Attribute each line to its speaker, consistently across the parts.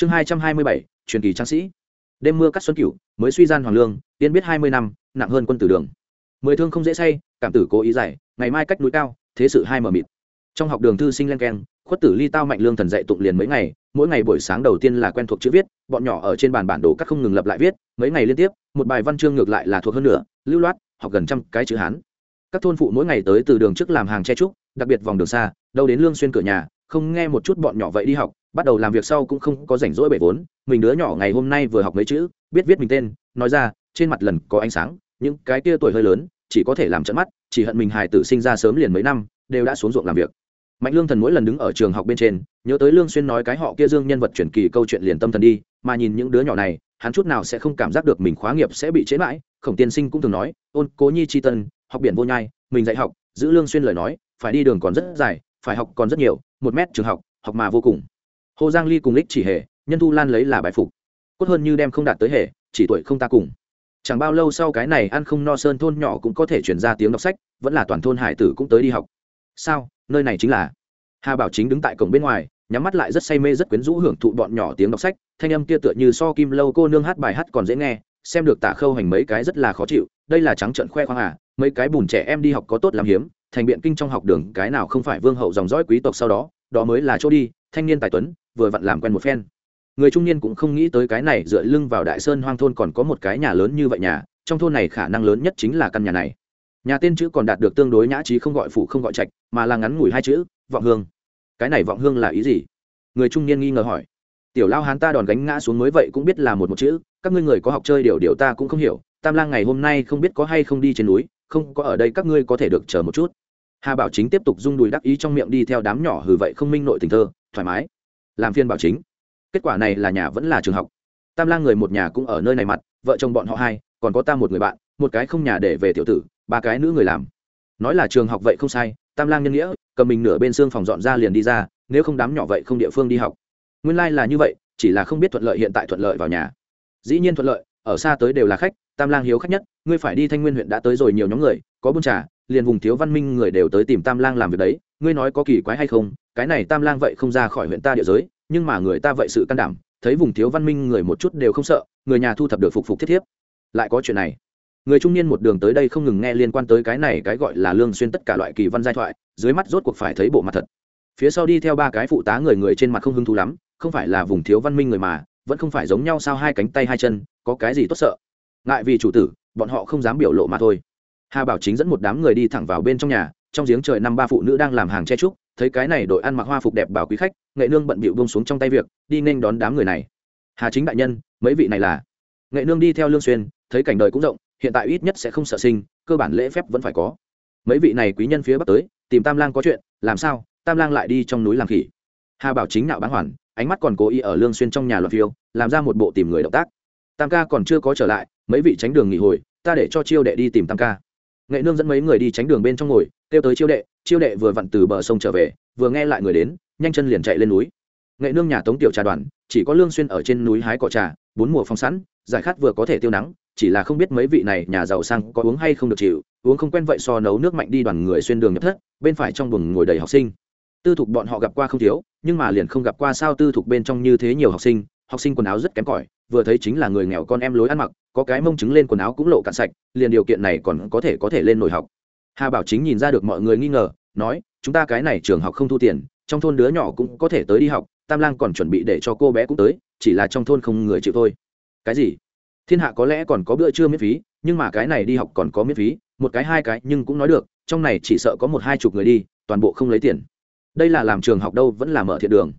Speaker 1: chương hai trăm hai mươi bảy, truyền kỳ tráng sĩ. Đêm mưa cắt xuân cửu, mới suy gian hoàng lương tiên biết hai mươi năm, nặng hơn quân tử đường. Mười thương không dễ say, cảm tử cố ý giải, ngày mai cách núi cao, thế sự hai mờ mịt. Trong học đường thư sinh len keng, khuất tử ly tao mạnh lương thần dạy tụng liền mấy ngày, mỗi ngày buổi sáng đầu tiên là quen thuộc chữ viết, bọn nhỏ ở trên bàn bản đồ cắt không ngừng lập lại viết, mấy ngày liên tiếp, một bài văn chương ngược lại là thuộc hơn nữa lưu loát, học gần trăm cái chữ hán. Các thôn phụ mỗi ngày tới từ đường trước làm hàng che trúc, đặc biệt vòng đường xa, đâu đến lương xuyên cửa nhà không nghe một chút bọn nhỏ vậy đi học, bắt đầu làm việc sau cũng không có rảnh rỗi bể vốn. Mình đứa nhỏ ngày hôm nay vừa học mấy chữ, biết viết mình tên, nói ra, trên mặt lần có ánh sáng, những cái kia tuổi hơi lớn, chỉ có thể làm trận mắt, chỉ hận mình hài tử sinh ra sớm liền mấy năm, đều đã xuống ruộng làm việc. Mạnh lương thần mỗi lần đứng ở trường học bên trên, nhớ tới lương xuyên nói cái họ kia dương nhân vật truyền kỳ câu chuyện liền tâm thần đi, mà nhìn những đứa nhỏ này, hắn chút nào sẽ không cảm giác được mình khóa nghiệp sẽ bị chế mãi. Khổng tiên sinh cũng thường nói, ôn cố nhi chi tân, học biển vô nhai, mình dạy học, giữ lương xuyên lời nói, phải đi đường còn rất dài, phải học còn rất nhiều một mét trường học học mà vô cùng. Hồ giang ly cùng lích chỉ hề, nhân thu lan lấy là bài phục. Cốt hơn như đem không đạt tới hề, chỉ tuổi không ta cùng. Chẳng bao lâu sau cái này ăn không no sơn thôn nhỏ cũng có thể chuyển ra tiếng đọc sách, vẫn là toàn thôn hải tử cũng tới đi học. Sao? Nơi này chính là? Hà bảo chính đứng tại cổng bên ngoài, nhắm mắt lại rất say mê rất quyến rũ hưởng thụ bọn nhỏ tiếng đọc sách, thanh âm kia tựa như so kim lâu cô nương hát bài hát còn dễ nghe, xem được tả khâu hành mấy cái rất là khó chịu, đây là trắng trận khoe khoang à mấy cái bùn trẻ em đi học có tốt làm hiếm thành biện kinh trong học đường, cái nào không phải vương hậu dòng dõi quý tộc sau đó đó mới là chỗ đi, thanh niên tài tuấn, vừa vặn làm quen một phen. Người trung niên cũng không nghĩ tới cái này, dựa lưng vào đại sơn hoang thôn còn có một cái nhà lớn như vậy nhà, trong thôn này khả năng lớn nhất chính là căn nhà này. Nhà tên chữ còn đạt được tương đối nhã trí không gọi phủ không gọi trạch, mà là ngắn ngủi hai chữ, vọng hương. Cái này vọng hương là ý gì? Người trung niên nghi ngờ hỏi. Tiểu lao hán ta đòn gánh ngã xuống mới vậy cũng biết là một một chữ, các ngươi người có học chơi điều điều ta cũng không hiểu, tam lang ngày hôm nay không biết có hay không đi trên núi, không có ở đây các ngươi có thể được chờ một chút hà bảo chính tiếp tục rung đùi đắc ý trong miệng đi theo đám nhỏ hừ vậy không minh nội tình thơ, thoải mái. Làm phiên bảo chính. Kết quả này là nhà vẫn là trường học. Tam lang người một nhà cũng ở nơi này mặt, vợ chồng bọn họ hai, còn có ta một người bạn, một cái không nhà để về tiểu tử, ba cái nữ người làm. Nói là trường học vậy không sai, tam lang nhân nghĩa, cầm mình nửa bên xương phòng dọn ra liền đi ra, nếu không đám nhỏ vậy không địa phương đi học. Nguyên lai、like、là như vậy, chỉ là không biết thuận lợi hiện tại thuận lợi vào nhà. Dĩ nhiên thuận lợi, ở xa tới đều là khách tam lang hiếu khách nhất, ngươi phải đi thanh nguyên huyện đã tới rồi nhiều nhóm người, có buôn trà, liền vùng thiếu văn minh người đều tới tìm tam lang làm việc đấy, ngươi nói có kỳ quái hay không? Cái này tam lang vậy không ra khỏi huyện ta địa giới, nhưng mà người ta vậy sự can đảm, thấy vùng thiếu văn minh người một chút đều không sợ, người nhà thu thập được phục phục thiết thiếp. Lại có chuyện này. Người trung niên một đường tới đây không ngừng nghe liên quan tới cái này cái gọi là lương xuyên tất cả loại kỳ văn giai thoại, dưới mắt rốt cuộc phải thấy bộ mặt thật. Phía sau đi theo ba cái phụ tá người người trên mặt không hứng thú lắm, không phải là vùng thiếu văn minh người mà, vẫn không phải giống nhau sao hai cánh tay hai chân, có cái gì tốt sợ? Ngại vì chủ tử, bọn họ không dám biểu lộ mà thôi. Hà bảo chính dẫn một đám người đi thẳng vào bên trong nhà, trong giếng trời năm ba phụ nữ đang làm hàng che trúc, thấy cái này đội ăn mặc hoa phục đẹp bảo quý khách, nghệ nương bận bịu bông xuống trong tay việc, đi nên đón đám người này. Hà chính đại nhân, mấy vị này là? Nghệ nương đi theo lương xuyên, thấy cảnh đời cũng rộng, hiện tại ít nhất sẽ không sợ sinh, cơ bản lễ phép vẫn phải có. Mấy vị này quý nhân phía bắc tới, tìm tam lang có chuyện, làm sao? Tam lang lại đi trong núi làm khỉ. Hà bảo chính nạo bán hoàn, ánh mắt còn cố ý ở lương xuyên trong nhà loạn phiêu, làm ra một bộ tìm người động tác tam ca còn chưa có trở lại, mấy vị tránh đường nghỉ hồi, ta để cho chiêu đệ đi tìm tam ca. Nghệ nương dẫn mấy người đi tránh đường bên trong ngồi, kêu tới chiêu đệ chiêu đệ vừa vặn từ bờ sông trở về, vừa nghe lại người đến, nhanh chân liền chạy lên núi. Nghệ nương nhà tống tiểu trà đoàn, chỉ có lương xuyên ở trên núi hái cỏ trà, bốn mùa phong sẵn, giải khát vừa có thể tiêu nắng, chỉ là không biết mấy vị này nhà giàu sang có uống hay không được chịu, uống không quen vậy so nấu nước mạnh đi đoàn người xuyên đường nhập thất, bên phải trong buồng ngồi đầy học sinh. Tư thục bọn họ gặp qua không thiếu, nhưng mà liền không gặp qua sao tư thục bên trong như thế nhiều học sinh học sinh quần áo rất kém cỏi, vừa thấy chính là người nghèo con em lối ăn mặc, có cái mông trứng lên quần áo cũng lộ cạn sạch, liền điều kiện này còn có thể có thể lên nổi học. Hà bảo chính nhìn ra được mọi người nghi ngờ, nói, chúng ta cái này trường học không thu tiền, trong thôn đứa nhỏ cũng có thể tới đi học, tam lang còn chuẩn bị để cho cô bé cũng tới, chỉ là trong thôn không người chịu thôi. Cái gì? Thiên hạ có lẽ còn có bữa trưa miễn phí, nhưng mà cái này đi học còn có miễn phí, một cái hai cái, nhưng cũng nói được, trong này chỉ sợ có một hai chục người đi, toàn bộ không lấy tiền. Đây là làm trường học đâu vẫn là mở thiện đường.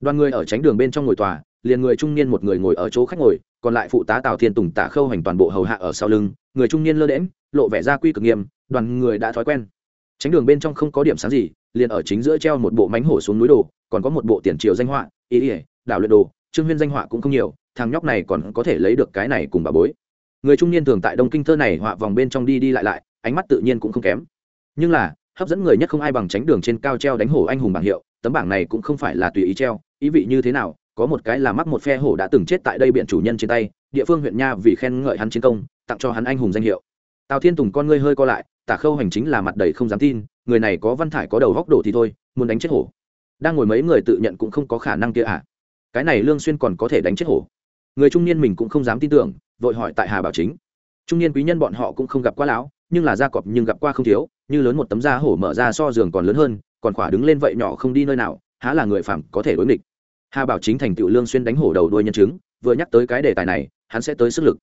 Speaker 1: Đoàn người ở tránh đường bên trong ngồi tòa liền người trung niên một người ngồi ở chỗ khách ngồi, còn lại phụ tá tào thiên tùng tả khâu hành toàn bộ hầu hạ ở sau lưng, người trung niên lơ đễm lộ vẻ ra quy cực nghiêm, đoàn người đã thói quen. Tránh đường bên trong không có điểm sáng gì, liền ở chính giữa treo một bộ mánh hổ xuống núi đồ, còn có một bộ tiền triều danh họa, ý ỉa đảo luyện đồ, trương huyên danh họa cũng không nhiều, thằng nhóc này còn có thể lấy được cái này cùng bà bối. Người trung niên thường tại đông kinh thơ này họa vòng bên trong đi đi lại lại, ánh mắt tự nhiên cũng không kém. Nhưng là, hấp dẫn người nhất không ai bằng tránh đường trên cao treo đánh hổ anh hùng bảng hiệu, tấm bảng này cũng không phải là tùy ý treo, ý vị như thế nào có một cái là mắc một phe hổ đã từng chết tại đây biện chủ nhân trên tay, địa phương huyện nha vì khen ngợi hắn chiến công, tặng cho hắn anh hùng danh hiệu. Tào thiên tùng con ngươi hơi co lại, tả khâu hành chính là mặt đầy không dám tin, người này có văn thải có đầu góc đổ thì thôi, muốn đánh chết hổ. Đang ngồi mấy người tự nhận cũng không có khả năng kia à. Cái này lương xuyên còn có thể đánh chết hổ. Người trung niên mình cũng không dám tin tưởng, vội hỏi tại hà bảo chính. Trung niên quý nhân bọn họ cũng không gặp quá lão, nhưng là da cọp nhưng gặp qua không thiếu, như lớn một tấm da hổ mở ra so giường còn lớn hơn, còn khỏa đứng lên vậy nhỏ không đi nơi nào, há là người phạm có thể đối nghịch hà bảo chính thành tựu lương xuyên đánh hổ đầu đuôi nhân chứng, vừa nhắc tới cái đề tài này, hắn sẽ tới sức lực.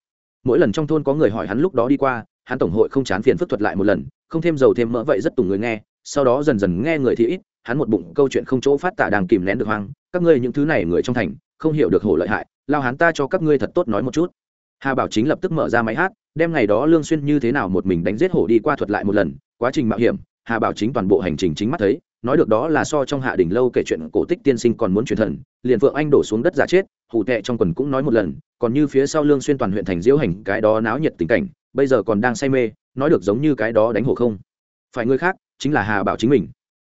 Speaker 1: Mỗi lần trong thôn có người hỏi hắn lúc đó đi qua, hắn tổng hội không chán phiền phức thuật lại một lần, không thêm dầu thêm mỡ vậy rất tùng người nghe, sau đó dần dần nghe người thì ít, hắn một bụng câu chuyện không chỗ phát tả đang kìm nén được hoang, các ngươi những thứ này người trong thành, không hiểu được hổ lợi hại, lao hắn ta cho các ngươi thật tốt nói một chút. Hà bảo chính lập tức mở ra máy hát, đem ngày đó lương xuyên như thế nào một mình đánh giết hổ đi qua thuật lại một lần, quá trình mạo hiểm, hà bảo chính toàn bộ hành trình chính mắt thấy nói được đó là so trong hạ đỉnh lâu kể chuyện cổ tích tiên sinh còn muốn truyền thần, liền phượng anh đổ xuống đất giả chết hủ tệ trong quần cũng nói một lần, còn như phía sau lương xuyên toàn huyện thành diễu hành, cái đó náo nhiệt tình cảnh, bây giờ còn đang say mê, nói được giống như cái đó đánh hổ không. Phải người khác, chính là hà bảo chính mình.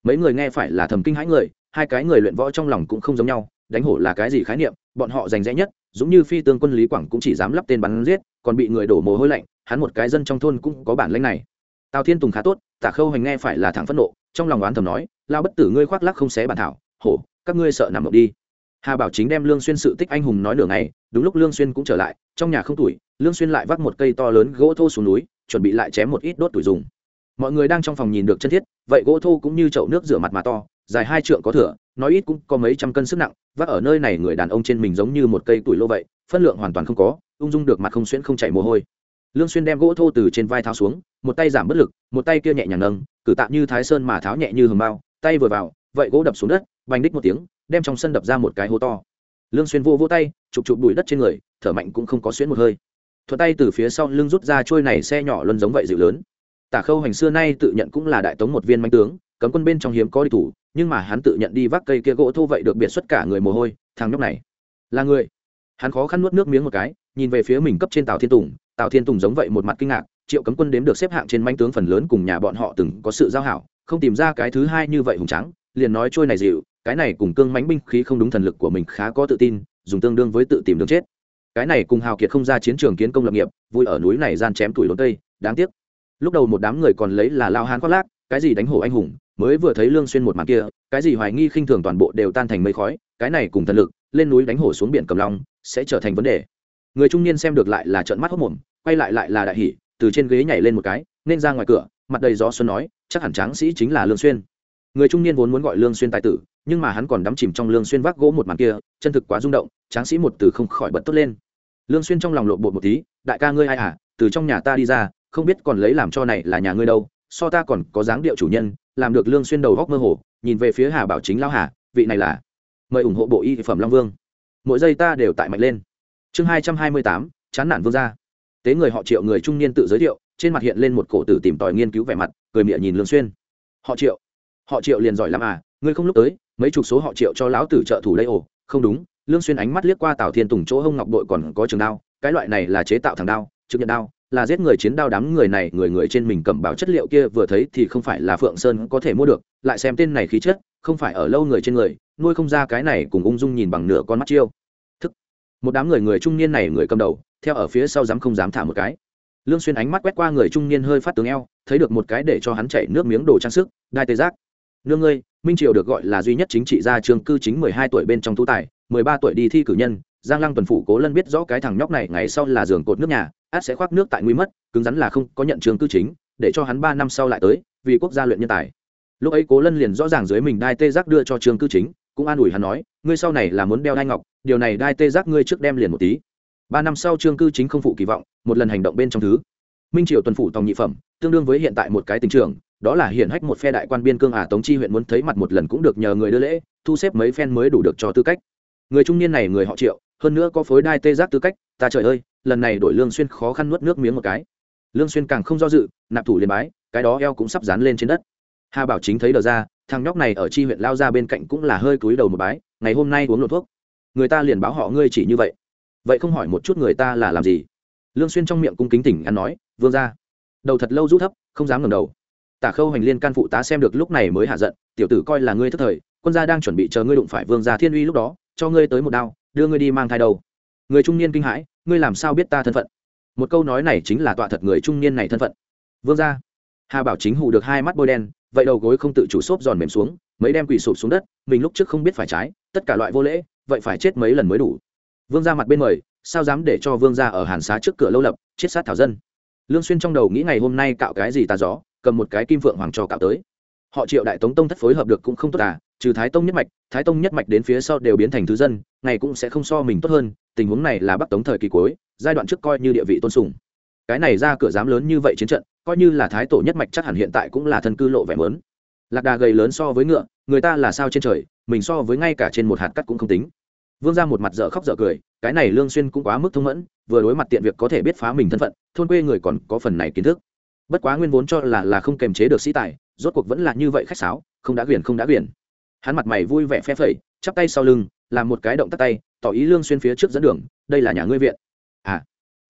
Speaker 1: Mấy người nghe phải là thầm kinh hãi người, hai cái người luyện võ trong lòng cũng không giống nhau, đánh hổ là cái gì khái niệm, bọn họ giành rẽ nhất dũng như phi tương quân lý quảng cũng chỉ dám lắp tên bắn giết, còn bị người đổ mồ hôi lạnh, hắn một cái dân trong thôn cũng có bản lĩnh này tào thiên tùng khá tốt, tả khâu hành nghe phải là thẳng phẫn nộ, trong lòng oán thầm nói lao bất tử ngươi khoác lắc không xé bản thảo, hổ, các ngươi sợ nằm mộng đi. Hà bảo chính đem lương xuyên sự tích anh hùng nói nửa ngày, đúng lúc lương xuyên cũng trở lại, trong nhà không tuổi, lương xuyên lại vác một cây to lớn gỗ thô xuống núi, chuẩn bị lại chém một ít đốt tuổi dùng. Mọi người đang trong phòng nhìn được chân thiết, vậy gỗ thô cũng như chậu nước rửa mặt mà to, dài hai trượng có thửa, nói ít cũng có mấy trăm cân sức nặng, vác ở nơi này người đàn ông trên mình giống như một cây tuổi lô vậy, phân lượng hoàn toàn không có, ung dung được mặt không xuyên không chảy mồ hôi lương xuyên đem gỗ thô từ trên vai tháo xuống, một tay giảm bất lực, một tay kia nhẹ nhàng nâng, cử tạm như thái sơn mà tháo nhẹ như hường bao, tay vừa vào, vậy gỗ đập xuống đất vành đích một tiếng, đem trong sân đập ra một cái hố to. Lương xuyên vô vô tay, chụp chụp bụi đất trên người, thở mạnh cũng không có xuyến một hơi. Thuận tay từ phía sau lưng rút ra trôi này xe nhỏ luân giống vậy dịu lớn. Tả khâu hành xưa nay tự nhận cũng là đại tống một viên manh tướng, cấm quân bên trong hiếm có đi thủ, nhưng mà hắn tự nhận đi vác cây kia gỗ thô vậy được biệt xuất cả người mồ hôi, thằng nhóc này là người. Hắn khó khăn nuốt nước miếng một cái nhìn về phía mình cấp trên tào thiên tùng, tào thiên tùng giống vậy một mặt kinh ngạc, triệu cấm quân đếm được xếp hạng trên manh tướng phần lớn cùng nhà bọn họ từng có sự giao hảo, không tìm ra cái thứ hai như vậy hùng trắng liền nói trôi này dịu, cái này cùng cương mánh binh khí không đúng thần lực của mình khá có tự tin, dùng tương đương với tự tìm đường chết. Cái này cùng hào kiệt không ra chiến trường kiến công lập nghiệp, vui ở núi này gian chém tuổi lốn tây, đáng tiếc. Lúc đầu một đám người còn lấy là lao hán khoác lác, cái gì đánh hổ anh hùng, mới vừa thấy lương xuyên một màn kia, cái gì hoài nghi khinh thường toàn bộ đều tan thành mây khói, cái này cùng thần lực, lên núi đánh hổ xuống biển cầm long, sẽ trở thành vấn đề người trung niên xem được lại là trợn mắt hốt mồm, quay lại lại là đại hỉ, từ trên ghế nhảy lên một cái, nên ra ngoài cửa, mặt đầy gió xuân nói, chắc hẳn tráng sĩ chính là lương xuyên. Người trung niên vốn muốn gọi lương xuyên tài tử, nhưng mà hắn còn đắm chìm trong lương xuyên vác gỗ một màn kia, chân thực quá rung động, tráng sĩ một từ không khỏi bật tốt lên. Lương xuyên trong lòng lộ bột một tí, đại ca ngươi ai à từ trong nhà ta đi ra, không biết còn lấy làm cho này là nhà ngươi đâu, so ta còn có dáng điệu chủ nhân, làm được lương xuyên đầu góc mơ hồ, nhìn về phía hà bảo chính lao hà, vị này là mời ủng hộ bộ y phẩm long vương. Mỗi giây ta đều tại mạnh lên chương hai trăm hai mươi tám, chán nản vương gia. Tế người họ triệu người trung niên tự giới thiệu, trên mặt hiện lên một cổ tử tìm tòi nghiên cứu vẻ mặt, cười miệng nhìn lương xuyên. Họ triệu. Họ triệu liền giỏi lắm à ngươi không lúc tới, mấy chục số họ triệu cho lão tử trợ thủ lấy ổ. Không đúng, lương xuyên ánh mắt liếc qua tào thiên tùng chỗ hông ngọc đội còn có trường đao, cái loại này là chế tạo thằng đao, trực nhận đao, là giết người chiến đao đám người này, người người trên mình cầm báo chất liệu kia vừa thấy thì không phải là phượng sơn có thể mua được, lại xem tên này khí chất, không phải ở lâu người trên người, nuôi không ra cái này cùng ung dung nhìn bằng nửa con mắt chiêu một đám người người trung niên này người cầm đầu, theo ở phía sau dám không dám thả một cái. Lương xuyên ánh mắt quét qua người trung niên hơi phát tướng eo, thấy được một cái để cho hắn chảy nước miếng đồ trang sức, đai tê giác. Nương ngươi, minh triều được gọi là duy nhất chính trị gia trường cư chính mười hai tuổi bên trong tú tài, mười ba tuổi đi thi cử nhân, giang lăng tuần phụ cố lân biết rõ cái thằng nhóc này ngày sau là giường cột nước nhà, át sẽ khoác nước tại nguy mất, cứng rắn là không có nhận trường cư chính, để cho hắn ba năm sau lại tới, vì quốc gia luyện nhân tài. Lúc ấy cố lân liền rõ ràng dưới mình đai tê giác đưa cho trường cư chính, cũng an ủi hắn nói, ngươi sau này là muốn đeo đai ngọc điều này đai tê giác ngươi trước đem liền một tí. Ba năm sau trương cư chính không phụ kỳ vọng, một lần hành động bên trong thứ. Minh triều tuần phủ tòng nhị phẩm, tương đương với hiện tại một cái tình trường, đó là hiển hách một phe đại quan biên cương à tống chi huyện muốn thấy mặt một lần cũng được nhờ người đưa lễ, thu xếp mấy phen mới đủ được cho tư cách. Người trung niên này người họ triệu, hơn nữa có phối đai tê giác tư cách, ta trời ơi, lần này đổi lương xuyên khó khăn nuốt nước miếng một cái. Lương xuyên càng không do dự, nạp thủ liền bái, cái đó eo cũng sắp dán lên trên đất. Hà bảo chính thấy đờ ra, thằng nhóc này ở chi huyện lao ra bên cạnh cũng là hơi cúi đầu một bái, ngày hôm nay uống lột thuốc người ta liền báo họ ngươi chỉ như vậy. Vậy không hỏi một chút người ta là làm gì? Lương xuyên trong miệng cung kính tỉnh ăn nói, vương gia. Đầu thật lâu rút thấp, không dám ngẩng đầu. Tả khâu hành liên can phụ tá xem được lúc này mới hạ giận, tiểu tử coi là ngươi thất thời, quân gia đang chuẩn bị chờ ngươi đụng phải vương gia thiên uy lúc đó, cho ngươi tới một đao, đưa ngươi đi mang thai đầu người trung niên kinh hãi, ngươi làm sao biết ta thân phận? Một câu nói này chính là tọa thật người trung niên này thân phận. Vương gia. Hà bảo chính hù được hai mắt bôi đen, vậy đầu gối không tự chủ xốp giòn mềm xuống, mấy đem quỳ sụp xuống đất, mình lúc trước không biết phải trái, tất cả loại vô lễ vậy phải chết mấy lần mới đủ? Vương ra mặt bên mời, sao dám để cho vương ra ở hàn xá trước cửa lâu lập, chết sát thảo dân? Lương xuyên trong đầu nghĩ ngày hôm nay cạo cái gì tà gió, cầm một cái kim phượng hoàng cho cạo tới. Họ triệu đại tống tông thất phối hợp được cũng không tốt à trừ thái tông nhất mạch, thái tông nhất mạch đến phía sau đều biến thành thứ dân, ngày cũng sẽ không so mình tốt hơn, tình huống này là bắc tống thời kỳ cuối, giai đoạn trước coi như địa vị tôn sùng. Cái này ra cửa dám lớn như vậy chiến trận, coi như là thái tổ nhất mạch chắc hẳn hiện tại cũng là thân cư lộ vẻ mớn. Lạc đà gầy lớn so với ngựa, người ta là sao trên trời, mình so với ngay cả trên một hạt cắt cũng không tính vương ra một mặt dở khóc dở cười, cái này lương xuyên cũng quá mức thông mẫn, vừa đối mặt tiện việc có thể biết phá mình thân phận, thôn quê người còn có phần này kiến thức. Bất quá nguyên vốn cho là là không kềm chế được sĩ tài, rốt cuộc vẫn là như vậy khách sáo, không đã quyền không đã quyền. Hắn mặt mày vui vẻ phe phẩy, chắp tay sau lưng, làm một cái động tác tay, tỏ ý lương xuyên phía trước dẫn đường, đây là nhà ngươi viện. À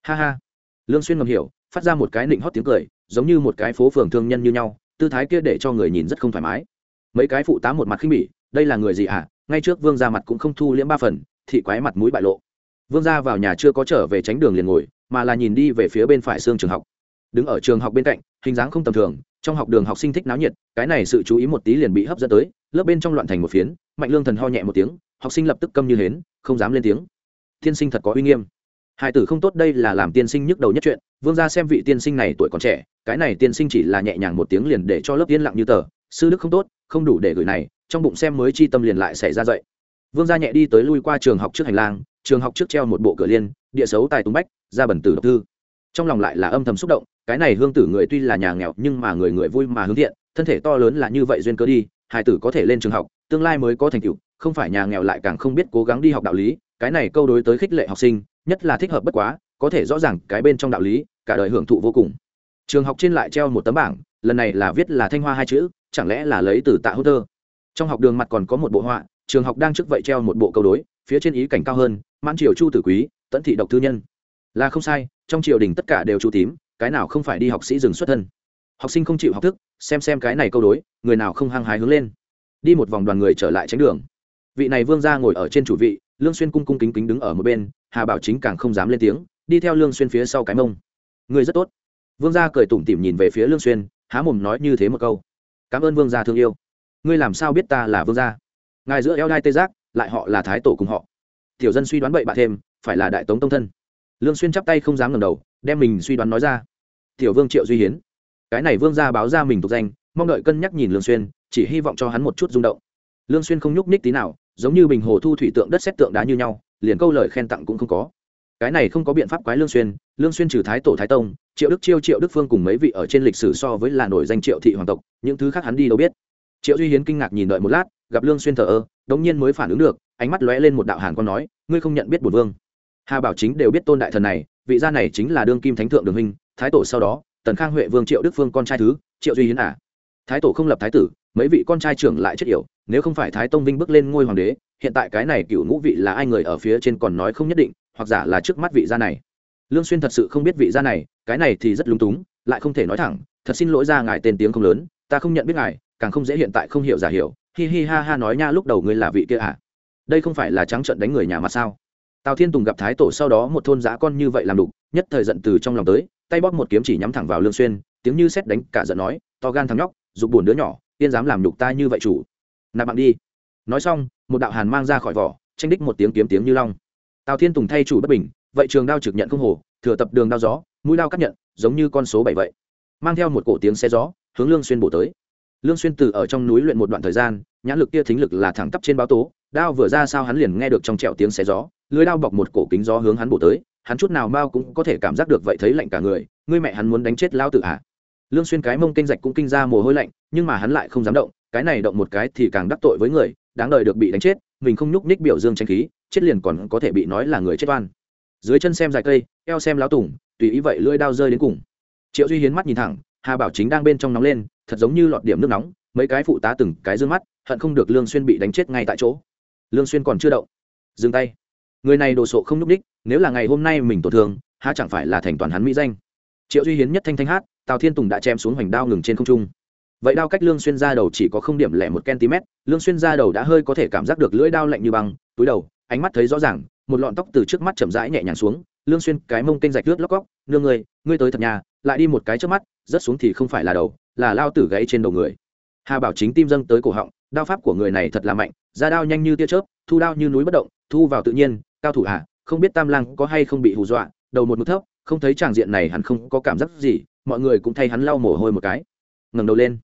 Speaker 1: ha ha. Lương xuyên ngầm hiểu, phát ra một cái nịnh hót tiếng cười, giống như một cái phố phường thương nhân như nhau, tư thái kia để cho người nhìn rất không thoải mái. Mấy cái phụ tá một mặt khinh bỉ, đây là người gì à? Ngay trước vương gia mặt cũng không thu liễm ba phần, thị quái mặt mũi bại lộ. Vương gia vào nhà chưa có trở về tránh đường liền ngồi, mà là nhìn đi về phía bên phải xương trường học. Đứng ở trường học bên cạnh, hình dáng không tầm thường, trong học đường học sinh thích náo nhiệt, cái này sự chú ý một tí liền bị hấp dẫn tới, lớp bên trong loạn thành một phiến, mạnh lương thần ho nhẹ một tiếng, học sinh lập tức câm như hến, không dám lên tiếng. Tiên sinh thật có uy nghiêm. Hai tử không tốt đây là làm tiên sinh nhức đầu nhất chuyện, vương gia xem vị tiên sinh này tuổi còn trẻ, cái này tiên sinh chỉ là nhẹ nhàng một tiếng liền để cho lớp yên lặng như tờ, sư đức không tốt, không đủ để gửi này trong bụng xem mới chi tâm liền lại xảy ra dậy. Vương gia nhẹ đi tới lui qua trường học trước hành lang, trường học trước treo một bộ cửa liên, địa xấu tài túng bách, ra bẩn tử độc thư. Trong lòng lại là âm thầm xúc động, cái này hương tử người tuy là nhà nghèo nhưng mà người người vui mà hướng thiện, thân thể to lớn là như vậy duyên cơ đi hải tử có thể lên trường học, tương lai mới có thành tựu, không phải nhà nghèo lại càng không biết cố gắng đi học đạo lý, cái này câu đối tới khích lệ học sinh, nhất là thích hợp bất quá, có thể rõ ràng cái bên trong đạo lý, cả đời hưởng thụ vô cùng. Trường học trên lại treo một tấm bảng, lần này là viết là thanh hoa hai chữ, chẳng lẽ là lấy từ tạ hữu tơ trong học đường mặt còn có một bộ họa, trường học đang trước vậy treo một bộ câu đối, phía trên ý cảnh cao hơn, mãn triều chu tử quý, tẫn thị độc thư nhân. Là không sai, trong triều đình tất cả đều chu tím, cái nào không phải đi học sĩ dừng xuất thân. Học sinh không chịu học thức, xem xem cái này câu đối, người nào không hăng hái hướng lên. Đi một vòng đoàn người trở lại tránh đường. Vị này vương gia ngồi ở trên chủ vị, lương xuyên cung cung kính kính đứng ở một bên, hà bảo chính càng không dám lên tiếng, đi theo lương xuyên phía sau cái mông. Người rất tốt. Vương gia cười tủm tỉm nhìn về phía lương xuyên, há mồm nói như thế một câu. Cảm ơn vương gia thương yêu ngươi làm sao biết ta là vương gia? Ngài giữa eo đai tê giác, lại họ là thái tổ cùng họ. Tiểu dân suy đoán bậy bạ thêm, phải là đại tống tông thân. Lương xuyên chắp tay không dám ngẩng đầu, đem mình suy đoán nói ra. Tiểu vương triệu duy hiến. Cái này vương gia báo ra mình tục danh, mong đợi cân nhắc nhìn lương xuyên, chỉ hy vọng cho hắn một chút rung động. Lương xuyên không nhúc nhích tí nào, giống như bình hồ thu thủy tượng đất xét tượng đá như nhau, liền câu lời khen tặng cũng không có. Cái này không có biện pháp quái lương xuyên lương xuyên trừ thái tổ thái tông, triệu đức chiêu triệu đức phương cùng mấy vị ở trên lịch sử so với là nổi danh triệu thị hoàng tộc, những thứ khác hắn đi đâu biết triệu duy hiến kinh ngạc nhìn đợi một lát, gặp lương xuyên thờ ơ, đống nhiên mới phản ứng được, ánh mắt lóe lên một đạo hàn quan nói, ngươi không nhận biết bổn vương. Hà bảo chính đều biết tôn đại thần này, vị gia này chính là đương kim thánh thượng đường huynh, thái tổ sau đó, tần khang huệ vương triệu đức phương con trai thứ, triệu duy hiến à. Thái tổ không lập thái tử, mấy vị con trai trưởng lại chết yểu, nếu không phải thái tông vinh bước lên ngôi hoàng đế, hiện tại cái này cựu ngũ vị là ai người ở phía trên còn nói không nhất định, hoặc giả là trước mắt vị gia này. Lương xuyên thật sự không biết vị gia này, cái này thì rất lúng túng, lại không thể nói thẳng, thật xin lỗi ra ngài tên tiếng không lớn, ta không nhận biết ngài càng không dễ hiện tại không hiểu giả hiểu. Hi hi ha ha nói nha, lúc đầu ngươi là vị kia à? Đây không phải là trắng trận đánh người nhà mà sao? Tào thiên tùng gặp thái tổ sau đó một thôn giã con như vậy làm đục, nhất thời giận từ trong lòng tới, tay bóp một kiếm chỉ nhắm thẳng vào lương xuyên, tiếng như xét đánh cả giận nói, to gan thằng nhóc, dục buồn đứa nhỏ, tiên dám làm đục ta như vậy chủ. Nạp mạng đi. Nói xong, một đạo hàn mang ra khỏi vỏ, tranh đích một tiếng kiếm tiếng như long. Tào thiên tùng thay chủ bất bình, vậy trường đao trực nhận không hồ, thừa tập đường đao gió, mũi đao cắt nhận, giống như con số bảy vậy. Mang theo một cổ tiếng xe gió, hướng lương xuyên bổ tới lương xuyên từ ở trong núi luyện một đoạn thời gian, nhãn lực kia thính lực là thẳng tắp trên báo tố, đao vừa ra sao hắn liền nghe được trong trẹo tiếng xé gió, lưới đao bọc một cổ kính gió hướng hắn bổ tới, hắn chút nào mau cũng có thể cảm giác được vậy thấy lạnh cả người, ngươi mẹ hắn muốn đánh chết lão tử à? Lương xuyên cái mông kinh rạch cũng kinh ra mồ hôi lạnh, nhưng mà hắn lại không dám động, cái này động một cái thì càng đắc tội với người, đáng đời được bị đánh chết, mình không nhúc nhích biểu dương tranh khí, chết liền còn có thể bị nói là người chết oan. Dưới chân xem dài cây, eo xem láo tùng tùy ý vậy lưỡi đao rơi đến cùng. Triệu duy hiến mắt nhìn thẳng, hà bảo chính đang bên trong nóng lên thật giống như lọt điểm nước nóng, mấy cái phụ tá từng cái dương mắt, hận không được lương xuyên bị đánh chết ngay tại chỗ. Lương xuyên còn chưa động, dừng tay. Người này đồ sộ không núp đích nếu là ngày hôm nay mình tổn thương, há chẳng phải là thành toàn hắn mỹ danh. Triệu duy hiến nhất thanh thanh hát, tào thiên tùng đã chém xuống hoành đao ngừng trên không trung. Vậy đao cách lương xuyên ra đầu chỉ có không điểm lẻ một cm, lương xuyên ra đầu đã hơi có thể cảm giác được lưỡi đao lạnh như băng, túi đầu, ánh mắt thấy rõ ràng, một lọn tóc từ trước mắt chậm rãi nhẹ nhàng xuống, lương xuyên, cái mông kênh rạch lướt lóc góc nương người ngươi tới thật nhà, lại đi một cái trước mắt rất xuống thì không phải là đầu là lao tử gãy trên đầu người. Hà bảo chính tim dâng tới cổ họng, đao pháp của người này thật là mạnh, ra đao nhanh như tia chớp, thu đao như núi bất động, thu vào tự nhiên, cao thủ hạ, không biết tam lang có hay không bị hù dọa, đầu một mực thấp, không thấy tràng diện này hắn không có cảm giác gì, mọi người cũng thay hắn lau mồ hôi một cái. Ngẩng đầu lên.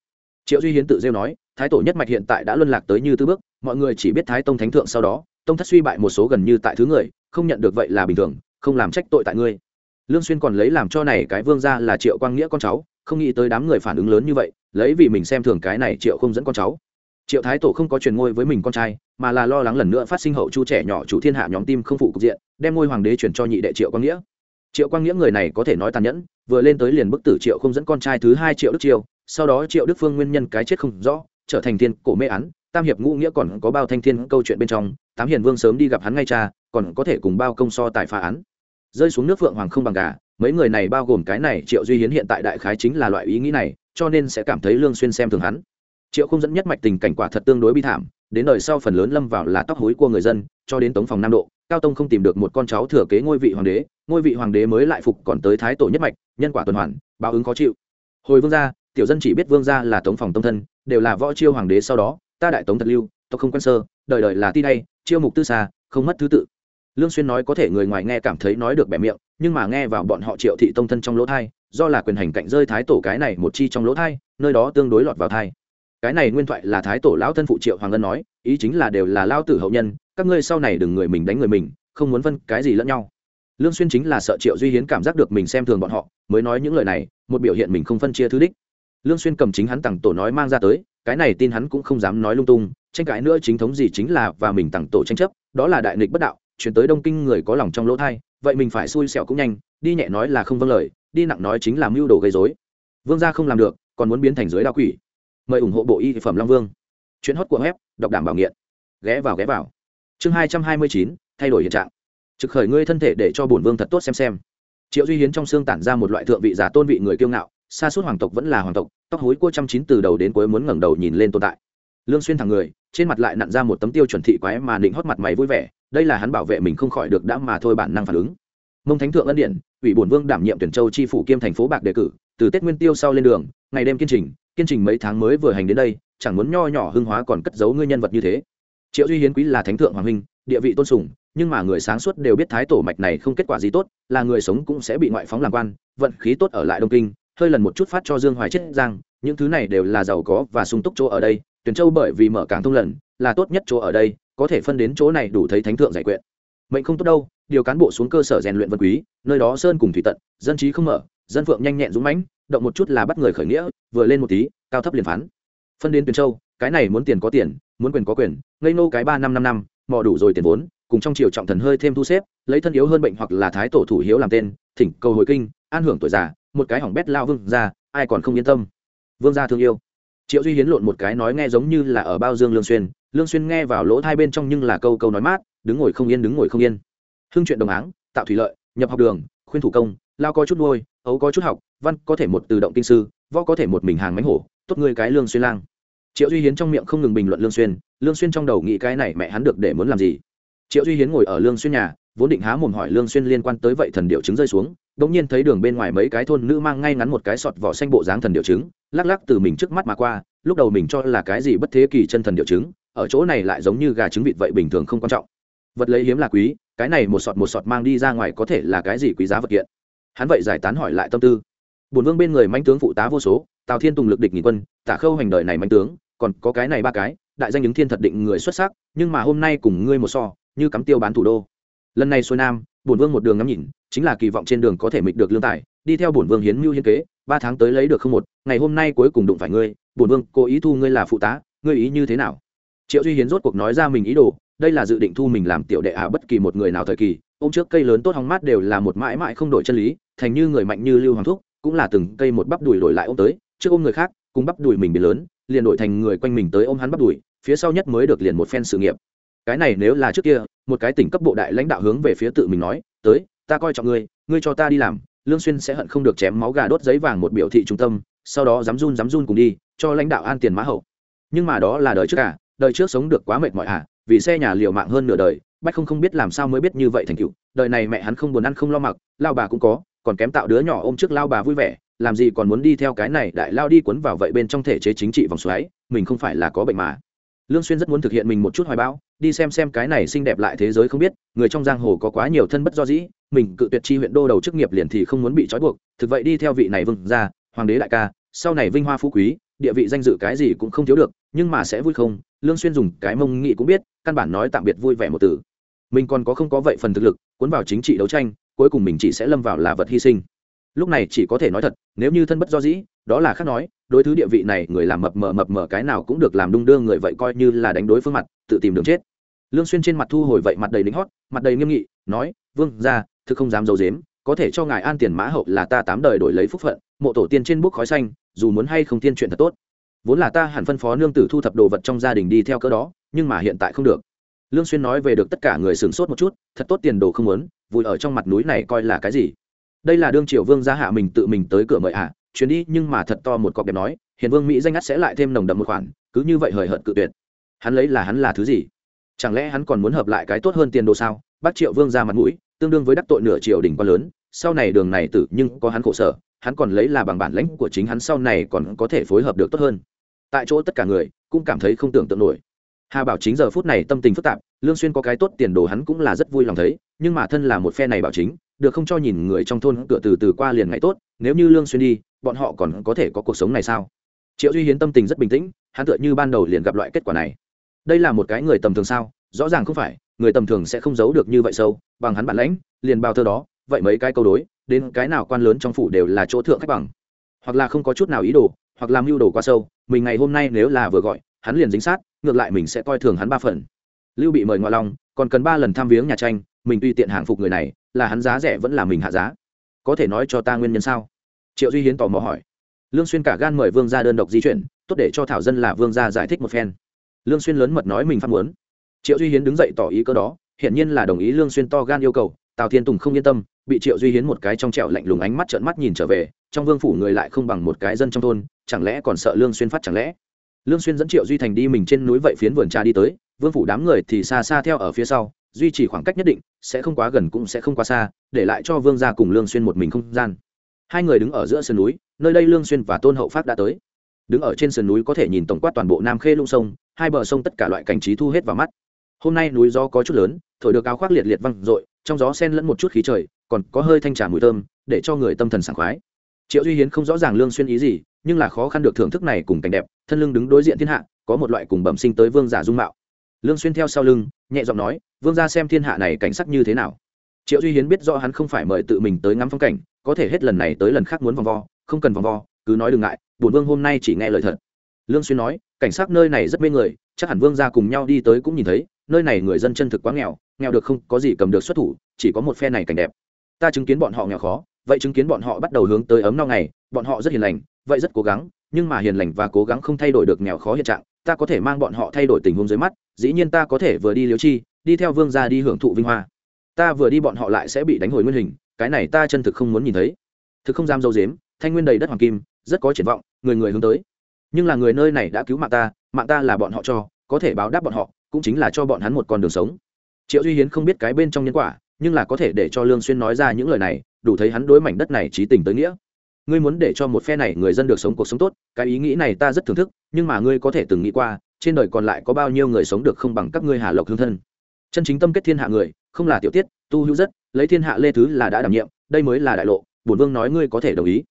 Speaker 1: Triệu duy hiến tự rêu nói, thái tổ nhất mạch hiện tại đã luân lạc tới như tư bước, mọi người chỉ biết thái tông thánh thượng sau đó, tông thất suy bại một số gần như tại thứ người, không nhận được vậy là bình thường, không làm trách tội tại ngươi. Lương xuyên còn lấy làm cho này cái vương gia là triệu quang nghĩa con cháu không nghĩ tới đám người phản ứng lớn như vậy, lấy vì mình xem thường cái này triệu không dẫn con cháu. Triệu thái tổ không có truyền ngôi với mình con trai, mà là lo lắng lần nữa phát sinh hậu chu trẻ nhỏ chủ thiên hạ nhóm tim không phụ cục diện, đem ngôi hoàng đế chuyển cho nhị đệ triệu quang nghĩa. Triệu quang nghĩa người này có thể nói tàn nhẫn, vừa lên tới liền bức tử triệu không dẫn con trai thứ hai triệu đức triều sau đó triệu đức phương nguyên nhân cái chết không rõ, trở thành thiên cổ mê án, tam hiệp ngũ nghĩa còn có bao thanh thiên câu chuyện bên trong, tám hiền vương sớm đi gặp hắn ngay cha, còn có thể cùng bao công so tài phá án. Rơi xuống nước phượng hoàng không bằng gà mấy người này bao gồm cái này triệu duy hiến hiện tại đại khái chính là loại ý nghĩ này, cho nên sẽ cảm thấy lương xuyên xem thường hắn. Triệu không dẫn nhất mạch tình cảnh quả thật tương đối bi thảm, đến đời sau phần lớn lâm vào là tóc hối của người dân, cho đến tống phòng nam độ, cao tông không tìm được một con cháu thừa kế ngôi vị hoàng đế, ngôi vị hoàng đế mới lại phục còn tới thái tổ nhất mạch, nhân quả tuần hoàn, báo ứng khó chịu. Hồi vương gia, tiểu dân chỉ biết vương gia là tống phòng tông thân, đều là võ chiêu hoàng đế sau đó, ta đại tống thật lưu, tộc không quan sơ, đời đời là ti đây chiêu mục tư xa, không mất thứ tự lương xuyên nói có thể người ngoài nghe cảm thấy nói được bẻ miệng, nhưng mà nghe vào bọn họ triệu thị tông thân trong lỗ thai, do là quyền hành cạnh rơi thái tổ cái này một chi trong lỗ thai, nơi đó tương đối lọt vào thai. Cái này nguyên thoại là thái tổ lão thân phụ triệu hoàng ngân nói, ý chính là đều là lao tử hậu nhân, các ngươi sau này đừng người mình đánh người mình, không muốn phân cái gì lẫn nhau. Lương xuyên chính là sợ triệu duy hiến cảm giác được mình xem thường bọn họ, mới nói những lời này, một biểu hiện mình không phân chia thứ đích. Lương xuyên cầm chính hắn tặng tổ nói mang ra tới, cái này tin hắn cũng không dám nói lung tung, tranh cãi nữa chính thống gì chính là và mình tặng tổ tranh chấp, đó là đại nghịch bất đạo chuyển tới đông kinh người có lòng trong lỗ thai, vậy mình phải xui xẻo cũng nhanh, đi nhẹ nói là không vâng lời, đi nặng nói chính là mưu đồ gây rối. Vương gia không làm được, còn muốn biến thành giới đa quỷ. Mời ủng hộ bộ y phẩm long vương. Chuyện hót của web, đọc đảm bảo nghiện. Ghé vào ghé vào. Chương hai trăm hai mươi chín, thay đổi hiện trạng. Trực khởi ngươi thân thể để cho bổn vương thật tốt xem xem. Triệu duy hiến trong xương tản ra một loại thượng vị giả tôn vị người kiêu ngạo, xa suốt hoàng tộc vẫn là hoàng tộc, tóc hối cua trăm chín từ đầu đến cuối muốn ngẩng đầu nhìn lên tồn tại. Lương xuyên thẳng người, trên mặt lại nặn ra một tấm tiêu chuẩn thị quái mà định hót mặt mày vui vẻ đây là hắn bảo vệ mình không khỏi được đã mà thôi bản năng phản ứng. Mông thánh thượng ân điện ủy bổn vương đảm nhiệm tuyển châu chi phủ kiêm thành phố bạc đề cử, từ tết nguyên tiêu sau lên đường, ngày đêm kiên trình kiên trình mấy tháng mới vừa hành đến đây, chẳng muốn nho nhỏ hưng hóa còn cất giấu ngươi nhân vật như thế. Triệu duy hiến quý là thánh thượng hoàng huynh, địa vị tôn sùng, nhưng mà người sáng suốt đều biết thái tổ mạch này không kết quả gì tốt, là người sống cũng sẽ bị ngoại phóng làm quan, vận khí tốt ở lại đông kinh, hơi lần một chút phát cho dương hoài chết giang, những thứ này đều là giàu có và sung túc chỗ ở đây, tuyển châu bởi vì mở cảng thông lần, là tốt nhất chỗ ở đây có thể phân đến chỗ này đủ thấy thánh thượng giải quyện mệnh không tốt đâu, điều cán bộ xuống cơ sở rèn luyện vân quý, nơi đó sơn cùng thủy tận, dân trí không mở, dân phượng nhanh nhẹn dũng mãnh, động một chút là bắt người khởi nghĩa, vừa lên một tí, cao thấp liền phán. Phân đến tuyển châu, cái này muốn tiền có tiền, muốn quyền có quyền, ngây nô cái ba năm năm năm, mò đủ rồi tiền vốn, cùng trong triều trọng thần hơi thêm thu xếp, lấy thân yếu hơn bệnh hoặc là thái tổ thủ hiếu làm tên, thỉnh cầu hồi kinh, an hưởng tuổi già, một cái hỏng bét lao vương ra, ai còn không yên tâm. Vương gia thương yêu. Triệu duy hiến lộn một cái nói nghe giống như là ở bao dương lương xuyên lương xuyên nghe vào lỗ thay bên trong nhưng là câu câu nói mát, đứng ngồi không yên, đứng ngồi không yên. Hưng chuyện đồng áng, tạo thủy lợi, nhập học đường, khuyên thủ công, lao có chút nuôi, ấu có chút học, văn có thể một tự động kinh sư, võ có thể một mình hàng mánh hổ, tốt ngươi cái lương xuyên lang. Triệu duy hiến trong miệng không ngừng bình luận lương xuyên lương xuyên trong đầu nghĩ cái này mẹ hắn được để muốn làm gì. Triệu duy hiến ngồi ở lương xuyên nhà, vốn định há mồm hỏi lương xuyên liên quan tới vậy thần điệu trứng rơi xuống, đột nhiên thấy đường bên ngoài mấy cái thôn nữ mang ngay ngắn một cái sọt vỏ xanh bộ dáng thần điệu trứng lắc lắc từ mình trước mắt mà qua, lúc đầu mình cho là cái gì bất thế kỳ chân thần điệu trứng ở chỗ này lại giống như gà trứng vịt vậy bình thường không quan trọng. Vật lấy hiếm là quý, cái này một sọt một sọt mang đi ra ngoài có thể là cái gì quý giá vật kiện? Hắn vậy giải tán hỏi lại tâm tư. Bổn vương bên người manh tướng phụ tá vô số, tào thiên tùng lực địch nghìn quân tả khâu hành đời này manh tướng, còn có cái này ba cái, đại danh những thiên thật định người xuất sắc, nhưng mà hôm nay cùng ngươi một so, như cắm tiêu bán thủ đô. Lần này xuôi nam, bổn vương một đường ngắm nhìn, chính là kỳ vọng trên đường có thể mịch được lương tài, đi theo bổn vương hiến mưu hiến kế, ba tháng tới lấy được không một, ngày hôm nay cuối cùng đụng phải ngươi, bổn vương cố ý thu ngươi là phụ tá, ngươi ý như thế nào? Triệu duy hiến rốt cuộc nói ra mình ý đồ đây là dự định thu mình làm tiểu đệ hạ bất kỳ một người nào thời kỳ ôm trước cây lớn tốt hóng mát đều là một mãi mãi không đổi chân lý thành như người mạnh như lưu hoàng thúc cũng là từng cây một bắp đùi đổi lại ôm tới trước ôm người khác cùng bắp đùi mình bị lớn liền đổi thành người quanh mình tới ôm hắn bắp đùi phía sau nhất mới được liền một phen sự nghiệp. Cái này nếu là trước kia một cái tỉnh cấp bộ đại lãnh đạo hướng về phía tự mình nói tới ta coi trọng ngươi ngươi cho ta đi làm lương xuyên sẽ hận không được chém máu gà đốt giấy vàng một biểu thị trung tâm sau đó dám run dám run cùng đi cho lãnh đạo an tiền mã hậu. Nhưng mà đó là đời trước cả à, đời trước sống được quá mệt mỏi à vì xe nhà liều mạng hơn nửa đời, bách không không biết làm sao mới biết như vậy thành cựu đời này mẹ hắn không buồn ăn không lo mặc, lao bà cũng có, còn kém tạo đứa nhỏ ôm trước lao bà vui vẻ, làm gì còn muốn đi theo cái này đại lao đi cuốn vào vậy bên trong thể chế chính trị vòng xoáy, mình không phải là có bệnh mà. Lương xuyên rất muốn thực hiện mình một chút hoài bão, đi xem xem cái này xinh đẹp lại thế giới không biết, người trong giang hồ có quá nhiều thân bất do dĩ, mình cự tuyệt chi huyện đô đầu chức nghiệp liền thì không muốn bị trói buộc, thực vậy đi theo vị này vừng ra hoàng đế đại ca, sau này vinh hoa phú quý, địa vị danh dự cái gì cũng không thiếu được, nhưng mà sẽ vui không lương xuyên dùng cái mông nghị cũng biết, căn bản nói tạm biệt vui vẻ một từ. Mình còn có không có vậy phần thực lực, cuốn vào chính trị đấu tranh, cuối cùng mình chỉ sẽ lâm vào là vật hy sinh. Lúc này chỉ có thể nói thật, nếu như thân bất do dĩ, đó là khác nói, đối thứ địa vị này, người làm mập mờ mập mờ cái nào cũng được làm đung đưa người vậy coi như là đánh đối phương mặt, tự tìm đường chết. Lương xuyên trên mặt thu hồi vậy mặt đầy lính hót, mặt đầy nghiêm nghị, nói, vương gia, thực không dám giấu dếm có thể cho ngài an tiền mã hậu là ta tám đời đổi lấy phúc phận, mộ tổ tiên trên bước khói xanh, dù muốn hay không tiên chuyện thật tốt vốn là ta hẳn phân phó nương tử thu thập đồ vật trong gia đình đi theo cỡ đó, nhưng mà hiện tại không được. Lương xuyên nói về được tất cả người sướng sốt một chút, thật tốt tiền đồ không muốn vui ở trong mặt núi này coi là cái gì? Đây là đương triều vương gia hạ mình tự mình tới cửa mời hạ à, chuyến đi nhưng mà thật to một cọc đẹp nói, hiền vương mỹ danh ngắt sẽ lại thêm nồng đậm một khoản, cứ như vậy hời hợt cự tuyệt. Hắn lấy là hắn là thứ gì? Chẳng lẽ hắn còn muốn hợp lại cái tốt hơn tiền đồ sao? Bác triệu vương ra mặt mũi, tương đương với đắc tội nửa triều đỉnh quá lớn, sau này đường này tử nhưng có hắn khổ sở, hắn còn lấy là bằng bản lãnh của chính hắn sau này còn có thể phối hợp được tốt hơn tại chỗ tất cả người cũng cảm thấy không tưởng tượng nổi. Hà bảo chính giờ phút này tâm tình phức tạp, lương xuyên có cái tốt tiền đồ hắn cũng là rất vui lòng thấy, nhưng mà thân là một phe này bảo chính, được không cho nhìn người trong thôn cửa từ từ qua liền ngày tốt, nếu như lương xuyên đi, bọn họ còn có thể có cuộc sống này sao? Triệu duy hiến tâm tình rất bình tĩnh, hắn tựa như ban đầu liền gặp loại kết quả này. Đây là một cái người tầm thường sao? Rõ ràng không phải, người tầm thường sẽ không giấu được như vậy sâu, bằng hắn bản lãnh, liền bao thơ đó, vậy mấy cái câu đối, đến cái nào quan lớn trong phủ đều là chỗ thượng khách bằng. Hoặc là không có chút nào ý đồ, hoặc làm mưu đồ quá sâu mình ngày hôm nay nếu là vừa gọi, hắn liền dính sát, ngược lại mình sẽ coi thường hắn ba phần. Lưu bị mời ngoại long, còn cần ba lần tham viếng nhà tranh, mình tùy tiện hàng phục người này, là hắn giá rẻ vẫn là mình hạ giá. Có thể nói cho ta nguyên nhân sao? Triệu duy hiến tò mò hỏi. Lương xuyên cả gan mời vương gia đơn độc di chuyển, tốt để cho thảo dân là vương gia giải thích một phen. Lương xuyên lớn mật nói mình phát muốn. Triệu duy hiến đứng dậy tỏ ý cơ đó hiện nhiên là đồng ý lương xuyên to gan yêu cầu, tào thiên tùng không yên tâm, bị triệu duy hiến một cái trong trẹo lạnh lùng ánh mắt trợn mắt nhìn trở về, trong vương phủ người lại không bằng một cái dân trong thôn chẳng lẽ còn sợ lương xuyên phát chẳng lẽ? Lương xuyên dẫn triệu duy thành đi mình trên núi vậy phiến vườn trà đi tới, vương phủ đám người thì xa xa theo ở phía sau, duy trì khoảng cách nhất định, sẽ không quá gần cũng sẽ không quá xa, để lại cho vương gia cùng lương xuyên một mình không gian. Hai người đứng ở giữa sườn núi, nơi đây lương xuyên và tôn hậu phát đã tới. Đứng ở trên sườn núi có thể nhìn tổng quát toàn bộ nam khê lũng sông, hai bờ sông tất cả loại cảnh trí thu hết vào mắt. Hôm nay núi gió có chút lớn, thổi được áo khoác liệt liệt văng rội, trong gió xen lẫn một chút khí trời, còn có hơi thanh trà mùi thơm, để cho người tâm thần sảng khoái. Triệu duy hiến không rõ ràng lương xuyên ý gì nhưng là khó khăn được thưởng thức này cùng cảnh đẹp, thân lưng đứng đối diện thiên hạ, có một loại cùng bẩm sinh tới vương giả dung mạo. Lương xuyên theo sau lưng, nhẹ giọng nói, vương gia xem thiên hạ này cảnh sắc như thế nào? Triệu duy hiến biết rõ hắn không phải mời tự mình tới ngắm phong cảnh, có thể hết lần này tới lần khác muốn vòng vo, không cần vòng vo, cứ nói đừng ngại, bổn vương hôm nay chỉ nghe lời thật. Lương xuyên nói, cảnh sắc nơi này rất mê người, chắc hẳn vương gia cùng nhau đi tới cũng nhìn thấy, nơi này người dân chân thực quá nghèo nghèo được không có gì cầm được xuất thủ, chỉ có một phe này cảnh đẹp. Ta chứng kiến bọn họ nghèo khó, vậy chứng kiến bọn họ bắt đầu hướng tới ấm no ngày bọn họ rất hiền lành, vậy rất cố gắng, nhưng mà hiền lành và cố gắng không thay đổi được nghèo khó hiện trạng, ta có thể mang bọn họ thay đổi tình huống dưới mắt, dĩ nhiên ta có thể vừa đi liếu chi, đi theo vương gia đi hưởng thụ vinh hoa. Ta vừa đi bọn họ lại sẽ bị đánh hồi nguyên hình, cái này ta chân thực không muốn nhìn thấy. Thực không dám dâu dếm, thanh nguyên đầy đất hoàng kim, rất có triển vọng, người người hướng tới. Nhưng là người nơi này đã cứu mạng ta mạng ta là bọn họ cho, có thể báo đáp bọn họ, cũng chính là cho bọn hắn một con đường sống. Triệu duy hiến không biết cái bên trong nhân quả, nhưng là có thể để cho lương xuyên nói ra những lời này, đủ thấy hắn đối mảnh đất này trí tình tới nghĩa ngươi muốn để cho một phe này người dân được sống cuộc sống tốt, cái ý nghĩ này ta rất thưởng thức, nhưng mà ngươi có thể từng nghĩ qua, trên đời còn lại có bao nhiêu người sống được không bằng các ngươi hà lộc hương thân. Chân chính tâm kết thiên hạ người, không là tiểu tiết, tu hữu rất, lấy thiên hạ lê thứ là đã đảm nhiệm, đây mới là đại lộ, bổn vương nói ngươi có thể đồng ý.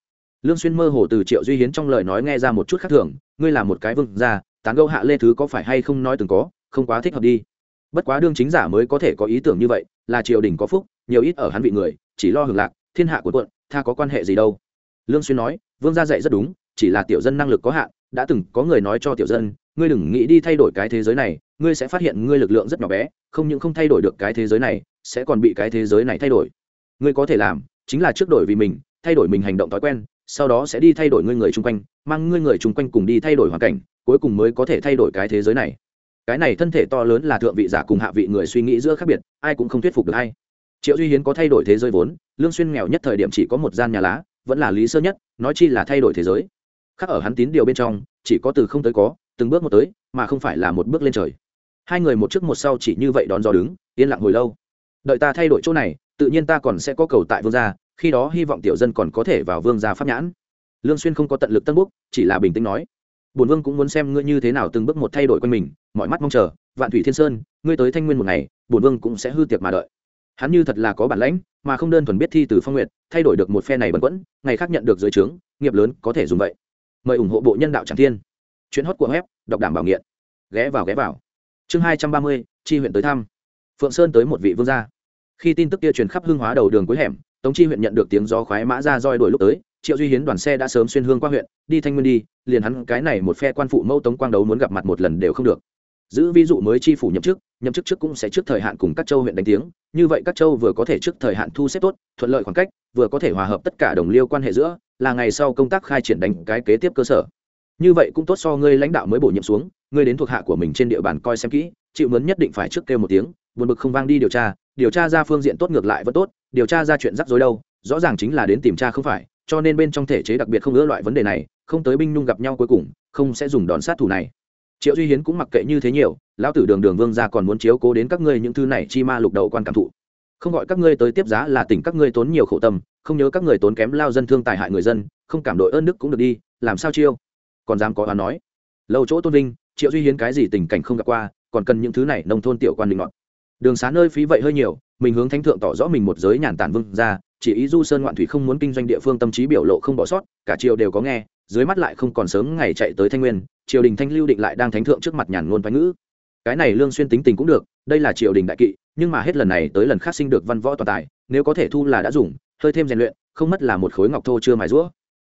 Speaker 1: Lương xuyên mơ hồ từ triệu duy hiến trong lời nói nghe ra một chút khác thường, ngươi là một cái vương gia, tán gẫu hạ lê thứ có phải hay không nói từng có, không quá thích hợp đi. Bất quá đương chính giả mới có thể có ý tưởng như vậy, là triều đình có phúc, nhiều ít ở hắn vị người, chỉ lo hưởng lạc, thiên hạ của quận, tha có quan hệ gì đâu lương xuyên nói, vương gia dạy rất đúng, chỉ là tiểu dân năng lực có hạn, đã từng có người nói cho tiểu dân, ngươi đừng nghĩ đi thay đổi cái thế giới này, ngươi sẽ phát hiện ngươi lực lượng rất nhỏ bé, không những không thay đổi được cái thế giới này, sẽ còn bị cái thế giới này thay đổi ngươi có thể làm chính là trước đổi vì mình, thay đổi mình hành động thói quen, sau đó sẽ đi thay đổi ngươi người chung quanh, mang ngươi người chung quanh cùng đi thay đổi hoàn cảnh, cuối cùng mới có thể thay đổi cái thế giới này cái này thân thể to lớn là thượng vị giả cùng hạ vị người suy nghĩ giữa khác biệt, ai cũng không thuyết phục được ai. triệu duy hiến có thay đổi thế giới vốn, lương xuyên nghèo nhất thời điểm chỉ có một gian nhà lá vẫn là lý sơ nhất, nói chi là thay đổi thế giới. Khác ở hắn tín điều bên trong, chỉ có từ không tới có, từng bước một tới, mà không phải là một bước lên trời. Hai người một trước một sau chỉ như vậy đón gió đứng, yên lặng hồi lâu. Đợi ta thay đổi chỗ này, tự nhiên ta còn sẽ có cầu tại vương gia, khi đó hy vọng tiểu dân còn có thể vào vương gia pháp nhãn. Lương xuyên không có tận lực tân búc chỉ là bình tĩnh nói. Bổn vương cũng muốn xem ngươi như thế nào từng bước một thay đổi quanh mình, mọi mắt mong chờ. Vạn thủy thiên sơn, ngươi tới thanh nguyên một ngày, bổn vương cũng sẽ hư tiệc mà đợi hắn như thật là có bản lãnh mà không đơn thuần biết thi từ phong nguyện, thay đổi được một phe này bẩn quẫn ngày khác nhận được dưới trướng nghiệp lớn có thể dùng vậy. Mời ủng hộ bộ nhân đạo tràng thiên. Chuyến hót của web đọc đảm bảo nghiện. Ghé vào ghé vào. Chương hai trăm ba mươi tri huyện tới thăm. Phượng sơn tới một vị vương gia. Khi tin tức kia truyền khắp hương hóa đầu đường cuối hẻm tống chi huyện nhận được tiếng gió khoái mã ra roi đuổi lúc tới triệu duy hiến đoàn xe đã sớm xuyên hương qua huyện đi thanh nguyên đi liền hắn cái này một phe quan phụ mẫu tống quang đấu muốn gặp mặt một lần đều không được giữ ví dụ mới chi phủ nhậm chức nhậm chức trước cũng sẽ trước thời hạn cùng các châu huyện đánh tiếng. Như vậy các châu vừa có thể trước thời hạn thu xếp tốt, thuận lợi khoảng cách, vừa có thể hòa hợp tất cả đồng liêu quan hệ giữa, là ngày sau công tác khai triển đánh cái kế tiếp cơ sở. Như vậy cũng tốt so ngươi lãnh đạo mới bổ nhiệm xuống, ngươi đến thuộc hạ của mình trên địa bàn coi xem kỹ, chịu mướn nhất định phải trước kêu một tiếng, buồn bực không vang đi điều tra điều tra ra phương diện tốt ngược lại vẫn tốt, điều tra ra chuyện rắc rối đâu, rõ ràng chính là đến tìm tra không phải, cho nên bên trong thể chế đặc biệt không ưa loại vấn đề này, không tới binh nhung gặp nhau cuối cùng, không sẽ dùng đòn sát thủ này triệu duy hiến cũng mặc kệ như thế nhiều, lão tử đường đường vương ra còn muốn chiếu cố đến các ngươi những thứ này chi ma lục đầu quan cảm thụ. Không gọi các ngươi tới tiếp giá là tỉnh các ngươi tốn nhiều khổ tâm, không nhớ các người tốn kém lao dân thương tài hại người dân, không cảm đội ơn đức cũng được đi, làm sao chiêu? Còn dám có oán nói? Lâu chỗ tôn vinh, triệu duy hiến cái gì tình cảnh không gặp qua, còn cần những thứ này nông thôn tiểu quan định ngọn đường xá nơi phí vậy hơi nhiều, mình hướng thánh thượng tỏ rõ mình một giới nhàn tản vương ra chỉ ý du sơn ngoạn thủy không muốn kinh doanh địa phương tâm trí biểu lộ không bỏ sót, cả triều đều có nghe dưới mắt lại không còn sớm ngày chạy tới thanh nguyên, triều đình thanh lưu định lại đang thánh thượng trước mặt nhàn ngôn thoái ngữ. Cái này lương xuyên tính tình cũng được, đây là triều đình đại kỵ, nhưng mà hết lần này tới lần khác sinh được văn võ toàn tài, nếu có thể thu là đã dùng, hơi thêm rèn luyện, không mất là một khối ngọc thô chưa mài rũa.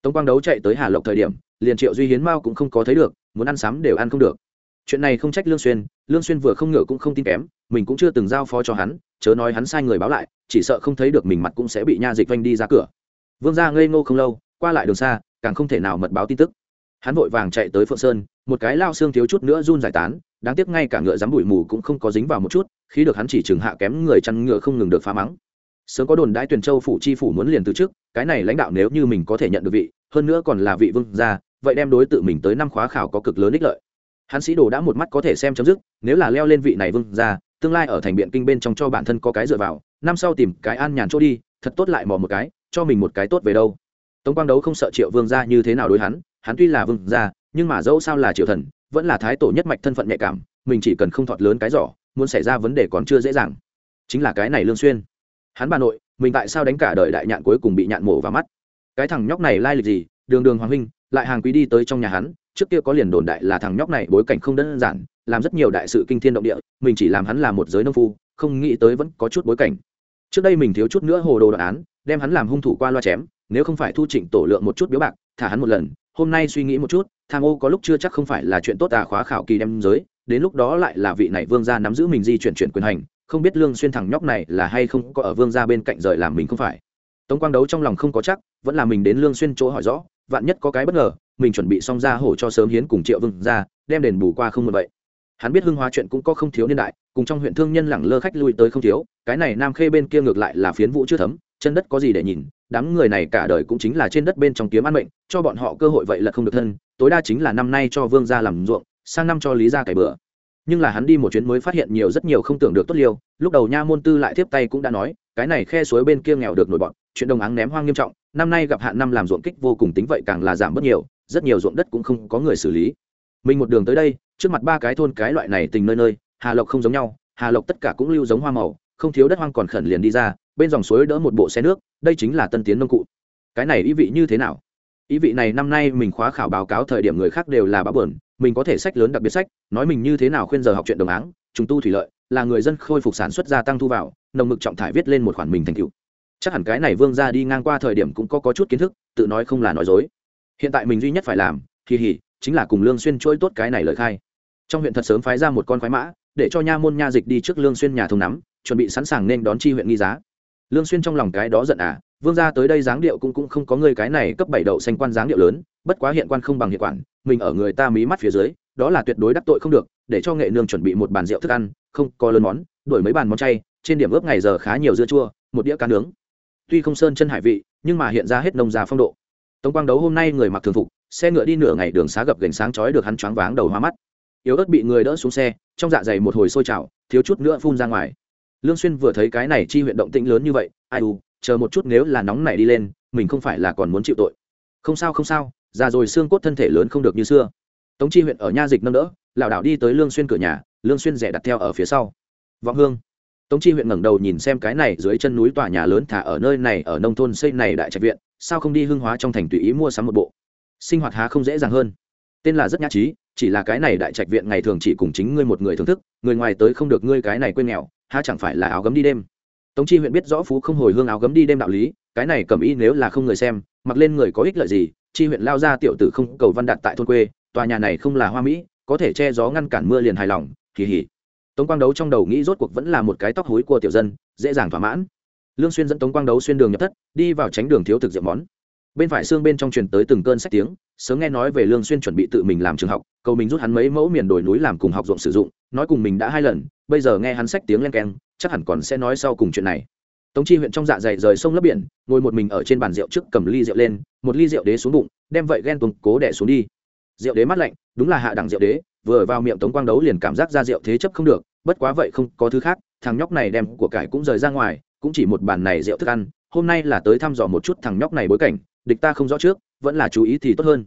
Speaker 1: Tống quang đấu chạy tới hà lộc thời điểm, liền triệu duy hiến mao cũng không có thấy được, muốn ăn sắm đều ăn không được. Chuyện này không trách lương xuyên lương xuyên vừa không ngờ cũng không tin kém, mình cũng chưa từng giao phó cho hắn, chớ nói hắn sai người báo lại, chỉ sợ không thấy được mình mặt cũng sẽ bị nha dịch vanh đi ra cửa. Vương gia ngây ngô không lâu, qua lại đường xa càng không thể nào mật báo tin tức. Hắn vội vàng chạy tới phượng sơn, một cái lao xương thiếu chút nữa run giải tán, đáng tiếc ngay cả ngựa dám bụi mù cũng không có dính vào một chút, khi được hắn chỉ chừng hạ kém người chăn ngựa không ngừng được phá mắng. Sớm có đồn đãi tuyển châu phủ chi phủ muốn liền từ trước, cái này lãnh đạo nếu như mình có thể nhận được vị, hơn nữa còn là vị vương gia, vậy đem đối tự mình tới năm khóa khảo có cực lớn ích lợi. Hắn sĩ đồ đã một mắt có thể xem chấm dứt, nếu là leo lên vị này vương gia, tương lai ở thành biện kinh bên trong cho bản thân có cái dựa vào, năm sau tìm cái an nhàn chỗ đi, thật tốt lại mò một cái, cho mình một cái tốt về đâu tống quang đấu không sợ triệu vương gia như thế nào đối hắn hắn tuy là vương gia, nhưng mà dẫu sao là triệu thần, vẫn là thái tổ nhất mạch thân phận nhạy cảm, mình chỉ cần không thọt lớn cái giỏ, muốn xảy ra vấn đề còn chưa dễ dàng. Chính là cái này lương xuyên. Hắn bà nội, mình tại sao đánh cả đời đại nhạn cuối cùng bị nhạn mổ vào mắt? Cái thằng nhóc này lai lịch gì? Đường đường hoàng huynh, lại hàng quý đi tới trong nhà hắn, trước kia có liền đồn đại là thằng nhóc này bối cảnh không đơn giản, làm rất nhiều đại sự kinh thiên động địa, mình chỉ làm hắn là một giới nông phu, không nghĩ tới vẫn có chút bối cảnh. Trước đây mình thiếu chút nữa hồ đồ đoạn án, đem hắn làm hung thủ qua loa chém nếu không phải thu trịnh tổ lượng một chút biếu bạc, thả hắn một lần, hôm nay suy nghĩ một chút, tham ô có lúc chưa chắc không phải là chuyện tốt à khóa khảo kỳ đem giới, đến lúc đó lại là vị này vương gia nắm giữ mình di chuyển chuyển quyền hành, không biết lương xuyên thằng nhóc này là hay không có ở vương gia bên cạnh rời làm mình không phải. Tống quang đấu trong lòng không có chắc, vẫn là mình đến lương xuyên chỗ hỏi rõ, vạn nhất có cái bất ngờ, mình chuẩn bị xong ra hổ cho sớm hiến cùng triệu vương gia, đem đền bù qua không một vậy. Hắn biết hưng hóa chuyện cũng có không thiếu niên đại, cùng trong huyện thương nhân lẳng lơ khách lui tới không thiếu, cái này nam khê bên kia ngược lại là phiến vũ chưa thấm chân đất có gì để nhìn, đám người này cả đời cũng chính là trên đất bên trong kiếm ăn mệnh, cho bọn họ cơ hội vậy là không được thân, tối đa chính là năm nay cho vương gia làm ruộng, sang năm cho lý gia cày bừa nhưng là hắn đi một chuyến mới phát hiện nhiều rất nhiều không tưởng được tốt liêu, lúc đầu nha môn tư lại tiếp tay cũng đã nói, cái này khe suối bên kia nghèo được nổi bọn, chuyện đồng áng ném hoang nghiêm trọng, năm nay gặp hạn năm làm ruộng kích vô cùng tính vậy càng là giảm bớt nhiều, rất nhiều ruộng đất cũng không có người xử lý. Mình một đường tới đây, trước mặt ba cái thôn cái loại này tình nơi nơi, hà lộc không giống nhau, hà lộc tất cả cũng lưu giống hoa màu không thiếu đất hoang còn khẩn liền đi ra bên dòng suối đỡ một bộ xe nước đây chính là tân tiến nông cụ. Cái này ý vị như thế nào? Ý vị này năm nay mình khóa khảo báo cáo thời điểm người khác đều là báo bờn mình có thể sách lớn đặc biệt sách nói mình như thế nào khuyên giờ học chuyện đồng áng trùng tu thủy lợi là người dân khôi phục sản xuất gia tăng thu vào nồng mực trọng thải viết lên một khoản mình thành tựu. Chắc hẳn cái này vương ra đi ngang qua thời điểm cũng có, có chút kiến thức tự nói không là nói dối. Hiện tại mình duy nhất phải làm kỳ hỉ chính là cùng lương xuyên trôi tốt cái này lời khai. Trong huyện thật sớm phái ra một con khoái mã để cho nha môn nha dịch đi trước lương xuyên nhà thông nắm chuẩn bị sẵn sàng nên đón chi huyện nghi giá. Lương xuyên trong lòng cái đó giận à vương gia tới đây dáng điệu cũng cũng không có người cái này cấp bảy đậu xanh quan dáng điệu lớn, bất quá hiện quan không bằng hiện quản, mình ở người ta mí mắt phía dưới, đó là tuyệt đối đắc tội không được, để cho nghệ nương chuẩn bị một bàn rượu thức ăn, không có lớn món đổi mấy bàn món chay, trên điểm ướp ngày giờ khá nhiều dưa chua, một đĩa cá nướng. Tuy không sơn chân hải vị, nhưng mà hiện ra hết nông gia phong độ. Tống quang đấu hôm nay người mặc thường phục, xe ngựa đi nửa ngày đường xá gập gành sáng chói được hắn choáng váng đầu hoa mắt. Yếu ớt bị người đỡ xuống xe, trong dạ dày một hồi sôi trào, thiếu chút nữa phun ra ngoài lương xuyên vừa thấy cái này chi huyện động tĩnh lớn như vậy, ai u, chờ một chút nếu là nóng này đi lên, mình không phải là còn muốn chịu tội. Không sao không sao, già rồi xương cốt thân thể lớn không được như xưa. Tống chi huyện ở nha dịch nâng đỡ, lảo đảo đi tới lương xuyên cửa nhà, lương xuyên rẻ đặt theo ở phía sau. Vọng hương. Tống chi huyện ngẩng đầu nhìn xem cái này dưới chân núi tòa nhà lớn thả ở nơi này ở nông thôn xây này đại trạch viện, sao không đi hương hóa trong thành tùy ý mua sắm một bộ? Sinh hoạt há không dễ dàng hơn. Tên là rất nhã trí, chỉ là cái này đại trạch viện ngày thường chỉ cùng chính ngươi một người thưởng thức, người ngoài tới không được ngươi cái này quên nghèo há chẳng phải là áo gấm đi đêm. Tống chi huyện biết rõ phú không hồi hương áo gấm đi đêm đạo lý, cái này cầm y nếu là không người xem, mặc lên người có ích lợi gì, chi huyện lao ra tiểu tử không cầu văn đạt tại thôn quê, tòa nhà này không là hoa mỹ, có thể che gió ngăn cản mưa liền hài lòng kỳ hỉ tống quang đấu trong đầu nghĩ rốt cuộc vẫn là một cái tóc hối của tiểu dân, dễ dàng thỏa mãn. Lương xuyên dẫn tống quang đấu xuyên đường nhập thất, đi vào tránh đường thiếu thực diệm món bên phải xương bên trong truyền tới từng cơn sách tiếng, sớm nghe nói về lương xuyên chuẩn bị tự mình làm trường học, cầu mình rút hắn mấy mẫu miền đồi núi làm cùng học dụng sử dụng, nói cùng mình đã hai lần, bây giờ nghe hắn sách tiếng len keng, chắc hẳn còn sẽ nói sau cùng chuyện này. Tống chi huyện trong dạ dày rời sông lấp biển, ngồi một mình ở trên bàn rượu trước cầm ly rượu lên, một ly rượu đế xuống bụng, đem vậy ghen tuồng cố đẻ xuống đi. Rượu đế mát lạnh, đúng là hạ đẳng rượu đế, vừa vào miệng tống quang đấu liền cảm giác ra rượu thế chấp không được, bất quá vậy không có thứ khác, thằng nhóc này đem của cải cũng rời ra ngoài, cũng chỉ một bàn này rượu thức ăn, hôm nay là tới thăm dò một chút thằng nhóc này bối cảnh địch ta không rõ trước, vẫn là chú ý thì tốt hơn.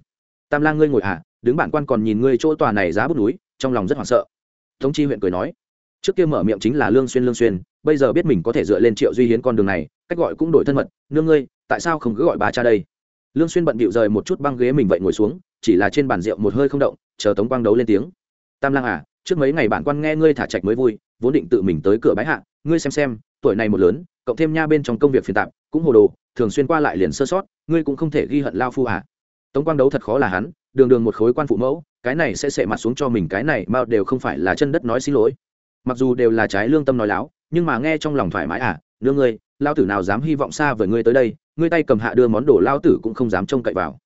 Speaker 1: Tam lang ngươi ngồi à đứng bản quan còn nhìn ngươi chỗ tòa này giá bút núi, trong lòng rất hoảng sợ. Tống chi huyện cười nói, trước kia mở miệng chính là lương xuyên lương xuyên, bây giờ biết mình có thể dựa lên triệu duy hiến con đường này, cách gọi cũng đổi thân mật, nương ngươi, tại sao không cứ gọi bà cha đây? Lương xuyên bận bịu rời một chút băng ghế mình vậy ngồi xuống, chỉ là trên bàn rượu một hơi không động, chờ tống quang đấu lên tiếng. Tam lang à trước mấy ngày bản quan nghe ngươi thả trạch mới vui, vốn định tự mình tới cửa bái hạ, ngươi xem xem, tuổi này một lớn, cộng thêm nha bên trong công việc phiền tạp cũng hồ đồ, thường xuyên qua lại liền sơ sót, ngươi cũng không thể ghi hận lao phu à. Tống quang đấu thật khó là hắn, đường đường một khối quan phụ mẫu, cái này sẽ sệ mặt xuống cho mình, cái này mao đều không phải là chân đất nói xin lỗi. Mặc dù đều là trái lương tâm nói láo, nhưng mà nghe trong lòng thoải mái à nương ngươi, lao tử nào dám hy vọng xa với ngươi tới đây, ngươi tay cầm hạ đưa món đồ lao tử cũng không dám trông cậy vào.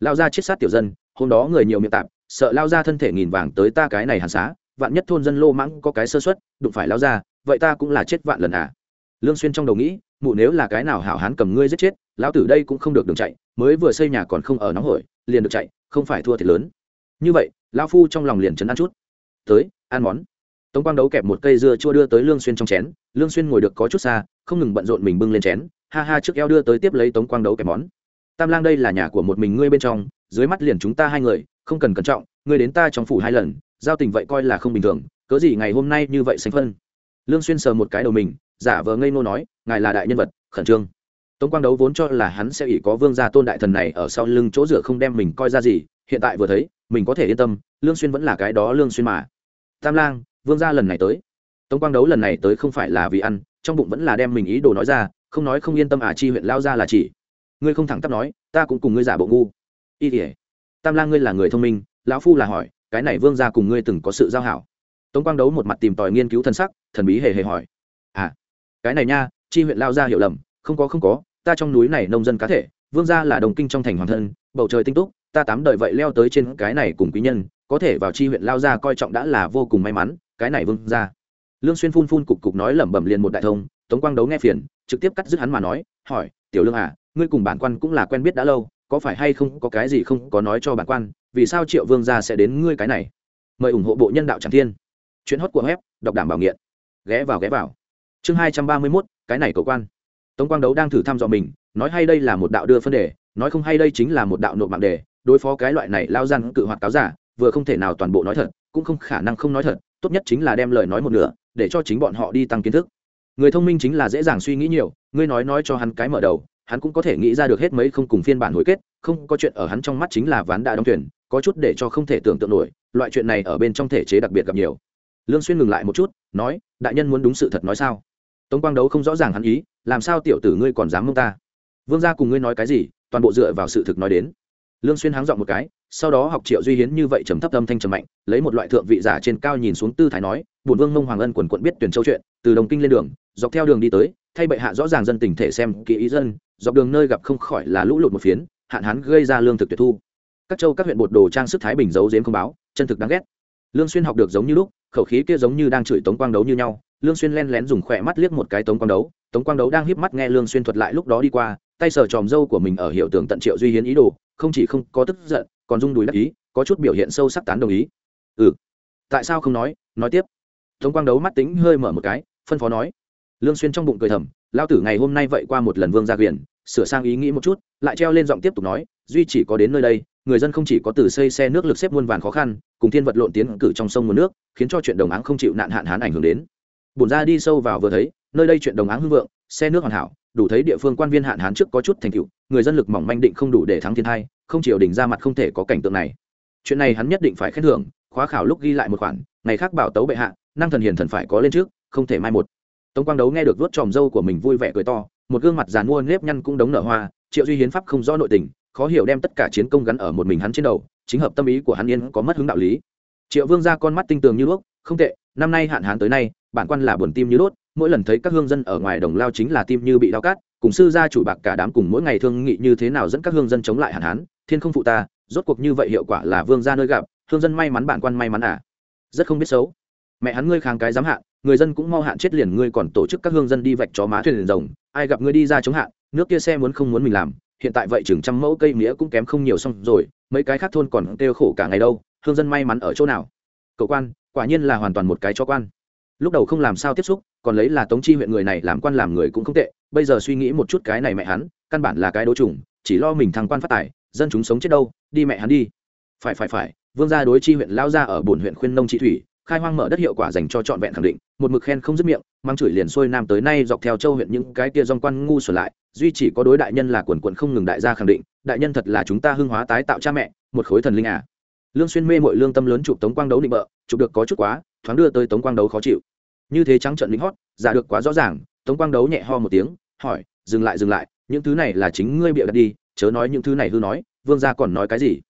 Speaker 1: Lao ra chết sát tiểu dân, hôm đó người nhiều miệng tạp, sợ lao ra thân thể nghìn vàng tới ta cái này hàn xá, vạn nhất thôn dân lô mãng có cái sơ xuất đụng phải lao ra vậy ta cũng là chết vạn lần à lương xuyên trong đầu nghĩ, mụ nếu là cái nào hảo hán cầm ngươi giết chết, lão tử đây cũng không được đường chạy, mới vừa xây nhà còn không ở nóng hổi, liền được chạy, không phải thua thiệt lớn. Như vậy, lão phu trong lòng liền chấn an chút. Tới, ăn món. Tống quang đấu kẹp một cây dưa chua đưa tới lương xuyên trong chén, lương xuyên ngồi được có chút xa, không ngừng bận rộn mình bưng lên chén, ha ha trước eo đưa tới tiếp lấy tống quang đấu kẹp món. Tam lang đây là nhà của một mình ngươi bên trong, dưới mắt liền chúng ta hai người, không cần cẩn trọng, ngươi đến ta trong phủ hai lần, giao tình vậy coi là không bình thường, cớ gì ngày hôm nay như vậy sánh phân? Lương xuyên sờ một cái đầu mình giả vờ ngây ngô nói, ngài là đại nhân vật, khẩn trương. Tống quang đấu vốn cho là hắn sẽ ỉ có vương gia tôn đại thần này ở sau lưng chỗ dựa không đem mình coi ra gì, hiện tại vừa thấy, mình có thể yên tâm, lương xuyên vẫn là cái đó lương xuyên mà. Tam lang, vương gia lần này tới. Tống quang đấu lần này tới không phải là vì ăn, trong bụng vẫn là đem mình ý đồ nói ra, không nói không yên tâm à chi huyện lao ra là chỉ. Ngươi không thẳng tắp nói, ta cũng cùng ngươi giả bộ ngu. Y tỉa tam lang ngươi là người thông minh, lão phu là hỏi, cái này vương gia cùng ngươi từng có sự giao hảo. Tống quang đấu một mặt tìm tòi nghiên cứu thân sắc, thần bí hề hề hỏi. À cái này nha, chi huyện lao ra hiểu lầm, không có không có, ta trong núi này nông dân cá thể, vương gia là đồng kinh trong thành hoàng thân, bầu trời tinh túc, ta tám đời vậy leo tới trên cái này cùng quý nhân, có thể vào chi huyện lao ra coi trọng đã là vô cùng may mắn, cái này vương gia. Lương xuyên phun phun cục cục nói lẩm bẩm liền một đại thông, tống quang đấu nghe phiền, trực tiếp cắt dứt hắn mà nói, hỏi, tiểu lương à ngươi cùng bản quan cũng là quen biết đã lâu, có phải hay không có cái gì không có nói cho bản quan, vì sao triệu vương gia sẽ đến ngươi cái này? Mời ủng hộ bộ nhân đạo tràng thiên. Chuyến hót của web, đọc đảm bảo nghiện. Ghé vào ghé vào chương hai trăm ba mươi mốt, cái này cầu quan. Tống quang đấu đang thử thăm dò mình, nói hay đây là một đạo đưa phân đề, nói không hay đây chính là một đạo nộp mạng đề, đối phó cái loại này lao gian cự hoạt cáo giả, vừa không thể nào toàn bộ nói thật, cũng không khả năng không nói thật, tốt nhất chính là đem lời nói một nửa, để cho chính bọn họ đi tăng kiến thức. Người thông minh chính là dễ dàng suy nghĩ nhiều, ngươi nói nói cho hắn cái mở đầu, hắn cũng có thể nghĩ ra được hết mấy không cùng phiên bản hồi kết, không có chuyện ở hắn trong mắt chính là ván đã đóng thuyền, có chút để cho không thể tưởng tượng nổi, loại chuyện này ở bên trong thể chế đặc biệt gặp nhiều. Lương xuyên ngừng lại một chút, nói, đại nhân muốn đúng sự thật nói sao? Tống quang đấu không rõ ràng hắn ý, làm sao tiểu tử ngươi còn dám mông ta? Vương gia cùng ngươi nói cái gì, toàn bộ dựa vào sự thực nói đến. Lương xuyên háng dọn một cái, sau đó học triệu duy hiến như vậy trầm thấp âm thanh trầm mạnh, lấy một loại thượng vị giả trên cao nhìn xuống tư thái nói, bổn vương mông hoàng ân quần quận biết tuyển châu chuyện, từ đồng kinh lên đường, dọc theo đường đi tới, thay bệ hạ rõ ràng dân tình thể xem kỹ ý dân, dọc đường nơi gặp không khỏi là lũ lụt một phiến, hạn hán gây ra lương thực tuyệt thu. Các châu các huyện bột đồ trang sức thái bình giấu giếm không báo, chân thực đáng ghét. Lương xuyên học được giống như lúc, khẩu khí kia giống như đang chửi tống quang đấu như nhau lương xuyên len lén dùng khỏe mắt liếc một cái tống quang đấu. Tống quang đấu đang híp mắt nghe lương xuyên thuật lại lúc đó đi qua, tay sờ tròm dâu của mình ở hiệu tưởng tận triệu duy hiến ý đồ, không chỉ không có tức giận, còn rung đùi đắc ý, có chút biểu hiện sâu sắc tán đồng ý. Ừ. Tại sao không nói? Nói tiếp. Tống quang đấu mắt tính hơi mở một cái, phân phó nói. Lương xuyên trong bụng cười thầm lao tử ngày hôm nay vậy qua một lần vương gia quyền, sửa sang ý nghĩ một chút, lại treo lên giọng tiếp tục nói, duy chỉ có đến nơi đây, người dân không chỉ có từ xây xe nước lực xếp muôn vàn khó khăn, cùng thiên vật lộn tiến cử trong sông nguồn nước, khiến cho chuyện đồng áng không chịu nạn hạn hán ảnh hưởng đến bổn ra đi sâu vào vừa thấy, nơi đây chuyện đồng áng hưng vượng, xe nước hoàn hảo, đủ thấy địa phương quan viên hạn hán trước có chút thành tựu, người dân lực mỏng manh định không đủ để thắng thiên hai không triều đỉnh ra mặt không thể có cảnh tượng này. Chuyện này hắn nhất định phải khen thưởng, khóa khảo lúc ghi lại một khoản, ngày khác bảo tấu bệ hạ, năng thần hiền thần phải có lên trước, không thể mai một. Tống quang đấu nghe được vớt tròm dâu của mình vui vẻ cười to, một gương mặt giàn mua nếp nhăn cũng đống nở hoa, triệu duy hiến pháp không rõ nội tình, khó hiểu đem tất cả chiến công gắn ở một mình hắn trên đầu, chính hợp tâm ý của hắn yên có mất hứng đạo lý. Triệu vương ra con mắt tinh tường như đuốc không tệ, năm nay hạn hán tới nay bản quan là buồn tim như đốt, mỗi lần thấy các hương dân ở ngoài đồng lao chính là tim như bị đau cát cùng sư gia chủ bạc cả đám cùng mỗi ngày thương nghị như thế nào dẫn các hương dân chống lại hạn hán, thiên không phụ ta, rốt cuộc như vậy hiệu quả là vương gia nơi gặp, hương dân may mắn bản quan may mắn à. Rất không biết xấu. Mẹ hắn ngươi kháng cái dám hạn, người dân cũng mau hạn chết liền ngươi còn tổ chức các hương dân đi vạch chó má thuyền rồng, ai gặp ngươi đi ra chống hạn, nước kia xe muốn không muốn mình làm, hiện tại vậy chừng trăm mẫu cây mía cũng kém không nhiều xong rồi, mấy cái khác thôn còn kêu khổ cả ngày đâu, hương dân may mắn ở chỗ nào? Cậu quan, quả nhiên là hoàn toàn một cái cho quan lúc đầu không làm sao tiếp xúc, còn lấy là tống chi huyện người này làm quan làm người cũng không tệ, bây giờ suy nghĩ một chút cái này mẹ hắn, căn bản là cái đố trùng chỉ lo mình thằng quan phát tài, dân chúng sống chết đâu, đi mẹ hắn đi. Phải phải phải, vương gia đối chi huyện lao ra ở bổn huyện khuyên nông trị thủy, khai hoang mở đất hiệu quả dành cho trọn vẹn khẳng định, một mực khen không dứt miệng, mang chửi liền xuôi nam tới nay dọc theo châu huyện những cái kia dòng quan ngu xuẩn lại, duy chỉ có đối đại nhân là quần quần không ngừng đại gia khẳng định, đại nhân thật là chúng ta hưng hóa tái tạo cha mẹ, một khối thần linh à. Lương xuyên mê mọi lương tâm lớn chụp tống quang đấu định bợ, chụp được có chút quá, thoáng đưa tới tống quang đấu khó chịu như thế trắng trận lính hót, giả được quá rõ ràng, tống quang đấu nhẹ ho một tiếng, hỏi, dừng lại dừng lại, những thứ này là chính ngươi bịa đặt đi, chớ nói những thứ này hư nói, vương gia còn nói cái gì?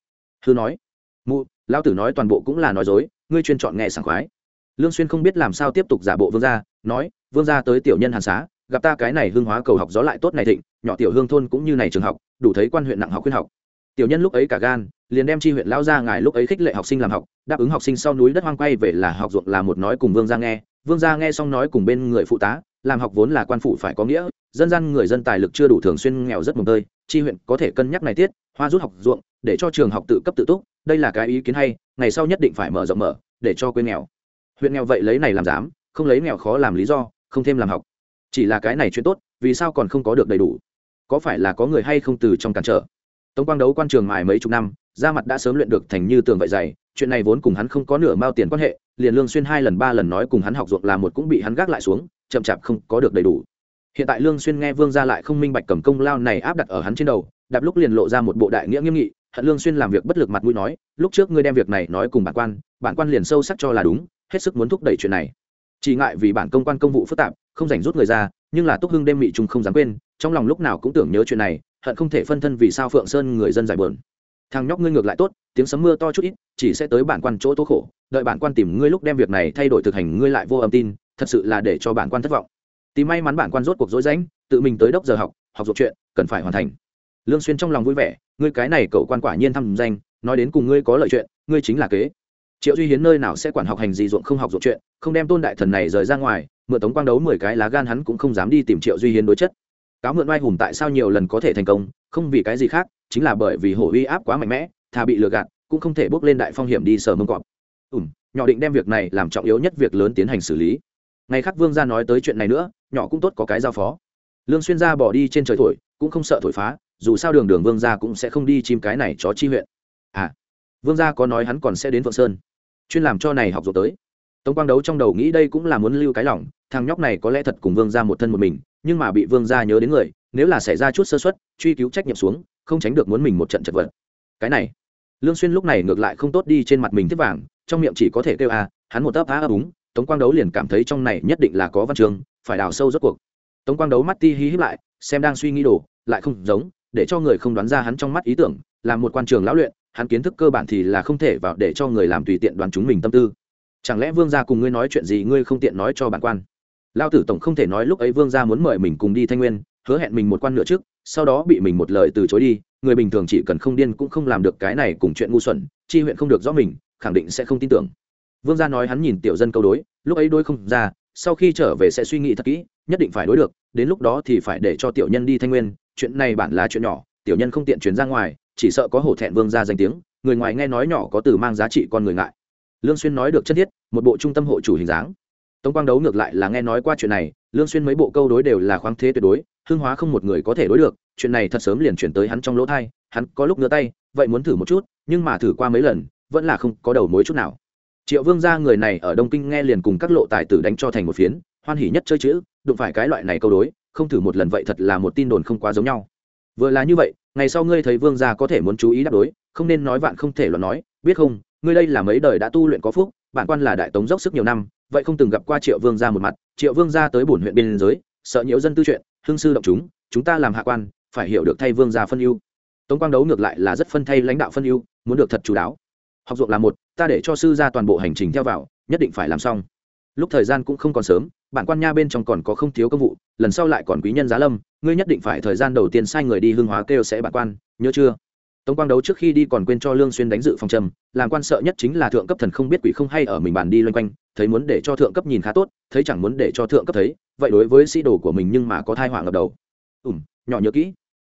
Speaker 1: Hư nói? Mụ, lão tử nói toàn bộ cũng là nói dối, ngươi chuyên chọn nghe sảng khoái. Lương xuyên không biết làm sao tiếp tục giả bộ vương gia, nói, vương gia tới tiểu nhân hàn xá, gặp ta cái này hương hóa cầu học gió lại tốt này thịnh, nhỏ tiểu hương thôn cũng như này trường học, đủ thấy quan huyện nặng học khuyên học. Tiểu nhân lúc ấy cả gan, liền đem chi huyện lão gia ngài lúc ấy khích lệ học sinh làm học, đáp ứng học sinh sau núi đất hoang quay về là học ruộng là một nói cùng vương gia nghe vương gia nghe xong nói cùng bên người phụ tá, làm học vốn là quan phụ phải có nghĩa, dân gian người dân tài lực chưa đủ thường xuyên nghèo rất mồm tơi, chi huyện có thể cân nhắc này tiết, hoa rút học ruộng, để cho trường học tự cấp tự túc, đây là cái ý kiến hay, ngày sau nhất định phải mở rộng mở, để cho quên nghèo. Huyện nghèo vậy lấy này làm dám không lấy nghèo khó làm lý do, không thêm làm học. Chỉ là cái này chuyện tốt, vì sao còn không có được đầy đủ? Có phải là có người hay không từ trong cản trở? Tống quang đấu quan trường mài mấy chục năm, ra mặt đã sớm luyện được thành như tường vậy dày chuyện này vốn cùng hắn không có nửa mao tiền quan hệ, liền lương xuyên hai lần ba lần nói cùng hắn học ruộng là một cũng bị hắn gác lại xuống, chậm chạp không có được đầy đủ. Hiện tại lương xuyên nghe vương gia lại không minh bạch cầm công lao này áp đặt ở hắn trên đầu, đạp lúc liền lộ ra một bộ đại nghĩa nghiêm nghị, hận lương xuyên làm việc bất lực mặt mũi nói, lúc trước ngươi đem việc này nói cùng bản quan bản quan liền sâu sắc cho là đúng, hết sức muốn thúc đẩy chuyện này. Chỉ ngại vì bản công quan công vụ phức tạp, không rảnh rút người ra, nhưng là túc hưng đêm mị trùng không dám quên, trong lòng lúc nào cũng tưởng nhớ chuyện này, hận không thể phân thân vì sao phượng sơn người dân giải bờn thằng nhóc ngươi ngược lại tốt, tiếng sấm mưa to chút ít, chỉ sẽ tới bản quan chỗ tố khổ, đợi bản quan tìm ngươi lúc đem việc này thay đổi thực hành, ngươi lại vô âm tin, thật sự là để cho bản quan thất vọng. Tìm may mắn bản quan rốt cuộc dối rãnh, tự mình tới đốc giờ học học dục chuyện, cần phải hoàn thành. Lương xuyên trong lòng vui vẻ, ngươi cái này cậu quan quả nhiên thăm danh, nói đến cùng ngươi có lợi chuyện, ngươi chính là kế. Triệu duy hiến nơi nào sẽ quản học hành gì ruộng không học ruộng chuyện, không đem tôn đại thần này rời ra ngoài, mượn tống quang đấu mười cái lá gan hắn cũng không dám đi tìm triệu duy hiến đối chất. Cáo mượn oai hùng tại sao nhiều lần có thể thành công, không vì cái gì khác chính là bởi vì hổ uy áp quá mạnh mẽ thà bị lừa gạt, cũng không thể bước lên đại phong hiểm đi sờ mông cọp. Ùm nhỏ định đem việc này làm trọng yếu nhất việc lớn tiến hành xử lý. Ngày khác vương gia nói tới chuyện này nữa, nhỏ cũng tốt có cái giao phó. Lương xuyên gia bỏ đi trên trời thổi, cũng không sợ thổi phá, dù sao đường đường vương gia cũng sẽ không đi chim cái này chó chi huyện. À vương gia có nói hắn còn sẽ đến vượng sơn. Chuyên làm cho này học rồi tới. Tống quang đấu trong đầu nghĩ đây cũng là muốn lưu cái lòng, thằng nhóc này có lẽ thật cùng vương gia một thân một mình, nhưng mà bị vương gia nhớ đến người, nếu là xảy ra chút sơ suất, truy cứu trách nhiệm xuống không tránh được muốn mình một trận chật vật. Cái này, lương xuyên lúc này ngược lại không tốt đi trên mặt mình tiếp vàng, trong miệng chỉ có thể kêu à hắn một tấp á đúng tống quang đấu liền cảm thấy trong này nhất định là có văn trường phải đào sâu rốt cuộc. Tống quang đấu mắt ti hí híp lại, xem đang suy nghĩ đồ, lại không giống, để cho người không đoán ra hắn trong mắt ý tưởng, làm một quan trường lão luyện, hắn kiến thức cơ bản thì là không thể vào để cho người làm tùy tiện đoán chúng mình tâm tư. Chẳng lẽ vương gia cùng ngươi nói chuyện gì ngươi không tiện nói cho bản quan? Lao tử tổng không thể nói lúc ấy vương gia muốn mời mình cùng đi thanh nguyên hứa hẹn mình một quan nửa trước, sau đó bị mình một lời từ chối đi, người bình thường chỉ cần không điên cũng không làm được cái này cùng chuyện ngu xuẩn, chi huyện không được rõ mình, khẳng định sẽ không tin tưởng. Vương gia nói hắn nhìn tiểu dân câu đối, lúc ấy đối không ra, sau khi trở về sẽ suy nghĩ thật kỹ, nhất định phải đối được, đến lúc đó thì phải để cho tiểu nhân đi thanh nguyên, chuyện này bản là chuyện nhỏ, tiểu nhân không tiện chuyển ra ngoài, chỉ sợ có hổ thẹn vương gia danh tiếng, người ngoài nghe nói nhỏ có từ mang giá trị con người ngại. Lương xuyên nói được chân thiết, một bộ trung tâm hộ chủ hình dáng tống quang đấu ngược lại là nghe nói qua chuyện này lương xuyên mấy bộ câu đối đều là khoáng thế tuyệt đối hương hóa không một người có thể đối được chuyện này thật sớm liền chuyển tới hắn trong lỗ thay, hắn có lúc ngửa tay vậy muốn thử một chút nhưng mà thử qua mấy lần vẫn là không có đầu mối chút nào. Triệu vương gia người này ở đông kinh nghe liền cùng các lộ tài tử đánh cho thành một phiến hoan hỉ nhất chơi chữ đụng phải cái loại này câu đối không thử một lần vậy thật là một tin đồn không quá giống nhau. Vừa là như vậy ngày sau ngươi thấy vương gia có thể muốn chú ý đáp đối không nên nói vạn không thể luận nói biết không ngươi đây là mấy đời đã tu luyện có phúc bản quan là đại tống dốc sức nhiều năm vậy không từng gặp qua triệu vương gia một mặt, triệu vương gia tới bổn huyện biên giới, sợ nhiễu dân tư chuyện hương sư động chúng chúng ta làm hạ quan, phải hiểu được thay vương gia phân ưu. Tống quang đấu ngược lại là rất phân thay lãnh đạo phân ưu, muốn được thật chú đáo. Học dụng là một, ta để cho sư ra toàn bộ hành trình theo vào, nhất định phải làm xong. Lúc thời gian cũng không còn sớm, bản quan nha bên trong còn có không thiếu công vụ, lần sau lại còn quý nhân giá lâm, ngươi nhất định phải thời gian đầu tiên sai người đi hương hóa kêu sẽ bản quan, nhớ chưa? Tống quang đấu trước khi đi còn quên cho lương xuyên đánh dự phòng trầm, làm quan sợ nhất chính là thượng cấp thần không biết quỷ không hay ở mình bàn đi loanh quanh, thấy muốn để cho thượng cấp nhìn khá tốt, thấy chẳng muốn để cho thượng cấp thấy, vậy đối với sĩ đồ của mình nhưng mà có thai họa ngập đầu. Ủm nhỏ nhớ kỹ.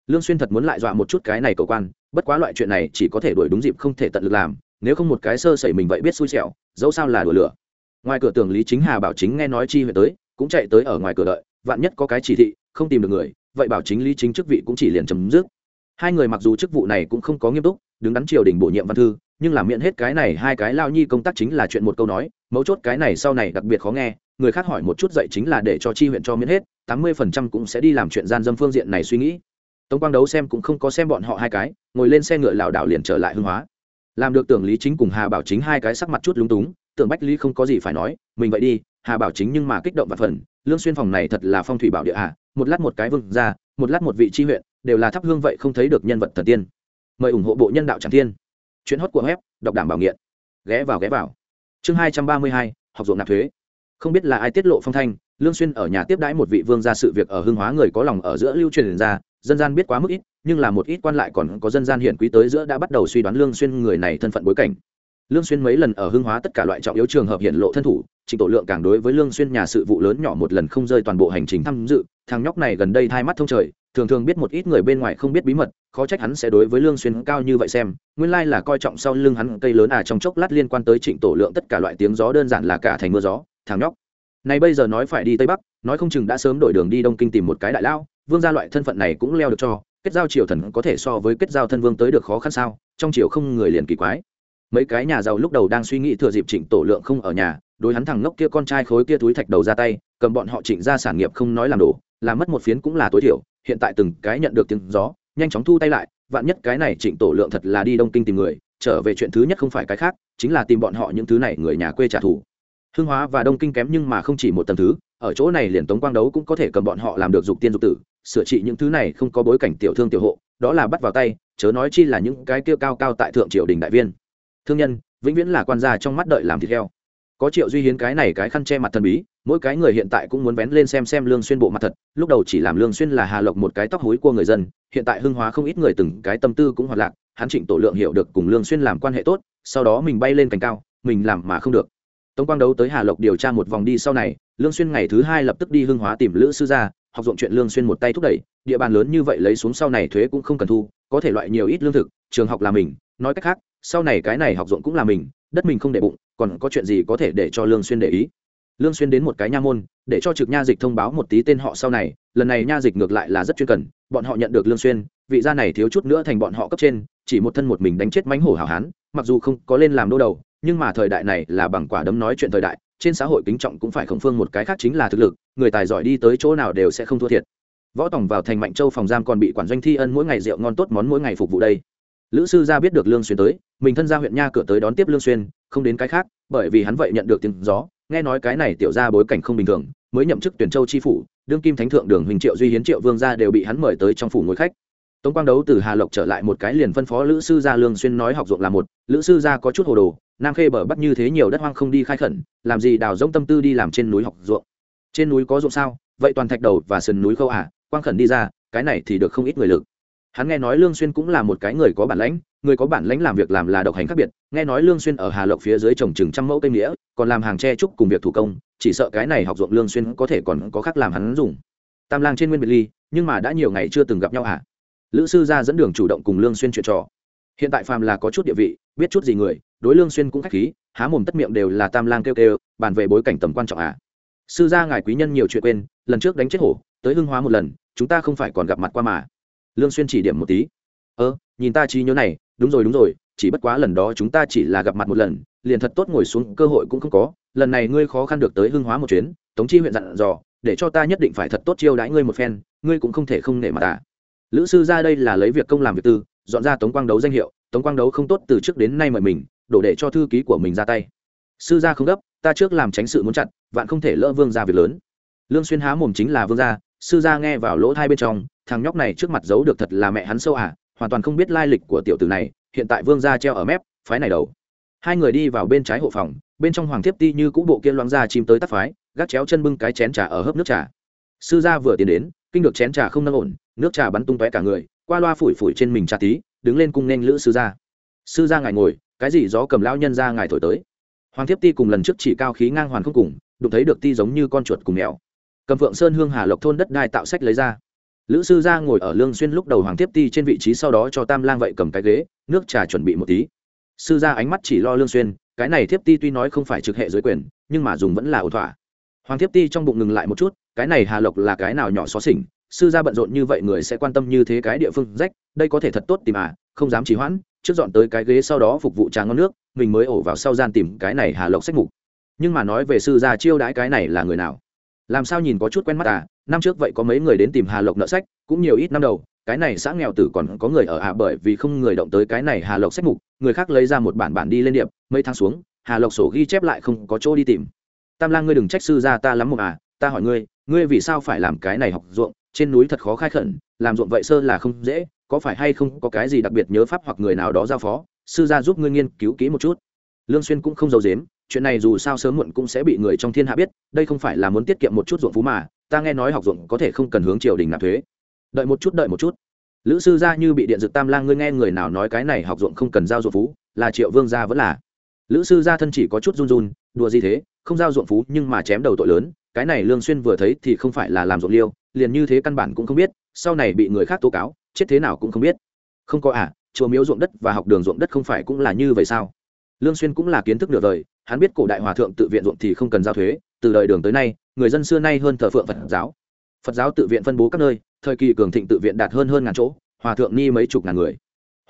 Speaker 1: Lương xuyên thật muốn lại dọa một chút cái này cầu quan, bất quá loại chuyện này chỉ có thể đuổi đúng dịp không thể tận lực làm, nếu không một cái sơ sẩy mình vậy biết xui xẻo, dẫu sao là đùa lửa. Ngoài cửa tường lý chính hà bảo chính nghe nói chi huyện tới, cũng chạy tới ở ngoài cửa đợi, vạn nhất có cái chỉ thị, không tìm được người, vậy bảo chính lý chính chức vị cũng chỉ liền chấm dứt hai người mặc dù chức vụ này cũng không có nghiêm túc đứng đắn triều đình bổ nhiệm văn thư nhưng làm miễn hết cái này hai cái lao nhi công tác chính là chuyện một câu nói mấu chốt cái này sau này đặc biệt khó nghe người khác hỏi một chút dậy chính là để cho chi huyện cho miễn hết tám mươi phần trăm cũng sẽ đi làm chuyện gian dâm phương diện này suy nghĩ. Tống quang đấu xem cũng không có xem bọn họ hai cái ngồi lên xe ngựa lảo đảo liền trở lại hương hóa. Làm được tưởng lý chính cùng hà bảo chính hai cái sắc mặt chút lúng túng tưởng bách lý không có gì phải nói mình vậy đi hà bảo chính nhưng mà kích động và phần lương xuyên phòng này thật là phong thủy bảo địa à, một lát một cái vương ra một lát một vị chi huyện đều là thắp hương vậy không thấy được nhân vật thần tiên. Mời ủng hộ bộ nhân đạo tràng tiên chuyện hót của web, đọc đảm bảo nghiện. Ghé vào ghé vào. Chương hai trăm ba mươi hai, học dụng nạp thuế. Không biết là ai tiết lộ phong thanh, lương xuyên ở nhà tiếp đãi một vị vương ra sự việc ở hương hóa người có lòng ở giữa lưu truyền ra, dân gian biết quá mức ít, nhưng là một ít quan lại còn có dân gian hiển quý tới giữa đã bắt đầu suy đoán lương xuyên người này thân phận bối cảnh. Lương xuyên mấy lần ở hương hóa tất cả loại trọng yếu trường hợp hiện lộ thân thủ, trình tổ lượng càng đối với lương xuyên nhà sự vụ lớn nhỏ một lần không rơi toàn bộ hành trình tham dự thằng nhóc này gần đây thay mắt thông trời, thường thường biết một ít người bên ngoài không biết bí mật, khó trách hắn sẽ đối với lương xuyên cao như vậy xem, nguyên lai là coi trọng sau lưng hắn cây lớn à trong chốc lát liên quan tới trịnh tổ lượng tất cả loại tiếng gió đơn giản là cả thành mưa gió, thằng nhóc này bây giờ nói phải đi tây bắc, nói không chừng đã sớm đổi đường đi đông kinh tìm một cái đại lao vương gia loại thân phận này cũng leo được cho, kết giao triều thần có thể so với kết giao thân vương tới được khó khăn sao, trong triều không người liền kỳ quái mấy cái nhà giàu lúc đầu đang suy nghĩ thừa dịp trịnh tổ lượng không ở nhà, đối hắn thằng ngốc kia con trai khối kia túi thạch đầu ra tay, cầm bọn họ trịnh ra sản nghiệp không nói làm đủ làm mất một phiến cũng là tối thiểu, hiện tại từng cái nhận được tiếng gió, nhanh chóng thu tay lại, vạn nhất cái này trịnh tổ lượng thật là đi đông kinh tìm người, trở về chuyện thứ nhất không phải cái khác, chính là tìm bọn họ những thứ này người nhà quê trả thù. Hương hóa và đông kinh kém nhưng mà không chỉ một tầng thứ, ở chỗ này liền tống quang đấu cũng có thể cầm bọn họ làm được dục tiên dục tử, sửa trị những thứ này không có bối cảnh tiểu thương tiểu hộ, đó là bắt vào tay, chớ nói chi là những cái kia cao cao tại thượng triều đình đại viên. Thương nhân, vĩnh viễn là quan gia trong mắt đợi làm thịt heo có triệu duy hiến cái này cái khăn che mặt thần bí, mỗi cái người hiện tại cũng muốn vén lên xem xem lương xuyên bộ mặt thật. Lúc đầu chỉ làm lương xuyên là hà lộc một cái tóc hối của người dân, hiện tại hưng hóa không ít người từng cái tâm tư cũng hoạt lạc, hắn trịnh tổ lượng hiểu được cùng lương xuyên làm quan hệ tốt, sau đó mình bay lên cành cao, mình làm mà không được. Tống quang đấu tới hà lộc điều tra một vòng đi sau này, lương xuyên ngày thứ hai lập tức đi hưng hóa tìm lữ sư gia, học dụng chuyện lương xuyên một tay thúc đẩy, địa bàn lớn như vậy lấy xuống sau này thuế cũng không cần thu, có thể loại nhiều ít lương thực, trường học là mình, nói cách khác, sau này cái này học dụng cũng là mình, đất mình không để bụng còn có chuyện gì có thể để cho lương xuyên để ý? Lương xuyên đến một cái nha môn, để cho trực nha dịch thông báo một tí tên họ sau này, lần này nha dịch ngược lại là rất chuyên cần, bọn họ nhận được lương xuyên, vị gia này thiếu chút nữa thành bọn họ cấp trên, chỉ một thân một mình đánh chết mãnh hổ hảo hán, mặc dù không có lên làm đô đầu, nhưng mà thời đại này là bằng quả đấm nói chuyện thời đại, trên xã hội kính trọng cũng phải khổng phương một cái khác chính là thực lực, người tài giỏi đi tới chỗ nào đều sẽ không thua thiệt. Võ tòng vào thành mạnh châu phòng giam còn bị quản doanh thi ân mỗi ngày rượu ngon tốt món mỗi ngày phục vụ đây lữ sư gia biết được lương xuyên tới, mình thân ra huyện nha cửa tới đón tiếp lương xuyên, không đến cái khác, bởi vì hắn vậy nhận được tiếng gió. Nghe nói cái này tiểu gia bối cảnh không bình thường, mới nhậm chức tuyển châu chi phủ, đương kim thánh thượng đường huỳnh triệu duy hiến triệu vương gia đều bị hắn mời tới trong phủ ngồi khách. Tống quang đấu từ hà lộc trở lại một cái liền phân phó lữ sư gia lương xuyên nói học ruộng là một, lữ sư gia có chút hồ đồ, nam khê bờ bắc như thế nhiều đất hoang không đi khai khẩn, làm gì đào rỗng tâm tư đi làm trên núi học ruộng. Trên núi có ruộng sao? Vậy toàn thạch đầu và sườn núi khâu à? Quang khẩn đi ra, cái này thì được không ít người lực hắn nghe nói lương xuyên cũng là một cái người có bản lãnh, người có bản lãnh làm việc làm là độc hành khác biệt, nghe nói lương xuyên ở hà lộc phía dưới trồng chừng trăm mẫu cây nghĩa còn làm hàng tre trúc cùng việc thủ công, chỉ sợ cái này học ruộng lương xuyên có thể còn có khác làm hắn dùng. Tam lang trên nguyên biệt ly, nhưng mà đã nhiều ngày chưa từng gặp nhau à lữ sư gia dẫn đường chủ động cùng lương xuyên chuyện trò. Hiện tại phàm là có chút địa vị, biết chút gì người, đối lương xuyên cũng khách khí, há mồm tất miệng đều là tam lang kêu kêu, bàn về bối cảnh tầm quan trọng à sư gia ngài quý nhân nhiều chuyện quên, lần trước đánh chết hổ, tới hưng hóa một lần, chúng ta không phải còn gặp mặt qua mà lương xuyên chỉ điểm một tí. Ơ, nhìn ta trí nhớ này, đúng rồi đúng rồi, chỉ bất quá lần đó chúng ta chỉ là gặp mặt một lần, liền thật tốt ngồi xuống, cơ hội cũng không có. Lần này ngươi khó khăn được tới hưng hóa một chuyến, tống chi huyện dặn dò, để cho ta nhất định phải thật tốt chiêu đãi ngươi một phen, ngươi cũng không thể không nể mà ta. Lữ sư ra đây là lấy việc công làm việc tư, dọn ra tống quang đấu danh hiệu, tống quang đấu không tốt từ trước đến nay mời mình, đổ để cho thư ký của mình ra tay. Sư gia không gấp, ta trước làm tránh sự muốn chặn, vạn không thể lỡ vương ra việc lớn. Lương xuyên há mồm chính là vương gia sư gia nghe vào lỗ thai bên trong, thằng nhóc này trước mặt giấu được thật là mẹ hắn sâu à hoàn toàn không biết lai lịch của tiểu tử này, hiện tại vương gia treo ở mép, phái này đầu. Hai người đi vào bên trái hộ phòng, bên trong hoàng thiếp ti như cũ bộ kia loáng ra chim tới tắt phái, gác chéo chân bưng cái chén trà ở hớp nước trà. Sư gia vừa tiến đến, kinh được chén trà không nâng ổn, nước trà bắn tung tóe cả người, qua loa phủi phủi trên mình trà tí, đứng lên cung nên lữ sư gia. Sư gia ngài ngồi, cái gì gió cầm lão nhân ra ngài thổi tới. Hoàng thiếp ti cùng lần trước chỉ cao khí ngang hoàn không cùng, đụng thấy được ti giống như con chuột cùng mèo cầm phượng sơn hương hà lộc thôn đất đai tạo sách lấy ra. Lữ sư gia ngồi ở lương xuyên lúc đầu hoàng tiếp ti trên vị trí sau đó cho tam lang vậy cầm cái ghế, nước trà chuẩn bị một tí. Sư gia ánh mắt chỉ lo lương xuyên, cái này thiếp ti tuy nói không phải trực hệ dưới quyền, nhưng mà dùng vẫn là ổn thỏa. Hoàng thiếp ti trong bụng ngừng lại một chút, cái này hà lộc là cái nào nhỏ xó xỉnh, sư gia bận rộn như vậy người sẽ quan tâm như thế cái địa phương rách, đây có thể thật tốt tìm à không dám trì hoãn, trước dọn tới cái ghế sau đó phục vụ trà ngon nước, mình mới ổ vào sau gian tìm cái này hà lộc sách mục. Nhưng mà nói về sư gia chiêu đãi cái này là người nào? Làm sao nhìn có chút quen mắt à? Năm trước vậy có mấy người đến tìm hà lộc nợ sách, cũng nhiều ít năm đầu. Cái này xã nghèo tử còn có người ở ạ bởi vì không người động tới cái này hà lộc sách mục, người khác lấy ra một bản bản đi lên điệp, mấy tháng xuống, hà lộc sổ ghi chép lại không có chỗ đi tìm. Tam lang ngươi đừng trách sư ra ta lắm một à ta hỏi ngươi ngươi vì sao phải làm cái này học ruộng? Trên núi thật khó khai khẩn, làm ruộng vậy sơ là không dễ, có phải hay không có cái gì đặc biệt nhớ pháp hoặc người nào đó giao phó? Sư gia giúp ngươi nghiên cứu kỹ một chút. Lương xuyên cũng không giấu dếm chuyện này dù sao sớm muộn cũng sẽ bị người trong thiên hạ biết, đây không phải là muốn tiết kiệm một chút ruộng phú mà, ta nghe nói học ruộng có thể không cần hướng triều đình nạp thuế. Đợi một chút, đợi một chút. Lữ sư gia như bị điện dược tam lang ngươi nghe người nào nói cái này học ruộng không cần giao ruộng phú, là triệu vương gia vẫn là. Lữ sư gia thân chỉ có chút run run, đùa gì thế, không giao ruộng phú nhưng mà chém đầu tội lớn, cái này lương xuyên vừa thấy thì không phải là làm ruộng liêu, liền như thế căn bản cũng không biết, sau này bị người khác tố cáo, chết thế nào cũng không biết. Không có à chùa miếu ruộng đất và học đường ruộng đất không phải cũng là như vậy sao? Lương xuyên cũng là kiến thức nửa đời hắn biết cổ đại hòa thượng tự viện ruộng thì không cần giao thuế, từ đời đường tới nay, người dân xưa nay hơn thờ phượng phật giáo. Phật giáo tự viện phân bố các nơi, thời kỳ cường thịnh tự viện đạt hơn hơn ngàn chỗ, hòa thượng ni mấy chục ngàn người.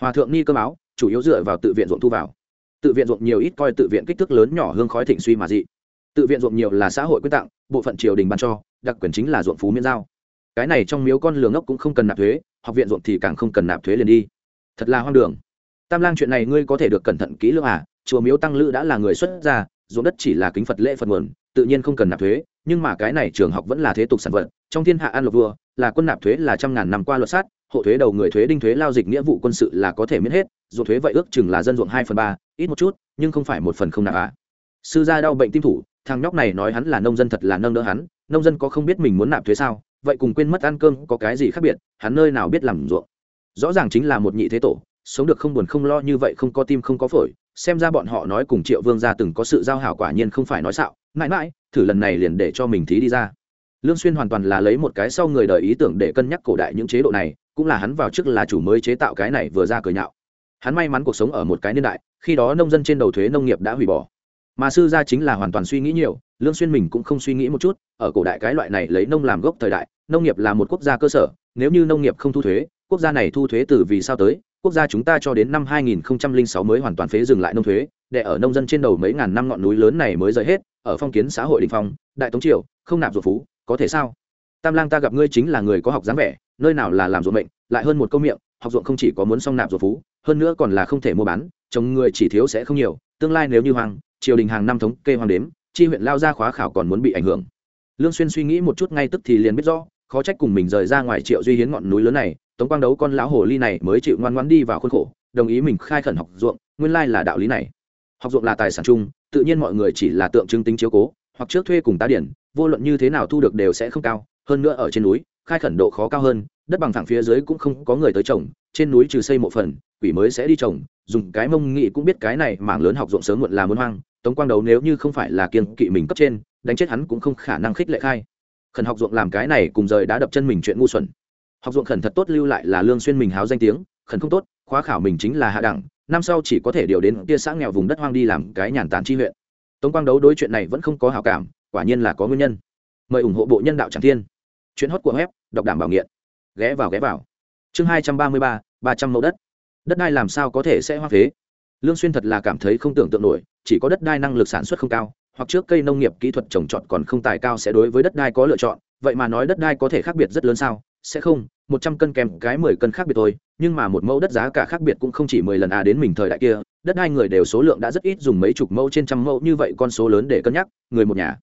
Speaker 1: Hòa thượng ni cơ báo chủ yếu dựa vào tự viện ruộng thu vào. Tự viện ruộng nhiều ít coi tự viện kích thước lớn nhỏ hương khói thịnh suy mà dị. Tự viện ruộng nhiều là xã hội quyết tặng, bộ phận triều đình ban cho, đặc quyền chính là ruộng phú miễn giao. Cái này trong miếu con lường ốc cũng không cần nạp thuế, học viện ruộng thì càng không cần nạp thuế liền đi. Thật là hoang đường. Tam lang chuyện này ngươi có thể được cẩn thận kỹ lưỡng à? Chùa miếu tăng lữ đã là người xuất gia, ruộng đất chỉ là kính phật lễ phật nguồn, tự nhiên không cần nạp thuế, nhưng mà cái này trường học vẫn là thế tục sản vật, trong thiên hạ an lộc vua, là quân nạp thuế là trăm ngàn năm qua luật sát, hộ thuế đầu người thuế đinh thuế lao dịch nghĩa vụ quân sự là có thể miễn hết, ruộng thuế vậy ước chừng là dân ruộng hai phần ba, ít một chút, nhưng không phải một phần không nạp à. sư gia đau bệnh tim thủ, thằng nhóc này nói hắn là nông dân thật là nâng đỡ hắn, nông dân có không biết mình muốn nạp thuế sao, vậy cùng quên mất ăn cơm có cái gì khác biệt, hắn nơi nào biết làm ruộng rõ ràng chính là một nhị thế tổ, sống được không buồn không lo như vậy không có tim không có phổi xem ra bọn họ nói cùng triệu vương gia từng có sự giao hảo quả nhiên không phải nói xạo. Mãi mãi, thử lần này liền để cho mình thí đi ra. Lương xuyên hoàn toàn là lấy một cái sau người đời ý tưởng để cân nhắc cổ đại những chế độ này, cũng là hắn vào trước là chủ mới chế tạo cái này vừa ra cười nhạo. Hắn may mắn cuộc sống ở một cái niên đại, khi đó nông dân trên đầu thuế nông nghiệp đã hủy bỏ. Mà sư gia chính là hoàn toàn suy nghĩ nhiều, lương xuyên mình cũng không suy nghĩ một chút, ở cổ đại cái loại này lấy nông làm gốc thời đại, nông nghiệp là một quốc gia cơ sở, nếu như nông nghiệp không thu thuế, quốc gia này thu thuế từ vì sao tới quốc gia chúng ta cho đến năm 2006 mới hoàn toàn phế dừng lại nông thuế, để ở nông dân trên đầu mấy ngàn năm ngọn núi lớn này mới rời hết, ở phong kiến xã hội đình phong, đại tống triều, không nạp ruộng phú, có thể sao? Tam lang ta gặp ngươi chính là người có học dáng vẻ, nơi nào là làm ruộng mệnh, lại hơn một câu miệng, học ruộng không chỉ có muốn xong nạp ruộng phú, hơn nữa còn là không thể mua bán chồng người chỉ thiếu sẽ không nhiều, tương lai nếu như hoàng triều đình hàng năm thống kê hoàng đếm, chi huyện lao ra khóa khảo còn muốn bị ảnh hưởng. Lương xuyên suy nghĩ một chút ngay tức thì liền biết rõ khó trách cùng mình rời ra ngoài triệu duy hiến ngọn núi lớn này, tống quang đấu con lão hồ ly này mới chịu ngoan ngoãn đi vào khuôn khổ, đồng ý mình khai khẩn học ruộng, nguyên lai là đạo lý này. Học ruộng là tài sản chung, tự nhiên mọi người chỉ là tượng trưng tính chiếu cố, hoặc trước thuê cùng tá điển, vô luận như thế nào thu được đều sẽ không cao, hơn nữa ở trên núi, khai khẩn độ khó cao hơn, đất bằng thẳng phía dưới cũng không có người tới trồng, trên núi trừ xây một phần, quỷ mới sẽ đi trồng, dùng cái mông nghị cũng biết cái này mảng lớn học ruộng sớm muộn là muốn hoang, tống quang đấu nếu như không phải là kiên kỵ mình cấp trên, đánh chết hắn cũng không khả năng khích lệ khai khẩn học ruộng làm cái này cùng rời đã đập chân mình chuyện ngu xuẩn. Học ruộng khẩn thật tốt lưu lại là lương xuyên mình háo danh tiếng, khẩn không tốt, khóa khảo mình chính là hạ đẳng, năm sau chỉ có thể điều đến kia xã nghèo vùng đất hoang đi làm cái nhàn tản chi huyện. Tống quang đấu đối chuyện này vẫn không có hảo cảm, quả nhiên là có nguyên nhân. Mời ủng hộ bộ nhân đạo tràng thiên. Chuyện hót của web, đọc đảm bảo nghiện. Ghé vào ghé vào. Chương hai trăm ba mươi ba ba trăm mẫu đất. Đất đai làm sao có thể sẽ hoang phế? Lương xuyên thật là cảm thấy không tưởng tượng nổi, chỉ có đất đai năng lực sản xuất không cao hoặc trước cây nông nghiệp kỹ thuật trồng trọt còn không tài cao sẽ đối với đất đai có lựa chọn. Vậy mà nói đất đai có thể khác biệt rất lớn sao? Sẽ không, một trăm cân kèm cái mười cân khác biệt thôi, nhưng mà một mẫu đất giá cả khác biệt cũng không chỉ mười lần à đến mình thời đại kia, đất đai người đều số lượng đã rất ít dùng mấy chục mẫu trên trăm mẫu, như vậy con số lớn để cân nhắc, người một nhà.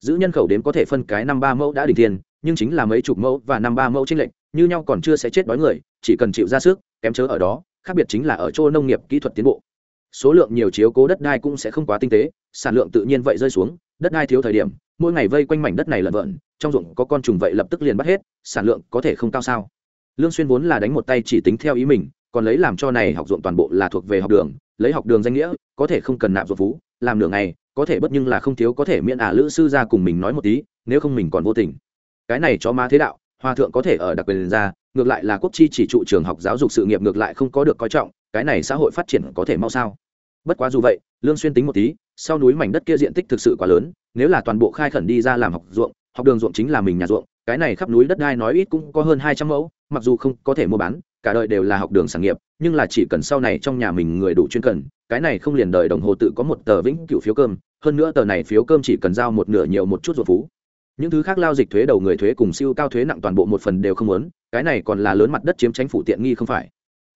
Speaker 1: Giữ nhân khẩu đến có thể phân cái năm ba mẫu đã đỉnh tiền, nhưng chính là mấy chục mẫu và năm ba mẫu tranh lệch, như nhau còn chưa sẽ chết đói người, chỉ cần chịu ra sức, kém chớ ở đó, khác biệt chính là ở chỗ nông nghiệp kỹ thuật tiến bộ. Số lượng nhiều chiếu cố đất đai cũng sẽ không quá tinh tế sản lượng tự nhiên vậy rơi xuống, đất đai thiếu thời điểm, mỗi ngày vây quanh mảnh đất này lợn vợn trong ruộng có con trùng vậy lập tức liền bắt hết, sản lượng có thể không cao sao? Lương xuyên vốn là đánh một tay chỉ tính theo ý mình, còn lấy làm cho này học ruộng toàn bộ là thuộc về học đường, lấy học đường danh nghĩa, có thể không cần nạp ruộng phú, làm nửa ngày, có thể bất nhưng là không thiếu có thể miễn ả lữ sư ra cùng mình nói một tí, nếu không mình còn vô tình. Cái này cho má thế đạo, hòa thượng có thể ở đặc biệt ra, ngược lại là quốc chi chỉ trụ trường học giáo dục sự nghiệp ngược lại không có được coi trọng, cái này xã hội phát triển có thể mau sao? Bất quá dù vậy, lương xuyên tính một tí sau núi mảnh đất kia diện tích thực sự quá lớn, nếu là toàn bộ khai khẩn đi ra làm học ruộng, học đường ruộng chính là mình nhà ruộng, cái này khắp núi đất đai nói ít cũng có hơn hai trăm mẫu, mặc dù không có thể mua bán, cả đời đều là học đường sản nghiệp, nhưng là chỉ cần sau này trong nhà mình người đủ chuyên cần, cái này không liền đời đồng hồ tự có một tờ vĩnh cửu phiếu cơm, hơn nữa tờ này phiếu cơm chỉ cần giao một nửa nhiều một chút ruột phú. Những thứ khác lao dịch thuế đầu người thuế cùng siêu cao thuế nặng toàn bộ một phần đều không muốn, cái này còn là lớn mặt đất chiếm tránh phủ tiện nghi không phải.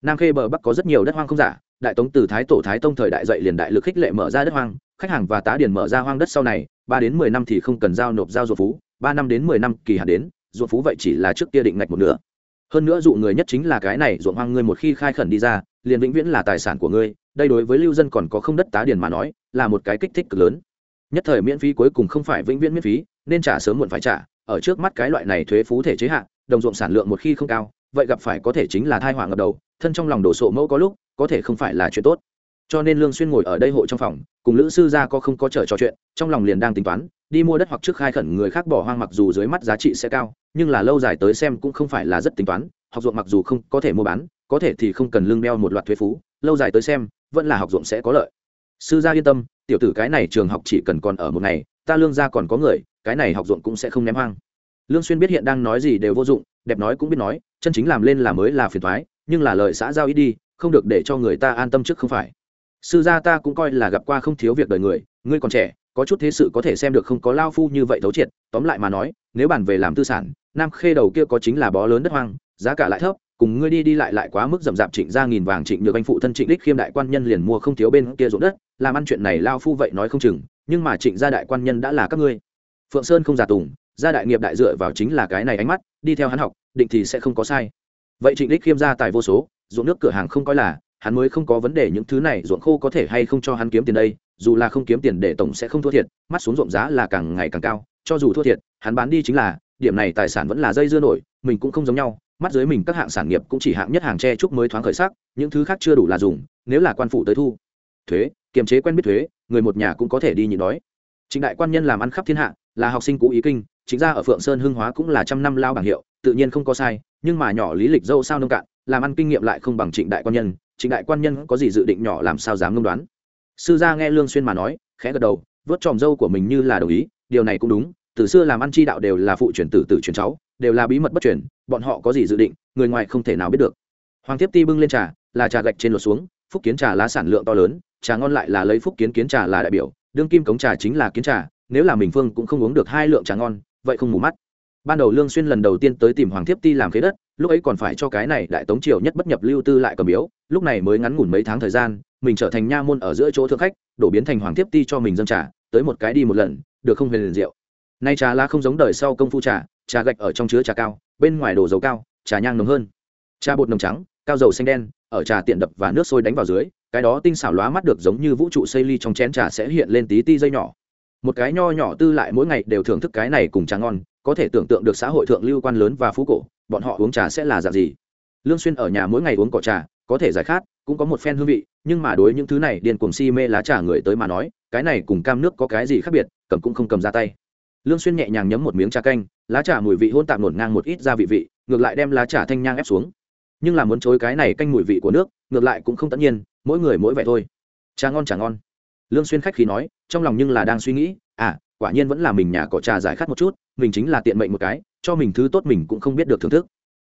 Speaker 1: Nam khê bờ bắc có rất nhiều đất hoang không giả, đại tống từ thái tổ thái tông thời đại dậy liền đại lực khích lệ mở ra đất hoang khách hàng và tá điền mở ra hoang đất sau này, ba đến mười năm thì không cần giao nộp giao ruộng phú, ba năm đến mười năm kỳ hạn đến ruộng phú vậy chỉ là trước kia định ngạch một nửa. Hơn nữa dụ người nhất chính là cái này, ruộng hoang ngươi một khi khai khẩn đi ra, liền vĩnh viễn là tài sản của ngươi, đây đối với lưu dân còn có không đất tá điền mà nói, là một cái kích thích cực lớn. Nhất thời miễn phí cuối cùng không phải vĩnh viễn miễn phí, nên trả sớm muộn phải trả, ở trước mắt cái loại này thuế phú thể chế hạn đồng ruộng sản lượng một khi không cao, vậy gặp phải có thể chính là thai họa ngập đầu, thân trong lòng đổ sộ mẫu có lúc, có thể không phải là chuyện tốt cho nên lương xuyên ngồi ở đây hộ trong phòng, cùng lữ sư gia có không có trở trò chuyện, trong lòng liền đang tính toán, đi mua đất hoặc trước khai khẩn người khác bỏ hoang mặc dù dưới mắt giá trị sẽ cao, nhưng là lâu dài tới xem cũng không phải là rất tính toán, học ruộng mặc dù không có thể mua bán, có thể thì không cần lương đeo một loạt thuế phú, lâu dài tới xem, vẫn là học ruộng sẽ có lợi. Sư gia yên tâm, tiểu tử cái này trường học chỉ cần còn ở một ngày, ta lương gia còn có người, cái này học ruộng cũng sẽ không ném hoang. Lương xuyên biết hiện đang nói gì đều vô dụng, đẹp nói cũng biết nói, chân chính làm lên là mới là phiền toái, nhưng là lời xã giao ít đi, không được để cho người ta an tâm trước không phải sư gia ta cũng coi là gặp qua không thiếu việc đời người, ngươi còn trẻ, có chút thế sự có thể xem được không có lao phu như vậy thấu triệt, tóm lại mà nói, nếu bàn về làm tư sản, nam khê đầu kia có chính là bó lớn đất hoang, giá cả lại thấp, cùng ngươi đi đi lại lại quá mức rậm rạp trịnh ra nghìn vàng trịnh nhược anh phụ thân trịnh đích khiêm đại quan nhân liền mua không thiếu bên kia ruộng đất, làm ăn chuyện này lao phu vậy nói không chừng, nhưng mà trịnh gia đại quan nhân đã là các ngươi. Phượng sơn không giả tùng, gia đại nghiệp đại dựa vào chính là cái này ánh mắt, đi theo hắn học, định thì sẽ không có sai. Vậy trịnh đích khiêm gia tài vô số, ruộng nước cửa hàng không coi là hắn mới không có vấn đề những thứ này, ruộng khô có thể hay không cho hắn kiếm tiền đây, dù là không kiếm tiền để tổng sẽ không thua thiệt, mắt xuống ruộng giá là càng ngày càng cao, cho dù thua thiệt, hắn bán đi chính là, điểm này tài sản vẫn là dây dưa nổi, mình cũng không giống nhau, mắt dưới mình các hạng sản nghiệp cũng chỉ hạng nhất hàng tre trúc mới thoáng khởi sắc, những thứ khác chưa đủ là dùng, nếu là quan phụ tới thu. Thuế, kiềm chế quen biết thuế, người một nhà cũng có thể đi nhịn đói. Trịnh đại quan nhân làm ăn khắp thiên hạ, là học sinh cũ ý kinh, chính ra ở phượng sơn hưng hóa cũng là trăm năm lao bảng hiệu, tự nhiên không có sai, nhưng mà nhỏ lý lịch dâu sao nông cạn làm ăn kinh nghiệm lại không bằng trịnh đại quan nhân, trịnh đại quan nhân có gì dự định nhỏ làm sao dám ngông đoán? Sư gia nghe lương xuyên mà nói, khẽ gật đầu, vớt tròm dâu của mình như là đồng ý, điều này cũng đúng, từ xưa làm ăn chi đạo đều là phụ truyền tử tử truyền cháu, đều là bí mật bất truyền, bọn họ có gì dự định, người ngoài không thể nào biết được. Hoàng tiếp ti bưng lên trà, là trà gạch trên lột xuống, phúc kiến trà lá sản lượng to lớn, trà ngon lại là lấy phúc kiến kiến trà là đại biểu, đương kim cống trà chính là kiến trà, nếu là mình phương cũng không uống được hai lượng trà ngon, vậy không mù mắt ban đầu lương xuyên lần đầu tiên tới tìm hoàng thiếp ti làm khế đất, lúc ấy còn phải cho cái này đại tống triều nhất bất nhập lưu tư lại cầm biếu, lúc này mới ngắn ngủn mấy tháng thời gian, mình trở thành nha môn ở giữa chỗ thượng khách, đổ biến thành hoàng thiếp ti cho mình dâng trà, tới một cái đi một lần, được không huyền liền rượu nay trà lá không giống đời sau công phu trà trà gạch ở trong chứa trà cao, bên ngoài đổ dầu cao, trà nhang nồng hơn. Trà bột nồng trắng, cao dầu xanh đen, ở trà tiện đập và nước sôi đánh vào dưới, cái đó tinh xảo lóa mắt được giống như vũ trụ xây ly trong chén trà sẽ hiện lên tí ti dây nhỏ. Một cái nho nhỏ tư lại mỗi ngày đều thưởng thức cái này cùng trà ngon có thể tưởng tượng được xã hội thượng lưu quan lớn và phú cổ, bọn họ uống trà sẽ là dạng gì? Lương xuyên ở nhà mỗi ngày uống cỏ trà, có thể giải khát, cũng có một phen hương vị, nhưng mà đối những thứ này điên cuồng si mê lá trà người tới mà nói, cái này cùng cam nước có cái gì khác biệt, cầm cũng không cầm ra tay. Lương xuyên nhẹ nhàng nhấm một miếng trà canh, lá trà mùi vị hôn tạp nổn ngang một ít gia vị vị, ngược lại đem lá trà thanh nhang ép xuống. Nhưng là muốn chối cái này canh mùi vị của nước, ngược lại cũng không tất nhiên, mỗi người mỗi vẻ thôi. Trà ngon trà ngon. Lương xuyên khách khí nói, trong lòng nhưng là đang suy nghĩ à quả nhiên vẫn là mình nhà cỏ trà giải khát một chút mình chính là tiện mệnh một cái, cho mình thứ tốt mình cũng không biết được thưởng thức.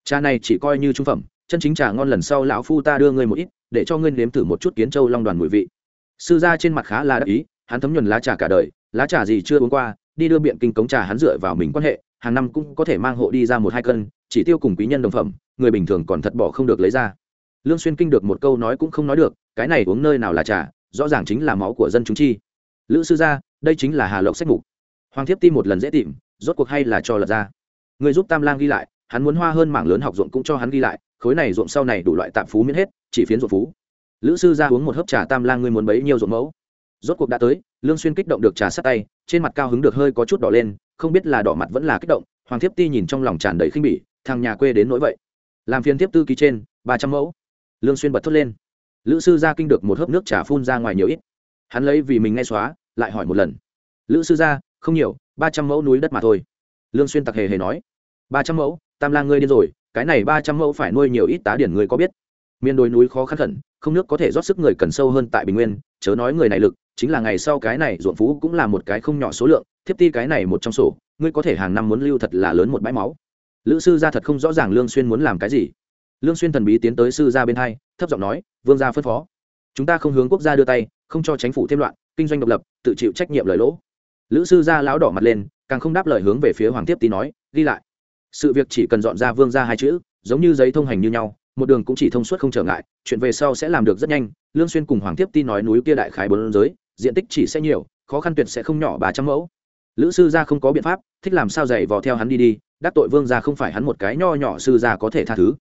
Speaker 1: Trà này chỉ coi như trung phẩm, chân chính trà ngon lần sau lão phu ta đưa ngươi một ít, để cho ngươi nếm thử một chút kiến châu long đoàn mùi vị. Sư gia trên mặt khá là đắc ý, hắn thấm nhuần lá trà cả đời, lá trà gì chưa uống qua, đi đưa biện kinh cống trà hắn dựa vào mình quan hệ, hàng năm cũng có thể mang hộ đi ra một hai cân, chỉ tiêu cùng quý nhân đồng phẩm, người bình thường còn thật bỏ không được lấy ra. Lương xuyên kinh được một câu nói cũng không nói được, cái này uống nơi nào là trà, rõ ràng chính là máu của dân chúng chi. Lữ sư gia, đây chính là hà lộc sách mục. Hoàng thiếp ti một lần dễ tìm rốt cuộc hay là cho lật ra. Người giúp tam lang ghi lại, hắn muốn hoa hơn mảng lớn học ruộng cũng cho hắn ghi lại, khối này ruộng sau này đủ loại tạm phú miễn hết, chỉ phiến ruộng phú. Lữ sư ra uống một hớp trà, tam lang ngươi muốn bấy nhiêu ruộng mẫu? Rốt cuộc đã tới, lương xuyên kích động được trà sát tay, trên mặt cao hứng được hơi có chút đỏ lên, không biết là đỏ mặt vẫn là kích động, hoàng thiếp ti nhìn trong lòng tràn đầy khinh bỉ, thằng nhà quê đến nỗi vậy. Làm phiền tiếp tư ký trên, ba trăm mẫu. Lương xuyên bật thốt lên. Lữ sư gia kinh được một hớp nước trà phun ra ngoài nhiều ít. Hắn lấy vì mình nghe xóa, lại hỏi một lần. Lữ sư gia không nhiều ba trăm mẫu núi đất mà thôi. Lương xuyên tặc hề hề nói, ba trăm mẫu? Tam lang ngươi điên rồi, cái này ba trăm mẫu phải nuôi nhiều ít tá điển ngươi có biết? Miền đồi núi khó khăn khẩn, không nước có thể rót sức người cần sâu hơn tại bình nguyên, chớ nói người này lực, chính là ngày sau cái này ruộng phú cũng là một cái không nhỏ số lượng, thiếp ti cái này một trong sổ, ngươi có thể hàng năm muốn lưu thật là lớn một bãi máu. Lữ sư gia thật không rõ ràng lương xuyên muốn làm cái gì. Lương xuyên thần bí tiến tới sư gia bên hai, thấp giọng nói, vương gia phân phó. Chúng ta không hướng quốc gia đưa tay, không cho chính phủ thêm loạn, kinh doanh độc lập, tự chịu trách nhiệm lời lỗ lữ sư gia lão đỏ mặt lên, càng không đáp lời hướng về phía hoàng tiếp tý nói đi lại. Sự việc chỉ cần dọn ra vương ra hai chữ, giống như giấy thông hành như nhau, một đường cũng chỉ thông suốt không trở ngại, chuyện về sau sẽ làm được rất nhanh. Lương xuyên cùng hoàng tiếp ti nói núi kia đại khái bốn giới, diện tích chỉ sẽ nhiều, khó khăn tuyệt sẽ không nhỏ ba trăm mẫu. Lữ sư gia không có biện pháp, thích làm sao dạy vò theo hắn đi đi, đắc tội vương gia không phải hắn một cái nho nhỏ sư gia có thể tha thứ.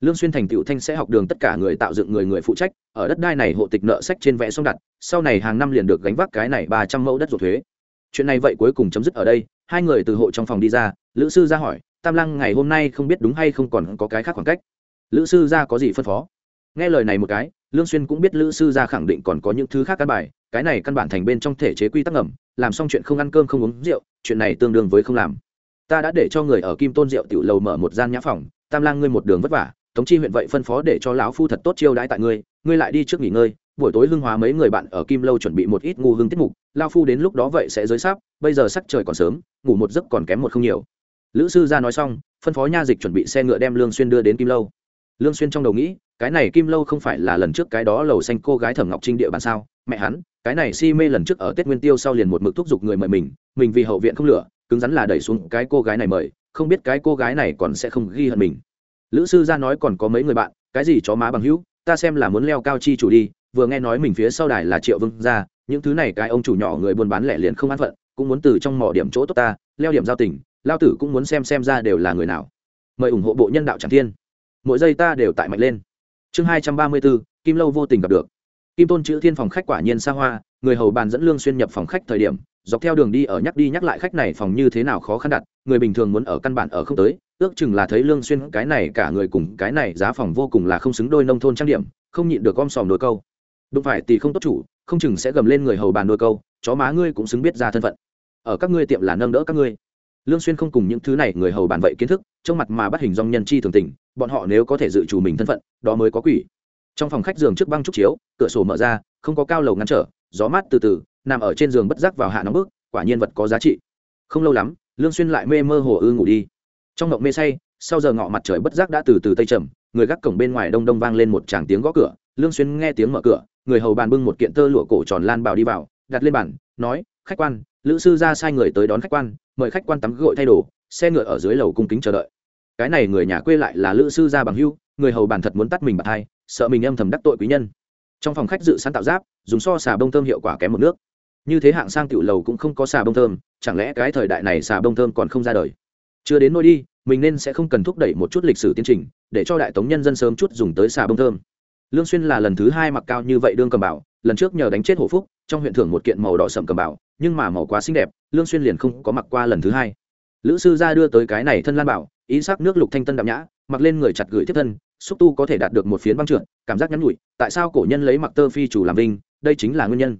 Speaker 1: Lương xuyên thành tựu thanh sẽ học đường tất cả người tạo dựng người người phụ trách, ở đất đai này hộ tịch nợ sách trên vẽ xong đặt, sau này hàng năm liền được gánh vác cái này ba trăm mẫu đất ruột thuế chuyện này vậy cuối cùng chấm dứt ở đây. Hai người từ hộ trong phòng đi ra. Lữ sư ra hỏi, tam lăng, ngày hôm nay không biết đúng hay không còn có cái khác khoảng cách? Lữ sư ra có gì phân phó? Nghe lời này một cái, lương xuyên cũng biết lữ sư ra khẳng định còn có những thứ khác căn bài. Cái này căn bản thành bên trong thể chế quy tắc ngầm. Làm xong chuyện không ăn cơm không uống rượu, chuyện này tương đương với không làm. Ta đã để cho người ở kim tôn rượu tiểu lầu mở một gian nhã phòng. Tam lang ngươi một đường vất vả. Tống chi huyện vậy phân phó để cho lão phu thật tốt chiêu đãi tại ngươi. Ngươi lại đi trước nghỉ ngơi. Buổi tối lương hóa mấy người bạn ở kim lâu chuẩn bị một ít ngu hương tiết mục lao phu đến lúc đó vậy sẽ giới sáp, bây giờ sắc trời còn sớm, ngủ một giấc còn kém một không nhiều. Lữ sư ra nói xong, phân phó nha dịch chuẩn bị xe ngựa đem lương xuyên đưa đến kim lâu. Lương xuyên trong đầu nghĩ, cái này kim lâu không phải là lần trước cái đó lầu xanh cô gái thẩm ngọc trinh địa bàn sao? Mẹ hắn, cái này si mê lần trước ở tết nguyên tiêu sau liền một mực thúc giục người mời mình mình vì hậu viện không lửa, cứng rắn là đẩy xuống cái cô gái này mời, không biết cái cô gái này còn sẽ không ghi hận mình. Lữ sư ra nói còn có mấy người bạn, cái gì chó má bằng hữu, ta xem là muốn leo cao chi chủ đi, vừa nghe nói mình phía sau đài là triệu vương gia những thứ này cái ông chủ nhỏ người buôn bán lẻ liền không an phận, cũng muốn từ trong mỏ điểm chỗ tốt ta, leo điểm giao tình, lao tử cũng muốn xem xem ra đều là người nào. Mời ủng hộ bộ nhân đạo tràng thiên. Mỗi giây ta đều tại mạnh lên. Chương hai trăm ba mươi bốn, kim lâu vô tình gặp được. Kim tôn chữ thiên phòng khách quả nhiên xa hoa, người hầu bàn dẫn lương xuyên nhập phòng khách thời điểm, dọc theo đường đi ở nhắc đi nhắc lại khách này phòng như thế nào khó khăn đặt, người bình thường muốn ở căn bản ở không tới, ước chừng là thấy lương xuyên cái này cả người cùng cái này giá phòng vô cùng là không xứng đôi nông thôn trang điểm, không nhịn được gom sòm đôi câu đúng phải thì không tốt chủ, không chừng sẽ gầm lên người hầu bàn nuôi câu, chó má ngươi cũng xứng biết ra thân phận. Ở các ngươi tiệm là nâng đỡ các ngươi. Lương xuyên không cùng những thứ này người hầu bàn vậy kiến thức, trong mặt mà bắt hình dong nhân chi thường tình, bọn họ nếu có thể dự chủ mình thân phận, đó mới có quỷ. Trong phòng khách giường trước băng trúc chiếu, cửa sổ mở ra, không có cao lầu ngăn trở, gió mát từ từ, nằm ở trên giường bất giác vào hạ nóng bức, quả nhiên vật có giá trị. Không lâu lắm, lương xuyên lại mê mơ hồ ư ngủ đi. Trong ngọng mê say, sau giờ ngọ mặt trời bất giác đã từ từ tây trầm, người gác cổng bên ngoài đông đông vang lên một tràng tiếng gõ cửa, lương xuyên nghe tiếng mở cửa người hầu bàn bưng một kiện tơ lụa cổ tròn lan Bảo đi vào, đặt lên bàn, nói, khách quan, lữ sư ra sai người tới đón khách quan, mời khách quan tắm gội thay đồ, xe ngựa ở dưới lầu cung kính chờ đợi. Cái này người nhà quê lại là lữ sư gia bằng hưu, người hầu bàn thật muốn tắt mình bạc hai, sợ mình âm thầm đắc tội quý nhân. Trong phòng khách dự sẵn tạo giáp, dùng so xà bông thơm hiệu quả kém một nước. Như thế hạng sang tiểu lầu cũng không có xà bông thơm, chẳng lẽ cái thời đại này xà bông thơm còn không ra đời? Chưa đến nôi đi, mình nên sẽ không cần thúc đẩy một chút lịch sử tiến trình, để cho đại tống nhân dân sớm chút dùng tới xà bông thơm lương xuyên là lần thứ hai mặc cao như vậy đương cầm bảo, lần trước nhờ đánh chết hổ phúc, trong huyện thưởng một kiện màu đỏ sậm cầm bảo, nhưng mà màu quá xinh đẹp, lương xuyên liền không có mặc qua lần thứ hai. Lữ sư gia đưa tới cái này thân lan bảo, ý sắc nước lục thanh tân đậm nhã, mặc lên người chặt gửi tiếp thân, xúc tu có thể đạt được một phiến băng trượt cảm giác nhắn nhủi, tại sao cổ nhân lấy mặc tơ phi chủ làm vinh, đây chính là nguyên nhân.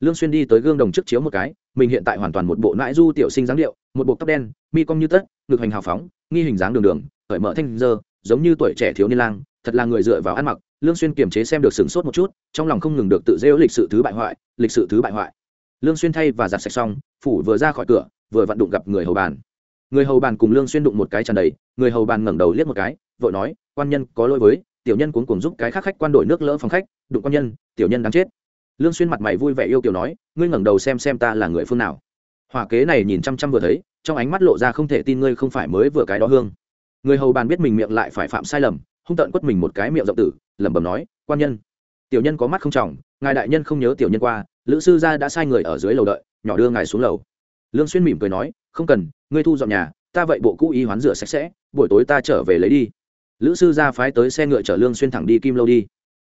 Speaker 1: Lương xuyên đi tới gương đồng trước chiếu một cái, mình hiện tại hoàn toàn một bộ nãi du tiểu sinh dáng điệu, một bộ tóc đen, mi cong như tất, ngực hành hào phóng, nghi hình dáng đường đường, cởi mở thanh dơ, giống như tuổi trẻ thiếu niên lang, thật là người dựa vào ăn mặc lương xuyên kiềm chế xem được sửng sốt một chút, trong lòng không ngừng được tự dêu lịch sự thứ bại hoại, lịch sự thứ bại hoại. Lương xuyên thay và giặt sạch xong, phủ vừa ra khỏi cửa, vừa vặn đụng gặp người hầu bàn. Người hầu bàn cùng lương xuyên đụng một cái tràn đầy, người hầu bàn ngẩng đầu liếc một cái, vội nói, quan nhân, có lỗi với, tiểu nhân cuống cuồng giúp cái khác khách quan đổi nước lỡ phòng khách, đụng quan nhân, tiểu nhân đáng chết. Lương xuyên mặt mày vui vẻ yêu kiều nói, ngươi ngẩng đầu xem xem ta là người phương nào. Hỏa kế này nhìn chăm chăm vừa thấy, trong ánh mắt lộ ra không thể tin ngươi không phải mới vừa cái đó hương. Người hầu bàn biết mình miệng lại phải phạm sai lầm hung tận quất mình một cái miệng rộng tử, lẩm bẩm nói, quan nhân, tiểu nhân có mắt không trọng, ngài đại nhân không nhớ tiểu nhân qua, lữ sư gia đã sai người ở dưới lầu đợi, nhỏ đưa ngài xuống lầu. Lương xuyên mỉm cười nói, không cần, ngươi thu dọn nhà, ta vậy bộ cũ y hoán rửa sạch sẽ, buổi tối ta trở về lấy đi. Lữ sư gia phái tới xe ngựa chở lương xuyên thẳng đi kim lâu đi.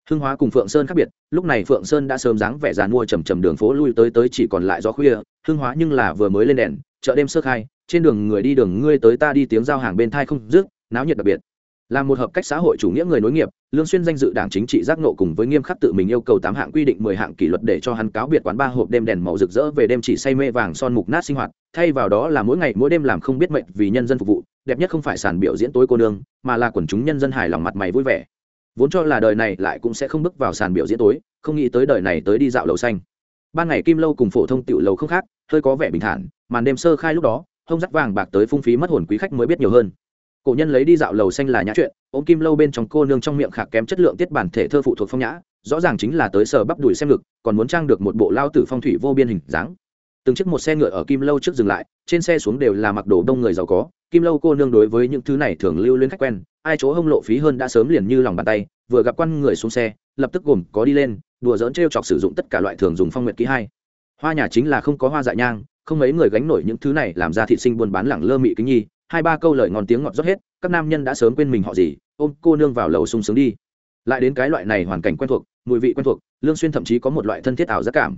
Speaker 1: Hưng hóa cùng phượng sơn khác biệt, lúc này phượng sơn đã sớm dáng vẻ dàn mua trầm trầm đường phố lui tới tới chỉ còn lại gió khuya, hưng hóa nhưng là vừa mới lên đèn, chợ đêm sơ khai, trên đường người đi đường ngươi tới ta đi tiếng giao hàng bên thai không dứt, náo nhiệt đặc biệt là một hợp cách xã hội chủ nghĩa người nối nghiệp, lương xuyên danh dự đảng chính trị giác nộ cùng với nghiêm khắc tự mình yêu cầu tám hạng quy định, mười hạng kỷ luật để cho hắn cáo biệt quán ba hộp đêm đèn màu rực rỡ về đêm chỉ say mê vàng son mục nát sinh hoạt. Thay vào đó là mỗi ngày, mỗi đêm làm không biết mệnh vì nhân dân phục vụ, đẹp nhất không phải sàn biểu diễn tối cô nương, mà là quần chúng nhân dân hài lòng mặt mày vui vẻ. Vốn cho là đời này lại cũng sẽ không bước vào sàn biểu diễn tối, không nghĩ tới đời này tới đi dạo lầu xanh. Ban ngày kim lâu cùng phổ thông tiểu lầu không khác, hơi có vẻ bình thản, màn đêm sơ khai lúc đó, hông dắt vàng bạc tới phung phí mất hồn quý khách mới biết nhiều hơn cổ nhân lấy đi dạo lầu xanh là nhã chuyện, ôm kim lâu bên trong cô nương trong miệng khạc kém chất lượng tiết bản thể thơ phụ thuộc phong nhã, rõ ràng chính là tới sờ bắp đùi xem ngực, còn muốn trang được một bộ lao tử phong thủy vô biên hình dáng. Từng chiếc một xe ngựa ở kim lâu trước dừng lại, trên xe xuống đều là mặc đồ đông người giàu có, kim lâu cô nương đối với những thứ này thường lưu lên khách quen, ai chỗ hông lộ phí hơn đã sớm liền như lòng bàn tay, vừa gặp quan người xuống xe, lập tức gồm có đi lên, đùa dỡn t chọc sử dụng tất cả loại thường dùng phong nguyện ký hai hoa nhà chính là không có hoa dại nhang, không mấy người gánh nổi những thứ này làm ra thị sinh buôn bán lẳng lơ mị kính nhi hai ba câu lời ngon tiếng ngọt rót hết, các nam nhân đã sớm quên mình họ gì, ôm cô nương vào lầu sung sướng đi. Lại đến cái loại này hoàn cảnh quen thuộc, mùi vị quen thuộc, lương xuyên thậm chí có một loại thân thiết ảo giác cảm.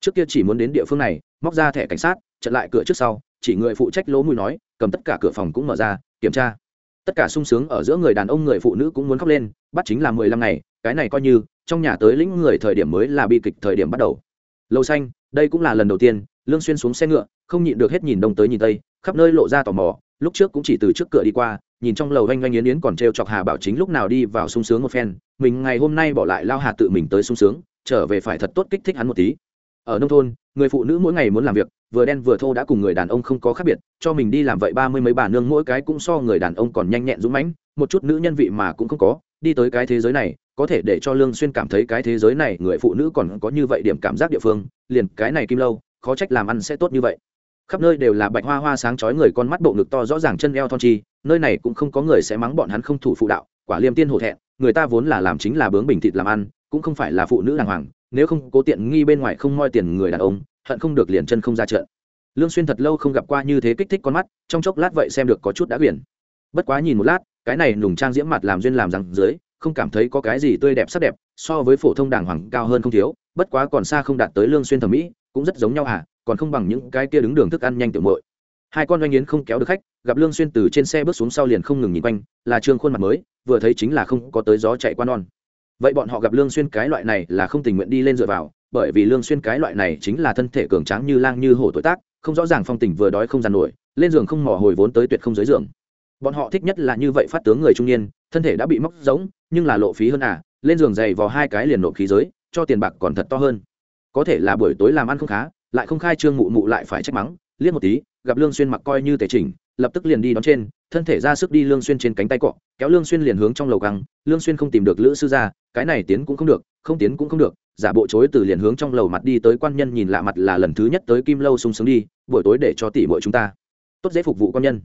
Speaker 1: Trước kia chỉ muốn đến địa phương này, móc ra thẻ cảnh sát, chặn lại cửa trước sau, chỉ người phụ trách lỗ mũi nói, cầm tất cả cửa phòng cũng mở ra, kiểm tra. Tất cả sung sướng ở giữa người đàn ông người phụ nữ cũng muốn khóc lên, bắt chính là mười lăm ngày, cái này coi như, trong nhà tới lĩnh người thời điểm mới là bi kịch thời điểm bắt đầu. Lâu xanh, đây cũng là lần đầu tiên, lương xuyên xuống xe ngựa, không nhịn được hết nhìn đông tới nhìn tây, khắp nơi lộ ra tò mò lúc trước cũng chỉ từ trước cửa đi qua, nhìn trong lầu oanh oanh yến yến còn trêu chọc hà bảo chính lúc nào đi vào sung sướng một phen, mình ngày hôm nay bỏ lại lao hà tự mình tới sung sướng, trở về phải thật tốt kích thích hắn một tí. Ở nông thôn, người phụ nữ mỗi ngày muốn làm việc, vừa đen vừa thô đã cùng người đàn ông không có khác biệt, cho mình đi làm vậy ba mươi mấy bà nương mỗi cái cũng so người đàn ông còn nhanh nhẹn dũng mãnh, một chút nữ nhân vị mà cũng không có, đi tới cái thế giới này, có thể để cho lương xuyên cảm thấy cái thế giới này người phụ nữ còn có như vậy điểm cảm giác địa phương, liền cái này kim lâu, khó trách làm ăn sẽ tốt như vậy khắp nơi đều là bạch hoa hoa sáng chói người con mắt bộ ngực to rõ ràng chân eo thon chi, nơi này cũng không có người sẽ mắng bọn hắn không thủ phụ đạo, quả liêm tiên hổ thẹn, người ta vốn là làm chính là bướng bình thịt làm ăn, cũng không phải là phụ nữ đàng hoàng, nếu không cố tiện nghi bên ngoài không moi tiền người đàn ông, hận không được liền chân không ra trận. Lương xuyên thật lâu không gặp qua như thế kích thích con mắt, trong chốc lát vậy xem được có chút đã quyển. Bất quá nhìn một lát, cái này nùng trang diễm mặt làm duyên làm rằng dưới, không cảm thấy có cái gì tươi đẹp sắc đẹp, so với phổ thông đàng hoàng cao hơn không thiếu, bất quá còn xa không đạt tới lương xuyên thẩm mỹ, cũng rất giống nhau à còn không bằng những cái kia đứng đường thức ăn nhanh tiểu muội. Hai con doanh yến không kéo được khách, gặp lương xuyên từ trên xe bước xuống sau liền không ngừng nhìn quanh, là trương khuôn mặt mới, vừa thấy chính là không có tới gió chạy qua non. Vậy bọn họ gặp lương xuyên cái loại này là không tình nguyện đi lên dựa vào, bởi vì lương xuyên cái loại này chính là thân thể cường tráng như lang như hổ tuổi tác, không rõ ràng phong tình vừa đói không dàn nổi, lên giường không mò hồi vốn tới tuyệt không dưới giường. Bọn họ thích nhất là như vậy phát tướng người trung niên, thân thể đã bị móc giống nhưng là lộ phí hơn à lên giường dày vào hai cái liền nộp khí giới, cho tiền bạc còn thật to hơn. Có thể là buổi tối làm ăn không khá lại không khai trương mụ mụ lại phải trách mắng, liếc một tí, gặp lương xuyên mặc coi như tề chỉnh, lập tức liền đi đón trên, thân thể ra sức đi lương xuyên trên cánh tay cọ, kéo lương xuyên liền hướng trong lầu găng, lương xuyên không tìm được lữ sư gia, cái này tiến cũng không được, không tiến cũng không được, giả bộ chối từ liền hướng trong lầu mặt đi tới quan nhân nhìn lạ mặt là lần thứ nhất tới kim lâu sung sướng đi, buổi tối để cho tỷ muội chúng ta. Tốt dễ phục vụ quan nhân.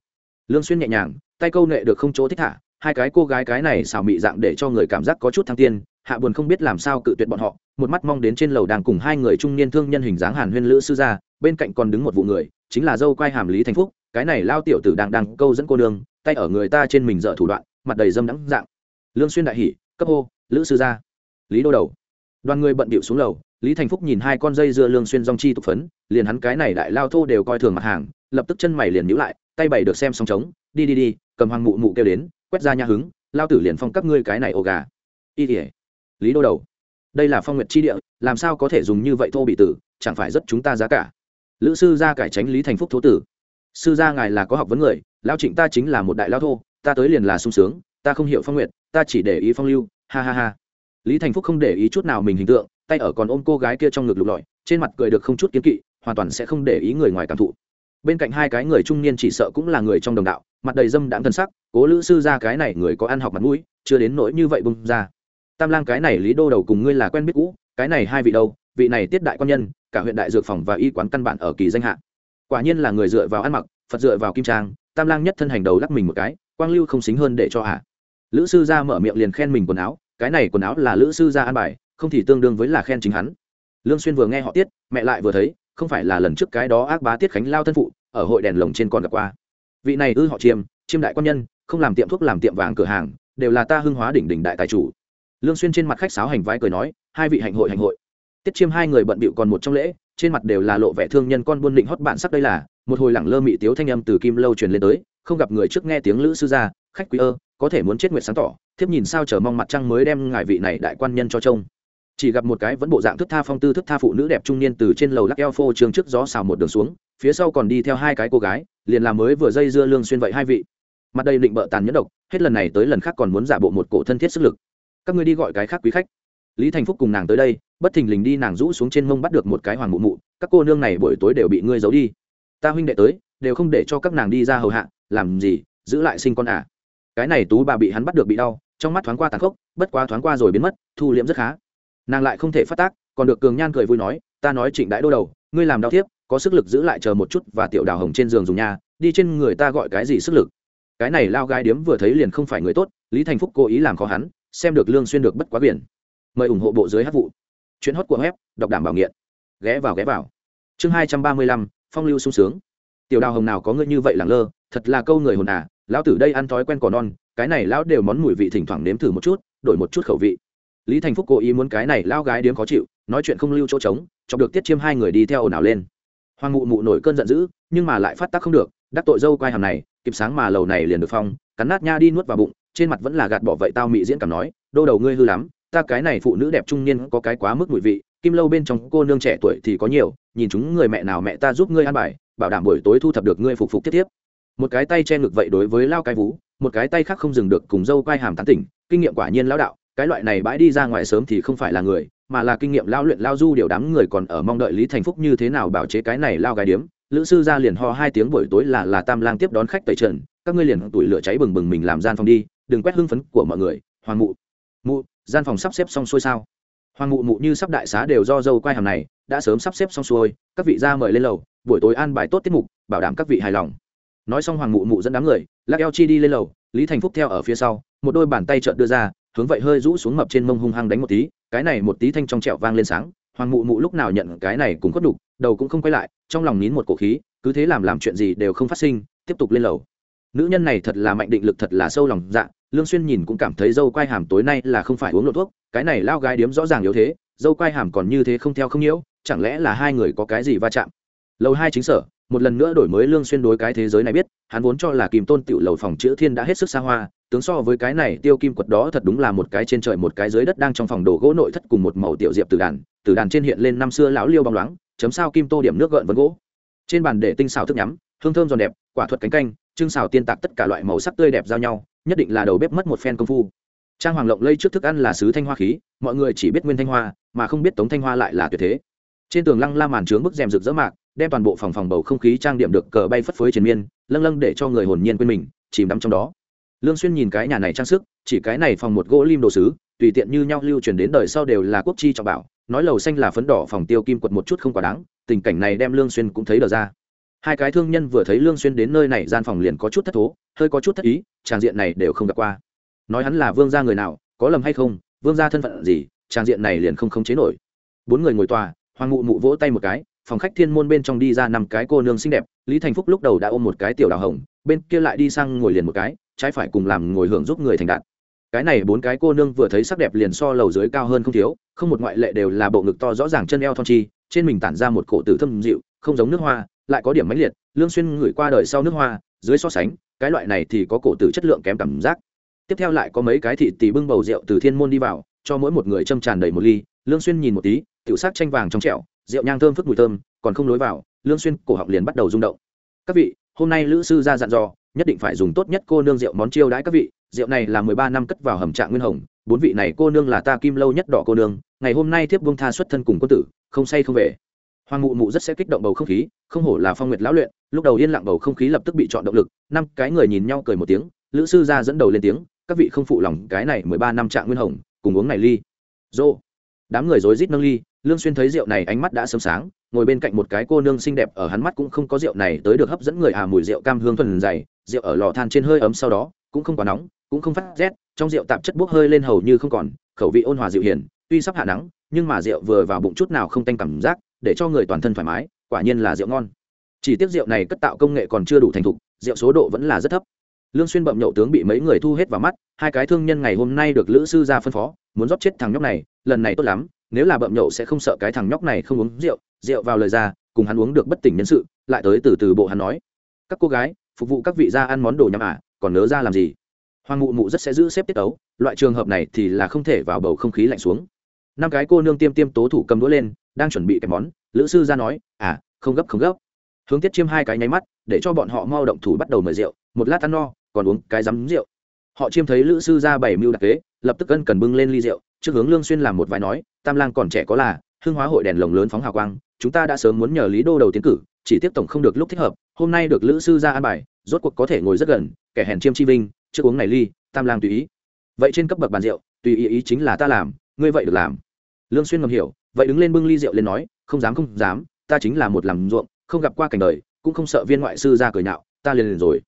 Speaker 1: Lương xuyên nhẹ nhàng, tay câu nệ được không chỗ thích thả, hai cái cô gái cái này xào mị dạng để cho người cảm giác có chút thăng tiên hạ buồn không biết làm sao cự tuyệt bọn họ, một mắt mong đến trên lầu đang cùng hai người trung niên thương nhân hình dáng hàn huyên lữ sư gia, bên cạnh còn đứng một vụ người, chính là dâu quai hàm lý thành phúc, cái này lao tiểu tử đang đang câu dẫn cô đường tay ở người ta trên mình dở thủ đoạn, mặt đầy dâm đắng dạng. Lương xuyên đại hỉ, cấp hô, lữ sư gia. Lý đô đầu. Đoàn người bận bịu xuống lầu, lý thành phúc nhìn hai con dây dưa lương xuyên dòng chi tục phấn, liền hắn cái này đại lao thô đều coi thường mặt hàng, lập tức chân mày liền nhíu lại, tay bày được xem song trống, đi đi đi, cầm hoàng mụ mụ kêu đến, quét ra nha hứng, lao tử liền phong các ngươi cái này ồ gà. Y tỉa lý đô đầu. Đây là phong nguyệt chi địa, làm sao có thể dùng như vậy thô bị tử, chẳng phải rất chúng ta giá cả. Lữ sư gia cải tránh lý thành phúc thố tử. Sư gia ngài là có học vấn người lao trịnh ta chính là một đại lao thô, ta tới liền là sung sướng, ta không hiểu phong nguyệt, ta chỉ để ý phong lưu, ha ha ha. Lý thành phúc không để ý chút nào mình hình tượng, tay ở còn ôm cô gái kia trong ngực lục lọi, trên mặt cười được không chút kiến kỵ, hoàn toàn sẽ không để ý người ngoài cảm thụ. Bên cạnh hai cái người trung niên chỉ sợ cũng là người trong đồng đạo, mặt đầy dâm đãng thân sắc, cố lữ sư ra cái này người có ăn học mặt mũi, chưa đến nỗi như vậy bung ra tam lang cái này lý đô đầu cùng ngươi là quen biết cũ, cái này hai vị đâu, vị này tiết đại quan nhân, cả huyện đại dược phòng và y quán căn bản ở kỳ danh hạ. Quả nhiên là người dựa vào ăn mặc, phật dựa vào kim trang, tam lang nhất thân hành đầu lắc mình một cái, quang lưu không xính hơn để cho hạ lữ sư gia mở miệng liền khen mình quần áo, cái này quần áo là lữ sư gia ăn bài, không thì tương đương với là khen chính hắn. Lương xuyên vừa nghe họ tiết, mẹ lại vừa thấy, không phải là lần trước cái đó ác bá tiết khánh lao thân phụ, ở hội đèn lồng trên con gặp qua. Vị này ư họ chiêm chiêm đại quan nhân, không làm tiệm thuốc làm tiệm vàng cửa hàng, đều là ta hưng hóa đỉnh đỉnh đại tài chủ lương xuyên trên mặt khách sáo hành vái cười nói, hai vị hạnh hội hành hội. Tiết chiêm hai người bận bịu còn một trong lễ, trên mặt đều là lộ vẻ thương nhân con buôn định hót bạn sắc đây là, một hồi lẳng lơ mị tiếu thanh âm từ kim lâu truyền lên tới, không gặp người trước nghe tiếng lữ sư gia, khách quý ơ, có thể muốn chết nguyện sáng tỏ, thiếp nhìn sao chờ mong mặt trăng mới đem ngài vị này đại quan nhân cho trông. Chỉ gặp một cái vẫn bộ dạng thức tha phong tư thức tha phụ nữ đẹp trung niên từ trên lầu lắc eo phô trường trước gió xào một đường xuống, phía sau còn đi theo hai cái cô gái, liền làm mới vừa dây dưa lương xuyên vậy hai vị. Mặt đây định bợ tàn nhẫn độc, hết lần này tới lần khác còn muốn giả bộ một cổ thân thiết sức lực các ngươi đi gọi cái khác quý khách. Lý thành phúc cùng nàng tới đây, bất thình lình đi nàng rũ xuống trên mông bắt được một cái hoàng mụ mụ, các cô nương này buổi tối đều bị ngươi giấu đi. Ta huynh đệ tới, đều không để cho các nàng đi ra hầu hạ, làm gì, giữ lại sinh con à? Cái này tú bà bị hắn bắt được bị đau, trong mắt thoáng qua tàn khốc, bất quá thoáng qua rồi biến mất, thu liễm rất khá. Nàng lại không thể phát tác, còn được cường nhan cười vui nói, ta nói trịnh đãi đô đầu, ngươi làm đau thiếp, có sức lực giữ lại chờ một chút và tiểu đào hồng trên giường dùng nhà, đi trên người ta gọi cái gì sức lực? Cái này lao gai điếm vừa thấy liền không phải người tốt, lý thành phúc cố ý làm khó hắn xem được lương xuyên được bất quá biển. Mời ủng hộ bộ dưới hát vụ. Chuyến hót của web, đọc đảm bảo nghiện. Ghé vào ghé vào. Chương hai trăm ba mươi lăm, phong lưu sung sướng. Tiểu đào hồng nào có ngươi như vậy lẳng lơ, thật là câu người hồn à lão tử đây ăn thói quen cỏ non, cái này lão đều món mùi vị thỉnh thoảng nếm thử một chút, đổi một chút khẩu vị. Lý thành phúc cố ý muốn cái này lão gái điếm khó chịu, nói chuyện không lưu chỗ trống, chọc được tiết chiêm hai người đi theo ồn ào lên. Hoàng mụ mụ nổi cơn giận dữ, nhưng mà lại phát tác không được, đắc tội dâu quai hàm này, kịp sáng mà lầu này liền được phong, cắn nát nha đi nuốt vào bụng trên mặt vẫn là gạt bỏ vậy tao mị diễn cảm nói, đô đầu ngươi hư lắm, ta cái này phụ nữ đẹp trung niên có cái quá mức mùi vị, kim lâu bên trong cô nương trẻ tuổi thì có nhiều, nhìn chúng người mẹ nào mẹ ta giúp ngươi ăn bài, bảo đảm buổi tối thu thập được ngươi phục phục tiếp tiếp. Một cái tay che ngực vậy đối với lao cái vú, một cái tay khác không dừng được cùng dâu quai hàm tán tỉnh, kinh nghiệm quả nhiên lão đạo, cái loại này bãi đi ra ngoài sớm thì không phải là người, mà là kinh nghiệm lao luyện lao du điều đám người còn ở mong đợi lý thành phúc như thế nào bảo chế cái này lao gái điếm. Lữ sư ra liền ho hai tiếng buổi tối là là tam lang tiếp đón khách tẩy trần, các ngươi liền tuổi lửa cháy bừng bừng mình làm gian phòng đi đừng quét hưng phấn của mọi người, hoàng mụ. Mụ, gian phòng sắp xếp xong xuôi sao? Hoàng mụ mụ như sắp đại xá đều do dâu quai hàm này, đã sớm sắp xếp xong xuôi, các vị ra mời lên lầu, buổi tối an bài tốt tiết mục, bảo đảm các vị hài lòng. Nói xong hoàng mụ mụ dẫn đám người lắc eo chi đi lên lầu, lý thành phúc theo ở phía sau, một đôi bàn tay trợn đưa ra, hướng vậy hơi rũ xuống mập trên mông hung hăng đánh một tí, cái này một tí thanh trong trẹo vang lên sáng, hoàng mụ mụ lúc nào nhận cái này cũng có đục, đầu cũng không quay lại, trong lòng nín một cổ khí, cứ thế làm làm chuyện gì đều không phát sinh, tiếp tục lên lầu. Nữ nhân này thật là mạnh định lực thật là sâu lòng dạ lương xuyên nhìn cũng cảm thấy dâu quai hàm tối nay là không phải uống lộ thuốc, cái này lao gái điếm rõ ràng yếu thế, dâu quai hàm còn như thế không theo không nhiễu, chẳng lẽ là hai người có cái gì va chạm? Lầu hai chính sở, một lần nữa đổi mới lương xuyên đối cái thế giới này biết, hắn vốn cho là kim tôn tiểu lầu phòng chữa thiên đã hết sức xa hoa, tướng so với cái này tiêu kim quật đó thật đúng là một cái trên trời một cái dưới đất đang trong phòng đồ gỗ nội thất cùng một màu tiểu diệp từ đàn từ đàn trên hiện lên năm xưa lão liêu bóng loáng, chấm sao kim tô điểm nước gợn vân gỗ. Trên bàn để tinh xào thức nhắm, hương thơm giòn đẹp, quả thuật cánh canh, trưng xào tiên tạc tất cả loại màu sắc tươi đẹp giao nhau nhất định là đầu bếp mất một phen công phu. Trang hoàng lộng lây trước thức ăn là sứ thanh hoa khí, mọi người chỉ biết nguyên thanh hoa, mà không biết tống thanh hoa lại là tuyệt thế. Trên tường lăng la màn trướng bức rèm rực rỡ mạc, đem toàn bộ phòng phòng bầu không khí trang điểm được cờ bay phất phới triền miên, lâng lâng để cho người hồn nhiên quên mình, chìm đắm trong đó. Lương xuyên nhìn cái nhà này trang sức, chỉ cái này phòng một gỗ lim đồ sứ, tùy tiện như nhau lưu truyền đến đời sau đều là quốc chi trọng bảo, nói lầu xanh là phấn đỏ phòng tiêu kim quật một chút không quá đáng, tình cảnh này đem lương xuyên cũng thấy đờ ra hai cái thương nhân vừa thấy lương xuyên đến nơi này, gian phòng liền có chút thất thố, hơi có chút thất ý trang diện này đều không gặp qua. Nói hắn là vương gia người nào, có lầm hay không, vương gia thân phận gì trang diện này liền không khống chế nổi. Bốn người ngồi tòa, hoàng ngụ mụ vỗ tay một cái, phòng khách thiên môn bên trong đi ra năm cái cô nương xinh đẹp, lý thành phúc lúc đầu đã ôm một cái tiểu đào hồng, bên kia lại đi sang ngồi liền một cái, trái phải cùng làm ngồi hưởng giúp người thành đạt. Cái này bốn cái cô nương vừa thấy sắc đẹp liền so lầu dưới cao hơn không thiếu, không một ngoại lệ đều là bộ ngực to rõ ràng chân eo thon chi, trên mình tản ra một cổ tử thâm dịu, không giống nước hoa lại có điểm mãnh liệt, lương xuyên ngửi qua đời sau nước hoa, dưới so sánh, cái loại này thì có cổ tử chất lượng kém cảm giác. Tiếp theo lại có mấy cái thị tỷ bưng bầu rượu từ thiên môn đi vào, cho mỗi một người châm tràn đầy một ly, lương xuyên nhìn một tí, tiểu sắc tranh vàng trong trẻo, rượu nhang thơm phức mùi thơm, còn không lối vào, lương xuyên cổ họng liền bắt đầu rung động. Các vị, hôm nay lữ sư ra dặn dò, nhất định phải dùng tốt nhất cô nương rượu món chiêu đãi các vị, rượu này là mười ba năm cất vào hầm trạng nguyên hồng, bốn vị này cô nương là ta kim lâu nhất đỏ cô nương, ngày hôm nay tiếp buông tha xuất thân cùng quân tử, không say không về. Hoàng mụ mụ rất sẽ kích động bầu không khí không hổ là phong nguyệt lão luyện, lúc đầu yên lặng bầu không khí lập tức bị chọn động lực, năm cái người nhìn nhau cười một tiếng, lữ sư gia dẫn đầu lên tiếng, các vị không phụ lòng cái này mười ba năm trạng nguyên hồng, cùng uống này ly. Dô. Đám người rối rít nâng ly, lương xuyên thấy rượu này ánh mắt đã sớm sáng, ngồi bên cạnh một cái cô nương xinh đẹp ở hắn mắt cũng không có rượu này tới được hấp dẫn người à mùi rượu cam hương thuần dày, rượu ở lò than trên hơi ấm sau đó, cũng không quá nóng, cũng không phát rét, trong rượu tạp chất bốc hơi lên hầu như không còn, khẩu vị ôn hòa dịu hiền, tuy sắp hạ nắng, nhưng mà rượu vừa vào bụng chút nào không tanh cảm giác, để cho người toàn thân thoải mái quả nhiên là rượu ngon. Chỉ tiếc rượu này cất tạo công nghệ còn chưa đủ thành thục, rượu số độ vẫn là rất thấp. Lương xuyên bậm nhậu tướng bị mấy người thu hết vào mắt, hai cái thương nhân ngày hôm nay được lữ sư ra phân phó, muốn rót chết thằng nhóc này, lần này tốt lắm, nếu là bậm nhậu sẽ không sợ cái thằng nhóc này không uống rượu rượu vào lời ra, cùng hắn uống được bất tỉnh nhân sự, lại tới từ từ bộ hắn nói. Các cô gái, phục vụ các vị gia ăn món đồ nhắm à còn nỡ ra làm gì? Hoàng mụ mụ rất sẽ giữ xếp tiết tấu, loại trường hợp này thì là không thể vào bầu không khí lạnh xuống. Năm cái cô nương tiêm tiêm tố thủ cầm đũa lên đang chuẩn bị cái món, lữ sư ra nói à không gấp không gấp. Hướng tiết chiêm hai cái nháy mắt, để cho bọn họ mau động thủ bắt đầu mời rượu, một lát ăn no, còn uống cái rắm rượu. Họ chiêm thấy lữ sư ra bảy mưu đặc kế, lập tức ân cần bưng lên ly rượu, trước hướng lương xuyên làm một vài nói, tam lang còn trẻ có là hương hóa hội đèn lồng lớn phóng hào quang, chúng ta đã sớm muốn nhờ lý đô đầu tiến cử, chỉ tiếp tổng không được lúc thích hợp, hôm nay được lữ sư ra an bài, rốt cuộc có thể ngồi rất gần, kẻ hèn chiêm chi vinh, trước uống này ly, tam lang tùy ý. Vậy trên cấp bậc bàn rượu, tùy ý ý chính là ta làm, ngươi vậy được làm. Lương xuyên ngầm hiểu vậy đứng lên bưng ly rượu lên nói, không dám không dám, ta chính là một làm ruộng, không gặp qua cảnh đời, cũng không sợ viên ngoại sư ra cười nhạo, ta liền liền rồi.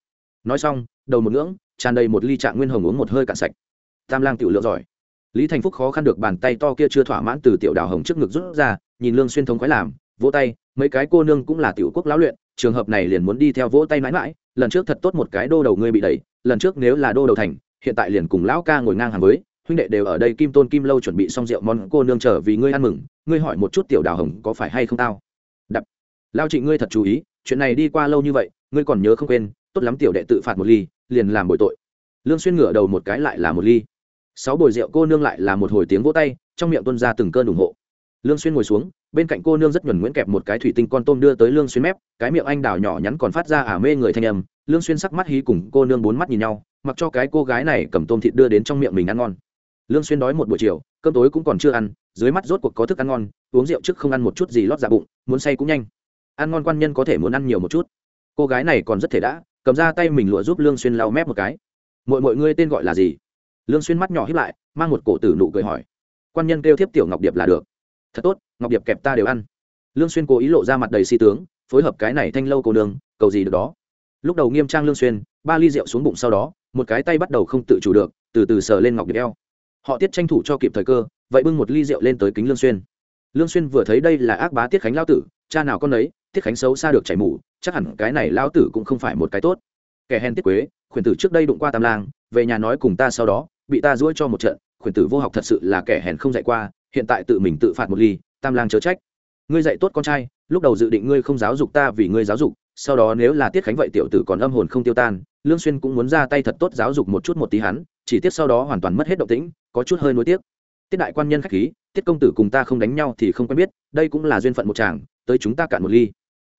Speaker 1: Nói xong, đầu một ngưỡng, tràn đầy một ly trạng nguyên hồng uống một hơi cạn sạch. Tam lang tiểu lượng giỏi. Lý thành phúc khó khăn được bàn tay to kia chưa thỏa mãn từ tiểu đào hồng trước ngực rút ra, nhìn lương xuyên thống khoái làm, vỗ tay, mấy cái cô nương cũng là tiểu quốc lão luyện, trường hợp này liền muốn đi theo vỗ tay mãi mãi, lần trước thật tốt một cái đô đầu ngươi bị đẩy, lần trước nếu là đô đầu thành, hiện tại liền cùng lão ca ngồi ngang hàng với huynh đệ đều ở đây kim tôn kim lâu chuẩn bị xong rượu món cô nương trở vì ngươi ăn mừng, ngươi hỏi một chút tiểu đào hồng có phải hay không tao? Đập. Lao trịnh ngươi thật chú ý, chuyện này đi qua lâu như vậy, ngươi còn nhớ không quên, tốt lắm tiểu đệ tự phạt một ly, liền làm bồi tội. Lương xuyên ngửa đầu một cái lại là một ly. Sáu bồi rượu cô nương lại là một hồi tiếng vỗ tay, trong miệng tuôn ra từng cơn ủng hộ. Lương xuyên ngồi xuống, bên cạnh cô nương rất nhuần nguyễn kẹp một cái thủy tinh con tôm đưa tới lương xuyên mép, cái miệng anh đào nhỏ nhắn còn phát ra ả mê người thanh âm. Lương xuyên sắc mắt hí cùng cô nương bốn mắt nhìn nhau, mặc cho cái cô gái này cầm tôm thịt đưa đến trong miệng mình ăn ngon lương xuyên đói một buổi chiều, cơm tối cũng còn chưa ăn, dưới mắt rốt cuộc có thức ăn ngon, uống rượu trước không ăn một chút gì lót dạ bụng, muốn say cũng nhanh. Ăn ngon quan nhân có thể muốn ăn nhiều một chút. Cô gái này còn rất thể đã, cầm ra tay mình lụa giúp lương xuyên lau mép một cái. Mọi mọi ngươi tên gọi là gì? Lương xuyên mắt nhỏ híp lại, mang một cổ tử nụ cười hỏi. Quan nhân kêu thiếp tiểu ngọc điệp là được. Thật tốt, ngọc điệp kẹp ta đều ăn. Lương xuyên cố ý lộ ra mặt đầy si tướng, phối hợp cái này thanh lâu cô đường cầu gì được đó. Lúc đầu nghiêm trang lương xuyên, ba ly rượu xuống bụng sau đó, một cái tay bắt đầu không tự chủ được, từ từ sờ lên ngọc điệp eo họ tiết tranh thủ cho kịp thời cơ, vậy bưng một ly rượu lên tới kính lương xuyên. Lương xuyên vừa thấy đây là ác bá tiết khánh lao tử, cha nào con ấy tiết khánh xấu xa được chảy mũ chắc hẳn cái này lao tử cũng không phải một cái tốt. Kẻ hèn tiết quế, khuyển tử trước đây đụng qua tam lang, về nhà nói cùng ta sau đó, bị ta duỗi cho một trận, khuyển tử vô học thật sự là kẻ hèn không dạy qua, hiện tại tự mình tự phạt một ly, tam lang chớ trách. Ngươi dạy tốt con trai, lúc đầu dự định ngươi không giáo dục ta vì ngươi giáo dục, sau đó nếu là tiết khánh vậy tiểu tử còn âm hồn không tiêu tan, lương xuyên cũng muốn ra tay thật tốt giáo dục một chút một tí hắn chỉ tiếc sau đó hoàn toàn mất hết động tĩnh, có chút hơi nuối tiếc. Tiết đại quan nhân khách khí, tiết công tử cùng ta không đánh nhau thì không quen biết, đây cũng là duyên phận một chàng, tới chúng ta cạn một ly.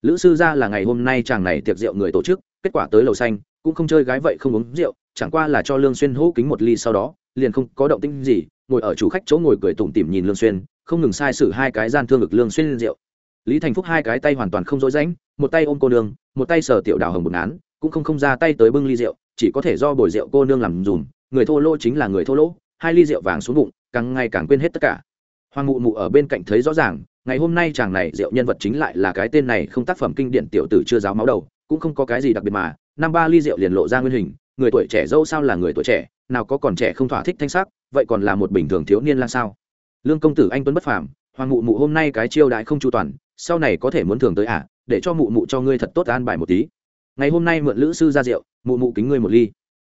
Speaker 1: Lữ sư gia là ngày hôm nay chàng này tiệc rượu người tổ chức, kết quả tới lầu xanh, cũng không chơi gái vậy không uống rượu, chẳng qua là cho lương xuyên hô kính một ly sau đó, liền không có động tĩnh gì, ngồi ở chủ khách chỗ ngồi cười tủm tỉm nhìn lương xuyên, không ngừng sai sử hai cái gian thương ngực lương xuyên rượu. Lý thành phúc hai cái tay hoàn toàn không dối rãnh, một tay ôm cô nương, một tay sờ tiểu đào hồng một án cũng không không ra tay tới bưng ly rượu, chỉ có thể do bồi rượu cô nương làm dùm người thô lỗ chính là người thô lỗ, hai ly rượu vàng xuống bụng, càng ngày càng quên hết tất cả. Hoàng mụ mụ ở bên cạnh thấy rõ ràng, ngày hôm nay chàng này rượu nhân vật chính lại là cái tên này không tác phẩm kinh điển tiểu tử chưa giáo máu đầu, cũng không có cái gì đặc biệt mà, năm ba ly rượu liền lộ ra nguyên hình, người tuổi trẻ dâu sao là người tuổi trẻ, nào có còn trẻ không thỏa thích thanh sắc, vậy còn là một bình thường thiếu niên là sao? Lương công tử anh tuấn bất phàm, hoàng mụ mụ hôm nay cái chiêu đại không chu toàn, sau này có thể muốn thường tới à để cho mụ mụ cho ngươi thật tốt an bài một tí. Ngày hôm nay mượn lữ sư ra rượu, mụ mụ kính ngươi một ly.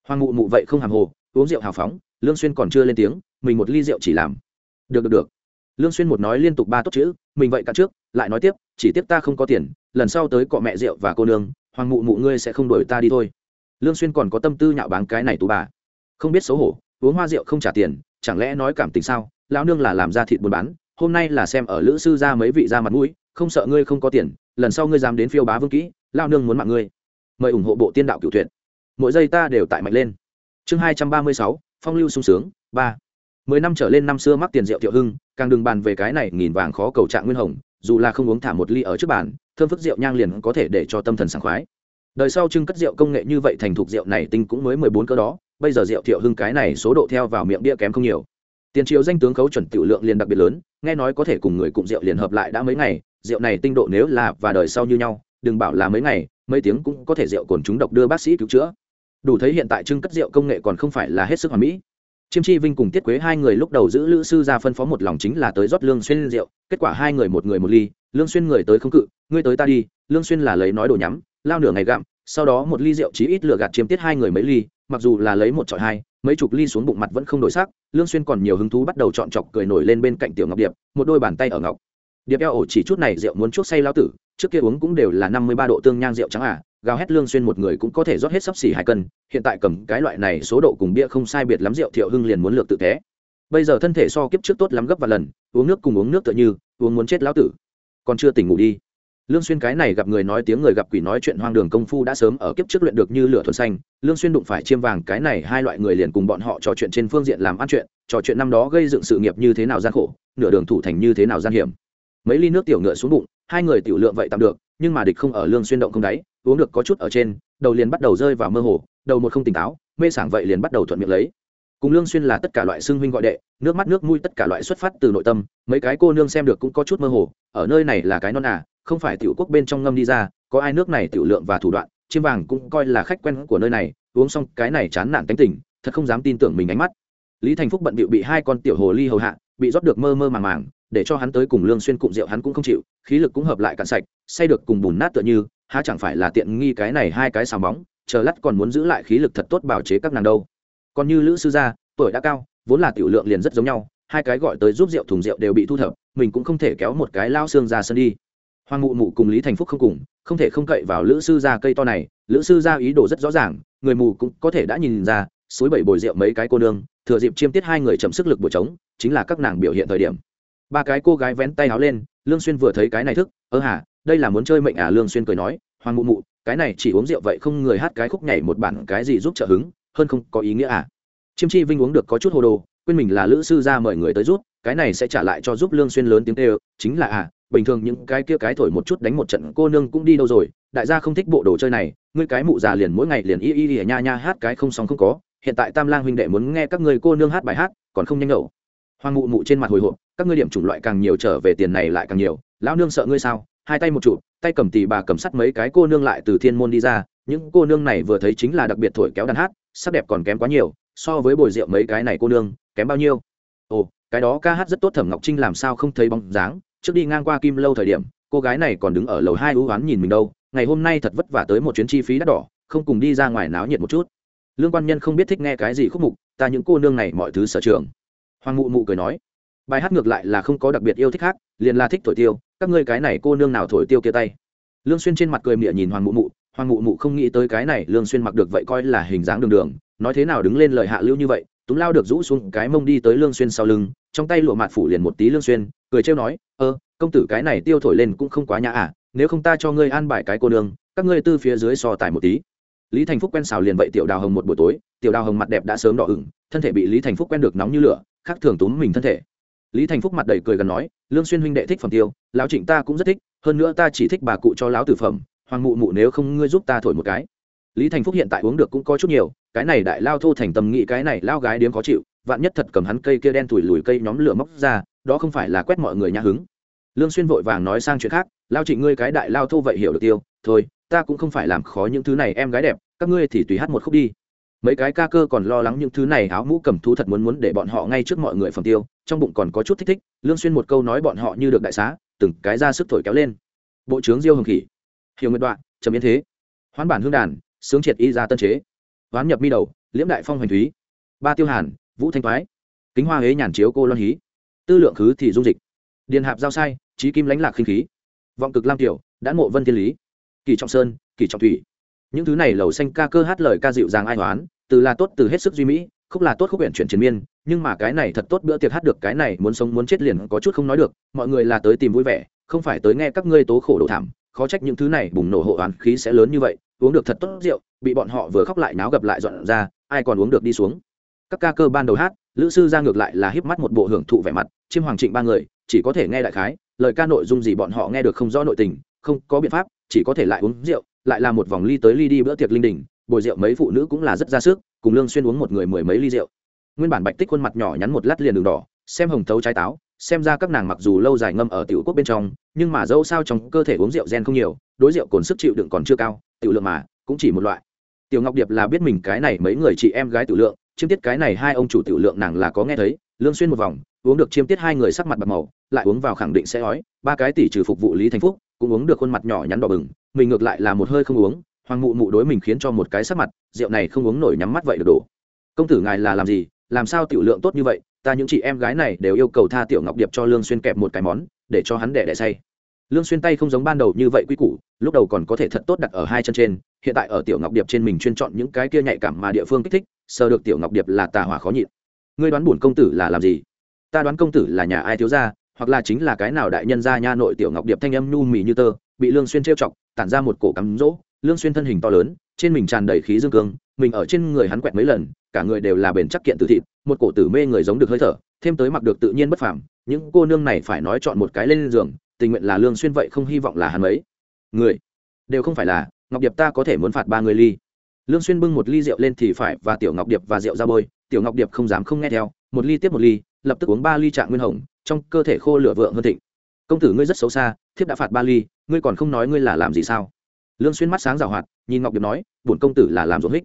Speaker 1: Hoàng mụ mụ vậy không hàm hồ uống rượu hào phóng, lương xuyên còn chưa lên tiếng, mình một ly rượu chỉ làm. Được được được. Lương xuyên một nói liên tục ba tốt chữ, mình vậy cả trước, lại nói tiếp, chỉ tiếp ta không có tiền, lần sau tới cọ mẹ rượu và cô nương, hoàng mụ mụ ngươi sẽ không đuổi ta đi thôi. Lương xuyên còn có tâm tư nhạo báng cái này tú bà. Không biết xấu hổ, uống hoa rượu không trả tiền, chẳng lẽ nói cảm tình sao? Lão nương là làm ra thịt buôn bán, hôm nay là xem ở lữ sư ra mấy vị ra mặt mũi, không sợ ngươi không có tiền, lần sau ngươi dám đến phiêu bá vương kỹ, lão nương muốn mạng ngươi. Mời ủng hộ bộ tiên đạo cửu truyện mỗi giây ta đều tại mạnh lên chương hai trăm ba mươi sáu, phong lưu sung sướng, ba. Mười năm trở lên năm xưa mắc tiền rượu thiệu hưng, càng đừng bàn về cái này nghìn vàng khó cầu trạng nguyên hồng, dù là không uống thả một ly ở trước bàn, thơm phức rượu nhang liền có thể để cho tâm thần sảng khoái. Đời sau trưng cất rượu công nghệ như vậy thành thục rượu này tinh cũng mới mười bốn cơ đó, bây giờ rượu thiệu hưng cái này số độ theo vào miệng bia kém không nhiều. Tiền triệu danh tướng khấu chuẩn tiểu lượng liền đặc biệt lớn, nghe nói có thể cùng người cùng rượu liền hợp lại đã mấy ngày, rượu này tinh độ nếu là và đời sau như nhau, đừng bảo là mấy ngày, mấy tiếng cũng có thể rượu cồn chúng độc đưa bác sĩ cứu chữa đủ thấy hiện tại trưng cất rượu công nghệ còn không phải là hết sức hoàn mỹ. Chiêm chi vinh cùng tiết quế hai người lúc đầu giữ lữ sư ra phân phó một lòng chính là tới rót lương xuyên rượu, kết quả hai người một người một ly, lương xuyên người tới không cự, ngươi tới ta đi, lương xuyên là lấy nói đồ nhắm, lao nửa ngày gặm, sau đó một ly rượu chí ít lừa gạt chiêm tiết hai người mấy ly, mặc dù là lấy một trọi hai, mấy chục ly xuống bụng mặt vẫn không đổi sắc, lương xuyên còn nhiều hứng thú bắt đầu chọn chọc cười nổi lên bên cạnh tiểu ngọc điệp, một đôi bàn tay ở ngọc. Điệp eo ổ chỉ chút này rượu muốn chuốc say lao tử, trước kia uống cũng đều là năm mươi ba độ tương nhang rượu trắng à gào hét lương xuyên một người cũng có thể rót hết sắp xỉ hai cân, hiện tại cầm cái loại này số độ cùng bia không sai biệt lắm rượu thiệu hưng liền muốn lược tự thế bây giờ thân thể so kiếp trước tốt lắm gấp và lần, uống nước cùng uống nước tựa như, uống muốn chết lão tử. Còn chưa tỉnh ngủ đi. Lương xuyên cái này gặp người nói tiếng người gặp quỷ nói chuyện hoang đường công phu đã sớm ở kiếp trước luyện được như lửa thuần xanh, lương xuyên đụng phải chiêm vàng cái này hai loại người liền cùng bọn họ trò chuyện trên phương diện làm ăn chuyện, trò chuyện năm đó gây dựng sự nghiệp như thế nào gian khổ, nửa đường thủ thành như thế nào gian hiểm. Mấy ly nước tiểu ngựa xuống bụng, hai người tiểu lượng vậy tạm được nhưng mà địch không ở lương xuyên động không đáy, uống được có chút ở trên, đầu liền bắt đầu rơi vào mơ hồ, đầu một không tỉnh táo, mê sảng vậy liền bắt đầu thuận miệng lấy. Cùng lương xuyên là tất cả loại xương huynh gọi đệ, nước mắt nước mũi tất cả loại xuất phát từ nội tâm, mấy cái cô nương xem được cũng có chút mơ hồ, ở nơi này là cái non à không phải tiểu quốc bên trong ngâm đi ra, có ai nước này tiểu lượng và thủ đoạn chiêm vàng cũng coi là khách quen của nơi này, uống xong cái này chán nản tánh tỉnh thật không dám tin tưởng mình ánh mắt. Lý thành phúc bận bịu bị hai con tiểu hồ ly hầu hạ, bị rót được mơ mơ màng màng để cho hắn tới cùng lương xuyên cụm rượu hắn cũng không chịu, khí lực cũng hợp lại cạn sạch, say được cùng bùn nát tựa như, há chẳng phải là tiện nghi cái này hai cái xào bóng chờ lát còn muốn giữ lại khí lực thật tốt bảo chế các nàng đâu. Còn như lữ sư gia, tuổi đã cao, vốn là tiểu lượng liền rất giống nhau, hai cái gọi tới giúp rượu thùng rượu đều bị thu thập, mình cũng không thể kéo một cái lao xương ra sân đi. Hoàng mụ mụ cùng lý thành phúc không cùng, không thể không cậy vào lữ sư gia cây to này, lữ sư gia ý đồ rất rõ ràng, người mù cũng có thể đã nhìn ra, suối bảy bồi rượu mấy cái cô nương, thừa dịp chiêm tiết hai người chậm sức lực bổ trống, chính là các nàng biểu hiện thời điểm ba cái cô gái vén tay áo lên, lương xuyên vừa thấy cái này thức, ơ hả đây là muốn chơi mệnh à? Lương xuyên cười nói, hoàng mụ mụ, cái này chỉ uống rượu vậy không người hát cái khúc nhảy một bản cái gì giúp trợ hứng, hơn không có ý nghĩa à? Chiêm chi vinh uống được có chút hồ đồ, quên mình là lữ sư gia mời người tới giúp, cái này sẽ trả lại cho giúp lương xuyên lớn tiếng kêu, chính là à bình thường những cái kia cái thổi một chút đánh một trận cô nương cũng đi đâu rồi, đại gia không thích bộ đồ chơi này, ngươi cái mụ già liền mỗi ngày liền y y y nha nha hát cái không xong không có, hiện tại tam lang huynh đệ muốn nghe các ngươi cô nương hát bài hát, còn không nhanh nhậu. Hoàng mụ mụ trên mặt hồi hộp các ngươi điểm chủng loại càng nhiều trở về tiền này lại càng nhiều, lão nương sợ ngươi sao? Hai tay một trụ, tay cầm tì bà cầm sắt mấy cái cô nương lại từ thiên môn đi ra, những cô nương này vừa thấy chính là đặc biệt thổi kéo đàn hát, sắc đẹp còn kém quá nhiều, so với bồi rượu mấy cái này cô nương, kém bao nhiêu. Ồ, cái đó ca hát rất tốt thẩm ngọc trinh làm sao không thấy bóng dáng? Trước đi ngang qua kim lâu thời điểm, cô gái này còn đứng ở lầu hai ưu oán nhìn mình đâu. Ngày hôm nay thật vất vả tới một chuyến chi phí đắt đỏ, không cùng đi ra ngoài náo nhiệt một chút. Lương quan nhân không biết thích nghe cái gì khúc mục, ta những cô nương này mọi thứ sở trường. Hoàng mụ mụ cười nói bài hát ngược lại là không có đặc biệt yêu thích khác, liền là thích thổi tiêu, các ngươi cái này cô nương nào thổi tiêu kia tay. Lương xuyên trên mặt cười mỉa nhìn hoàng mụ mụ, hoàng mụ mụ không nghĩ tới cái này lương xuyên mặc được vậy coi là hình dáng đường đường, nói thế nào đứng lên lời hạ lưu như vậy, túm lao được rũ xuống cái mông đi tới lương xuyên sau lưng, trong tay lụa mạt phủ liền một tí lương xuyên, cười trêu nói, ơ, công tử cái này tiêu thổi lên cũng không quá nhã à nếu không ta cho ngươi an bài cái cô nương, các ngươi tư phía dưới so tài một tí. Lý thành phúc quen xào liền vậy tiểu đào hồng một buổi tối, tiểu đào hồng mặt đẹp đã sớm đỏ ửng, thân thể bị lý thành phúc quen được nóng như lửa, khác thường túm mình thân thể lý thành phúc mặt đầy cười gần nói, lương xuyên huynh đệ thích phẩm tiêu, lão trịnh ta cũng rất thích, hơn nữa ta chỉ thích bà cụ cho lão tử phẩm, hoàng mụ mụ nếu không ngươi giúp ta thổi một cái. Lý thành phúc hiện tại uống được cũng có chút nhiều, cái này đại lao thô thành tâm nghĩ cái này lao gái điếm khó chịu, vạn nhất thật cầm hắn cây kia đen tuổi lùi cây nhóm lửa móc ra, đó không phải là quét mọi người nhã hứng. Lương xuyên vội vàng nói sang chuyện khác, lao trịnh ngươi cái đại lao thô vậy hiểu được tiêu, thôi, ta cũng không phải làm khó những thứ này, em gái đẹp, các ngươi thì tùy hát một khúc đi mấy cái ca cơ còn lo lắng những thứ này, áo mũ cầm thú thật muốn muốn để bọn họ ngay trước mọi người phẩm tiêu, trong bụng còn có chút thích thích, lương xuyên một câu nói bọn họ như được đại xá, từng cái ra sức thổi kéo lên. Bộ trưởng diêu hồng khỉ, hiểu nguyệt đoạn, trầm yên thế, hoán bản hương đàn, sướng triệt y ra tân chế, hoán nhập mi đầu, liễm đại phong hoành thúy, ba tiêu hàn, vũ thanh thoái, kính hoa hế nhàn chiếu cô loan hí, tư lượng khứ thì dung dịch, điền hạp giao sai trí kim lãnh lạc khinh khí, vọng cực lam tiểu đã ngộ vân thiên lý, kỳ trọng sơn, kỳ trọng thủy. Những thứ này lầu xanh ca cơ hát lời ca dịu dàng ai hoán từ là tốt từ hết sức duy mỹ, khúc là tốt khúc huyện chuyển triền miên, nhưng mà cái này thật tốt bữa tiệc hát được cái này muốn sống muốn chết liền có chút không nói được, mọi người là tới tìm vui vẻ, không phải tới nghe các ngươi tố khổ đổ thảm, khó trách những thứ này bùng nổ hộ oán khí sẽ lớn như vậy, uống được thật tốt rượu, bị bọn họ vừa khóc lại náo gặp lại dọn ra, ai còn uống được đi xuống. Các ca cơ ban đầu hát, lữ sư ra ngược lại là híp mắt một bộ hưởng thụ vẻ mặt, chiêm hoàng trịnh ba người, chỉ có thể nghe đại khái, lời ca nội dung gì bọn họ nghe được không rõ nội tình, không có biện pháp, chỉ có thể lại uống rượu, lại là một vòng ly tới ly đi bữa tiệc linh đình bồi rượu mấy phụ nữ cũng là rất ra sức, cùng lương xuyên uống một người mười mấy ly rượu. Nguyên bản bạch tích khuôn mặt nhỏ nhắn một lát liền đường đỏ, xem hồng thấu trái táo, xem ra các nàng mặc dù lâu dài ngâm ở tiểu quốc bên trong, nhưng mà dẫu sao trong cơ thể uống rượu gen không nhiều, đối rượu cồn sức chịu đựng còn chưa cao, tiểu lượng mà, cũng chỉ một loại. Tiểu ngọc điệp là biết mình cái này mấy người chị em gái tiểu lượng, chiêm tiết cái này hai ông chủ tiểu lượng nàng là có nghe thấy, lương xuyên một vòng, uống được chiêm tiết hai người sắc mặt bạc màu, lại uống vào khẳng định sẽ ói, ba cái tỷ trừ phục vụ lý thành phúc, cũng uống được khuôn mặt nhỏ nhắn đỏ bừng, mình ngược lại là một hơi không uống hoàng mụ mụ đối mình khiến cho một cái sắc mặt, rượu này không uống nổi nhắm mắt vậy được đổ. Công tử ngài là làm gì, làm sao tiểu lượng tốt như vậy, ta những chị em gái này đều yêu cầu tha tiểu ngọc điệp cho lương xuyên kẹp một cái món, để cho hắn đẻ đẻ say. Lương xuyên tay không giống ban đầu như vậy quy củ, lúc đầu còn có thể thật tốt đặt ở hai chân trên, hiện tại ở tiểu ngọc điệp trên mình chuyên chọn những cái kia nhạy cảm mà địa phương kích thích, sờ được tiểu ngọc điệp là tà hỏa khó nhịn. Ngươi đoán bổn công tử là làm gì? Ta đoán công tử là nhà ai thiếu gia, hoặc là chính là cái nào đại nhân gia nha nội tiểu ngọc điệp thanh âm nhu mì như tơ, bị lương xuyên trêu chọc, tản ra một cổ cắm rỗ lương xuyên thân hình to lớn, trên mình tràn đầy khí dương cương, mình ở trên người hắn quẹt mấy lần, cả người đều là bền chắc kiện tử thịt, một cổ tử mê người giống được hơi thở, thêm tới mặc được tự nhiên bất phàm, những cô nương này phải nói chọn một cái lên giường, tình nguyện là lương xuyên vậy không hy vọng là hắn mấy người, đều không phải là, ngọc điệp ta có thể muốn phạt ba người ly. Lương xuyên bưng một ly rượu lên thì phải, và tiểu ngọc điệp và rượu ra bôi, tiểu ngọc điệp không dám không nghe theo, một ly tiếp một ly, lập tức uống ba ly trạng nguyên hồng, trong cơ thể khô lửa vượng hơn thịnh. Công tử ngươi rất xấu xa, thiếp đã phạt ba ly, ngươi còn không nói ngươi là làm gì sao? Lương xuyên mắt sáng rào hoạt, nhìn ngọc điệp nói, bổn công tử là làm ruộng hích.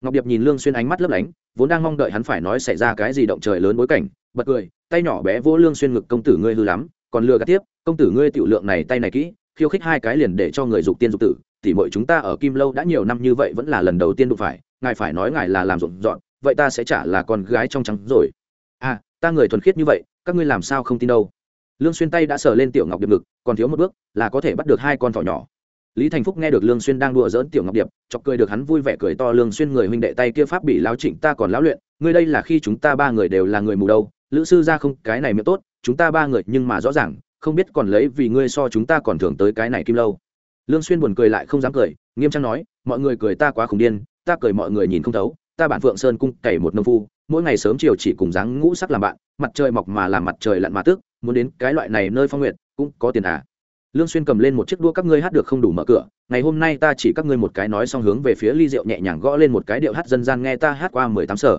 Speaker 1: Ngọc điệp nhìn lương xuyên ánh mắt lấp lánh, vốn đang mong đợi hắn phải nói xảy ra cái gì động trời lớn bối cảnh, bật cười, tay nhỏ bé vỗ lương xuyên ngực công tử ngươi hư lắm, còn lừa gạt tiếp, công tử ngươi tiểu lượng này tay này kỹ, khiêu khích hai cái liền để cho người dục tiên dục tử tỷ muội chúng ta ở kim lâu đã nhiều năm như vậy vẫn là lần đầu tiên đụng phải, ngài phải nói ngài là làm rộn dọn, vậy ta sẽ trả là con gái trong trắng rồi. À ta người thuần khiết như vậy, các ngươi làm sao không tin đâu? Lương xuyên tay đã sờ lên tiểu ngọc điệp ngực, còn thiếu một bước, là có thể bắt được hai con thỏ nhỏ lý thành phúc nghe được lương xuyên đang đùa giỡn tiểu ngọc điệp, chọc cười được hắn vui vẻ cười to, lương xuyên người huynh đệ tay kia pháp bị lão trịnh ta còn lão luyện, ngươi đây là khi chúng ta ba người đều là người mù đâu, lữ sư gia không, cái này miệng tốt, chúng ta ba người nhưng mà rõ ràng, không biết còn lấy vì ngươi so chúng ta còn thường tới cái này kim lâu. Lương xuyên buồn cười lại không dám cười, nghiêm trang nói, mọi người cười ta quá khủng điên, ta cười mọi người nhìn không thấu, ta bản phượng sơn cung cày một nông phu, mỗi ngày sớm chiều chỉ cùng dáng ngũ sắc làm bạn, mặt trời mọc mà làm mặt trời lặn mà tức muốn đến cái loại này nơi phong nguyện cũng có tiền à lương xuyên cầm lên một chiếc đũa các ngươi hát được không đủ mở cửa, ngày hôm nay ta chỉ các ngươi một cái nói xong hướng về phía ly rượu nhẹ nhàng gõ lên một cái điệu hát dân gian nghe ta hát qua mười tám sở.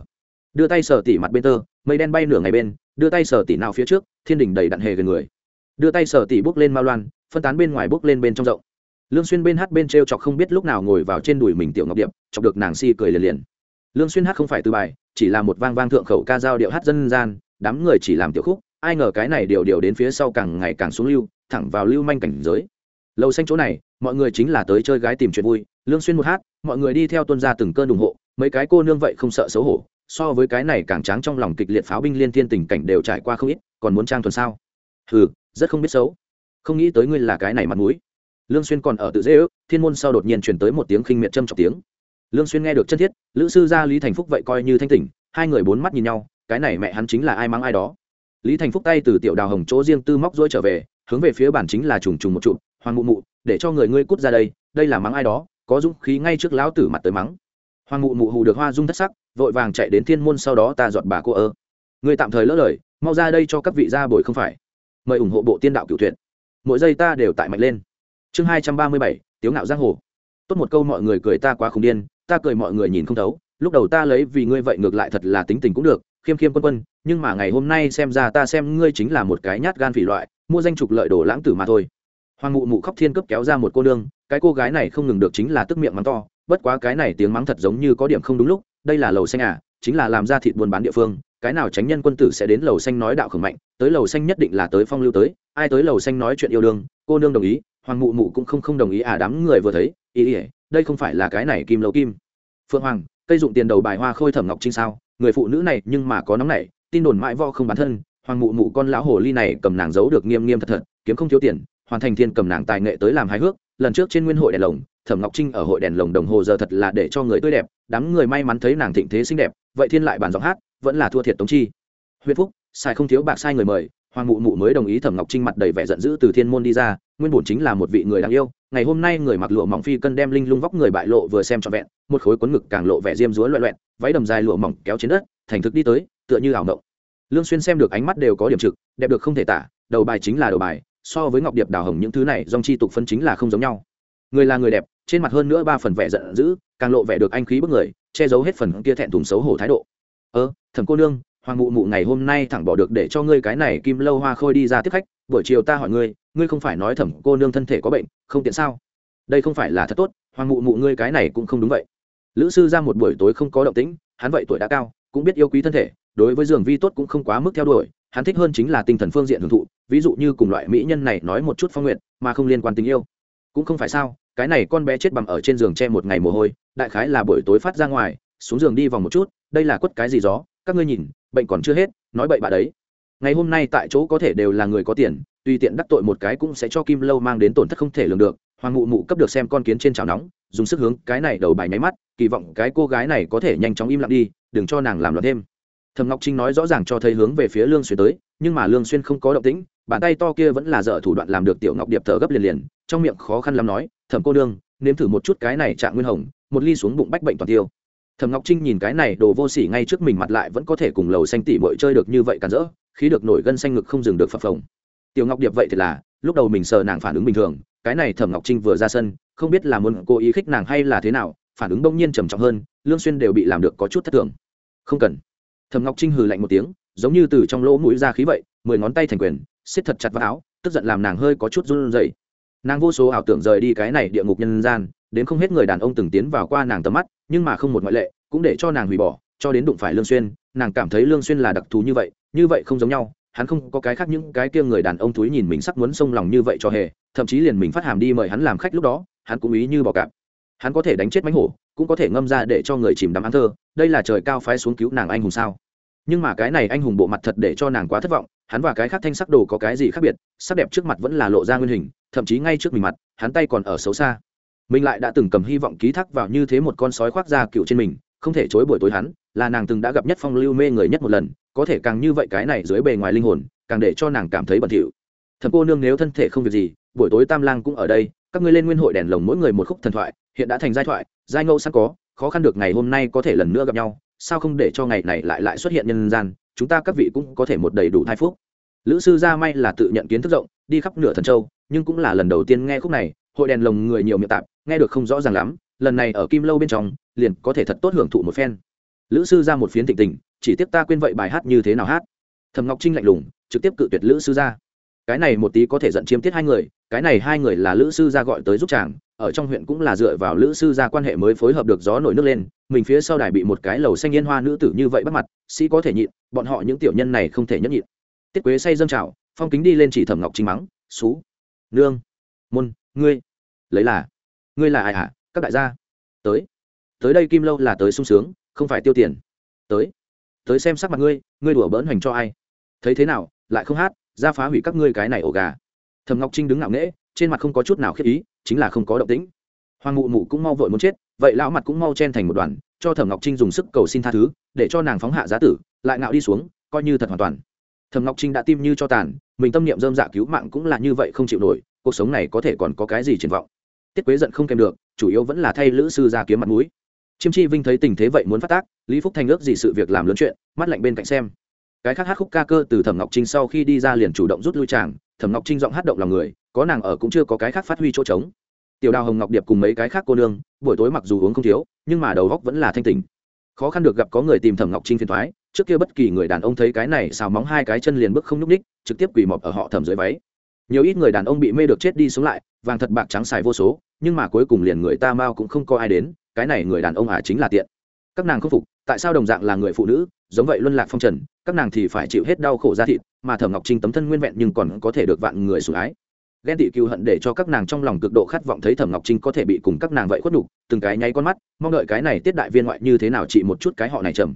Speaker 1: Đưa tay sở tỉ mặt bên tơ, mây đen bay nửa ngày bên, đưa tay sở tỉ nào phía trước, thiên đỉnh đầy đặn hề gần người. Đưa tay sở tỉ bước lên mao loan, phân tán bên ngoài bước lên bên trong rộng. Lương xuyên bên hát bên treo chọc không biết lúc nào ngồi vào trên đùi mình tiểu ngọc điệp, chọc được nàng si cười liền liền. Lương xuyên hát không phải từ bài, chỉ là một vang vang thượng khẩu ca dao điệu hát dân gian, đám người chỉ làm tiểu khúc, ai ngờ cái này điều điều đến phía sau càng ngày càng xuống lưu thẳng vào lưu manh cảnh giới. Lầu xanh chỗ này, mọi người chính là tới chơi gái tìm chuyện vui, lương xuyên một hát, mọi người đi theo tuân ra từng cơn ủng hộ, mấy cái cô nương vậy không sợ xấu hổ, so với cái này càng tráng trong lòng kịch liệt pháo binh liên thiên tình cảnh đều trải qua không ít, còn muốn trang thuần sao? Hừ, rất không biết xấu. Không nghĩ tới ngươi là cái này mặt mũi. Lương xuyên còn ở tự dễ ước, thiên môn sau đột nhiên truyền tới một tiếng khinh miệt châm trọng tiếng. Lương xuyên nghe được chân thiết, lữ sư gia lý thành phúc vậy coi như thanh tỉnh, hai người bốn mắt nhìn nhau, cái này mẹ hắn chính là ai mắng ai đó. Lý thành phúc tay từ tiểu đào hồng chỗ riêng tư móc rối trở về hướng về phía bản chính là trùng trùng một trụ, hoàng mụ mụ, để cho người ngươi cút ra đây đây là mắng ai đó, có dũng khí ngay trước lão tử mặt tới mắng. Hoàng mụ mụ hù được hoa dung thất sắc, vội vàng chạy đến thiên môn sau đó ta dọn bà cô ơ. Người tạm thời lỡ lời, mau ra đây cho các vị gia bồi không phải. Mời ủng hộ bộ tiên đạo cựu thuyện mỗi giây ta đều tại mạnh lên. Chương hai trăm ba mươi bảy, tiếu ngạo giang hồ. Tốt một câu mọi người cười ta quá không điên, ta cười mọi người nhìn không thấu, lúc đầu ta lấy vì ngươi vậy ngược lại thật là tính tình cũng được, khiêm khiêm quân quân, nhưng mà ngày hôm nay xem ra ta xem ngươi chính là một cái nhát gan phỉ loại mua danh trục lợi đồ lãng tử mà thôi. Hoàng mụ mụ khóc thiên cấp kéo ra một cô nương, cái cô gái này không ngừng được chính là tức miệng mắng to, bất quá cái này tiếng mắng thật giống như có điểm không đúng lúc, đây là lầu xanh à chính là làm ra thịt buôn bán địa phương, cái nào tránh nhân quân tử sẽ đến lầu xanh nói đạo khẩn mạnh, tới lầu xanh nhất định là tới phong lưu tới, ai tới lầu xanh nói chuyện yêu đương, cô nương đồng ý, hoàng mụ mụ cũng không không đồng ý à đám người vừa thấy, ý ỉa đây không phải là cái này kim lâu kim. Phượng hoàng, cây dụng tiền đầu bài hoa khôi thẩm ngọc trinh sao, người phụ nữ này nhưng mà có nóng này tin đồn mãi vo không bản thân hoàng mụ mụ con lão hồ ly này cầm nàng giấu được nghiêm nghiêm thật thật kiếm không thiếu tiền hoàn thành thiên cầm nàng tài nghệ tới làm hài hước lần trước trên nguyên hội đèn lồng thẩm ngọc trinh ở hội đèn lồng đồng hồ giờ thật là để cho người tươi đẹp đám người may mắn thấy nàng thịnh thế xinh đẹp vậy thiên lại bản giọng hát vẫn là thua thiệt tống chi. Huyện phúc sai không thiếu bạc sai người mời hoàng mụ mụ mới đồng ý thẩm ngọc trinh mặt đầy vẻ giận dữ từ thiên môn đi ra nguyên bổn chính là một vị người đáng yêu ngày hôm nay người mặc lụa mỏng phi cân đem linh lung vóc người bại lộ vừa xem trọn vẹn một khối cuốn ngực càng lộ vẻ diêm dúa loẹ loẹt, váy đầm dài lụa mỏng kéo trên đất thành thực đi tới tựa như ảo mộng lương xuyên xem được ánh mắt đều có điểm trực, đẹp được không thể tả, đầu bài chính là đầu bài, so với ngọc điệp đào hồng những thứ này, dòng chi tục phân chính là không giống nhau. Người là người đẹp, trên mặt hơn nữa ba phần vẻ giận dữ, càng lộ vẻ được anh khí bức người, che giấu hết phần kia thẹn thùng xấu hổ thái độ. Ơ, thẩm cô nương, hoàng mụ mụ ngày hôm nay thẳng bỏ được để cho ngươi cái này kim lâu hoa khôi đi ra tiếp khách, buổi chiều ta hỏi ngươi ngươi không phải nói thẩm cô nương thân thể có bệnh, không tiện sao? Đây không phải là thật tốt, hoàng mụ mụ ngươi cái này cũng không đúng vậy. Lữ sư ra một buổi tối không có động tĩnh, hắn vậy tuổi đã cao, cũng biết yêu quý thân thể đối với giường vi tốt cũng không quá mức theo đuổi, hắn thích hơn chính là tinh thần phương diện hưởng thụ, ví dụ như cùng loại mỹ nhân này nói một chút phong nguyện, mà không liên quan tình yêu. Cũng không phải sao, cái này con bé chết bằng ở trên giường che một ngày mồ hôi, đại khái là buổi tối phát ra ngoài, xuống giường đi vòng một chút, đây là quất cái gì gió, các ngươi nhìn, bệnh còn chưa hết, nói bậy bạ đấy. Ngày hôm nay tại chỗ có thể đều là người có tiền, tùy tiện đắc tội một cái cũng sẽ cho kim lâu mang đến tổn thất không thể lường được, hoàng mụ mụ cấp được xem con kiến trên chảo nóng, dùng sức hướng cái này đầu bài nháy mắt, kỳ vọng cái cô gái này có thể nhanh chóng im lặng đi, đừng cho nàng làm loạn thêm thầm ngọc trinh nói rõ ràng cho thấy hướng về phía lương xuyên tới, nhưng mà lương xuyên không có động tĩnh, bàn tay to kia vẫn là dở thủ đoạn làm được tiểu ngọc điệp thở gấp liền liền, trong miệng khó khăn lắm nói thầm cô đương nếm thử một chút cái này trạng nguyên hồng, một ly xuống bụng bách bệnh toàn tiêu. Thầm ngọc trinh nhìn cái này đồ vô sỉ ngay trước mình mặt lại vẫn có thể cùng lầu xanh tỉ bội chơi được như vậy cản rỡ, khí được nổi gân xanh ngực không dừng được phập phồng. Tiểu ngọc điệp vậy thì là, lúc đầu mình sợ nàng phản ứng bình thường, cái này thẩm ngọc trinh vừa ra sân, không biết là muốn cố ý khích nàng hay là thế nào, phản ứng bỗng nhiên trầm trọng hơn, lương xuyên đều bị làm được có chút thất thường. Không cần thẩm ngọc trinh hừ lạnh một tiếng, giống như từ trong lỗ mũi ra khí vậy, mười ngón tay thành quyền xiết thật chặt vào áo, tức giận làm nàng hơi có chút run rẩy. Nàng vô số ảo tưởng rời đi cái này địa ngục nhân gian, đến không hết người đàn ông từng tiến vào qua nàng tầm mắt, nhưng mà không một ngoại lệ, cũng để cho nàng hủy bỏ, cho đến đụng phải lương xuyên, nàng cảm thấy lương xuyên là đặc thù như vậy như vậy không giống nhau, hắn không có cái khác những cái kia người đàn ông túi nhìn mình sắc muốn sông lòng như vậy cho hề, thậm chí liền mình phát hàm đi mời hắn làm khách lúc đó, hắn cũng ý như bỏ cạp. Hắn có thể đánh chết mánh hổ, cũng có thể ngâm ra để cho người chìm đắm ăn thơ, đây là trời cao phái xuống cứu nàng anh hùng sao? Nhưng mà cái này anh hùng bộ mặt thật để cho nàng quá thất vọng, hắn và cái khác thanh sắc đồ có cái gì khác biệt, sắc đẹp trước mặt vẫn là lộ ra nguyên hình, thậm chí ngay trước mình mặt, hắn tay còn ở xấu xa. Mình lại đã từng cầm hy vọng ký thác vào như thế một con sói khoác da cựu trên mình, không thể chối buổi tối hắn, là nàng từng đã gặp nhất phong lưu mê người nhất một lần, có thể càng như vậy cái này dưới bề ngoài linh hồn, càng để cho nàng cảm thấy bẩn thỉu. Thật cô nương nếu thân thể không việc gì, buổi tối tam lang cũng ở đây, các ngươi lên nguyên hội đèn lồng mỗi người một khúc thần thoại, hiện đã thành giai thoại, giai ngẫu sẵn có, khó khăn được ngày hôm nay có thể lần nữa gặp nhau sao không để cho ngày này lại lại xuất hiện nhân gian, chúng ta các vị cũng có thể một đầy đủ thai phúc. Lữ sư gia may là tự nhận kiến thức rộng, đi khắp nửa thần châu, nhưng cũng là lần đầu tiên nghe khúc này, hội đèn lồng người nhiều miệng tạp, nghe được không rõ ràng lắm, lần này ở kim lâu bên trong, liền có thể thật tốt hưởng thụ một phen. Lữ sư ra một phiến thịnh tình, chỉ tiếp ta quên vậy bài hát như thế nào hát. Thầm ngọc trinh lạnh lùng, trực tiếp cự tuyệt lữ sư gia. Cái này một tí có thể giận chiếm tiết hai người, cái này hai người là lữ sư gia gọi tới giúp chàng ở trong huyện cũng là dựa vào lữ sư gia quan hệ mới phối hợp được gió nổi nước lên, mình phía sau đài bị một cái lầu xanh yên hoa nữ tử như vậy bắt mặt, sĩ có thể nhịn, bọn họ những tiểu nhân này không thể nhẫn nhịn. Tiết quế say dâng trào, phong kính đi lên chỉ thẩm ngọc trinh mắng xú nương, môn, ngươi, lấy là, ngươi là ai hả? Các đại gia, tới tới đây kim lâu là tới sung sướng, không phải tiêu tiền. Tới tới xem sắc mặt ngươi ngươi đùa bỡn hoành cho ai? Thấy thế nào, lại không hát, ra phá hủy các ngươi cái này ổ gà. Thầm ngọc trinh đứng ngạo nghễ trên mặt không có chút nào khiết ý, chính là không có động tĩnh. Hoàng mụ mụ cũng mau vội muốn chết, vậy lão mặt cũng mau chen thành một đoàn, cho thẩm ngọc trinh dùng sức cầu xin tha thứ, để cho nàng phóng hạ giá tử, lại ngạo đi xuống, coi như thật hoàn toàn. Thẩm ngọc trinh đã tim như cho tàn, mình tâm niệm dơm dạ cứu mạng cũng là như vậy không chịu nổi, cuộc sống này có thể còn có cái gì triển vọng? Tiết quế giận không kèm được, chủ yếu vẫn là thay lữ sư ra kiếm mặt mũi. Chiêm chi vinh thấy tình thế vậy muốn phát tác, lý phúc thành ước gì sự việc làm lớn chuyện, mắt lạnh bên cạnh xem. Cái khác hát khúc ca cơ từ thẩm ngọc trinh sau khi đi ra liền chủ động rút lui tràng thẩm ngọc trinh giọng hát động lòng người có nàng ở cũng chưa có cái khác phát huy chỗ trống. Tiểu đào hồng ngọc điệp cùng mấy cái khác cô nương, buổi tối mặc dù uống không thiếu, nhưng mà đầu góc vẫn là thanh tình khó khăn được gặp có người tìm thẩm ngọc trinh phiền thoái trước kia bất kỳ người đàn ông thấy cái này xào móng hai cái chân liền bước không nhúc ních trực tiếp quỳ mọp ở họ thẩm dưới váy. Nhiều ít người đàn ông bị mê được chết đi sống lại, vàng thật bạc trắng xài vô số, nhưng mà cuối cùng liền người ta mao cũng không có ai đến, cái này người đàn ông à chính là tiện. Các nàng không phục, tại sao đồng dạng là người phụ nữ, giống vậy luân lạc phong trần, các nàng thì phải chịu hết đau khổ ra thịt, mà thẩm ngọc trinh tấm thân nguyên vẹn nhưng còn có thể được vạn người sủng ái ghen tị cừu hận để cho các nàng trong lòng cực độ khát vọng thấy thẩm ngọc trinh có thể bị cùng các nàng vậy khuất nhục, từng cái nháy con mắt, mong đợi cái này tiết đại viên ngoại như thế nào chị một chút cái họ này trầm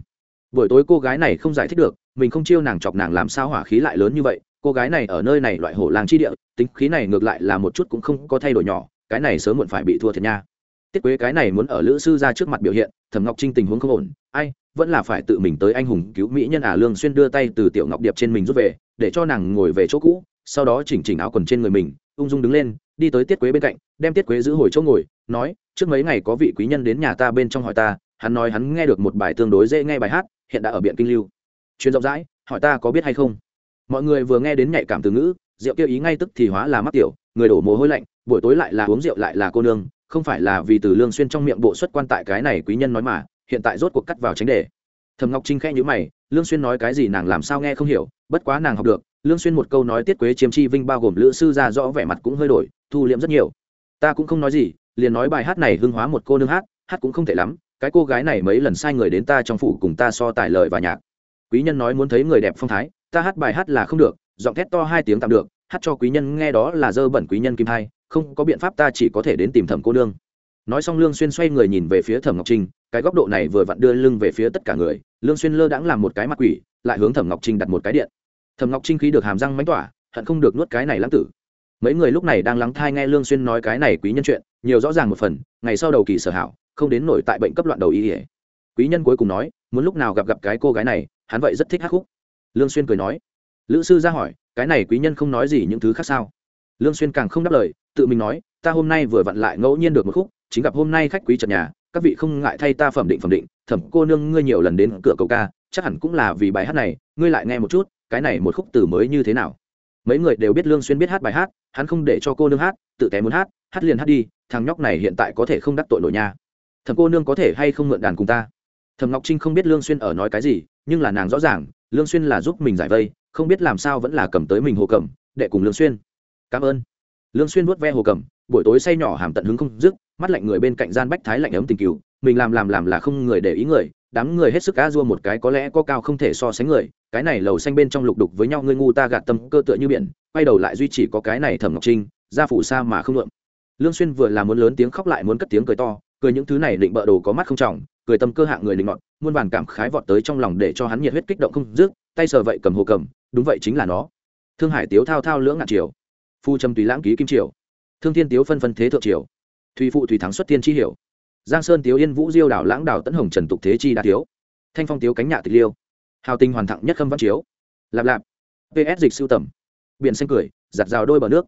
Speaker 1: buổi tối cô gái này không giải thích được, mình không chiêu nàng chọc nàng làm sao hỏa khí lại lớn như vậy, cô gái này ở nơi này loại hổ làng chi địa, tính khí này ngược lại là một chút cũng không có thay đổi nhỏ, cái này sớm muộn phải bị thua thiệt nha. Tiết quế cái này muốn ở lữ sư ra trước mặt biểu hiện, thẩm ngọc trinh tình huống không ổn, ai, vẫn là phải tự mình tới anh hùng cứu mỹ nhân ả lương xuyên đưa tay từ tiểu ngọc điệp trên mình rút về, để cho nàng ngồi về chỗ cũ sau đó chỉnh chỉnh áo quần trên người mình, ung dung đứng lên, đi tới tiết quế bên cạnh, đem tiết quế giữ hồi chỗ ngồi, nói, trước mấy ngày có vị quý nhân đến nhà ta bên trong hỏi ta, hắn nói hắn nghe được một bài tương đối dễ nghe bài hát, hiện đã ở biện kinh lưu. Chuyên rộng rãi, hỏi ta có biết hay không? Mọi người vừa nghe đến nhạy cảm từ ngữ, rượu kia ý ngay tức thì hóa là mắc tiểu, người đổ mồ hôi lạnh, buổi tối lại là uống rượu lại là cô nương, không phải là vì từ lương xuyên trong miệng bộ xuất quan tại cái này quý nhân nói mà, hiện tại rốt cuộc cắt vào tránh đề. Thẩm ngọc trinh khẽ nhíu mày lương xuyên nói cái gì nàng làm sao nghe không hiểu, bất quá nàng học được, lương xuyên một câu nói tiết quế chiêm chi vinh bao gồm lữ sư ra rõ vẻ mặt cũng hơi đổi, thu liễm rất nhiều. Ta cũng không nói gì, liền nói bài hát này hưng hóa một cô nương hát hát cũng không thể lắm, cái cô gái này mấy lần sai người đến ta trong phủ cùng ta so tài lời và nhạc. Quý nhân nói muốn thấy người đẹp phong thái, ta hát bài hát là không được, giọng thét to hai tiếng tạm được, hát cho quý nhân nghe đó là dơ bẩn quý nhân kim hai, không có biện pháp ta chỉ có thể đến tìm thẩm cô nương nói xong lương xuyên xoay người nhìn về phía thẩm ngọc trinh, cái góc độ này vừa vặn đưa lưng về phía tất cả người, lương xuyên lơ đãng làm một cái mặt quỷ, lại hướng thẩm ngọc trinh đặt một cái điện. Thẩm ngọc trinh khí được hàm răng mánh tỏa, hận không được nuốt cái này lãng tử. Mấy người lúc này đang lắng thai nghe lương xuyên nói cái này quý nhân chuyện, nhiều rõ ràng một phần, ngày sau đầu kỳ sở hảo, không đến nổi tại bệnh cấp loạn đầu ý quý nhân cuối cùng nói, muốn lúc nào gặp gặp cái cô gái này, hắn vậy rất thích hát khúc. Lương xuyên cười nói. Lữ sư ra hỏi, cái này quý nhân không nói gì những thứ khác sao? Lương xuyên càng không đáp lời, tự mình nói, ta hôm nay vừa vặn lại ngẫu nhiên được một khúc chính gặp hôm nay khách quý trần nhà, các vị không ngại thay ta phẩm định phẩm định, thẩm cô nương ngươi nhiều lần đến cửa cầu ca, chắc hẳn cũng là vì bài hát này, ngươi lại nghe một chút, cái này một khúc từ mới như thế nào? Mấy người đều biết lương xuyên biết hát bài hát, hắn không để cho cô nương hát, tự té muốn hát hát liền hát đi, thằng nhóc này hiện tại có thể không đắc tội nổi nha. Thẩm cô nương có thể hay không mượn đàn cùng ta? Thẩm ngọc trinh không biết lương xuyên ở nói cái gì, nhưng là nàng rõ ràng, lương xuyên là giúp mình giải vây, không biết làm sao vẫn là cầm tới mình hồ cầm đệ cùng lương xuyên. Cảm ơn. Lương xuyên vuốt ve hồ cầm, buổi tối say nhỏ hàm tận hứng không dứt mắt lạnh người bên cạnh gian bách thái lạnh ấm tình cứu mình làm làm làm là không người để ý người, đám người hết sức cá dua một cái có lẽ có cao không thể so sánh người, cái này lầu xanh bên trong lục đục với nhau ngươi ngu ta gạt tâm cơ tựa như biển, quay đầu lại duy chỉ có cái này thẩm ngọc trinh ra phủ xa mà không lượng lương xuyên vừa là muốn lớn tiếng khóc lại muốn cất tiếng cười to, cười những thứ này định bợ đồ có mắt không trọng, cười tâm cơ hạng người định ngọn, muôn vàn cảm khái vọt tới trong lòng để cho hắn nhiệt huyết kích động không dứt, tay sờ vậy cầm hồ cầm, đúng vậy chính là nó. Thương hải tiếu thao thao lưỡng ngạn triều. Phu trầm tùy lãng ký kim triều. Thương thiên tiếu phân phân thế thượng triều thùy phụ thủy thắng xuất tiên chi hiểu giang sơn tiếu yên vũ diêu đảo lãng đảo tấn hồng trần tục thế chi đa thiếu thanh phong tiếu cánh nhạ tịch liêu. Hào tinh hoàn thẳng nhất khâm văn chiếu. Lạp lạp. Ps dịch sưu tầm. Biển xanh cười, giặt rào đôi bờ nước.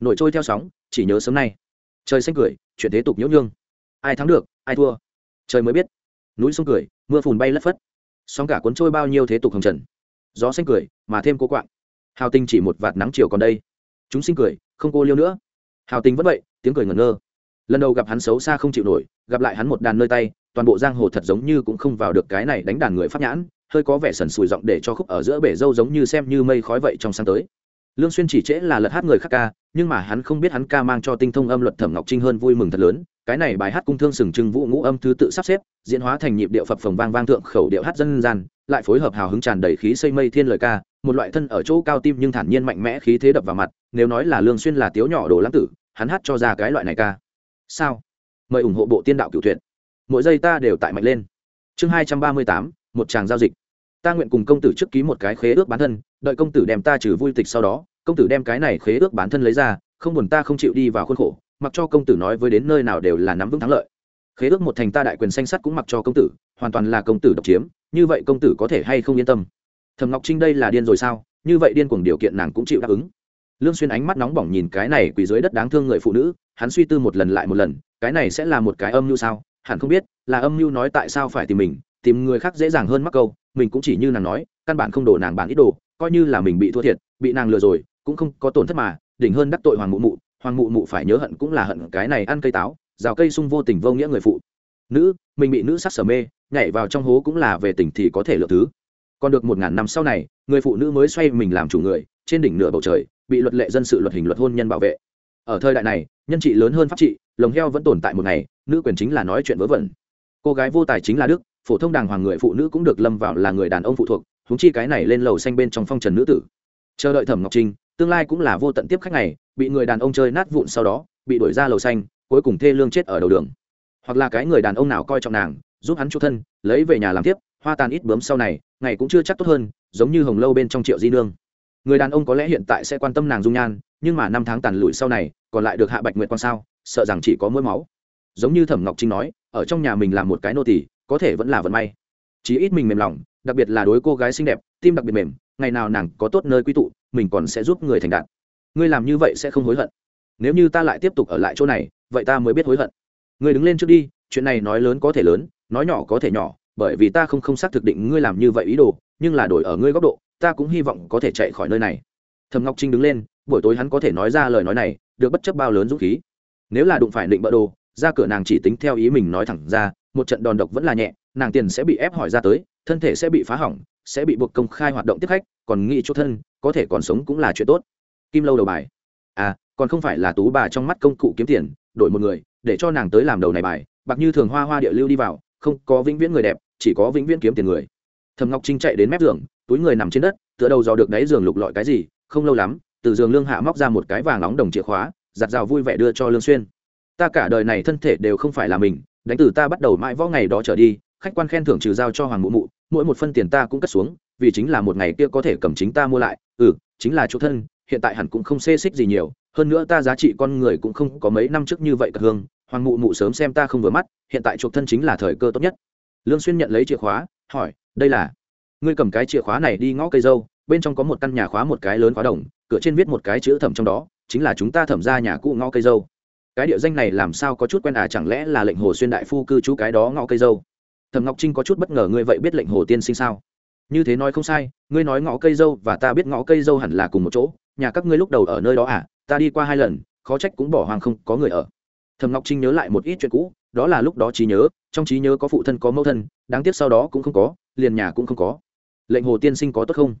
Speaker 1: Nổi trôi theo sóng, chỉ nhớ sớm nay. Trời xanh cười, chuyện thế tục nhiễu nhương. Ai thắng được, ai thua. Trời mới biết. Núi sông cười, mưa phùn bay lất phất. Sóng cả cuốn trôi bao nhiêu thế tục hồng trần. Gió xanh cười, mà thêm cô quạng. Hào tinh chỉ một vạt nắng chiều còn đây. Chúng sinh cười, không cô liêu nữa. Hào tinh vẫn vậy, tiếng cười ngẩn ngơ lần đầu gặp hắn xấu xa không chịu nổi, gặp lại hắn một đàn nơi tay, toàn bộ giang hồ thật giống như cũng không vào được cái này đánh đàn người pháp nhãn, hơi có vẻ sần sùi giọng để cho khúc ở giữa bể dâu giống như xem như mây khói vậy trong sáng tới. Lương xuyên chỉ trễ là lật hát người khác ca, nhưng mà hắn không biết hắn ca mang cho tinh thông âm luật thẩm ngọc trinh hơn vui mừng thật lớn, cái này bài hát cung thương sừng trưng vũ ngũ âm thứ tự sắp xếp, diễn hóa thành nhịp điệu phập phồng vang vang thượng khẩu điệu hát dân gian, lại phối hợp hào hứng tràn đầy khí xây mây thiên lời ca, một loại thân ở chỗ cao tim nhưng thản nhiên mạnh mẽ khí thế đập vào mặt, nếu nói là lương xuyên là tiếu nhỏ đồ lãng tử, hắn hát cho ra cái loại này ca sao? Mời ủng hộ bộ tiên đạo cửu tuyển mỗi giây ta đều tại mạnh lên. Chương hai trăm ba mươi tám, một tràng giao dịch. Ta nguyện cùng công tử trước ký một cái khế ước bán thân, đợi công tử đem ta trừ vui tịch sau đó, công tử đem cái này khế ước bán thân lấy ra, không buồn ta không chịu đi vào khuôn khổ, mặc cho công tử nói với đến nơi nào đều là nắm vững thắng lợi. Khế ước một thành ta đại quyền xanh sắt cũng mặc cho công tử, hoàn toàn là công tử độc chiếm, như vậy công tử có thể hay không yên tâm? Thầm ngọc trinh đây là điên rồi sao? Như vậy điên cuồng điều kiện nàng cũng chịu đáp ứng. Lương xuyên ánh mắt nóng bỏng nhìn cái này quỳ dưới đất đáng thương người phụ nữ hắn suy tư một lần lại một lần, cái này sẽ là một cái âm mưu sao? Hẳn không biết, là âm mưu nói tại sao phải tìm mình, tìm người khác dễ dàng hơn mắc câu, mình cũng chỉ như nàng nói, căn bản không đổ nàng bản ít đồ, coi như là mình bị thua thiệt, bị nàng lừa rồi, cũng không có tổn thất mà, đỉnh hơn đắc tội hoàng mụ mụ, hoàng mụ mụ phải nhớ hận cũng là hận cái này ăn cây táo, rào cây sung vô tình vô nghĩa người phụ. Nữ, mình bị nữ sắc sở mê, nhảy vào trong hố cũng là về tình thì có thể lựa thứ. Còn được một ngàn năm sau này, người phụ nữ mới xoay mình làm chủ người, trên đỉnh nửa bầu trời, bị luật lệ dân sự luật hình luật hôn nhân bảo vệ ở thời đại này, nhân trị lớn hơn pháp trị, lồng heo vẫn tồn tại một ngày, nữ quyền chính là nói chuyện vớ vẩn. Cô gái vô tài chính là đức, phổ thông đàng hoàng người phụ nữ cũng được lâm vào là người đàn ông phụ thuộc húng chi cái này lên lầu xanh bên trong phong trần nữ tử. Chờ đợi thẩm ngọc trinh, tương lai cũng là vô tận tiếp khách này bị người đàn ông chơi nát vụn sau đó, bị đuổi ra lầu xanh, cuối cùng thê lương chết ở đầu đường. Hoặc là cái người đàn ông nào coi trọng nàng, giúp hắn chu thân, lấy về nhà làm tiếp, hoa tàn ít bướm sau này, ngày cũng chưa chắc tốt hơn, giống như hồng lâu bên trong triệu di nương người đàn ông có lẽ hiện tại sẽ quan tâm nàng dung nhan, nhưng mà năm tháng tàn lụi sau này, còn lại được hạ bạch nguyệt quan sao, sợ rằng chỉ có mũi máu. Giống như thẩm ngọc trinh nói, ở trong nhà mình làm một cái nô tỳ, có thể vẫn là vận may. Chí ít mình mềm lòng, đặc biệt là đối cô gái xinh đẹp, tim đặc biệt mềm, ngày nào nàng có tốt nơi quy tụ, mình còn sẽ giúp người thành đạt. Ngươi làm như vậy sẽ không hối hận. Nếu như ta lại tiếp tục ở lại chỗ này, vậy ta mới biết hối hận. Ngươi đứng lên trước đi, chuyện này nói lớn có thể lớn, nói nhỏ có thể nhỏ, bởi vì ta không không xác thực định ngươi làm như vậy ý đồ, nhưng là đổi ở ngươi góc độ ta cũng hy vọng có thể chạy khỏi nơi này. Thầm ngọc trinh đứng lên, buổi tối hắn có thể nói ra lời nói này, được bất chấp bao lớn dũng khí. Nếu là đụng phải định bỡ đồ, ra cửa nàng chỉ tính theo ý mình nói thẳng ra, một trận đòn độc vẫn là nhẹ, nàng tiền sẽ bị ép hỏi ra tới, thân thể sẽ bị phá hỏng, sẽ bị buộc công khai hoạt động tiếp khách, còn nghĩ chỗ thân, có thể còn sống cũng là chuyện tốt. Kim lâu đầu bài. À còn không phải là tú bà trong mắt công cụ kiếm tiền, đổi một người, để cho nàng tới làm đầu này bài, bạc như thường hoa hoa địa lưu đi vào, không có vĩnh viễn người đẹp, chỉ có vĩnh viễn kiếm tiền người. Thầm ngọc trinh chạy đến mép giường túi người nằm trên đất, tựa đầu dò được đáy giường lục lọi cái gì, không lâu lắm, từ giường lương hạ móc ra một cái vàng nóng đồng chìa khóa, giặt rào vui vẻ đưa cho lương xuyên. Ta cả đời này thân thể đều không phải là mình, đánh từ ta bắt đầu mãi võ ngày đó trở đi, khách quan khen thưởng trừ giao cho hoàng mụ mụ, mỗi một phân tiền ta cũng cất xuống, vì chính là một ngày kia có thể cầm chính ta mua lại. Ừ chính là chỗ thân, hiện tại hẳn cũng không xê xích gì nhiều, hơn nữa ta giá trị con người cũng không có mấy năm trước như vậy cả hương, hoàng mụ mụ sớm xem ta không vừa mắt, hiện tại chuộc thân chính là thời cơ tốt nhất. Lương xuyên nhận lấy chìa khóa, hỏi, đây là ngươi cầm cái chìa khóa này đi ngõ cây dâu, bên trong có một căn nhà khóa một cái lớn khóa đồng, cửa trên viết một cái chữ thẩm trong đó, chính là chúng ta thẩm ra nhà cũ ngõ cây dâu. Cái địa danh này làm sao có chút quen à chẳng lẽ là lệnh hồ xuyên đại phu cư trú cái đó ngõ cây dâu? Thẩm ngọc trinh có chút bất ngờ, ngươi vậy biết lệnh hồ tiên sinh sao? Như thế nói không sai, ngươi nói ngõ cây dâu và ta biết ngõ cây dâu hẳn là cùng một chỗ, nhà các ngươi lúc đầu ở nơi đó à ta đi qua hai lần, khó trách cũng bỏ hoàng không có người ở. Thẩm ngọc trinh nhớ lại một ít chuyện cũ, đó là lúc đó trí nhớ, trong trí nhớ có phụ thân có mẫu thân, đáng tiếc sau đó cũng không có, liền nhà cũng không có lệnh hồ tiên sinh có tốt không?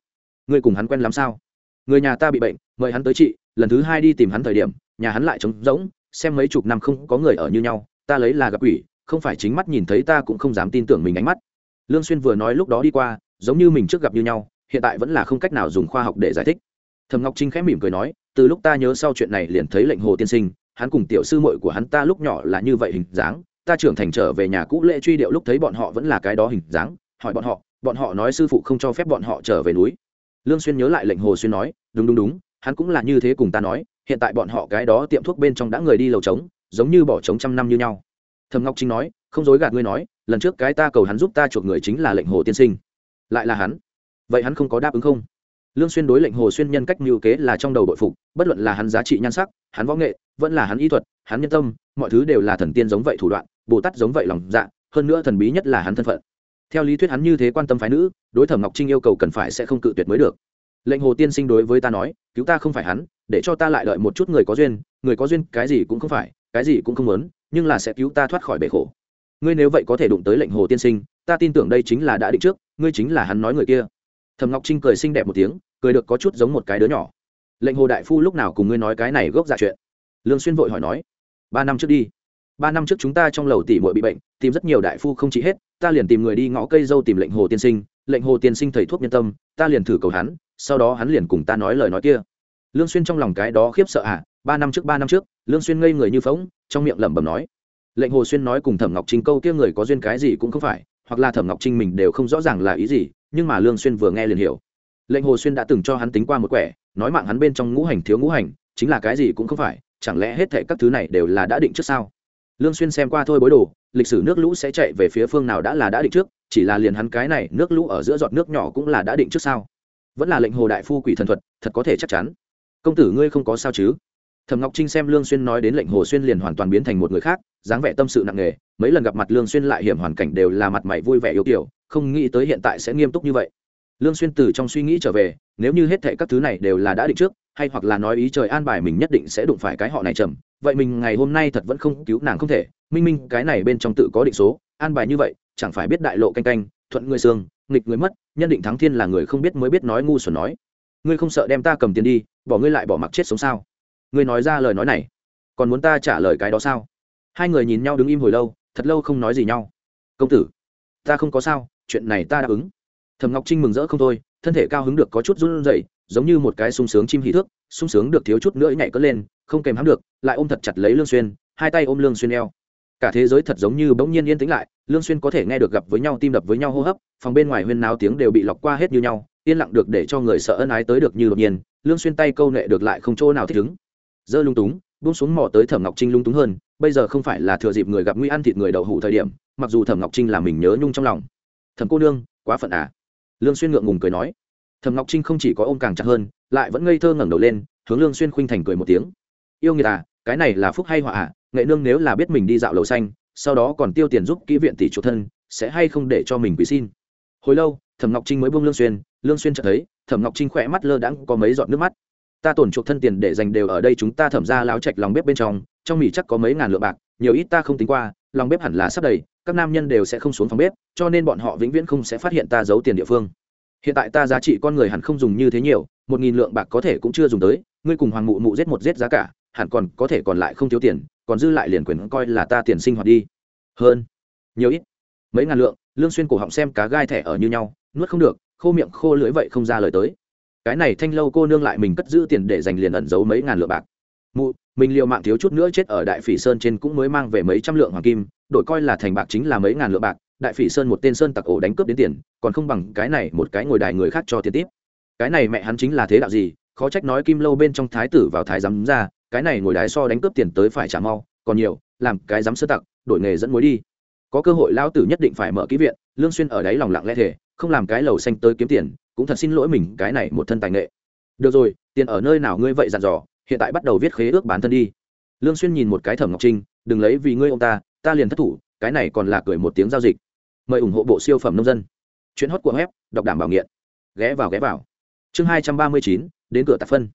Speaker 1: Ngươi cùng hắn quen lắm sao? Người nhà ta bị bệnh, mời hắn tới trị, lần thứ hai đi tìm hắn thời điểm, nhà hắn lại trống rỗng, xem mấy chục năm không có người ở như nhau, ta lấy là gặp quỷ, không phải chính mắt nhìn thấy ta cũng không dám tin tưởng mình ánh mắt. Lương xuyên vừa nói lúc đó đi qua, giống như mình trước gặp như nhau, hiện tại vẫn là không cách nào dùng khoa học để giải thích. Thẩm ngọc trinh khẽ mỉm cười nói, từ lúc ta nhớ sau chuyện này liền thấy lệnh hồ tiên sinh, hắn cùng tiểu sư muội của hắn ta lúc nhỏ là như vậy hình dáng, ta trưởng thành trở về nhà cũ lễ truy điệu lúc thấy bọn họ vẫn là cái đó hình dáng, hỏi bọn họ bọn họ nói sư phụ không cho phép bọn họ trở về núi. Lương xuyên nhớ lại lệnh hồ xuyên nói, đúng đúng đúng, hắn cũng là như thế cùng ta nói, hiện tại bọn họ cái đó tiệm thuốc bên trong đã người đi lầu trống, giống như bỏ trống trăm năm như nhau. Thầm ngọc trinh nói, không dối gạt ngươi nói, lần trước cái ta cầu hắn giúp ta chuộc người chính là lệnh hồ tiên sinh. Lại là hắn. Vậy hắn không có đáp ứng không? Lương xuyên đối lệnh hồ xuyên nhân cách mưu kế là trong đầu đội phục, bất luận là hắn giá trị nhan sắc, hắn võ nghệ, vẫn là hắn y thuật, hắn nhân tâm, mọi thứ đều là thần tiên giống vậy thủ đoạn, bồ tát giống vậy lòng dạ hơn nữa thần bí nhất là hắn thân phận theo lý thuyết hắn như thế quan tâm phái nữ, đối thẩm ngọc trinh yêu cầu cần phải sẽ không cự tuyệt mới được. Lệnh hồ tiên sinh đối với ta nói, cứu ta không phải hắn, để cho ta lại đợi một chút người có duyên, người có duyên cái gì cũng không phải, cái gì cũng không muốn, nhưng là sẽ cứu ta thoát khỏi bể khổ. Ngươi nếu vậy có thể đụng tới lệnh hồ tiên sinh, ta tin tưởng đây chính là đã định trước, ngươi chính là hắn nói người kia. Thầm ngọc trinh cười xinh đẹp một tiếng, cười được có chút giống một cái đứa nhỏ. Lệnh hồ đại phu lúc nào cùng ngươi nói cái này gốc dạ chuyện? Lương xuyên vội hỏi nói. Ba năm trước đi. Ba năm trước chúng ta trong lầu tỷ muội bị bệnh tìm rất nhiều đại phu không trị hết, ta liền tìm người đi ngõ cây dâu tìm lệnh hồ tiên sinh, lệnh hồ tiên sinh thầy thuốc nhân tâm, ta liền thử cầu hắn, sau đó hắn liền cùng ta nói lời nói kia. Lương xuyên trong lòng cái đó khiếp sợ à ba năm trước, ba năm trước, lương xuyên ngây người như phỗng, trong miệng lẩm bẩm nói. Lệnh hồ xuyên nói cùng thẩm ngọc trinh câu kia người có duyên cái gì cũng không phải, hoặc là thẩm ngọc trinh mình đều không rõ ràng là ý gì, nhưng mà lương xuyên vừa nghe liền hiểu. Lệnh hồ xuyên đã từng cho hắn tính qua một quẻ, nói mạng hắn bên trong ngũ hành thiếu ngũ hành, chính là cái gì cũng không phải, chẳng lẽ hết thảy các thứ này đều là đã định trước sao? Lương xuyên xem qua thôi bối đồ, lịch sử nước lũ sẽ chạy về phía phương nào đã là đã định trước, chỉ là liền hắn cái này nước lũ ở giữa giọt nước nhỏ cũng là đã định trước sao? Vẫn là lệnh hồ đại phu quỷ thần thuật, thật có thể chắc chắn. Công tử ngươi không có sao chứ? Thẩm ngọc trinh xem lương xuyên nói đến lệnh hồ xuyên liền hoàn toàn biến thành một người khác, dáng vẻ tâm sự nặng nề, mấy lần gặp mặt lương xuyên lại hiểm hoàn cảnh đều là mặt mày vui vẻ yêu kiều không nghĩ tới hiện tại sẽ nghiêm túc như vậy. Lương xuyên từ trong suy nghĩ trở về, nếu như hết thảy các thứ này đều là đã định trước hay hoặc là nói ý trời an bài mình nhất định sẽ đụng phải cái họ này trầm. Vậy mình ngày hôm nay thật vẫn không cứu nàng không thể. Minh minh, cái này bên trong tự có định số. An bài như vậy, chẳng phải biết đại lộ canh canh, thuận người xương, nghịch người mất, nhân định thắng thiên là người không biết mới biết nói ngu xuẩn nói. Ngươi không sợ đem ta cầm tiền đi, bỏ ngươi lại bỏ mặc chết sống sao? Ngươi nói ra lời nói này, còn muốn ta trả lời cái đó sao? Hai người nhìn nhau đứng im hồi lâu, thật lâu không nói gì nhau. Công tử, ta không có sao, chuyện này ta đáp ứng. Thầm ngọc trinh mừng rỡ không thôi, thân thể cao hứng được có chút run rẩy giống như một cái sung sướng chim hí thước, sung sướng được thiếu chút nữa nhảy cất lên, không kèm hãm được, lại ôm thật chặt lấy lương xuyên, hai tay ôm lương xuyên eo. Cả thế giới thật giống như bỗng nhiên yên tĩnh lại, lương xuyên có thể nghe được gặp với nhau, tim đập với nhau hô hấp, phòng bên ngoài huyên náo tiếng đều bị lọc qua hết như nhau, yên lặng được để cho người sợ ân ái tới được như đột nhiên, lương xuyên tay câu nệ được lại không chỗ nào thích ứng. Dơ lung túng, buông xuống mò tới thẩm ngọc trinh lung túng hơn, bây giờ không phải là thừa dịp người gặp nguy ăn thịt người đậu hủ thời điểm, mặc dù thẩm ngọc trinh là mình nhớ nhung trong lòng. Thẩm cô nương, quá phận à? Lương xuyên ngượng ngùng cười nói thẩm ngọc trinh không chỉ có ôm càng chặt hơn lại vẫn ngây thơ ngẩng đầu lên hướng lương xuyên khuynh thành cười một tiếng yêu người à cái này là phúc hay họa à nghệ nương nếu là biết mình đi dạo lầu xanh, sau đó còn tiêu tiền giúp kỹ viện tỷ chủ thân, sẽ hay không để cho mình quý xin? Hồi lâu thẩm ngọc trinh mới buông lương xuyên lương xuyên chợt thấy thẩm ngọc trinh khỏe mắt lơ đãng có mấy giọt nước mắt. Ta tổn chuộc thân tiền để dành đều ở đây chúng ta thẩm ra láo chạch lòng bếp bên trong trong mì chắc có mấy ngàn lượng bạc, nhiều ít ta không tính qua, lòng bếp hẳn là sắp đầy, các nam nhân đều sẽ không xuống phòng bếp, cho nên bọn họ vĩnh viễn không sẽ phát hiện ta giấu tiền địa phương hiện tại ta giá trị con người hẳn không dùng như thế nhiều, một nghìn lượng bạc có thể cũng chưa dùng tới, ngươi cùng hoàng mụ mụ giết một giết giá cả, hẳn còn có thể còn lại không thiếu tiền, còn dư lại liền quyền coi là ta tiền sinh hoạt đi. Hơn, nhiều ít, mấy ngàn lượng, lương xuyên cổ họng xem cá gai thẻ ở như nhau, nuốt không được, khô miệng khô lưỡi vậy không ra lời tới. Cái này thanh lâu cô nương lại mình cất giữ tiền để dành liền ẩn giấu mấy ngàn lượng bạc. Mụ, mình liều mạng thiếu chút nữa chết ở đại phỉ sơn trên cũng mới mang về mấy trăm lượng hoàng kim, đổi coi là thành bạc chính là mấy ngàn lượng bạc đại phỉ sơn một tên sơn tặc ổ đánh cướp đến tiền, còn không bằng cái này một cái ngồi đài người khác cho tiền tiếp. Cái này mẹ hắn chính là thế đạo gì, khó trách nói kim lâu bên trong thái tử vào thái giám ra, cái này ngồi đài so đánh cướp tiền tới phải trả mau, còn nhiều, làm cái giám sơ tặc, đổi nghề dẫn mối đi. Có cơ hội lão tử nhất định phải mở ký viện, lương xuyên ở đấy lòng lặng lẽ thể không làm cái lầu xanh tới kiếm tiền, cũng thật xin lỗi mình cái này một thân tài nghệ. Được rồi, tiền ở nơi nào ngươi vậy dặn dò, hiện tại bắt đầu viết khế ước bán thân đi. Lương xuyên nhìn một cái thẩm ngọc trinh, đừng lấy vì ngươi ông ta ta liền thất thủ, cái này còn là cười một tiếng giao dịch mời ủng hộ bộ siêu phẩm nông dân. Chuyến hót của web, đọc đảm bảo nghiện. Ghé vào ghé vào. Chương hai trăm ba mươi chín, đến cửa tạp phân.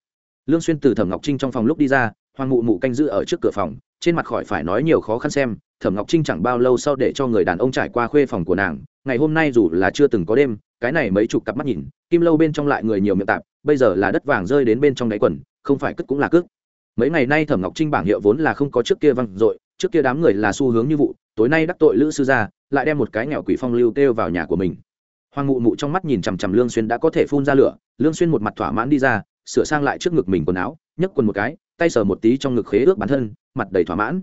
Speaker 1: Lương xuyên từ thẩm ngọc trinh trong phòng lúc đi ra, hoàng mụ mụ canh giữ ở trước cửa phòng, trên mặt khỏi phải nói nhiều khó khăn xem, thẩm ngọc trinh chẳng bao lâu sau để cho người đàn ông trải qua khuê phòng của nàng, ngày hôm nay dù là chưa từng có đêm, cái này mấy chục cặp mắt nhìn, kim lâu bên trong lại người nhiều miệng tạp, bây giờ là đất vàng rơi đến bên trong đáy quần, không phải cất cũng là cước. Mấy ngày nay thẩm ngọc trinh bảng hiệu vốn là không có trước kia văng dội, trước kia đám người là xu hướng như vụ, tối nay đắc tội lữ sư gia lại đem một cái nghèo quỷ phong lưu kêu vào nhà của mình. Hoàng mụ mụ trong mắt nhìn chằm chằm lương xuyên đã có thể phun ra lửa, lương xuyên một mặt thỏa mãn đi ra, sửa sang lại trước ngực mình quần áo, nhấc quần một cái, tay sờ một tí trong ngực khế ước bản thân, mặt đầy thỏa mãn.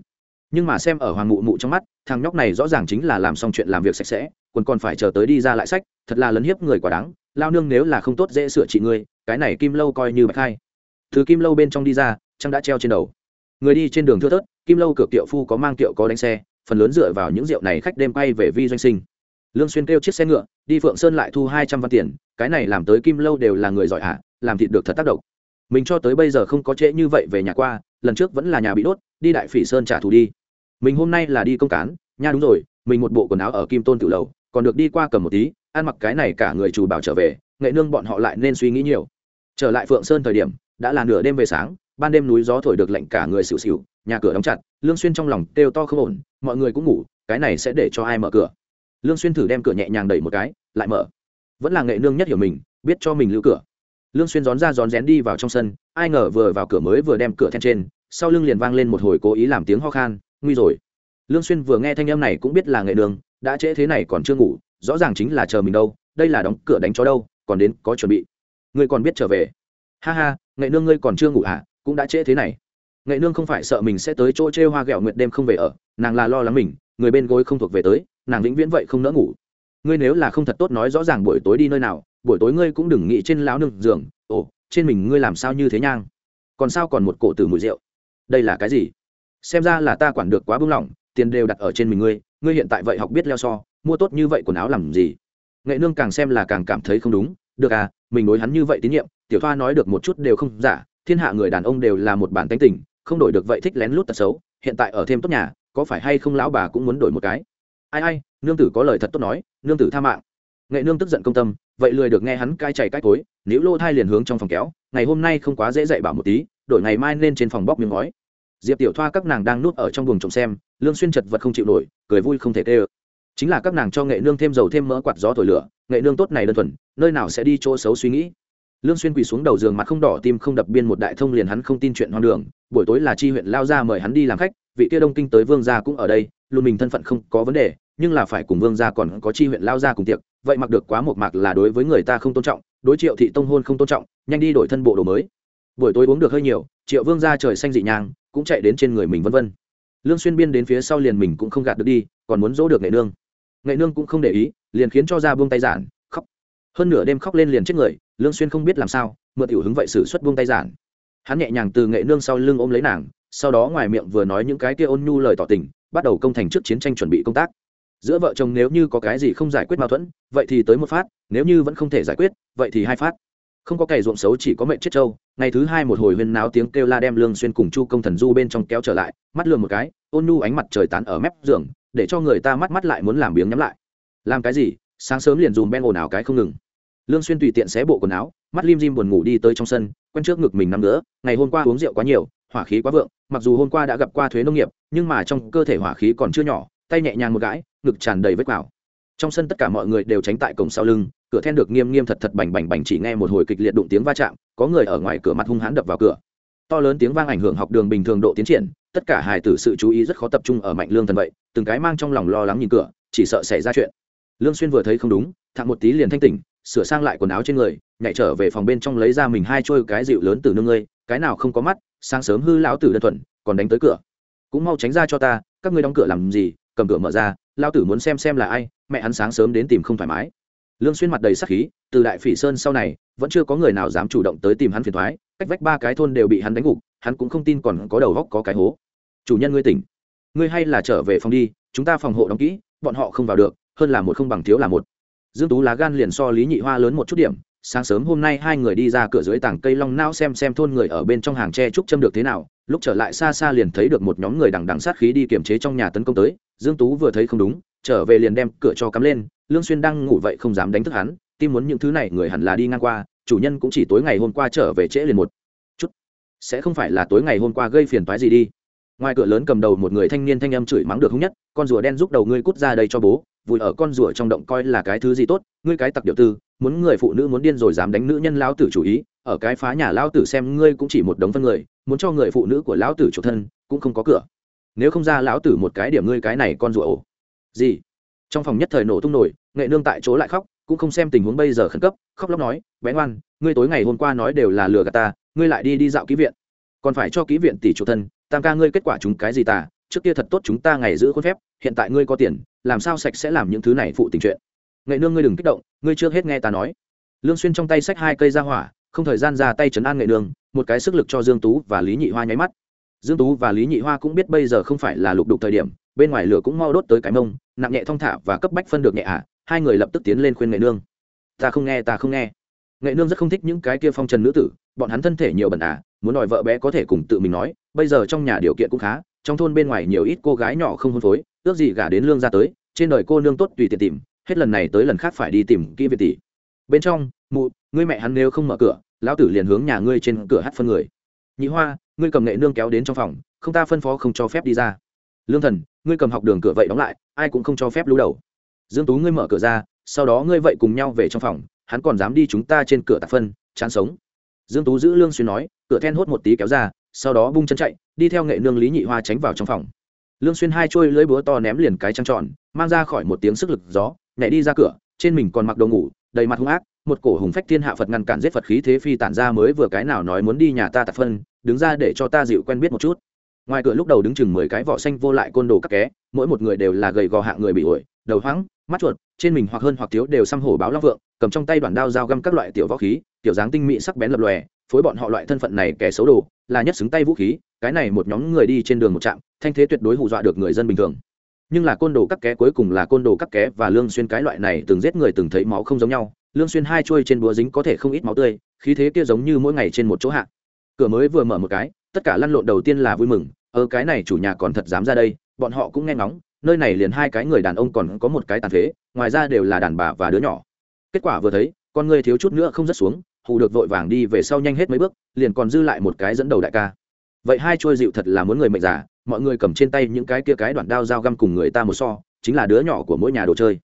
Speaker 1: Nhưng mà xem ở hoàng mụ mụ trong mắt, thằng nhóc này rõ ràng chính là làm xong chuyện làm việc sạch sẽ, quần còn phải chờ tới đi ra lại sách, thật là lấn hiếp người quả đáng, lao nương nếu là không tốt dễ sửa trị ngươi, cái này kim lâu coi như bạch hai. Thứ kim lâu bên trong đi ra, trăng đã treo trên đầu. Người đi trên đường thưa thớt, kim lâu cửa kiệu phu có mang kiệu có đánh xe phần lớn dựa vào những rượu này khách đêm quay về vi doanh sinh. Lương xuyên kêu chiếc xe ngựa, đi phượng sơn lại thu hai trăm văn tiền, cái này làm tới kim lâu đều là người giỏi hạ làm thịt được thật tác động. Mình cho tới bây giờ không có trễ như vậy về nhà qua, lần trước vẫn là nhà bị đốt, đi đại phỉ sơn trả thù đi. Mình hôm nay là đi công cán, nha đúng rồi, mình một bộ quần áo ở kim tôn tử lầu, còn được đi qua cầm một tí, ăn mặc cái này cả người chủ bảo trở về, nghệ nương bọn họ lại nên suy nghĩ nhiều. Trở lại phượng sơn thời điểm, đã là nửa đêm về sáng ban đêm núi gió thổi được lạnh cả người xỉu xỉu, nhà cửa đóng chặt, lương xuyên trong lòng kêu to không ổn, mọi người cũng ngủ, cái này sẽ để cho ai mở cửa. Lương xuyên thử đem cửa nhẹ nhàng đẩy một cái, lại mở. Vẫn là nghệ nương nhất hiểu mình, biết cho mình lưu cửa. Lương xuyên gión ra gión rén đi vào trong sân, ai ngờ vừa vào cửa mới vừa đem cửa then trên, sau lưng liền vang lên một hồi cố ý làm tiếng ho khan, nguy rồi. Lương xuyên vừa nghe thanh âm này cũng biết là nghệ nương, đã trễ thế này còn chưa ngủ, rõ ràng chính là chờ mình đâu, đây là đóng cửa đánh chó đâu, còn đến có chuẩn bị. Ngươi còn biết trở về? Ha ha, nghệ nương ngươi còn chưa ngủ à cũng đã trễ thế này. Nghệ nương không phải sợ mình sẽ tới chỗ chê hoa ghẹo nguyệt đêm không về ở, nàng là lo lắng mình, người bên gối không thuộc về tới, nàng vĩnh viễn vậy không nỡ ngủ. Ngươi nếu là không thật tốt nói rõ ràng buổi tối đi nơi nào, buổi tối ngươi cũng đừng nghĩ trên láo nương giường, ồ, trên mình ngươi làm sao như thế nhang? Còn sao còn một cổ tử mùi rượu? Đây là cái gì? Xem ra là ta quản được quá bưng lỏng, tiền đều đặt ở trên mình ngươi ngươi hiện tại vậy học biết leo so, mua tốt như vậy quần áo làm gì? Nghệ nương càng xem là càng cảm thấy không đúng, được à mình đối hắn như vậy tín nhiệm, tiểu thoa nói được một chút đều không giả thiên hạ người đàn ông đều là một bản tánh tình, không đổi được vậy thích lén lút tật xấu, hiện tại ở thêm tốt nhà, có phải hay không lão bà cũng muốn đổi một cái? Ai ai, nương tử có lời thật tốt nói, nương tử tha mạng. Nghệ nương tức giận công tâm, vậy lười được nghe hắn cai chảy cai cối nếu lô thai liền hướng trong phòng kéo, ngày hôm nay không quá dễ dạy bảo một tí, đổi ngày mai lên trên phòng bóc miếng ngói diệp tiểu thoa các nàng đang nuốt ở trong buồng trông xem, lương xuyên chật vật không chịu nổi, cười vui không thể tê ơ. Chính là các nàng cho nghệ nương thêm dầu thêm mỡ quạt gió thổi lửa, nghệ nương tốt này đơn thuần, nơi nào sẽ đi chỗ xấu suy nghĩ lương xuyên quỳ xuống đầu giường mặt không đỏ, tim không đập, biên một đại thông liền hắn không tin chuyện hoang đường. Buổi tối là chi huyện lao ra mời hắn đi làm khách, vị kia đông kinh tới vương gia cũng ở đây, luôn mình thân phận không có vấn đề, nhưng là phải cùng vương gia còn có chi huyện lao ra cùng tiệc, vậy mặc được quá một mạc là đối với người ta không tôn trọng, đối triệu thị tông hôn không tôn trọng, nhanh đi đổi thân bộ đồ mới. Buổi tối uống được hơi nhiều, triệu vương gia trời xanh dị nhang, cũng chạy đến trên người mình vân vân. Lương xuyên biên đến phía sau liền mình cũng không gạt được đi, còn muốn dỗ được nghệ nương. Nghệ nương cũng không để ý, liền khiến cho ra buông tay giản, khóc. Hơn nửa đêm khóc lên liền chết người lương xuyên không biết làm sao, mượn tiểu hứng vậy sử xuất buông tay giản. Hắn nhẹ nhàng từ nghệ nương sau lưng ôm lấy nàng, sau đó ngoài miệng vừa nói những cái kia ôn nhu lời tỏ tình, bắt đầu công thành trước chiến tranh chuẩn bị công tác. Giữa vợ chồng nếu như có cái gì không giải quyết mâu thuẫn, vậy thì tới một phát, nếu như vẫn không thể giải quyết, vậy thì hai phát. Không có kẻ ruộng xấu chỉ có mệnh chết trâu, ngày thứ hai một hồi huyên náo tiếng kêu la đem lương xuyên cùng chu công thần du bên trong kéo trở lại, mắt lườm một cái, ôn nhu ánh mặt trời tán ở mép giường, để cho người ta mắt mắt lại muốn làm biếng nhắm lại. Làm cái gì? Sáng sớm liền dùm ben ồn ào cái không ngừng lương xuyên tùy tiện xé bộ quần áo, mắt lim dim buồn ngủ đi tới trong sân, quen trước ngực mình nằm nữa ngày hôm qua uống rượu quá nhiều, hỏa khí quá vượng, mặc dù hôm qua đã gặp qua thuế nông nghiệp, nhưng mà trong cơ thể hỏa khí còn chưa nhỏ, tay nhẹ nhàng một gãi, ngực tràn đầy vết quào. Trong sân tất cả mọi người đều tránh tại cổng sau lưng, cửa then được nghiêm nghiêm thật thật bành bành bành chỉ nghe một hồi kịch liệt đụng tiếng va chạm, có người ở ngoài cửa mặt hung hãn đập vào cửa. To lớn tiếng vang ảnh hưởng học đường bình thường độ tiến triển, tất cả hài tử sự chú ý rất khó tập trung ở mạnh lương thần vậy, từng cái mang trong lòng lo lắng nhìn cửa, chỉ sợ xảy ra chuyện. Lương xuyên vừa thấy không đúng thặng một tí liền thanh tỉnh sửa sang lại quần áo trên người, nhảy trở về phòng bên trong lấy ra mình hai trôi cái dịu lớn từ nương ngươi, cái nào không có mắt, sáng sớm hư lão tử đơn thuần, còn đánh tới cửa. Cũng mau tránh ra cho ta, các ngươi đóng cửa làm gì, cầm cửa mở ra, lão tử muốn xem xem là ai, mẹ hắn sáng sớm đến tìm không thoải mái. Lương xuyên mặt đầy sắc khí, từ đại phỉ sơn sau này, vẫn chưa có người nào dám chủ động tới tìm hắn phiền toái, cách vách ba cái thôn đều bị hắn đánh gục, hắn cũng không tin còn có đầu góc có cái hố. Chủ nhân ngươi tỉnh. Ngươi hay là trở về phòng đi, chúng ta phòng hộ đóng kỹ, bọn họ không vào được, hơn là một không bằng thiếu là một dương tú lá gan liền so lý nhị hoa lớn một chút điểm. Sáng sớm hôm nay hai người đi ra cửa dưới tảng cây long nao xem xem thôn người ở bên trong hàng tre trúc châm được thế nào. Lúc trở lại xa xa liền thấy được một nhóm người đằng đằng sát khí đi kiểm chế trong nhà tấn công tới. Dương tú vừa thấy không đúng, trở về liền đem cửa cho cắm lên. Lương xuyên đang ngủ vậy không dám đánh thức hắn tim muốn những thứ này người hẳn là đi ngang qua. Chủ nhân cũng chỉ tối ngày hôm qua trở về trễ liền một chút. Sẽ không phải là tối ngày hôm qua gây phiền toái gì đi. Ngoài cửa lớn cầm đầu một người thanh niên thanh âm chửi mắng được hung nhất, con rùa đen giúp đầu ngươi cút ra đây cho bố vùi ở con rùa trong động coi là cái thứ gì tốt, ngươi cái tặc điệu tư, muốn người phụ nữ muốn điên rồi dám đánh nữ nhân lão tử chủ ý, ở cái phá nhà lão tử xem ngươi cũng chỉ một đống phân người, muốn cho người phụ nữ của lão tử chủ thân, cũng không có cửa. Nếu không ra lão tử một cái điểm ngươi cái này con rùa ổ. Gì? Trong phòng nhất thời nổ tung nổi, nghệ nương tại chỗ lại khóc, cũng không xem tình huống bây giờ khẩn cấp, khóc lóc nói, bé ngoan, ngươi tối ngày hôm qua nói đều là lừa gạt ta, ngươi lại đi đi dạo ký viện. Còn phải cho ký viện tỷ chủ thân, tam ca ngươi kết quả chúng cái gì ta, trước kia thật tốt chúng ta ngày giữ khuôn phép, hiện tại ngươi có tiền làm sao sạch sẽ làm những thứ này phụ tình chuyện? Nghệ nương ngươi đừng kích động, ngươi chưa hết nghe ta nói. Lương xuyên trong tay xách hai cây ra hỏa, không thời gian ra tay chấn an nghệ nương, một cái sức lực cho dương tú và lý nhị hoa nháy mắt. Dương tú và lý nhị hoa cũng biết bây giờ không phải là lục đục thời điểm, bên ngoài lửa cũng mau đốt tới cái mông, nặng nhẹ thong thả và cấp bách phân được nhẹ ạ à. hai người lập tức tiến lên khuyên nghệ nương. Ta không nghe, ta không nghe. Nghệ nương rất không thích những cái kia phong trần nữ tử, bọn hắn thân thể nhiều bẩn à muốn đòi vợ bé có thể cùng tự mình nói, bây giờ trong nhà điều kiện cũng khá, trong thôn bên ngoài nhiều ít cô gái nhỏ không hôn phối ước gì gả đến lương ra tới, trên đời cô nương tốt tùy tiện tìm, hết lần này tới lần khác phải đi tìm kỹ việt tỷ. Bên trong, mụ, ngươi mẹ hắn nếu không mở cửa, lão tử liền hướng nhà ngươi trên cửa hát phân người. Nhị hoa, ngươi cầm nghệ nương kéo đến trong phòng, không ta phân phó không cho phép đi ra. Lương thần, ngươi cầm học đường cửa vậy đóng lại, ai cũng không cho phép lũ đầu. Dương tú ngươi mở cửa ra, sau đó ngươi vậy cùng nhau về trong phòng, hắn còn dám đi chúng ta trên cửa tạc phân, chán sống. Dương tú giữ lương xuyên nói, cửa then hốt một tí kéo ra, sau đó bung chân chạy, đi theo nghệ nương lý nhị hoa tránh vào trong phòng lương xuyên hai chuôi lưỡi búa to ném liền cái trăng tròn, mang ra khỏi một tiếng sức lực gió, nhảy đi ra cửa, trên mình còn mặc đồ ngủ, đầy mặt hung ác, một cổ hùng phách thiên hạ phật ngăn cản giết phật khí thế phi tản ra mới vừa cái nào nói muốn đi nhà ta tạc phân, đứng ra để cho ta dịu quen biết một chút. Ngoài cửa lúc đầu đứng chừng mười cái vỏ xanh vô lại côn đồ các ké, mỗi một người đều là gầy gò hạng người bị ổi, đầu hoáng, mắt chuột, trên mình hoặc hơn hoặc thiếu đều xăm hổ báo long vượng, cầm trong tay đoạn đao dao găm các loại tiểu võ khí, tiểu dáng tinh mỹ sắc bén lập lòe, phối bọn họ loại thân phận này kẻ xấu đồ là nhất xứng tay vũ khí, cái này một nhóm người đi trên đường một trạm, thanh thế tuyệt đối hù dọa được người dân bình thường. Nhưng là côn đồ cắt ké cuối cùng là côn đồ cắt ké và lương xuyên cái loại này từng giết người từng thấy máu không giống nhau. Lương xuyên hai chuôi trên búa dính có thể không ít máu tươi, khí thế kia giống như mỗi ngày trên một chỗ hạ. Cửa mới vừa mở một cái, tất cả lăn lộn đầu tiên là vui mừng ở cái này chủ nhà còn thật dám ra đây. Bọn họ cũng nghe ngóng, nơi này liền hai cái người đàn ông còn có một cái tàn phế, ngoài ra đều là đàn bà và đứa nhỏ. Kết quả vừa thấy, con người thiếu chút nữa không rất xuống hù được vội vàng đi về sau nhanh hết mấy bước, liền còn dư lại một cái dẫn đầu đại ca. Vậy hai trôi dịu thật là muốn người mệnh giả, mọi người cầm trên tay những cái kia cái đoạn đao dao găm cùng người ta một so, chính là đứa nhỏ của mỗi nhà đồ chơi.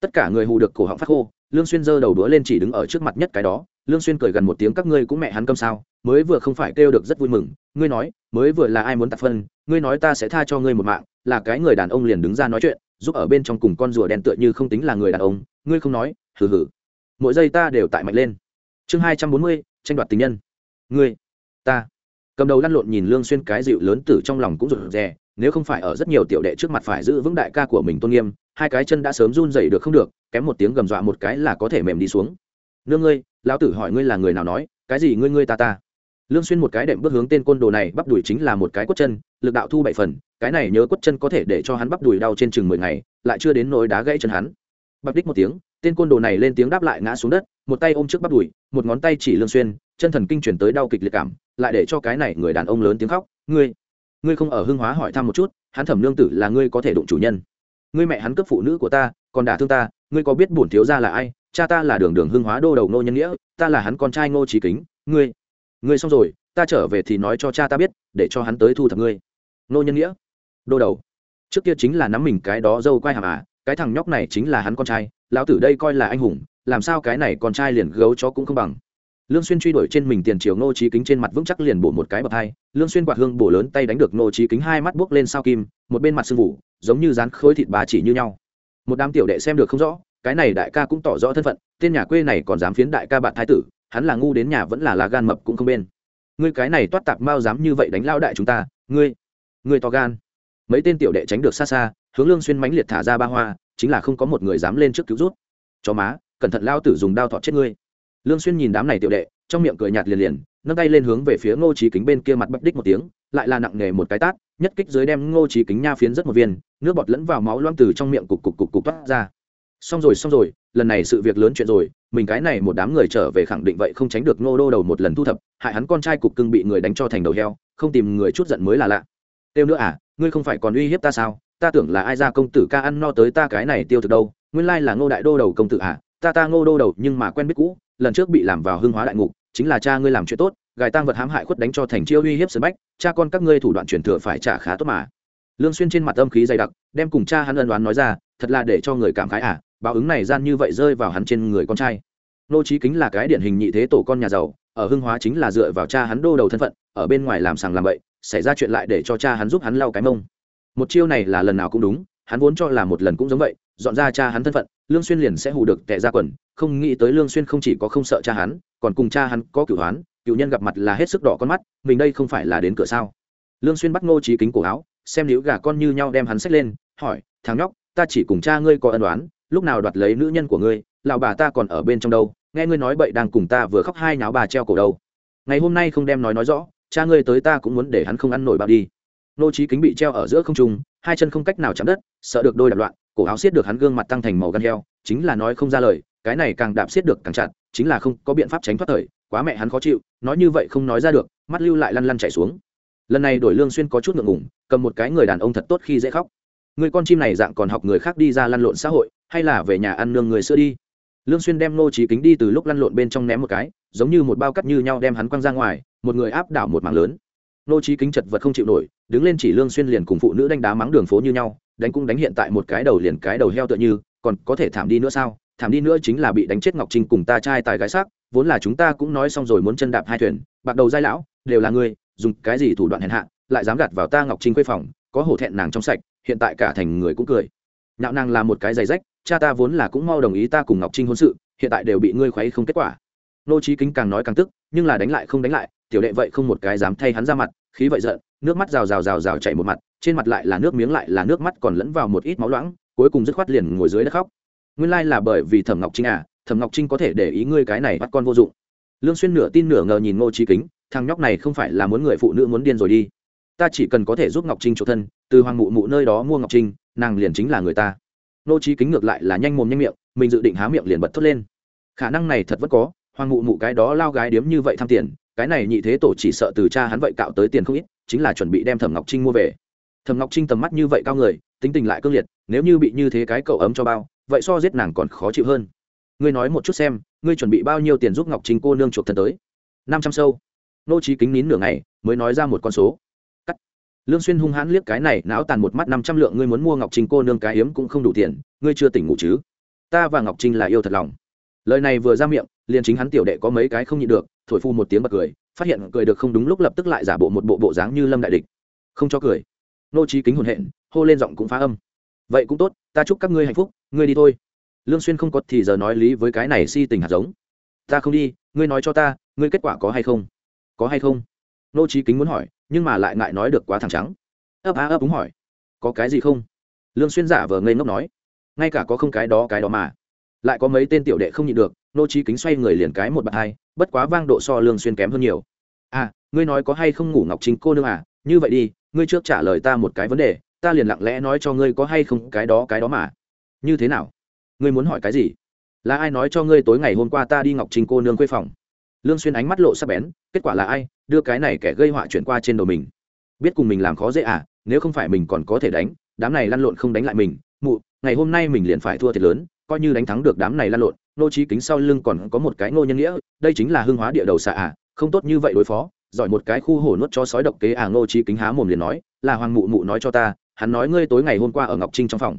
Speaker 1: Tất cả người hù được cổ họng phát khô, lương xuyên giơ đầu đũa lên chỉ đứng ở trước mặt nhất cái đó. Lương xuyên cười gần một tiếng, các ngươi cũng mẹ hắn câm sao? Mới vừa không phải kêu được rất vui mừng. Ngươi nói, mới vừa là ai muốn tạt phân? Ngươi nói ta sẽ tha cho ngươi một mạng. Là cái người đàn ông liền đứng ra nói chuyện, giúp ở bên trong cùng con rùa đen tựa như không tính là người đàn ông. Ngươi không nói, hừ hừ. Mỗi giây ta đều tại mạnh lên chương hai trăm bốn mươi, tranh đoạt tình nhân. Ngươi, ta. Cầm đầu lăn lộn nhìn lương xuyên cái dịu lớn tử trong lòng cũng rụt rè, nếu không phải ở rất nhiều tiểu đệ trước mặt phải giữ vững đại ca của mình tôn nghiêm, hai cái chân đã sớm run dậy được không được, kém một tiếng gầm dọa một cái là có thể mềm đi xuống. Nương ngươi, lão tử hỏi ngươi là người nào nói, cái gì ngươi ngươi ta ta. Lương xuyên một cái đệm bước hướng tên côn đồ này, bắp đùi chính là một cái quất chân, lực đạo thu bảy phần, cái này nhớ quất chân có thể để cho hắn bắp đùi đau trên chừng mười ngày, lại chưa đến nỗi đá gãy chân hắn. Bắp đích một tiếng, tên côn đồ này lên tiếng đáp lại ngã xuống đất một tay ôm trước bắp đùi, một ngón tay chỉ lương xuyên, chân thần kinh chuyển tới đau kịch liệt cảm, lại để cho cái này người đàn ông lớn tiếng khóc, ngươi ngươi không ở hưng hóa hỏi thăm một chút, hắn thẩm lương tử là ngươi có thể đụng chủ nhân. Ngươi mẹ hắn cướp phụ nữ của ta, còn đả thương ta, ngươi có biết bổn thiếu gia là ai? Cha ta là đường đường hưng hóa đô đầu nô nhân nghĩa, ta là hắn con trai ngô trí kính. Ngươi ngươi xong rồi, ta trở về thì nói cho cha ta biết, để cho hắn tới thu thập ngươi. Nô nhân nghĩa, đô đầu. Trước kia chính là nắm mình cái đó dâu quai hàm à cái thằng nhóc này chính là hắn con trai, lão tử đây coi là anh hùng làm sao cái này con trai liền gấu chó cũng không bằng. Lương xuyên truy đuổi trên mình tiền triều nô trí kính trên mặt vững chắc liền bổ một cái bậc hai. Lương xuyên quạt hương bổ lớn tay đánh được nô trí kính hai mắt buốc lên sao kim, một bên mặt sưng vụ giống như dán khối thịt bà chỉ như nhau. Một đám tiểu đệ xem được không rõ, cái này đại ca cũng tỏ rõ thân phận, tên nhà quê này còn dám phiến đại ca bạn thái tử, hắn là ngu đến nhà vẫn là lá gan mập cũng không bên. Ngươi cái này toát tạp mau dám như vậy đánh lao đại chúng ta, ngươi ngươi to gan. Mấy tên tiểu đệ tránh được xa xa, hướng lương xuyên mãnh liệt thả ra ba hoa, chính là không có một người dám lên trước cứu rút. Chó má cẩn thận lao tử dùng đao thọt chết ngươi. Lương xuyên nhìn đám này tiểu đệ, trong miệng cười nhạt liền liền, nâng tay lên hướng về phía ngô trí kính bên kia mặt bắp đích một tiếng, lại là nặng nề một cái tát, nhất kích dưới đem ngô trí kính nha phiến rất một viên, nước bọt lẫn vào máu loang từ trong miệng cục cục cục cục toát ra. Xong rồi xong rồi, lần này sự việc lớn chuyện rồi, mình cái này một đám người trở về khẳng định vậy không tránh được ngô đô đầu một lần thu thập, hại hắn con trai cục cưng bị người đánh cho thành đầu heo, không tìm người chút giận mới là lạ. Tiêu nữa à ngươi không phải còn uy hiếp ta sao? Ta tưởng là ai ra công tử ca ăn no tới ta cái này tiêu thực đâu, nguyên lai là ngô đại đô đầu công tử à ta ta ngô đô đầu nhưng mà quen biết cũ, lần trước bị làm vào hưng hóa đại ngục, chính là cha ngươi làm chuyện tốt, gài tang vật hãm hại khuất đánh cho thành chiêu uy hiếp sân bách, cha con các ngươi thủ đoạn truyền thừa phải trả khá tốt mà. Lương xuyên trên mặt âm khí dày đặc, đem cùng cha hắn ân đoán nói ra, thật là để cho người cảm khái à báo ứng này gian như vậy rơi vào hắn trên người con trai. Nô trí kính là cái điển hình nhị thế tổ con nhà giàu, ở hưng hóa chính là dựa vào cha hắn đô đầu thân phận, ở bên ngoài làm sàng làm bậy, xảy ra chuyện lại để cho cha hắn giúp hắn lau cái mông. Một chiêu này là lần nào cũng đúng, hắn vốn cho là một lần cũng giống vậy, dọn ra cha hắn thân phận lương xuyên liền sẽ hù được tệ ra quần, không nghĩ tới lương xuyên không chỉ có không sợ cha hắn, còn cùng cha hắn có cửu hoán, cửu nhân gặp mặt là hết sức đỏ con mắt, mình đây không phải là đến cửa sao? Lương xuyên bắt ngô trí kính cổ áo, xem liễu gà con như nhau đem hắn xách lên, hỏi, thằng nhóc, ta chỉ cùng cha ngươi có ân đoán lúc nào đoạt lấy nữ nhân của ngươi, lão bà ta còn ở bên trong đâu, nghe ngươi nói bậy đang cùng ta vừa khóc hai nháo bà treo cổ đâu. Ngày hôm nay không đem nói nói rõ, cha ngươi tới ta cũng muốn để hắn không ăn nổi bao đi. Nô trí kính bị treo ở giữa không trung, hai chân không cách nào chạm đất, sợ được đôi đạp loạn cổ áo xiết được hắn gương mặt tăng thành màu gan heo, chính là nói không ra lời, cái này càng đạp xiết được càng chặt, chính là không có biện pháp tránh thoát thời, quá mẹ hắn khó chịu, nói như vậy không nói ra được, mắt lưu lại lăn lăn chảy xuống. Lần này đổi lương xuyên có chút ngượng ngùng, cầm một cái người đàn ông thật tốt khi dễ khóc. Người con chim này dạng còn học người khác đi ra lăn lộn xã hội, hay là về nhà ăn nương người xưa đi. Lương xuyên đem nô trí kính đi từ lúc lăn lộn bên trong ném một cái, giống như một bao cắt như nhau đem hắn quăng ra ngoài, một người áp đảo một mảng lớn. Nô trí kính chật vật không chịu nổi, đứng lên chỉ lương xuyên liền cùng phụ nữ đánh đá mắng đường phố như nhau đánh cũng đánh hiện tại một cái đầu liền cái đầu heo tựa như, còn có thể thảm đi nữa sao? Thảm đi nữa chính là bị đánh chết ngọc trinh cùng ta trai tài gái sắc, vốn là chúng ta cũng nói xong rồi muốn chân đạp hai thuyền, bạc đầu giai lão, đều là ngươi, dùng cái gì thủ đoạn hèn hạ, lại dám gạt vào ta ngọc trinh quê phòng, có hổ thẹn nàng trong sạch, hiện tại cả thành người cũng cười. Nạo nàng là một cái giày rách, cha ta vốn là cũng mau đồng ý ta cùng ngọc trinh hôn sự, hiện tại đều bị ngươi khuấy không kết quả. Nô trí kính càng nói càng tức, nhưng là đánh lại không đánh lại, tiểu đệ vậy không một cái dám thay hắn ra mặt, khí vậy giận, nước mắt rào rào rào rào chảy một mặt trên mặt lại là nước miếng lại là nước mắt còn lẫn vào một ít máu loãng, cuối cùng dứt khoát liền ngồi dưới đất khóc. Nguyên lai là bởi vì thẩm ngọc trinh à thẩm ngọc trinh có thể để ý ngươi cái này bắt con vô dụng. Lương xuyên nửa tin nửa ngờ nhìn ngô trí kính, thằng nhóc này không phải là muốn người phụ nữ muốn điên rồi đi. Ta chỉ cần có thể giúp ngọc trinh chỗ thân, từ hoàng mụ mụ nơi đó mua ngọc trinh, nàng liền chính là người ta. Ngô trí kính ngược lại là nhanh mồm nhanh miệng, mình dự định há miệng liền bật thốt lên. Khả năng này thật vẫn có, hoàng mụ mụ cái đó lao gái điếm như vậy tham tiền, cái này nhị thế tổ chỉ sợ từ cha hắn vậy cạo tới tiền không ít, chính là chuẩn bị đem thẩm ngọc trinh mua về thầm ngọc trinh tầm mắt như vậy cao người, tính tình lại cương liệt, nếu như bị như thế cái cậu ấm cho bao, vậy so giết nàng còn khó chịu hơn. Ngươi nói một chút xem, ngươi chuẩn bị bao nhiêu tiền giúp ngọc trinh cô nương chuộc thần tới? Năm trăm sâu. Nô trí kính nín nửa ngày, mới nói ra một con số. Cắt. Lương xuyên hung hãn liếc cái này não tàn một mắt năm trăm lượng, ngươi muốn mua ngọc trinh cô nương cái hiếm cũng không đủ tiền, ngươi chưa tỉnh ngủ chứ? Ta và ngọc trinh là yêu thật lòng. Lời này vừa ra miệng, liền chính hắn tiểu đệ có mấy cái không nhịn được, thổi phu một tiếng bật cười, phát hiện cười được không đúng lúc lập tức lại giả bộ một bộ bộ dáng như lâm đại địch. Không cho cười nô trí kính hồn hện, hô lên giọng cũng phá âm. Vậy cũng tốt, ta chúc các ngươi hạnh phúc, ngươi đi thôi. Lương xuyên không có thì giờ nói lý với cái này si tình hạt giống. Ta không đi, ngươi nói cho ta, ngươi kết quả có hay không? Có hay không? Nô trí kính muốn hỏi, nhưng mà lại ngại nói được quá thẳng trắng. Ấp á ấp đúng hỏi, có cái gì không? Lương xuyên giả vờ ngây ngốc nói, ngay cả có không cái đó cái đó mà. Lại có mấy tên tiểu đệ không nhịn được, nô trí kính xoay người liền cái một bạt hai, bất quá vang độ so lương xuyên kém hơn nhiều. À ngươi nói có hay không ngủ ngọc chính cô nương à? Như vậy đi ngươi trước trả lời ta một cái vấn đề, ta liền lặng lẽ nói cho ngươi có hay không cái đó cái đó mà. Như thế nào? Ngươi muốn hỏi cái gì? Là ai nói cho ngươi tối ngày hôm qua ta đi ngọc trinh cô nương quê phòng? Lương xuyên ánh mắt lộ sắc bén, kết quả là ai? Đưa cái này kẻ gây họa chuyển qua trên đầu mình. Biết cùng mình làm khó dễ à? Nếu không phải mình còn có thể đánh, đám này lăn lộn không đánh lại mình. Mụ, ngày hôm nay mình liền phải thua thiệt lớn, coi như đánh thắng được đám này lăn lộn, nô trí kính sau lưng còn có một cái nô nhân nghĩa, đây chính là hương hóa địa đầu xạ à? Không tốt như vậy đối phó giỏi một cái khu hổ nuốt cho sói độc kế à ngô trí kính há mồm liền nói, là hoàng mụ mụ nói cho ta, hắn nói ngươi tối ngày hôm qua ở ngọc trinh trong phòng.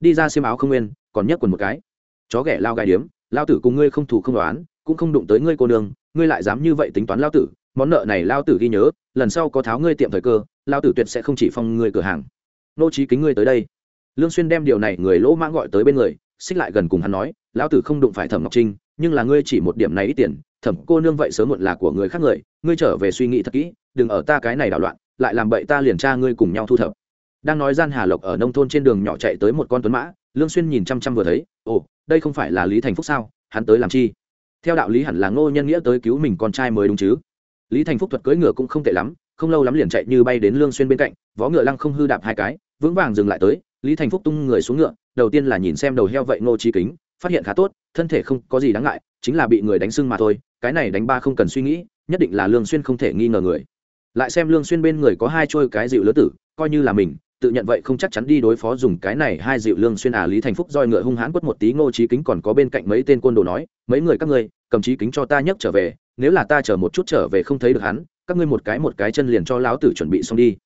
Speaker 1: Đi ra xiêm áo không nguyên, còn nhấc quần một cái. Chó ghẻ lao gai điếm, lao tử cùng ngươi không thủ không đoán, cũng không đụng tới ngươi cô đường ngươi lại dám như vậy tính toán lao tử, món nợ này lao tử ghi nhớ, lần sau có tháo ngươi tiệm thời cơ, lao tử tuyệt sẽ không chỉ phong ngươi cửa hàng. Nô trí kính ngươi tới đây. Lương xuyên đem điều này người lỗ mãng gọi tới bên người, xích lại gần cùng hắn nói, lão tử không đụng phải thẩm ngọc trinh nhưng là ngươi chỉ một điểm này ít tiền, thẩm cô nương vậy sớm muộn là của người khác người, ngươi trở về suy nghĩ thật kỹ, đừng ở ta cái này đảo loạn, lại làm bậy ta liền tra ngươi cùng nhau thu thập. Đang nói gian hà lộc ở nông thôn trên đường nhỏ chạy tới một con tuấn mã, lương xuyên nhìn chăm chăm vừa thấy, ồ, đây không phải là lý thành phúc sao? Hắn tới làm chi? Theo đạo lý hẳn là ngô nhân nghĩa tới cứu mình con trai mới đúng chứ. Lý thành phúc thuật cưỡi ngựa cũng không tệ lắm, không lâu lắm liền chạy như bay đến lương xuyên bên cạnh, vó ngựa lăng không hư đạp hai cái, vững vàng dừng lại tới, lý thành phúc tung người xuống ngựa, đầu tiên là nhìn xem đầu heo vậy ngô trí kính, phát hiện khá tốt thân thể không có gì đáng ngại, chính là bị người đánh sưng mà thôi, cái này đánh ba không cần suy nghĩ, nhất định là lương xuyên không thể nghi ngờ người. Lại xem lương xuyên bên người có hai trôi cái dịu lứa tử, coi như là mình, tự nhận vậy không chắc chắn đi đối phó dùng cái này hai dịu lương xuyên à lý thành phúc roi ngựa hung hãn quất một tí ngô trí kính còn có bên cạnh mấy tên côn đồ nói, mấy người các ngươi, cầm trí kính cho ta nhấc trở về, nếu là ta chờ một chút trở về không thấy được hắn, các ngươi một cái một cái chân liền cho lão tử chuẩn bị xong đi.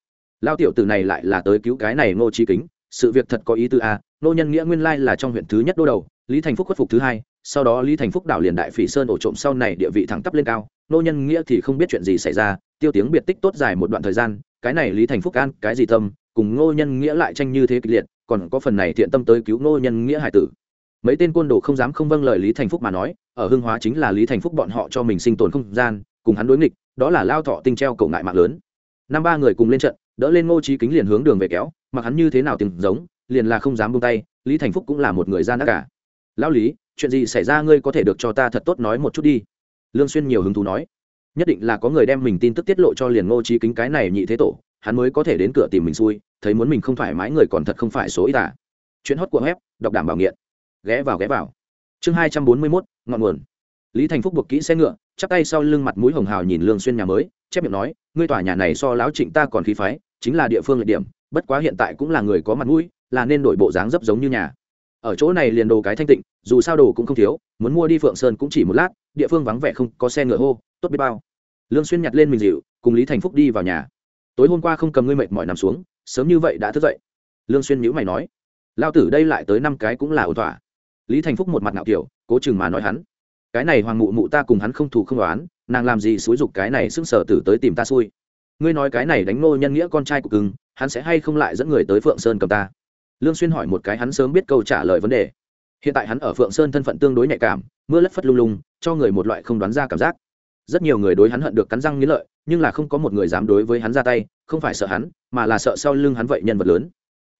Speaker 1: Lao tiểu tử này lại là tới cứu cái này ngô trí kính sự việc thật có ý tư a à, nô nhân nghĩa nguyên lai là trong huyện thứ nhất đô đầu lý thành phúc khuất phục thứ hai sau đó lý thành phúc đảo liền đại phỉ sơn ổ trộm sau này địa vị thẳng tắp lên cao nô nhân nghĩa thì không biết chuyện gì xảy ra tiêu tiếng biệt tích tốt dài một đoạn thời gian cái này lý thành phúc an cái gì tâm cùng ngô nhân nghĩa lại tranh như thế kịch liệt còn có phần này thiện tâm tới cứu ngô nhân nghĩa hải tử. Mấy tên côn đồ không dám không vâng lời lý thành phúc mà nói ở hưng hóa chính là lý thành phúc bọn họ cho mình sinh tồn không gian cùng hắn đối nghịch đó là lao thọ tinh treo cầu ngại mạng lớn. Năm ba người cùng lên trận đỡ lên ngô trí kính liền hướng đường về kéo mặc hắn như thế nào từng giống liền là không dám buông tay lý thành phúc cũng là một người gian ác cả. Lão lý chuyện gì xảy ra ngươi có thể được cho ta thật tốt nói một chút đi. Lương xuyên nhiều hứng thú nói. Nhất định là có người đem mình tin tức tiết lộ cho liền ngô trí kính cái này nhị thế tổ hắn mới có thể đến cửa tìm mình xui thấy muốn mình không thoải mái người còn thật không phải số ít à. chuyện hot của web đọc đảm bảo nghiện. Ghé vào ghé vào. Chương hai trăm bốn mươi 241, ngọn nguồn. Lý thành phúc buộc kỹ xe ngựa chắp tay sau lưng mặt mũi hồng hào nhìn lương xuyên nhà mới chép miệng nói ngươi tòa nhà này so lão trịnh ta còn khí phái chính là địa phương lợi điểm, bất quá hiện tại cũng là người có mặt mũi, là nên đổi bộ dáng dấp giống như nhà. Ở chỗ này liền đồ cái thanh tịnh, dù sao đồ cũng không thiếu, muốn mua đi phượng sơn cũng chỉ một lát, địa phương vắng vẻ không có xe ngựa hô, tốt biết bao. Lương xuyên nhặt lên mình dịu, cùng lý thành phúc đi vào nhà. Tối hôm qua không cầm ngươi mệt mỏi nằm xuống, sớm như vậy đã thức dậy. Lương xuyên nhíu mày nói lao tử đây lại tới năm cái cũng là ổn thỏa. Lý thành phúc một mặt ngạo kiểu, cố chừng mà nói hắn, cái này hoàng mụ mụ ta cùng hắn không thù không đoán nàng làm gì xúi dục cái này sưng sở tử tới tìm ta xui ngươi nói cái này đánh nô nhân nghĩa con trai của cưng, hắn sẽ hay không lại dẫn người tới phượng sơn cầm ta? Lương xuyên hỏi một cái hắn sớm biết câu trả lời vấn đề. Hiện tại hắn ở phượng sơn thân phận tương đối nhạy cảm, mưa lất phất lung lung, cho người một loại không đoán ra cảm giác. Rất nhiều người đối hắn hận được cắn răng nghĩ lợi, nhưng là không có một người dám đối với hắn ra tay, không phải sợ hắn, mà là sợ sau lưng hắn vậy nhân vật lớn.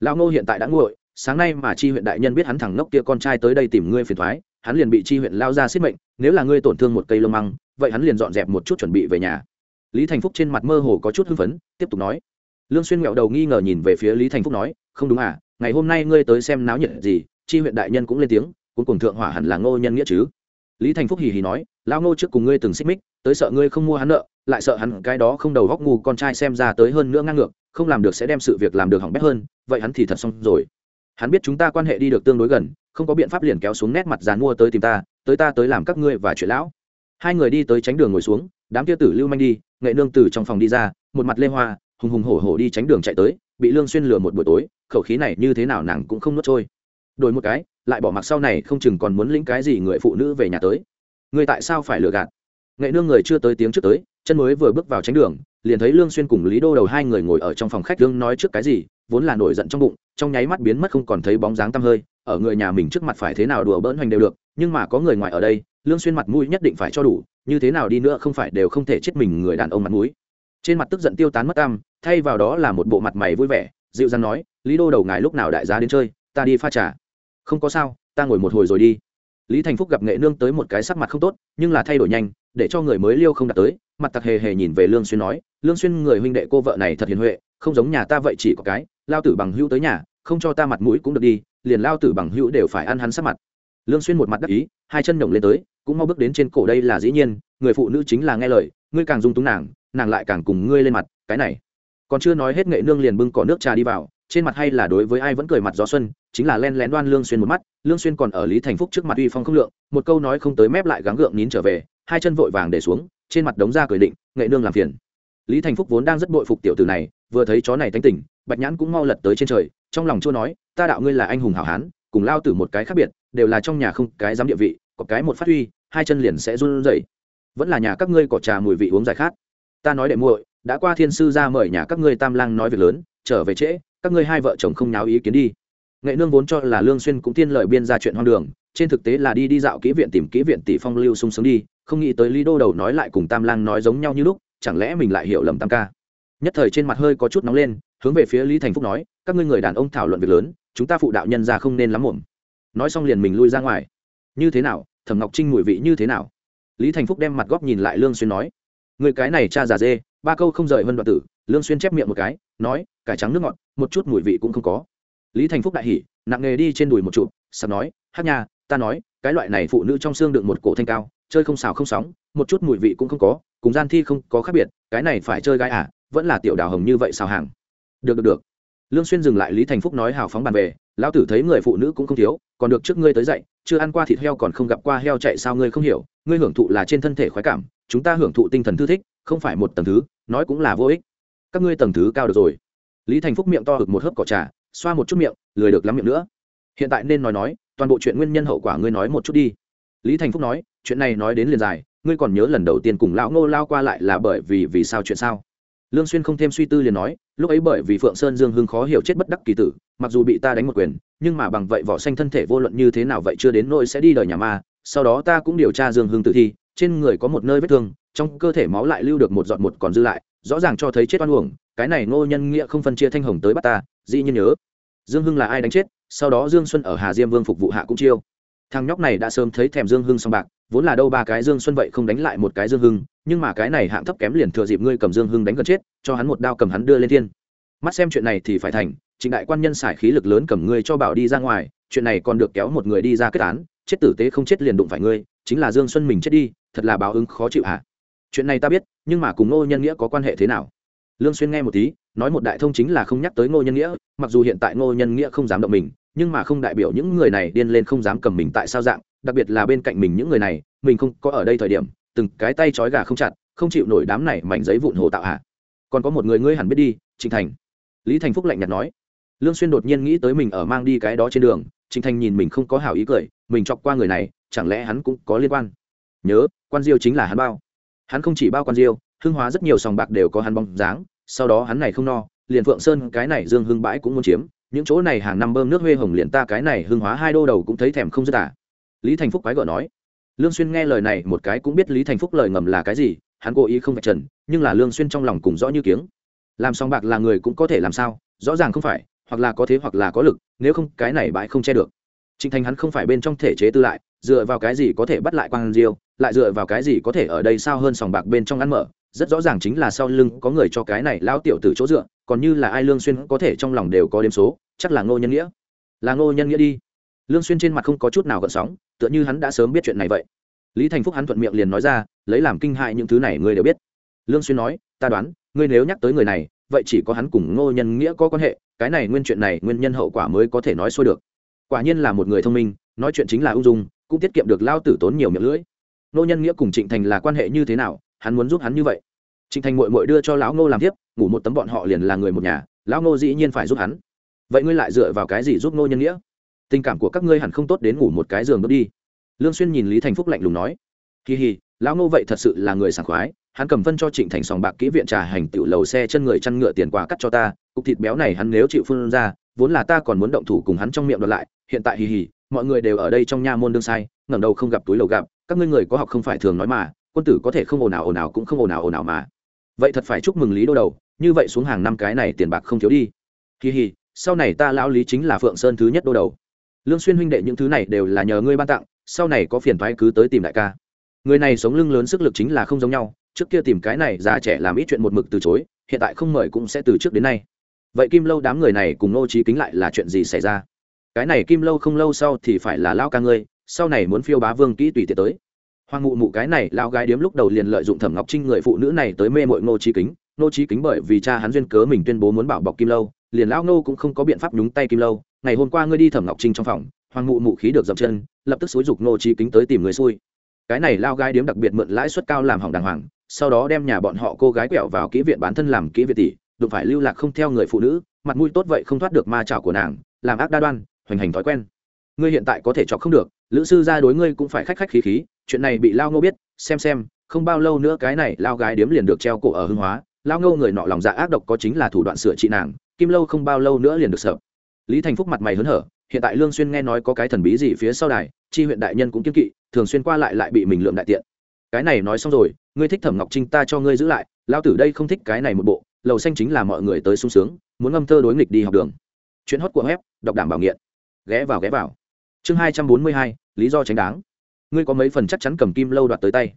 Speaker 1: Lão ngô hiện tại đã nguội, sáng nay mà chi huyện đại nhân biết hắn thẳng nốc kia con trai tới đây tìm ngươi phiền thoái, hắn liền bị chi huyện lao ra xiết mệnh, nếu là ngươi tổn thương một cây lông măng, vậy hắn liền dọn dẹp một chút chuẩn bị về nhà lý thành phúc trên mặt mơ hồ có chút hưng phấn, tiếp tục nói. Lương xuyên nghẹo đầu nghi ngờ nhìn về phía lý thành phúc nói, không đúng à ngày hôm nay ngươi tới xem náo nhiệt gì, chi huyện đại nhân cũng lên tiếng cuối cùng thượng hỏa hẳn là ngô nhân nghĩa chứ. Lý thành phúc hì hì nói lao ngô trước cùng ngươi từng xích mích, tới sợ ngươi không mua hắn nợ, lại sợ hắn cái đó không đầu góc ngu con trai xem ra tới hơn nữa ngang ngược, không làm được sẽ đem sự việc làm được hỏng bét hơn, vậy hắn thì thật xong rồi. Hắn biết chúng ta quan hệ đi được tương đối gần, không có biện pháp liền kéo xuống nét mặt dàn mua tới tìm ta, tới ta tới làm các ngươi và chuyện lão. Hai người đi tới tránh đường ngồi xuống đám kia tử lưu manh đi, nghệ nương từ trong phòng đi ra, một mặt lê hoa, hùng hùng hổ hổ đi tránh đường chạy tới, bị lương xuyên lừa một buổi tối, khẩu khí này như thế nào nàng cũng không nuốt trôi. Đổi một cái, lại bỏ mặc sau này không chừng còn muốn lĩnh cái gì người phụ nữ về nhà tới. Người tại sao phải lừa gạt? Nghệ nương người chưa tới tiếng trước tới, chân mới vừa bước vào tránh đường, liền thấy lương xuyên cùng lý đô đầu hai người ngồi ở trong phòng khách lương nói trước cái gì, vốn là nổi giận trong bụng, trong nháy mắt biến mất không còn thấy bóng dáng tăm hơi, ở người nhà mình trước mặt phải thế nào đùa bỡn hoành đều được, nhưng mà có người ngoài ở đây lương xuyên mặt mũi nhất định phải cho đủ, như thế nào đi nữa không phải đều không thể chết mình người đàn ông mặt mũi. Trên mặt tức giận tiêu tán mất tam thay vào đó là một bộ mặt mày vui vẻ, dịu dàng nói, lý đô đầu ngài lúc nào đại gia đến chơi, ta đi pha trà. Không có sao, ta ngồi một hồi rồi đi. Lý thành phúc gặp nghệ nương tới một cái sắc mặt không tốt, nhưng là thay đổi nhanh, để cho người mới liêu không đạt tới, mặt tặc hề hề nhìn về lương xuyên nói, lương xuyên, người huynh đệ cô vợ này thật hiền huệ, không giống nhà ta vậy chỉ có cái, lao tử bằng hữu tới nhà, không cho ta mặt mũi cũng được đi, liền lao tử bằng hữu đều phải ăn hắn sắc mặt lương xuyên một mặt đắc ý, hai chân nhổng lên tới, cũng mau bước đến trên cổ đây là dĩ nhiên, người phụ nữ chính là nghe lời, ngươi càng dung túng nàng nàng lại càng cùng ngươi lên mặt, cái này. Còn chưa nói hết nghệ nương liền bưng cỏ nước trà đi vào, trên mặt hay là đối với ai vẫn cười mặt gió xuân, chính là len lén đoan lương xuyên một mắt, lương xuyên còn ở lý thành phúc trước mặt uy phong không lượng, một câu nói không tới mép lại gắng gượng nín trở về, hai chân vội vàng để xuống, trên mặt đống ra cười định, nghệ nương làm phiền. Lý thành phúc vốn đang rất bội phục tiểu tử này, vừa thấy chó này thanh tỉnh bạch nhãn cũng mau lật tới trên trời, trong lòng chua nói, ta đạo ngươi là anh hùng hảo hán cùng lao tử một cái khác biệt, đều là trong nhà không cái dám địa vị, có cái một phát huy, hai chân liền sẽ run rẩy. Vẫn là nhà các ngươi cỏ trà mùi vị uống giải khát. Ta nói để muội, đã qua thiên sư ra mời nhà các ngươi tam lang nói việc lớn, trở về trễ, các ngươi hai vợ chồng không nháo ý kiến đi. Nghệ nương vốn cho là lương xuyên cũng tiên lời biên ra chuyện hoang đường, trên thực tế là đi đi dạo kỹ viện tìm kỹ viện tỷ phong lưu sung sướng đi, không nghĩ tới lý đô đầu nói lại cùng tam lang nói giống nhau như lúc, chẳng lẽ mình lại hiểu lầm tam ca. Nhất thời trên mặt hơi có chút nóng lên, hướng về phía lý thành phúc nói, các ngươi người đàn ông thảo luận việc lớn chúng ta phụ đạo nhân ra không nên lắm muộn. Nói xong liền mình lui ra ngoài. Như thế nào? Thẩm ngọc trinh mùi vị như thế nào? Lý thành phúc đem mặt góc nhìn lại lương xuyên nói. Người cái này cha già dê, ba câu không rời vân đoạn tử. Lương xuyên chép miệng một cái, nói, cải trắng nước ngọt, một chút mùi vị cũng không có. Lý thành phúc đại hỉ, nặng nghề đi trên đùi một chụp sắp nói, hát nha, ta nói, cái loại này phụ nữ trong xương đựng một cổ thanh cao, chơi không xào không sóng, một chút mùi vị cũng không có, cùng gian thi không có khác biệt, cái này phải chơi gái à vẫn là tiểu đào hồng như vậy xào hàng. Được được được lương xuyên dừng lại lý thành phúc nói hào phóng bàn về, lão tử thấy người phụ nữ cũng không thiếu, còn được trước ngươi tới dậy chưa ăn qua thịt heo còn không gặp qua heo chạy sao ngươi không hiểu, ngươi hưởng thụ là trên thân thể khoái cảm, chúng ta hưởng thụ tinh thần thư thích, không phải một tầng thứ, nói cũng là vô ích. Các ngươi tầng thứ cao được rồi. Lý thành phúc miệng to hực một hớp cỏ trà, xoa một chút miệng, lười được lắm miệng nữa. Hiện tại nên nói nói, toàn bộ chuyện nguyên nhân hậu quả ngươi nói một chút đi. Lý thành phúc nói, chuyện này nói đến liền dài, ngươi còn nhớ lần đầu tiên cùng lão ngô lao qua lại là bởi vì vì sao chuyện sao? Lương xuyên không thêm suy tư liền nói, lúc ấy bởi vì phượng sơn dương hưng khó hiểu chết bất đắc kỳ tử, mặc dù bị ta đánh một quyền, nhưng mà bằng vậy vỏ xanh thân thể vô luận như thế nào vậy chưa đến nỗi sẽ đi đời nhà ma, sau đó ta cũng điều tra dương hưng tử thi, trên người có một nơi vết thương, trong cơ thể máu lại lưu được một giọt một còn dư lại, rõ ràng cho thấy chết oan uổng, cái này ngô nhân nghĩa không phân chia thanh hồng tới bắt ta, dĩ nhiên nhớ. Dương hưng là ai đánh chết, sau đó dương xuân ở hà diêm vương phục vụ hạ cũng chiêu thằng nhóc này đã sớm thấy thèm dương hưng xong bạc, vốn là đâu ba cái dương xuân vậy không đánh lại một cái dương hưng, nhưng mà cái này hạng thấp kém liền thừa dịp ngươi cầm dương hưng đánh gần chết, cho hắn một đao cầm hắn đưa lên thiên. Mắt xem chuyện này thì phải thành, trịnh đại quan nhân xài khí lực lớn cầm ngươi cho bảo đi ra ngoài, chuyện này còn được kéo một người đi ra kết án, chết tử tế không chết liền đụng phải ngươi, chính là dương xuân mình chết đi, thật là báo ứng khó chịu hả? Chuyện này ta biết, nhưng mà cùng ngô nhân nghĩa có quan hệ thế nào? Lương xuyên nghe một tí, nói một đại thông chính là không nhắc tới ngô nhân nghĩa, mặc dù hiện tại ngô nhân nghĩa không dám động mình nhưng mà không đại biểu những người này điên lên không dám cầm mình tại sao dạng, đặc biệt là bên cạnh mình những người này, mình không có ở đây thời điểm, từng cái tay trói gà không chặt, không chịu nổi đám này mảnh giấy vụn hồ tạo hạ. Còn có một người ngươi hẳn biết đi, trịnh thành. Lý thành phúc lạnh nhạt nói. Lương xuyên đột nhiên nghĩ tới mình ở mang đi cái đó trên đường, trịnh thành nhìn mình không có hảo ý cười, mình chọc qua người này, chẳng lẽ hắn cũng có liên quan? Nhớ, quan diêu chính là hắn bao. Hắn không chỉ bao quan diêu Hương hóa rất nhiều sòng bạc đều có hắn bóng dáng, sau đó hắn này không no, liền phượng sơn cái này dương hưng bãi cũng muốn chiếm những chỗ này hàng năm bơm nước huê hồng liền ta cái này hưng hóa hai đô đầu cũng thấy thèm không dứt à. lý thành phúc quái gở nói. Lương xuyên nghe lời này một cái cũng biết lý thành phúc lời ngầm là cái gì, hắn cố ý không vạch trần, nhưng là lương xuyên trong lòng cùng rõ như kiếng. Làm song bạc là người cũng có thể làm sao, rõ ràng không phải, hoặc là có thế hoặc là có lực, nếu không cái này bãi không che được. Trịnh thành hắn không phải bên trong thể chế tư lại, dựa vào cái gì có thể bắt lại quang diêu, lại dựa vào cái gì có thể ở đây sao hơn sòng bạc bên trong ăn mở, rất rõ ràng chính là sau lưng có người cho cái này lao tiểu từ chỗ dựa còn như là ai lương xuyên có thể trong lòng đều có đếm số, chắc là ngô nhân nghĩa. Là ngô nhân nghĩa đi. Lương xuyên trên mặt không có chút nào gợn sóng, tựa như hắn đã sớm biết chuyện này vậy. Lý thành phúc hắn thuận miệng liền nói ra, lấy làm kinh hại những thứ này ngươi đều biết. Lương xuyên nói, ta đoán, ngươi nếu nhắc tới người này, vậy chỉ có hắn cùng ngô nhân nghĩa có quan hệ, cái này nguyên chuyện này nguyên nhân hậu quả mới có thể nói xuôi được. Quả nhiên là một người thông minh, nói chuyện chính là ung dung, cũng tiết kiệm được lao tử tốn nhiều miệng lưỡi. Ngô nhân nghĩa cùng trịnh thành là quan hệ như thế nào, hắn muốn giúp hắn như vậy trịnh thành muội muội đưa cho lão ngô làm tiếp ngủ một tấm bọn họ liền là người một nhà, lão ngô dĩ nhiên phải giúp hắn. Vậy ngươi lại dựa vào cái gì giúp ngô nhân nghĩa? Tình cảm của các ngươi hẳn không tốt đến ngủ một cái giường bước đi. Lương xuyên nhìn lý thành phúc lạnh lùng nói, kỳ hì, lão ngô vậy thật sự là người sảng khoái, hắn cầm phân cho trịnh thành sòng bạc kỹ viện trà hành tiểu lầu xe chân người chăn ngựa tiền quà cắt cho ta, cục thịt béo này hắn nếu chịu phun ra, vốn là ta còn muốn động thủ cùng hắn trong miệng đoạt lại, hiện tại hì hì, mọi người đều ở đây trong nha môn đương sai, ngẩng đầu không gặp túi lầu gặp, các ngươi người có học không phải thường nói mà, quân tử có thể không ồn ào ồn ào cũng không ồn ào ồn ào mà vậy thật phải chúc mừng lý đô đầu, như vậy xuống hàng năm cái này tiền bạc không thiếu đi. Kỳ hì, sau này ta lão lý chính là phượng sơn thứ nhất đô đầu. Lương xuyên huynh đệ những thứ này đều là nhờ ngươi ban tặng, sau này có phiền thoái cứ tới tìm đại ca. Người này sống lưng lớn sức lực chính là không giống nhau, trước kia tìm cái này già trẻ làm ít chuyện một mực từ chối, hiện tại không mời cũng sẽ từ trước đến nay. Vậy kim lâu đám người này cùng nô trí kính lại là chuyện gì xảy ra? Cái này kim lâu không lâu sau thì phải là lao ca ngươi, sau này muốn phiêu bá vương kỹ tùy tiện tới hoàng mụ mụ cái này lao gái điếm lúc đầu liền lợi dụng thẩm ngọc trinh người phụ nữ này tới mê mội ngô trí kính. Ngô trí kính bởi vì cha hắn duyên cớ mình tuyên bố muốn bảo bọc kim lâu, liền lão ngô cũng không có biện pháp nhúng tay kim lâu. Ngày hôm qua ngươi đi thẩm ngọc trinh trong phòng, hoàng mụ mụ khí được dập chân, lập tức xúi dục ngô trí kính tới tìm người xui. Cái này lao gái điếm đặc biệt mượn lãi suất cao làm hỏng đàng hoàng, sau đó đem nhà bọn họ cô gái quẹo vào kỹ viện bán thân làm kỹ viện tỷ, đụng phải lưu lạc không theo người phụ nữ, mặt mũi tốt vậy không thoát được ma trảo của nàng, làm ác đa đoan, hoành hành thói quen. Ngươi hiện tại có thể chọc không được, lữ sư ra đối ngươi cũng phải khách khách khí khí chuyện này bị lao ngô biết, xem xem, không bao lâu nữa cái này lao gái điếm liền được treo cổ ở hưng hóa. Lao ngô người nọ lòng dạ ác độc có chính là thủ đoạn sửa trị nàng, kim lâu không bao lâu nữa liền được sợ. Lý thành phúc mặt mày hớn hở, hiện tại lương xuyên nghe nói có cái thần bí gì phía sau đài, chi huyện đại nhân cũng kiên kỵ, thường xuyên qua lại lại bị mình lượm đại tiện. Cái này nói xong rồi, ngươi thích thẩm ngọc trinh ta cho ngươi giữ lại, lao tử đây không thích cái này một bộ, lầu xanh chính là mọi người tới sung sướng, muốn ngâm thơ đối nghịch đi học đường. Chuyện hót của web, đọc đảm bảo nghiện. Ghé vào ghé vào. Chương hai trăm bốn mươi hai, lý do tránh đáng ngươi có mấy phần chắc chắn cầm kim lâu đoạt tới tay?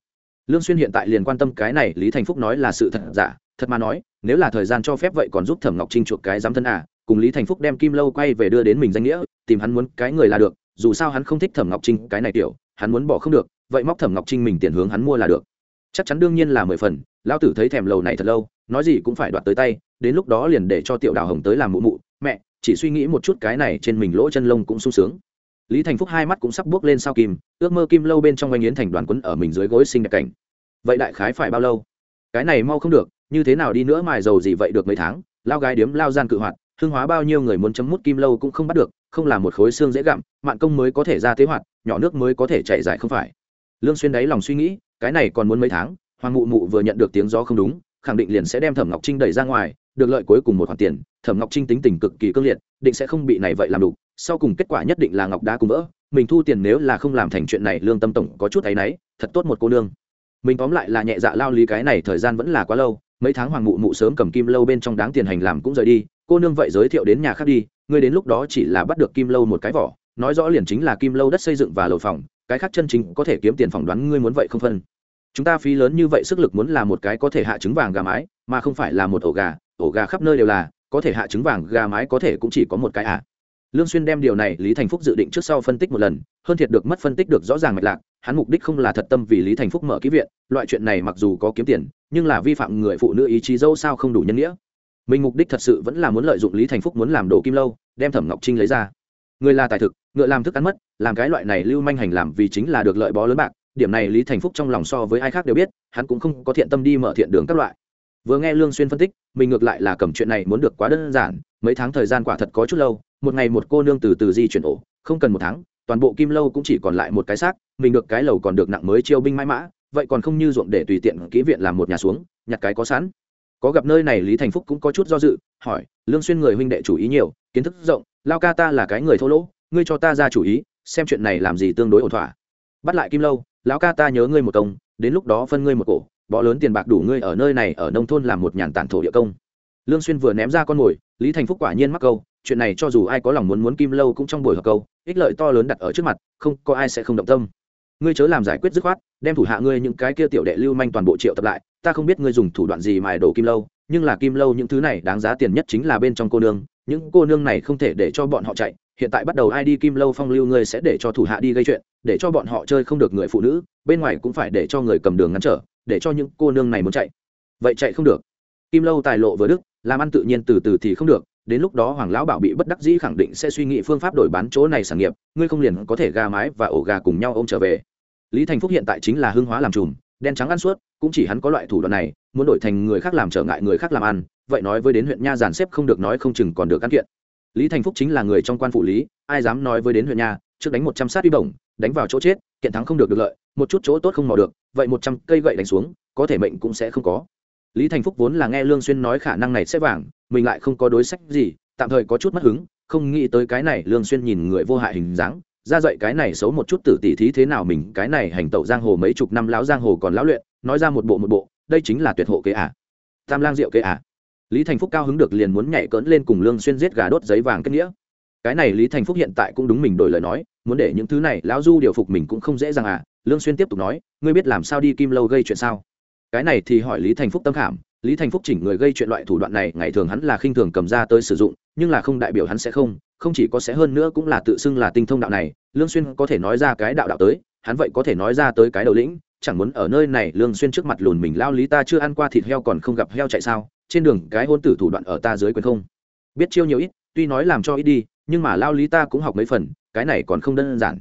Speaker 1: Lương xuyên hiện tại liền quan tâm cái này, lý thành phúc nói là sự thật giả. Thật mà nói, nếu là thời gian cho phép vậy còn giúp thẩm ngọc trinh chuộc cái giám thân à? Cùng lý thành phúc đem kim lâu quay về đưa đến mình danh nghĩa, tìm hắn muốn cái người là được. Dù sao hắn không thích thẩm ngọc trinh, cái này tiểu, hắn muốn bỏ không được. Vậy móc thẩm ngọc trinh mình tiền hướng hắn mua là được. Chắc chắn đương nhiên là mười phần. Lão tử thấy thèm lầu này thật lâu, nói gì cũng phải đoạt tới tay. Đến lúc đó liền để cho tiểu đào hồng tới làm mụ mụ. Mẹ, chỉ suy nghĩ một chút cái này trên mình lỗ chân lông cũng sung sướng lý thành phúc hai mắt cũng sắp bước lên sao kim, ước mơ kim lâu bên trong oanh yến thành đoàn quấn ở mình dưới gối sinh đẹp cảnh. Vậy đại khái phải bao lâu? Cái này mau không được, như thế nào đi nữa mài dầu gì vậy được mấy tháng? Lao gái điếm, lao gian cự hoạt hương hóa bao nhiêu người muốn chấm mút kim lâu cũng không bắt được, không là một khối xương dễ gặm mạng công mới có thể ra tế hoạt, nhỏ nước mới có thể chạy dài không phải. Lương xuyên đáy lòng suy nghĩ, cái này còn muốn mấy tháng, hoàng mụ mụ vừa nhận được tiếng gió không đúng, khẳng định liền sẽ đem thẩm ngọc trinh đẩy ra ngoài, được lợi cuối cùng một khoản tiền thẩm ngọc trinh tính tình cực kỳ cương liệt, định sẽ không bị này vậy làm đủ sau cùng kết quả nhất định là ngọc đá cùng vỡ, mình thu tiền nếu là không làm thành chuyện này, lương tâm tổng có chút áy náy, thật tốt một cô nương. Mình tóm lại là nhẹ dạ lao lý cái này thời gian vẫn là quá lâu, mấy tháng hoàng mụ mụ sớm cầm kim lâu bên trong đáng tiền hành làm cũng rời đi, cô nương vậy giới thiệu đến nhà khác đi ngươi đến lúc đó chỉ là bắt được kim lâu một cái vỏ, nói rõ liền chính là kim lâu đất xây dựng và lầu phòng, cái khác chân chính có thể kiếm tiền phỏng đoán ngươi muốn vậy không phân. Chúng ta phí lớn như vậy sức lực muốn là một cái có thể hạ trứng vàng gà mái, mà không phải là một ổ gà ổ gà khắp nơi đều là có thể hạ trứng vàng, gà mái có thể cũng chỉ có một cái ạ à. lương xuyên đem điều này lý thành phúc dự định trước sau phân tích một lần, hơn thiệt được mất phân tích được rõ ràng mạch lạc, hắn mục đích không là thật tâm vì lý thành phúc mở ký viện, loại chuyện này mặc dù có kiếm tiền, nhưng là vi phạm người phụ nữ ý chí dâu sao không đủ nhân nghĩa. Mình mục đích thật sự vẫn là muốn lợi dụng lý thành phúc muốn làm đồ kim lâu, đem thẩm ngọc trinh lấy ra. Người là tài thực, ngựa làm thức ăn mất, làm cái loại này lưu manh hành làm vì chính là được lợi bó lớn bạc, điểm này lý thành phúc trong lòng so với ai khác đều biết, hắn cũng không có thiện tâm đi mở thiện đường các loại vừa nghe lương xuyên phân tích, mình ngược lại là cầm chuyện này muốn được quá đơn giản, mấy tháng thời gian quả thật có chút lâu, một ngày một cô nương từ từ di chuyển ổ, không cần một tháng, toàn bộ kim lâu cũng chỉ còn lại một cái xác, mình được cái lầu còn được nặng mới chiêu binh mãi mã, vậy còn không như ruộng để tùy tiện kỹ viện làm một nhà xuống, nhặt cái có sẵn. Có gặp nơi này lý thành phúc cũng có chút do dự, hỏi, lương xuyên người huynh đệ chủ ý nhiều, kiến thức rộng, lao ca ta là cái người thô lỗ, ngươi cho ta ra chủ ý, xem chuyện này làm gì tương đối ổn thỏa. Bắt lại kim lâu, lão ca ta nhớ ngươi một công, đến lúc đó phân ngươi một cổ bỏ lớn tiền bạc đủ ngươi ở nơi này ở nông thôn làm một nhàn tản thổ địa công. Lương xuyên vừa ném ra con mồi, lý thành phúc quả nhiên mắc câu, chuyện này cho dù ai có lòng muốn muốn kim lâu cũng trong buổi hợp câu, ích lợi to lớn đặt ở trước mặt, không có ai sẽ không động tâm. Ngươi chớ làm giải quyết dứt khoát, đem thủ hạ ngươi những cái kia tiểu đệ lưu manh toàn bộ triệu tập lại, ta không biết ngươi dùng thủ đoạn gì mài đổ kim lâu, nhưng là kim lâu những thứ này đáng giá tiền nhất chính là bên trong cô nương, những cô nương này không thể để cho bọn họ chạy, hiện tại bắt đầu ai đi kim lâu phong lưu ngươi sẽ để cho thủ hạ đi gây chuyện, để cho bọn họ chơi không được người phụ nữ, bên ngoài cũng phải để cho người cầm đường ngăn trở để cho những cô nương này muốn chạy. Vậy chạy không được. Kim lâu tài lộ vừa đức, làm ăn tự nhiên từ từ thì không được, đến lúc đó hoàng lão bảo bị bất đắc dĩ khẳng định sẽ suy nghĩ phương pháp đổi bán chỗ này sản nghiệp, ngươi không liền có thể gà mái và ổ gà cùng nhau ôm trở về. Lý thành phúc hiện tại chính là hưng hóa làm trùm đen trắng ăn suốt, cũng chỉ hắn có loại thủ đoạn này, muốn đổi thành người khác làm trở ngại người khác làm ăn, vậy nói với đến huyện nha giàn xếp không được nói không chừng còn được căn kiện. Lý thành phúc chính là người trong quan phụ lý, ai dám nói với đến huyện nha trước đánh một trăm sát uy bổng, đánh vào chỗ chết, kiện thắng không được được lợi, một chút chỗ tốt không mò được, vậy một trăm cây gậy đánh xuống, có thể mệnh cũng sẽ không có. Lý thành phúc vốn là nghe lương xuyên nói khả năng này sẽ vàng, mình lại không có đối sách gì, tạm thời có chút mất hứng, không nghĩ tới cái này lương xuyên nhìn người vô hại hình dáng, ra dậy cái này xấu một chút tử tỷ thí thế nào mình, cái này hành tẩu giang hồ mấy chục năm lão giang hồ còn lão luyện, nói ra một bộ một bộ, đây chính là tuyệt hộ kế à tam lang diệu kế à lý thành phúc cao hứng được liền muốn nhảy cỡn lên cùng lương xuyên giết gà đốt giấy vàng kết nghĩa cái này lý thành phúc hiện tại cũng đúng mình đổi lời nói, muốn để những thứ này, lão du điều phục mình cũng không dễ dàng à lương xuyên tiếp tục nói, ngươi biết làm sao đi kim lâu gây chuyện sao? Cái này thì hỏi lý thành phúc tâm khảm, lý thành phúc chỉnh người gây chuyện loại thủ đoạn này, ngày thường hắn là khinh thường cầm ra tới sử dụng, nhưng là không đại biểu hắn sẽ không không chỉ có sẽ hơn nữa cũng là tự xưng là tinh thông đạo này, lương xuyên có thể nói ra cái đạo đạo tới, hắn vậy có thể nói ra tới cái đầu lĩnh, chẳng muốn ở nơi này lương xuyên trước mặt lùn mình lao lý ta chưa ăn qua thịt heo còn không gặp heo chạy sao? Trên đường cái hôn tử thủ đoạn ở ta dưới quyền không? Biết chiêu nhiều ít tuy nói làm cho ít đi, nhưng mà lao lý ta cũng học mấy phần, cái này còn không đơn giản.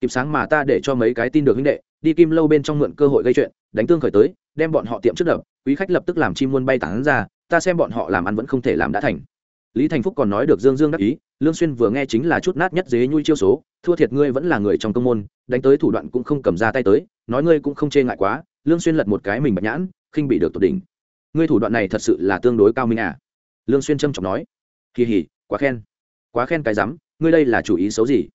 Speaker 1: Kịp sáng mà ta để cho mấy cái tin được huynh đệ, đi kim lâu bên trong mượn cơ hội gây chuyện, đánh tương khởi tới, đem bọn họ tiệm trước đập, quý khách lập tức làm chim muôn bay tán ra, ta xem bọn họ làm ăn vẫn không thể làm đã thành. Lý thành phúc còn nói được dương dương đắc ý, lương xuyên vừa nghe chính là chút nát nhất dế nhui chiêu số, thua thiệt ngươi vẫn là người trong công môn, đánh tới thủ đoạn cũng không cầm ra tay tới, nói ngươi cũng không chê ngại quá, lương xuyên lật một cái mình bạch nhãn, khinh bị được tột đỉnh. Ngươi thủ đoạn này thật sự là tương đối cao minh à? Lương xuyên trâm trọng nói. Kỳ hỉ quá khen. Quá khen cái rắm, ngươi đây là chủ ý xấu gì?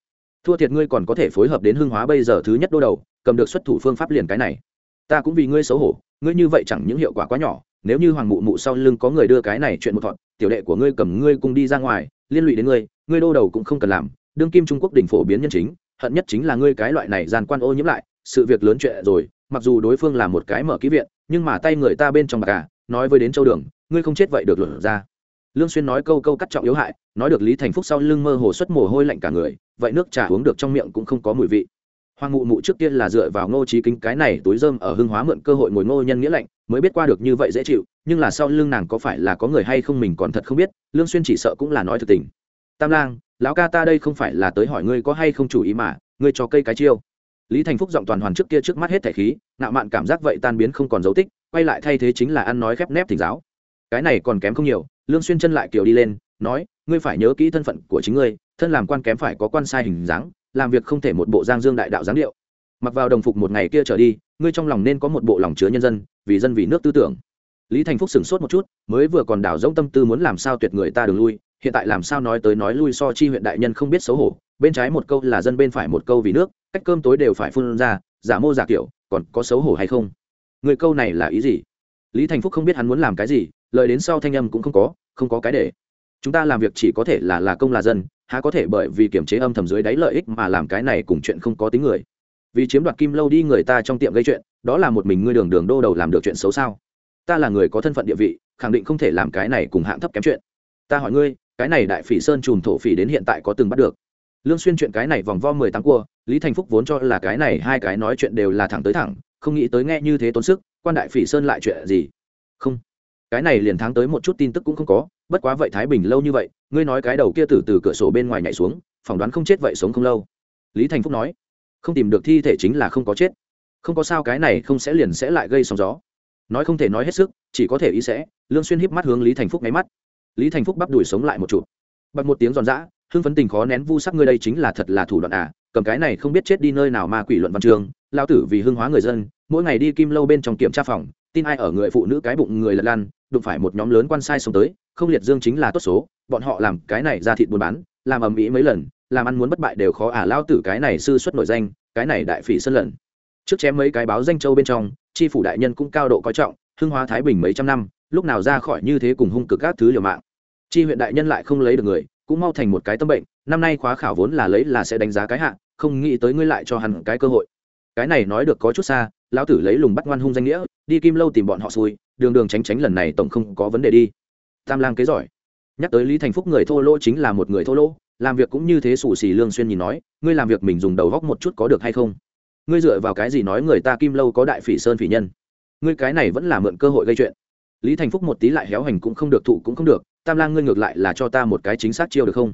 Speaker 1: Thua thiệt ngươi còn có thể phối hợp đến hương hóa bây giờ thứ nhất đô đầu, cầm được xuất thủ phương pháp liền cái này. Ta cũng vì ngươi xấu hổ, ngươi như vậy chẳng những hiệu quả quá nhỏ, nếu như hoàng mụ mụ sau lưng có người đưa cái này chuyện một thọn tiểu đệ của ngươi cầm ngươi cùng đi ra ngoài, liên lụy đến ngươi ngươi đô đầu cũng không cần làm. Đương kim trung quốc đỉnh phổ biến nhân chính, hận nhất chính là ngươi cái loại này giàn quan ô nhiễm lại, sự việc lớn chuyện rồi, mặc dù đối phương là một cái mở ký viện, nhưng mà tay người ta bên trong bạc cả, nói với đến châu đường, ngươi không chết vậy được lửa ra lương xuyên nói câu câu cắt trọng yếu hại, nói được lý thành phúc sau lưng mơ hồ xuất mồ hôi lạnh cả người, vậy nước trà uống được trong miệng cũng không có mùi vị. Hoàng ngụ mụ trước tiên là dựa vào ngô trí kính cái này túi rơm ở hưng hóa mượn cơ hội ngồi ngô nhân nghĩa lạnh, mới biết qua được như vậy dễ chịu, nhưng là sau lưng nàng có phải là có người hay không mình còn thật không biết, lương xuyên chỉ sợ cũng là nói thực tình. Tam lang, lão ca ta đây không phải là tới hỏi ngươi có hay không chủ ý mà, ngươi cho cây cái chiêu. Lý thành phúc giọng toàn hoàn trước kia trước mắt hết thể khí nạo mạn cảm giác vậy tan biến không còn dấu tích, quay lại thay thế chính là ăn nói khép nép thỉnh giáo. Cái này còn kém không nhiều lương xuyên chân lại kiểu đi lên, nói, ngươi phải nhớ kỹ thân phận của chính ngươi, thân làm quan kém phải có quan sai hình dáng, làm việc không thể một bộ giang dương đại đạo dáng điệu. Mặc vào đồng phục một ngày kia trở đi, ngươi trong lòng nên có một bộ lòng chứa nhân dân, vì dân vì nước tư tưởng. Lý thành phúc sửng sốt một chút, mới vừa còn đảo rỗng tâm tư muốn làm sao tuyệt người ta đường lui, hiện tại làm sao nói tới nói lui so chi huyện đại nhân không biết xấu hổ, bên trái một câu là dân bên phải một câu vì nước, cách cơm tối đều phải phun ra, giả mô giả kiểu, còn có xấu hổ hay không? Người câu này là ý gì? Lý thành phúc không biết hắn muốn làm cái gì lời đến sau thanh âm cũng không có không có cái để. Chúng ta làm việc chỉ có thể là là công là dân, há có thể bởi vì kiểm chế âm thầm dưới đáy lợi ích mà làm cái này cùng chuyện không có tính người. Vì chiếm đoạt kim lâu đi người ta trong tiệm gây chuyện, đó là một mình ngươi đường đường đô đầu làm được chuyện xấu sao? Ta là người có thân phận địa vị, khẳng định không thể làm cái này cùng hạng thấp kém chuyện. Ta hỏi ngươi, cái này đại phỉ sơn chùm thổ phỉ đến hiện tại có từng bắt được? Lương xuyên chuyện cái này vòng vo mười tám cua, lý thành phúc vốn cho là cái này hai cái nói chuyện đều là thẳng tới thẳng, không nghĩ tới nghe như thế tốn sức, quan đại phỉ sơn lại chuyện gì? Không cái này liền tháng tới một chút tin tức cũng không có, bất quá vậy thái bình lâu như vậy, ngươi nói cái đầu kia từ từ cửa sổ bên ngoài nhảy xuống, phỏng đoán không chết vậy sống không lâu. Lý thành phúc nói, không tìm được thi thể chính là không có chết. Không có sao cái này không sẽ liền sẽ lại gây sóng gió. Nói không thể nói hết sức, chỉ có thể ý sẽ, lương xuyên híp mắt hướng lý thành phúc ngáy mắt. Lý thành phúc bắp đuổi sống lại một chút. Bật một tiếng giòn giã, hưng phấn tình khó nén vu sắc ngươi đây chính là thật là thủ đoạn à cầm cái này không biết chết đi nơi nào mà quỷ luận văn trường lao tử vì hưng hóa người dân, mỗi ngày đi kim lâu bên trong kiểm tra phòng tin ai ở người phụ nữ cái bụng người lật lan đụng phải một nhóm lớn quan sai sống tới không liệt dương chính là tốt số bọn họ làm cái này ra thịt buôn bán làm ầm ĩ mấy lần làm ăn muốn bất bại đều khó ả à, lao tử cái này sư xuất nổi danh cái này đại phỉ sân lần. Trước chém mấy cái báo danh châu bên trong tri phủ đại nhân cũng cao độ coi trọng hưng hóa thái bình mấy trăm năm lúc nào ra khỏi như thế cùng hung cực các thứ liều mạng. Tri huyện đại nhân lại không lấy được người cũng mau thành một cái tâm bệnh năm nay khóa khảo vốn là lấy là sẽ đánh giá cái hạng, không nghĩ tới ngươi lại cho hẳn cái cơ hội. Cái này nói được có chút xa lão tử lấy lùng bắt ngoan hung danh nghĩa, đi kim lâu tìm bọn họ xui, đường đường tránh tránh lần này tổng không có vấn đề đi. Tam lang kế giỏi. Nhắc tới lý thành phúc người thô lỗ chính là một người thô lỗ, làm việc cũng như thế xù xì lương xuyên nhìn nói, ngươi làm việc mình dùng đầu góc một chút có được hay không? Ngươi dựa vào cái gì nói người ta kim lâu có đại phỉ sơn phỉ nhân? Ngươi cái này vẫn là mượn cơ hội gây chuyện. Lý thành phúc một tí lại héo hành cũng không được, thụ cũng không được, tam lang ngươi ngược lại là cho ta một cái chính xác chiêu được không?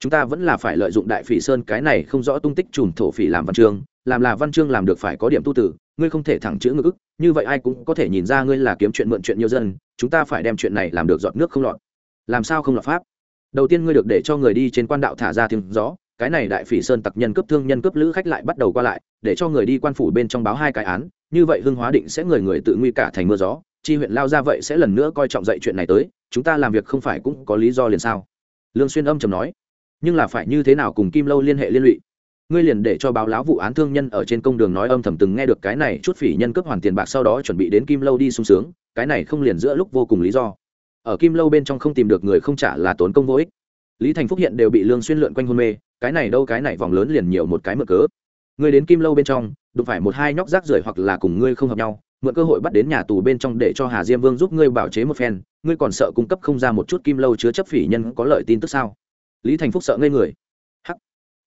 Speaker 1: Chúng ta vẫn là phải lợi dụng đại phỉ sơn, cái này không rõ tung tích chùm thổ phỉ làm văn chương làm là văn chương làm được phải có điểm tu tử, ngươi không thể thẳng chữ ngữ ức như vậy ai cũng có thể nhìn ra ngươi là kiếm chuyện mượn chuyện nhiều dân, chúng ta phải đem chuyện này làm được giọt nước không lọt. Làm sao không lọt pháp? Đầu tiên ngươi được để cho người đi trên quan đạo thả ra tiếng gió, cái này đại phỉ sơn tặc nhân cấp thương nhân cấp lữ khách lại bắt đầu qua lại, để cho người đi quan phủ bên trong báo hai cái án, như vậy hưng hóa định sẽ người người tự nguy cả thành mưa gió, chi huyện lao ra vậy sẽ lần nữa coi trọng dậy chuyện này tới, chúng ta làm việc không phải cũng có lý do liền sao? Lương xuyên âm trầm nói, nhưng là phải như thế nào cùng kim lâu liên hệ liên lụy? Ngươi liền để cho báo láo vụ án thương nhân ở trên công đường nói âm thầm từng nghe được cái này chút phỉ nhân cướp hoàn tiền bạc sau đó chuẩn bị đến kim lâu đi sung sướng, cái này không liền giữa lúc vô cùng lý do. Ở kim lâu bên trong không tìm được người không trả là tốn công vô ích. Lý thành phúc hiện đều bị lương xuyên lượn quanh hôn mê, cái này đâu, cái này vòng lớn liền nhiều một cái mở cớ. Ngươi đến kim lâu bên trong, đụng phải một hai nhóc rác rưởi hoặc là cùng ngươi không hợp nhau, mượn cơ hội bắt đến nhà tù bên trong để cho hà diêm vương giúp ngươi bảo chế một phen, ngươi còn sợ cung cấp không ra một chút kim lâu chứa chấp phỉ nhân có lợi tin tức sao? Lý thành phúc sợ ngây người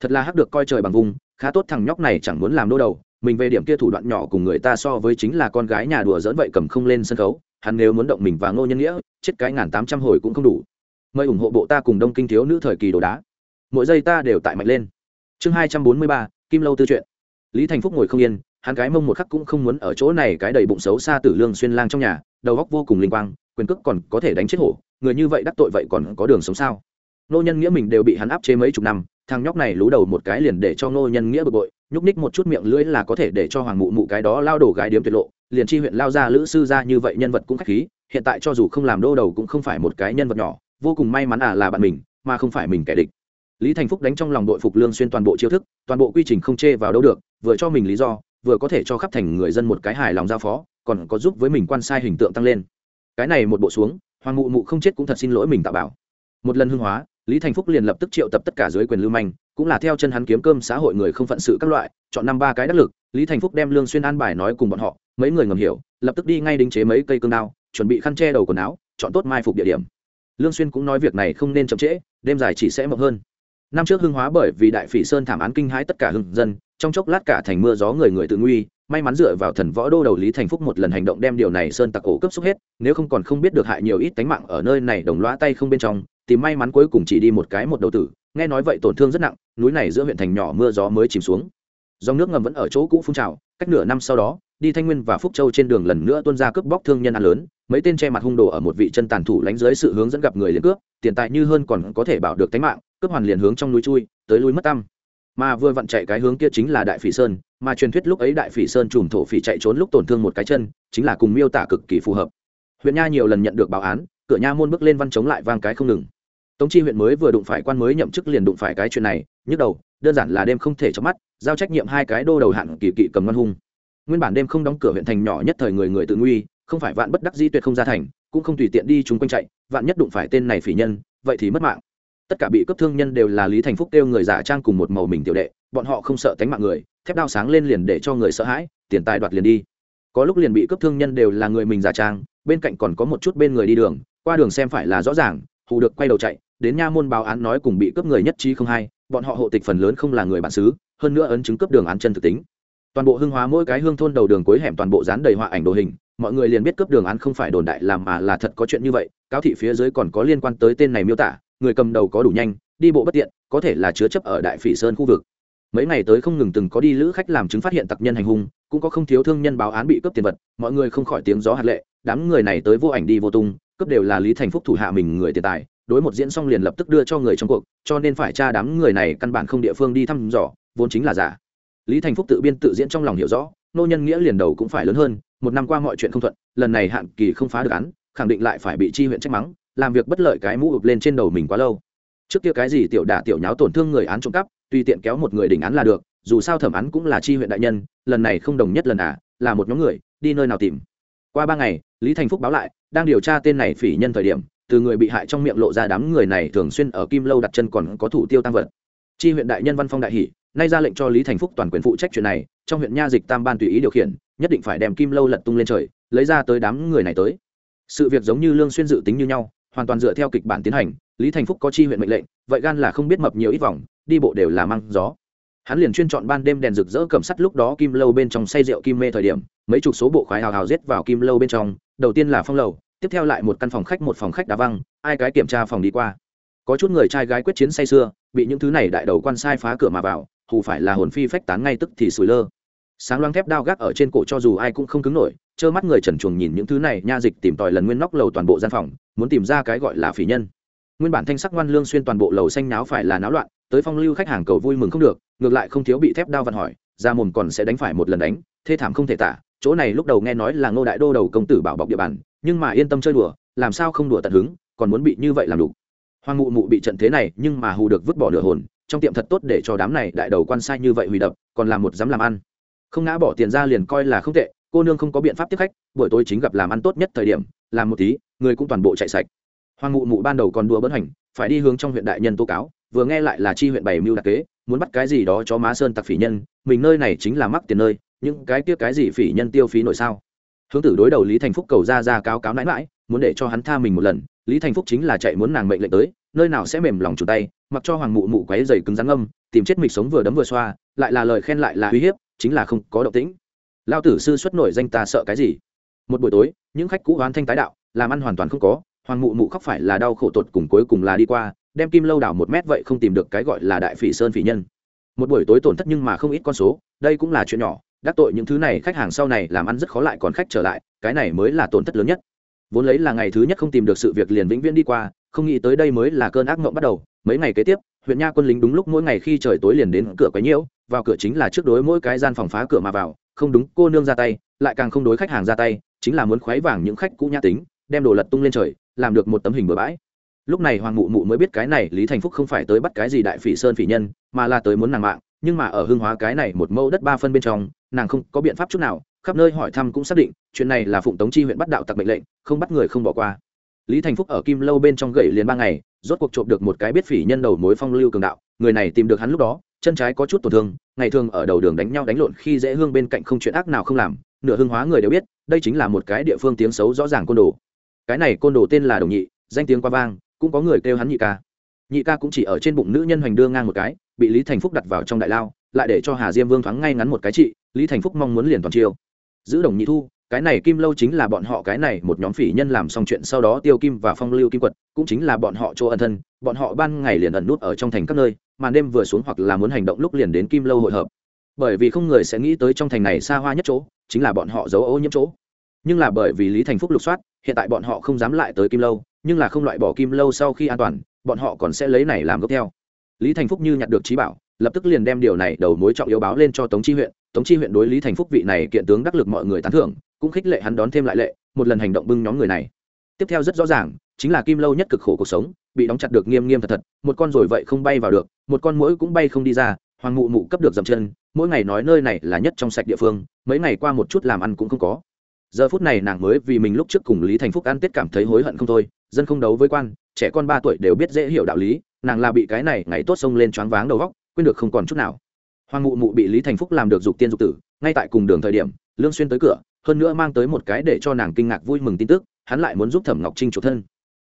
Speaker 1: thật là hắc được coi trời bằng vùng, khá tốt thằng nhóc này chẳng muốn làm đô đầu, mình về điểm kia thủ đoạn nhỏ cùng người ta so với chính là con gái nhà đùa dỡn vậy cầm không lên sân khấu, hắn nếu muốn động mình và ngô nhân nghĩa, chết cái ngàn tám trăm hồi cũng không đủ. Mời ủng hộ bộ ta cùng đông kinh thiếu nữ thời kỳ đồ đá. Mỗi giây ta đều tại mạnh lên. Chương hai trăm bốn mươi ba, kim lâu tư truyện lý thành phúc ngồi không yên, hắn cái mông một khắc cũng không muốn ở chỗ này cái đầy bụng xấu xa tử lương xuyên lang trong nhà, đầu góc vô cùng linh quang, quyền cước còn có thể đánh chết hổ, người như vậy đắc tội vậy còn có đường sống sao? Nô nhân nghĩa mình đều bị hắn áp chế mấy chục năm, thằng nhóc này lú đầu một cái liền để cho nô nhân nghĩa bực bội, nhúc ních một chút miệng lưỡi là có thể để cho hoàng mụ mụ cái đó lao đổ gái điếm tuyệt lộ, liền chi huyện lao ra lữ sư ra như vậy nhân vật cũng khách khí, hiện tại cho dù không làm đô đầu cũng không phải một cái nhân vật nhỏ, vô cùng may mắn à là bạn mình, mà không phải mình kẻ địch. Lý thành phúc đánh trong lòng đội phục lương xuyên toàn bộ chiêu thức, toàn bộ quy trình không chê vào đâu được, vừa cho mình lý do, vừa có thể cho khắp thành người dân một cái hài lòng giao phó, còn có giúp với mình quan sai hình tượng tăng lên. Cái này một bộ xuống, hoàng mụ mụ không chết cũng thật xin lỗi mình tạo bảo. Một lần hương hóa lý thành phúc liền lập tức triệu tập tất cả dưới quyền lưu manh, cũng là theo chân hắn kiếm cơm xã hội người không phận sự các loại, chọn năm ba cái đắc lực, lý thành phúc đem lương xuyên an bài nói cùng bọn họ, mấy người ngầm hiểu, lập tức đi ngay đính chế mấy cây cương đao, chuẩn bị khăn che đầu quần áo, chọn tốt mai phục địa điểm. Lương xuyên cũng nói việc này không nên chậm trễ, đêm dài chỉ sẽ mộng hơn. Năm trước hưng hóa bởi vì đại phỉ sơn thảm án kinh hãi tất cả hưng dân, trong chốc lát cả thành mưa gió người người tự nguy, may mắn dựa vào thần võ đô đầu lý thành phúc một lần hành động đem điều này sơn tặc ổ cấp xúc hết, nếu không còn không biết được hại nhiều ít tánh mạng ở nơi này đồng loa tay không bên trong tìm may mắn cuối cùng chỉ đi một cái một đầu tử, nghe nói vậy tổn thương rất nặng, núi này giữa huyện thành nhỏ mưa gió mới chìm xuống. Dòng nước ngầm vẫn ở chỗ cũ phun trào, cách nửa năm sau đó, đi thanh nguyên và phúc châu trên đường lần nữa tuôn ra cướp bóc thương nhân ăn lớn, mấy tên che mặt hung đồ ở một vị chân tàn thủ lánh dưới sự hướng dẫn gặp người liền cướp, tiền tài như hơn còn có thể bảo được tính mạng, cướp hoàn liền hướng trong núi chui, tới lui mất tâm mà vừa vặn chạy cái hướng kia chính là đại phỉ sơn, mà truyền thuyết lúc ấy đại phỉ sơn trùm thổ phỉ chạy trốn lúc tổn thương một cái chân, chính là cùng miêu tả cực kỳ phù hợp. Huyện nha nhiều lần nhận được báo án, cửa nha môn bước lên văn chống lại vang cái không ngừng tống chi huyện mới vừa đụng phải quan mới nhậm chức liền đụng phải cái chuyện này, nhức đầu, đơn giản là đêm không thể chớp mắt, giao trách nhiệm hai cái đô đầu hạn kỳ kỵ cầm ngân hung. Nguyên bản đêm không đóng cửa huyện thành nhỏ nhất thời người người tự nguy, không phải vạn bất đắc dĩ tuyệt không ra thành, cũng không tùy tiện đi chúng quanh chạy, vạn nhất đụng phải tên này phỉ nhân, vậy thì mất mạng. Tất cả bị cấp thương nhân đều là lý thành phúc kêu người giả trang cùng một màu mình tiểu đệ, bọn họ không sợ tánh mạng người, thép đao sáng lên liền để cho người sợ hãi, tiền tài đoạt liền đi. Có lúc liền bị cấp thương nhân đều là người mình giả trang, bên cạnh còn có một chút bên người đi đường, qua đường xem phải là rõ ràng, hù được quay đầu chạy đến nha môn báo án nói cùng bị cướp người nhất trí không hay bọn họ hộ tịch phần lớn không là người bản xứ, hơn nữa ấn chứng cướp đường án chân thực tính. Toàn bộ hưng hóa mỗi cái hương thôn đầu đường cuối hẻm toàn bộ dán đầy họa ảnh đồ hình, mọi người liền biết cướp đường án không phải đồn đại làm mà là thật có chuyện như vậy, cáo thị phía dưới còn có liên quan tới tên này miêu tả, người cầm đầu có đủ nhanh, đi bộ bất tiện, có thể là chứa chấp ở đại phỉ sơn khu vực. Mấy ngày tới không ngừng từng có đi lữ khách làm chứng phát hiện tặc nhân hành hung, cũng có không thiếu thương nhân báo án bị cướp tiền vật, mọi người không khỏi tiếng gió hạt lệ, đám người này tới vô ảnh đi vô tung, cướp đều là lý thành phúc thủ hạ mình người tiền tài đối một diễn xong liền lập tức đưa cho người trong cuộc, cho nên phải tra đám người này căn bản không địa phương đi thăm dò, vốn chính là giả. Lý thành phúc tự biên tự diễn trong lòng hiểu rõ, nô nhân nghĩa liền đầu cũng phải lớn hơn, một năm qua mọi chuyện không thuận, lần này hạn kỳ không phá được án, khẳng định lại phải bị chi huyện trách mắng, làm việc bất lợi cái mũ ụp lên trên đầu mình quá lâu. Trước kia cái gì tiểu đả tiểu nháo tổn thương người án trộm cắp, tùy tiện kéo một người đỉnh án là được, dù sao thẩm án cũng là chi huyện đại nhân, lần này không đồng nhất lần à là một nhóm người, đi nơi nào tìm. Qua ba ngày, lý thành phúc báo lại, đang điều tra tên này phỉ nhân thời điểm từ người bị hại trong miệng lộ ra đám người này thường xuyên ở kim lâu đặt chân còn có thủ tiêu tăng vật. Chi huyện đại nhân văn phong đại hỷ nay ra lệnh cho lý thành phúc toàn quyền phụ trách chuyện này, trong huyện nha dịch tam ban tùy ý điều khiển, nhất định phải đem kim lâu lật tung lên trời, lấy ra tới đám người này tới. Sự việc giống như lương xuyên dự tính như nhau, hoàn toàn dựa theo kịch bản tiến hành, lý thành phúc có chi huyện mệnh lệnh, vậy gan là không biết mập nhiều ít vòng, đi bộ đều là mang gió. Hắn liền chuyên chọn ban đêm đèn rực rỡ cầm sắt lúc đó kim lâu bên trong say rượu kim mê thời điểm, mấy chục số bộ khoái hào hào giết vào kim lâu bên trong, đầu tiên là phong lầu tiếp theo lại một căn phòng khách, một phòng khách đá văng ai cái kiểm tra phòng đi qua. Có chút người trai gái quyết chiến say xưa bị những thứ này đại đầu quan sai phá cửa mà vào, hù phải là hồn phi phách tán ngay tức thì sủi lơ. Sáng loáng thép đao gác ở trên cổ cho dù ai cũng không cứng nổi, trơ mắt người trần chuồng nhìn những thứ này, nha dịch tìm tòi lần nguyên nóc lầu toàn bộ gian phòng, muốn tìm ra cái gọi là phỉ nhân. Nguyên bản thanh sắc ngoan lương xuyên toàn bộ lầu xanh náo phải là náo loạn, tới phong lưu khách hàng cầu vui mừng không được, ngược lại không thiếu bị thép đao vặn hỏi ra mồm còn sẽ đánh phải một lần đánh, thê thảm không thể tả, chỗ này lúc đầu nghe nói là ngô đại đô đầu công tử bảo bọc địa bàn nhưng mà yên tâm chơi đùa, làm sao không đùa tận hứng, còn muốn bị như vậy làm đủ hoàng mụ mụ bị trận thế này, nhưng mà hù được vứt bỏ nửa hồn, trong tiệm thật tốt để cho đám này đại đầu quan sai như vậy hủy đập, còn làm một dám làm ăn. Không ngã bỏ tiền ra liền coi là không tệ, cô nương không có biện pháp tiếp khách, buổi tối chính gặp làm ăn tốt nhất thời điểm, làm một tí, người cũng toàn bộ chạy sạch. Hoàng mụ mụ ban đầu còn đùa bỡn hành phải đi hướng trong huyện đại nhân tố cáo, vừa nghe lại là chi huyện bảy mưu đặc kế, muốn bắt cái gì đó cho má sơn tặc phỉ nhân, mình nơi này chính là mắc tiền nơi những cái kia cái gì phỉ nhân tiêu phí nổi sao? Hướng tử đối đầu lý thành phúc cầu ra ra cáo cáo nãi mãi muốn để cho hắn tha mình một lần, lý thành phúc chính là chạy muốn nàng mệnh lệnh tới, nơi nào sẽ mềm lòng chủ tay, mặc cho hoàng mụ mụ quáy dày cứng rắn âm, tìm chết mịch sống vừa đấm vừa xoa, lại là lời khen lại là uy hiếp, chính là không có động tĩnh. Lao tử sư xuất nổi danh ta sợ cái gì? Một buổi tối, những khách cũ hoán thanh tái đạo, làm ăn hoàn toàn không có, hoàng mụ mụ khóc phải là đau khổ tột cùng cuối cùng là đi qua, đem kim lâu đảo một mét vậy không tìm được cái gọi là đại phỉ sơn phỉ nhân. Một buổi tối tổn thất nhưng mà không ít con số, đây cũng là chuyện nhỏ đắc tội những thứ này, khách hàng sau này làm ăn rất khó lại còn khách trở lại, cái này mới là tổn thất lớn nhất. Vốn lấy là ngày thứ nhất không tìm được sự việc liền vĩnh viễn đi qua, không nghĩ tới đây mới là cơn ác mộng bắt đầu. Mấy ngày kế tiếp, huyện nha quân lính đúng lúc mỗi ngày khi trời tối liền đến cửa quấy nhiễu, vào cửa chính là trước đối mỗi cái gian phòng phá cửa mà vào, không đúng, cô nương ra tay, lại càng không đối khách hàng ra tay, chính là muốn khoái vàng những khách cũ nhã tính, đem đồ lật tung lên trời, làm được một tấm hình bừa bãi. Lúc này hoàng mụ mụ mới biết cái này lý thành phúc không phải tới bắt cái gì đại phỉ sơn phỉ nhân, mà là tới muốn nàng mạng, nhưng mà ở hương hóa cái này một mẫu đất ba phân bên trong nàng không có biện pháp chút nào, khắp nơi hỏi thăm cũng xác định, chuyện này là phụng tống chi huyện bắt đạo tặc mệnh lệnh, không bắt người không bỏ qua. Lý thành phúc ở kim lâu bên trong gậy liền ba ngày, rốt cuộc trộm được một cái biết phỉ nhân đầu mối phong lưu cường đạo, người này tìm được hắn lúc đó, chân trái có chút tổn thương, ngày thường ở đầu đường đánh nhau đánh lộn khi dễ hương bên cạnh không chuyện ác nào không làm, nửa hương hóa người đều biết, đây chính là một cái địa phương tiếng xấu rõ ràng côn đồ. Cái này côn đồ tên là đồng nhị, danh tiếng qua vang, cũng có người kêu hắn nhị ca. Nhị ca cũng chỉ ở trên bụng nữ nhân hoành đưa ngang một cái, bị lý thành phúc đặt vào trong đại lao, lại để cho hà diêm vương thoáng ngay ngắn một cái trị lý thành phúc mong muốn liền toàn chiêu. Giữ đồng nhị thu, cái này kim lâu chính là bọn họ cái này một nhóm phỉ nhân làm xong chuyện sau đó tiêu kim và phong lưu kim quật, cũng chính là bọn họ chỗ ẩn thân, bọn họ ban ngày liền ẩn nút ở trong thành các nơi màn đêm vừa xuống hoặc là muốn hành động lúc liền đến kim lâu hội hợp. Bởi vì không người sẽ nghĩ tới trong thành này xa hoa nhất chỗ, chính là bọn họ giấu ô nhiễm chỗ. Nhưng là bởi vì lý thành phúc lục soát, hiện tại bọn họ không dám lại tới kim lâu, nhưng là không loại bỏ kim lâu sau khi an toàn, bọn họ còn sẽ lấy này làm gốc theo. Lý thành phúc như nhặt được trí bảo lập tức liền đem điều này đầu mối trọng yếu báo lên cho tống chi huyện. Tống chi huyện đối lý thành phúc vị này kiện tướng đắc lực mọi người tán thưởng, cũng khích lệ hắn đón thêm lại lệ, một lần hành động bưng nhóm người này. Tiếp theo rất rõ ràng, chính là kim lâu nhất cực khổ cuộc sống, bị đóng chặt được nghiêm nghiêm thật thật, một con rồi vậy không bay vào được, một con mũi cũng bay không đi ra, hoàng mụ mụ cấp được dậm chân, mỗi ngày nói nơi này là nhất trong sạch địa phương, mấy ngày qua một chút làm ăn cũng không có. Giờ phút này nàng mới vì mình lúc trước cùng lý thành phúc ăn tết cảm thấy hối hận không thôi, dân không đấu với quan, trẻ con ba tuổi đều biết dễ hiểu đạo lý, nàng là bị cái này ngày tốt xông lên choáng váng đầu góc quên được không còn chút nào. Hoàng mụ mụ bị lý thành phúc làm được dục tiên dục tử, ngay tại cùng đường thời điểm, lương xuyên tới cửa, hơn nữa mang tới một cái để cho nàng kinh ngạc vui mừng tin tức, hắn lại muốn giúp thẩm ngọc trinh chủ thân.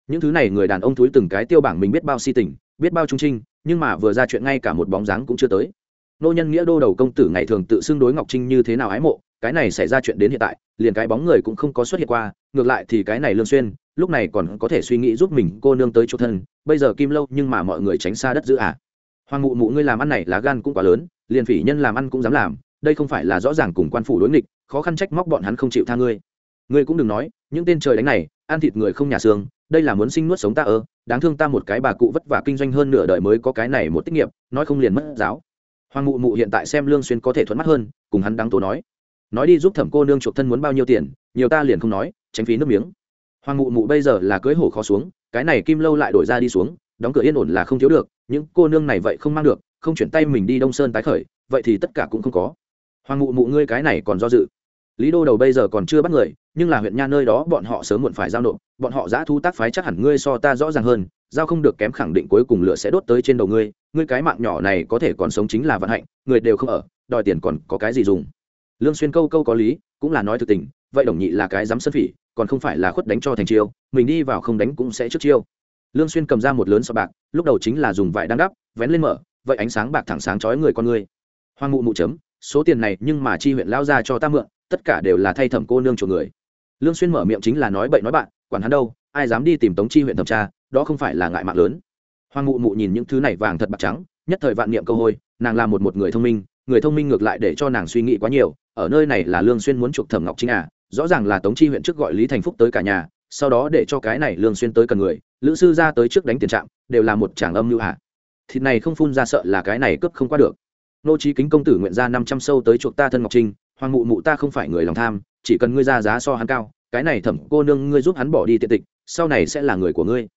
Speaker 1: Những thứ này người đàn ông thúi từng cái tiêu bảng mình biết bao si tình, biết bao trung trinh, nhưng mà vừa ra chuyện ngay cả một bóng dáng cũng chưa tới. Nô nhân nghĩa đô đầu công tử ngày thường tự xưng đối ngọc trinh như thế nào ái mộ, cái này xảy ra chuyện đến hiện tại, liền cái bóng người cũng không có xuất hiện qua, ngược lại thì cái này lương xuyên, lúc này còn có thể suy nghĩ giúp mình cô nương tới chỗ thân, bây giờ kim lâu nhưng mà mọi người tránh xa đất giữ à hoàng mụ mụ ngươi làm ăn này lá gan cũng quá lớn, liền phỉ nhân làm ăn cũng dám làm, đây không phải là rõ ràng cùng quan phủ đối nghịch, khó khăn trách móc bọn hắn không chịu tha ngươi. Ngươi cũng đừng nói, những tên trời đánh này, ăn thịt người không nhà xương, đây là muốn sinh nuốt sống ta ơ, đáng thương ta một cái bà cụ vất vả kinh doanh hơn nửa đời mới có cái này một tiết nghiệp, nói không liền mất giáo. Hoàng mụ mụ hiện tại xem lương xuyên có thể thuận mắt hơn, cùng hắn đáng tố nói. Nói đi giúp thẩm cô nương chuộc thân muốn bao nhiêu tiền, nhiều ta liền không nói, tránh phí nước miếng. Hoàng mụ mụ bây giờ là cưới hổ khó xuống, cái này kim lâu lại đổi ra đi xuống đóng cửa yên ổn là không thiếu được, những cô nương này vậy không mang được, không chuyển tay mình đi đông sơn tái khởi, vậy thì tất cả cũng không có. Hoàng mụ mụ ngươi cái này còn do dự. Lý đô đầu bây giờ còn chưa bắt người, nhưng là huyện nha nơi đó bọn họ sớm muộn phải giao nộp, bọn họ giã thu tác phái chắc hẳn ngươi so ta rõ ràng hơn, giao không được kém khẳng định cuối cùng lửa sẽ đốt tới trên đầu ngươi ngươi cái mạng nhỏ này có thể còn sống chính là vận hạnh, người đều không ở, đòi tiền còn có cái gì dùng. Lương xuyên câu câu có lý, cũng là nói thực tình, vậy đồng nhị là cái dám sân phỉ, còn không phải là khuất đánh cho thành chiêu, mình đi vào không đánh cũng sẽ trước chiêu lương xuyên cầm ra một lớn sọt bạc, lúc đầu chính là dùng vải đang đắp, vén lên mở, vậy ánh sáng bạc thẳng sáng chói người con người. Hoang mụ mụ chấm, số tiền này nhưng mà chi huyện lao ra cho ta mượn, tất cả đều là thay thẩm cô nương chuộc người. Lương xuyên mở miệng chính là nói bậy nói bạn, quản hắn đâu, ai dám đi tìm tống chi huyện thẩm tra, đó không phải là ngại mạng lớn. Hoang mụ mụ nhìn những thứ này vàng thật bạc trắng, nhất thời vạn niệm câu hôi, nàng là một một người thông minh, người thông minh ngược lại để cho nàng suy nghĩ quá nhiều, ở nơi này là lương xuyên muốn chuộc thẩm ngọc trinh à rõ ràng là tống chi huyện trước gọi lý thành phúc tới cả nhà sau đó để cho cái này lương xuyên tới cần người, lữ sư ra tới trước đánh tiền trạng đều là một tràng âm lưu hạ. Thịt này không phun ra sợ là cái này cướp không qua được. Nô trí kính công tử nguyện ra năm trăm sâu tới chuộc ta thân ngọc trinh, hoàng mụ mụ ta không phải người lòng tham, chỉ cần ngươi ra giá so hắn cao, cái này thẩm cô nương ngươi giúp hắn bỏ đi tiện tịch, sau này sẽ là người của ngươi.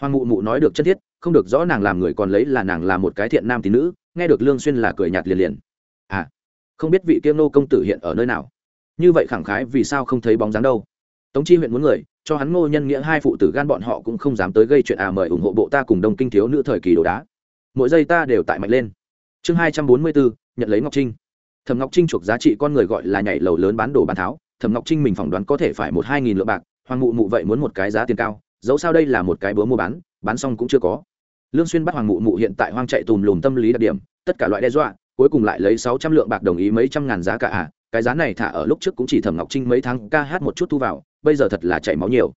Speaker 1: Hoàng mụ mụ nói được chân thiết, không được rõ nàng làm người còn lấy là nàng là một cái thiện nam tín nữ, nghe được lương xuyên là cười nhạt liền liền. À không biết vị kiêm nô công tử hiện ở nơi nào? Như vậy khẳng khái vì sao không thấy bóng dáng đâu? Tống chi huyện muốn người cho hắn ngô nhân nghĩa hai phụ tử gan bọn họ cũng không dám tới gây chuyện à mời ủng hộ bộ ta cùng đông kinh thiếu nữ thời kỳ đồ đá. Mỗi giây ta đều tại mạnh lên. Chương hai trăm bốn mươi bốn, nhận lấy ngọc trinh. Thẩm ngọc trinh chuộc giá trị con người gọi là nhảy lầu lớn bán đồ bán tháo. Thẩm ngọc trinh mình phỏng đoán có thể phải một hai nghìn lượng bạc, hoàng mụ mụ vậy muốn một cái giá tiền cao, dẫu sao đây là một cái búa mua bán bán xong cũng chưa có. Lương xuyên bắt hoàng mụ mụ hiện tại hoang chạy tùm lùm tâm lý đặc điểm, tất cả loại đe dọa, cuối cùng lại lấy sáu trăm lượng bạc đồng ý mấy trăm ngàn giá cả à cái giá này thả ở lúc trước cũng chỉ thẩm ngọc trinh mấy tháng ca hát một chút thu vào bây giờ thật là chảy máu nhiều.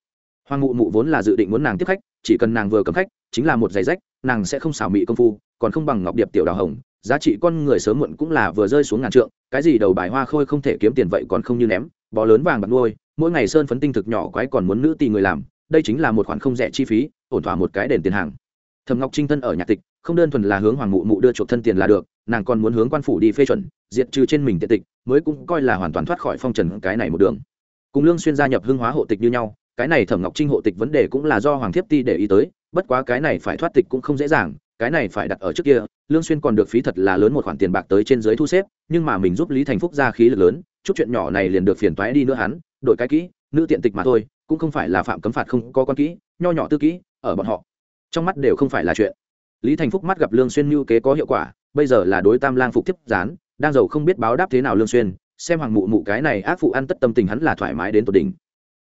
Speaker 1: Hoàng mụ mụ vốn là dự định muốn nàng tiếp khách, chỉ cần nàng vừa cầm khách, chính là một giày rách, nàng sẽ không xảo mị công phu, còn không bằng ngọc điệp tiểu đào hồng, giá trị con người sớm muộn cũng là vừa rơi xuống ngàn trượng, cái gì đầu bài hoa khôi không thể kiếm tiền vậy còn không như ném bò lớn vàng bạc nuôi, mỗi ngày sơn phấn tinh thực nhỏ quái còn muốn nữ tì người làm, đây chính là một khoản không rẻ chi phí, ổn thỏa một cái đền tiền hàng. Thầm ngọc trinh thân ở nhạc tịch, không đơn thuần là hướng hoàng mụ mụ đưa chuộc thân tiền là được, nàng còn muốn hướng quan phủ đi phê chuẩn, diệt trừ trên mình tiện tịch, mới cũng coi là hoàn toàn thoát khỏi phong trần cái này một đường cùng lương xuyên gia nhập hưng hóa hộ tịch như nhau, cái này thẩm ngọc trinh hộ tịch vấn đề cũng là do hoàng thiếp ti để ý tới, bất quá cái này phải thoát tịch cũng không dễ dàng, cái này phải đặt ở trước kia, lương xuyên còn được phí thật là lớn một khoản tiền bạc tới trên dưới thu xếp, nhưng mà mình giúp lý thành phúc ra khí lực lớn, chút chuyện nhỏ này liền được phiền toái đi nữa hắn, đổi cái kỹ, nữ tiện tịch mà thôi, cũng không phải là phạm cấm phạt không có quan kỹ, nho nhỏ tư kỹ, ở bọn họ, trong mắt đều không phải là chuyện. Lý thành phúc mắt gặp lương xuyên như kế có hiệu quả, bây giờ là đối tam lang phục tiếp gián, đang giàu không biết báo đáp thế nào lương xuyên xem hoàng mụ mụ cái này ác phụ ăn tất tâm tình hắn là thoải mái đến tột đỉnh.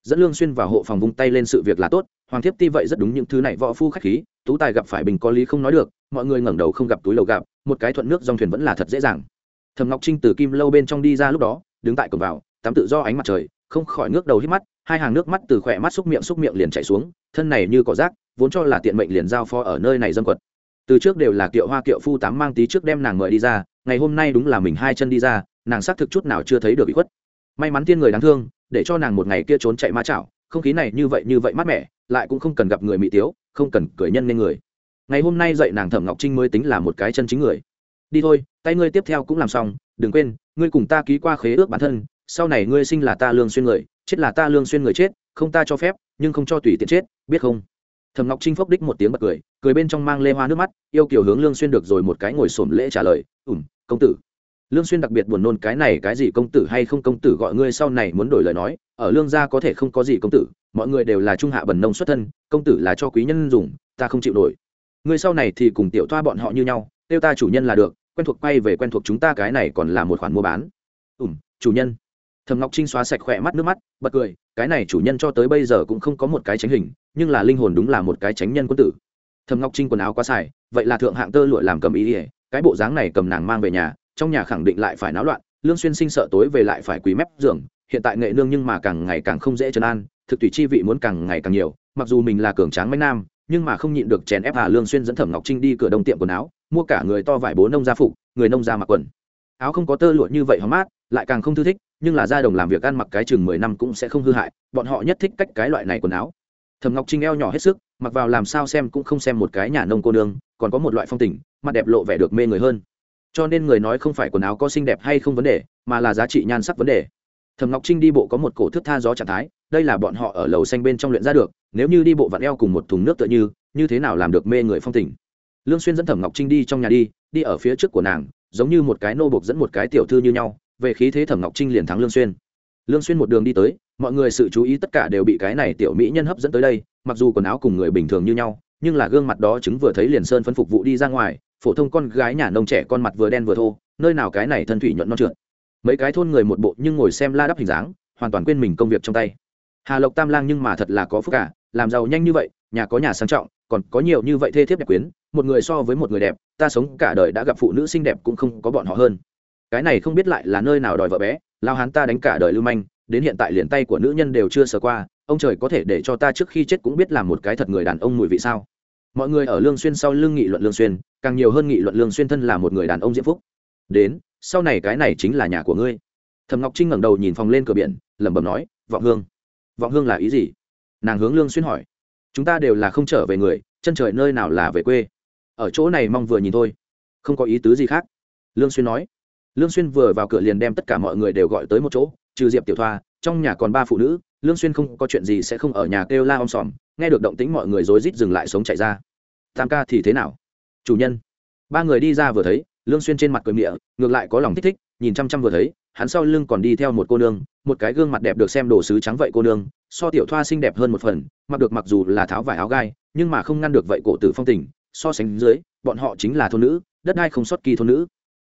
Speaker 1: Dẫn lương xuyên vào hộ phòng vung tay lên sự việc là tốt, hoàng thiếp ti vậy rất đúng những thứ này võ phu khách khí, tú tài gặp phải bình có lý không nói được, mọi người ngẩng đầu không gặp túi lầu gặp một cái thuận nước dòng thuyền vẫn là thật dễ dàng. Thẩm ngọc trinh từ kim lâu bên trong đi ra lúc đó, đứng tại cổng vào tắm tự do ánh mặt trời, không khỏi ngước đầu hít mắt, hai hàng nước mắt từ khỏe mắt xúc miệng xúc miệng liền chảy xuống, thân này như cỏ rác, vốn cho là tiện mệnh liền giao phó ở nơi này dâm quật. Từ trước đều là kiệu hoa kiệu phu tám mang tí trước đem nàng mời đi ra, ngày hôm nay đúng là mình hai chân đi ra nàng xác thực chút nào chưa thấy được bị khuất. May mắn tiên người đáng thương, để cho nàng một ngày kia trốn chạy ma chảo, không khí này như vậy như vậy mát mẻ, lại cũng không cần gặp người mỹ tiếu, không cần cười nhân nên người. Ngày hôm nay dậy nàng thẩm ngọc trinh mới tính là một cái chân chính người. Đi thôi, tay ngươi tiếp theo cũng làm xong, đừng quên, ngươi cùng ta ký qua khế ước bản thân, sau này ngươi sinh là ta lương xuyên người, chết là ta lương xuyên người chết, không ta cho phép, nhưng không cho tùy tiện chết, biết không? Thẩm ngọc trinh phốc đích một tiếng bật cười cười bên trong mang lê hoa nước mắt, yêu kiều hướng lương xuyên được rồi một cái ngồi sổm lễ trả lời ủm công tử lương xuyên đặc biệt buồn nôn cái này cái gì công tử hay không công tử gọi ngươi sau này muốn đổi lời nói, ở lương gia có thể không có gì công tử, mọi người đều là trung hạ bần nông xuất thân, công tử là cho quý nhân dùng, ta không chịu nổi. Ngươi sau này thì cùng tiểu thoa bọn họ như nhau, tiêu ta chủ nhân là được, quen thuộc quay về quen thuộc chúng ta cái này còn là một khoản mua bán. Ủm chủ nhân. Thầm ngọc trinh xóa sạch khỏe mắt nước mắt, bật cười, cái này chủ nhân cho tới bây giờ cũng không có một cái tránh hình, nhưng là linh hồn đúng là một cái tránh nhân quân tử. Thầm ngọc trinh quần áo quá xài, vậy là thượng hạng tơ lụa làm cầm ý ỉa cái bộ dáng này cầm nàng mang về nhà trong nhà khẳng định lại phải náo loạn, lương xuyên sinh sợ tối về lại phải quý mép giường, hiện tại nghệ nương nhưng mà càng ngày càng không dễ trấn an, thực tùy chi vị muốn càng ngày càng nhiều, mặc dù mình là cường tráng mấy nam, nhưng mà không nhịn được chèn ép hà lương xuyên dẫn thẩm ngọc trinh đi cửa đông tiệm quần áo, mua cả người to vải bố nông gia phục, người nông gia mặc quần. Áo không có tơ lụa như vậy hóm mát, lại càng không thư thích, nhưng là gia đồng làm việc ăn mặc cái chừng mười năm cũng sẽ không hư hại, bọn họ nhất thích cách cái loại này quần áo. Thẩm ngọc trinh eo nhỏ hết sức, mặc vào làm sao xem cũng không xem một cái nhà nông cô nương, còn có một loại phong tình, mặt đẹp lộ vẻ được mê người hơn cho nên người nói không phải quần áo có xinh đẹp hay không vấn đề, mà là giá trị nhan sắc vấn đề. Thẩm ngọc trinh đi bộ có một cổ thước tha gió trạng thái, đây là bọn họ ở lầu xanh bên trong luyện ra được, nếu như đi bộ vặn eo cùng một thùng nước tựa như như thế nào làm được mê người phong tình? Lương xuyên dẫn thẩm ngọc trinh đi trong nhà đi đi ở phía trước của nàng, giống như một cái nô buộc dẫn một cái tiểu thư như nhau, về khí thế thẩm ngọc trinh liền thắng lương xuyên. Lương xuyên một đường đi tới, mọi người sự chú ý tất cả đều bị cái này tiểu mỹ nhân hấp dẫn tới đây, mặc dù quần áo cùng người bình thường như nhau, nhưng là gương mặt đó chứng vừa thấy liền sơn phân phục vụ đi ra ngoài phổ thông con gái nhà nông trẻ con mặt vừa đen vừa thô, nơi nào cái này thân thủy nhuận non trượt. Mấy cái thôn người một bộ nhưng ngồi xem la đắp hình dáng, hoàn toàn quên mình công việc trong tay. Hà lộc tam lang nhưng mà thật là có phúc cả, làm giàu nhanh như vậy, nhà có nhà sang trọng, còn có nhiều như vậy thê thiếp đẹp quyến, một người so với một người đẹp, ta sống cả đời đã gặp phụ nữ xinh đẹp cũng không có bọn họ hơn. Cái này không biết lại là nơi nào đòi vợ bé, lao hán ta đánh cả đời lưu manh, đến hiện tại liền tay của nữ nhân đều chưa sờ qua, ông trời có thể để cho ta trước khi chết cũng biết làm một cái thật người đàn ông mùi vị sao? Mọi người ở lương xuyên sau lưng nghị luận lương xuyên, càng nhiều hơn nghị luận lương xuyên thân là một người đàn ông diễm phúc. Đến, sau này cái này chính là nhà của ngươi. Thẩm ngọc trinh ngẩng đầu nhìn phòng lên cửa biển, lẩm bẩm nói, vọng hương. Vọng hương là ý gì? Nàng hướng lương xuyên hỏi. Chúng ta đều là không trở về người, chân trời nơi nào là về quê? Ở chỗ này mong vừa nhìn thôi. Không có ý tứ gì khác. Lương xuyên nói. Lương xuyên vừa vào cửa liền đem tất cả mọi người đều gọi tới một chỗ, trừ diệp tiểu thoa, trong nhà còn ba phụ nữ lương xuyên không có chuyện gì sẽ không ở nhà kêu la om sòm, nghe được động tĩnh mọi người rối rít dừng lại sống chạy ra. Tam ca thì thế nào? Chủ nhân. Ba người đi ra vừa thấy, lương xuyên trên mặt cười miệng ngược lại có lòng thích thích, nhìn chăm chăm vừa thấy, hắn sau lưng còn đi theo một cô nương, một cái gương mặt đẹp được xem đồ sứ trắng vậy cô nương, so tiểu thoa xinh đẹp hơn một phần, mặc được mặc dù là tháo vải áo gai, nhưng mà không ngăn được vậy cổ tử phong tình, so sánh dưới, bọn họ chính là thôn nữ, đất đai không sót kỳ thôn nữ.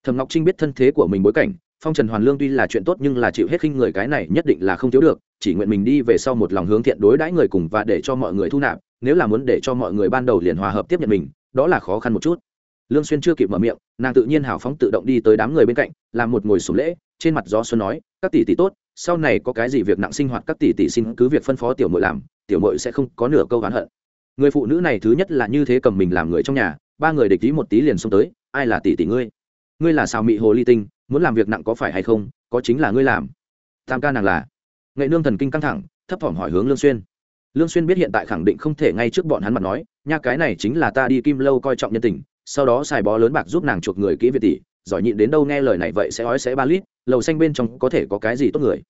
Speaker 1: Thẩm ngọc trinh biết thân thế của mình bối cảnh phong trần hoàn lương tuy là chuyện tốt nhưng là chịu hết khinh người cái này nhất định là không thiếu được, chỉ nguyện mình đi về sau một lòng hướng thiện đối đãi người cùng và để cho mọi người thu nạp, nếu là muốn để cho mọi người ban đầu liền hòa hợp tiếp nhận mình, đó là khó khăn một chút. Lương xuyên chưa kịp mở miệng, nàng tự nhiên hào phóng tự động đi tới đám người bên cạnh, làm một ngồi sủng lễ, trên mặt gió xuân nói, các tỷ tỷ tốt, sau này có cái gì việc nặng sinh hoạt các tỷ tỷ xin cứ việc phân phó tiểu muội làm, tiểu muội sẽ không có nửa câu oán hận. Người phụ nữ này thứ nhất là như thế cầm mình làm người trong nhà, ba người địch tí một tí liền xông tới, ai là tỷ tỷ ngươi? Ngươi là xào mị hồ ly tinh muốn làm việc nặng có phải hay không, có chính là ngươi làm. Tam ca nàng là. Nghệ nương thần kinh căng thẳng, thấp thỏm hỏi hướng lương xuyên. Lương xuyên biết hiện tại khẳng định không thể ngay trước bọn hắn mặt nói, nha, cái này chính là ta đi kim lâu coi trọng nhân tình, sau đó xài bó lớn bạc giúp nàng chuộc người kỹ việt tỷ, giỏi nhịn đến đâu nghe lời này vậy sẽ ói sẽ ba lít, lầu xanh bên trong có thể có cái gì tốt người.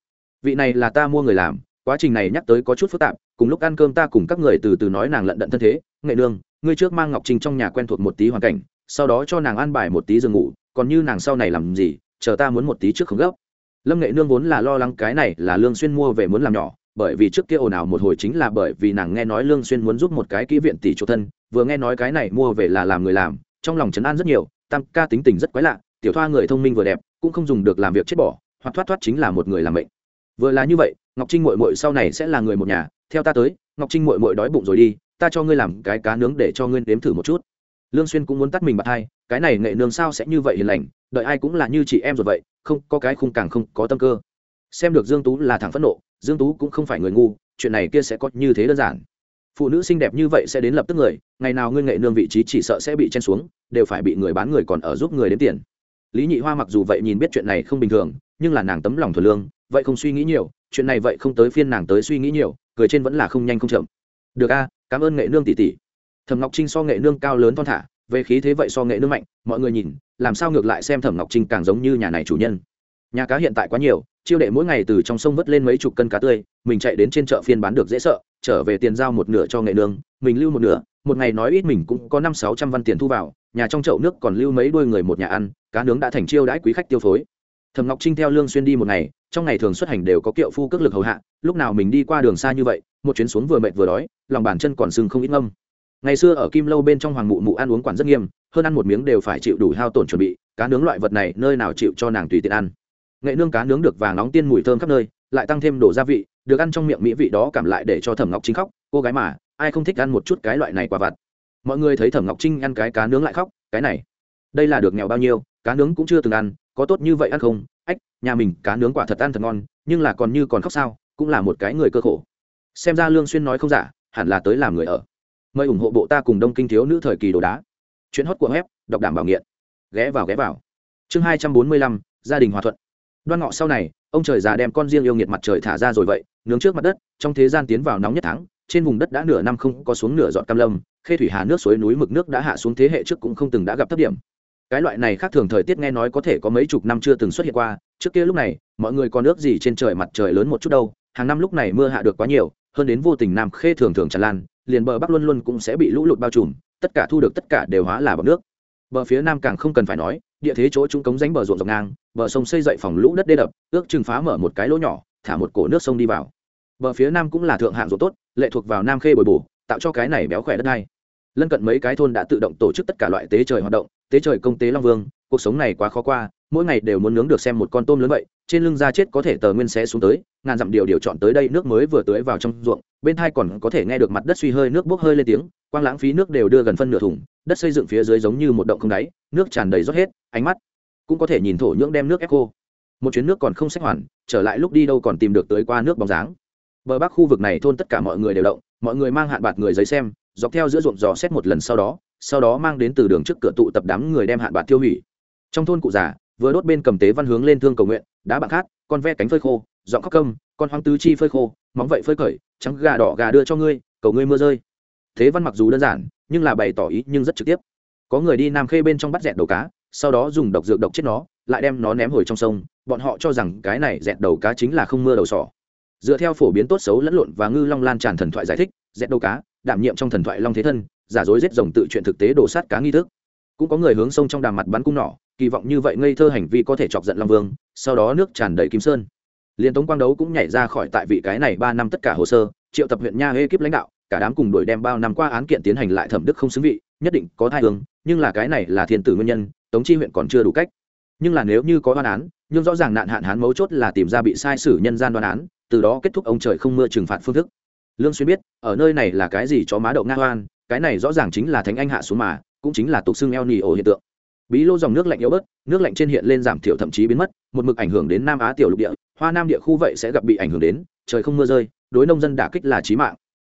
Speaker 1: Vị này là ta mua người làm, quá trình này nhắc tới có chút phức tạp, cùng lúc ăn cơm ta cùng các người từ từ nói nàng lận đận thân thế, nghệ nương, ngươi trước mang ngọc trinh trong nhà quen thuộc một tí hoàn cảnh, sau đó cho nàng ăn bài một tí giường ngủ, còn như nàng sau này làm gì chờ ta muốn một tí trước không gấp. Lâm nghệ nương vốn là lo lắng cái này là lương xuyên mua về muốn làm nhỏ, bởi vì trước kia ồn ào một hồi chính là bởi vì nàng nghe nói lương xuyên muốn giúp một cái kỹ viện tỷ chỗ thân, vừa nghe nói cái này mua về là làm người làm, trong lòng chấn an rất nhiều, tam ca tính tình rất quái lạ, tiểu thoa người thông minh vừa đẹp, cũng không dùng được làm việc chết bỏ, hoặc thoát thoát chính là một người làm mệnh. Vừa là như vậy, ngọc trinh muội muội sau này sẽ là người một nhà, theo ta tới, ngọc trinh muội muội đói bụng rồi đi, ta cho ngươi làm cái cá nướng để cho ngươi nếm thử một chút lương xuyên cũng muốn tắt mình bạc hai, cái này nghệ nương sao sẽ như vậy hiền lành, đợi ai cũng là như chị em rồi vậy, không, có cái khung càng không có tâm cơ. Xem được dương tú là thẳng phẫn nộ, dương tú cũng không phải người ngu, chuyện này kia sẽ có như thế đơn giản. Phụ nữ xinh đẹp như vậy sẽ đến lập tức người, ngày nào ngươi nghệ nương vị trí chỉ sợ sẽ bị chen xuống, đều phải bị người bán người còn ở giúp người đến tiền. Lý nhị hoa mặc dù vậy nhìn biết chuyện này không bình thường, nhưng là nàng tấm lòng thuần lương, vậy không suy nghĩ nhiều, chuyện này vậy không tới phiên nàng tới suy nghĩ nhiều, cười trên vẫn là không nhanh không chậm. Được a, cảm ơn nghệ nương tỷ tỷ thẩm ngọc trinh so nghệ nương cao lớn thon thả, về khí thế vậy so nghệ nương mạnh, mọi người nhìn, làm sao ngược lại xem thẩm ngọc trinh càng giống như nhà này chủ nhân. Nhà cá hiện tại quá nhiều, chiêu đệ mỗi ngày từ trong sông vớt lên mấy chục cân cá tươi, mình chạy đến trên chợ phiên bán được dễ sợ, trở về tiền giao một nửa cho nghệ nương, mình lưu một nửa, một ngày nói ít mình cũng có năm sáu trăm văn tiền thu vào, nhà trong chậu nước còn lưu mấy đôi người một nhà ăn, cá nướng đã thành chiêu đãi quý khách tiêu phối. Thẩm ngọc trinh theo lương xuyên đi một ngày, trong ngày thường xuất hành đều có kiệu phu cước lực hầu hạ, lúc nào mình đi qua đường xa như vậy, một chuyến xuống vừa mệt vừa đói, lòng bàn chân còn sưng không ít ngâm ngày xưa ở kim lâu bên trong hoàng mụ mụ ăn uống quản rất nghiêm, hơn ăn một miếng đều phải chịu đủ hao tổn chuẩn bị, cá nướng loại vật này nơi nào chịu cho nàng tùy tiện ăn. Nghệ nương cá nướng được vàng nóng tiên mùi thơm khắp nơi, lại tăng thêm đồ gia vị, được ăn trong miệng mỹ vị đó cảm lại để cho thẩm ngọc trinh khóc, cô gái mà, ai không thích ăn một chút cái loại này quả vặt? Mọi người thấy thẩm ngọc trinh ăn cái cá nướng lại khóc, cái này, đây là được nghèo bao nhiêu, cá nướng cũng chưa từng ăn, có tốt như vậy ăn không? Ách, nhà mình cá nướng quả thật ăn thật ngon, nhưng là còn như còn khóc sao, cũng là một cái người cơ khổ. Xem ra lương xuyên nói không giả, hẳn là tới làm người ở mời ủng hộ bộ ta cùng đông kinh thiếu nữ thời kỳ đồ đá. Chuyến hót của web, đọc đảm bảo nghiện. Ghé vào ghé vào. Chương hai trăm bốn mươi lăm, gia đình hòa thuận. Đoan ngọ sau này, ông trời già đem con riêng yêu nghiệt mặt trời thả ra rồi vậy, nướng trước mặt đất, trong thế gian tiến vào nóng nhất tháng, trên vùng đất đã nửa năm không có xuống nửa dọn cam lâm, khê thủy hà nước suối núi mực nước đã hạ xuống thế hệ trước cũng không từng đã gặp thấp điểm. Cái loại này khác thường thời tiết nghe nói có thể có mấy chục năm chưa từng xuất hiện qua, trước kia lúc này, mọi người còn nước gì trên trời mặt trời lớn một chút đâu, hàng năm lúc này mưa hạ được quá nhiều, hơn đến vô tình nam khê thường thường tràn lan liền bờ bắc luôn luôn cũng sẽ bị lũ lụt bao trùm, tất cả thu được tất cả đều hóa là bọc nước. Bờ phía nam càng không cần phải nói, địa thế chỗ chúng cống ránh bờ ruộng dọc ngang, bờ sông xây dậy phòng lũ đất đê đập, ước chừng phá mở một cái lỗ nhỏ, thả một cổ nước sông đi vào. Bờ phía nam cũng là thượng hạng ruộng tốt, lệ thuộc vào nam khê bồi bổ, tạo cho cái này béo khỏe đất này lân cận mấy cái thôn đã tự động tổ chức tất cả loại tế trời hoạt động, tế trời công tế long vương, cuộc sống này quá khó qua mỗi ngày đều muốn nướng được xem một con tôm lớn vậy, trên lưng da chết có thể tờ nguyên xé xuống tới, ngàn dặm điều điều chọn tới đây nước mới vừa tưới vào trong ruộng, bên thai còn có thể nghe được mặt đất suy hơi nước bốc hơi lên tiếng, quang lãng phí nước đều đưa gần phân nửa thùng, đất xây dựng phía dưới giống như một động không đáy, nước tràn đầy rót hết, ánh mắt cũng có thể nhìn thổ nhưỡng đem nước ép khô. Một chuyến nước còn không sách hoàn, trở lại lúc đi đâu còn tìm được tới qua nước bóng dáng. Bờ bắc khu vực này thôn tất cả mọi người đều động, mọi người mang hạn bạc người giấy xem, dọc theo giữa ruộng dò xét một lần sau đó sau đó mang đến từ đường trước cửa tụ tập đám người đem hạn bạc tiêu hủy. Trong thôn cụ già vừa đốt bên cầm tế văn hướng lên thương cầu nguyện, đá bạc khát, con ve cánh phơi khô, giọng khóc câm, con hoang tứ chi phơi khô, móng vậy phơi cởi, trắng gà đỏ gà đưa cho ngươi, cầu ngươi mưa rơi. Thế văn mặc dù đơn giản, nhưng là bày tỏ ý nhưng rất trực tiếp. Có người đi nam khê bên trong bắt dẹt đầu cá, sau đó dùng độc dược độc chết nó, lại đem nó ném hồi trong sông, bọn họ cho rằng cái này dẹt đầu cá chính là không mưa đầu sỏ. Dựa theo phổ biến tốt xấu lẫn lộn và ngư long lan tràn thần thoại giải thích, dẹt đầu cá, đảm nhiệm trong thần thoại long thế thân, giả dối giết rồng tự chuyện thực tế đổ sát cá nghi thức. Cũng có người hướng sông trong đàm mặt bắn cung nỏ kỳ vọng như vậy ngây thơ hành vi có thể chọc giận long vương, sau đó nước tràn đầy kim sơn. Liên tống quang đấu cũng nhảy ra khỏi tại vị cái này ba năm tất cả hồ sơ, triệu tập huyện nha ekip lãnh đạo, cả đám cùng đuổi đem bao năm qua án kiện tiến hành lại thẩm đức không xứng vị, nhất định có thai hương, nhưng là cái này là thiên tử nguyên nhân, tống chi huyện còn chưa đủ cách. Nhưng là nếu như có đoán án, nhưng rõ ràng nạn hạn hán mấu chốt là tìm ra bị sai sử nhân gian đoán án, từ đó kết thúc ông trời không mưa trừng phạt phương thức. Lương xuyên biết, ở nơi này là cái gì cho má đậu nga hoan, cái này rõ ràng chính là thánh anh hạ xuống mà, cũng chính là tục xương eo nỉ ổ hiện tượng bí lô dòng nước lạnh yếu bớt, nước lạnh trên hiện lên giảm thiểu thậm chí biến mất, một mực ảnh hưởng đến nam á tiểu lục địa, hoa nam địa khu vậy sẽ gặp bị ảnh hưởng đến, trời không mưa rơi, đối nông dân đả kích là chí mạng.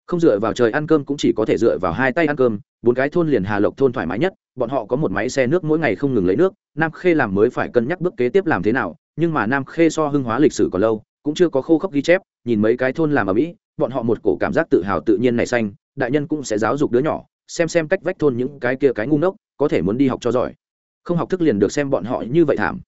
Speaker 1: Không dựa vào trời ăn cơm cũng chỉ có thể dựa vào hai tay ăn cơm, bốn cái thôn liền hà lộc thôn thoải mái nhất, bọn họ có một máy xe nước mỗi ngày không ngừng lấy nước, nam khê làm mới phải cân nhắc bước kế tiếp làm thế nào, nhưng mà nam khê so hưng hóa lịch sử còn lâu, cũng chưa có khô khốc ghi chép, nhìn mấy cái thôn làm ở mỹ, bọn họ một cổ cảm giác tự hào tự nhiên này xanh, đại nhân cũng sẽ giáo dục đứa nhỏ, xem xem cách vách thôn những cái kia cái ngu ngốc, có thể muốn đi học cho giỏi không học thức liền được xem bọn họ như vậy thảm.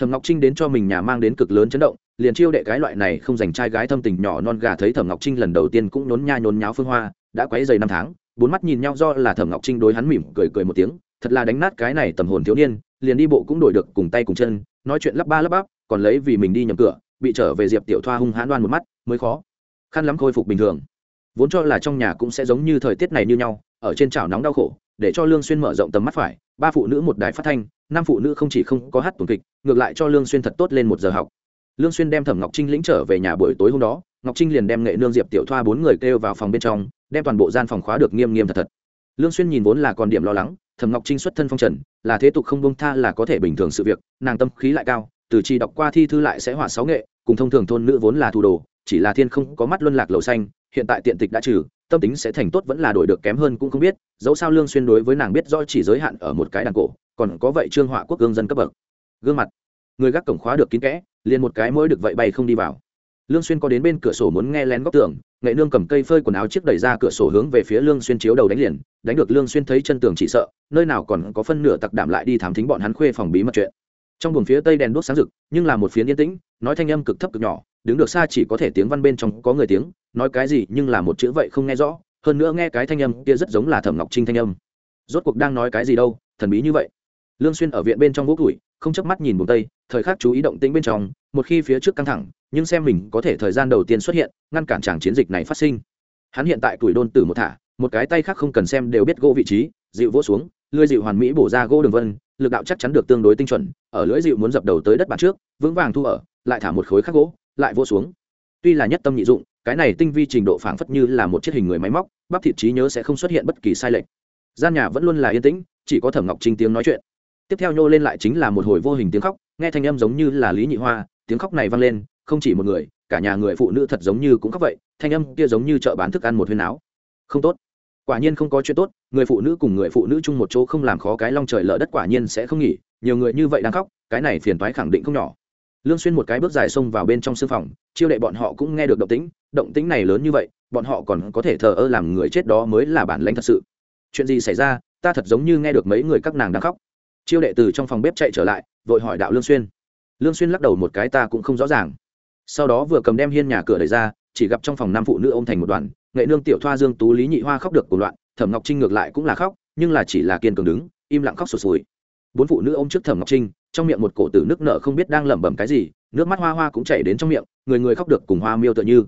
Speaker 1: Thẩm ngọc trinh đến cho mình nhà mang đến cực lớn chấn động, liền chiêu đệ cái loại này không dành trai gái thâm tình nhỏ non gà thấy thẩm ngọc trinh lần đầu tiên cũng nhốn nha nhốn nháo phương hoa, đã quấy dày năm tháng, bốn mắt nhìn nhau do là thẩm ngọc trinh đối hắn mỉm cười cười một tiếng, thật là đánh nát cái này tầm hồn thiếu niên, liền đi bộ cũng đổi được cùng tay cùng chân, nói chuyện lắp ba lắp bắp, còn lấy vì mình đi nhầm cửa, bị trở về diệp tiểu thoa hung hãn đoan một mắt, mới khó. Khăn lắm khôi phục bình thường. Vốn cho là trong nhà cũng sẽ giống như thời tiết này như nhau, ở trên chảo nóng đau khổ, để cho lương xuyên mở rộng tầm mắt phải ba phụ nữ một đài phát thanh, năm phụ nữ không chỉ không có hát tuần kịch, ngược lại cho lương xuyên thật tốt lên một giờ học. Lương xuyên đem thẩm ngọc trinh lĩnh trở về nhà buổi tối hôm đó, ngọc trinh liền đem nghệ nương diệp tiểu thoa bốn người kêu vào phòng bên trong, đem toàn bộ gian phòng khóa được nghiêm nghiêm thật thật. Lương xuyên nhìn vốn là còn điểm lo lắng, thẩm ngọc trinh xuất thân phong trần, là thế tục không buông tha là có thể bình thường sự việc, nàng tâm khí lại cao, từ chi đọc qua thi thư lại sẽ hỏa sáu nghệ, cùng thông thường thôn nữ vốn là thủ đồ, chỉ là thiên không có mắt luân lạc lầu xanh, hiện tại tiện tịch đã trừ tâm tính sẽ thành tốt vẫn là đổi được kém hơn cũng không biết, dẫu sao lương xuyên đối với nàng biết rõ chỉ giới hạn ở một cái đàn cổ, còn có vậy trương họa quốc gương dân cấp bậc. Gương mặt. Người gác cổng khóa được kín kẽ, liền một cái mỗi được vậy bay không đi vào. Lương xuyên có đến bên cửa sổ muốn nghe lén góc tường, nghệ nương cầm cây phơi quần áo chiếc đẩy ra cửa sổ hướng về phía lương xuyên chiếu đầu đánh liền, đánh được lương xuyên thấy chân tường chỉ sợ, nơi nào còn có phân nửa tặc đảm lại đi thám thính bọn hắn khuê phòng bí mật chuyện trong buồng phía tây đèn đuốc sáng rực, nhưng là một phiến yên tĩnh, nói thanh âm cực thấp cực nhỏ, đứng được xa chỉ có thể tiếng văn bên trong có người tiếng, nói cái gì nhưng là một chữ vậy không nghe rõ, hơn nữa nghe cái thanh âm kia rất giống là thẩm ngọc trinh thanh âm. Rốt cuộc đang nói cái gì đâu, thần bí như vậy. Lương xuyên ở viện bên trong vô củi không chớp mắt nhìn buồng tây, thời khắc chú ý động tĩnh bên trong, một khi phía trước căng thẳng, nhưng xem mình có thể thời gian đầu tiên xuất hiện, ngăn cản chàng chiến dịch này phát sinh. Hắn hiện tại tuổi đôn tử một thả, một cái tay khác không cần xem đều biết gỗ vị trí, dịu vỗ xuống, lưỡi dịu hoàn mỹ bổ ra gỗ đường vân lực đạo chắc chắn được tương đối tinh chuẩn, ở lưỡi dịu muốn dập đầu tới đất bàn trước, vững vàng thu ở, lại thả một khối khắc gỗ, lại vỗ xuống. Tuy là nhất tâm nhị dụng, cái này tinh vi trình độ phảng phất như là một chiếc hình người máy móc, bắp thịt trí nhớ sẽ không xuất hiện bất kỳ sai lệch. Gian nhà vẫn luôn là yên tĩnh, chỉ có thẩm ngọc trinh tiếng nói chuyện. Tiếp theo nhô lên lại chính là một hồi vô hình tiếng khóc, nghe thanh âm giống như là lý nhị hoa, tiếng khóc này vang lên, không chỉ một người, cả nhà người phụ nữ thật giống như cũng khóc vậy, thanh âm kia giống như chợ bán thức ăn một huyên áo. Không tốt quả nhiên không có chuyện tốt, người phụ nữ cùng người phụ nữ chung một chỗ không làm khó cái long trời lở đất quả nhiên sẽ không nghỉ, nhiều người như vậy đang khóc, cái này phiền toái khẳng định không nhỏ. Lương xuyên một cái bước dài xông vào bên trong sư phòng, chiêu đệ bọn họ cũng nghe được động tĩnh động tĩnh này lớn như vậy, bọn họ còn có thể thờ ơ làm người chết đó mới là bản lĩnh thật sự. Chuyện gì xảy ra, ta thật giống như nghe được mấy người các nàng đang khóc. Chiêu đệ từ trong phòng bếp chạy trở lại, vội hỏi đạo lương xuyên. Lương xuyên lắc đầu một cái, ta cũng không rõ ràng sau đó vừa cầm đem hiên nhà cửa đẩy ra, chỉ gặp trong phòng nam phụ nữ ôm thành một đoàn, nghệ nương tiểu thoa dương tú, lý nhị hoa khóc được cùng loạn, thẩm ngọc trinh ngược lại cũng là khóc, nhưng là chỉ là kiên cường đứng, im lặng khóc sụt sùi. Bốn phụ nữ ôm trước thẩm ngọc trinh, trong miệng một cổ tử nước nợ không biết đang lẩm bẩm cái gì, nước mắt hoa hoa cũng chảy đến trong miệng, người người khóc được cùng hoa miêu tựa như.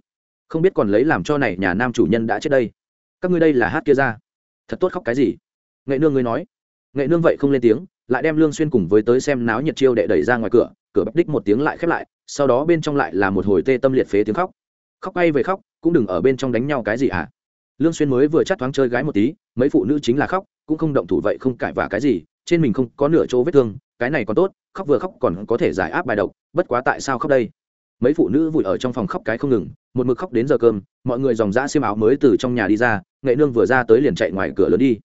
Speaker 1: Không biết còn lấy làm cho này nhà nam chủ nhân đã chết đây. Các ngươi đây là hát kia ra. Thật tốt khóc cái gì? Nghệ nương ngươi nói. Nghệ nương vậy không lên tiếng, lại đem lương xuyên cùng với tới xem náo nhiệt chiêu đệ đẩy ra ngoài cửa cửa bắp đích một tiếng lại khép lại sau đó bên trong lại là một hồi tê tâm liệt phế tiếng khóc. Khóc bay về khóc, cũng đừng ở bên trong đánh nhau cái gì à? Lương xuyên mới vừa chắt thoáng chơi gái một tí, mấy phụ nữ chính là khóc, cũng không động thủ vậy không cãi vả cái gì, trên mình không có nửa chỗ vết thương, cái này còn tốt, khóc vừa khóc còn có thể giải áp bài độc, bất quá tại sao khóc đây? Mấy phụ nữ vùi ở trong phòng khóc cái không ngừng, một mực khóc đến giờ cơm, mọi người dòng dã xiêm áo mới từ trong nhà đi ra, nghệ nương vừa ra tới liền chạy ngoài cửa lớn đi.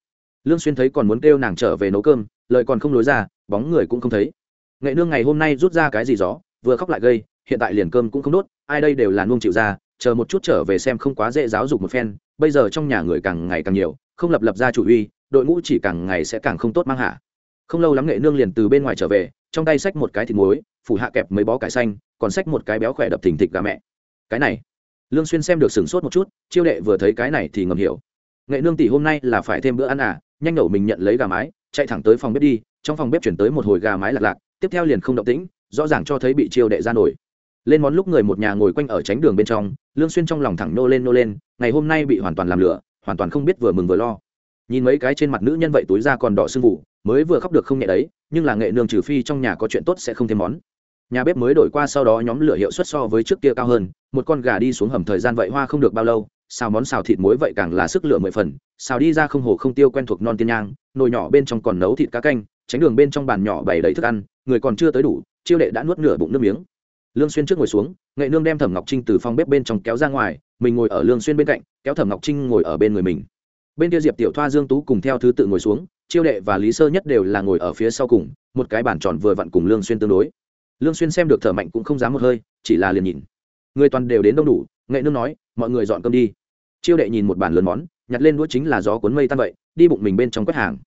Speaker 1: Lương xuyên thấy còn muốn kêu nàng trở về nấu cơm, lời còn không lối ra, bóng người cũng không thấy. Nghệ nương ngày hôm nay rút ra cái gì gió? Vừa khóc lại gây, hiện tại liền cơm cũng không đốt, ai đây đều là nuông chịu ra, chờ một chút trở về xem không quá dễ giáo dục một phen, bây giờ trong nhà người càng ngày càng nhiều, không lập lập ra chủ uy, đội ngũ chỉ càng ngày sẽ càng không tốt mang hạ. Không lâu lắm nghệ nương liền từ bên ngoài trở về, trong tay xách một cái thịt muối, phủ hạ kẹp mấy bó cải xanh, còn xách một cái béo khỏe đập thình thịt gà mẹ. Cái này, lương xuyên xem được sửng sốt một chút, chiêu đệ vừa thấy cái này thì ngầm hiểu. Nghệ nương tỷ hôm nay là phải thêm bữa ăn à nhanh nổ mình nhận lấy gà mái, chạy thẳng tới phòng bếp đi, trong phòng bếp chuyển tới một hồi gà mái lạc lạc, tiếp theo liền không động tĩnh rõ ràng cho thấy bị chiêu đệ ra nổi. Lên món lúc người một nhà ngồi quanh ở tránh đường bên trong, lương xuyên trong lòng thẳng nô lên nô lên, ngày hôm nay bị hoàn toàn làm lửa, hoàn toàn không biết vừa mừng vừa lo. Nhìn mấy cái trên mặt nữ nhân vậy túi ra còn đỏ sưng vụ mới vừa khóc được không nhẹ đấy, nhưng là nghệ nương trừ phi trong nhà có chuyện tốt sẽ không thêm món. Nhà bếp mới đổi qua sau đó nhóm lửa hiệu suất so với trước kia cao hơn, một con gà đi xuống hầm thời gian vậy hoa không được bao lâu, xào món xào thịt muối vậy càng là sức lửa mười phần, xào đi ra không hồ không tiêu quen thuộc non tiên nhang, nồi nhỏ bên trong còn nấu thịt cá canh tránh đường bên trong bàn nhỏ bày đầy thức ăn, người còn chưa tới đủ, chiêu đệ đã nuốt nửa bụng nước miếng. Lương xuyên trước ngồi xuống, nghệ nương đem thẩm ngọc trinh từ phòng bếp bên trong kéo ra ngoài, mình ngồi ở lương xuyên bên cạnh, kéo thẩm ngọc trinh ngồi ở bên người mình. Bên kia diệp tiểu thoa, dương tú cùng theo thứ tự ngồi xuống, chiêu đệ và lý sơ nhất đều là ngồi ở phía sau cùng, một cái bàn tròn vừa vặn cùng lương xuyên tương đối. Lương xuyên xem được thở mạnh cũng không dám một hơi, chỉ là liền nhìn. Người toàn đều đến đông đủ, nghệ nương nói, mọi người dọn cơm đi. Chiêu đệ nhìn một bàn lớn món, nhặt lên đũa chính là gió cuốn mây tan vậy, đi bụng mình bên trong quét hàng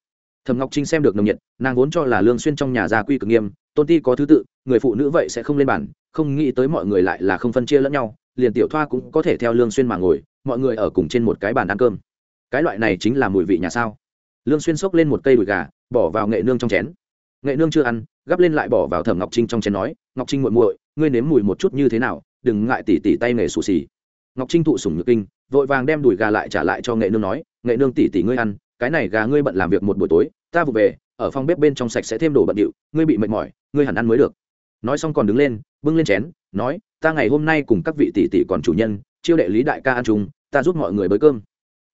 Speaker 1: thẩm ngọc trinh xem được nồng nhiệt, nàng vốn cho là lương xuyên trong nhà gia quy cực nghiêm, tôn ti có thứ tự, người phụ nữ vậy sẽ không lên bàn, không nghĩ tới mọi người lại là không phân chia lẫn nhau, liền tiểu thoa cũng có thể theo lương xuyên mà ngồi, mọi người ở cùng trên một cái bàn ăn cơm. Cái loại này chính là mùi vị nhà sao? Lương xuyên xốc lên một cây đùi gà, bỏ vào nghệ nương trong chén. Nghệ nương chưa ăn, gắp lên lại bỏ vào thẩm ngọc trinh trong chén nói, ngọc trinh muội muội, ngươi nếm mùi một chút như thế nào, đừng ngại tỉ tỉ tay nghề sù xì. Ngọc trinh thụ sủng nhược kinh, vội vàng đem đùi gà lại trả lại cho nghệ nương nói, nghệ nương tỉ tỉ ngươi ăn cái này gà ngươi bận làm việc một buổi tối, ta vụ về, ở phòng bếp bên trong sạch sẽ thêm đồ bận điệu, ngươi bị mệt mỏi, ngươi hẳn ăn mới được. Nói xong còn đứng lên, bưng lên chén, nói, ta ngày hôm nay cùng các vị tỷ tỷ còn chủ nhân, chiêu đệ lý đại ca ăn chung, ta giúp mọi người bới cơm.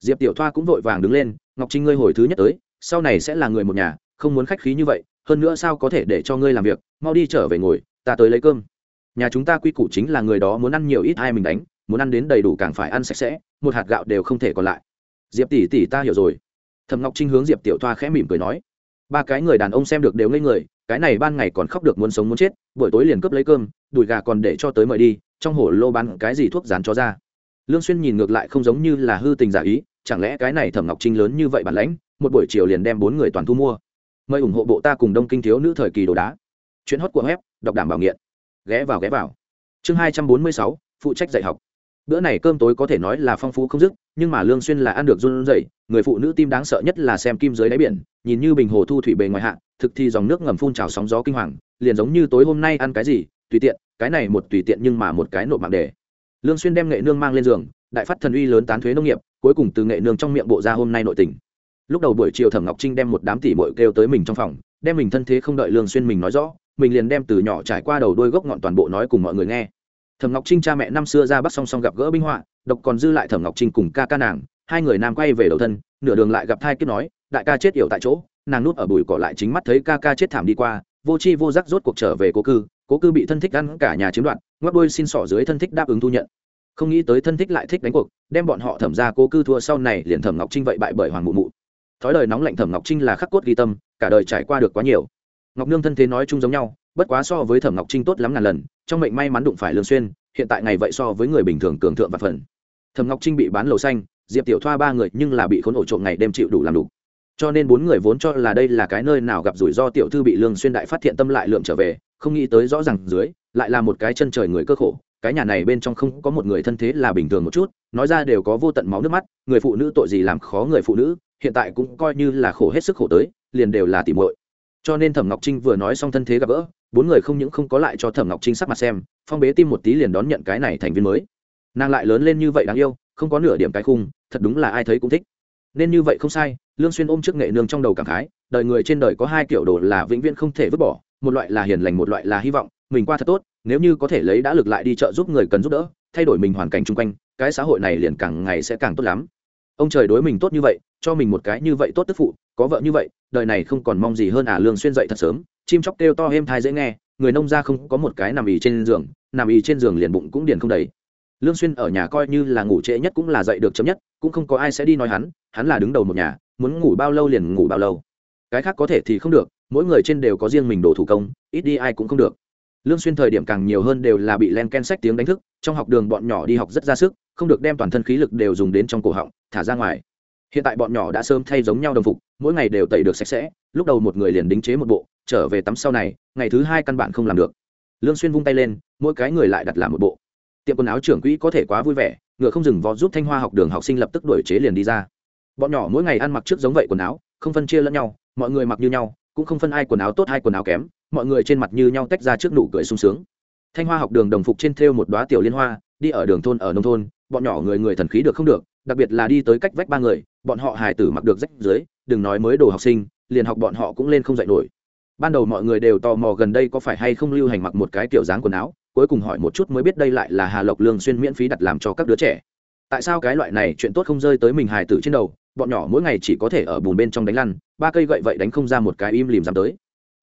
Speaker 1: Diệp tiểu thoa cũng vội vàng đứng lên, ngọc trinh ngươi hồi thứ nhất tới, sau này sẽ là người một nhà, không muốn khách khí như vậy, hơn nữa sao có thể để cho ngươi làm việc, mau đi trở về ngồi, ta tới lấy cơm. Nhà chúng ta quy củ chính là người đó muốn ăn nhiều ít ai mình đánh, muốn ăn đến đầy đủ càng phải ăn sạch sẽ, một hạt gạo đều không thể còn lại. Diệp tỷ tỷ ta hiểu rồi thầm ngọc trinh hướng diệp tiểu thoa khẽ mỉm cười nói, ba cái người đàn ông xem được đều ngây người, cái này ban ngày còn khóc được muốn sống muốn chết, buổi tối liền cướp lấy cơm, đùi gà còn để cho tới mời đi, trong hổ lô bán cái gì thuốc dán cho ra. Lương xuyên nhìn ngược lại không giống như là hư tình giả ý, chẳng lẽ cái này thẩm ngọc trinh lớn như vậy bản lãnh, một buổi chiều liền đem bốn người toàn thu mua. Mời ủng hộ bộ ta cùng đông kinh thiếu nữ thời kỳ đồ đá. Chuyến hót của web, đọc đảm bảo nghiện. Ghé vào ghé vào. Chương hai trăm bốn mươi sáu, phụ trách dạy học bữa này cơm tối có thể nói là phong phú không dứt, nhưng mà lương xuyên là ăn được run rẩy, người phụ nữ tim đáng sợ nhất là xem kim dưới đáy biển, nhìn như bình hồ thu thủy bề ngoài hạ, thực thì dòng nước ngầm phun trào sóng gió kinh hoàng, liền giống như tối hôm nay ăn cái gì, tùy tiện, cái này một tùy tiện nhưng mà một cái nộp mạng đề. Lương xuyên đem nghệ nương mang lên giường, đại phát thần uy lớn tán thuế nông nghiệp, cuối cùng từ nghệ nương trong miệng bộ ra hôm nay nội tình. Lúc đầu buổi chiều thẩm ngọc trinh đem một đám tỷ muội kêu tới mình trong phòng, đem mình thân thế không đợi lương xuyên mình nói rõ, mình liền đem từ nhỏ trải qua đầu đuôi gốc ngọn toàn bộ nói cùng mọi người nghe thẩm ngọc trinh cha mẹ năm xưa ra bắt song song gặp gỡ binh họa, độc còn dư lại thẩm ngọc trinh cùng ca ca nàng, hai người nam quay về đầu thân, nửa đường lại gặp thai kiếp nói, đại ca chết yểu tại chỗ. Nàng nuốt ở bụi cỏ lại chính mắt thấy ca ca chết thảm đi qua, vô chi vô giác rốt cuộc trở về cố cư cố cư bị thân thích ăn cả nhà chiếm đoạt, ngoắc đôi xin sỏ dưới thân thích đáp ứng thu nhận. Không nghĩ tới thân thích lại thích đánh cuộc, đem bọn họ thẩm ra cố cư thua sau này liền thẩm ngọc trinh vậy bại bởi hoàng mụ mụ. Thói đời nóng lạnh thẩm ngọc trinh là khắc cốt ghi tâm, cả đời trải qua được quá nhiều. Ngọc nương thân thế nói chung giống nhau bất quá so với thẩm ngọc trinh tốt lắm ngàn lần, trong mệnh may mắn đụng phải lương xuyên, hiện tại ngày vậy so với người bình thường cường thượng và phần. Thẩm ngọc trinh bị bán lầu xanh, diệp tiểu thoa ba người nhưng là bị khốn ổ trộm ngày đêm chịu đủ làm đủ. Cho nên bốn người vốn cho là đây là cái nơi nào gặp rủi ro tiểu thư bị lương xuyên đại phát hiện tâm lại lượm trở về, không nghĩ tới rõ ràng dưới, lại là một cái chân trời người cơ khổ. Cái nhà này bên trong không có một người thân thế là bình thường một chút, nói ra đều có vô tận máu nước mắt, người phụ nữ tội gì làm khó người phụ nữ, hiện tại cũng coi như là khổ hết sức khổ tới, liền đều là tỉ muội. Cho nên thẩm ngọc trinh vừa nói xong thân thế gặp gỡ bốn người không những không có lại cho thẩm ngọc trinh sắc mặt xem phong bế tim một tí liền đón nhận cái này thành viên mới nàng lại lớn lên như vậy đáng yêu không có nửa điểm cái khung thật đúng là ai thấy cũng thích nên như vậy không sai lương xuyên ôm trước nghệ nương trong đầu cảm khái đời người trên đời có hai kiểu đồ là vĩnh viễn không thể vứt bỏ một loại là hiền lành một loại là hy vọng mình qua thật tốt nếu như có thể lấy đã lực lại đi trợ giúp người cần giúp đỡ thay đổi mình hoàn cảnh chung quanh cái xã hội này liền càng ngày sẽ càng tốt lắm ông trời đối mình tốt như vậy cho mình một cái như vậy tốt tức phụ có vợ như vậy đời này không còn mong gì hơn à lương xuyên dậy thật sớm chim chóc kêu to êm thai dễ nghe, người nông gia không có một cái nằm ì trên giường, nằm ì trên giường liền bụng cũng điền không đầy. Lương xuyên ở nhà coi như là ngủ trễ nhất cũng là dậy được chấm nhất, cũng không có ai sẽ đi nói hắn hắn là đứng đầu một nhà, muốn ngủ bao lâu liền ngủ bao lâu. Cái khác có thể thì không được, mỗi người trên đều có riêng mình đồ thủ công, ít đi ai cũng không được. Lương xuyên thời điểm càng nhiều hơn đều là bị len ken sách tiếng đánh thức, trong học đường bọn nhỏ đi học rất ra sức, không được đem toàn thân khí lực đều dùng đến trong cổ họng, thả ra ngoài. Hiện tại bọn nhỏ đã sớm thay giống nhau đồng phục, mỗi ngày đều tẩy được sạch sẽ, lúc đầu một người liền đính chế một bộ trở về tắm sau này, ngày thứ hai căn bản không làm được. Lương xuyên vung tay lên, mỗi cái người lại đặt làm một bộ. Tiệm quần áo trưởng quỹ có thể quá vui vẻ, ngựa không dừng vó giúp thanh hoa học đường học sinh lập tức đuổi chế liền đi ra. Bọn nhỏ mỗi ngày ăn mặc trước giống vậy quần áo, không phân chia lẫn nhau, mọi người mặc như nhau, cũng không phân ai quần áo tốt hay quần áo kém, mọi người trên mặt như nhau tách ra trước nụ cười sung sướng. Thanh hoa học đường đồng phục trên thêu một đóa tiểu liên hoa, đi ở đường thôn ở nông thôn, bọn nhỏ người người thần khí được không được, đặc biệt là đi tới cách vách ba người, bọn họ hài tử mặc được rách dưới, đừng nói mới đồ học sinh, liền học bọn họ cũng lên không dạy nổi ban đầu mọi người đều tò mò gần đây có phải hay không lưu hành mặc một cái kiểu dáng quần áo, cuối cùng hỏi một chút mới biết đây lại là hà lộc lương xuyên miễn phí đặt làm cho các đứa trẻ. Tại sao cái loại này chuyện tốt không rơi tới mình hài tử trên đầu, bọn nhỏ mỗi ngày chỉ có thể ở bùn bên trong đánh lăn, ba cây gậy vậy đánh không ra một cái im lìm dám tới.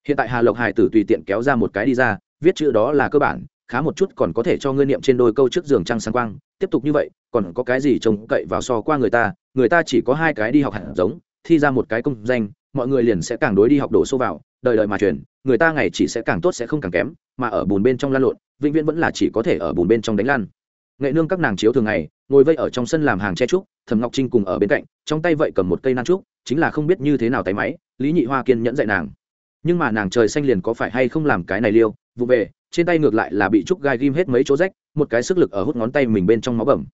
Speaker 1: Hiện tại hà lộc hài tử tùy tiện kéo ra một cái đi ra, viết chữ đó là cơ bản, khá một chút còn có thể cho ngươi niệm trên đôi câu trước giường trăng sáng quang, tiếp tục như vậy, còn có cái gì trông cậy vào so qua người ta người ta chỉ có hai cái đi học hẳn giống, thi ra một cái công danh, mọi người liền sẽ càng đối đi học đổ xô vào đời đời mà truyền, người ta ngày chỉ sẽ càng tốt sẽ không càng kém, mà ở bùn bên trong lan lộn, vĩnh viễn vẫn là chỉ có thể ở bùn bên trong đánh lan. Nghệ nương các nàng chiếu thường ngày, ngồi vây ở trong sân làm hàng che trúc thầm ngọc trinh cùng ở bên cạnh, trong tay vậy cầm một cây nan trúc, chính là không biết như thế nào tay máy, lý nhị hoa kiên nhẫn dạy nàng. Nhưng mà nàng trời xanh liền có phải hay không làm cái này liêu, vụ về, trên tay ngược lại là bị trúc gai ghim hết mấy chỗ rách, một cái sức lực ở hút ngón tay mình bên trong máu bẩm.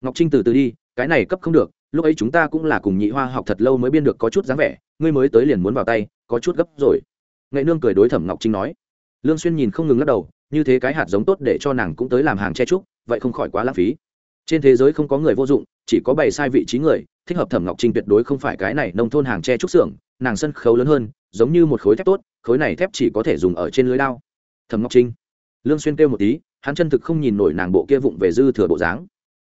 Speaker 1: Ngọc trinh từ từ đi, cái này cấp không được, lúc ấy chúng ta cũng là cùng nhị hoa học thật lâu mới biên được có chút dáng vẻ, ngươi mới tới liền muốn vào tay, có chút gấp rồi nghệ nương cười đối thẩm ngọc trinh nói. Lương xuyên nhìn không ngừng lắc đầu, như thế cái hạt giống tốt để cho nàng cũng tới làm hàng che trúc vậy không khỏi quá lãng phí. Trên thế giới không có người vô dụng, chỉ có bày sai vị trí người, thích hợp thẩm ngọc trinh tuyệt đối không phải cái này nông thôn hàng che trúc xưởng, nàng sân khấu lớn hơn, giống như một khối thép tốt, khối này thép chỉ có thể dùng ở trên lưới đao. Thẩm ngọc trinh. Lương xuyên kêu một tí, hắn chân thực không nhìn nổi nàng bộ kia vụng về dư thừa bộ dáng.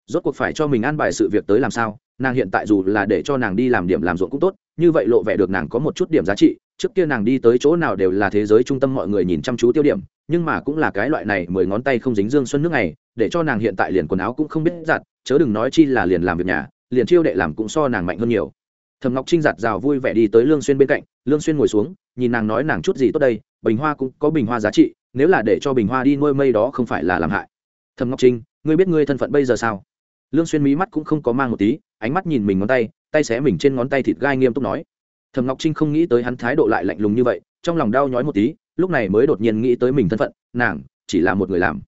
Speaker 1: Rốt cuộc phải cho mình an bài sự việc tới làm sao, nàng hiện tại dù là để cho nàng đi làm điểm làm ruộng cũng tốt, như vậy lộ vẻ được nàng có một chút điểm giá trị trước kia nàng đi tới chỗ nào đều là thế giới trung tâm mọi người nhìn chăm chú tiêu điểm, nhưng mà cũng là cái loại này mười ngón tay không dính dương xuân nước này để cho nàng hiện tại liền quần áo cũng không biết giặt, chớ đừng nói chi là liền làm việc nhà, liền chiêu đệ làm cũng so nàng mạnh hơn nhiều. Thầm ngọc trinh giặt rào vui vẻ đi tới lương xuyên bên cạnh, lương xuyên ngồi xuống, nhìn nàng nói nàng chút gì tốt đây, bình hoa cũng có bình hoa giá trị, nếu là để cho bình hoa đi nuôi mây đó không phải là làm hại. Thầm ngọc trinh, ngươi biết ngươi thân phận bây giờ sao? Lương xuyên mí mắt cũng không có mang một tí, ánh mắt nhìn mình ngón tay tay xé mình trên ngón tay thịt gai nghiêm túc nói thầm ngọc trinh không nghĩ tới hắn thái độ lại lạnh lùng như vậy, trong lòng đau nhói một tí, lúc này mới đột nhiên nghĩ tới mình thân phận, nàng chỉ là một người làm.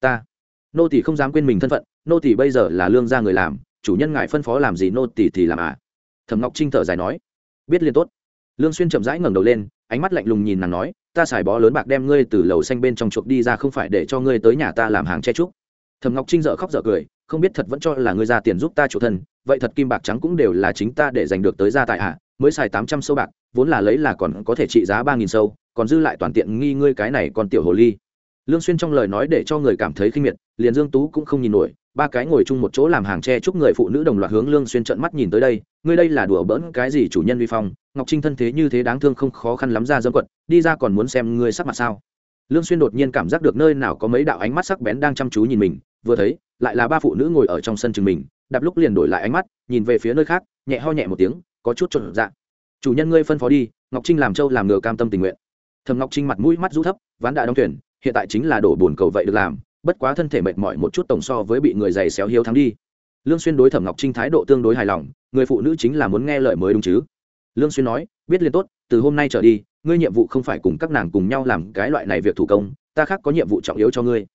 Speaker 1: Ta, nô tỷ không dám quên mình thân phận, nô tỷ bây giờ là lương gia người làm, chủ nhân ngài phân phó làm gì nô tỷ thì làm à? Thầm ngọc trinh thở dài nói, biết liên tốt. Lương xuyên chậm rãi ngẩng đầu lên, ánh mắt lạnh lùng nhìn nàng nói, ta xài bó lớn bạc đem ngươi từ lầu xanh bên trong chuộc đi ra không phải để cho ngươi tới nhà ta làm hàng che trúc thầm ngọc trinh dở khóc dở cười, không biết thật vẫn cho là ngươi ra tiền giúp ta chủ thân, vậy thật kim bạc trắng cũng đều là chính ta để giành được tới gia tài à? Mới xài tám trăm sâu bạc, vốn là lấy là còn có thể trị giá ba nghìn sâu, còn dư lại toàn tiện nghi ngươi cái này còn tiểu hồ ly. Lương xuyên trong lời nói để cho người cảm thấy khinh miệt, liền dương tú cũng không nhìn nổi, ba cái ngồi chung một chỗ làm hàng tre chúc người phụ nữ đồng loạt hướng lương xuyên trợn mắt nhìn tới đây, ngươi đây là đùa bỡn cái gì chủ nhân vi phong, ngọc trinh thân thế như thế đáng thương không khó khăn lắm ra dâm quật, đi ra còn muốn xem ngươi sắc mặt sao. Lương xuyên đột nhiên cảm giác được nơi nào có mấy đạo ánh mắt sắc bén đang chăm chú nhìn mình, vừa thấy, lại là ba phụ nữ ngồi ở trong sân trường mình, đạp lúc liền đổi lại ánh mắt, nhìn về phía nơi khác, nhẹ ho nhẹ một tiếng có chút trộn dạ chủ nhân ngươi phân phó đi, ngọc trinh làm châu làm ngựa cam tâm tình nguyện. Thầm ngọc trinh mặt mũi mắt rũ thấp, ván đã đóng thuyền, hiện tại chính là đổ bồn cầu vậy được làm, bất quá thân thể mệt mỏi một chút tổng so với bị người giày xéo hiếu thắng đi. Lương xuyên đối thẩm ngọc trinh thái độ tương đối hài lòng, người phụ nữ chính là muốn nghe lời mới đúng chứ. Lương xuyên nói, biết liền tốt, từ hôm nay trở đi, ngươi nhiệm vụ không phải cùng các nàng cùng nhau làm cái loại này việc thủ công, ta khác có nhiệm vụ trọng yếu cho ngươi.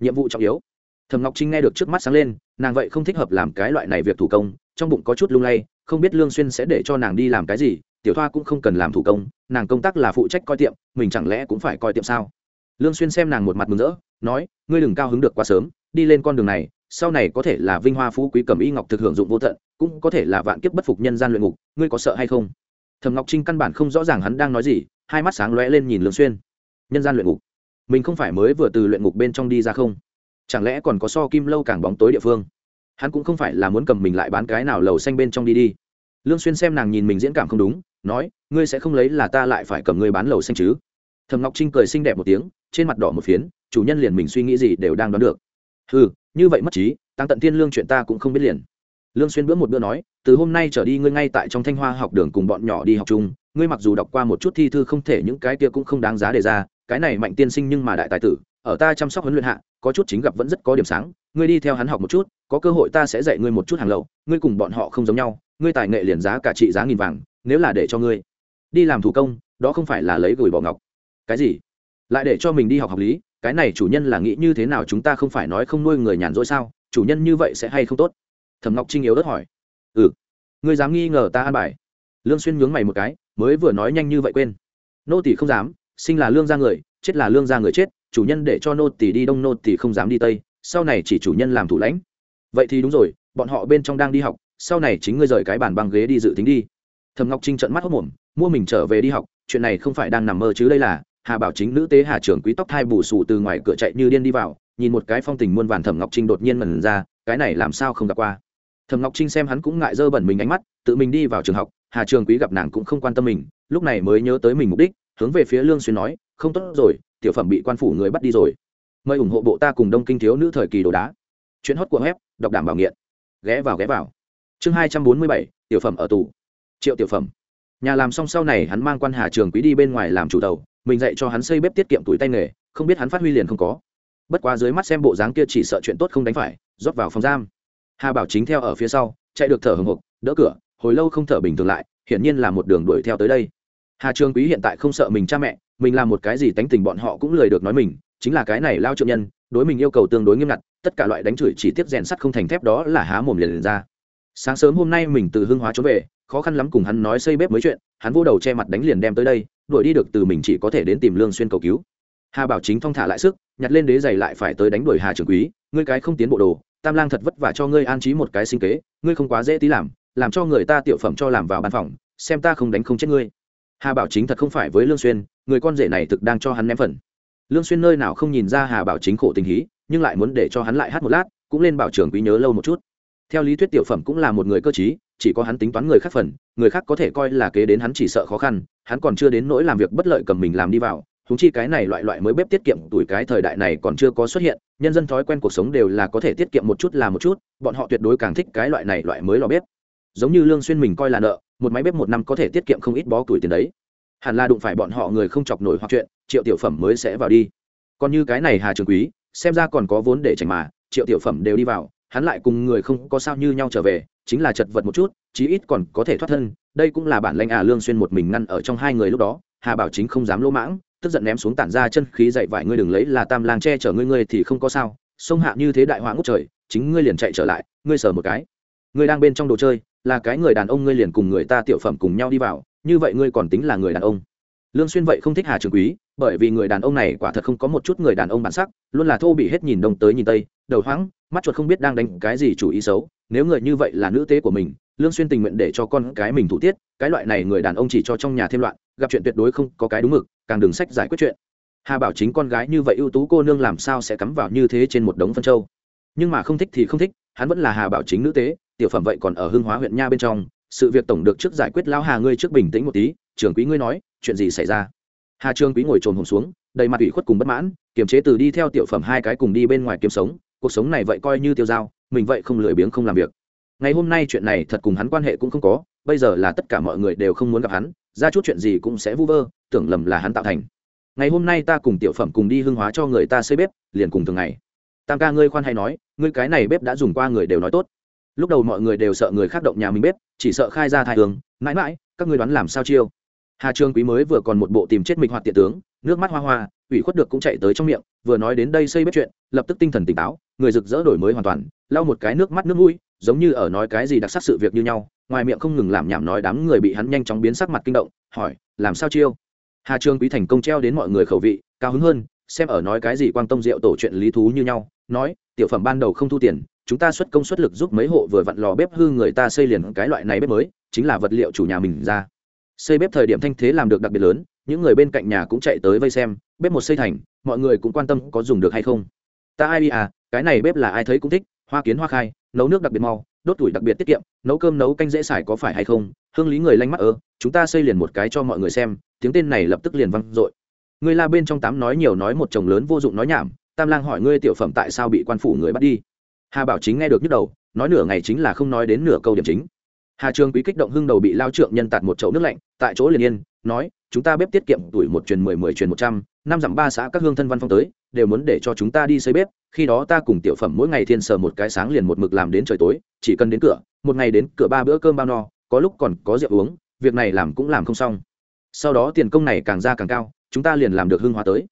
Speaker 1: Nhiệm vụ trọng yếu? Thẩm ngọc trinh nghe được trước mắt sáng lên, nàng vậy không thích hợp làm cái loại này việc thủ công trong bụng có chút lung lay, không biết lương xuyên sẽ để cho nàng đi làm cái gì, tiểu thoa cũng không cần làm thủ công, nàng công tác là phụ trách coi tiệm, mình chẳng lẽ cũng phải coi tiệm sao? Lương xuyên xem nàng một mặt mừng rỡ, nói, ngươi đừng cao hứng được quá sớm, đi lên con đường này, sau này có thể là vinh hoa phú quý cẩm y ngọc thực hưởng dụng vô tận, cũng có thể là vạn kiếp bất phục nhân gian luyện ngục, ngươi có sợ hay không? Thẩm ngọc trinh căn bản không rõ ràng hắn đang nói gì, hai mắt sáng lóe lên nhìn lương xuyên. Nhân gian luyện ngục, mình không phải mới vừa từ luyện ngục bên trong đi ra không? Chẳng lẽ còn có so kim lâu càng bóng tối địa phương? Hắn cũng không phải là muốn cầm mình lại bán cái nào lầu xanh bên trong đi đi. Lương xuyên xem nàng nhìn mình diễn cảm không đúng nói ngươi sẽ không lấy là ta lại phải cầm ngươi bán lầu xanh chứ? Thẩm ngọc trinh cười xinh đẹp một tiếng trên mặt đỏ một phiến chủ nhân liền mình suy nghĩ gì đều đang đoán được. Hừ, như vậy mất trí tăng tận thiên lương chuyện ta cũng không biết liền. Lương xuyên bữa một bữa nói từ hôm nay trở đi ngươi ngay tại trong thanh hoa học đường cùng bọn nhỏ đi học chung ngươi mặc dù đọc qua một chút thi thư không thể những cái kia cũng không đáng giá đề ra cái này mạnh tiên sinh nhưng mà đại tài tử ở ta chăm sóc huấn luyện hạ có chút chính gặp vẫn rất có điểm sáng ngươi đi theo hắn học một chút, có cơ hội ta sẽ dạy ngươi một chút hàng lậu, ngươi cùng bọn họ không giống nhau, ngươi tài nghệ liền giá cả trị giá nghìn vàng, nếu là để cho ngươi đi làm thủ công, đó không phải là lấy gửi bỏ ngọc. Cái gì? Lại để cho mình đi học học lý, cái này chủ nhân là nghĩ như thế nào chúng ta không phải nói không nuôi người nhàn rỗi sao, chủ nhân như vậy sẽ hay không tốt? Thẩm ngọc trinh yếu đất hỏi. Ừ. Ngươi dám nghi ngờ ta an bài. Lương xuyên nhướng mày một cái, mới vừa nói nhanh như vậy quên. Nô tỷ không dám, sinh là lương gia người, chết là lương gia người chết, chủ nhân để cho nô tỷ đi đông, nô tỷ không dám đi tây sau này chỉ chủ nhân làm thủ lãnh. Vậy thì đúng rồi, bọn họ bên trong đang đi học, sau này chính ngươi rời cái bàn băng ghế đi dự tính đi. Thầm ngọc trinh trận mắt hốc mồm mua mình trở về đi học, chuyện này không phải đang nằm mơ chứ đây là. Hà bảo chính nữ tế hà trưởng quý tóc thai bù xù từ ngoài cửa chạy như điên đi vào, nhìn một cái phong tình muôn vàn thẩm ngọc trinh đột nhiên mần ra, cái này làm sao không gặp qua? Thẩm ngọc trinh xem hắn cũng ngại dơ bẩn mình ánh mắt, tự mình đi vào trường học, hà trường quý gặp nàng cũng không quan tâm mình, lúc này mới nhớ tới mình mục đích, hướng về phía lương xuyên nói, không tốt rồi, tiểu phẩm bị quan phủ người bắt đi rồi mời ủng hộ bộ ta cùng đông kinh thiếu nữ thời kỳ đồ đá. Chuyện hót của web, đọc đảm bảo nghiện. Ghé vào ghé vào. Chương hai trăm bốn mươi bảy, tiểu phẩm ở tù. Triệu tiểu phẩm. Nhà làm xong sau này hắn mang quan hà trường quý đi bên ngoài làm chủ tàu, mình dạy cho hắn xây bếp tiết kiệm tuổi tay nghề, không biết hắn phát huy liền không có. Bất quá dưới mắt xem bộ dáng kia chỉ sợ chuyện tốt không đánh phải, rót vào phòng giam. Hà bảo chính theo ở phía sau, chạy được thở hồng hộc, đỡ cửa, hồi lâu không thở bình thường lại, hiển nhiên là một đường đuổi theo tới đây. Hà trường quý hiện tại không sợ mình cha mẹ, mình làm một cái gì tánh tình bọn họ cũng lười được nói mình chính là cái này lao trượng nhân đối mình yêu cầu tương đối nghiêm ngặt tất cả loại đánh chửi chỉ tiếp rèn sắt không thành thép đó là há mồm liền, liền ra. Sáng sớm hôm nay mình từ hương hóa trốn về khó khăn lắm cùng hắn nói xây bếp mới chuyện hắn vô đầu che mặt đánh liền đem tới đây đuổi đi được từ mình chỉ có thể đến tìm lương xuyên cầu cứu. Hà bảo chính thong thả lại sức nhặt lên đế giày lại phải tới đánh đuổi hà trường quý ngươi cái không tiến bộ đồ tam lang thật vất vả cho ngươi an trí một cái sinh kế ngươi không quá dễ tí làm làm cho người ta tiểu phẩm cho làm vào bàn phòng xem ta không đánh không chết ngươi. Hà bảo chính thật không phải với lương xuyên người con rể này thực đang cho hắn ném phần lương xuyên nơi nào không nhìn ra hà bảo chính khổ tình hí, nhưng lại muốn để cho hắn lại hát một lát, cũng lên bảo trưởng quý nhớ lâu một chút. Theo lý thuyết tiểu phẩm cũng là một người cơ trí, chỉ có hắn tính toán người khác phần, người khác có thể coi là kế đến hắn chỉ sợ khó khăn, hắn còn chưa đến nỗi làm việc bất lợi cầm mình làm đi vào thúng chi cái này loại loại mới bếp tiết kiệm, tuổi cái thời đại này còn chưa có xuất hiện, nhân dân thói quen cuộc sống đều là có thể tiết kiệm một chút là một chút, bọn họ tuyệt đối càng thích cái loại này loại mới lò bếp. Giống như lương xuyên mình coi là nợ, một máy bếp một năm có thể tiết kiệm không ít bó tuổi tiền đấy hẳn là đụng phải bọn họ người không chọc nổi hoặc chuyện, triệu tiểu phẩm mới sẽ vào đi. Còn như cái này hà trường quý, xem ra còn có vốn để tránh mà, triệu tiểu phẩm đều đi vào, hắn lại cùng người không có sao như nhau trở về, chính là chật vật một chút, chí ít còn có thể thoát thân, đây cũng là bản lanh à lương xuyên một mình ngăn ở trong hai người lúc đó, hà bảo chính không dám lỗ mãng, tức giận ném xuống tản ra chân khí dậy vải ngươi đừng lấy là tam lang che chở ngươi ngươi thì không có sao, sông hạ như thế đại họa ngút trời, chính ngươi liền chạy trở lại, ngươi sờ một cái. Ngươi đang bên trong đồ chơi, là cái người đàn ông ngươi liền cùng người ta tiểu phẩm cùng nhau đi vào như vậy ngươi còn tính là người đàn ông. Lương xuyên vậy không thích hà trường quý, bởi vì người đàn ông này quả thật không có một chút người đàn ông bản sắc, luôn là thô bị hết nhìn đông tới nhìn tây, đầu hoáng, mắt chuột không biết đang đánh cái gì chủ ý xấu. Nếu người như vậy là nữ tế của mình, lương xuyên tình nguyện để cho con cái mình thủ tiết, cái loại này người đàn ông chỉ cho trong nhà thêm loạn, gặp chuyện tuyệt đối không có cái đúng mực, càng đừng sách giải quyết chuyện. Hà bảo chính con gái như vậy ưu tú cô nương làm sao sẽ cắm vào như thế trên một đống phân châu? Nhưng mà không thích thì không thích, hắn vẫn là hà bảo chính nữ tế, tiểu phẩm vậy còn ở hương hóa huyện nha bên trong sự việc tổng được trước giải quyết lão hà ngươi trước bình tĩnh một tí Trường quý ngươi nói, chuyện gì xảy ra? Hà trương quý ngồi trồn hồn xuống, đầy mặt ủy khuất cùng bất mãn, kiềm chế từ đi theo tiểu phẩm hai cái cùng đi bên ngoài kiếm sống, cuộc sống này vậy coi như tiêu dao, mình vậy không lười biếng không làm việc. Ngày hôm nay chuyện này thật cùng hắn quan hệ cũng không có, bây giờ là tất cả mọi người đều không muốn gặp hắn, ra chút chuyện gì cũng sẽ vu vơ, tưởng lầm là hắn tạo thành. Ngày hôm nay ta cùng tiểu phẩm cùng đi hương hóa cho người ta xây bếp, liền cùng thường ngày. Tam ca ngươi khoan hay nói, ngươi cái này bếp đã dùng qua người đều nói tốt lúc đầu mọi người đều sợ người khác động nhà mình bếp, chỉ sợ khai ra thai tướng. mãi mãi, các ngươi đoán làm sao chiêu hà trương quý mới vừa còn một bộ tìm chết mình hoạt tiện tướng, nước mắt hoa hoa, ủy khuất được cũng chạy tới trong miệng, vừa nói đến đây xây bếp chuyện, lập tức tinh thần tỉnh táo, người rực rỡ đổi mới hoàn toàn, lau một cái nước mắt nước mũi, giống như ở nói cái gì đặc sắc sự việc như nhau, ngoài miệng không ngừng làm nhảm nói đám người bị hắn nhanh chóng biến sắc mặt kinh động, hỏi, làm sao chiêu hà trương quý thành công treo đến mọi người khẩu vị, cao hứng hơn, xem ở nói cái gì quang tông rượu tổ chuyện lý thú như nhau, nói, tiểu phẩm ban đầu không thu tiền chúng ta xuất công suất lực giúp mấy hộ vừa vặn lò bếp hư người ta xây liền cái loại này bếp mới, chính là vật liệu chủ nhà mình ra. Xây bếp thời điểm thanh thế làm được đặc biệt lớn, những người bên cạnh nhà cũng chạy tới vây xem, bếp một xây thành, mọi người cũng quan tâm có dùng được hay không. Ta ai đi à cái này bếp là ai thấy cũng thích, hoa kiến hoa khai, nấu nước đặc biệt mau, đốt tuổi đặc biệt tiết kiệm, nấu cơm nấu canh dễ xài có phải hay không? Hương lý người lanh mắt ơ, chúng ta xây liền một cái cho mọi người xem, tiếng tên này lập tức liền văng dội. Người la bên trong tám nói nhiều nói một chồng lớn vô dụng nói nhảm, tam lang hỏi ngươi tiểu phẩm tại sao bị quan phủ người bắt đi? Hà bảo chính nghe được nhức đầu, nói nửa ngày chính là không nói đến nửa câu điểm chính. Hà trường quý kích động hưng đầu bị lao trượng nhân tạt một chậu nước lạnh, tại chỗ liền yên, nói, chúng ta bếp tiết kiệm, tuổi một truyền mười mười truyền một trăm, năm dặm ba xã các hương thân văn phong tới, đều muốn để cho chúng ta đi xây bếp, khi đó ta cùng tiểu phẩm mỗi ngày thiên sờ một cái sáng liền một mực làm đến trời tối, chỉ cần đến cửa, một ngày đến cửa ba bữa cơm bao no, có lúc còn có rượu uống, việc này làm cũng làm không xong. Sau đó tiền công này càng ra càng cao, chúng ta liền làm được hương hóa tới.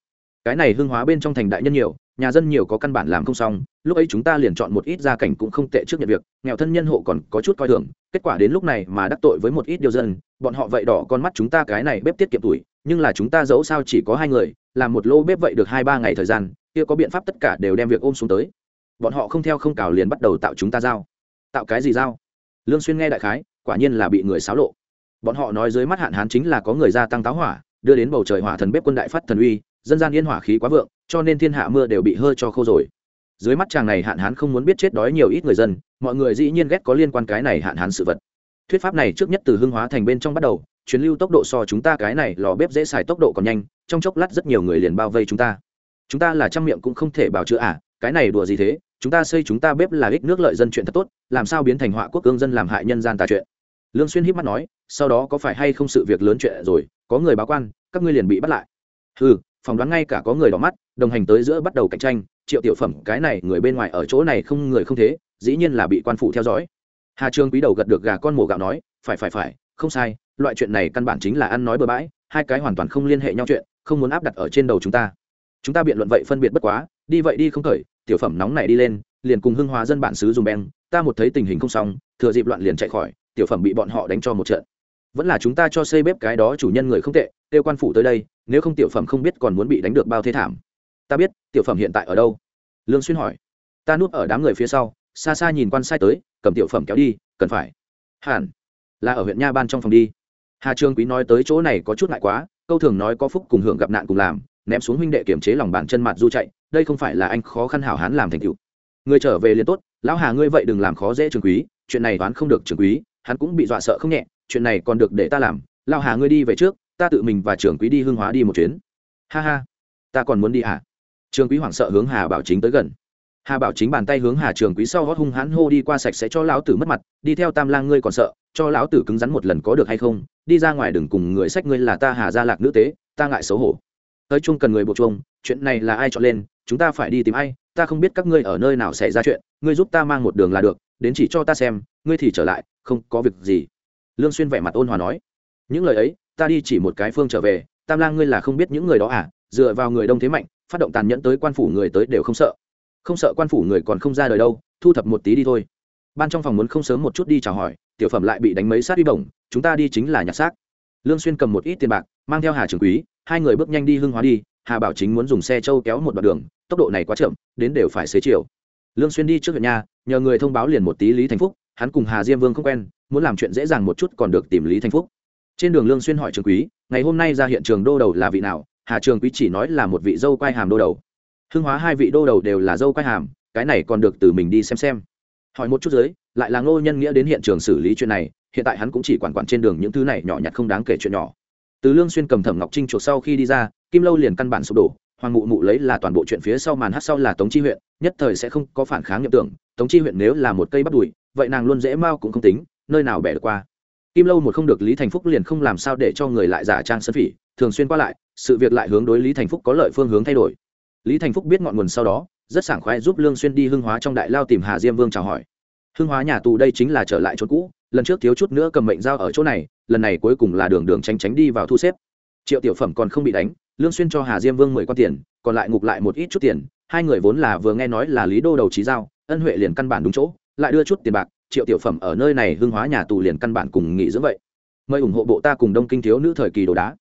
Speaker 1: Cái này hương hóa bên trong thành đại nhân nhiều nhà dân nhiều có căn bản làm không xong, lúc ấy chúng ta liền chọn một ít gia cảnh cũng không tệ trước nhận việc, nghèo thân nhân hộ còn có chút coi thường, kết quả đến lúc này mà đắc tội với một ít điều dân, bọn họ vậy đỏ con mắt chúng ta cái này bếp tiết kiệm tuổi, nhưng là chúng ta giấu sao chỉ có hai người, làm một lô bếp vậy được hai ba ngày thời gian, kia có biện pháp tất cả đều đem việc ôm xuống tới. Bọn họ không theo không cào liền bắt đầu tạo chúng ta giao. Tạo cái gì giao? Lương xuyên nghe đại khái, quả nhiên là bị người xáo lộ. Bọn họ nói dưới mắt hạn hán chính là có người gia tăng táo hỏa, đưa đến bầu trời hỏa thần bếp quân đại phát thần uy, dân gian yên hỏa khí quá vượng cho nên thiên hạ mưa đều bị hơi cho khô rồi. Dưới mắt chàng này hạn hán không muốn biết chết đói nhiều ít người dân, mọi người dĩ nhiên ghét có liên quan cái này hạn hán sự vật. Thuyết pháp này trước nhất từ hưng hóa thành bên trong bắt đầu, chuyến lưu tốc độ so chúng ta cái này lò bếp dễ xài tốc độ còn nhanh, trong chốc lát rất nhiều người liền bao vây chúng ta. Chúng ta là trăm miệng cũng không thể bảo chữa à cái này đùa gì thế? Chúng ta xây chúng ta bếp là ích nước lợi dân chuyện thật tốt, làm sao biến thành họa quốc cương dân làm hại nhân gian tà chuyện? Lương xuyên híp mắt nói, sau đó có phải hay không sự việc lớn chuyện rồi, có người báo quan, các ngươi liền bị bắt lại. Ừ phỏng đoán ngay cả có người đỏ mắt, đồng hành tới giữa bắt đầu cạnh tranh, triệu tiểu phẩm cái này người bên ngoài ở chỗ này không người không thế, dĩ nhiên là bị quan phụ theo dõi. Hà trương quý đầu gật được gà con mổ gạo nói, phải phải phải, không sai, loại chuyện này căn bản chính là ăn nói bừa bãi, hai cái hoàn toàn không liên hệ nhau chuyện, không muốn áp đặt ở trên đầu chúng ta. Chúng ta biện luận vậy phân biệt bất quá, đi vậy đi không khởi, tiểu phẩm nóng này đi lên, liền cùng hưng hóa dân bản xứ dùng beng, ta một thấy tình hình không xong, thừa dịp loạn liền chạy khỏi, tiểu phẩm bị bọn họ đánh cho một trận. Vẫn là chúng ta cho xây bếp cái đó chủ nhân người không tệ tiêu quan phủ tới đây nếu không tiểu phẩm không biết còn muốn bị đánh được bao thế thảm. Ta biết, tiểu phẩm hiện tại ở đâu? Lương xuyên hỏi. Ta núp ở đám người phía sau, xa xa nhìn quan sai tới, cầm tiểu phẩm kéo đi, cần phải. Hẳn. Là ở huyện nha ban trong phòng đi. Hà trương quý nói tới chỗ này có chút ngại quá, câu thường nói có phúc cùng hưởng gặp nạn cùng làm, ném xuống huynh đệ kiểm chế lòng bàn chân mặt du chạy, đây không phải là anh khó khăn hảo hán làm thành tựu. Người trở về liền tốt, lão hà ngươi vậy đừng làm khó dễ trường quý, chuyện này toán không được trường quý, hắn cũng bị dọa sợ không nhẹ, chuyện này còn được để ta làm, lão hà ngươi đi về trước ta tự mình và trường quý đi hương hóa đi một chuyến. Ha ha. Ta còn muốn đi à? hả trường quý hoảng sợ hướng hà bảo chính tới gần. Hà bảo chính bàn tay hướng hà trường quý sau gót hung hãn hô đi qua sạch sẽ cho lão tử mất mặt, đi theo tam lang ngươi còn sợ, cho lão tử cứng rắn một lần có được hay không, đi ra ngoài đừng cùng người sách ngươi là ta hà gia lạc nữ tế, ta ngại xấu hổ. Tới chung cần người buộc chuông, chuyện này là ai chọn lên, chúng ta phải đi tìm ai, ta không biết các ngươi ở nơi nào xảy ra chuyện, ngươi giúp ta mang một đường là được, đến chỉ cho ta xem, ngươi thì trở lại, không có việc gì. Lương xuyên vẻ mặt ôn hòa nói. Những lời ấy ta đi chỉ một cái phương trở về, tam lang ngươi là không biết những người đó à? Dựa vào người đông thế mạnh, phát động tàn nhẫn tới quan phủ người tới đều không sợ. Không sợ quan phủ người còn không ra đời đâu, thu thập một tí đi thôi. Ban trong phòng muốn không sớm một chút đi chào hỏi, tiểu phẩm lại bị đánh mấy sát đi bổng, chúng ta đi chính là nhặt xác. Lương xuyên cầm một ít tiền bạc, mang theo hà trường quý, hai người bước nhanh đi hưng hóa đi, hà bảo chính muốn dùng xe châu kéo một đoạn đường, tốc độ này quá chậm, đến đều phải xế chiều. Lương xuyên đi trước huyện nhà, nhờ người thông báo liền một tí lý thành phúc, hắn cùng hà diêm vương không quen, muốn làm chuyện dễ dàng một chút còn được tìm lý thành phúc trên đường lương xuyên hỏi trường quý, ngày hôm nay ra hiện trường đô đầu là vị nào? Hà trường quý chỉ nói là một vị dâu quay hàm đô đầu. Hưng hóa hai vị đô đầu đều là dâu quay hàm, cái này còn được từ mình đi xem xem. Hỏi một chút dưới, lại là ngô nhân nghĩa đến hiện trường xử lý chuyện này, hiện tại hắn cũng chỉ quản quản trên đường những thứ này nhỏ nhặt không đáng kể chuyện nhỏ. Từ lương xuyên cầm thẩm ngọc trinh chuột sau khi đi ra, kim lâu liền căn bản sụp đổ, hoàng mụ mụ lấy là toàn bộ chuyện phía sau màn hát sau là tống chi huyện, nhất thời sẽ không có phản kháng nhậm tưởng, tống chi huyện nếu là một cây bắt đùi, vậy nàng luôn dễ mau cũng không tính, nơi nào bẻ được qua kim lâu một không được lý thành phúc liền không làm sao để cho người lại giả trang sân phỉ, thường xuyên qua lại, sự việc lại hướng đối lý thành phúc có lợi phương hướng thay đổi. Lý thành phúc biết ngọn nguồn sau đó, rất sảng khoái giúp lương xuyên đi hưng hóa trong đại lao tìm hà diêm vương chào hỏi. Hưng hóa nhà tù đây chính là trở lại chỗ cũ, lần trước thiếu chút nữa cầm mệnh giao ở chỗ này, lần này cuối cùng là đường đường tránh tránh đi vào thu xếp. Triệu tiểu phẩm còn không bị đánh, lương xuyên cho hà diêm vương mười quan tiền, còn lại ngục lại một ít chút tiền, hai người vốn là vừa nghe nói là lý đô đầu trí giao, ân huệ liền căn bản đúng chỗ, lại đưa chút tiền bạc triệu tiểu phẩm ở nơi này hương hóa nhà tù liền căn bản cùng nghỉ dưỡng vậy. Mời ủng hộ bộ ta cùng đông kinh thiếu nữ thời kỳ đồ đá.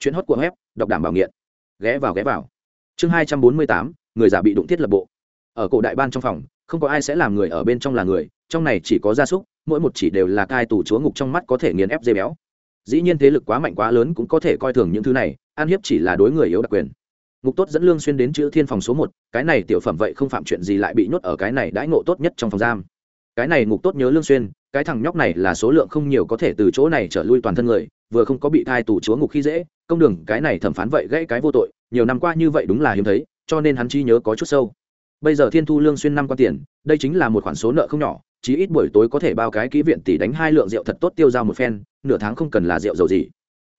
Speaker 1: Chuyến hót của web, đọc đảm bảo nghiện. Ghé vào ghé vào. Chương hai trăm bốn mươi tám, người giả bị đụng thiết lập bộ. Ở cổ đại ban trong phòng, không có ai sẽ làm người ở bên trong là người, trong này chỉ có gia súc, mỗi một chỉ đều là cai tù chúa ngục trong mắt có thể nghiền ép dây béo. Dĩ nhiên thế lực quá mạnh quá lớn cũng có thể coi thường những thứ này an hiếp chỉ là đối người yếu đặc quyền. Ngục tốt dẫn lương xuyên đến chữ thiên phòng số một, cái này tiểu phẩm vậy không phạm chuyện gì lại bị nhốt ở cái này đãi ngộ tốt nhất trong phòng giam cái này ngục tốt nhớ lương xuyên, cái thằng nhóc này là số lượng không nhiều có thể từ chỗ này trở lui toàn thân người, vừa không có bị thai tù chúa ngục khi dễ, công đường cái này thẩm phán vậy gãy cái vô tội, nhiều năm qua như vậy đúng là hiếm thấy, cho nên hắn chi nhớ có chút sâu. Bây giờ thiên thu lương xuyên năm quan tiền, đây chính là một khoản số nợ không nhỏ chỉ ít buổi tối có thể bao cái kỹ viện tỷ đánh hai lượng rượu thật tốt tiêu giao một phen, nửa tháng không cần là rượu dầu gì.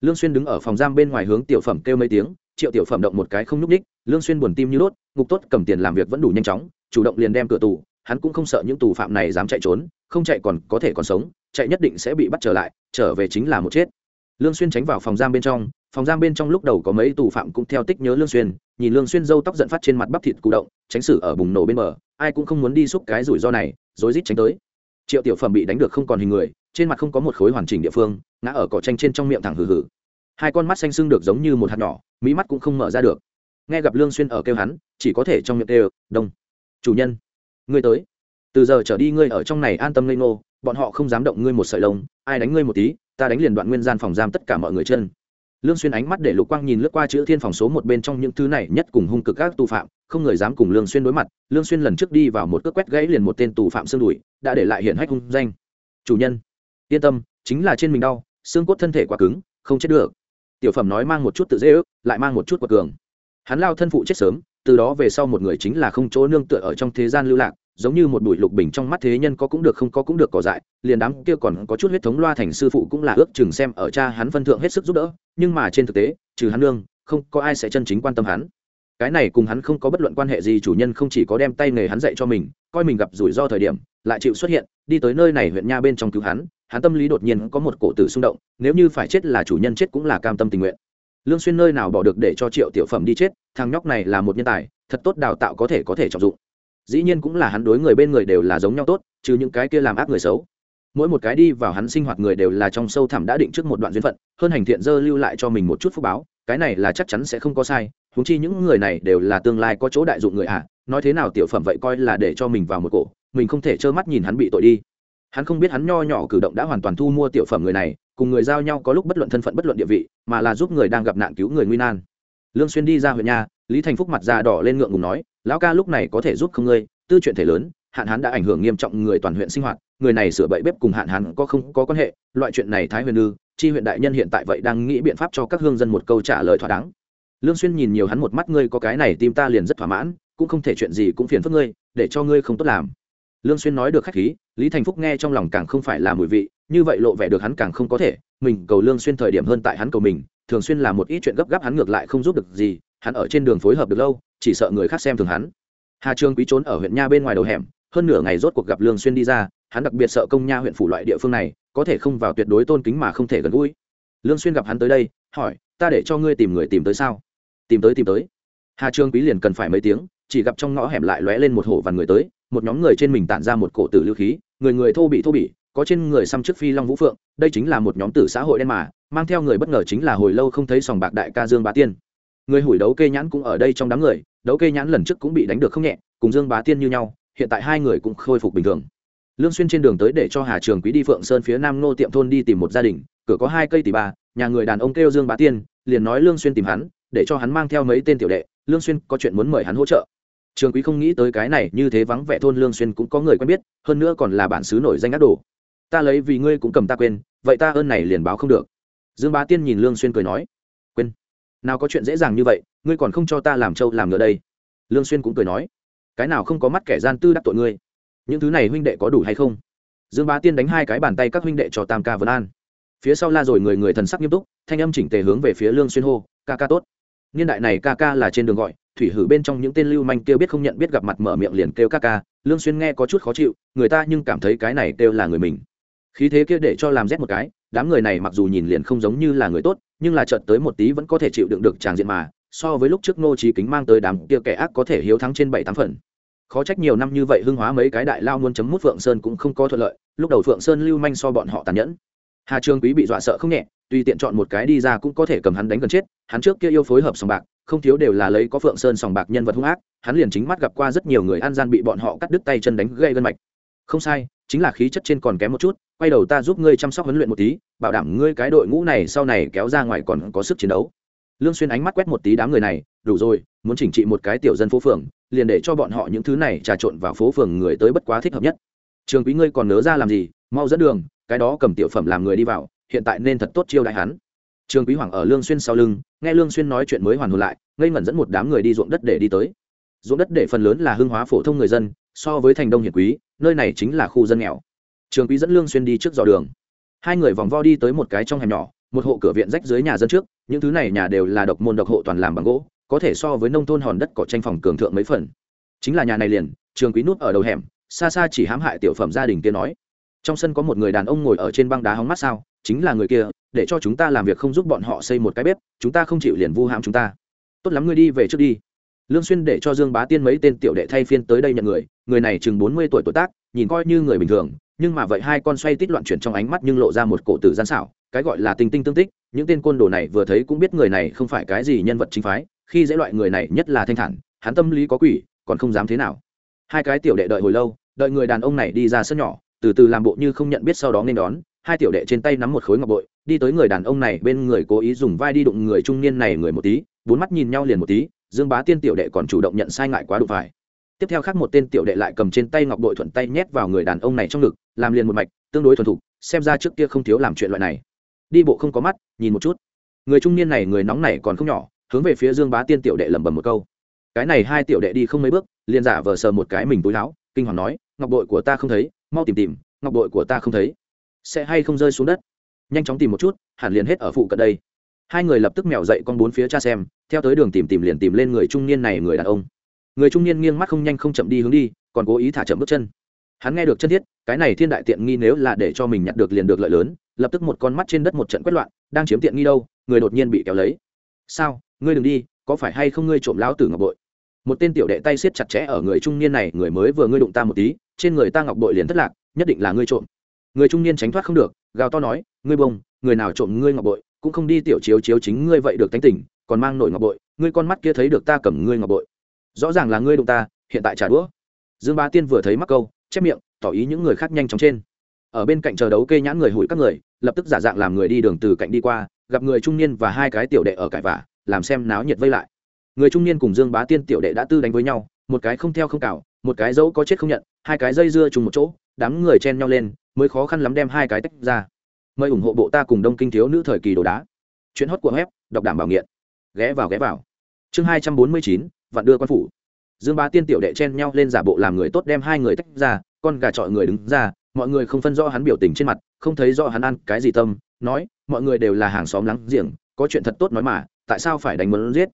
Speaker 1: Lương xuyên đứng ở phòng giam bên ngoài hướng tiểu phẩm kêu mấy tiếng, triệu tiểu phẩm động một cái không nhúc ních lương xuyên buồn tim như đốt, ngục tốt cầm tiền làm việc vẫn đủ nhanh chóng, chủ động liền đem cửa tù hắn cũng không sợ những tù phạm này dám chạy trốn, không chạy còn có thể còn sống, chạy nhất định sẽ bị bắt trở lại, trở về chính là một chết. Lương xuyên tránh vào phòng giam bên trong, phòng giam bên trong lúc đầu có mấy tù phạm cũng theo tích nhớ lương xuyên, nhìn lương xuyên râu tóc giận phát trên mặt bắp thịt cụ động, tránh xử ở bùng nổ bên bờ, ai cũng không muốn đi xúc cái rủi ro này, rối rít tránh tới. Triệu tiểu phẩm bị đánh được không còn hình người, trên mặt không có một khối hoàn chỉnh địa phương, ngã ở cỏ tranh trên trong miệng thẳng hừ hừ. Hai con mắt xanh sưng được giống như một hạt nhỏ mỹ mắt cũng không mở ra được. Nghe gặp lương xuyên ở kêu hắn, chỉ có thể trong miệng kêu, đông, chủ nhân ngươi tới. Từ giờ trở đi ngươi ở trong này an tâm ngây ngô, bọn họ không dám động ngươi một sợi lông, ai đánh ngươi một tí, ta đánh liền đoạn nguyên gian phòng giam tất cả mọi người chân. Lương xuyên ánh mắt để lục quang nhìn lướt qua chữ thiên phòng số một bên trong những thứ này nhất cùng hung cực các tù phạm, không người dám cùng lương xuyên đối mặt. Lương xuyên lần trước đi vào một cước quét gãy liền một tên tù phạm xương đùi, đã để lại hiện hách hung danh. Chủ nhân, yên tâm, chính là trên mình đau, xương cốt thân thể quá cứng, không chết được. Tiểu phẩm nói mang một chút tự dễ ước, lại mang một chút quật cường. Hắn lao thân phụ chết sớm từ đó về sau một người chính là không chỗ nương tựa ở trong thế gian lưu lạc, giống như một bụi lục bình trong mắt thế nhân có cũng được không có cũng được cỏ dại, liền đám kia còn có chút huyết thống loa thành sư phụ cũng là ước chừng xem ở cha hắn phân thượng hết sức giúp đỡ, nhưng mà trên thực tế, trừ hắn nương, không có ai sẽ chân chính quan tâm hắn. Cái này cùng hắn không có bất luận quan hệ gì, chủ nhân không chỉ có đem tay nghề hắn dạy cho mình, coi mình gặp rủi ro thời điểm, lại chịu xuất hiện, đi tới nơi này huyện nha bên trong cứu hắn hắn tâm lý đột nhiên có một cổ tử xung động, nếu như phải chết là chủ nhân chết cũng là cam tâm tình nguyện lương xuyên nơi nào bỏ được để cho triệu tiểu phẩm đi chết, thằng nhóc này là một nhân tài, thật tốt đào tạo có thể có thể trọng dụng dĩ nhiên cũng là hắn đối người bên người đều là giống nhau tốt, trừ những cái kia làm ác người xấu mỗi một cái đi vào hắn sinh hoạt người đều là trong sâu thẳm đã định trước một đoạn duyên phận, hơn hành thiện dơ lưu lại cho mình một chút phúc báo, cái này là chắc chắn sẽ không có sai, huống chi những người này đều là tương lai có chỗ đại dụng người ạ à. nói thế nào tiểu phẩm vậy coi là để cho mình vào một cổ, mình không thể trơ mắt nhìn hắn bị tội đi hắn không biết hắn nho nhỏ cử động đã hoàn toàn thu mua tiểu phẩm người này cùng người giao nhau có lúc bất luận thân phận bất luận địa vị, mà là giúp người đang gặp nạn cứu người nguy nan. Lương xuyên đi ra huyện nhà, lý thành phúc mặt già đỏ lên ngượng ngùng nói, lão ca lúc này có thể giúp không ngươi, tư chuyện thể lớn, hạn hán đã ảnh hưởng nghiêm trọng người toàn huyện sinh hoạt, người này sửa bậy bếp cùng hạn hán có không có quan hệ, loại chuyện này thái huyền ư chi huyện đại nhân hiện tại vậy đang nghĩ biện pháp cho các hương dân một câu trả lời thỏa đáng. Lương xuyên nhìn nhiều hắn một mắt, ngươi có cái này tim ta liền rất thỏa mãn, cũng không thể chuyện gì cũng phiền phức ngươi, để cho ngươi không tốt làm. Lương xuyên nói được khách khí lý thành phúc nghe trong lòng càng không phải là mùi vị, như vậy lộ vẻ được hắn càng không có thể. Mình cầu lương xuyên thời điểm hơn tại hắn cầu mình, thường xuyên làm một ít chuyện gấp gáp hắn ngược lại không giúp được gì, hắn ở trên đường phối hợp được lâu, chỉ sợ người khác xem thường hắn. Hà trương quý trốn ở huyện nha bên ngoài đầu hẻm, hơn nửa ngày rốt cuộc gặp lương xuyên đi ra, hắn đặc biệt sợ công nha huyện phủ loại địa phương này, có thể không vào tuyệt đối tôn kính mà không thể gần gũi. Lương xuyên gặp hắn tới đây, hỏi, ta để cho ngươi tìm người tìm tới sao? Tìm tới tìm tới. Hà trương quý liền cần phải mấy tiếng, chỉ gặp trong ngõ hẻm lại lóe lên một hổ và người tới, một nhóm người trên mình tản ra một cổ tử lưu khí người người thô bị thô bị có trên người xăm trước phi long vũ phượng, đây chính là một nhóm tử xã hội đen mà, mang theo người bất ngờ chính là hồi lâu không thấy sòng bạc đại ca dương bá tiên. Người hủi đấu kê nhãn cũng ở đây trong đám người, đấu kê nhãn lần trước cũng bị đánh được không nhẹ, cùng dương bá tiên như nhau, hiện tại hai người cũng khôi phục bình thường. Lương xuyên trên đường tới để cho hà trường quý đi phượng sơn phía nam nô tiệm thôn đi tìm một gia đình, cửa có hai cây tỷ ba nhà người đàn ông kêu dương bá tiên, liền nói lương xuyên tìm hắn, để cho hắn mang theo mấy tên tiểu đệ. Lương xuyên có chuyện muốn mời hắn hỗ trợ trường quý không nghĩ tới cái này, như thế vắng vẻ thôn lương xuyên cũng có người quen biết, hơn nữa còn là bản xứ nổi danh ác đồ. Ta lấy vì ngươi cũng cầm ta quên, vậy ta ơn này liền báo không được. Dương bá tiên nhìn lương xuyên cười nói, quên. Nào có chuyện dễ dàng như vậy, ngươi còn không cho ta làm trâu làm ngựa đây. Lương xuyên cũng cười nói, cái nào không có mắt kẻ gian tư đắc tội ngươi? Những thứ này huynh đệ có đủ hay không? Dương bá tiên đánh hai cái bàn tay các huynh đệ cho tam ca vân an. Phía sau la rồi người người thần sắc nghiêm túc, thanh âm chỉnh tề hướng về phía lương xuyên hô, ca ca tốt. Niên đại này ca ca là trên đường gọi thủy hử bên trong những tên lưu manh kêu biết không nhận biết gặp mặt mở miệng liền kêu ca ca, lương xuyên nghe có chút khó chịu, người ta nhưng cảm thấy cái này kêu là người mình. Khí thế kia để cho làm rét một cái, đám người này mặc dù nhìn liền không giống như là người tốt, nhưng là chợt tới một tí vẫn có thể chịu đựng được tràng diện mà, so với lúc trước nô trí kính mang tới đám kia kẻ ác có thể hiếu thắng trên bảy tám phần. Khó trách nhiều năm như vậy hưng hóa mấy cái đại lao muốn chấm mút phượng sơn cũng không có thuận lợi, lúc đầu phượng sơn lưu manh so bọn họ tàn nhẫn hà trường quý bị dọa sợ không nhẹ, tùy tiện chọn một cái đi ra cũng có thể cầm hắn đánh gần chết, hắn trước kia yêu phối hợp sòng bạc, không thiếu đều là lấy có phượng sơn sòng bạc nhân vật hung ác, hắn liền chính mắt gặp qua rất nhiều người ăn gian bị bọn họ cắt đứt tay chân đánh gây gân mạch. Không sai, chính là khí chất trên còn kém một chút, quay đầu ta giúp ngươi chăm sóc huấn luyện một tí, bảo đảm ngươi cái đội ngũ này sau này kéo ra ngoài còn có sức chiến đấu. Lương xuyên ánh mắt quét một tí đám người này, đủ rồi, muốn chỉnh trị một cái tiểu dân phố phường, liền để cho bọn họ những thứ này trà trộn vào phố phường người tới bất quá thích hợp nhất. Trường quý ngươi còn nỡ ra làm gì, mau dẫn đường cái đó cầm tiểu phẩm làm người đi vào, hiện tại nên thật tốt chiêu đại hắn. Trương quý hoàng ở lương xuyên sau lưng, nghe lương xuyên nói chuyện mới hoàn hồn lại, ngây ngẩn dẫn một đám người đi ruộng đất để đi tới. Ruộng đất để phần lớn là hương hóa phổ thông người dân, so với thành đông hiển quý, nơi này chính là khu dân nghèo. Trương quý dẫn lương xuyên đi trước dò đường. Hai người vòng vo đi tới một cái trong hẻm nhỏ, một hộ cửa viện rách dưới nhà dân trước, những thứ này nhà đều là độc môn độc hộ toàn làm bằng gỗ, có thể so với nông thôn hòn đất cỏ tranh phòng cường thượng mấy phần. Chính là nhà này liền, trường quý nút ở đầu hẻm, xa xa chỉ hãm hại tiểu phẩm gia đình kia nói trong sân có một người đàn ông ngồi ở trên băng đá hóng mắt sao? Chính là người kia, để cho chúng ta làm việc không giúp bọn họ xây một cái bếp, chúng ta không chịu liền vu hãm chúng ta. Tốt lắm, ngươi đi về trước đi. Lương xuyên để cho dương bá tiên mấy tên tiểu đệ thay phiên tới đây nhận người. Người này chừng bốn mươi tuổi tuổi tác, nhìn coi như người bình thường, nhưng mà vậy hai con xoay tít loạn chuyển trong ánh mắt nhưng lộ ra một cổ tử gian xảo, cái gọi là tinh tinh tương tích. Những tên côn đồ này vừa thấy cũng biết người này không phải cái gì nhân vật chính phái, khi dễ loại người này nhất là thanh thản, hắn tâm lý có quỷ, còn không dám thế nào. Hai cái tiểu đệ đợi hồi lâu, đợi người đàn ông này đi ra sân nhỏ từ từ làm bộ như không nhận biết sau đó nên đón. Hai tiểu đệ trên tay nắm một khối ngọc bội, đi tới người đàn ông này bên người cố ý dùng vai đi đụng người trung niên này người một tí, bốn mắt nhìn nhau liền một tí, dương bá tiên tiểu đệ còn chủ động nhận sai ngại quá đụng phải. Tiếp theo khác một tên tiểu đệ lại cầm trên tay ngọc bội thuận tay nhét vào người đàn ông này trong ngực, làm liền một mạch, tương đối thuần thục, xem ra trước kia không thiếu làm chuyện loại này. Đi bộ không có mắt, nhìn một chút. Người trung niên này người nóng này còn không nhỏ, hướng về phía dương bá tiên tiểu đệ lẩm bẩm một câu. Cái này hai tiểu đệ đi không mấy bước, liền giả vờ sờ một cái mình túi láo kinh hoàng nói, ngọc bội của ta không thấy mau tìm tìm, ngọc bội của ta không thấy. Sẽ hay không rơi xuống đất? Nhanh chóng tìm một chút, hẳn liền hết ở phụ cận đây. Hai người lập tức mèo dậy con bốn phía cha xem, theo tới đường tìm tìm liền tìm lên người trung niên này, người đàn ông. Người trung niên nghiêng mắt không nhanh không chậm đi hướng đi, còn cố ý thả chậm bước chân. Hắn nghe được chân thiết, cái này thiên đại tiện nghi nếu là để cho mình nhặt được liền được lợi lớn, lập tức một con mắt trên đất một trận quét loạn, đang chiếm tiện nghi đâu, người đột nhiên bị kéo lấy. Sao? Ngươi đừng đi, có phải hay không ngươi trộm lão tử ngọc bội? Một tên tiểu đệ tay siết chặt chẽ ở người trung niên này, người mới vừa ngươi đụng ta một tí, trên người ta ngọc bội liền thất lạc, nhất định là ngươi trộm. Người trung niên tránh thoát không được, gào to nói, ngươi bông, người nào trộm ngươi ngọc bội, cũng không đi tiểu chiếu chiếu chính ngươi vậy được tánh tỉnh còn mang nổi ngọc bội, ngươi con mắt kia thấy được ta cầm ngươi ngọc bội. Rõ ràng là ngươi đụng ta, hiện tại trả đũa. Dương ba tiên vừa thấy mắc câu, chép miệng, tỏ ý những người khác nhanh chóng trên. Ở bên cạnh chờ đấu kê nhãn người hủi các người, lập tức giả dạng làm người đi đường từ cạnh đi qua, gặp người trung niên và hai cái tiểu đệ ở cãi vả, làm xem náo nhiệt vây lại người trung niên cùng dương bá tiên tiểu đệ đã tư đánh với nhau, một cái không theo không cào, một cái dẫu có chết không nhận, hai cái dây dưa chung một chỗ, đám người chen nhau lên, mới khó khăn lắm đem hai cái tách ra. Mời ủng hộ bộ ta cùng đông kinh thiếu nữ thời kỳ đồ đá. Chuyến hót của web, đọc đảm bảo nghiện. Ghé vào ghé vào. Chương hai trăm bốn mươi chín, vạn đưa quan phủ. Dương bá tiên tiểu đệ chen nhau lên giả bộ làm người tốt đem hai người tách ra, con gà trọi người đứng ra, mọi người không phân rõ hắn biểu tình trên mặt, không thấy rõ hắn ăn cái gì tâm, nói, mọi người đều là hàng xóm láng giềng, có chuyện thật tốt nói mà, tại sao phải đánh muốn giết?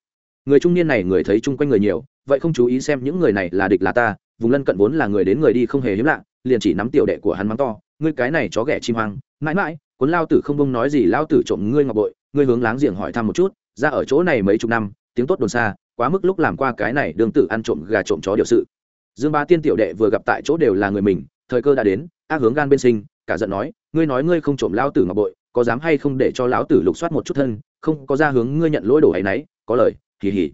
Speaker 1: Người trung niên này người thấy chung quanh người nhiều, vậy không chú ý xem những người này là địch là ta, vùng lân cận vốn là người đến người đi không hề hiếm lạ, liền chỉ nắm tiểu đệ của hắn mắng to, ngươi cái này chó ghẻ chim hoang, mãi mãi, cuốn lao tử không bông nói gì, lao tử trộm ngươi ngọc bội, ngươi hướng láng giềng hỏi thăm một chút, ra ở chỗ này mấy chục năm, tiếng tốt đồn xa, quá mức lúc làm qua cái này đương tử ăn trộm gà trộm chó điều sự. Dương ba tiên tiểu đệ vừa gặp tại chỗ đều là người mình, thời cơ đã đến, ác hướng gan bên sinh, cả giận nói, ngươi nói ngươi không trộm lao tử ngọc bội, có dám hay không để cho lão tử lục soát một chút thân, không có ra hướng ngươi nhận lỗi đổ hay nấy, có lời kỳ hỉ.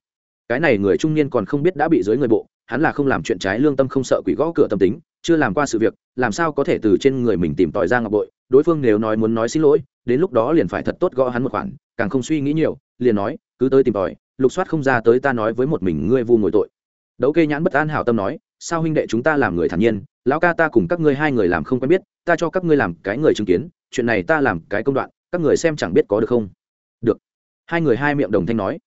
Speaker 1: Cái này người trung niên còn không biết đã bị dưới người bộ, hắn là không làm chuyện trái lương tâm không sợ quỷ gõ cửa tâm tính, chưa làm qua sự việc, làm sao có thể từ trên người mình tìm tòi ra ngọc bội, đối phương nếu nói muốn nói xin lỗi, đến lúc đó liền phải thật tốt gõ hắn một khoản, càng không suy nghĩ nhiều, liền nói, cứ tới tìm tòi, lục soát không ra tới ta nói với một mình ngươi vu ngồi tội. Đấu kê nhãn bất an hảo tâm nói, sao huynh đệ chúng ta làm người thản nhiên, lão ca ta cùng các ngươi hai người làm không quen biết, ta cho các ngươi làm cái người chứng kiến, chuyện này ta làm cái công đoạn, các người xem chẳng biết có được không? Được. Hai người hai miệng đồng thanh nói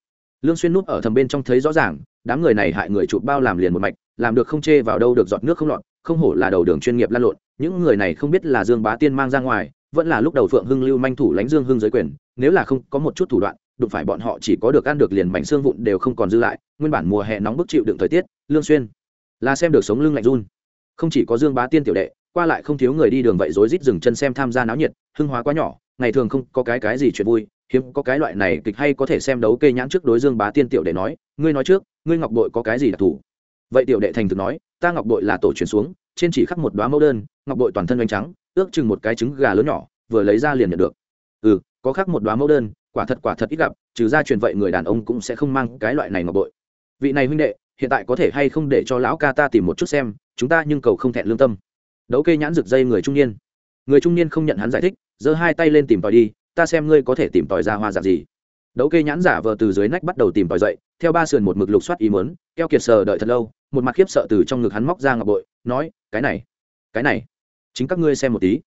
Speaker 1: lương xuyên núp ở thầm bên trong thấy rõ ràng, đám người này hại người chụp bao làm liền một mạch, làm được không chê vào đâu được giọt nước không lọt, không hổ là đầu đường chuyên nghiệp lan lộn, những người này không biết là dương bá tiên mang ra ngoài, vẫn là lúc đầu phượng hưng lưu manh thủ lãnh dương hưng giới quyền, nếu là không có một chút thủ đoạn, đụng phải bọn họ chỉ có được ăn được liền mảnh xương vụn đều không còn dư lại, nguyên bản mùa hè nóng bức chịu đựng thời tiết, lương xuyên là xem được sống lưng lạnh run. Không chỉ có dương bá tiên tiểu đệ, qua lại không thiếu người đi đường vậy rối rít dừng chân xem tham gia náo nhiệt, hưng hóa quá nhỏ, ngày thường không có cái cái gì chuyện vui hiếm có cái loại này kịch hay có thể xem đấu kê nhãn trước đối dương bá tiên tiểu đệ nói, ngươi nói trước, ngươi ngọc bội có cái gì đặc thù? Vậy tiểu đệ thành thực nói, ta ngọc bội là tổ truyền xuống, trên chỉ khắc một đoá mẫu đơn, ngọc bội toàn thân oanh trắng, ước chừng một cái trứng gà lớn nhỏ, vừa lấy ra liền nhận được. Ừ có khắc một đoá mẫu đơn, quả thật quả thật ít gặp, trừ ra truyền vậy người đàn ông cũng sẽ không mang cái loại này ngọc bội. Vị này huynh đệ, hiện tại có thể hay không để cho lão ca ta tìm một chút xem, chúng ta nhưng cầu không thẹn lương tâm. Đấu kê nhãn rực dây người trung niên. Người trung niên không nhận hắn giải thích, giơ hai tay lên tìm tòi đi ta xem ngươi có thể tìm tòi ra hoa dạng gì. Đấu kê nhãn giả vờ từ dưới nách bắt đầu tìm tòi dậy, theo ba sườn một mực lục soát ý mớn keo kiệt sờ đợi thật lâu, một mặt khiếp sợ từ trong ngực hắn móc ra ngọc bội, nói, cái này cái này, chính các ngươi xem một tí.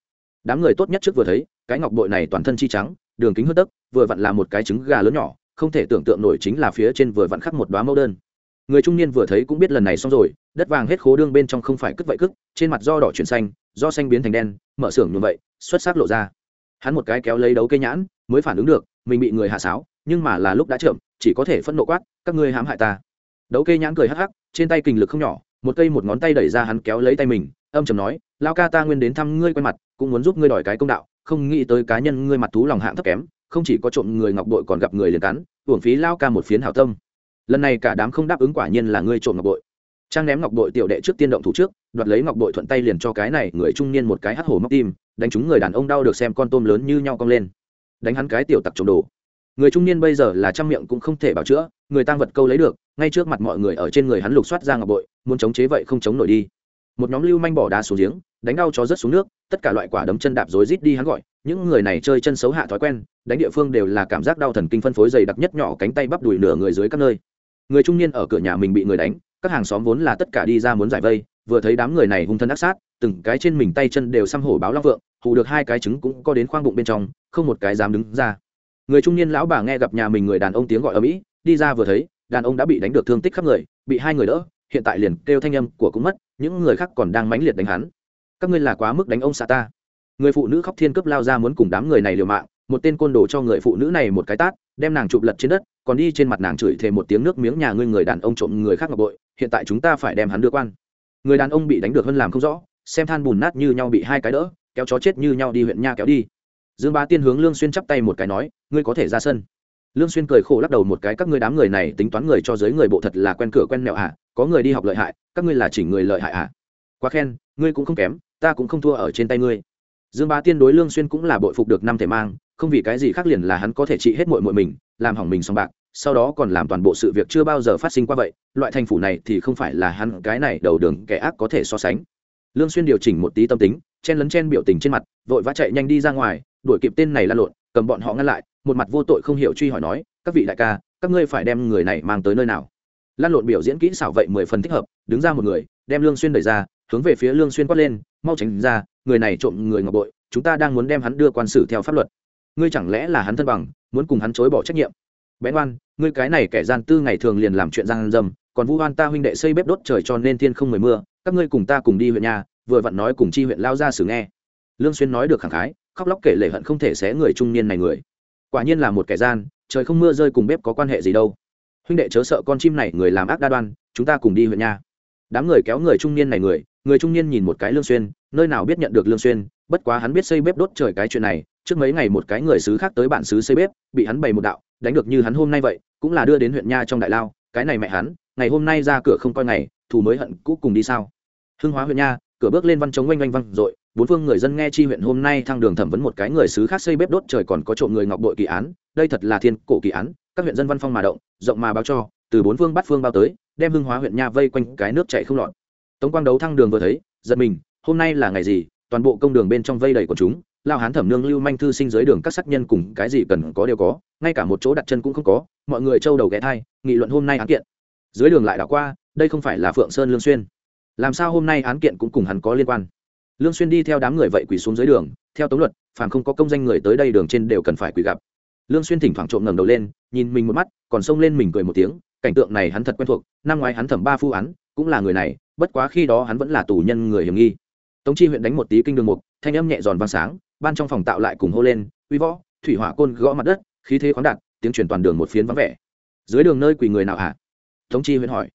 Speaker 1: Đám người tốt nhất trước vừa thấy, cái ngọc bội này toàn thân chi trắng, đường kính hớt tấc, vừa vặn là một cái trứng gà lớn nhỏ, không thể tưởng tượng nổi chính là phía trên vừa vặn khắc một đoá mẫu đơn. Người trung niên vừa thấy cũng biết lần này xong rồi, đất vàng hết khố đương bên trong không phải cất vậy cức trên mặt do đỏ chuyển xanh, do xanh biến thành đen, mở xưởng như vậy, xuất sắc lộ ra hắn một cái kéo lấy đấu cây nhãn, mới phản ứng được, mình bị người hạ sáo, nhưng mà là lúc đã chậm, chỉ có thể phẫn nộ quát, các ngươi hãm hại ta. Đấu cây nhãn cười hắc hắc, trên tay kình lực không nhỏ, một cây một ngón tay đẩy ra hắn kéo lấy tay mình, âm chầm nói lao ca ta nguyên đến thăm ngươi quen mặt, cũng muốn giúp ngươi đòi cái công đạo, không nghĩ tới cá nhân ngươi mặt thú lòng hạng thấp kém, không chỉ có trộm người ngọc bội còn gặp người liền cắn, uổng phí lao ca một phiến hảo tâm. Lần này cả đám không đáp ứng quả nhiên là ngươi trộm ngọc bội trang ném ngọc bội tiểu đệ trước tiên động thủ trước, đoạt lấy ngọc bội thuận tay liền cho cái này người trung niên một cái hắt hổ móc tim, đánh chúng người đàn ông đau được xem con tôm lớn như nhau cong lên. Đánh hắn cái tiểu tặc trộm đồ. Người trung niên bây giờ là trăm miệng cũng không thể bảo chữa, người tăng vật câu lấy được, ngay trước mặt mọi người ở trên người hắn lục soát ra ngọc bội, muốn chống chế vậy không chống nổi đi. Một nhóm lưu manh bỏ đá xuống giếng, đánh đau chó rớt xuống nước, tất cả loại quả đấm chân đạp rối rít đi hắn gọi, những người này chơi chân xấu hạ thói quen, đánh địa phương đều là cảm giác đau thần kinh phân phối dày đặc nhất nhỏ cánh tay bắp đùi nửa người dưới các nơi. Người trung niên ở cửa nhà mình bị người đánh các hàng xóm vốn là tất cả đi ra muốn giải vây, vừa thấy đám người này hung thân ác sát, từng cái trên mình tay chân đều xăm hổ báo long vượng, hù được hai cái trứng cũng có đến khoang bụng bên trong, không một cái dám đứng ra. Người trung niên lão bà nghe gặp nhà mình người đàn ông tiếng gọi ở mỹ, đi ra vừa thấy, đàn ông đã bị đánh được thương tích khắp người, bị hai người đỡ, hiện tại liền kêu thanh âm của cũng mất, những người khác còn đang mãnh liệt đánh hắn. Các ngươi là quá mức đánh ông xã ta. Người phụ nữ khóc thiên cướp lao ra muốn cùng đám người này liều mạng, một tên côn đồ cho người phụ nữ này một cái tát, đem nàng chụp lật trên đất còn đi trên mặt nàng chửi thề một tiếng nước miếng nhà ngươi người đàn ông trộm người khác ngọc bội, hiện tại chúng ta phải đem hắn đưa quan. Người đàn ông bị đánh được hơn làm không rõ, xem than bùn nát như nhau bị hai cái đỡ, kéo chó chết như nhau đi huyện nha kéo đi. Dương bá tiên hướng lương xuyên chắp tay một cái nói, ngươi có thể ra sân. Lương xuyên cười khổ lắc đầu một cái, các ngươi đám người này tính toán người cho giới người bộ thật là quen cửa quen mẹo à có người đi học lợi hại, các ngươi là chỉ người lợi hại à quá khen, ngươi cũng không kém, ta cũng không thua ở trên tay ngươi. Dương bá tiên đối lương xuyên cũng là bội phục được năm thể mang, không vì cái gì khác liền là hắn có thể trị hết muội muội mình làm hỏng mình xong bạc, sau đó còn làm toàn bộ sự việc chưa bao giờ phát sinh qua vậy, loại thành phủ này thì không phải là hắn cái này đầu đường kẻ ác có thể so sánh. Lương xuyên điều chỉnh một tí tâm tính, chen lấn chen biểu tình trên mặt, vội vã chạy nhanh đi ra ngoài, đuổi kịp tên này lan lộn, cầm bọn họ ngăn lại, một mặt vô tội không hiểu truy hỏi nói, các vị đại ca, các ngươi phải đem người này mang tới nơi nào? Lan lộn biểu diễn kỹ xảo vậy mười phần thích hợp, đứng ra một người, đem lương xuyên đẩy ra, hướng về phía lương xuyên quát lên, mau tránh ra, người này trộm người ngọc bội, chúng ta đang muốn đem hắn đưa quan xử theo pháp luật. Ngươi chẳng lẽ là hắn thân bằng muốn cùng hắn chối bỏ trách nhiệm. Bén oan, ngươi cái này kẻ gian tư ngày thường liền làm chuyện gian dâm, còn vu oan ta huynh đệ xây bếp đốt trời cho nên thiên không mười mưa, các ngươi cùng ta cùng đi huyện nhà, vừa vặn nói cùng chi huyện lao ra xử nghe. Lương xuyên nói được khẳng khái, khóc lóc kể lể hận không thể xé người trung niên này người. Quả nhiên là một kẻ gian, trời không mưa rơi cùng bếp có quan hệ gì đâu. Huynh đệ chớ sợ con chim này, người làm ác đa đoan, chúng ta cùng đi huyện nha đám người kéo người trung niên này người người trung niên nhìn một cái lương xuyên, nơi nào biết nhận được lương xuyên, bất quá hắn biết xây bếp đốt trời cái chuyện này trước mấy ngày một cái người xứ khác tới bản xứ xây bếp, bị hắn bày một đạo, đánh được như hắn hôm nay vậy, cũng là đưa đến huyện nha trong đại lao, cái này mẹ hắn, ngày hôm nay ra cửa không coi ngày, thù mới hận cũ cùng đi sao? Hưng hóa huyện nha, cửa bước lên văn chống oanh oanh văng i bốn phương người dân nghe chi huyện hôm nay thăng đường thẩm vấn một cái người xứ khác xây bếp đốt trời còn có trộm người ngọc bội kỳ án, đây thật là thiên cổ kỳ án, các huyện dân văn phong mà động, rộng mà báo cho, từ bốn phương bắt phương bao tới, đem hưng hóa huyện nha vây quanh cái nước chạy không lọt. Tống quang đấu thăng đường vừa thấy, giật mình, hôm nay là ngày gì, toàn bộ công đường bên trong vây đầy của chúng lao hán thẩm nương lưu manh thư sinh dưới đường các sắc nhân cùng cái gì cần có đều có, ngay cả một chỗ đặt chân cũng không có, mọi người trâu đầu ghé thai, nghị luận hôm nay án kiện. Dưới đường lại đảo qua, đây không phải là phượng sơn lương xuyên. Làm sao hôm nay án kiện cũng cùng hắn có liên quan? Lương xuyên đi theo đám người vậy quỳ xuống dưới đường, theo tống luật, phàm không có công danh người tới đây đường trên đều cần phải quỳ gặp. Lương xuyên thỉnh thoảng trộm ngẩng đầu lên, nhìn mình một mắt, còn xông lên mình cười một tiếng, cảnh tượng này hắn thật quen thuộc, năm ngoái hắn thẩm ba phu án, cũng là người này, bất quá khi đó hắn vẫn là tù nhân người hiểm nghi. Tống chi huyện đánh một tí kinh đường mục, thanh âm nhẹ giòn vang sáng ban trong phòng tạo lại cùng hô lên, uy võ, thủy hỏa côn gõ mặt đất, khí thế khoáng đạt, tiếng truyền toàn đường một phiến vắng vẻ. Dưới đường nơi quỳ người nào hả? Thống chi huyện hỏi.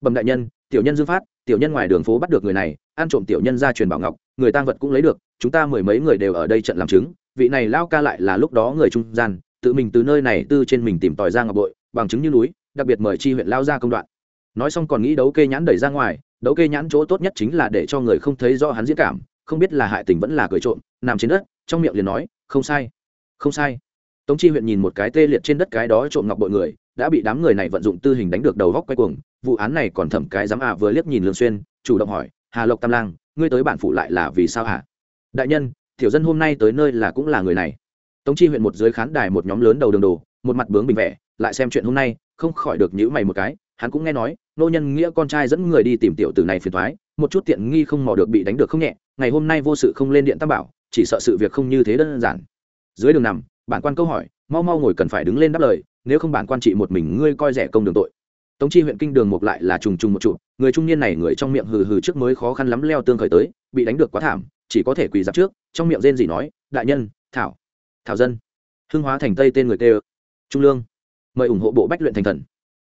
Speaker 1: Bẩm đại nhân, tiểu nhân dương phát, tiểu nhân ngoài đường phố bắt được người này, ăn trộm tiểu nhân ra truyền bảo ngọc, người tang vật cũng lấy được, chúng ta mười mấy người đều ở đây trận làm chứng, vị này lao ca lại là lúc đó người trung gian, tự mình từ nơi này tư trên mình tìm tòi ra ngọc bội, bằng chứng như núi, đặc biệt mời chi huyện lao ra công đoạn. Nói xong còn nghĩ đấu kê nhãn đẩy ra ngoài, đấu kê nhãn chỗ tốt nhất chính là để cho người không thấy rõ hắn diễn cảm không biết là hại tình vẫn là cười trộm, nằm trên đất, trong miệng liền nói, không sai không sai. Tống chi huyện nhìn một cái tê liệt trên đất cái đó trộm ngọc bội người, đã bị đám người này vận dụng tư hình đánh được đầu góc quay cuồng, vụ án này còn thẩm cái dám à vừa liếc nhìn lương xuyên, chủ động hỏi, hà lộc tam lang, ngươi tới bản phụ lại là vì sao hả? Đại nhân, tiểu dân hôm nay tới nơi là cũng là người này. Tống chi huyện một dưới khán đài một nhóm lớn đầu đường đồ, một mặt bướng bình vẻ, lại xem chuyện hôm nay, không khỏi được nhữ mày một cái, hắn cũng nghe nói, nô nhân nghĩa con trai dẫn người đi tìm tiểu tử này phiền thoái một chút tiện nghi không mò được bị đánh được không nhẹ, ngày hôm nay vô sự không lên điện tam bảo, chỉ sợ sự việc không như thế đơn giản. Dưới đường nằm, bản quan câu hỏi, mau mau ngồi cần phải đứng lên đáp lời, nếu không bản quan trị một mình ngươi coi rẻ công đường tội. Tống chi huyện kinh đường một lại là trùng trùng một trụ người trung niên này người trong miệng hừ hừ trước mới khó khăn lắm leo tương khởi tới, bị đánh được quá thảm, chỉ có thể quỳ dạp trước, trong miệng rên gì nói, đại nhân, thảo thảo dân. Hưng hóa thành tây tên người tê trung lương, mời ủng hộ bộ bách luyện thành thần.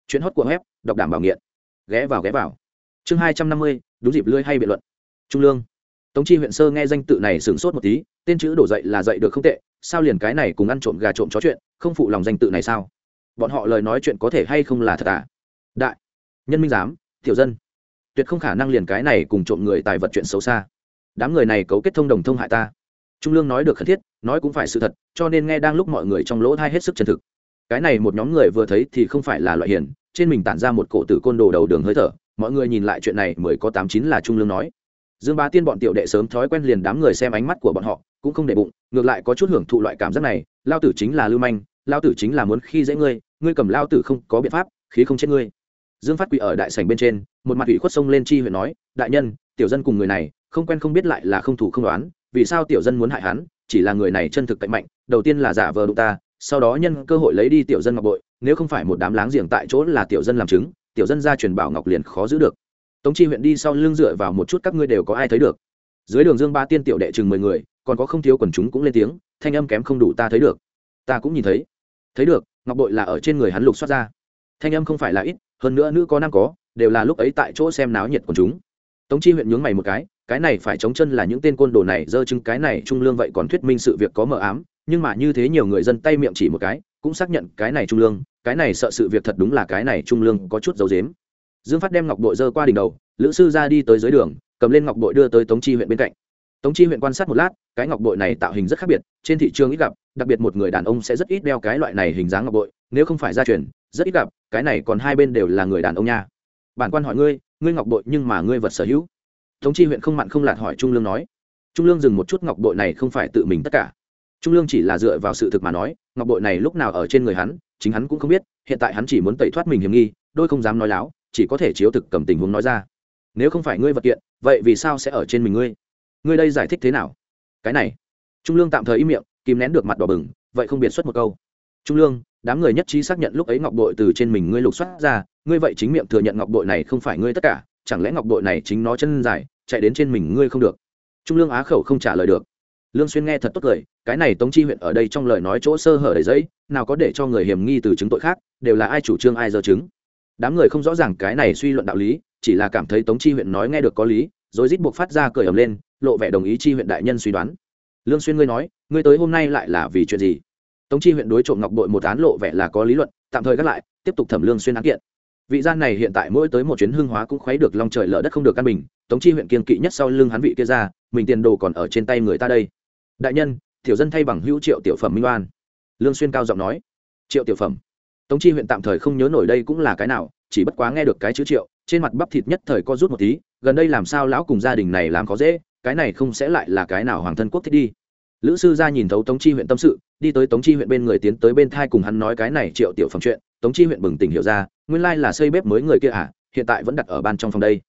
Speaker 1: Chuyến hót của web, đọc đảm bảo nghiện. Ghé vào ghé vào. Chương hai trăm năm mươi đúng dịp lưỡi hay biện luận. Trung lương. Tống chi huyện sơ nghe danh tự này sửng sốt một tí, tên chữ đổ dậy là dậy được không tệ, sao liền cái này cùng ăn trộm gà trộm chó chuyện, không phụ lòng danh tự này sao? Bọn họ lời nói chuyện có thể hay không là thật à? Đại. Nhân minh giám, tiểu dân. Tuyệt không khả năng liền cái này cùng trộm người tài vật chuyện xấu xa. Đám người này cấu kết thông đồng thông hại ta. Trung lương nói được khẩn thiết, nói cũng phải sự thật, cho nên nghe đang lúc mọi người trong lỗ thai hết sức chân thực. Cái này một nhóm người vừa thấy thì không phải là loại hiền, trên mình tản ra một cổ tử côn đồ đầu đường hơi thở mọi người nhìn lại chuyện này mới có tám chín là trung lương nói. Dương bá tiên bọn tiểu đệ sớm thói quen liền đám người xem ánh mắt của bọn họ, cũng không để bụng, ngược lại có chút hưởng thụ loại cảm giác này. Lao tử chính là lưu manh, lao tử chính là muốn khi dễ ngươi ngươi cầm lao tử không có biện pháp, khí không chết ngươi. Dương phát quỷ ở đại sảnh bên trên, một mặt ủy khuất sông lên chi huyện nói, đại nhân, tiểu dân cùng người này, không quen không biết lại là không thủ không đoán, vì sao tiểu dân muốn hại hắn, chỉ là người này chân thực cạnh mạnh, đầu tiên là giả vờ đụng ta, sau đó nhân cơ hội lấy đi tiểu dân ngọc bội, nếu không phải một đám láng giềng tại chỗ là tiểu dân làm chứng tiểu dân gia truyền bảo ngọc liền khó giữ được. Tống chi huyện đi sau lưng dựa vào một chút các ngươi đều có ai thấy được? Dưới đường dương ba tiên tiểu đệ chừng mười người, còn có không thiếu quần chúng cũng lên tiếng, thanh âm kém không đủ ta thấy được. Ta cũng nhìn thấy. Thấy được, ngọc bội là ở trên người hắn lục xoát ra. Thanh âm không phải là ít, hơn nữa nữ có nam có, đều là lúc ấy tại chỗ xem náo nhiệt của chúng. Tống chi huyện nhướng mày một cái cái này phải chống chân là những tên côn đồ này, dơ chứng cái này trung lương vậy còn thuyết minh sự việc có mờ ám, nhưng mà như thế nhiều người dân tay miệng chỉ một cái cũng xác nhận cái này trung lương, cái này sợ sự việc thật đúng là cái này trung lương có chút dấu dếm. Dương phát đem ngọc bội dơ qua đỉnh đầu, lữ sư ra đi tới dưới đường, cầm lên ngọc bội đưa tới tống chi huyện bên cạnh. Tống chi huyện quan sát một lát, cái ngọc bội này tạo hình rất khác biệt, trên thị trường ít gặp, đặc biệt một người đàn ông sẽ rất ít đeo cái loại này hình dáng ngọc bội, nếu không phải gia truyền, rất ít gặp, cái này còn hai bên đều là người đàn ông nha. Bản quan hỏi ngươi ngươi ngọc bội nhưng mà ngươi vật sở hữu? Tống chi huyện không mặn không lạt hỏi trung lương nói. Trung lương dừng một chút ngọc bội này không phải tự mình tất cả trung lương chỉ là dựa vào sự thực mà nói, ngọc bội này lúc nào ở trên người hắn, chính hắn cũng không biết, hiện tại hắn chỉ muốn tẩy thoát mình hiểm nghi, đôi không dám nói láo, chỉ có thể chiếu thực cầm tình huống nói ra. Nếu không phải ngươi vật kiện, vậy vì sao sẽ ở trên mình ngươi? Ngươi đây giải thích thế nào? Cái này. Trung lương tạm thời im miệng, kìm nén được mặt đỏ bừng, vậy không biệt xuất một câu. Trung lương, đám người nhất trí xác nhận lúc ấy ngọc bội từ trên mình ngươi lục soát ra, ngươi vậy chính miệng thừa nhận ngọc bội này không phải ngươi tất cả, chẳng lẽ ngọc bội này chính nó chân dài, chạy đến trên mình ngươi không được? Trung lương á khẩu không trả lời được lương xuyên nghe thật tốt cười cái này tống chi huyện ở đây trong lời nói chỗ sơ hở đầy giấy, nào có để cho người hiểm nghi từ chứng tội khác, đều là ai chủ trương ai giờ chứng. Đám người không rõ ràng cái này suy luận đạo lý, chỉ là cảm thấy tống chi huyện nói nghe được có lý, rồi rít buộc phát ra cười ầm lên, lộ vẻ đồng ý chi huyện đại nhân suy đoán. Lương xuyên ngươi nói, ngươi tới hôm nay lại là vì chuyện gì? Tống chi huyện đối trộm ngọc bội một án lộ vẻ là có lý luận, tạm thời gác lại, tiếp tục thẩm lương xuyên án kiện. Vị gian này hiện tại mỗi tới một chuyến hương hóa cũng khuấy được long trời lở đất không được căn bình, tống chi huyện kiên kỵ nhất sau lưng hắn vị kia ra, mình tiền đồ còn ở trên tay người ta đây đại nhân, tiểu dân thay bằng hữu triệu tiểu phẩm minh oan. Lương xuyên cao giọng nói. Triệu tiểu phẩm. Tống chi huyện tạm thời không nhớ nổi đây cũng là cái nào, chỉ bất quá nghe được cái chữ triệu, trên mặt bắp thịt nhất thời co rút một tí, gần đây làm sao lão cùng gia đình này làm khó dễ, cái này không sẽ lại là cái nào hoàng thân quốc thích đi. Lữ sư gia nhìn thấu tống chi huyện tâm sự, đi tới tống chi huyện bên người tiến tới bên thai cùng hắn nói cái này triệu tiểu phẩm chuyện, tống chi huyện bừng tỉnh hiểu ra, nguyên lai là xây bếp mới người kia à hiện tại vẫn đặt ở ban trong phòng đây.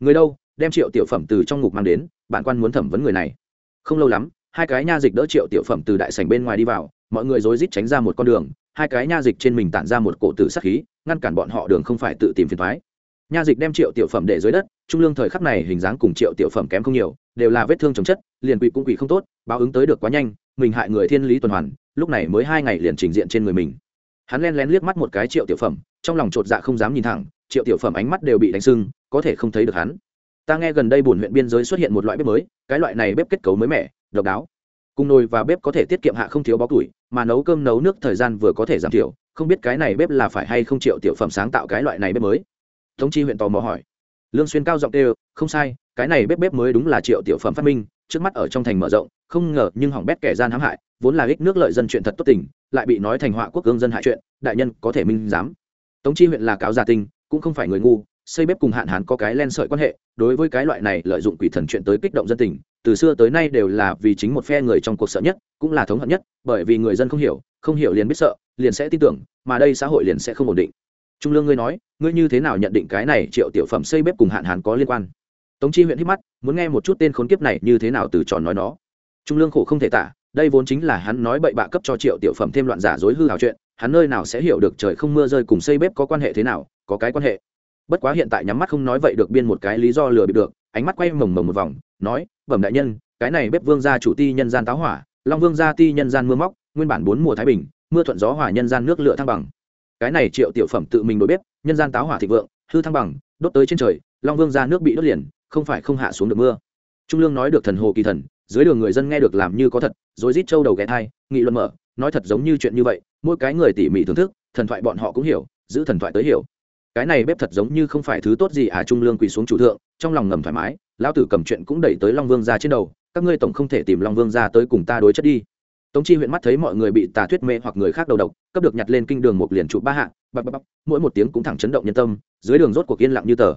Speaker 1: Người đâu, đem triệu tiểu phẩm từ trong ngục mang đến, bản quan muốn thẩm vấn người này. Không lâu lắm hai cái nha dịch đỡ triệu tiểu phẩm từ đại sảnh bên ngoài đi vào, mọi người rối rít tránh ra một con đường, hai cái nha dịch trên mình tản ra một cổ tử sắc khí, ngăn cản bọn họ đường không phải tự tìm phiền thoái nha dịch đem triệu tiểu phẩm để dưới đất, trung lương thời khắc này hình dáng cùng triệu tiểu phẩm kém không nhiều, đều là vết thương chồng chất, liền quỷ cũng quỷ không tốt, báo ứng tới được quá nhanh, mình hại người thiên lý tuần hoàn, lúc này mới hai ngày liền trình diện trên người mình. Hắn len lén liếc mắt một cái triệu tiểu phẩm, trong lòng chột dạ không dám nhìn thẳng, triệu tiểu phẩm ánh mắt đều bị đánh sưng, có thể không thấy được hắn. Ta nghe gần đây bổn huyện biên giới xuất hiện một loại bếp mới, cái loại này bếp kết cấu mới mẻ độc đáo. Cùng nồi và bếp có thể tiết kiệm hạ không thiếu bó tuổi mà nấu cơm nấu nước thời gian vừa có thể giảm thiểu, không biết cái này bếp là phải hay không triệu tiểu phẩm sáng tạo cái loại này bếp mới. Thống chi huyện tò mò hỏi. Lương xuyên cao giọng kêu, không sai, cái này bếp bếp mới đúng là triệu tiểu phẩm phát minh, trước mắt ở trong thành mở rộng, không ngờ nhưng hỏng bét kẻ gian hãm hại, vốn là ích nước lợi dân chuyện thật tốt tình, lại bị nói thành họa quốc cương dân hại chuyện, đại nhân có thể minh giám. Tống chi huyện là cáo gia tinh cũng không phải người ngu xây bếp cùng hạn hán có cái len sợi quan hệ, đối với cái loại này lợi dụng quỷ thần chuyện tới kích động dân tình, từ xưa tới nay đều là vì chính một phe người trong cuộc sợ nhất, cũng là thống hận nhất, bởi vì người dân không hiểu không hiểu liền biết sợ, liền sẽ tin tưởng, mà đây xã hội liền sẽ không ổn định. Trung lương ngươi nói, ngươi như thế nào nhận định cái này triệu tiểu phẩm xây bếp cùng hạn hán có liên quan? Tống chi huyện hít mắt, muốn nghe một chút tên khốn kiếp này như thế nào từ tròn nói nó. Trung lương khổ không thể tả, đây vốn chính là hắn nói bậy bạ cấp cho triệu tiểu phẩm thêm loạn giả dối hư hào chuyện, hắn nơi nào sẽ hiểu được trời không mưa rơi cùng xây bếp có quan hệ thế nào, có cái quan hệ bất quá hiện tại nhắm mắt không nói vậy được biên một cái lý do lừa bịp được, ánh mắt quay mồng mồng một vòng, nói, bẩm đại nhân, cái này bếp vương gia chủ ti nhân gian táo hỏa, long vương gia ti nhân gian mưa móc, nguyên bản bốn mùa thái bình, mưa thuận gió hỏa nhân gian nước lửa thăng bằng. Cái này triệu tiểu phẩm tự mình đổi bếp, nhân gian táo hỏa thịnh vượng, hư thăng bằng, đốt tới trên trời, long vương ra nước bị đốt liền, không phải không hạ xuống được mưa. Trung lương nói được thần hồ kỳ thần, dưới đường người dân nghe được làm như có thật, rồi rít trâu đầu ghé thai, nghị luận mở, nói thật giống như chuyện như vậy, mỗi cái người tỉ mỉ thưởng thức, thần thoại bọn họ cũng hiểu, giữ thần thoại tới hiểu cái này bếp thật giống như không phải thứ tốt gì à trung lương quỳ xuống chủ thượng, trong lòng ngầm thoải mái, lão tử cầm chuyện cũng đẩy tới long vương ra trên đầu, các ngươi tổng không thể tìm long vương ra tới cùng ta đối chất đi. Tống chi huyện mắt thấy mọi người bị tà thuyết mê hoặc người khác đầu độc, cấp được nhặt lên kinh đường một liền trụ ba hạ, bập bập bập, mỗi một tiếng cũng thẳng chấn động nhân tâm, dưới đường rốt cuộc yên lặng như tờ.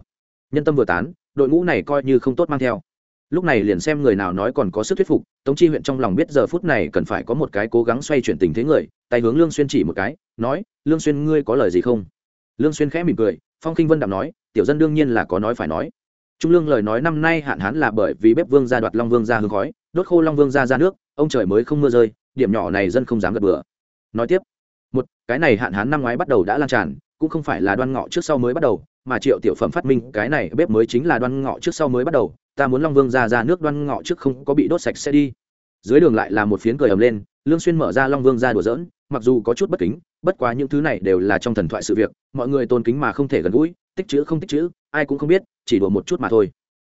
Speaker 1: Nhân tâm vừa tán, đội ngũ này coi như không tốt mang theo. Lúc này liền xem người nào nói còn có sức thuyết phục, tống chi huyện trong lòng biết giờ phút này cần phải có một cái cố gắng xoay chuyển tình thế người, tay hướng lương xuyên chỉ một cái, nói, lương xuyên ngươi có lời gì không? Lương xuyên khẽ mỉm cười, phong kinh vân đạm nói, tiểu dân đương nhiên là có nói phải nói. Trung lương lời nói năm nay hạn hán là bởi vì bếp vương gia đoạt long vương gia hương khói, đốt khô long vương gia ra nước, ông trời mới không mưa rơi, điểm nhỏ này dân không dám gật bừa. Nói tiếp, một, cái này hạn hán năm ngoái bắt đầu đã lan tràn, cũng không phải là đoan ngọ trước sau mới bắt đầu, mà triệu tiểu phẩm phát minh cái này bếp mới chính là đoan ngọ trước sau mới bắt đầu, ta muốn long vương ra ra nước đoan ngọ trước không có bị đốt sạch sẽ đi. Dưới đường lại là một phiến cười ầm lên, lương xuyên mở ra long vương ra đùa giỡn, mặc dù có chút bất kính bất quá những thứ này đều là trong thần thoại sự việc, mọi người tôn kính mà không thể gần gũi, tích chữ không tích chữ, ai cũng không biết, chỉ đùa một chút mà thôi.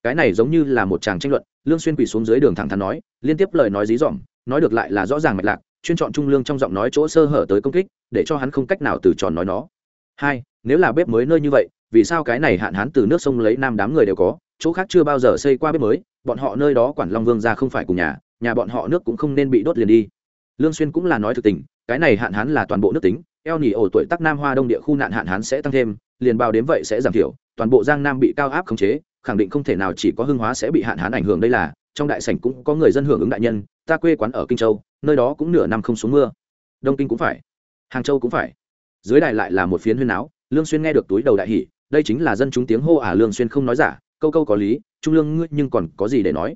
Speaker 1: Cái này giống như là một chàng tranh luận, lương xuyên quỳ xuống dưới đường thẳng thắn nói, liên tiếp lời nói dí dỏm, nói được lại là rõ ràng mạch lạc, chuyên chọn trung lương trong giọng nói chỗ sơ hở tới công kích, để cho hắn không cách nào từ tròn nói nó. Hai, nếu là bếp mới nơi như vậy, vì sao cái này hạn hán từ nước sông lấy nam đám người đều có, chỗ khác chưa bao giờ xây qua bếp mới, bọn họ nơi đó quản long vương ra không phải cùng nhà nhà bọn họ nước cũng không nên bị đốt liền đi lương xuyên cũng là nói thực tình, cái này hạn hán là toàn bộ nước tính, eo nhỉ ổ tuổi tắc nam hoa đông địa khu nạn hạn hán sẽ tăng thêm, liền bao đến vậy sẽ giảm thiểu, toàn bộ giang nam bị cao áp khống chế, khẳng định không thể nào chỉ có hưng hóa sẽ bị hạn hán ảnh hưởng đây là, trong đại sảnh cũng có người dân hưởng ứng đại nhân, ta quê quán ở kinh châu, nơi đó cũng nửa năm không xuống mưa. Đông kinh cũng phải, hàng châu cũng phải. Dưới đài lại là một phiến huyên áo lương xuyên nghe được túi đầu đại hỉ, đây chính là dân chúng tiếng hô à lương xuyên không nói giả, câu câu có lý, trung lương ngươi nhưng còn có gì để nói?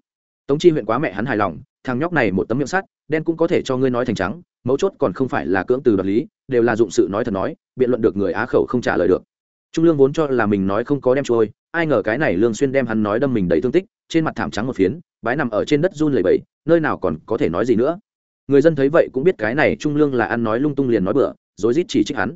Speaker 1: Tống chi huyện quá mẹ hắn hài lòng, thằng nhóc này một tấm miệng sắt, đen cũng có thể cho ngươi nói thành trắng, mấu chốt còn không phải là cưỡng từ đoạt lý, đều là dụng sự nói thật nói, biện luận được người á khẩu không trả lời được. Trung lương vốn cho là mình nói không có đem trôi, ai ngờ cái này lương xuyên đem hắn nói đâm mình đầy thương tích, trên mặt thảm trắng một phiến, bái nằm ở trên đất run lẩy bẩy, nơi nào còn có thể nói gì nữa. Người dân thấy vậy cũng biết cái này trung lương là ăn nói lung tung liền nói bừa, rối rít chỉ trích hắn.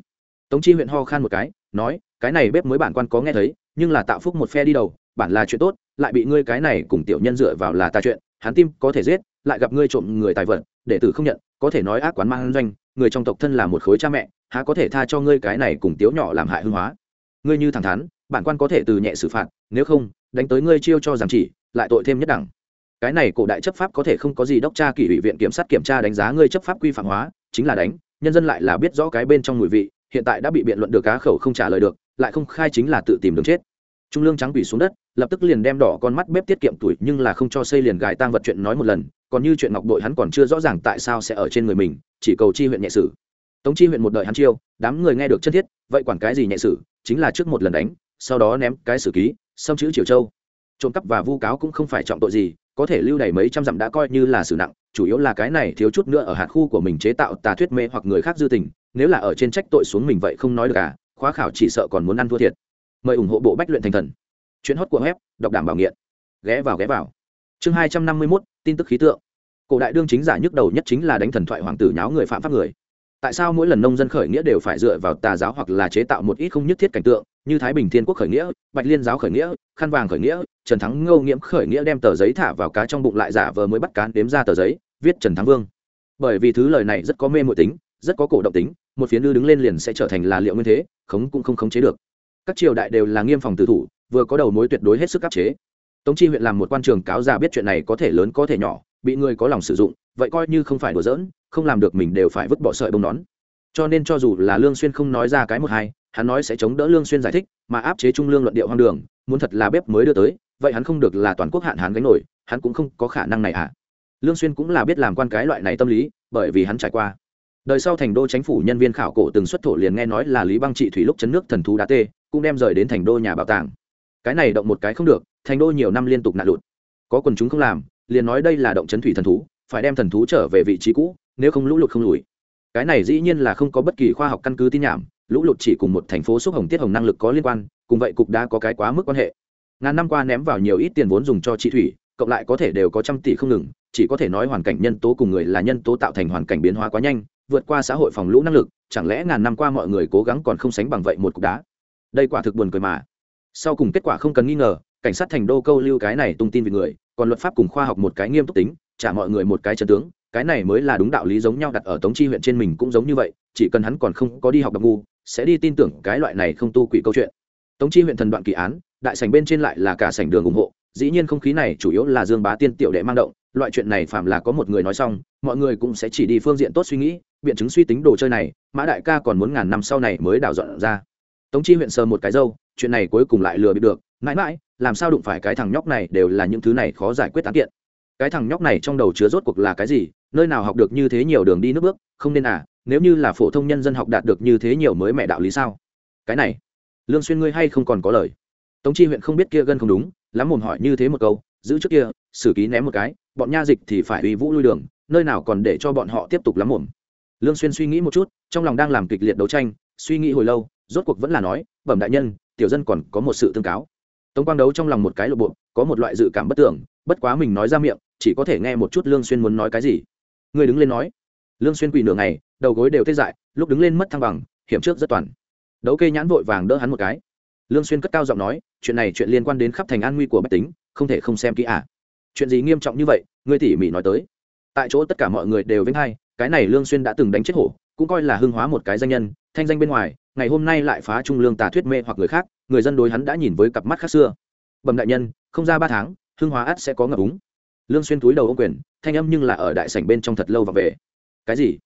Speaker 1: Tống chi huyện ho khan một cái, nói, cái này bếp mới bản quan có nghe thấy, nhưng là tạo phúc một phe đi đầu, bản là chuyện tốt lại bị ngươi cái này cùng tiểu nhân dựa vào là ta chuyện, hắn tim có thể giết, lại gặp ngươi trộm người tài vật đệ tử không nhận, có thể nói ác quán mang doanh, người trong tộc thân là một khối cha mẹ, há có thể tha cho ngươi cái này cùng tiếu nhỏ làm hại hư hóa. Ngươi như thẳng thắn, bản quan có thể từ nhẹ xử phạt, nếu không, đánh tới ngươi chiêu cho giảm chỉ, lại tội thêm nhất đẳng. Cái này cổ đại chấp pháp có thể không có gì đốc tra kỷ ủy viện kiểm sát kiểm tra đánh giá ngươi chấp pháp quy phạm hóa, chính là đánh, nhân dân lại là biết rõ cái bên trong mùi vị, hiện tại đã bị biện luận được cá khẩu không trả lời được, lại không khai chính là tự tìm đường chết trung lương trắng quỷ xuống đất, lập tức liền đem đỏ con mắt bếp tiết kiệm tuổi nhưng là không cho xây liền gài tang vật chuyện nói một lần, còn như chuyện ngọc đội hắn còn chưa rõ ràng tại sao sẽ ở trên người mình, chỉ cầu chi huyện nhẹ sử tống chi huyện một đời hắn chiêu, đám người nghe được chân thiết, vậy quản cái gì nhẹ sử chính là trước một lần đánh, sau đó ném cái sử ký, xâm chữ triều châu. Trộm cắp và vu cáo cũng không phải trọng tội gì, có thể lưu đầy mấy trăm dặm đã coi như là xử nặng, chủ yếu là cái này thiếu chút nữa ở hạt khu của mình chế tạo tà thuyết mê hoặc người khác dư tình, nếu là ở trên trách tội xuống mình vậy không nói được à khóa khảo chỉ sợ còn muốn ăn thua thiệt mời ủng hộ bộ bách luyện thành thần. Chuyến hót của web, đọc đảm bảo nghiện. Ghé vào ghé vào. Chương hai trăm năm mươi mốt, tin tức khí tượng. Cổ đại đương chính giả nhức đầu nhất chính là đánh thần thoại hoàng tử nháo người phạm pháp người. Tại sao mỗi lần nông dân khởi nghĩa đều phải dựa vào tà giáo hoặc là chế tạo một ít không nhất thiết cảnh tượng, như thái bình thiên quốc khởi nghĩa, bạch liên giáo khởi nghĩa, khăn vàng khởi nghĩa, trần thắng ngâu nghiễm khởi nghĩa đem tờ giấy thả vào cá trong bụng lại giả vờ mới bắt cán đếm ra tờ giấy, viết trần thắng vương. Bởi vì thứ lời này rất có mê mội tính, rất có cổ động tính, một phiến đưa đứng lên liền sẽ trở thành là liệu nguyên thế, khống cũng không khống chế được các triều đại đều là nghiêm phòng tử thủ, vừa có đầu mối tuyệt đối hết sức áp chế. Tống chi huyện làm một quan trường cáo già biết chuyện này có thể lớn có thể nhỏ, bị người có lòng sử dụng, vậy coi như không phải đùa giỡn, không làm được mình đều phải vứt bỏ sợi bông nón. Cho nên cho dù là lương xuyên không nói ra cái một hai, hắn nói sẽ chống đỡ lương xuyên giải thích, mà áp chế trung lương luận điệu hoang đường, muốn thật là bếp mới đưa tới, vậy hắn không được là toàn quốc hạn hắn gánh nổi, hắn cũng không có khả năng này à. Lương xuyên cũng là biết làm quan cái loại này tâm lý, bởi vì hắn trải qua. Đời sau thành đô chính phủ nhân viên khảo cổ từng xuất thổ liền nghe nói là lý băng trị thủy lúc chấn nước thần thú đá tê cũng đem rời đến thành đô nhà bảo tàng. Cái này động một cái không được, thành đô nhiều năm liên tục nạn lụt. Có quần chúng không làm, liền nói đây là động chấn thủy thần thú, phải đem thần thú trở về vị trí cũ, nếu không lũ lụt không lùi. Cái này dĩ nhiên là không có bất kỳ khoa học căn cứ tin nhảm, lũ lụt chỉ cùng một thành phố xúc hồng tiết hồng năng lực có liên quan, cùng vậy cục đã có cái quá mức quan hệ. Ngàn năm qua ném vào nhiều ít tiền vốn dùng cho trị thủy, cộng lại có thể đều có trăm tỷ không ngừng, chỉ có thể nói hoàn cảnh nhân tố cùng người là nhân tố tạo thành hoàn cảnh biến hóa quá nhanh, vượt qua xã hội phòng lũ năng lực, chẳng lẽ ngàn năm qua mọi người cố gắng còn không sánh bằng vậy một cục đá? Đây quả thực buồn cười mà. Sau cùng kết quả không cần nghi ngờ, cảnh sát thành đô câu lưu cái này tung tin về người, còn luật pháp cùng khoa học một cái nghiêm túc tính, trả mọi người một cái chân tướng, cái này mới là đúng đạo lý giống nhau đặt ở tống chi huyện trên mình cũng giống như vậy, chỉ cần hắn còn không có đi học đọc ngu, sẽ đi tin tưởng cái loại này không tu quỷ câu chuyện. Tống chi huyện thần đoạn kỳ án, đại sảnh bên trên lại là cả sảnh đường ủng hộ, dĩ nhiên không khí này chủ yếu là dương bá tiên tiểu đệ mang động, loại chuyện này phạm là có một người nói xong, mọi người cũng sẽ chỉ đi phương diện tốt suy nghĩ, biện chứng suy tính đồ chơi này, mã đại ca còn muốn ngàn năm sau này mới đào dọn ra tống chi huyện sờ một cái dâu, chuyện này cuối cùng lại lừa bị được. Mãi mãi, làm sao đụng phải cái thằng nhóc này đều là những thứ này khó giải quyết án kiện. Cái thằng nhóc này trong đầu chứa rốt cuộc là cái gì, nơi nào học được như thế nhiều đường đi nước bước, không nên à nếu như là phổ thông nhân dân học đạt được như thế nhiều mới mẹ đạo lý sao? Cái này, lương xuyên ngươi hay không còn có lời. Tống chi huyện không biết kia gân không đúng, lắm mồm hỏi như thế một câu, giữ trước kia sử ký ném một cái, bọn nha dịch thì phải uy vũ lui đường, nơi nào còn để cho bọn họ tiếp tục lắm mồm. Lương xuyên suy nghĩ một chút, trong lòng đang làm kịch liệt đấu tranh, suy nghĩ hồi lâu rốt cuộc vẫn là nói, bẩm đại nhân, tiểu dân còn có một sự tương cáo. Tống quang đấu trong lòng một cái lộ bộ, có một loại dự cảm bất tưởng bất quá mình nói ra miệng, chỉ có thể nghe một chút lương xuyên muốn nói cái gì. Người đứng lên nói, lương xuyên quỳ nửa ngày, đầu gối đều tê dại, lúc đứng lên mất thăng bằng, hiểm trước rất toàn. Đấu kê nhãn vội vàng đỡ hắn một cái. Lương xuyên cất cao giọng nói, chuyện này chuyện liên quan đến khắp thành an nguy của bách tính, không thể không xem kỹ à. Chuyện gì nghiêm trọng như vậy, ngươi tỉ mỉ nói tới. Tại chỗ tất cả mọi người đều vinh hay cái này lương xuyên đã từng đánh chết hổ, cũng coi là hưng hóa một cái danh nhân, thanh danh bên ngoài ngày hôm nay lại phá trung lương tà thuyết mê hoặc người khác, người dân đối hắn đã nhìn với cặp mắt khác xưa. Bẩm đại nhân, không ra ba tháng hưng hóa ắt sẽ có ngập úng. Lương xuyên túi đầu ô quyền, thanh âm nhưng là ở đại sảnh bên trong thật lâu và về. Cái gì?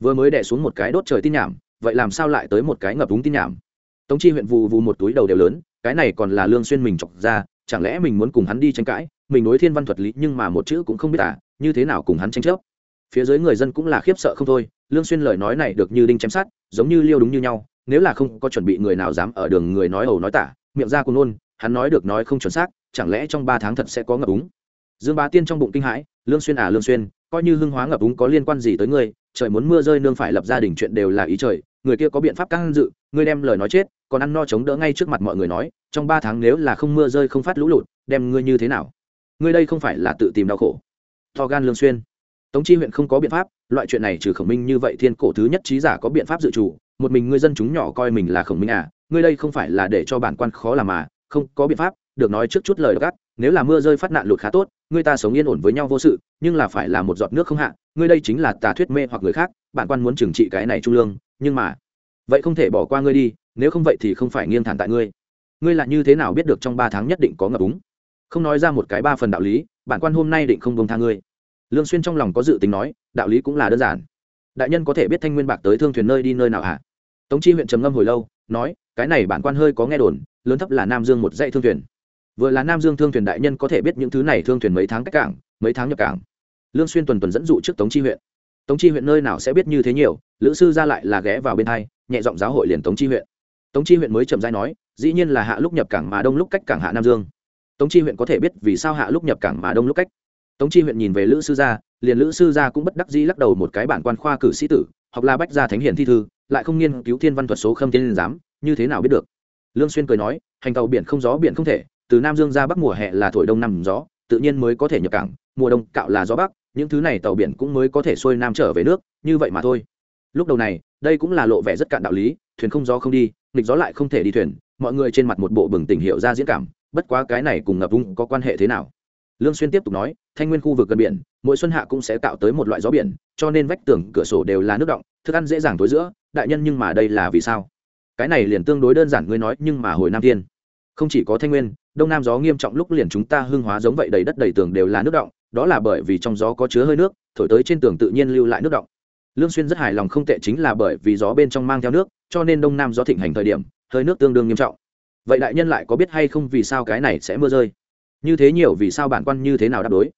Speaker 1: Vừa mới đè xuống một cái đốt trời tin nhảm, vậy làm sao lại tới một cái ngập úng tin nhảm? Tống chi huyện vụ vụ một túi đầu đều lớn, cái này còn là lương xuyên mình chọc ra, chẳng lẽ mình muốn cùng hắn đi tranh cãi? Mình đối thiên văn thuật lý nhưng mà một chữ cũng không biết à như thế nào cùng hắn tranh chấp? Phía dưới người dân cũng là khiếp sợ không thôi, lương xuyên lời nói này được như đinh chém sát giống như liêu đúng như nhau nếu là không có chuẩn bị người nào dám ở đường người nói ẩu nói tả, miệng ra cùng nôn, hắn nói được nói không chuẩn xác, chẳng lẽ trong ba tháng thật sẽ có ngập úng? Dương bá tiên trong bụng kinh hãi, lương xuyên à lương xuyên, coi như hưng hóa ngập úng có liên quan gì tới ngươi, trời muốn mưa rơi nương phải lập gia đình chuyện đều là ý trời, người kia có biện pháp can dự, ngươi đem lời nói chết, còn ăn no chống đỡ ngay trước mặt mọi người nói, trong ba tháng nếu là không mưa rơi không phát lũ lụt, đem ngươi như thế nào? Ngươi đây không phải là tự tìm đau khổ. To gan lương xuyên. Tống chi huyện không có biện pháp, loại chuyện này trừ khổng minh như vậy thiên cổ thứ nhất trí giả có biện pháp dự chủ một mình ngươi dân chúng nhỏ coi mình là khổng minh à ngươi đây không phải là để cho bản quan khó làm mà, không có biện pháp, được nói trước chút lời gắt, nếu là mưa rơi phát nạn lụt khá tốt, ngươi ta sống yên ổn với nhau vô sự, nhưng là phải là một giọt nước không hạ, ngươi đây chính là tà thuyết mê hoặc người khác, bản quan muốn trừng trị cái này trung lương, nhưng mà, vậy không thể bỏ qua ngươi đi, nếu không vậy thì không phải nghiêng thản tại ngươi. Ngươi là như thế nào biết được trong ba tháng nhất định có ngập úng? Không nói ra một cái ba phần đạo lý, bản quan hôm nay định không bông tha ngươi. Lương xuyên trong lòng có dự tính nói, đạo lý cũng là đơn giản đại nhân có thể biết thanh nguyên bạc tới thương thuyền nơi đi nơi nào hả? Tống chi huyện trầm ngâm hồi lâu, nói, cái này bản quan hơi có nghe đồn, lớn thấp là nam dương một dãy thương thuyền. Vừa là nam dương thương thuyền đại nhân có thể biết những thứ này thương thuyền mấy tháng cách cảng, mấy tháng nhập cảng. Lương xuyên tuần tuần dẫn dụ trước tống chi huyện. Tống chi huyện nơi nào sẽ biết như thế nhiều, lữ sư ra lại là ghé vào bên hai, nhẹ giọng giáo hội liền tống chi huyện. Tống chi huyện mới chậm rãi nói, dĩ nhiên là hạ lúc nhập cảng mà đông lúc cách cảng hạ nam dương. Tống chi huyện có thể biết vì sao hạ lúc nhập cảng mà đông lúc cách. Tống chi huyện nhìn về lữ sư gia liền lữ sư gia cũng bất đắc dĩ lắc đầu một cái bản quan khoa cử sĩ tử hoặc là bách gia thánh hiển thi thư, lại không nghiên cứu thiên văn thuật số khâm thiên giám, như thế nào biết được? Lương xuyên cười nói, hành tàu biển không gió biển không thể, từ nam dương ra bắc mùa hè là thổi đông nằm gió, tự nhiên mới có thể nhập cảng, mùa đông cạo là gió bắc, những thứ này tàu biển cũng mới có thể xuôi nam trở về nước, như vậy mà thôi. Lúc đầu này, đây cũng là lộ vẻ rất cạn đạo lý, thuyền không gió không đi, nghịch gió lại không thể đi thuyền, mọi người trên mặt một bộ bừng tỉnh hiệu ra diễn cảm, bất quá cái này cùng ngập ung có quan hệ thế nào? Lương xuyên tiếp tục nói, thanh nguyên khu vực gần biển, mỗi xuân hạ cũng sẽ tạo tới một loại gió biển, cho nên vách tường, cửa sổ đều là nước động, thức ăn dễ dàng tối giữa, đại nhân nhưng mà đây là vì sao? Cái này liền tương đối đơn giản, ngươi nói, nhưng mà hồi nam thiên, không chỉ có thanh nguyên, đông nam gió nghiêm trọng lúc liền chúng ta hương hóa giống vậy đầy đất đầy tường đều là nước động, đó là bởi vì trong gió có chứa hơi nước, thổi tới trên tường tự nhiên lưu lại nước động. Lương xuyên rất hài lòng không tệ chính là bởi vì gió bên trong mang theo nước, cho nên đông nam gió thịnh hành thời điểm, hơi nước tương đương nghiêm trọng. Vậy đại nhân lại có biết hay không vì sao cái này sẽ mưa rơi? Như thế nhiều vì sao bản quan như thế nào đáp đối?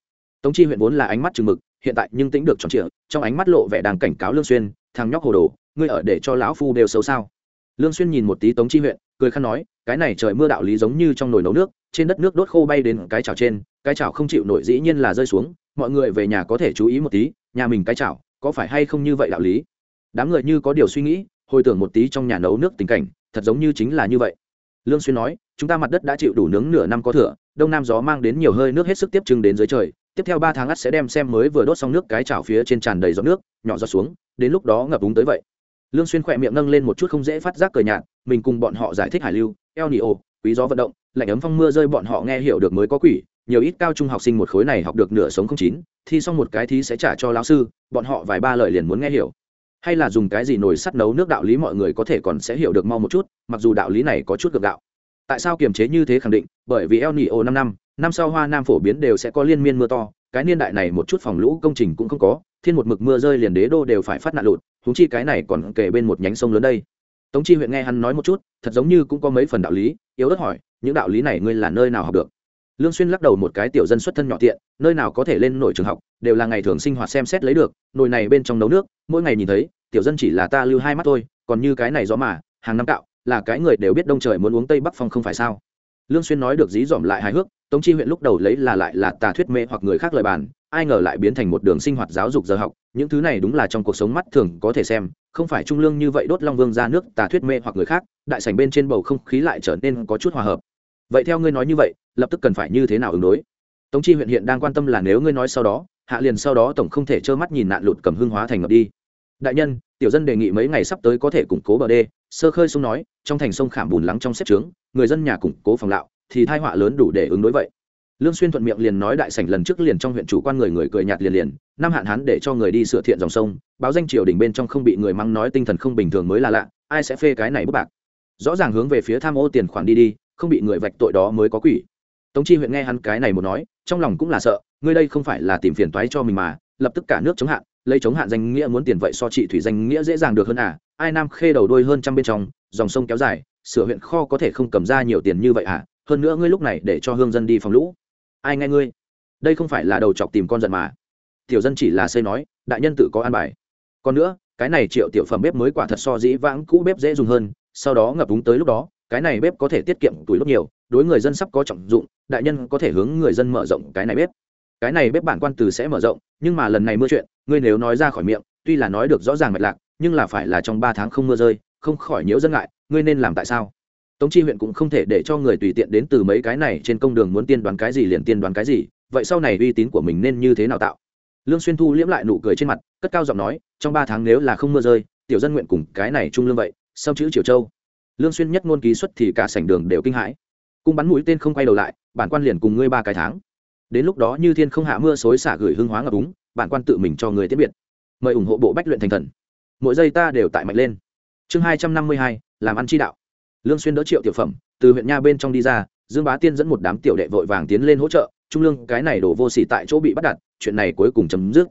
Speaker 1: Tống chi huyện vốn là ánh mắt chừng mực, hiện tại nhưng tính được tròn trịa, trong ánh mắt lộ vẻ đang cảnh cáo lương xuyên, thằng nhóc hồ đồ, ngươi ở để cho lão phu đều xấu sao? Lương xuyên nhìn một tí tống chi huyện, cười khăn nói, cái này trời mưa đạo lý giống như trong nồi nấu nước, trên đất nước đốt khô bay đến cái chảo trên, cái chảo không chịu nổi dĩ nhiên là rơi xuống, mọi người về nhà có thể chú ý một tí, nhà mình cái chảo, có phải hay không như vậy đạo lý? Đám người như có điều suy nghĩ, hồi tưởng một tí trong nhà nấu nước tình cảnh, thật giống như chính là như vậy. Lương xuyên nói, chúng ta mặt đất đã chịu đủ nướng nửa năm có thừa đông nam gió mang đến nhiều hơi nước hết sức tiếp trưng đến dưới trời, tiếp theo ba tháng ắt sẽ đem xem mới vừa đốt xong nước cái chảo phía trên tràn đầy giọt nước, nhỏ giọt xuống, đến lúc đó ngập úng tới vậy. Lương xuyên khỏe miệng nâng lên một chút không dễ phát giác cười nhạt, mình cùng bọn họ giải thích hải lưu, eo nỉ ồ quý gió vận động, lạnh ấm phong mưa rơi bọn họ nghe hiểu được mới có quỷ, nhiều ít cao trung học sinh một khối này học được nửa sống không chín, thi xong một cái thí sẽ trả cho lão sư, bọn họ vài ba lời liền muốn nghe hiểu. Hay là dùng cái gì nồi sắt nấu nước đạo lý mọi người có thể còn sẽ hiểu được mau một chút, mặc dù đạo lý này có chút gượng gạo tại sao kiềm chế như thế khẳng định? Bởi vì el nio năm năm năm sau hoa nam phổ biến đều sẽ có liên miên mưa to, cái niên đại này một chút phòng lũ công trình cũng không có, thiên một mực mưa rơi liền đế đô đều phải phát nạn lụt húng chi cái này còn kể bên một nhánh sông lớn đây. Tống chi huyện nghe hắn nói một chút, thật giống như cũng có mấy phần đạo lý, yếu đất hỏi, những đạo lý này ngươi là nơi nào học được? Lương xuyên lắc đầu một cái tiểu dân xuất thân nhỏ tiện, nơi nào có thể lên nổi trường học, đều là ngày thường sinh hoạt xem xét lấy được, nồi này bên trong nấu nước, mỗi ngày nhìn thấy, tiểu dân chỉ là ta lưu hai mắt thôi, còn như cái này rõ mà, hàng năm cạo là cái người đều biết đông trời muốn uống tây bắc phong không phải sao? Lương xuyên nói được dí dỏm lại hài hước, tống chi huyện lúc đầu lấy là lại là tà thuyết mê hoặc người khác lời bàn, ai ngờ lại biến thành một đường sinh hoạt giáo dục giờ học, những thứ này đúng là trong cuộc sống mắt thường có thể xem, không phải trung lương như vậy đốt long vương ra nước tà thuyết mê hoặc người khác, đại sảnh bên trên bầu không khí lại trở nên có chút hòa hợp. Vậy theo ngươi nói như vậy, lập tức cần phải như thế nào ứng đối? Tống chi huyện hiện đang quan tâm là nếu ngươi nói sau đó, hạ liền sau đó tổng không thể trơ mắt nhìn nạn lụt cầm hương hóa thành ngập đi. Đại nhân, tiểu dân đề nghị mấy ngày sắp tới có thể củng cố bờ đê sơ khơi sông nói, trong thành sông khảm bùn lắng trong xếp trướng, người dân nhà củng cố phòng lạo, thì thai họa lớn đủ để ứng đối vậy. Lương xuyên thuận miệng liền nói đại sảnh lần trước liền trong huyện chủ quan người người cười nhạt liền liền, năm hạn hán để cho người đi sửa thiện dòng sông, báo danh triều đình bên trong không bị người mắng nói tinh thần không bình thường mới là lạ, ai sẽ phê cái này bức bạc. Rõ ràng hướng về phía tham ô tiền khoản đi đi, không bị người vạch tội đó mới có quỷ. Tống chi huyện nghe hắn cái này một nói, trong lòng cũng là sợ, ngươi đây không phải là tìm phiền toái cho mình mà, lập tức cả nước chống hạn lấy chống hạn danh nghĩa muốn tiền vậy so trị thủy danh nghĩa dễ dàng được hơn à? Ai nam khê đầu đôi hơn trăm bên trong, dòng sông kéo dài, sửa huyện kho có thể không cầm ra nhiều tiền như vậy à? Hơn nữa ngươi lúc này để cho hương dân đi phòng lũ. Ai nghe ngươi? Đây không phải là đầu chọc tìm con giận mà. Tiểu dân chỉ là xây nói, đại nhân tự có an bài. Còn nữa, cái này triệu tiểu phẩm bếp mới quả thật so dĩ vãng cũ bếp dễ dùng hơn, sau đó ngập úng tới lúc đó, cái này bếp có thể tiết kiệm tuổi lúc nhiều, đối người dân sắp có trọng dụng, đại nhân có thể hướng người dân mở rộng cái này bếp. Cái này bếp bản quan từ sẽ mở rộng, nhưng mà lần này mưa chuyện ngươi nếu nói ra khỏi miệng, tuy là nói được rõ ràng mạch lạc, nhưng là phải là trong ba tháng không mưa rơi, không khỏi nhiễu dân ngại, ngươi nên làm tại sao? Tống chi huyện cũng không thể để cho người tùy tiện đến từ mấy cái này trên công đường muốn tiên đoán cái gì liền tiên đoán cái gì, vậy sau này uy tín của mình nên như thế nào tạo? Lương xuyên thu liễm lại nụ cười trên mặt, cất cao giọng nói, trong ba tháng nếu là không mưa rơi, tiểu dân nguyện cùng cái này trung lương vậy sau chữ triều châu. Lương xuyên nhất ngôn ký xuất thì cả sảnh đường đều kinh hãi. Cung bắn mũi tên không quay đầu lại, bản quan liền cùng ngươi ba cái tháng. Đến lúc đó như thiên không hạ mưa xối xả gửi hương hóa ngập úng bản quan tự mình cho người tiết biệt. Mời ủng hộ bộ bách luyện thành thần. Mỗi giây ta đều tại mạnh lên. Chương hai trăm năm mươi hai, làm ăn chi đạo. Lương xuyên đỡ triệu tiểu phẩm, từ huyện nha bên trong đi ra, dương bá tiên dẫn một đám tiểu đệ vội vàng tiến lên hỗ trợ, trung lương, cái này đổ vô sỉ tại chỗ bị bắt đặt, chuyện này cuối cùng chấm dứt.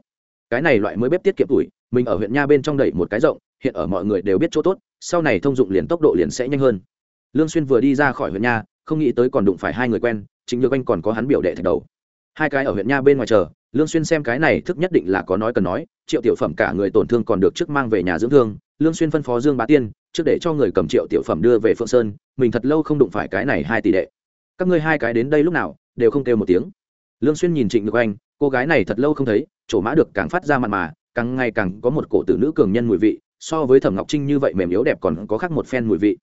Speaker 1: Cái này loại mới bếp tiết kiệm tuổi, mình ở huyện nha bên trong đẩy một cái rộng, hiện ở mọi người đều biết chỗ tốt, sau này thông dụng liền tốc độ liền sẽ nhanh hơn. Lương xuyên vừa đi ra khỏi huyện nha, không nghĩ tới còn đụng phải hai người quen, chính nhược anh còn có hắn biểu đệ thạch đầu. Hai cái ở huyện nha bên ngoài chờ lương xuyên xem cái này thức nhất định là có nói cần nói, triệu tiểu phẩm cả người tổn thương còn được trước mang về nhà dưỡng thương, lương xuyên phân phó dương bá tiên, trước để cho người cầm triệu tiểu phẩm đưa về phượng sơn, mình thật lâu không đụng phải cái này hai tỷ đệ. Các ngươi hai cái đến đây lúc nào, đều không kêu một tiếng. Lương xuyên nhìn trịnh Ngọc anh, cô gái này thật lâu không thấy, chỗ mã được càng phát ra mặn mà, càng ngày càng có một cổ tử nữ cường nhân mùi vị, so với thẩm ngọc trinh như vậy mềm yếu đẹp còn có khác một phen mùi vị.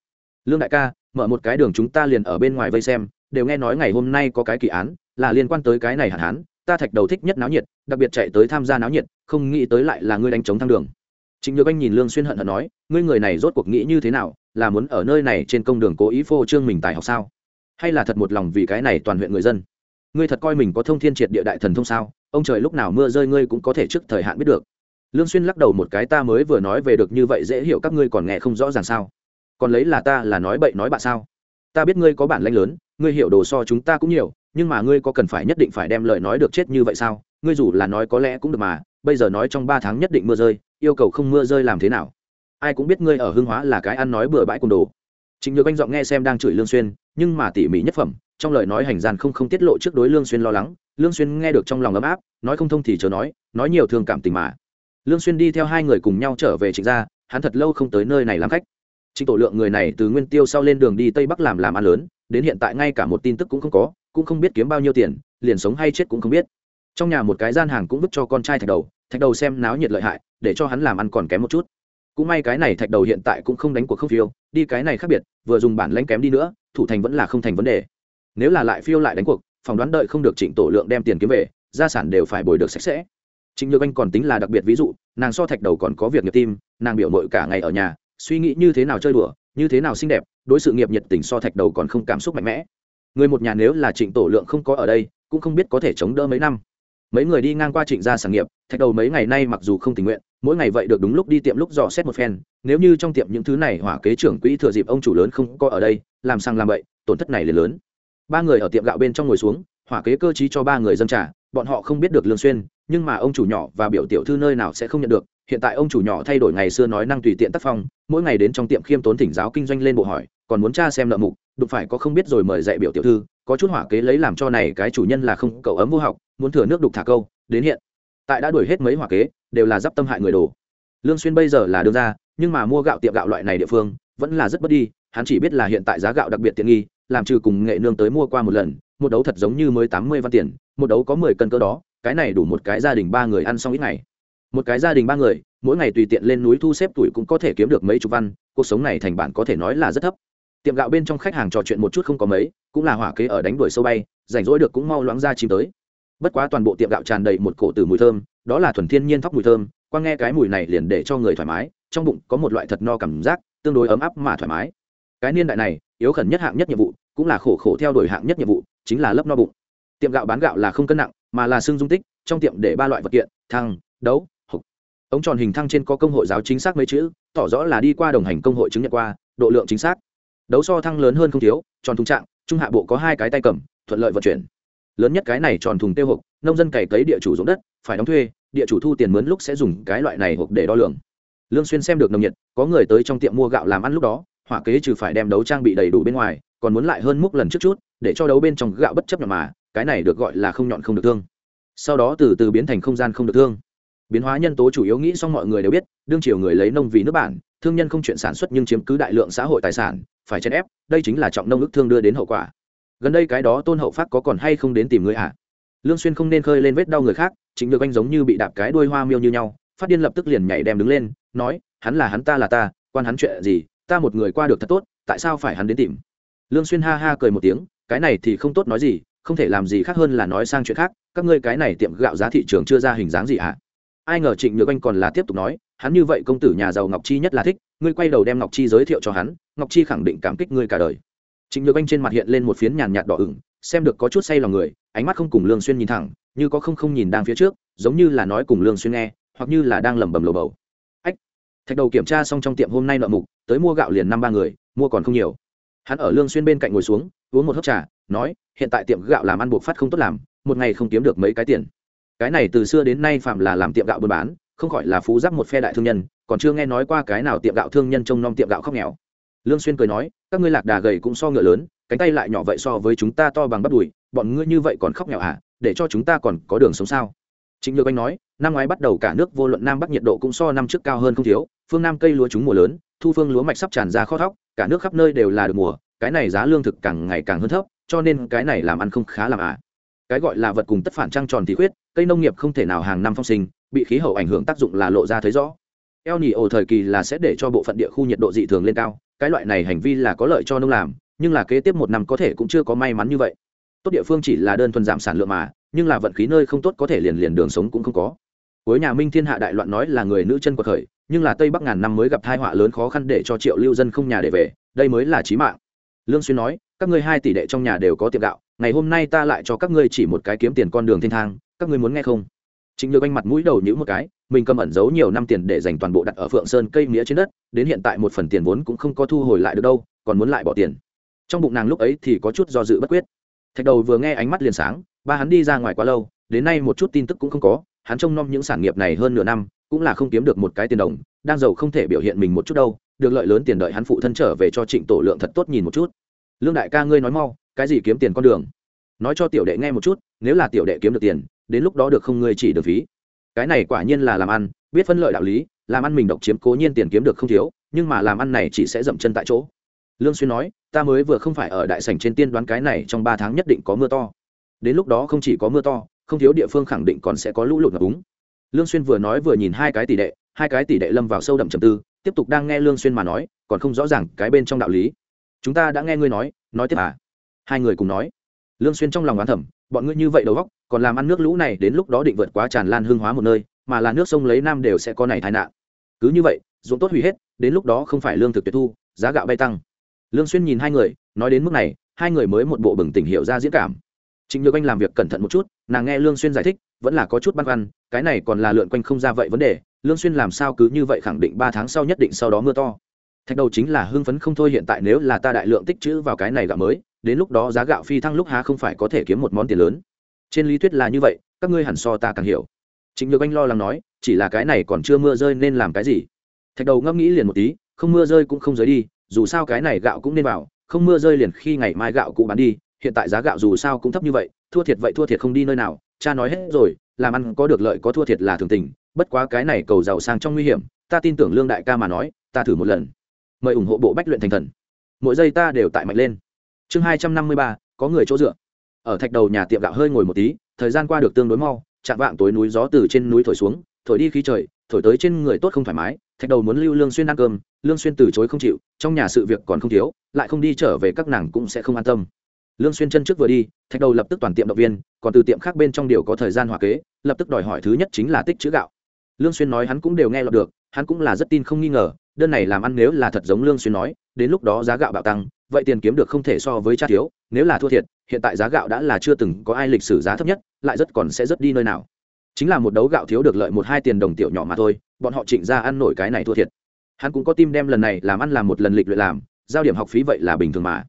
Speaker 1: Lương đại ca, mở một cái đường chúng ta liền ở bên ngoài vây xem, đều nghe nói ngày hôm nay có cái kỳ án, là liên quan tới cái này hạn hán ta thạch đầu thích nhất náo nhiệt đặc biệt chạy tới tham gia náo nhiệt không nghĩ tới lại là ngươi đánh chống thăng đường Trịnh Nhược Anh nhìn Lương Xuyên hận hận nói, ngươi người này rốt cuộc nghĩ như thế nào, là muốn ở nơi này trên công đường cố ý phô trương mình tài học sao? Hay là thật một lòng vì cái này toàn huyện người dân? Ngươi thật coi mình có thông thiên triệt địa đại thần thông sao? Ông trời lúc nào mưa rơi ngươi cũng có thể trước thời hạn biết được. Lương Xuyên lắc đầu một cái ta mới vừa nói về được như vậy dễ hiểu các ngươi còn nghe không rõ ràng sao? Còn lấy là ta là nói bậy nói bạ sao? Ta biết ngươi có bản lĩnh lớn, ngươi hiểu đồ so chúng ta cũng nhiều, nhưng mà ngươi có cần phải nhất định phải đem lời nói được chết như vậy sao? Ngươi dù là nói có lẽ cũng được mà, bây giờ nói trong ba tháng nhất định mưa rơi, yêu cầu không mưa rơi làm thế nào? Ai cũng biết ngươi ở hương hóa là cái ăn nói bừa bãi côn đồ. Trịnh nhược anh giọng nghe xem đang chửi lương xuyên nhưng mà tỉ mỉ nhất phẩm trong lời nói hành gian không không tiết lộ trước đối lương xuyên lo lắng. Lương xuyên nghe được trong lòng ấm áp nói không thông thì chờ nói nói nhiều thương cảm tình mà. Lương xuyên đi theo hai người cùng nhau trở về trịnh gia hắn thật lâu không tới nơi này làm khách. Trịnh tổ lượng người này từ nguyên tiêu sau lên đường đi tây bắc làm làm ăn lớn đến hiện tại ngay cả một tin tức cũng không có, cũng không biết kiếm bao nhiêu tiền, liền sống hay chết cũng không biết. Trong nhà một cái gian hàng cũng vứt cho con trai thạch đầu thạch đầu xem náo nhiệt lợi hại, để cho hắn làm ăn còn kém một chút. Cũng may cái này thạch đầu hiện tại cũng không đánh cuộc không phiêu, đi cái này khác biệt, vừa dùng bản lãnh kém đi nữa, thủ thành vẫn là không thành vấn đề. Nếu là lại phiêu lại đánh cuộc phỏng đoán đợi không được trịnh tổ lượng đem tiền kiếm về, gia sản đều phải bồi được sạch sẽ. Trịnh nhược anh còn tính là đặc biệt ví dụ, nàng so thạch đầu còn có việc nghiệp tim, nàng biểu mội cả ngày ở nhà, suy nghĩ như thế nào chơi đùa, như thế nào xinh đẹp đối sự nghiệp nhiệt tình so thạch đầu còn không cảm xúc mạnh mẽ. Người một nhà nếu là trịnh tổ lượng không có ở đây, cũng không biết có thể chống đỡ mấy năm. Mấy người đi ngang qua trịnh gia sản nghiệp, thạch đầu mấy ngày nay mặc dù không tình nguyện, mỗi ngày vậy được đúng lúc đi tiệm lúc dò xét một phen, nếu như trong tiệm những thứ này hỏa kế trưởng quỹ thừa dịp ông chủ lớn không có ở đây, làm sang làm bậy, tổn thất này liền lớn. Ba người ở tiệm gạo bên trong ngồi xuống, hỏa kế cơ chí cho ba người dân trả bọn họ không biết được lương xuyên, nhưng mà ông chủ nhỏ và biểu tiểu thư nơi nào sẽ không nhận được. Hiện tại ông chủ nhỏ thay đổi ngày xưa nói năng tùy tiện tác phong, mỗi ngày đến trong tiệm khiêm tốn thỉnh giáo kinh doanh lên bộ hỏi, còn muốn tra xem nợ mục, đụng phải có không biết rồi mời dạy biểu tiểu thư, có chút hỏa kế lấy làm cho này cái chủ nhân là không, cậu ấm vô học, muốn thừa nước đục thả câu, đến hiện. Tại đã đuổi hết mấy hỏa kế, đều là d tâm hại người đồ. Lương xuyên bây giờ là đương ra nhưng mà mua gạo tiệm gạo loại này địa phương, vẫn là rất bất đi, hắn chỉ biết là hiện tại giá gạo đặc biệt tiện nghi, làm trừ cùng nghệ nương tới mua qua một lần một đấu thật giống như mới tám mươi văn tiền, một đấu có mười cân cỡ đó, cái này đủ một cái gia đình ba người ăn xong ít ngày. Một cái gia đình ba người, mỗi ngày tùy tiện lên núi thu xếp tuổi cũng có thể kiếm được mấy chục văn, cuộc sống này thành bản có thể nói là rất thấp. Tiệm gạo bên trong khách hàng trò chuyện một chút không có mấy, cũng là hỏa kế ở đánh đuổi sâu bay, rảnh rỗi được cũng mau loáng ra chìm tới. Bất quá toàn bộ tiệm gạo tràn đầy một cổ từ mùi thơm, đó là thuần thiên nhiên thóc mùi thơm, qua nghe cái mùi này liền để cho người thoải mái, trong bụng có một loại thật no cảm giác, tương đối ấm áp mà thoải mái. Cái niên đại này, yếu khẩn nhất hạng nhất nhiệm vụ, cũng là khổ khổ theo đuổi hạng nhất nhiệm vụ chính là lớp no bụng. Tiệm gạo bán gạo là không cân nặng, mà là xương dung tích, trong tiệm để ba loại vật kiện thăng đấu, hộp. Ống tròn hình thăng trên có công hội giáo chính xác mấy chữ, tỏ rõ là đi qua đồng hành công hội chứng nhận qua, độ lượng chính xác. Đấu so thăng lớn hơn không thiếu, tròn thùng trạng, trung hạ bộ có hai cái tay cầm, thuận lợi vận chuyển. Lớn nhất cái này tròn thùng tiêu hộp, nông dân cày cấy địa chủ dụng đất, phải đóng thuê, địa chủ thu tiền mướn lúc sẽ dùng cái loại này hộp để đo lường. Lương xuyên xem được nồng nhiệt, có người tới trong tiệm mua gạo làm ăn lúc đó, hỏa kế trừ phải đem đấu trang bị đầy đủ bên ngoài, còn muốn lại hơn múc lần trước chút để cho đấu bên trong gạo bất chấp nhọn mà, cái này được gọi là không nhọn không được thương. Sau đó từ từ biến thành không gian không được thương. Biến hóa nhân tố chủ yếu nghĩ xong mọi người đều biết, đương triều người lấy nông vì nước bản, thương nhân không chuyện sản xuất nhưng chiếm cứ đại lượng xã hội tài sản, phải chèn ép, đây chính là trọng nông ức thương đưa đến hậu quả. Gần đây cái đó tôn hậu phát có còn hay không đến tìm người ạ à? lương xuyên không nên khơi lên vết đau người khác chính được anh giống như bị đạp cái đuôi hoa miêu như nhau, phát điên lập tức liền nhảy đem đứng lên, nói, hắn là hắn, ta là ta, quan hắn chuyện gì, ta một người qua được thật tốt, tại sao phải hắn đến tìm? Lương xuyên ha ha cười một tiếng cái này thì không tốt nói gì, không thể làm gì khác hơn là nói sang chuyện khác, các ngươi cái này tiệm gạo giá thị trường chưa ra hình dáng gì ạ? À? ai ngờ trịnh nhược anh còn là tiếp tục nói, hắn như vậy công tử nhà giàu ngọc chi nhất là thích, ngươi quay đầu đem ngọc chi giới thiệu cho hắn, ngọc chi khẳng định cảm kích ngươi cả đời. Trịnh nhược anh trên mặt hiện lên một phiến nhàn nhạt đỏ ửng, xem được có chút say lòng người, ánh mắt không cùng lương xuyên nhìn thẳng, như có không không nhìn đang phía trước, giống như là nói cùng lương xuyên nghe, hoặc như là đang lẩm bẩm lồ bầu. Ách! Thạch đầu kiểm tra xong trong tiệm hôm nay nợ mục, tới mua gạo liền năm ba người, mua còn không nhiều. Hắn ở lương xuyên bên cạnh ngồi xuống uống một hớp trà, nói, hiện tại tiệm gạo làm ăn buộc phát không tốt làm, một ngày không kiếm được mấy cái tiền. Cái này từ xưa đến nay phạm là làm tiệm gạo buôn bán, không khỏi là phú giáp một phe đại thương nhân, còn chưa nghe nói qua cái nào tiệm gạo thương nhân trông nom tiệm gạo khóc nghèo. Lương xuyên cười nói, các ngươi lạc đà gầy cũng so ngựa lớn, cánh tay lại nhỏ vậy so với chúng ta to bằng bắp đùi, bọn ngươi như vậy còn khóc nghèo à để cho chúng ta còn có đường sống sao? Chính nhược anh nói, năm ngoái bắt đầu cả nước vô luận nam bắc nhiệt độ cũng so năm trước cao hơn không thiếu, phương nam cây lúa chúng mùa lớn, thu phương lúa mạch sắp tràn ra kho thóc, cả nước khắp nơi đều là được mùa cái này giá lương thực càng ngày càng hơn thấp, cho nên cái này làm ăn không khá làm à cái gọi là vật cùng tất phản trăng tròn thì khuyết, cây nông nghiệp không thể nào hàng năm phong sinh, bị khí hậu ảnh hưởng tác dụng là lộ ra thấy rõ. Eo nhì ổ thời kỳ là sẽ để cho bộ phận địa khu nhiệt độ dị thường lên cao, cái loại này hành vi là có lợi cho nông làm, nhưng là kế tiếp một năm có thể cũng chưa có may mắn như vậy. Tốt địa phương chỉ là đơn thuần giảm sản lượng mà, nhưng là vận khí nơi không tốt có thể liền liền đường sống cũng không có. Cuối nhà minh thiên hạ đại loạn nói là người nữ chân quật khởi, nhưng là tây bắc ngàn năm mới gặp tai họa lớn khó khăn để cho triệu lưu dân không nhà để về, đây mới là chí mạng lương xuyên nói, các ngươi hai tỷ đệ trong nhà đều có tiệm gạo, ngày hôm nay ta lại cho các ngươi chỉ một cái kiếm tiền con đường thiên thang, các ngươi muốn nghe không? Chính nhược anh mặt mũi đầu nhũ một cái, mình cầm ẩn giấu nhiều năm tiền để dành toàn bộ đặt ở phượng sơn cây nghĩa trên đất, đến hiện tại một phần tiền vốn cũng không có thu hồi lại được đâu, còn muốn lại bỏ tiền. Trong bụng nàng lúc ấy thì có chút do dự bất quyết. Thạch đầu vừa nghe ánh mắt liền sáng, ba hắn đi ra ngoài quá lâu, đến nay một chút tin tức cũng không có, hắn trông nom những sản nghiệp này hơn nửa năm, cũng là không kiếm được một cái tiền đồng đang giàu không thể biểu hiện mình một chút đâu, được lợi lớn tiền đợi hắn phụ thân trở về cho trịnh tổ lượng thật tốt nhìn một chút. Lương đại ca ngươi nói mau, cái gì kiếm tiền con đường? Nói cho tiểu đệ nghe một chút, nếu là tiểu đệ kiếm được tiền, đến lúc đó được không ngươi chỉ được phí. Cái này quả nhiên là làm ăn, biết phân lợi đạo lý, làm ăn mình độc chiếm cố nhiên tiền kiếm được không thiếu, nhưng mà làm ăn này chỉ sẽ dậm chân tại chỗ. Lương xuyên nói, ta mới vừa không phải ở đại sảnh trên tiên đoán cái này trong ba tháng nhất định có mưa to. Đến lúc đó không chỉ có mưa to, không thiếu địa phương khẳng định còn sẽ có lũ lụt ngập úng. Lương xuyên vừa nói vừa nhìn hai cái tỷ đệ hai cái tỷ đệ lâm vào sâu đậm trầm tư tiếp tục đang nghe lương xuyên mà nói còn không rõ ràng cái bên trong đạo lý. Chúng ta đã nghe ngươi nói nói tiếp à? Hai người cùng nói. Lương xuyên trong lòng oán thầm bọn ngươi như vậy đầu óc còn làm ăn nước lũ này đến lúc đó định vượt quá tràn lan hương hóa một nơi mà là nước sông lấy nam đều sẽ có này tai nạn. Cứ như vậy ruộng tốt hủy hết đến lúc đó không phải lương thực tuyệt thu giá gạo bay tăng. Lương xuyên nhìn hai người nói đến mức này hai người mới một bộ bừng tỉnh hiểu ra diễn cảm. Trịnh Nhược Anh làm việc cẩn thận một chút, nàng nghe Lương Xuyên giải thích, vẫn là có chút băn khoăn, cái này còn là lượn quanh không ra vậy vấn đề, Lương Xuyên làm sao cứ như vậy khẳng định 3 tháng sau nhất định sau đó mưa to. Thạch đầu chính là hưng phấn không thôi hiện tại nếu là ta đại lượng tích trữ vào cái này gạo mới, đến lúc đó giá gạo phi thăng lúc há không phải có thể kiếm một món tiền lớn. Trên lý thuyết là như vậy, các ngươi hẳn so ta càng hiểu. chính được Anh lo lắng nói, chỉ là cái này còn chưa mưa rơi nên làm cái gì? Thạch đầu ngẫm nghĩ liền một tí, không mưa rơi cũng không rơi đi, dù sao cái này gạo cũng nên vào, không mưa rơi liền khi ngày mai gạo cũng bán đi, hiện tại giá gạo dù sao cũng thấp như vậy, thua thiệt vậy thua thiệt không đi nơi nào cha nói hết rồi làm ăn có được lợi có thua thiệt là thường tình bất quá cái này cầu giàu sang trong nguy hiểm, ta tin tưởng lương đại ca mà nói, ta thử một lần. Mời ủng hộ bộ bách luyện thành thần. Mỗi giây ta đều tại mạnh lên. Chương hai trăm năm mươi ba, có người chỗ dựa. Ở thạch đầu nhà tiệm gạo hơi ngồi một tí, thời gian qua được tương đối mau, chạm vạng tối núi gió từ trên núi thổi xuống, thổi đi khí trời, thổi tới trên người tốt không thoải mái, thạch đầu muốn lưu lương xuyên ăn cơm, lương xuyên từ chối không chịu, trong nhà sự việc còn không thiếu, lại không đi trở về các nàng cũng sẽ không an tâm. Lương xuyên chân trước vừa đi, thạch đầu lập tức toàn tiệm động viên, còn từ tiệm khác bên trong điều có thời gian hòa kế, lập tức đòi hỏi thứ nhất chính là tích chữ gạo lương xuyên nói hắn cũng đều nghe lọt được, hắn cũng là rất tin không nghi ngờ, đơn này làm ăn nếu là thật giống lương xuyên nói, đến lúc đó giá gạo bạo tăng, vậy tiền kiếm được không thể so với cha thiếu, nếu là thua thiệt, hiện tại giá gạo đã là chưa từng có ai lịch sử giá thấp nhất, lại rất còn sẽ rất đi nơi nào. Chính là một đấu gạo thiếu được lợi một hai tiền đồng tiểu nhỏ mà thôi, bọn họ trịnh ra ăn nổi cái này thua thiệt. Hắn cũng có tim đem lần này làm ăn làm một lần lịch luyện làm, giao điểm học phí vậy là bình thường mà.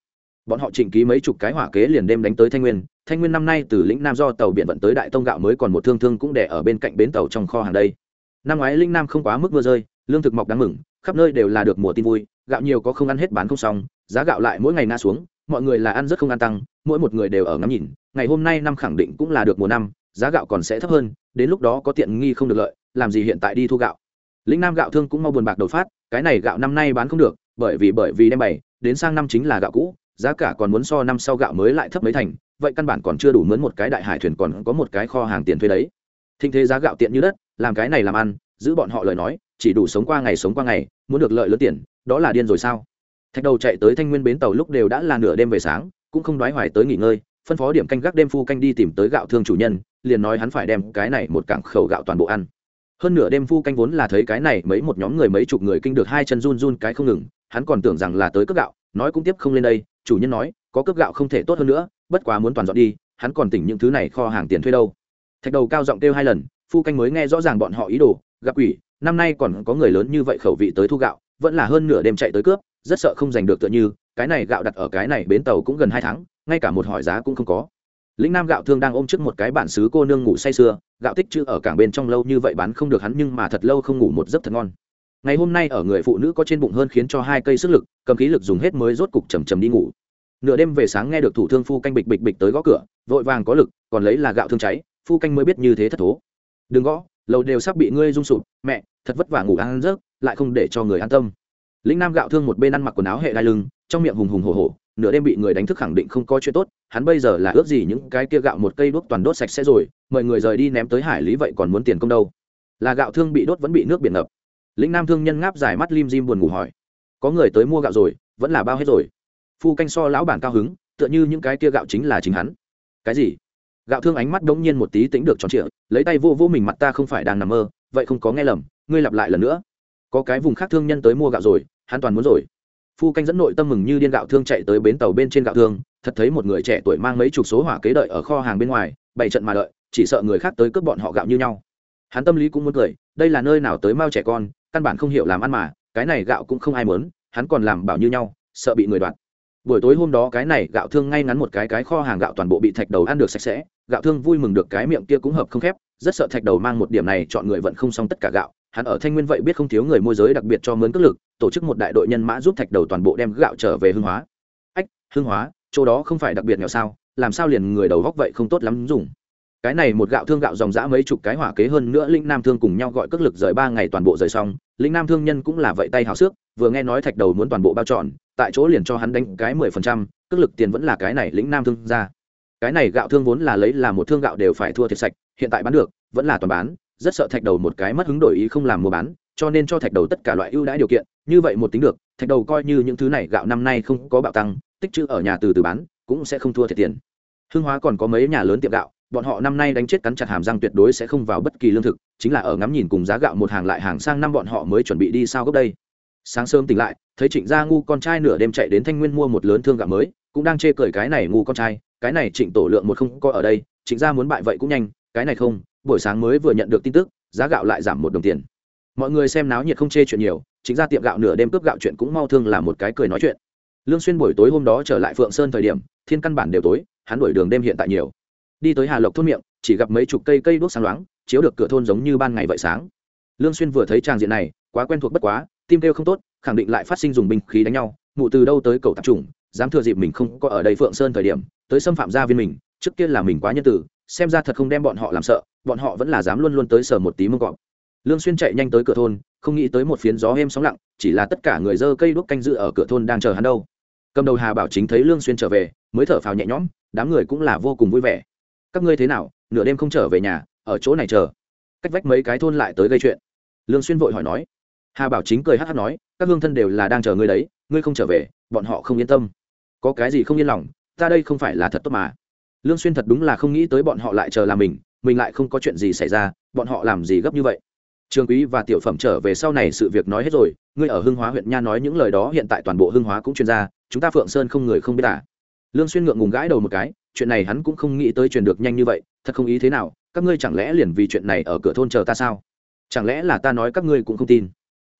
Speaker 1: Bọn họ trịnh ký mấy chục cái hỏa kế liền đêm đánh tới thanh nguyên thanh nguyên năm nay từ lĩnh nam do tàu biển vận tới đại tông gạo mới còn một thương thương cũng để ở bên cạnh bến tàu trong kho hàng đây năm ngoái linh nam không quá mức mưa rơi, lương thực mọc đáng mừng, khắp nơi đều là được mùa tin vui, gạo nhiều có không ăn hết bán không xong, giá gạo lại mỗi ngày na xuống, mọi người là ăn rất không ăn tăng, mỗi một người đều ở ngắm nhìn, ngày hôm nay năm khẳng định cũng là được mùa năm, giá gạo còn sẽ thấp hơn, đến lúc đó có tiện nghi không được lợi, làm gì hiện tại đi thu gạo. Lĩnh nam gạo thương cũng mau buồn bạc đầu phát, cái này gạo năm nay bán không được, bởi vì bởi vì đem bày, đến sang năm chính là gạo cũ, giá cả còn muốn so năm sau gạo mới lại thấp mấy thành, vậy căn bản còn chưa đủ mướn một cái đại hải thuyền còn có một cái kho hàng tiền thuê đấy. Thinh thế giá gạo tiện như đất làm cái này làm ăn, giữ bọn họ lời nói, chỉ đủ sống qua ngày sống qua ngày, muốn được lợi lớn tiền, đó là điên rồi sao? Thạch đầu chạy tới thanh nguyên bến tàu lúc đều đã là nửa đêm về sáng, cũng không đoái hoài tới nghỉ ngơi, phân phó điểm canh gác đêm phu canh đi tìm tới gạo thương chủ nhân, liền nói hắn phải đem cái này một cảng khẩu gạo toàn bộ ăn. Hơn nửa đêm phu canh vốn là thấy cái này mấy một nhóm người mấy chục người kinh được hai chân run run cái không ngừng, hắn còn tưởng rằng là tới cướp gạo, nói cũng tiếp không lên đây, chủ nhân nói, có cướp gạo không thể tốt hơn nữa, bất quá muốn toàn dọn đi, hắn còn tỉnh những thứ này kho hàng tiền thuê đâu. Thạch đầu cao giọng kêu hai lần phu canh mới nghe rõ ràng bọn họ ý đồ, gặp quỷ, năm nay còn có người lớn như vậy khẩu vị tới thu gạo, vẫn là hơn nửa đêm chạy tới cướp, rất sợ không giành được tựa như, cái này gạo đặt ở cái này bến tàu cũng gần hai tháng, ngay cả một hỏi giá cũng không có. Lĩnh nam gạo thương đang ôm trước một cái bản xứ cô nương ngủ say sưa, gạo tích chữ ở cảng bên trong lâu như vậy bán không được hắn nhưng mà thật lâu không ngủ một giấc thật ngon. Ngày hôm nay ở người phụ nữ có trên bụng hơn khiến cho hai cây sức lực, cầm khí lực dùng hết mới rốt cục chầm chầm đi ngủ. Nửa đêm về sáng nghe được thủ thương phu canh bịch bịch bịch tới gõ cửa, vội vàng có lực, còn lấy là gạo thương cháy, phu canh mới biết như thế thất thố đừng gõ, lầu đều sắp bị ngươi rung sụp, mẹ, thật vất vả ngủ ăn rớt lại không để cho người an tâm. Lĩnh nam gạo thương một bên ăn mặc quần áo hệ đai lưng, trong miệng hùng hùng hồ hồ nửa đêm bị người đánh thức khẳng định không có chuyện tốt, hắn bây giờ là ước gì những cái kia gạo một cây đốt toàn đốt sạch sẽ rồi, mời người rời đi ném tới hải lý vậy còn muốn tiền công đâu. Là gạo thương bị đốt vẫn bị nước biển ngập. Lĩnh nam thương nhân ngáp dài mắt lim dim buồn ngủ hỏi, có người tới mua gạo rồi, vẫn là bao hết rồi? Phu canh so lão bản cao hứng, tựa như những cái kia gạo chính là chính hắn. Cái gì? Gạo thương ánh mắt đ ỗ n g nhiên một tí tính được tròn trịa lấy tay vô vô mình mặt ta không phải đang nằm mơ vậy không có nghe lầm ngươi lặp lại lần nữa. Có cái vùng khác thương nhân tới mua gạo rồi hắn toàn muốn rồi. Phu canh dẫn nội tâm mừng như điên gạo thương chạy tới bến tàu bên trên gạo thương thật thấy một người trẻ tuổi mang mấy chục số hỏa kế đợi ở kho hàng bên ngoài bảy trận mà đợi chỉ sợ người khác tới cướp bọn họ gạo như nhau. Hắn tâm lý cũng muốn cười đây là nơi nào tới mau trẻ con căn bản không hiểu làm ăn mà cái này gạo cũng không ai muốn, hắn còn làm bảo như nhau sợ bị người đoạt buổi tối hôm đó cái này gạo thương ngay ngắn một cái cái kho hàng gạo toàn bộ bị thạch đầu ăn được sạch sẽ, gạo thương vui mừng được cái miệng kia cũng hợp không khép, rất sợ thạch đầu mang một điểm này chọn người vẫn không xong tất cả gạo. Hắn ở thanh nguyên vậy biết không thiếu người môi giới đặc biệt cho mướn cước lực, tổ chức một đại đội nhân mã giúp thạch đầu toàn bộ đem gạo trở về hương hóa. Ách hương hóa, chỗ đó không phải đặc biệt nghèo sao, làm sao liền người đầu góc vậy không tốt lắm dùng. Cái này một gạo thương gạo dòng dã mấy chục cái hỏa kế hơn nữa linh nam thương cùng nhau gọi cước lực rời ba ngày toàn bộ rời xong, linh nam thương nhân cũng là vậy tay hào xước, vừa nghe nói thạch đầu muốn toàn bộ bao trọn tại chỗ liền cho hắn đánh cái mười phần trăm cước lực tiền vẫn là cái này lĩnh nam thương ra cái này gạo thương vốn là lấy là một thương gạo đều phải thua thiệt sạch, hiện tại bán được, vẫn là toàn bán, rất sợ thạch đầu một cái mất hứng đổi ý không làm mua bán, cho nên cho thạch đầu tất cả loại ưu đãi điều kiện, như vậy một tính được, thạch đầu coi như những thứ này gạo năm nay không có bạo tăng, tích chữ ở nhà từ từ bán, cũng sẽ không thua thiệt tiền. Hương hóa còn có mấy nhà lớn tiệm gạo, bọn họ năm nay đánh chết cắn chặt hàm răng tuyệt đối sẽ không vào bất kỳ lương thực, chính là ở ngắm nhìn cùng giá gạo một hàng lại hàng sang năm bọn họ mới chuẩn bị đi sao gốc đây. Sáng sớm tỉnh lại thấy trịnh gia ngu con trai nửa đêm chạy đến thanh nguyên mua một lớn thương gạo mới, cũng đang chê cười cái này ngu con trai, cái này trịnh tổ lượng một không có ở đây, trịnh gia muốn bại vậy cũng nhanh, cái này không, buổi sáng mới vừa nhận được tin tức, giá gạo lại giảm một đồng tiền. Mọi người xem náo nhiệt không chê chuyện nhiều chính ra tiệm gạo nửa đêm cướp gạo chuyện cũng mau thương là một cái cười nói chuyện. Lương xuyên buổi tối hôm đó trở lại phượng sơn thời điểm, thiên căn bản đều tối, hắn đuổi đường đêm hiện tại nhiều. Đi tới hà lộc thôn miệng, chỉ gặp mấy chục cây cây đuốc sáng loáng, chiếu được cửa thôn giống như ban ngày vậy sáng. Lương xuyên vừa thấy trang diện này, quá quen thuộc bất quá, tim kêu không tốt khẳng định lại phát sinh dùng binh khí đánh nhau, mụ từ đâu tới cầu tạp chủng, dám thừa dịp mình không có ở đây phượng sơn thời điểm, tới xâm phạm gia viên mình, trước kia là mình quá nhân tử xem ra thật không đem bọn họ làm sợ, bọn họ vẫn là dám luôn luôn tới sờ một tí mông cọp. Lương xuyên chạy nhanh tới cửa thôn, không nghĩ tới một phiến gió êm sóng lặng, chỉ là tất cả người dơ cây đuốc canh dự ở cửa thôn đang chờ hắn đâu. Cầm đầu hà bảo chính thấy lương xuyên trở về, mới thở phào nhẹ nhõm, đám người cũng là vô cùng vui vẻ. Các ngươi thế nào? Nửa đêm không trở về nhà, ở chỗ này chờ. Cách vách mấy cái thôn lại tới gây chuyện. Lương xuyên vội hỏi nói hà bảo chính cười hắt hắt nói, các hương thân đều là đang chờ ngươi đấy, ngươi không trở về, bọn họ không yên tâm. Có cái gì không yên lòng, ta đây không phải là thật tốt mà. Lương xuyên thật đúng là không nghĩ tới bọn họ lại chờ là mình mình lại không có chuyện gì xảy ra, bọn họ làm gì gấp như vậy? Trường quý và tiểu phẩm trở về sau này sự việc nói hết rồi, ngươi ở hưng hóa huyện nha nói những lời đó, hiện tại toàn bộ hưng hóa cũng truyền ra, chúng ta phượng sơn không người không biết à? Lương xuyên ngượng ngùng gãi đầu một cái, chuyện này hắn cũng không nghĩ tới truyền được nhanh như vậy, thật không ý thế nào, các ngươi chẳng lẽ liền vì chuyện này ở cửa thôn chờ ta sao? Chẳng lẽ là ta nói các ngươi cũng không tin?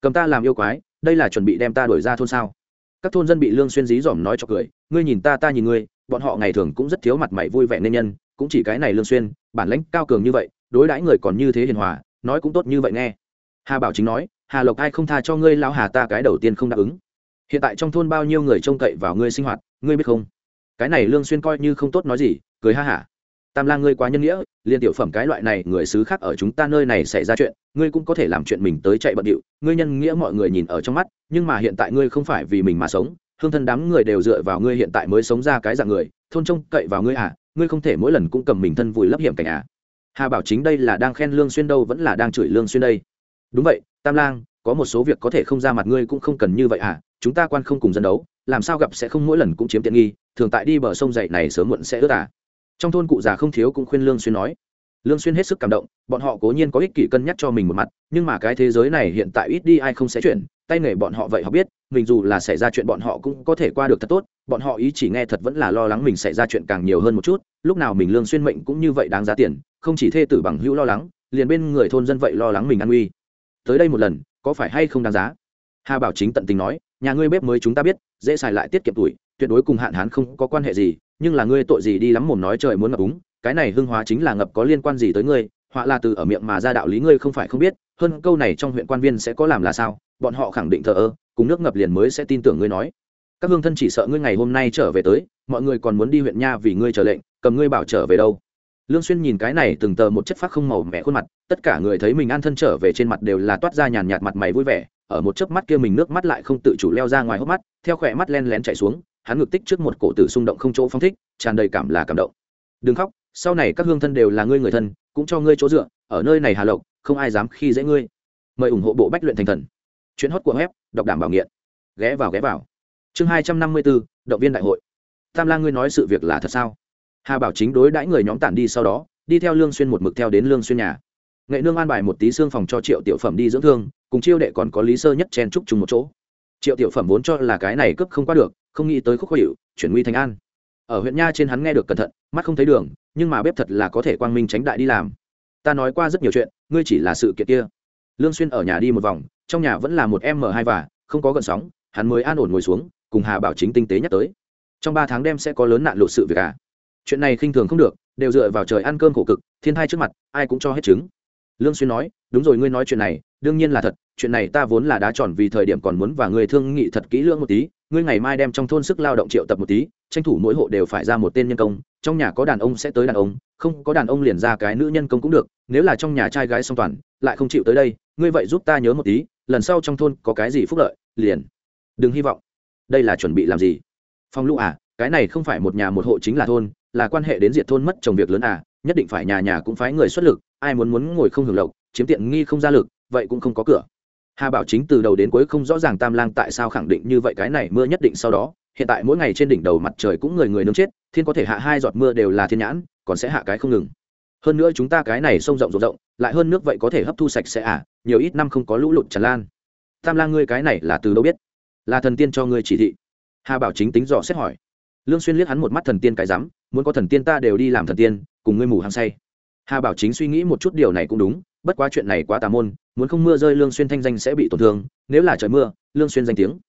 Speaker 1: Cầm ta làm yêu quái, đây là chuẩn bị đem ta đuổi ra thôn sao? Các thôn dân bị lương xuyên dí dỏm nói cho cười, ngươi nhìn ta ta nhìn ngươi, bọn họ ngày thường cũng rất thiếu mặt mày vui vẻ nên nhân, cũng chỉ cái này lương xuyên, bản lãnh cao cường như vậy, đối đãi người còn như thế hiền hòa, nói cũng tốt như vậy nghe. Hà bảo chính nói, hà lộc ai không tha cho ngươi lão hà ta cái đầu tiên không đáp ứng. Hiện tại trong thôn bao nhiêu người trông cậy vào ngươi sinh hoạt, ngươi biết không? Cái này lương xuyên coi như không tốt nói gì, cười ha hả tam lang ngươi quá nhân nghĩa, liên tiểu phẩm cái loại này, người xứ khác ở chúng ta nơi này xảy ra chuyện, ngươi cũng có thể làm chuyện mình tới chạy bận điệu. Ngươi nhân nghĩa mọi người nhìn ở trong mắt, nhưng mà hiện tại ngươi không phải vì mình mà sống. Hương thân đám người đều dựa vào ngươi hiện tại mới sống ra cái dạng người. Thôn trông cậy vào ngươi à ngươi không thể mỗi lần cũng cầm mình thân vùi lấp hiểm cảnh à. Hà bảo chính đây là đang khen lương xuyên đâu, vẫn là đang chửi lương xuyên đây. Đúng vậy, tam lang, có một số việc có thể không ra mặt ngươi cũng không cần như vậy à. Chúng ta quan không cùng dân đấu, làm sao gặp sẽ không mỗi lần cũng chiếm tiện nghi. Thường tại đi bờ sông dậy này sớm muộn sẽ ướt à trong thôn cụ già không thiếu cũng khuyên lương xuyên nói. Lương xuyên hết sức cảm động, bọn họ cố nhiên có ích kỷ cân nhắc cho mình một mặt, nhưng mà cái thế giới này hiện tại ít đi ai không sẽ chuyển tay nghề bọn họ vậy họ biết, mình dù là xảy ra chuyện bọn họ cũng có thể qua được thật tốt, bọn họ ý chỉ nghe thật vẫn là lo lắng mình xảy ra chuyện càng nhiều hơn một chút, lúc nào mình lương xuyên mệnh cũng như vậy đáng giá tiền, không chỉ thê tử bằng hữu lo lắng, liền bên người thôn dân vậy lo lắng mình an nguy. Tới đây một lần, có phải hay không đáng giá? Hà bảo chính tận tình nói, nhà ngươi bếp mới chúng ta biết, dễ xài lại tiết kiệm tuổi, tuyệt đối cùng hạn hán không có quan hệ gì nhưng là ngươi tội gì đi lắm mồm nói trời muốn ngập úng, cái này hưng hóa chính là ngập có liên quan gì tới ngươi, họa là từ ở miệng mà ra đạo lý ngươi không phải không biết, hơn câu này trong huyện quan viên sẽ có làm là sao, bọn họ khẳng định thờ ơ, cùng nước ngập liền mới sẽ tin tưởng ngươi nói. Các hương thân chỉ sợ ngươi ngày hôm nay trở về tới, mọi người còn muốn đi huyện nha vì ngươi trở lệnh, cầm ngươi bảo trở về đâu. Lương xuyên nhìn cái này từng tờ một chất phát không màu mẹ khuôn mặt, tất cả người thấy mình an thân trở về trên mặt đều là toát ra nhàn nhạt mặt mày vui vẻ, ở một chớp mắt kia mình nước mắt lại không tự chủ leo ra ngoài hốc mắt, theo khỏe mắt len lén chảy xuống hắn ngực tích trước một cổ tử xung động không chỗ phong thích, tràn đầy cảm là cảm động. Đừng khóc, sau này các hương thân đều là ngươi người thân, cũng cho ngươi chỗ dựa, ở nơi này hà lộc, không ai dám khi dễ ngươi. Mời ủng hộ bộ bách luyện thành thần. Chuyến hót của web, đọc đảm bảo nghiện. Ghé vào ghé vào. Chương hai trăm năm mươi bốn động viên đại hội. Tam lang ngươi nói sự việc là thật sao? Hà bảo chính đối đãi người nhóm tản đi sau đó, đi theo lương xuyên một mực theo đến lương xuyên nhà. Nghệ nương an bài một tí xương phòng cho triệu tiểu phẩm đi dưỡng thương, cùng chiêu đệ còn có lý sơ nhất chen trúc chung một chỗ. Triệu tiểu phẩm vốn cho là cái này cướp không qua được không nghĩ tới khúc khó hiệu chuyển nguy thành an. Ở huyện nha trên hắn nghe được cẩn thận, mắt không thấy đường, nhưng mà bếp thật là có thể quang minh tránh đại đi làm. Ta nói qua rất nhiều chuyện, ngươi chỉ là sự kiện kia. Lương xuyên ở nhà đi một vòng, trong nhà vẫn là một m hai và, không có gần sóng, hắn mới an ổn ngồi xuống, cùng hà bảo chính tinh tế nhắc tới. Trong ba tháng đêm sẽ có lớn nạn lộ sự việc à? Chuyện này khinh thường không được, đều dựa vào trời ăn cơm khổ cực, thiên thai trước mặt, ai cũng cho hết chứng lương xuyên nói, đúng rồi, ngươi nói chuyện này, đương nhiên là thật, chuyện này ta vốn là đá tròn vì thời điểm còn muốn và ngươi thương nghị thật kỹ lưỡng một tí ngươi ngày mai đem trong thôn sức lao động triệu tập một tí, tranh thủ mỗi hộ đều phải ra một tên nhân công, trong nhà có đàn ông sẽ tới đàn ông, không có đàn ông liền ra cái nữ nhân công cũng được, nếu là trong nhà trai gái song toàn, lại không chịu tới đây, ngươi vậy giúp ta nhớ một tí, lần sau trong thôn có cái gì phúc lợi, liền. Đừng hy vọng. Đây là chuẩn bị làm gì? Phong lũ à cái này không phải một nhà một hộ chính là thôn, là quan hệ đến diệt thôn mất trồng việc lớn à nhất định phải nhà nhà cũng phái người xuất lực, ai muốn muốn ngồi không hưởng lộc, chiếm tiện nghi không ra lực, vậy cũng không có cửa hà bảo chính từ đầu đến cuối không rõ ràng tam lang tại sao khẳng định như vậy cái này mưa nhất định sau đó, hiện tại mỗi ngày trên đỉnh đầu mặt trời cũng người người nướng chết, thiên có thể hạ hai giọt mưa đều là thiên nhãn, còn sẽ hạ cái không ngừng. Hơn nữa chúng ta cái này sông rộng rộng rộng, lại hơn nước vậy có thể hấp thu sạch sẽ à nhiều ít năm không có lũ lụt tràn lan. Tam lang ngươi cái này là từ đâu biết? Là thần tiên cho ngươi chỉ thị. Hà bảo chính tính dò xét hỏi. Lương xuyên liếc hắn một mắt thần tiên cái rắm, muốn có thần tiên ta đều đi làm thần tiên, cùng ngươi mù hăng say. Hà bảo chính suy nghĩ một chút điều này cũng đúng, bất quá chuyện này quá tà môn muốn không mưa rơi lương xuyên thanh danh sẽ bị tổn thương, nếu là trời mưa, lương xuyên danh tiếng.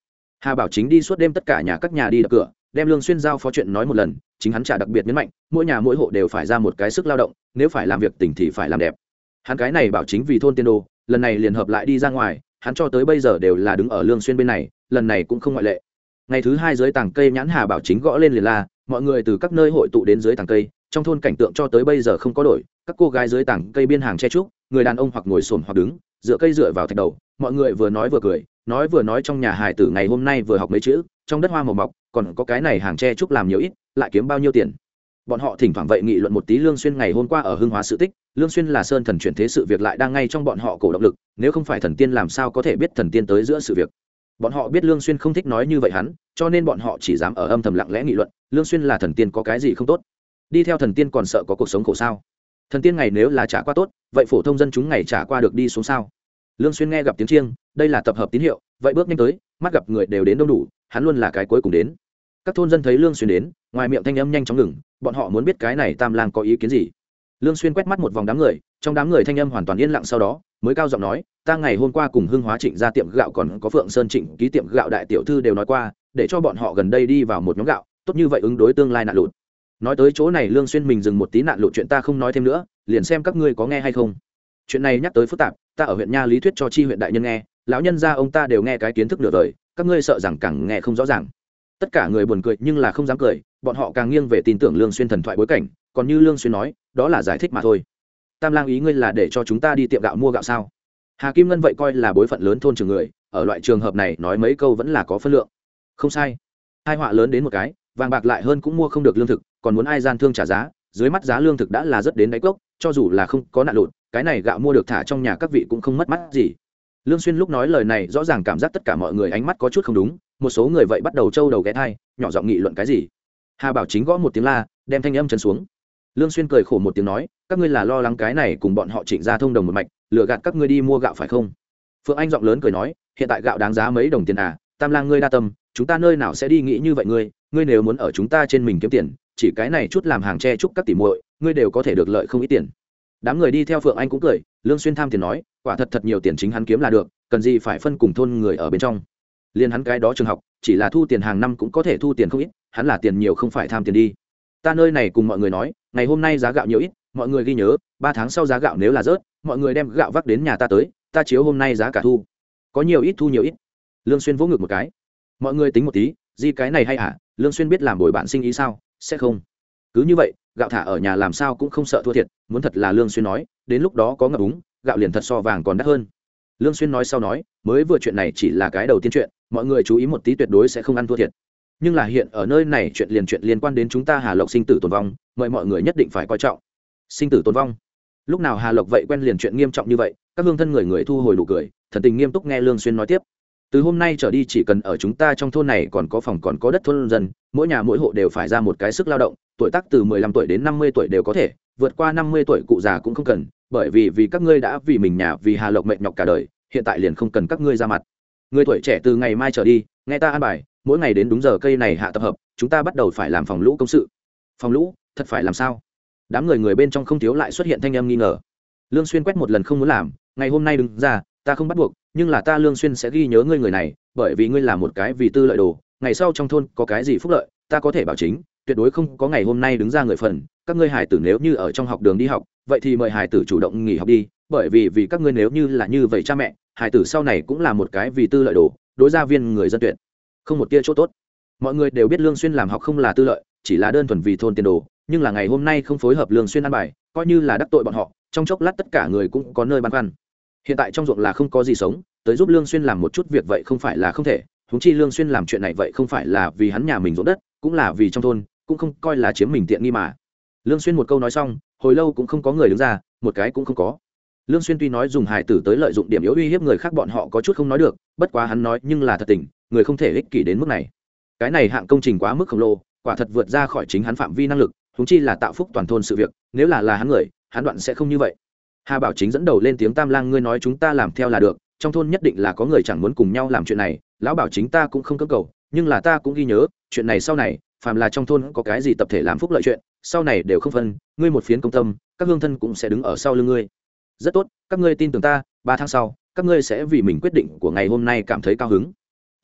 Speaker 1: Hà bảo chính đi suốt đêm tất cả nhà các nhà đi đập cửa, đem lương xuyên giao phó chuyện nói một lần, chính hắn trả đặc biệt nhấn mạnh, mỗi nhà mỗi hộ đều phải ra một cái sức lao động, nếu phải làm việc tỉnh thì phải làm đẹp. Hắn cái này bảo chính vì thôn tiên đô, lần này liền hợp lại đi ra ngoài, hắn cho tới bây giờ đều là đứng ở lương xuyên bên này, lần này cũng không ngoại lệ. Ngày thứ hai dưới tảng cây nhãn hà bảo chính gõ lên liền la, mọi người từ các nơi hội tụ đến dưới tảng cây, trong thôn cảnh tượng cho tới bây giờ không có đổi, các cô gái dưới tảng cây biên hàng che trúc người đàn ông hoặc ngồi sồn hoặc đứng dựa cây dựa vào thạch đầu, mọi người vừa nói vừa cười, nói vừa nói trong nhà hài tử ngày hôm nay vừa học mấy chữ, trong đất hoa màu mọc, còn có cái này hàng tre trúc làm nhiều ít, lại kiếm bao nhiêu tiền. Bọn họ thỉnh thoảng vậy nghị luận một tí lương xuyên ngày hôm qua ở hưng hóa sự tích, lương xuyên là sơn thần chuyển thế sự việc lại đang ngay trong bọn họ cổ động lực, nếu không phải thần tiên làm sao có thể biết thần tiên tới giữa sự việc. Bọn họ biết lương xuyên không thích nói như vậy hắn, cho nên bọn họ chỉ dám ở âm thầm lặng lẽ nghị luận, lương xuyên là thần tiên có cái gì không tốt? Đi theo thần tiên còn sợ có cuộc sống khổ sao? Thần tiên ngày nếu là trả qua tốt, vậy phổ thông dân chúng ngày trả qua được đi xuống sao? Lương xuyên nghe gặp tiếng chiêng, đây là tập hợp tín hiệu, vậy bước nhanh tới, mắt gặp người đều đến đông đủ, hắn luôn là cái cuối cùng đến. Các thôn dân thấy lương xuyên đến, ngoài miệng thanh âm nhanh chóng ngừng, bọn họ muốn biết cái này tam lang có ý kiến gì. Lương xuyên quét mắt một vòng đám người, trong đám người thanh âm hoàn toàn yên lặng sau đó, mới cao giọng nói, ta ngày hôm qua cùng hưng hóa trịnh ra tiệm gạo còn có phượng sơn trịnh ký tiệm gạo đại tiểu thư đều nói qua, để cho bọn họ gần đây đi vào một nhóm gạo, tốt như vậy ứng đối tương lai nạn lụt nói tới chỗ này lương xuyên mình dừng một tí nạn lộ chuyện ta không nói thêm nữa, liền xem các ngươi có nghe hay không. Chuyện này nhắc tới phức tạp, ta ở huyện nha lý thuyết cho chi huyện đại nhân nghe, lão nhân gia ông ta đều nghe cái kiến thức nửa đời, các ngươi sợ rằng càng nghe không rõ ràng. Tất cả người buồn cười nhưng là không dám cười, bọn họ càng nghiêng về tin tưởng lương xuyên thần thoại bối cảnh, còn như lương xuyên nói, đó là giải thích mà thôi. Tam lang ý ngươi là để cho chúng ta đi tiệm gạo mua gạo sao? Hà kim ngân vậy coi là bối phận lớn thôn trường người, ở loại trường hợp này nói mấy câu vẫn là có phân lượng. Không sai. Hai họa lớn đến một cái vàng bạc lại hơn cũng mua không được lương thực, còn muốn ai gian thương trả giá, dưới mắt giá lương thực đã là rất đến đáy cốc, cho dù là không có nạn lụt, cái này gạo mua được thả trong nhà các vị cũng không mất mắt gì. Lương xuyên lúc nói lời này rõ ràng cảm giác tất cả mọi người ánh mắt có chút không đúng, một số người vậy bắt đầu trâu đầu ghé thai, nhỏ giọng nghị luận cái gì. Hà bảo chính gõ một tiếng la, đem thanh âm chân xuống. Lương xuyên cười khổ một tiếng nói, các ngươi là lo lắng cái này cùng bọn họ trịnh ra thông đồng một mạch, lừa gạt các ngươi đi mua gạo phải không? Phượng anh giọng lớn cười nói, hiện tại gạo đáng giá mấy đồng tiền à tam lang ngươi đa tâm, chúng ta nơi nào sẽ đi nghĩ như vậy ngươi? Ngươi nếu muốn ở chúng ta trên mình kiếm tiền, chỉ cái này chút làm hàng che chúc các tỷ muội, ngươi đều có thể được lợi không ít tiền. Đám người đi theo phượng anh cũng cười, lương xuyên tham tiền nói, quả thật thật nhiều tiền chính hắn kiếm là được, cần gì phải phân cùng thôn người ở bên trong. Liên hắn cái đó trường học, chỉ là thu tiền hàng năm cũng có thể thu tiền không ít, hắn là tiền nhiều không phải tham tiền đi. Ta nơi này cùng mọi người nói, ngày hôm nay giá gạo nhiều ít, mọi người ghi nhớ, ba tháng sau giá gạo nếu là rớt, mọi người đem gạo vác đến nhà ta tới, ta chiếu hôm nay giá cả thu. Có nhiều ít thu nhiều ít. Lương xuyên vỗ ngực một cái. Mọi người tính một tí gì cái này hay hả? Lương xuyên biết làm bồi bạn sinh ý sao? Sẽ không. Cứ như vậy, gạo thả ở nhà làm sao cũng không sợ thua thiệt, muốn thật là lương xuyên nói, đến lúc đó có ngập úng, gạo liền thật so vàng còn đắt hơn. Lương xuyên nói sau nói, mới vừa chuyện này chỉ là cái đầu tiên chuyện, mọi người chú ý một tí tuyệt đối sẽ không ăn thua thiệt. Nhưng là hiện ở nơi này chuyện liền chuyện liên quan đến chúng ta hà lộc sinh tử tồn vong, mời mọi người nhất định phải coi trọng. Sinh tử tồn vong? Lúc nào hà lộc vậy quen liền chuyện nghiêm trọng như vậy, các hương thân người người thu hồi đủ cười, thần tình nghiêm túc nghe lương xuyên nói tiếp từ hôm nay trở đi chỉ cần ở chúng ta trong thôn này còn có phòng còn có đất thôn dân, mỗi nhà mỗi hộ đều phải ra một cái sức lao động, tuổi tác từ 15 tuổi đến 50 tuổi đều có thể, vượt qua 50 tuổi cụ già cũng không cần, bởi vì vì các ngươi đã vì mình nhà, vì hà lộc mệt nhọc cả đời, hiện tại liền không cần các ngươi ra mặt. Người tuổi trẻ từ ngày mai trở đi, nghe ta an bài, mỗi ngày đến đúng giờ cây này hạ tập hợp, chúng ta bắt đầu phải làm phòng lũ công sự. Phòng lũ, thật phải làm sao? Đám người người bên trong không thiếu lại xuất hiện thanh âm nghi ngờ. Lương xuyên quét một lần không muốn làm, ngày hôm nay đứng ra ta không bắt buộc, nhưng là ta lương xuyên sẽ ghi nhớ ngươi người này, bởi vì ngươi là một cái vì tư lợi đồ, ngày sau trong thôn có cái gì phúc lợi, ta có thể bảo chính, tuyệt đối không có ngày hôm nay đứng ra người phần, các ngươi hải tử nếu như ở trong học đường đi học, vậy thì mời hải tử chủ động nghỉ học đi, bởi vì vì các ngươi nếu như là như vậy cha mẹ, hải tử sau này cũng là một cái vì tư lợi đồ, đối gia viên người dân tuyệt. Không một tia chỗ tốt. Mọi người đều biết lương xuyên làm học không là tư lợi, chỉ là đơn thuần vì thôn tiền đồ, nhưng là ngày hôm nay không phối hợp lương xuyên ăn bài, coi như là đắc tội bọn họ, trong chốc lát tất cả người cũng có nơi băn khoăn hiện tại trong ruộng là không có gì sống, tới giúp lương xuyên làm một chút việc vậy không phải là không thể chúng chi lương xuyên làm chuyện này vậy không phải là vì hắn nhà mình ruộng đất, cũng là vì trong thôn, cũng không coi là chiếm mình tiện nghi mà. Lương xuyên một câu nói xong, hồi lâu cũng không có người đứng ra, một cái cũng không có. Lương xuyên tuy nói dùng hài tử tới lợi dụng điểm yếu uy hiếp người khác bọn họ có chút không nói được, bất quá hắn nói nhưng là thật tình, người không thể ích kỷ đến mức này. Cái này hạng công trình quá mức khổng lồ, quả thật vượt ra khỏi chính hắn phạm vi năng lực chúng chi là tạo phúc toàn thôn sự việc, nếu là là hắn người, hắn đoạn sẽ không như vậy hà bảo chính dẫn đầu lên tiếng tam lang, ngươi nói chúng ta làm theo là được, trong thôn nhất định là có người chẳng muốn cùng nhau làm chuyện này, lão bảo chính ta cũng không cơ cầu, nhưng là ta cũng ghi nhớ, chuyện này sau này, phàm là trong thôn có cái gì tập thể làm phúc lợi chuyện, sau này đều không phân, ngươi một phiến công tâm, các hương thân cũng sẽ đứng ở sau lưng ngươi. Rất tốt, các ngươi tin tưởng ta, ba tháng sau, các ngươi sẽ vì mình quyết định của ngày hôm nay cảm thấy cao hứng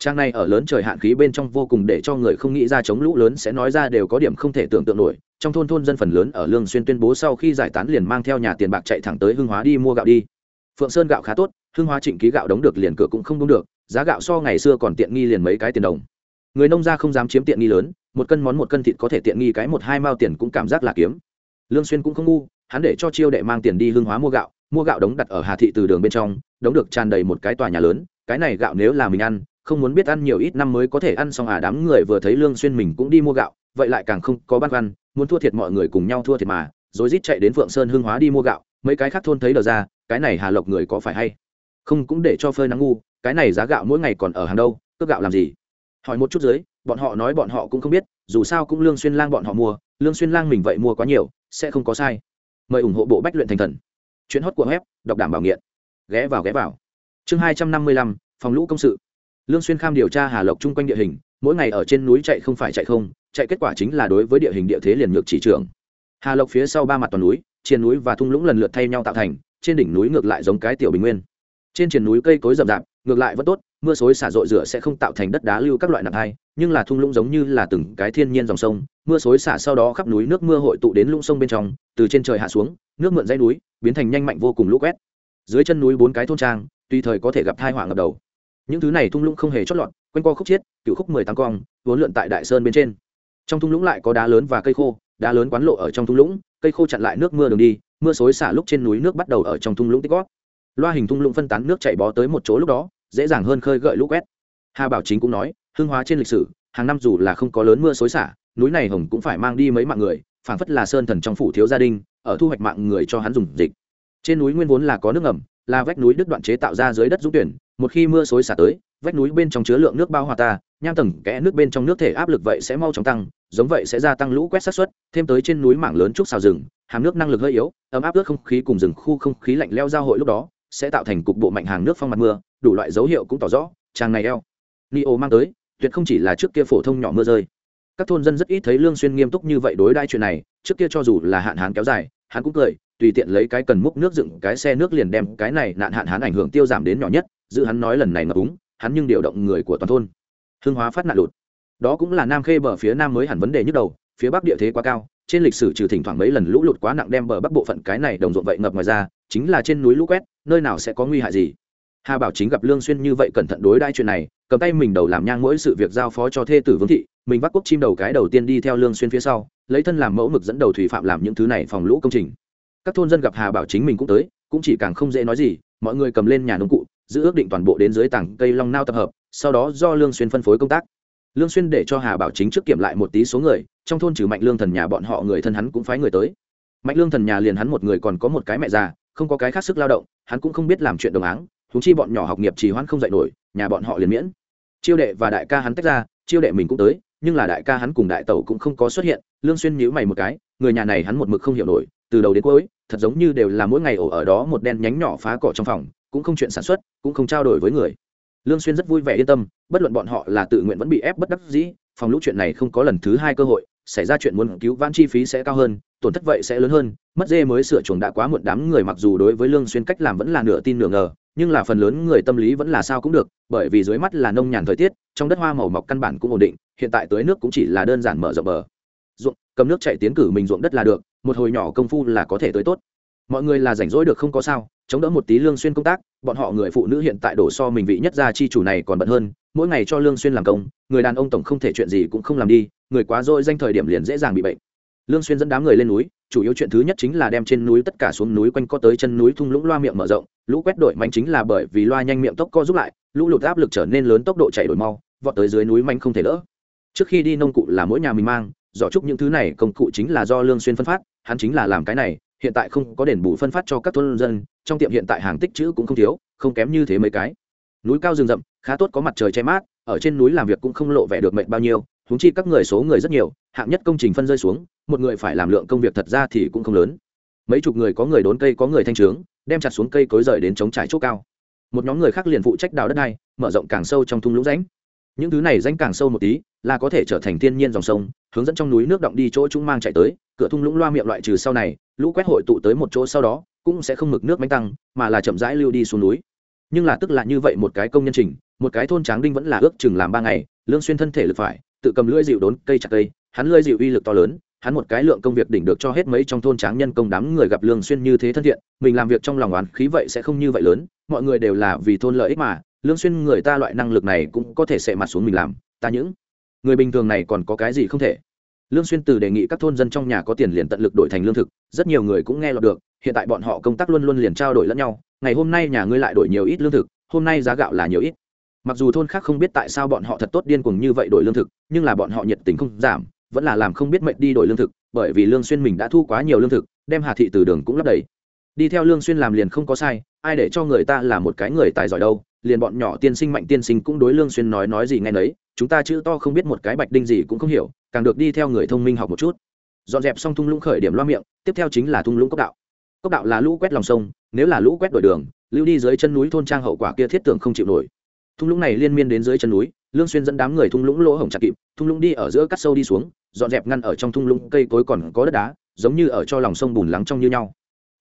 Speaker 1: trang này ở lớn trời hạn khí bên trong vô cùng để cho người không nghĩ ra chống lũ lớn sẽ nói ra đều có điểm không thể tưởng tượng nổi. Trong thôn thôn dân phần lớn ở lương xuyên tuyên bố sau khi giải tán liền mang theo nhà tiền bạc chạy thẳng tới hương hóa đi mua gạo đi. Phượng sơn gạo khá tốt hương hóa trịnh ký gạo đóng được liền cửa cũng không đúng được, giá gạo so ngày xưa còn tiện nghi liền mấy cái tiền đồng. Người nông gia không dám chiếm tiện nghi lớn, một cân món một cân thịt có thể tiện nghi cái một hai mao tiền cũng cảm giác là kiếm. Lương xuyên cũng không ngu, hắn để cho chiêu đệ mang tiền đi hương hóa mua gạo mua gạo đóng đặt ở hà thị từ đường bên trong, đóng được tràn đầy một cái tòa nhà lớn, cái này gạo nếu là mình ăn không muốn biết ăn nhiều ít năm mới có thể ăn xong à đám người vừa thấy lương xuyên mình cũng đi mua gạo, vậy lại càng không có băn khoăn, muốn thua thiệt mọi người cùng nhau thua thiệt mà, rồi rít chạy đến phượng sơn hương hóa đi mua gạo, mấy cái khác thôn thấy đờ ra, cái này hà lộc người có phải hay? Không cũng để cho phơi nắng ngu, cái này giá gạo mỗi ngày còn ở hàng đâu cướp gạo làm gì? Hỏi một chút dưới, bọn họ nói bọn họ cũng không biết, dù sao cũng lương xuyên lang bọn họ mua, lương xuyên lang mình vậy mua quá nhiều, sẽ không có sai. Mời ủng hộ bộ bách luyện thành thần. Chuyến hót của web, đọc đảm bảo nghiện. Ghé vào ghé vào. Chương hai trăm năm mươi lăm, phòng lũ công sự lương xuyên kham điều tra hà lộc chung quanh địa hình, mỗi ngày ở trên núi chạy không phải chạy không, chạy kết quả chính là đối với địa hình địa thế liền ngược chỉ trưởng. Hà lộc phía sau ba mặt toàn núi, trên núi và thung lũng lần lượt thay nhau tạo thành, trên đỉnh núi ngược lại giống cái tiểu bình nguyên. Trên triền núi cây cối rậm rạp, ngược lại vẫn tốt, mưa xối xả rội rửa sẽ không tạo thành đất đá lưu các loại nặng hai, nhưng là thung lũng giống như là từng cái thiên nhiên dòng sông, mưa xối xả sau đó khắp núi nước mưa hội tụ đến lũng sông bên trong, từ trên trời hạ xuống, nước mượn dãy núi, biến thành nhanh mạnh vô cùng lũ quét. Dưới chân núi bốn cái thôn trang, tùy thời có thể gặp thai họa ngập đầu những thứ này thung lũng không hề chót lọt, quanh co khúc chiết, cựu khúc mười tám cong, vốn lượn tại đại sơn bên trên. Trong thung lũng lại có đá lớn và cây khô, đá lớn quán lộ ở trong thung lũng, cây khô chặn lại nước mưa đường đi, mưa xối xả lúc trên núi nước bắt đầu ở trong thung lũng tích gót loa hình thung lũng phân tán nước chảy bó tới một chỗ lúc đó, dễ dàng hơn khơi gợi lũ quét. Hà bảo chính cũng nói, hương hóa trên lịch sử, hàng năm dù là không có lớn mưa xối xả, núi này hồng cũng phải mang đi mấy mạng người, phảng phất là sơn thần trong phủ thiếu gia đình, ở thu hoạch mạng người cho hắn dùng dịch. Trên núi nguyên vốn là có nước ngầm, là vách núi đứt đoạn chế tạo ra dưới đất dũng tuyển một khi mưa xối xả tới, vách núi bên trong chứa lượng nước bao hòa ta, nham tầng kẽ nước bên trong nước thể áp lực vậy sẽ mau chóng tăng, giống vậy sẽ gia tăng lũ quét sát xuất thêm tới trên núi mảng lớn trúc xào rừng, hàm nước năng lực hơi yếu, ấm áp ướt không khí cùng rừng khu không khí lạnh leo giao hội lúc đó, sẽ tạo thành cục bộ mạnh hàng nước phong mặt mưa, đủ loại dấu hiệu cũng tỏ rõ, tràng này eo. Nio mang tới, tuyệt không chỉ là trước kia phổ thông nhỏ mưa rơi. Các thôn dân rất ít thấy lương xuyên nghiêm túc như vậy đối đãi chuyện này, trước kia cho dù là hạn hán kéo dài, hắn cũng cười, tùy tiện lấy cái cần múc nước dựng cái xe nước liền đem cái này nạn hạn hán ảnh hưởng tiêu giảm đến nhỏ nhất dự hắn nói lần này ngập úng, hắn nhưng điều động người của toàn thôn. Hương hóa phát nạn lụt đó cũng là nam khê bờ phía nam mới hẳn vấn đề nhức đầu, phía bắc địa thế quá cao, trên lịch sử trừ thỉnh thoảng mấy lần lũ lụt quá nặng đem bờ bắc bộ phận cái này đồng ruộng vậy ngập ngoài ra, chính là trên núi lũ quét, nơi nào sẽ có nguy hại gì. Hà bảo chính gặp lương xuyên như vậy cẩn thận đối đãi chuyện này, cầm tay mình đầu làm nhang mỗi sự việc giao phó cho thê tử vương thị, mình vác quốc chim đầu cái đầu tiên đi theo lương xuyên phía sau, lấy thân làm mẫu mực dẫn đầu thủy phạm làm những thứ này phòng lũ công trình. Các thôn dân gặp hà bảo chính mình cũng tới, cũng chỉ càng không dễ nói gì, mọi người cầm lên nhà nông cụ giữ ước định toàn bộ đến dưới tảng cây long nao tập hợp, sau đó do lương xuyên phân phối công tác. Lương xuyên để cho hà bảo chính trước kiểm lại một tí số người, trong thôn trừ mạnh lương thần nhà bọn họ người thân hắn cũng phái người tới. Mạnh lương thần nhà liền hắn một người còn có một cái mẹ già, không có cái khác sức lao động, hắn cũng không biết làm chuyện đồng áng chúng chi bọn nhỏ học nghiệp trì hoãn không dạy nổi, nhà bọn họ liền miễn. Chiêu đệ và đại ca hắn tách ra, chiêu đệ mình cũng tới, nhưng là đại ca hắn cùng đại tẩu cũng không có xuất hiện, lương xuyên nhíu mày một cái, người nhà này hắn một mực không hiểu nổi, từ đầu đến cuối, thật giống như đều là mỗi ngày ổ ở đó một đen nhánh nhỏ phá cỏ trong phòng cũng không chuyện sản xuất, cũng không trao đổi với người. Lương xuyên rất vui vẻ yên tâm, bất luận bọn họ là tự nguyện vẫn bị ép bất đắc dĩ, phòng lũ chuyện này không có lần thứ hai cơ hội, xảy ra chuyện muốn cứu vãn chi phí sẽ cao hơn, tổn thất vậy sẽ lớn hơn, mất dê mới sửa chuồng đã quá muộn đám người mặc dù đối với lương xuyên cách làm vẫn là nửa tin nửa ngờ, nhưng là phần lớn người tâm lý vẫn là sao cũng được, bởi vì dưới mắt là nông nhàn thời tiết, trong đất hoa màu mọc căn bản cũng ổn định, hiện tại tưới nước cũng chỉ là đơn giản mở rộng bờ. Ruộng, cầm nước chạy tiến cử mình ruộng đất là được, một hồi nhỏ công phu là có thể tưới tốt. Mọi người là rảnh rỗi được không có sao chống đỡ một tí lương xuyên công tác, bọn họ người phụ nữ hiện tại đổ so mình vị nhất gia chi chủ này còn bận hơn, mỗi ngày cho lương xuyên làm công, người đàn ông tổng không thể chuyện gì cũng không làm đi, người quá rồi danh thời điểm liền dễ dàng bị bệnh. Lương xuyên dẫn đám người lên núi, chủ yếu chuyện thứ nhất chính là đem trên núi tất cả xuống núi quanh co tới chân núi thung lũng loa miệng mở rộng, lũ quét đổi mạnh chính là bởi vì loa nhanh miệng tốc co giúp lại, lũ lụt áp lực trở nên lớn tốc độ chạy đổi mau, vọt tới dưới núi mạnh không thể lỡ trước khi đi nông cụ là mỗi nhà mình mang dò chúc những thứ này công cụ chính là do lương xuyên phân phát, hắn chính là làm cái này hiện tại không có đền bù phân phát cho các thôn dân, trong tiệm hiện tại hàng tích chữ cũng không thiếu, không kém như thế mấy cái. Núi cao rừng rậm, khá tốt có mặt trời che mát, ở trên núi làm việc cũng không lộ vẻ được mệt bao nhiêu húng chi các người số người rất nhiều, hạng nhất công trình phân rơi xuống, một người phải làm lượng công việc thật ra thì cũng không lớn. Mấy chục người có người đốn cây có người thanh trướng, đem chặt xuống cây cối rời đến chống trải chỗ cao. Một nhóm người khác liền phụ trách đào đất này mở rộng càng sâu trong thung lũng rãnh những thứ này rãnh càng sâu một tí, là có thể trở thành thiên nhiên dòng sông, hướng dẫn trong núi nước động đi chỗ chúng mang chạy tới, cửa thung lũng loa miệng loại trừ sau này, lũ quét hội tụ tới một chỗ sau đó, cũng sẽ không mực nước mánh tăng, mà là chậm rãi lưu đi xuống núi. Nhưng là tức là như vậy một cái công nhân trình, một cái thôn tráng đinh vẫn là ước chừng làm ba ngày, lương xuyên thân thể lực phải, tự cầm lưỡi dịu đốn, cây chặt cây, hắn lưỡi dịu uy lực to lớn, hắn một cái lượng công việc đỉnh được cho hết mấy trong thôn tráng nhân công đám người gặp lương xuyên như thế thân thiện, mình làm việc trong lòng oán khí vậy sẽ không như vậy lớn, mọi người đều là vì thôn lợi ích mà lương xuyên người ta loại năng lực này cũng có thể sẽ mặt xuống mình làm, ta những người bình thường này còn có cái gì không thể? Lương xuyên từ đề nghị các thôn dân trong nhà có tiền liền tận lực đổi thành lương thực, rất nhiều người cũng nghe lọt được, hiện tại bọn họ công tác luôn luôn liền trao đổi lẫn nhau, ngày hôm nay nhà ngươi lại đổi nhiều ít lương thực, hôm nay giá gạo là nhiều ít. Mặc dù thôn khác không biết tại sao bọn họ thật tốt điên cuồng như vậy đổi lương thực, nhưng là bọn họ nhiệt tình không giảm, vẫn là làm không biết mệnh đi đổi lương thực, bởi vì lương xuyên mình đã thu quá nhiều lương thực, đem hà thị từ đường cũng lấp đầy. Đi theo lương xuyên làm liền không có sai, ai để cho người ta là một cái người tài giỏi đâu liền bọn nhỏ tiên sinh mạnh tiên sinh cũng đối lương xuyên nói nói gì nghe nấy, chúng ta chữ to không biết một cái bạch đinh gì cũng không hiểu, càng được đi theo người thông minh học một chút. Dọn dẹp xong thung lũng khởi điểm loa miệng, tiếp theo chính là thung lũng cốc đạo. Cốc đạo là lũ quét lòng sông, nếu là lũ quét đổi đường, lưu đi dưới chân núi thôn trang hậu quả kia thiết tưởng không chịu nổi. Thung lũng này liên miên đến dưới chân núi, lương xuyên dẫn đám người thung lũng lỗ hổng chặt kịp, thung lũng đi ở giữa cắt sâu đi xuống, dọn dẹp ngăn ở trong thung lũng cây cối còn có đất đá, giống như ở cho lòng sông bùn lắng trong như nhau.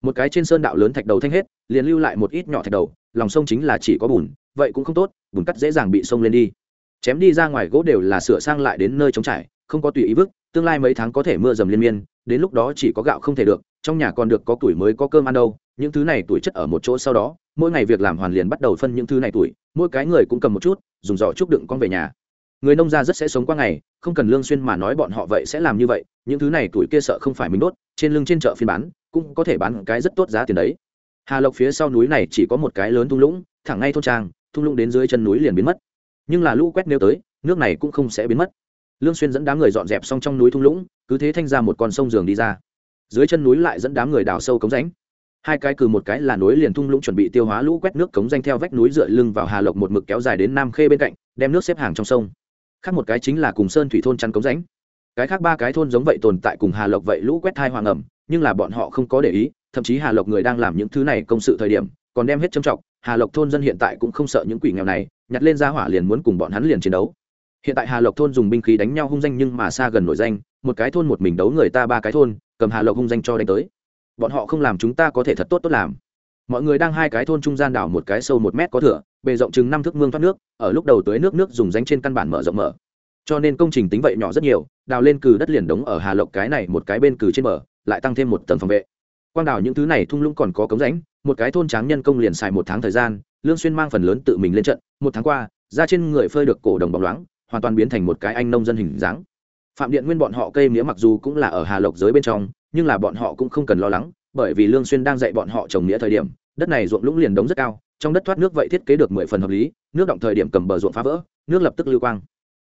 Speaker 1: Một cái trên sơn đạo lớn thạch đầu thanh hết, liền lưu lại một ít nhỏ thạch đầu lòng sông chính là chỉ có bùn, vậy cũng không tốt, bùn cắt dễ dàng bị sông lên đi. Chém đi ra ngoài gỗ đều là sửa sang lại đến nơi trống trải, không có tùy ý vứt, tương lai mấy tháng có thể mưa dầm liên miên, đến lúc đó chỉ có gạo không thể được, trong nhà còn được có tuổi mới có cơm ăn đâu, những thứ này tuổi chất ở một chỗ sau đó, mỗi ngày việc làm hoàn liền bắt đầu phân những thứ này tuổi, mỗi cái người cũng cầm một chút, dùng giỏ chúc đựng con về nhà. Người nông gia rất sẽ sống qua ngày, không cần lương xuyên mà nói bọn họ vậy sẽ làm như vậy, những thứ này tuổi kia sợ không phải mình đốt, trên lưng trên chợ phiên bán, cũng có thể bán cái rất tốt giá tiền đấy hà lộc phía sau núi này chỉ có một cái lớn thung lũng, thẳng ngay thôn trang, thung lũng đến dưới chân núi liền biến mất. Nhưng là lũ quét nếu tới, nước này cũng không sẽ biến mất. Lương xuyên dẫn đám người dọn dẹp xong trong núi thung lũng, cứ thế thanh ra một con sông giường đi ra. Dưới chân núi lại dẫn đám người đào sâu cống rãnh. Hai cái cừ một cái là núi liền thung lũng chuẩn bị tiêu hóa lũ quét nước cống danh theo vách núi dựa lưng vào hà lộc một mực kéo dài đến nam khê bên cạnh, đem nước xếp hàng trong sông. Khác một cái chính là cùng sơn thủy thôn chăn cống rãnh. Cái khác ba cái thôn giống vậy tồn tại cùng hà lộc vậy lũ quét thai hoàng ẩm, nhưng là bọn họ không có để ý thậm chí hà lộc người đang làm những thứ này công sự thời điểm, còn đem hết trầm trọng hà lộc thôn dân hiện tại cũng không sợ những quỷ nghèo này, nhặt lên ra hỏa liền muốn cùng bọn hắn liền chiến đấu. Hiện tại hà lộc thôn dùng binh khí đánh nhau hung danh nhưng mà xa gần nổi danh, một cái thôn một mình đấu người ta ba cái thôn, cầm hà lộc hung danh cho đánh tới. Bọn họ không làm chúng ta có thể thật tốt tốt làm. Mọi người đang hai cái thôn trung gian đảo một cái sâu một mét có thửa, bề rộng chừng năm thước mương thoát nước, ở lúc đầu tưới nước nước dùng danh trên căn bản mở rộng mở. Cho nên công trình tính vậy nhỏ rất nhiều, đào lên cừ đất liền đống ở hà lộc cái này một cái bên cừ trên mở lại tăng thêm một tầng phòng vệ quang đảo những thứ này thung lũng còn có cống rãnh, một cái thôn tráng nhân công liền xài một tháng thời gian, lương xuyên mang phần lớn tự mình lên trận, một tháng qua ra trên người phơi được cổ đồng bóng loáng, hoàn toàn biến thành một cái anh nông dân hình dáng. Phạm điện nguyên bọn họ cây mía mặc dù cũng là ở hà lộc giới bên trong, nhưng là bọn họ cũng không cần lo lắng, bởi vì lương xuyên đang dạy bọn họ trồng mía thời điểm, đất này ruộng lũng liền đống rất cao, trong đất thoát nước vậy thiết kế được mười phần hợp lý, nước động thời điểm cầm bờ ruộng phá vỡ, nước lập tức lưu quang.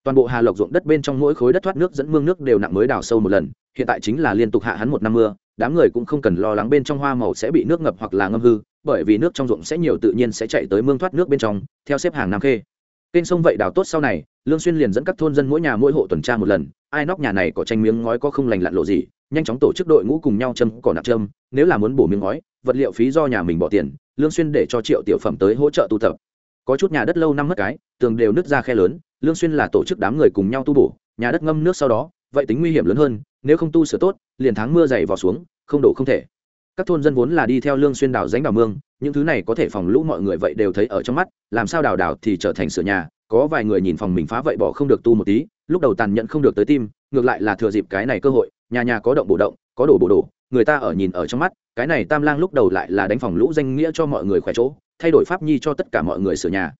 Speaker 1: Toàn bộ hà lộc ruộng đất bên trong mỗi khối đất thoát nước dẫn mương nước đều nặng mới đào sâu một lần, hiện tại chính là liên tục hạ hắn một năm mưa đám người cũng không cần lo lắng bên trong hoa màu sẽ bị nước ngập hoặc là ngâm hư, bởi vì nước trong ruộng sẽ nhiều tự nhiên sẽ chạy tới mương thoát nước bên trong, theo xếp hàng nam khê. Kênh sông vậy đào tốt sau này, lương xuyên liền dẫn các thôn dân mỗi nhà mỗi hộ tuần tra một lần, ai nóc nhà này có tranh miếng ngói có không lành lặn lộ gì, nhanh chóng tổ chức đội ngũ cùng nhau châm cỏ nạp châm, nếu là muốn bổ miếng ngói, vật liệu phí do nhà mình bỏ tiền, lương xuyên để cho triệu tiểu phẩm tới hỗ trợ tu tập. Có chút nhà đất lâu năm mất cái, tường đều nứt ra khe lớn, lương xuyên là tổ chức đám người cùng nhau tu bổ, nhà đất ngâm nước sau đó, vậy tính nguy hiểm lớn hơn nếu không tu sửa tốt, liền tháng mưa dày vào xuống, không đổ không thể. Các thôn dân vốn là đi theo lương xuyên đào rãnh đào mương, những thứ này có thể phòng lũ mọi người vậy đều thấy ở trong mắt, làm sao đào đào thì trở thành sửa nhà, có vài người nhìn phòng mình phá vậy bỏ không được tu một tí, lúc đầu tàn nhẫn không được tới tim, ngược lại là thừa dịp cái này cơ hội, nhà nhà có động bổ động, có đổ bổ đổ, người ta ở nhìn ở trong mắt, cái này tam lang lúc đầu lại là đánh phòng lũ danh nghĩa cho mọi người khỏe chỗ, thay đổi pháp nhi cho tất cả mọi người sửa nhà.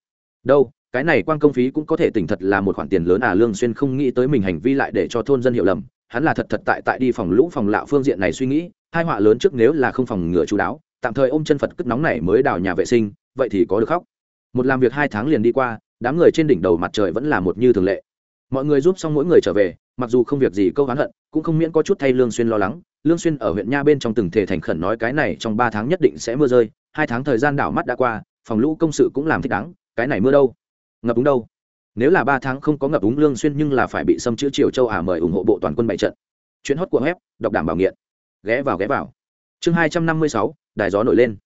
Speaker 1: Đâu, cái này quan công phí cũng có thể tỉnh thật là một khoản tiền lớn à lương xuyên không nghĩ tới mình hành vi lại để cho thôn dân hiểu lầm hắn là thật thật tại tại đi phòng lũ phòng lạo phương diện này suy nghĩ, hai họa lớn trước nếu là không phòng ngừa chú đáo, tạm thời ôm chân phật cất nóng này mới đào nhà vệ sinh, vậy thì có được khóc. Một làm việc hai tháng liền đi qua, đám người trên đỉnh đầu mặt trời vẫn là một như thường lệ. Mọi người giúp xong mỗi người trở về, mặc dù không việc gì câu hán hận, cũng không miễn có chút thay lương xuyên lo lắng. Lương xuyên ở huyện nha bên trong từng thể thành khẩn nói cái này trong ba tháng nhất định sẽ mưa rơi, hai tháng thời gian đảo mắt đã qua, phòng lũ công sự cũng làm thích đáng, cái này mưa đâu? Ngập úng đâu? Nếu là ba tháng không có ngập úng lương xuyên nhưng là phải bị xâm chữ triều châu à mời ủng hộ bộ toàn quân bảy trận. Chuyến hót của web đọc đảm bảo nghiện. Ghé vào ghé vào. Chương hai trăm năm mươi sáu, đài gió nổi lên.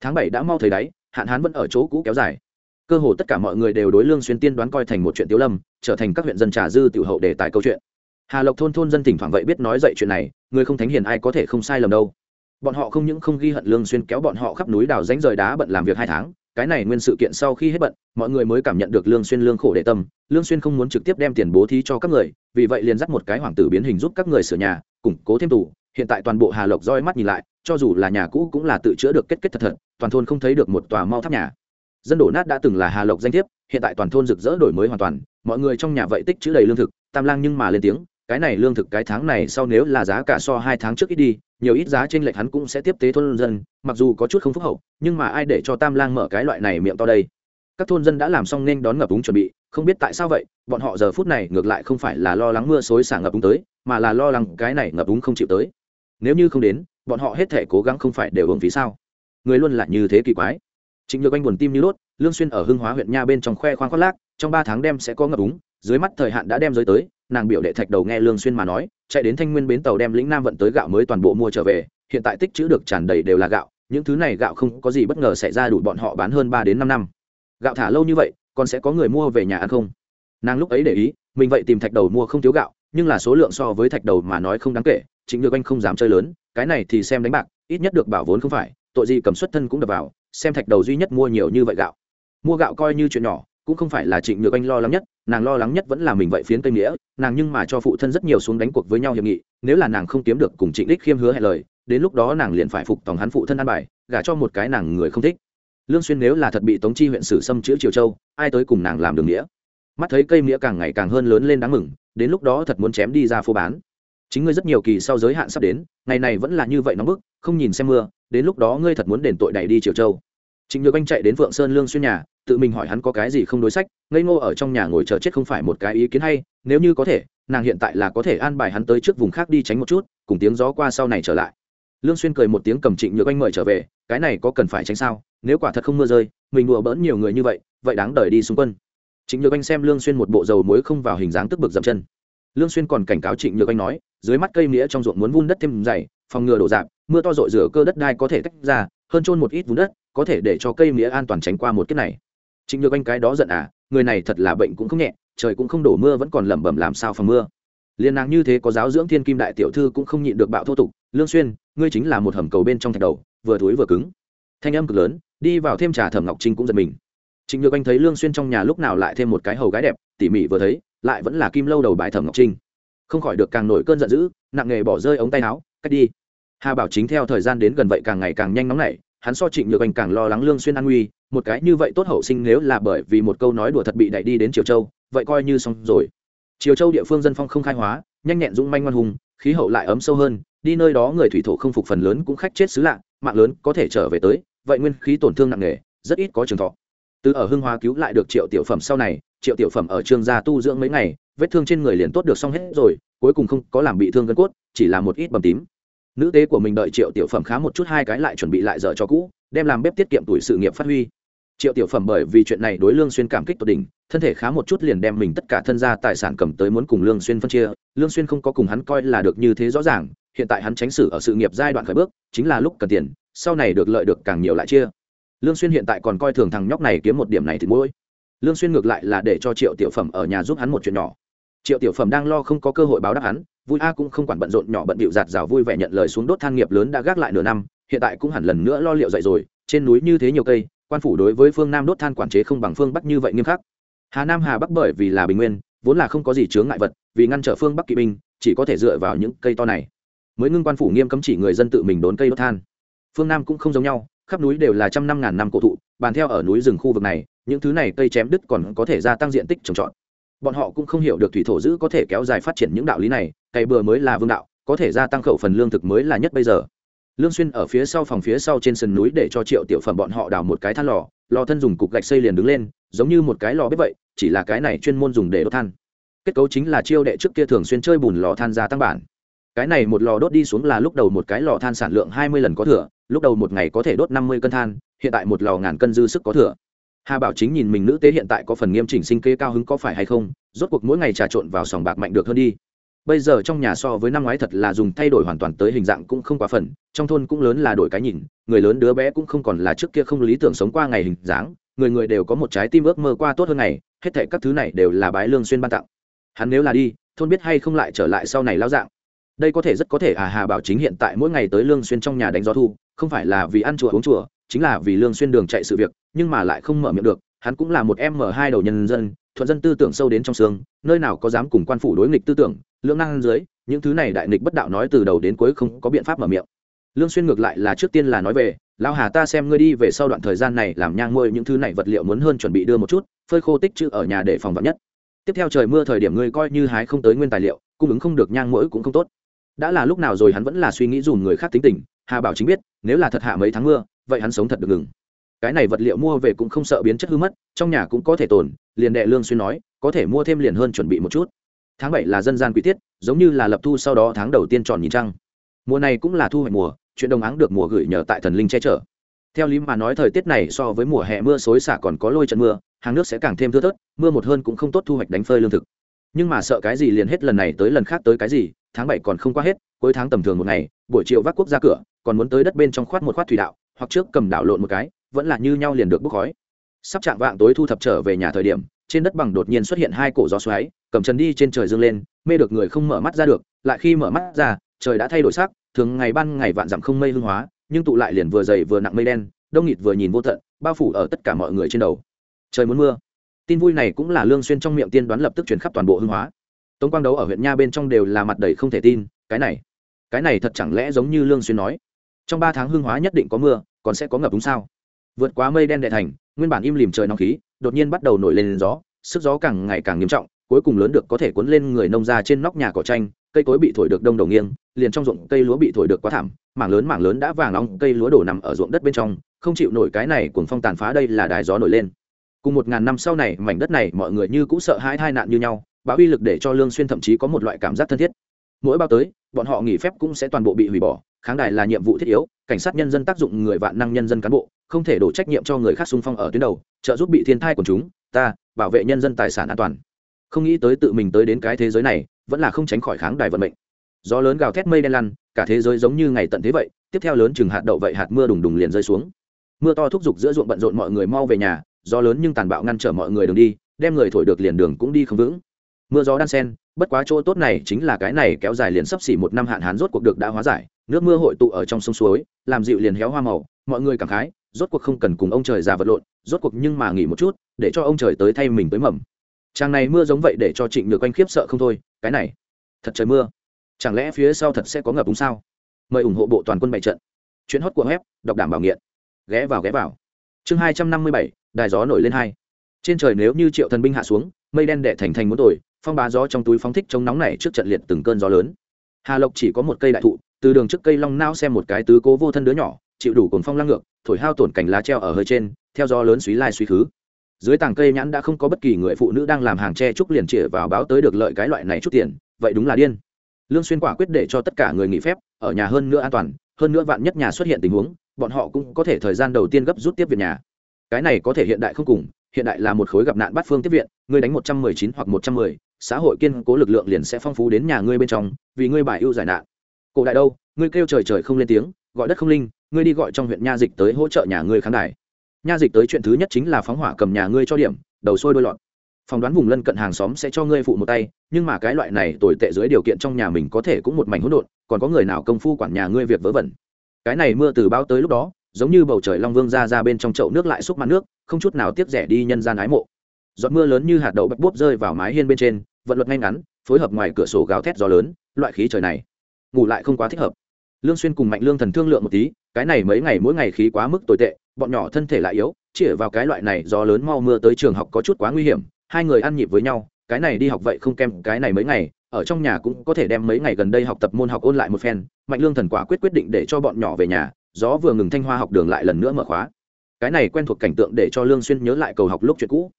Speaker 1: Tháng bảy đã mau thấy đáy, hạn hán vẫn ở chỗ cũ kéo dài. Cơ hồ tất cả mọi người đều đối lương xuyên tiên đoán coi thành một chuyện tiếu lâm, trở thành các huyện dân trà dư tiểu hậu để tài câu chuyện. Hà lộc thôn thôn dân thỉnh thoảng vậy biết nói dậy chuyện này, người không thánh hiền ai có thể không sai lầm đâu. Bọn họ không những không ghi hận lương xuyên kéo bọn họ khắp núi đào rãnh rời đá bận làm việc hai tháng cái này nguyên sự kiện sau khi hết bận, mọi người mới cảm nhận được lương xuyên lương khổ để tâm. Lương xuyên không muốn trực tiếp đem tiền bố thí cho các người, vì vậy liền dắt một cái hoàng tử biến hình giúp các người sửa nhà, củng cố thêm tủ hiện tại toàn bộ hà lộc roi mắt nhìn lại, cho dù là nhà cũ cũng là tự chữa được kết kết thật thật, toàn thôn không thấy được một tòa mau tháp nhà. Dân đổ nát đã từng là hà lộc danh thiếp, hiện tại toàn thôn rực rỡ đổi mới hoàn toàn, mọi người trong nhà vậy tích chữ đầy lương thực, tam lang nhưng mà lên tiếng, cái này lương thực cái tháng này sau nếu là giá cả so hai tháng trước ít đi nhiều ít giá trên lệch hắn cũng sẽ tiếp tế thôn dân, mặc dù có chút không phúc hậu, nhưng mà ai để cho tam lang mở cái loại này miệng to đây? Các thôn dân đã làm xong nên đón ngập úng chuẩn bị, không biết tại sao vậy, bọn họ giờ phút này ngược lại không phải là lo lắng mưa xối xả ngập úng tới, mà là lo lắng cái này ngập úng không chịu tới. Nếu như không đến, bọn họ hết thể cố gắng không phải đều hưởng phí sao? Người luôn là như thế kỳ quái. Chính nhược anh buồn tim như đốt, lương xuyên ở hưng hóa huyện nha bên trong khoe khoang khoác lác, trong ba tháng đem sẽ có ngập úng, dưới mắt thời hạn đã đem giới tới, nàng biểu đệ thạch đầu nghe lương xuyên mà nói chạy đến thanh nguyên bến tàu đem lĩnh nam vận tới gạo mới toàn bộ mua trở về, hiện tại tích trữ được tràn đầy đều là gạo, những thứ này gạo không có gì bất ngờ xảy ra đủ bọn họ bán hơn ba đến năm năm. Gạo thả lâu như vậy, còn sẽ có người mua về nhà ăn không? Nàng lúc ấy để ý, mình vậy tìm thạch đầu mua không thiếu gạo, nhưng là số lượng so với thạch đầu mà nói không đáng kể chính được anh không dám chơi lớn, cái này thì xem đánh bạc, ít nhất được bảo vốn không phải, tội gì cầm xuất thân cũng đập vào, xem thạch đầu duy nhất mua nhiều như vậy gạo. Mua gạo coi như chuyện nhỏ cũng không phải là trịnh nhược anh lo lắng nhất nàng lo lắng nhất vẫn là mình vậy phiến cây nghĩa nàng nhưng mà cho phụ thân rất nhiều xuống đánh cuộc với nhau hiệp nghị nếu là nàng không kiếm được cùng trịnh đích khiêm hứa hẹn lời đến lúc đó nàng liền phải phục tòng hắn phụ thân ăn bài gả cho một cái nàng người không thích. Lương xuyên nếu là thật bị tống chi huyện sử xâm chữa triều châu ai tới cùng nàng làm đường nghĩa? Mắt thấy cây nghĩa càng ngày càng hơn lớn lên đáng mừng đến lúc đó thật muốn chém đi ra phố bán. Chính ngươi rất nhiều kỳ sau giới hạn sắp đến ngày này vẫn là như vậy nóng bức không nhìn xem mưa đến lúc đó ngươi thật muốn đền tội đẩy đi triều châu. Trịnh Nhược Anh chạy đến Phượng Sơn Lương xuyên nhà, tự mình hỏi hắn có cái gì không đối sách, ngây ngô ở trong nhà ngồi chờ chết không phải một cái ý kiến hay, nếu như có thể, nàng hiện tại là có thể an bài hắn tới trước vùng khác đi tránh một chút, cùng tiếng gió qua sau này trở lại. Lương xuyên cười một tiếng cầm Trịnh Nhược Anh mời trở về, cái này có cần phải tránh sao? Nếu quả thật không mưa rơi, mình đùa bỡn nhiều người như vậy, vậy đáng đời đi xung quân. Trịnh Nhược Anh xem Lương xuyên một bộ dầu muối không vào hình dáng tức bực dậm chân. Lương xuyên còn cảnh cáo Trịnh Nhược Anh nói, dưới mắt cây mía trong ruộng muốn vun đất thêm dày, phòng ngừa đổ dạp, mưa to rội rửa cơ đất đai có thể tách ra, hơn trôn một ít vun đất, có thể để cho cây mía an toàn tránh qua một kiếp này trịnh nhược anh cái đó giận à người này thật là bệnh cũng không nhẹ, trời cũng không đổ mưa vẫn còn lẩm bẩm làm sao phòng mưa. Liên nàng như thế có giáo dưỡng thiên kim đại tiểu thư cũng không nhịn được bạo thô tục, lương xuyên, ngươi chính là một hầm cầu bên trong thạch đầu, vừa thối vừa cứng. Thanh âm cực lớn, đi vào thêm trà thẩm ngọc trinh cũng giật mình. Trịnh nhược anh thấy lương xuyên trong nhà lúc nào lại thêm một cái hầu gái đẹp, tỉ mỉ vừa thấy, lại vẫn là kim lâu đầu bài thẩm ngọc trinh. Không khỏi được càng nổi cơn giận dữ, nặng nghề bỏ rơi ống tay áo cách đi. Hà bảo chính theo thời gian đến gần vậy càng ngày càng nhanh nóng nảy hắn so trịnh nhược anh càng lo lắng lương xuyên an nguy, một cái như vậy tốt hậu sinh nếu là bởi vì một câu nói đùa thật bị đẩy đi đến triều châu, vậy coi như xong rồi. Triều châu địa phương dân phong không khai hóa, nhanh nhẹn dũng manh ngoan hùng, khí hậu lại ấm sâu hơn, đi nơi đó người thủy thổ không phục phần lớn cũng khách chết xứ lạ, mạng lớn có thể trở về tới, vậy nguyên khí tổn thương nặng nề, rất ít có trường thọ. Từ ở hưng hóa cứu lại được triệu tiểu phẩm sau này, triệu tiểu phẩm ở trương gia tu dưỡng mấy ngày, vết thương trên người liền tốt được xong hết rồi, cuối cùng không có làm bị thương gân cốt, chỉ là một ít bầm tím nữ tế của mình đợi triệu tiểu phẩm khá một chút hai cái lại chuẩn bị lại dở cho cũ, đem làm bếp tiết kiệm tuổi sự nghiệp phát huy. Triệu tiểu phẩm bởi vì chuyện này đối lương xuyên cảm kích tột đỉnh, thân thể khá một chút liền đem mình tất cả thân gia tài sản cầm tới muốn cùng lương xuyên phân chia. Lương xuyên không có cùng hắn coi là được như thế rõ ràng, hiện tại hắn tránh xử ở sự nghiệp giai đoạn khởi bước, chính là lúc cần tiền, sau này được lợi được càng nhiều lại chia. Lương xuyên hiện tại còn coi thường thằng nhóc này kiếm một điểm này thì mỗi lương xuyên ngược lại là để cho triệu tiểu phẩm ở nhà giúp hắn một chuyện nhỏ. Triệu tiểu phẩm đang lo không có cơ hội báo đáp hắn vui a cũng không quản bận rộn nhỏ bận bịu giạt rào vui vẻ nhận lời xuống đốt than nghiệp lớn đã gác lại nửa năm, hiện tại cũng hẳn lần nữa lo liệu dậy rồi, trên núi như thế nhiều cây, quan phủ đối với phương nam đốt than quản chế không bằng phương bắc như vậy nghiêm khắc. Hà nam hà bắc bởi vì là bình nguyên, vốn là không có gì chướng ngại vật, vì ngăn trở phương bắc kỵ binh, chỉ có thể dựa vào những cây to này. Mới ngưng quan phủ nghiêm cấm chỉ người dân tự mình đốn cây đốt than. Phương nam cũng không giống nhau, khắp núi đều là trăm năm ngàn năm cổ thụ, bàn theo ở núi rừng khu vực này, những thứ này cây chém đứt còn có thể gia tăng diện tích trồng trọt bọn họ cũng không hiểu được thủy thổ giữ có thể kéo dài phát triển những đạo lý này, cày bừa mới là vương đạo, có thể gia tăng khẩu phần lương thực mới là nhất bây giờ. Lương xuyên ở phía sau phòng phía sau trên sườn núi để cho triệu tiểu phẩm bọn họ đào một cái than lò lò thân dùng cục gạch xây liền đứng lên, giống như một cái lò bếp vậy, chỉ là cái này chuyên môn dùng để đốt than. Kết cấu chính là chiêu đệ trước kia thường xuyên chơi bùn lò than gia tăng bản. Cái này một lò đốt đi xuống là lúc đầu một cái lò than sản lượng 20 lần có thừa, lúc đầu một ngày có thể đốt 50 cân than, hiện tại một lò ngàn cân dư sức có thừa hà bảo chính nhìn mình nữ tế hiện tại có phần nghiêm chỉnh sinh kế cao hứng có phải hay không, rốt cuộc mỗi ngày trà trộn vào sòng bạc mạnh được hơn đi. Bây giờ trong nhà so với năm ngoái thật là dùng thay đổi hoàn toàn tới hình dạng cũng không quá phần, trong thôn cũng lớn là đổi cái nhìn, người lớn đứa bé cũng không còn là trước kia không lý tưởng sống qua ngày hình dáng, người người đều có một trái tim ước mơ qua tốt hơn ngày, hết thệ các thứ này đều là bái lương xuyên ban tặng. Hắn nếu là đi, thôn biết hay không lại trở lại sau này lao dạng. Đây có thể rất có thể à hà bảo chính hiện tại mỗi ngày tới lương xuyên trong nhà đánh gió thu, không phải là vì ăn chùa uống chùa chính là vì lương xuyên đường chạy sự việc, nhưng mà lại không mở miệng được, hắn cũng là một em mở hai đầu nhân dân, thuận dân tư tưởng sâu đến trong xương, nơi nào có dám cùng quan phủ đối nghịch tư tưởng lương năng dưới, những thứ này đại nghịch bất đạo nói từ đầu đến cuối không có biện pháp mở miệng. Lương xuyên ngược lại là trước tiên là nói về, lão hà ta xem ngươi đi về sau đoạn thời gian này làm nhang môi những thứ này vật liệu muốn hơn chuẩn bị đưa một chút, phơi khô tích trữ ở nhà để phòng vạn nhất. Tiếp theo trời mưa thời điểm ngươi coi như hái không tới nguyên tài liệu, cung ứng không được nhang mũi cũng không tốt. Đã là lúc nào rồi hắn vẫn là suy nghĩ dùm người khác tính tình, hà bảo chính biết, nếu là thật hạ mấy tháng mưa vậy hắn sống thật được ngừng. Cái này vật liệu mua về cũng không sợ biến chất hư mất, trong nhà cũng có thể tồn, liền đệ lương xuyên nói, có thể mua thêm liền hơn chuẩn bị một chút. Tháng bảy là dân gian quý tiết, giống như là lập thu sau đó tháng đầu tiên tròn nhìn trăng. Mùa này cũng là thu hoạch mùa, chuyện đồng áng được mùa gửi nhờ tại thần linh che chở. Theo lý mà nói thời tiết này so với mùa hè mưa xối xả còn có lôi trận mưa, hàng nước sẽ càng thêm thưa thớt, mưa một hơn cũng không tốt thu hoạch đánh phơi lương thực. Nhưng mà sợ cái gì liền hết lần này tới lần khác tới cái gì, tháng bảy còn không qua hết, cuối tháng tầm thường một ngày, buổi chiều vác quốc ra cửa, còn muốn tới đất bên trong khoát một khoát thủy đạo hoặc trước cầm đảo lộn một cái, vẫn là như nhau liền được bốc khói. Sắp chạm vạng tối thu thập trở về nhà thời điểm, trên đất bằng đột nhiên xuất hiện hai cổ gió xoáy, cầm chân đi trên trời dương lên, mê được người không mở mắt ra được, lại khi mở mắt ra, trời đã thay đổi sắc, thường ngày ban ngày vạn dặm không mây hương hóa, nhưng tụ lại liền vừa dày vừa nặng mây đen, đông nghịt vừa nhìn vô tận, bao phủ ở tất cả mọi người trên đầu. Trời muốn mưa. Tin vui này cũng là lương xuyên trong miệng tiên đoán lập tức truyền khắp toàn bộ hương hóa. Tống quang đấu ở huyện nha bên trong đều là mặt đầy không thể tin, cái này cái này thật chẳng lẽ giống như lương xuyên nói? Trong ba tháng hương hóa nhất định có mưa, còn sẽ có ngập đúng sao? Vượt quá mây đen đệ thành, nguyên bản im lìm trời nóng khí, đột nhiên bắt đầu nổi lên gió, sức gió càng ngày càng nghiêm trọng, cuối cùng lớn được có thể cuốn lên người nông ra trên nóc nhà cỏ tranh cây cối bị thổi được đông đầu nghiêng, liền trong ruộng cây lúa bị thổi được quá thảm, mảng lớn mảng lớn đã vàng nóng cây lúa đổ nằm ở ruộng đất bên trong, không chịu nổi cái này cuồng phong tàn phá đây là đài gió nổi lên. Cùng một ngàn năm sau này, mảnh đất này mọi người như cũng sợ hãi tai nạn như nhau, bão uy lực để cho lương xuyên thậm chí có một loại cảm giác thân thiết. Mỗi bao tới, bọn họ nghỉ phép cũng sẽ toàn bộ bị hủy bỏ kháng đài là nhiệm vụ thiết yếu, cảnh sát nhân dân tác dụng người vạn năng nhân dân cán bộ, không thể đổ trách nhiệm cho người khác xung phong ở tuyến đầu, trợ giúp bị thiên thai của chúng, ta, bảo vệ nhân dân tài sản an toàn. Không nghĩ tới tự mình tới đến cái thế giới này, vẫn là không tránh khỏi kháng đài vận mệnh. Gió lớn gào thét mây đen lăn, cả thế giới giống như ngày tận thế vậy, tiếp theo lớn chừng hạt đậu vậy hạt mưa đùng đùng liền rơi xuống. Mưa to thúc giục giữa ruộng bận rộn mọi người mau về nhà, gió lớn nhưng tàn bạo ngăn trở mọi người đường đi, đem người thổi được liền đường cũng đi không vững mưa gió đan sen, bất quá chỗ tốt này chính là cái này kéo dài liền sắp xỉ một năm hạn hán rốt cuộc được đã hóa giải, nước mưa hội tụ ở trong sông suối, làm dịu liền héo hoa màu, mọi người cảm khái, rốt cuộc không cần cùng ông trời già vật lộn, rốt cuộc nhưng mà nghỉ một chút, để cho ông trời tới thay mình tới mầm. Tràng này mưa giống vậy để cho trịnh được quanh khiếp sợ không thôi, cái này, thật trời mưa. Chẳng lẽ phía sau thật sẽ có ngập đúng sao? Mời ủng hộ bộ toàn quân bày trận. Chuyến hót của web, đọc đảm bảo nghiện. Ghé vào ghé vào. Chương hai trăm năm mươi bảy, đài gió nổi lên hai. Trên trời nếu như triệu thần binh hạ xuống, mây đen đẻ thành thành muốn tồi phong bá gió trong túi phóng thích chống nóng này trước trận liệt từng cơn gió lớn. Hà lộc chỉ có một cây đại thụ, từ đường trước cây long nao xem một cái tứ cố vô thân đứa nhỏ, chịu đủ cồn phong lăng ngược, thổi hao tổn cành lá treo ở hơi trên, theo gió lớn suý lai suý khứ. Dưới tàng cây nhãn đã không có bất kỳ người phụ nữ đang làm hàng tre trúc liền chĩa vào báo tới được lợi cái loại này chút tiền, vậy đúng là điên. Lương xuyên quả quyết để cho tất cả người nghỉ phép, ở nhà hơn nữa an toàn, hơn nữa vạn nhất nhà xuất hiện tình huống, bọn họ cũng có thể thời gian đầu tiên gấp rút tiếp viện nhà. Cái này có thể hiện đại không cùng, hiện đại là một khối gặp nạn bắt phương tiếp viện, người đánh một trăm mười chín hoặc một trăm mười xã hội kiên cố lực lượng liền sẽ phong phú đến nhà ngươi bên trong, vì ngươi bài ưu giải nạn. Cổ đại đâu, ngươi kêu trời trời không lên tiếng, gọi đất không linh, ngươi đi gọi trong huyện nha dịch tới hỗ trợ nhà ngươi kháng đài. Nha dịch tới chuyện thứ nhất chính là phóng hỏa cầm nhà ngươi cho điểm, đầu sôi đôi lọt phỏng đoán vùng lân cận hàng xóm sẽ cho ngươi phụ một tay, nhưng mà cái loại này tồi tệ dưới điều kiện trong nhà mình có thể cũng một mảnh hỗn độn, còn có người nào công phu quản nhà ngươi việc vớ vẩn. Cái này mưa từ bao tới lúc đó, giống như bầu trời long vương ra ra bên trong chậu nước lại xúc mặt nước, không chút nào tiếp rẻ đi nhân gian ái mộ. Giọt mưa lớn như hạt đậu bạch bốp rơi vào mái hiên bên trên vận luật ngay ngắn, phối hợp ngoài cửa sổ gào thét gió lớn, loại khí trời này, ngủ lại không quá thích hợp. Lương xuyên cùng mạnh lương thần thương lượng một tí, cái này mấy ngày mỗi ngày khí quá mức tồi tệ, bọn nhỏ thân thể lại yếu chỉ vào cái loại này gió lớn mau mưa tới trường học có chút quá nguy hiểm, hai người ăn nhịp với nhau, cái này đi học vậy không kem cái này mấy ngày, ở trong nhà cũng có thể đem mấy ngày gần đây học tập môn học ôn lại một phen, mạnh lương thần quả quyết quyết định để cho bọn nhỏ về nhà, gió vừa ngừng thanh hoa học đường lại lần nữa mở khóa. Cái này quen thuộc cảnh tượng để cho lương xuyên nhớ lại cầu học lúc chuyện cũ.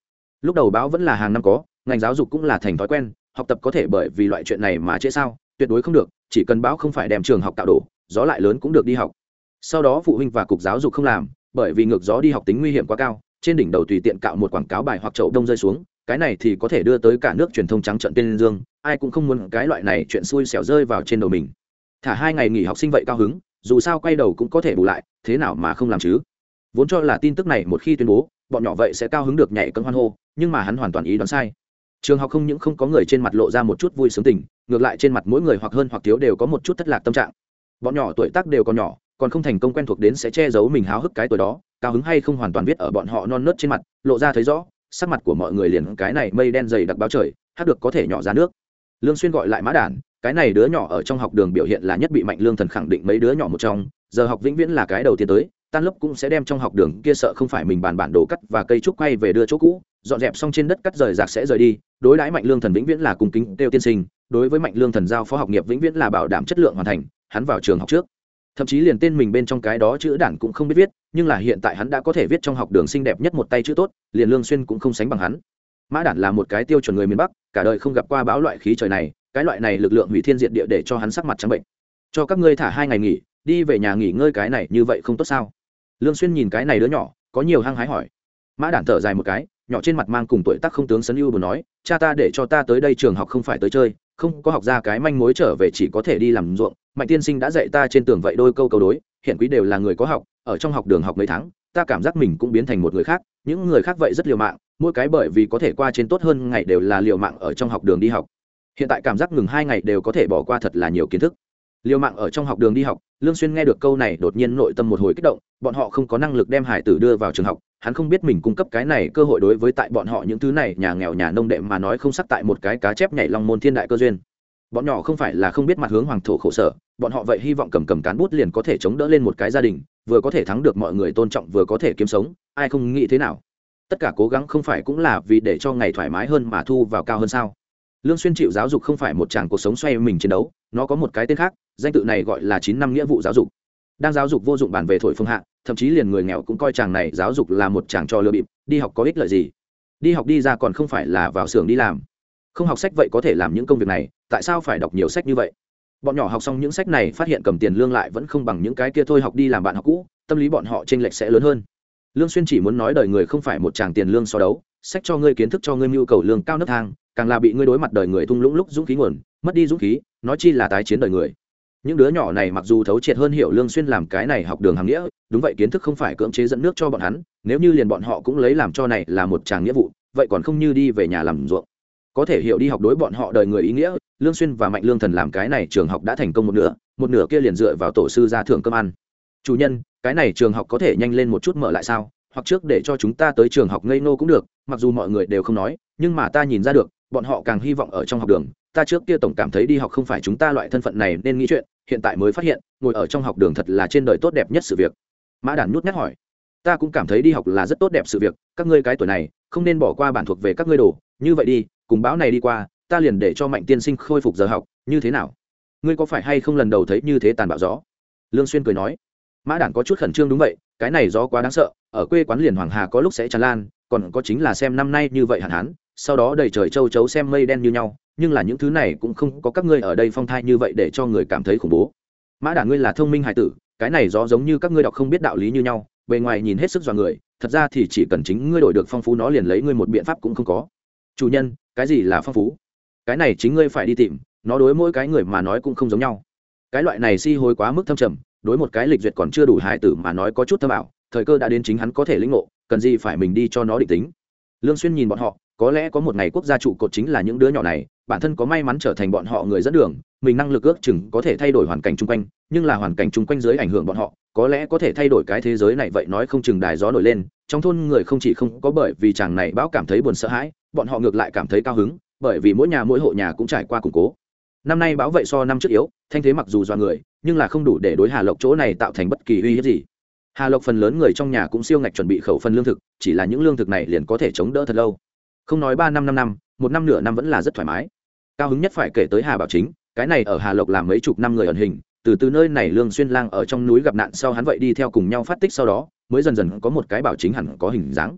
Speaker 1: Lúc đầu báo vẫn là hàng năm có ngành giáo dục cũng là thành thói quen, học tập có thể bởi vì loại chuyện này mà trễ sao, tuyệt đối không được, chỉ cần báo không phải đem trường học tạo đổ, gió lại lớn cũng được đi học. Sau đó phụ huynh và cục giáo dục không làm, bởi vì ngược gió đi học tính nguy hiểm quá cao, trên đỉnh đầu tùy tiện cạo một quảng cáo bài hoặc chậu đông rơi xuống, cái này thì có thể đưa tới cả nước truyền thông trắng trận tên dương, ai cũng không muốn cái loại này chuyện xui xẻo rơi vào trên đầu mình. Thả hai ngày nghỉ học sinh vậy cao hứng, dù sao quay đầu cũng có thể bù lại, thế nào mà không làm chứ? Vốn cho là tin tức này một khi tuyên bố, bọn nhỏ vậy sẽ cao hứng được nhảy cân hoan hô, nhưng mà hắn hoàn toàn ý đoán sai trường học không những không có người trên mặt lộ ra một chút vui sướng tình, ngược lại trên mặt mỗi người hoặc hơn hoặc thiếu đều có một chút thất lạc tâm trạng. Bọn nhỏ tuổi tác đều còn nhỏ, còn không thành công quen thuộc đến sẽ che giấu mình háo hức cái tuổi đó, cao hứng hay không hoàn toàn viết ở bọn họ non nớt trên mặt, lộ ra thấy rõ, sắc mặt của mọi người liền cái này mây đen dày đặc báo trời, hát được có thể nhỏ ra nước. Lương xuyên gọi lại mã đản, cái này đứa nhỏ ở trong học đường biểu hiện là nhất bị mạnh lương thần khẳng định mấy đứa nhỏ một trong, giờ học vĩnh viễn là cái đầu tiên tới tan lớp cũng sẽ đem trong học đường kia sợ không phải mình bàn bản đồ cắt và cây trúc quay về đưa chỗ cũ, dọn dẹp xong trên đất cắt rời rạc sẽ rời đi, đối đãi mạnh lương thần vĩnh viễn là cùng kính tiêu tiên sinh, đối với mạnh lương thần giao phó học nghiệp vĩnh viễn là bảo đảm chất lượng hoàn thành, hắn vào trường học trước. Thậm chí liền tên mình bên trong cái đó chữ đản cũng không biết viết, nhưng là hiện tại hắn đã có thể viết trong học đường xinh đẹp nhất một tay chữ tốt, liền lương xuyên cũng không sánh bằng hắn. Mã đản là một cái tiêu chuẩn người miền bắc, cả đời không gặp qua bão loại khí trời này, cái loại này lực lượng hủy thiên diệt địa để cho hắn sắc mặt trắng bệnh. Cho các ngươi thả hai ngày nghỉ đi về nhà nghỉ ngơi cái này như vậy không tốt sao? Lương xuyên nhìn cái này đứa nhỏ, có nhiều hăng hái hỏi. Mã đản thở dài một cái, nhỏ trên mặt mang cùng tuổi tác không tướng sấn ưu buồn nói, cha ta để cho ta tới đây trường học không phải tới chơi, không có học ra cái manh mối trở về chỉ có thể đi làm ruộng. Mạnh tiên sinh đã dạy ta trên tường vậy đôi câu câu đối, hiện quý đều là người có học, ở trong học đường học mấy tháng, ta cảm giác mình cũng biến thành một người khác. Những người khác vậy rất liều mạng, mỗi cái bởi vì có thể qua trên tốt hơn ngày đều là liều mạng ở trong học đường đi học. Hiện tại cảm giác ngừng hai ngày đều có thể bỏ qua thật là nhiều kiến thức. Liều mạng ở trong học đường đi học lương xuyên nghe được câu này đột nhiên nội tâm một hồi kích động, bọn họ không có năng lực đem hải tử đưa vào trường học, hắn không biết mình cung cấp cái này cơ hội đối với tại bọn họ những thứ này, nhà nghèo, nhà nông đệ mà nói không sắc tại một cái cá chép nhảy long môn thiên đại cơ duyên. Bọn nhỏ không phải là không biết mặt hướng hoàng thổ khổ sở, bọn họ vậy hy vọng cầm cầm cán bút liền có thể chống đỡ lên một cái gia đình, vừa có thể thắng được mọi người tôn trọng, vừa có thể kiếm sống, ai không nghĩ thế nào. Tất cả cố gắng không phải cũng là vì để cho ngày thoải mái hơn mà thu vào cao hơn sao? Lương xuyên chịu giáo dục không phải một chàng cuộc sống xoay mình chiến đấu, nó có một cái tên khác, danh tự này gọi là chín năm nghĩa vụ giáo dục. Đang giáo dục vô dụng bàn về thổi phương hạ, thậm chí liền người nghèo cũng coi chàng này giáo dục là một chàng cho lừa bịp, đi học có ích lợi gì? Đi học đi ra còn không phải là vào xưởng đi làm. Không học sách vậy có thể làm những công việc này, tại sao phải đọc nhiều sách như vậy? Bọn nhỏ học xong những sách này phát hiện cầm tiền lương lại vẫn không bằng những cái kia thôi học đi làm bạn học cũ, tâm lý bọn họ t r ê n lệch sẽ lớn hơn. Lương xuyên chỉ muốn nói đời người không phải một chàng tiền lương so đấu, sách cho ngươi, kiến thức cho ngươi, mưu cầu lương cao nấc thang càng là bị ngươi đối mặt đời người thung lũng lúc dũng khí nguồn, mất đi dũng khí, nói chi là tái chiến đời người. Những đứa nhỏ này mặc dù thấu triệt hơn hiểu lương xuyên làm cái này học đường hàng nghĩa, đúng vậy kiến thức không phải cưỡng chế dẫn nước cho bọn hắn, nếu như liền bọn họ cũng lấy làm cho này là một chàng nghĩa vụ, vậy còn không như đi về nhà làm ruộng. Có thể hiểu đi học đối bọn họ đời người ý nghĩa, lương xuyên và mạnh lương thần làm cái này trường học đã thành công một nửa một nửa kia liền dựa vào tổ sư ra thưởng cơm ăn. Chủ nhân, cái này trường học có thể nhanh lên một chút mở lại sao? Hoặc trước để cho chúng ta tới trường học ngây nô cũng được, mặc dù mọi người đều không nói, nhưng mà ta nhìn ra được bọn họ càng hy vọng ở trong học đường. Ta trước kia tổng cảm thấy đi học không phải chúng ta loại thân phận này nên nghĩ chuyện, hiện tại mới phát hiện, ngồi ở trong học đường thật là trên đời tốt đẹp nhất sự việc. Mã đản nhút nhát hỏi. Ta cũng cảm thấy đi học là rất tốt đẹp sự việc, các ngươi cái tuổi này, không nên bỏ qua bản thuộc về các ngươi đồ. Như vậy đi, cùng báo này đi qua, ta liền để cho mạnh tiên sinh khôi phục giờ học, như thế nào? Ngươi có phải hay không lần đầu thấy như thế tàn bạo gió? Lương xuyên cười nói. Mã đản có chút khẩn trương đúng vậy, cái này gió quá đáng sợ, ở quê quán liền hoàng hà có lúc sẽ tràn lan, còn có chính là xem năm nay như vậy hạn hán sau đó đầy trời châu chấu xem mây đen như nhau, nhưng là những thứ này cũng không có các ngươi ở đây phong thai như vậy để cho người cảm thấy khủng bố. Mã đả ngươi là thông minh hải tử, cái này gió giống như các ngươi đọc không biết đạo lý như nhau, bề ngoài nhìn hết sức dọa người, thật ra thì chỉ cần chính ngươi đổi được phong phú nó liền lấy ngươi một biện pháp cũng không có. Chủ nhân, cái gì là phong phú? Cái này chính ngươi phải đi tìm, nó đối mỗi cái người mà nói cũng không giống nhau. Cái loại này si hối quá mức thâm trầm, đối một cái lịch duyệt còn chưa đủ hài tử mà nói có chút thâm ảo, thời cơ đã đến chính hắn có thể lĩnh ngộ, cần gì phải mình đi cho nó định tính. Lương xuyên nhìn bọn họ có lẽ có một ngày quốc gia trụ cột chính là những đứa nhỏ này, bản thân có may mắn trở thành bọn họ người dẫn đường, mình năng lực ước chừng có thể thay đổi hoàn cảnh chung quanh, nhưng là hoàn cảnh chung quanh dưới ảnh hưởng bọn họ, có lẽ có thể thay đổi cái thế giới này, vậy nói không chừng đài gió nổi lên, trong thôn người không chỉ không có bởi vì chàng này bão cảm thấy buồn sợ hãi, bọn họ ngược lại cảm thấy cao hứng, bởi vì mỗi nhà mỗi hộ nhà cũng trải qua củng cố. Năm nay báo vậy so năm trước yếu, thanh thế mặc dù do người, nhưng là không đủ để đối hà lộc chỗ này tạo thành bất kỳ uy hiếp gì. Hà lộc phần lớn người trong nhà cũng siêu ngạch chuẩn bị khẩu phần lương thực, chỉ là những lương thực này liền có thể chống đỡ thật lâu không nói ba năm năm năm, một năm nửa năm vẫn là rất thoải mái. Cao hứng nhất phải kể tới hà bảo chính, cái này ở hà lộc làm mấy chục năm người ẩn hình, từ từ nơi này lương xuyên lang ở trong núi gặp nạn sau hắn vậy đi theo cùng nhau phát tích sau đó, mới dần dần có một cái bảo chính hẳn có hình dáng.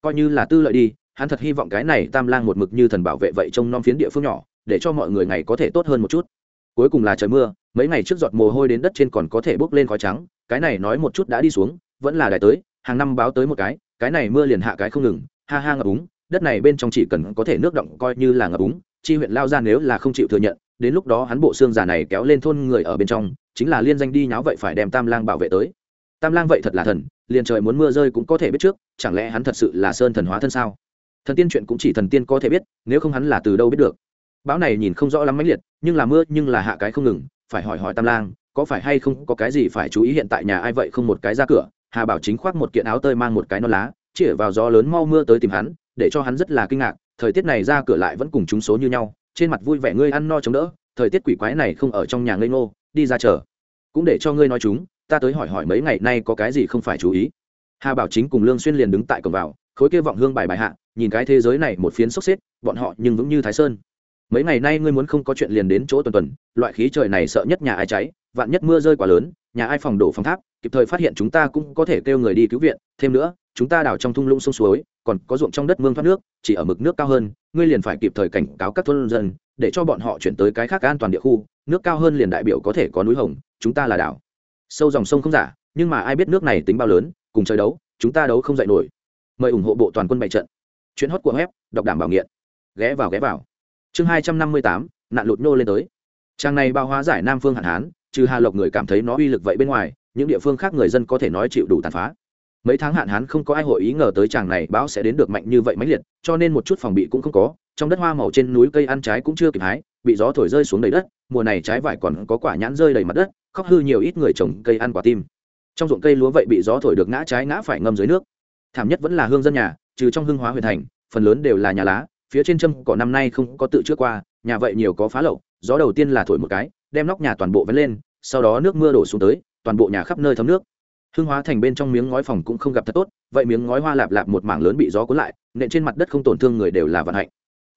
Speaker 1: Coi như là tư lợi đi, hắn thật hy vọng cái này tam lang một mực như thần bảo vệ vậy trong non phiến địa phương nhỏ, để cho mọi người ngày có thể tốt hơn một chút. Cuối cùng là trời mưa, mấy ngày trước giọt mồ hôi đến đất trên còn có thể bốc lên khói trắng, cái này nói một chút đã đi xuống, vẫn là đài tới, hàng năm báo tới một cái cái này mưa liền hạ cái không ngừng, ha ha ngập úng đất này bên trong chỉ cần có thể nước động coi như là ngập úng, chi huyện lao ra nếu là không chịu thừa nhận, đến lúc đó hắn bộ xương già này kéo lên thôn người ở bên trong, chính là liên danh đi nháo vậy phải đem tam lang bảo vệ tới. Tam lang vậy thật là thần, liền trời muốn mưa rơi cũng có thể biết trước, chẳng lẽ hắn thật sự là sơn thần hóa thân sao? Thần tiên chuyện cũng chỉ thần tiên có thể biết, nếu không hắn là từ đâu biết được? Bão này nhìn không rõ lắm mãnh liệt, nhưng là mưa nhưng là hạ cái không ngừng, phải hỏi hỏi tam lang, có phải hay không có cái gì phải chú ý hiện tại nhà ai vậy không một cái ra cửa, hà bảo chính khoác một kiện áo tơi mang một cái non lá, chĩa vào gió lớn mau mưa tới tìm hắn để cho hắn rất là kinh ngạc, thời tiết này ra cửa lại vẫn cùng chúng số như nhau, trên mặt vui vẻ ngươi ăn no chống đỡ, thời tiết quỷ quái này không ở trong nhà ngây ngô, đi ra chờ cũng để cho ngươi nói chúng, ta tới hỏi hỏi mấy ngày nay có cái gì không phải chú ý. Hà bảo chính cùng lương xuyên liền đứng tại cổng vào, khối kia vọng hương bài bài hạ, nhìn cái thế giới này một phiến sốc xếp, bọn họ nhưng vững như thái sơn. Mấy ngày nay ngươi muốn không có chuyện liền đến chỗ tuần tuần, loại khí trời này sợ nhất nhà ai cháy, vạn nhất mưa rơi quá lớn, nhà ai phòng đổ phòng tháp, kịp thời phát hiện chúng ta cũng có thể kêu người đi cứu viện, thêm nữa, chúng ta đào trong thung lũng sông suối còn có ruộng trong đất mương thoát nước, chỉ ở mực nước cao hơn, ngươi liền phải kịp thời cảnh cáo các thôn dân, để cho bọn họ chuyển tới cái khác an toàn địa khu, nước cao hơn liền đại biểu có thể có núi hồng, chúng ta là đảo. Sâu dòng sông không giả, nhưng mà ai biết nước này tính bao lớn, cùng chơi đấu, chúng ta đấu không dạy nổi. Mời ủng hộ bộ toàn quân bày trận. Chuyến hót của web, đọc đảm bảo nghiện. Ghé vào ghé vào. Chương hai trăm năm mươi tám, nạn lụt nô lên tới. Trang này bao hóa giải nam phương hạn hán, trừ hà lộc người cảm thấy nó uy lực vậy bên ngoài, những địa phương khác người dân có thể nói chịu đủ tàn phá mấy tháng hạn hán không có ai hội ý ngờ tới chàng này bão sẽ đến được mạnh như vậy mãnh liệt, cho nên một chút phòng bị cũng không có, trong đất hoa màu trên núi cây ăn trái cũng chưa kịp hái, bị gió thổi rơi xuống đầy đất, mùa này trái vải còn có quả nhãn rơi đầy mặt đất, khóc hư nhiều ít người trồng cây ăn quả tim. Trong ruộng cây lúa vậy bị gió thổi được ngã trái ngã phải ngâm dưới nước. Thảm nhất vẫn là hương dân nhà, trừ trong hương hóa huyện thành, phần lớn đều là nhà lá, phía trên châm cỏ năm nay không có tự trước qua, nhà vậy nhiều có phá lậu, gió đầu tiên là thổi một cái, đem nóc nhà toàn bộ vén lên, sau đó nước mưa đổ xuống tới, toàn bộ nhà khắp nơi thấm nước hương hóa thành bên trong miếng ngói phòng cũng không gặp thật tốt, vậy miếng ngói hoa lạp lạp một mảng lớn bị gió cuốn lại, nện trên mặt đất không tổn thương người đều là vận hạnh.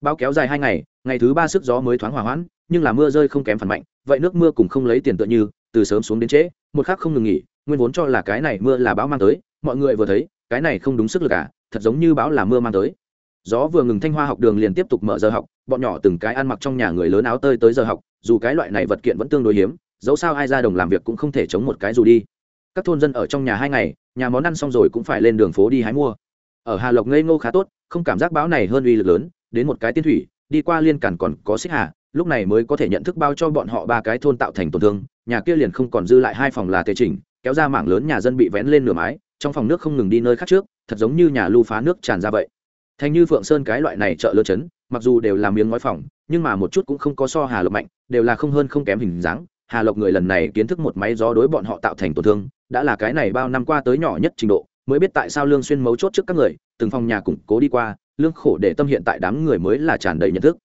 Speaker 1: Bao kéo dài hai ngày ngày thứ ba sức gió mới thoáng hòa hoãn, nhưng là mưa rơi không kém phần mạnh, vậy nước mưa cũng không lấy tiền tựa như, từ sớm xuống đến trễ, một khắc không ngừng nghỉ, nguyên vốn cho là cái này mưa là bão mang tới, mọi người vừa thấy, cái này không đúng sức lực cả thật giống như bão là mưa mang tới. Gió vừa ngừng thanh hoa học đường liền tiếp tục mở giờ học, bọn nhỏ từng cái ăn mặc trong nhà người lớn áo tơi tới giờ học, dù cái loại này vật kiện vẫn tương đối hiếm, dẫu sao ai ra đồng làm việc cũng không thể chống một cái dù đi các thôn dân ở trong nhà hai ngày, nhà món ăn xong rồi cũng phải lên đường phố đi hái mua. Ở hà lộc ngây ngô khá tốt, không cảm giác bão này hơn uy lực lớn, đến một cái tiên thủy, đi qua liên cản còn có xích hà, lúc này mới có thể nhận thức bao cho bọn họ ba cái thôn tạo thành tổn thương, nhà kia liền không còn dư lại hai phòng là tề chỉnh, kéo ra mảng lớn nhà dân bị vén lên nửa mái, trong phòng nước không ngừng đi nơi khác trước, thật giống như nhà lưu phá nước tràn ra vậy. Thành như phượng sơn cái loại này chợ lơ chấn, mặc dù đều là miếng ngói phòng, nhưng mà một chút cũng không có so hà lộc mạnh, đều là không hơn không kém hình dáng hà lộc người lần này kiến thức một máy gió đối bọn họ tạo thành tổn thương, đã là cái này bao năm qua tới nhỏ nhất trình độ, mới biết tại sao lương xuyên mấu chốt trước các người, từng phòng nhà củng cố đi qua, lương khổ để tâm hiện tại đám người mới là tràn đầy nhận thức.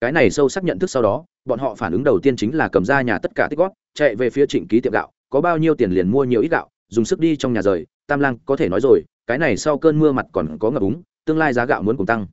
Speaker 1: Cái này sâu sắc nhận thức sau đó, bọn họ phản ứng đầu tiên chính là cầm ra nhà tất cả tích góp, chạy về phía trịnh ký tiệm gạo, có bao nhiêu tiền liền mua nhiều ít gạo, dùng sức đi trong nhà rời, tam lang có thể nói rồi, cái này sau cơn mưa mặt còn có ngập úng, tương lai giá gạo muốn cùng tăng.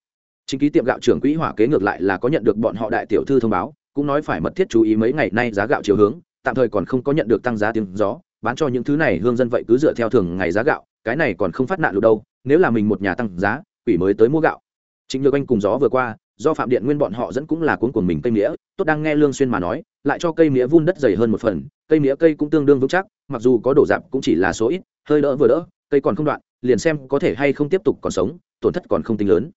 Speaker 1: Chính ký tiệm gạo trưởng quỹ hỏa kế ngược lại là có nhận được bọn họ đại tiểu thư thông báo cũng nói phải mật thiết chú ý mấy ngày nay giá gạo chiều hướng, tạm thời còn không có nhận được tăng giá tiếng gió, bán cho những thứ này hương dân vậy cứ dựa theo thường ngày giá gạo, cái này còn không phát nạn được đâu, nếu là mình một nhà tăng giá, quỷ mới tới mua gạo. Chính nhược anh cùng gió vừa qua, do phạm điện nguyên bọn họ dẫn cũng là cuốn của mình cây nghĩa tốt đang nghe lương xuyên mà nói, lại cho cây nghĩa vun đất dày hơn một phần, cây nghĩa cây cũng tương đương vững chắc, mặc dù có đổ dạp cũng chỉ là số ít, hơi đỡ vừa đỡ, cây còn không đoạn, liền xem có thể hay không tiếp tục còn sống, tổn thất còn không tính lớn.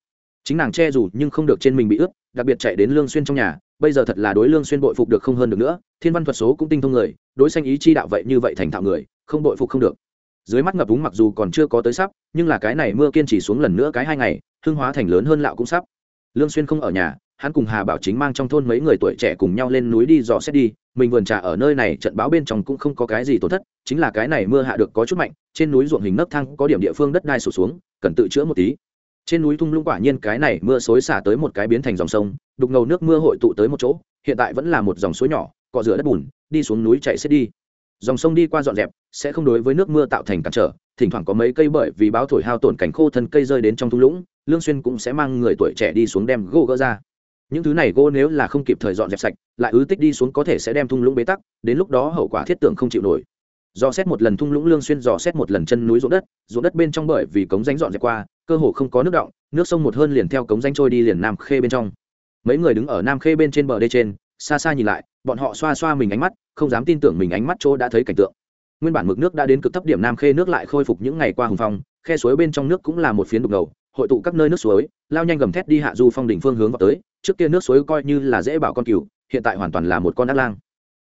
Speaker 1: Chính nàng che dù nhưng không được trên mình bị ướt, đặc biệt chạy đến lương xuyên trong nhà bây giờ thật là đối lương xuyên bội phục được không hơn được nữa, thiên văn thuật số cũng tinh thông người, đối sanh ý chi đạo vậy như vậy thành thạo người, không bội phục không được. Dưới mắt ngập úng mặc dù còn chưa có tới sắp, nhưng là cái này mưa kiên trì xuống lần nữa cái hai ngày, hương hóa thành lớn hơn lạo cũng sắp. Lương xuyên không ở nhà, hắn cùng hà bảo chính mang trong thôn mấy người tuổi trẻ cùng nhau lên núi đi dò xét đi, mình vườn trà ở nơi này trận báo bên trong cũng không có cái gì tổn thất, chính là cái này mưa hạ được có chút mạnh, trên núi ruộng hình nấc thang có điểm địa phương đất đai sụt xuống, cần tự chữa một tí trên núi thung lũng quả nhiên cái này mưa xối xả tới một cái biến thành dòng sông, đục ngầu nước mưa hội tụ tới một chỗ, hiện tại vẫn là một dòng suối nhỏ, cọ rửa đất bùn, đi xuống núi chạy xếp đi. Dòng sông đi qua dọn dẹp, sẽ không đối với nước mưa tạo thành cản trở, thỉnh thoảng có mấy cây bởi vì báo thổi hao tổn cảnh khô thân cây rơi đến trong thung lũng, lương xuyên cũng sẽ mang người tuổi trẻ đi xuống đem gỗ gỡ ra. Những thứ này gỗ nếu là không kịp thời dọn dẹp sạch, lại ứ tích đi xuống có thể sẽ đem thung lũng bế tắc, đến lúc đó hậu quả thiết tưởng không chịu nổi. Dò xét một lần thung lũng lương xuyên dò xét một lần chân núi ruộng đất ruộng đất bên trong bởi vì cống rãnh dọn dẹp qua cơ hồ không có nước động, nước sông một hơn liền theo cống rãnh trôi đi liền nam khê bên trong. Mấy người đứng ở nam khê bên trên bờ đê trên, xa xa nhìn lại, bọn họ xoa xoa mình ánh mắt, không dám tin tưởng mình ánh mắt chỗ đã thấy cảnh tượng. Nguyên bản mực nước đã đến cực thấp điểm nam khê nước lại khôi phục những ngày qua hùng phong, khe suối bên trong nước cũng là một phiến đục ngầu, hội tụ các nơi nước suối, lao nhanh gầm thét đi hạ du phong đỉnh phương hướng vào tới, trước kia nước suối coi như là dễ bảo con cừu, hiện tại hoàn toàn là một con ác lang.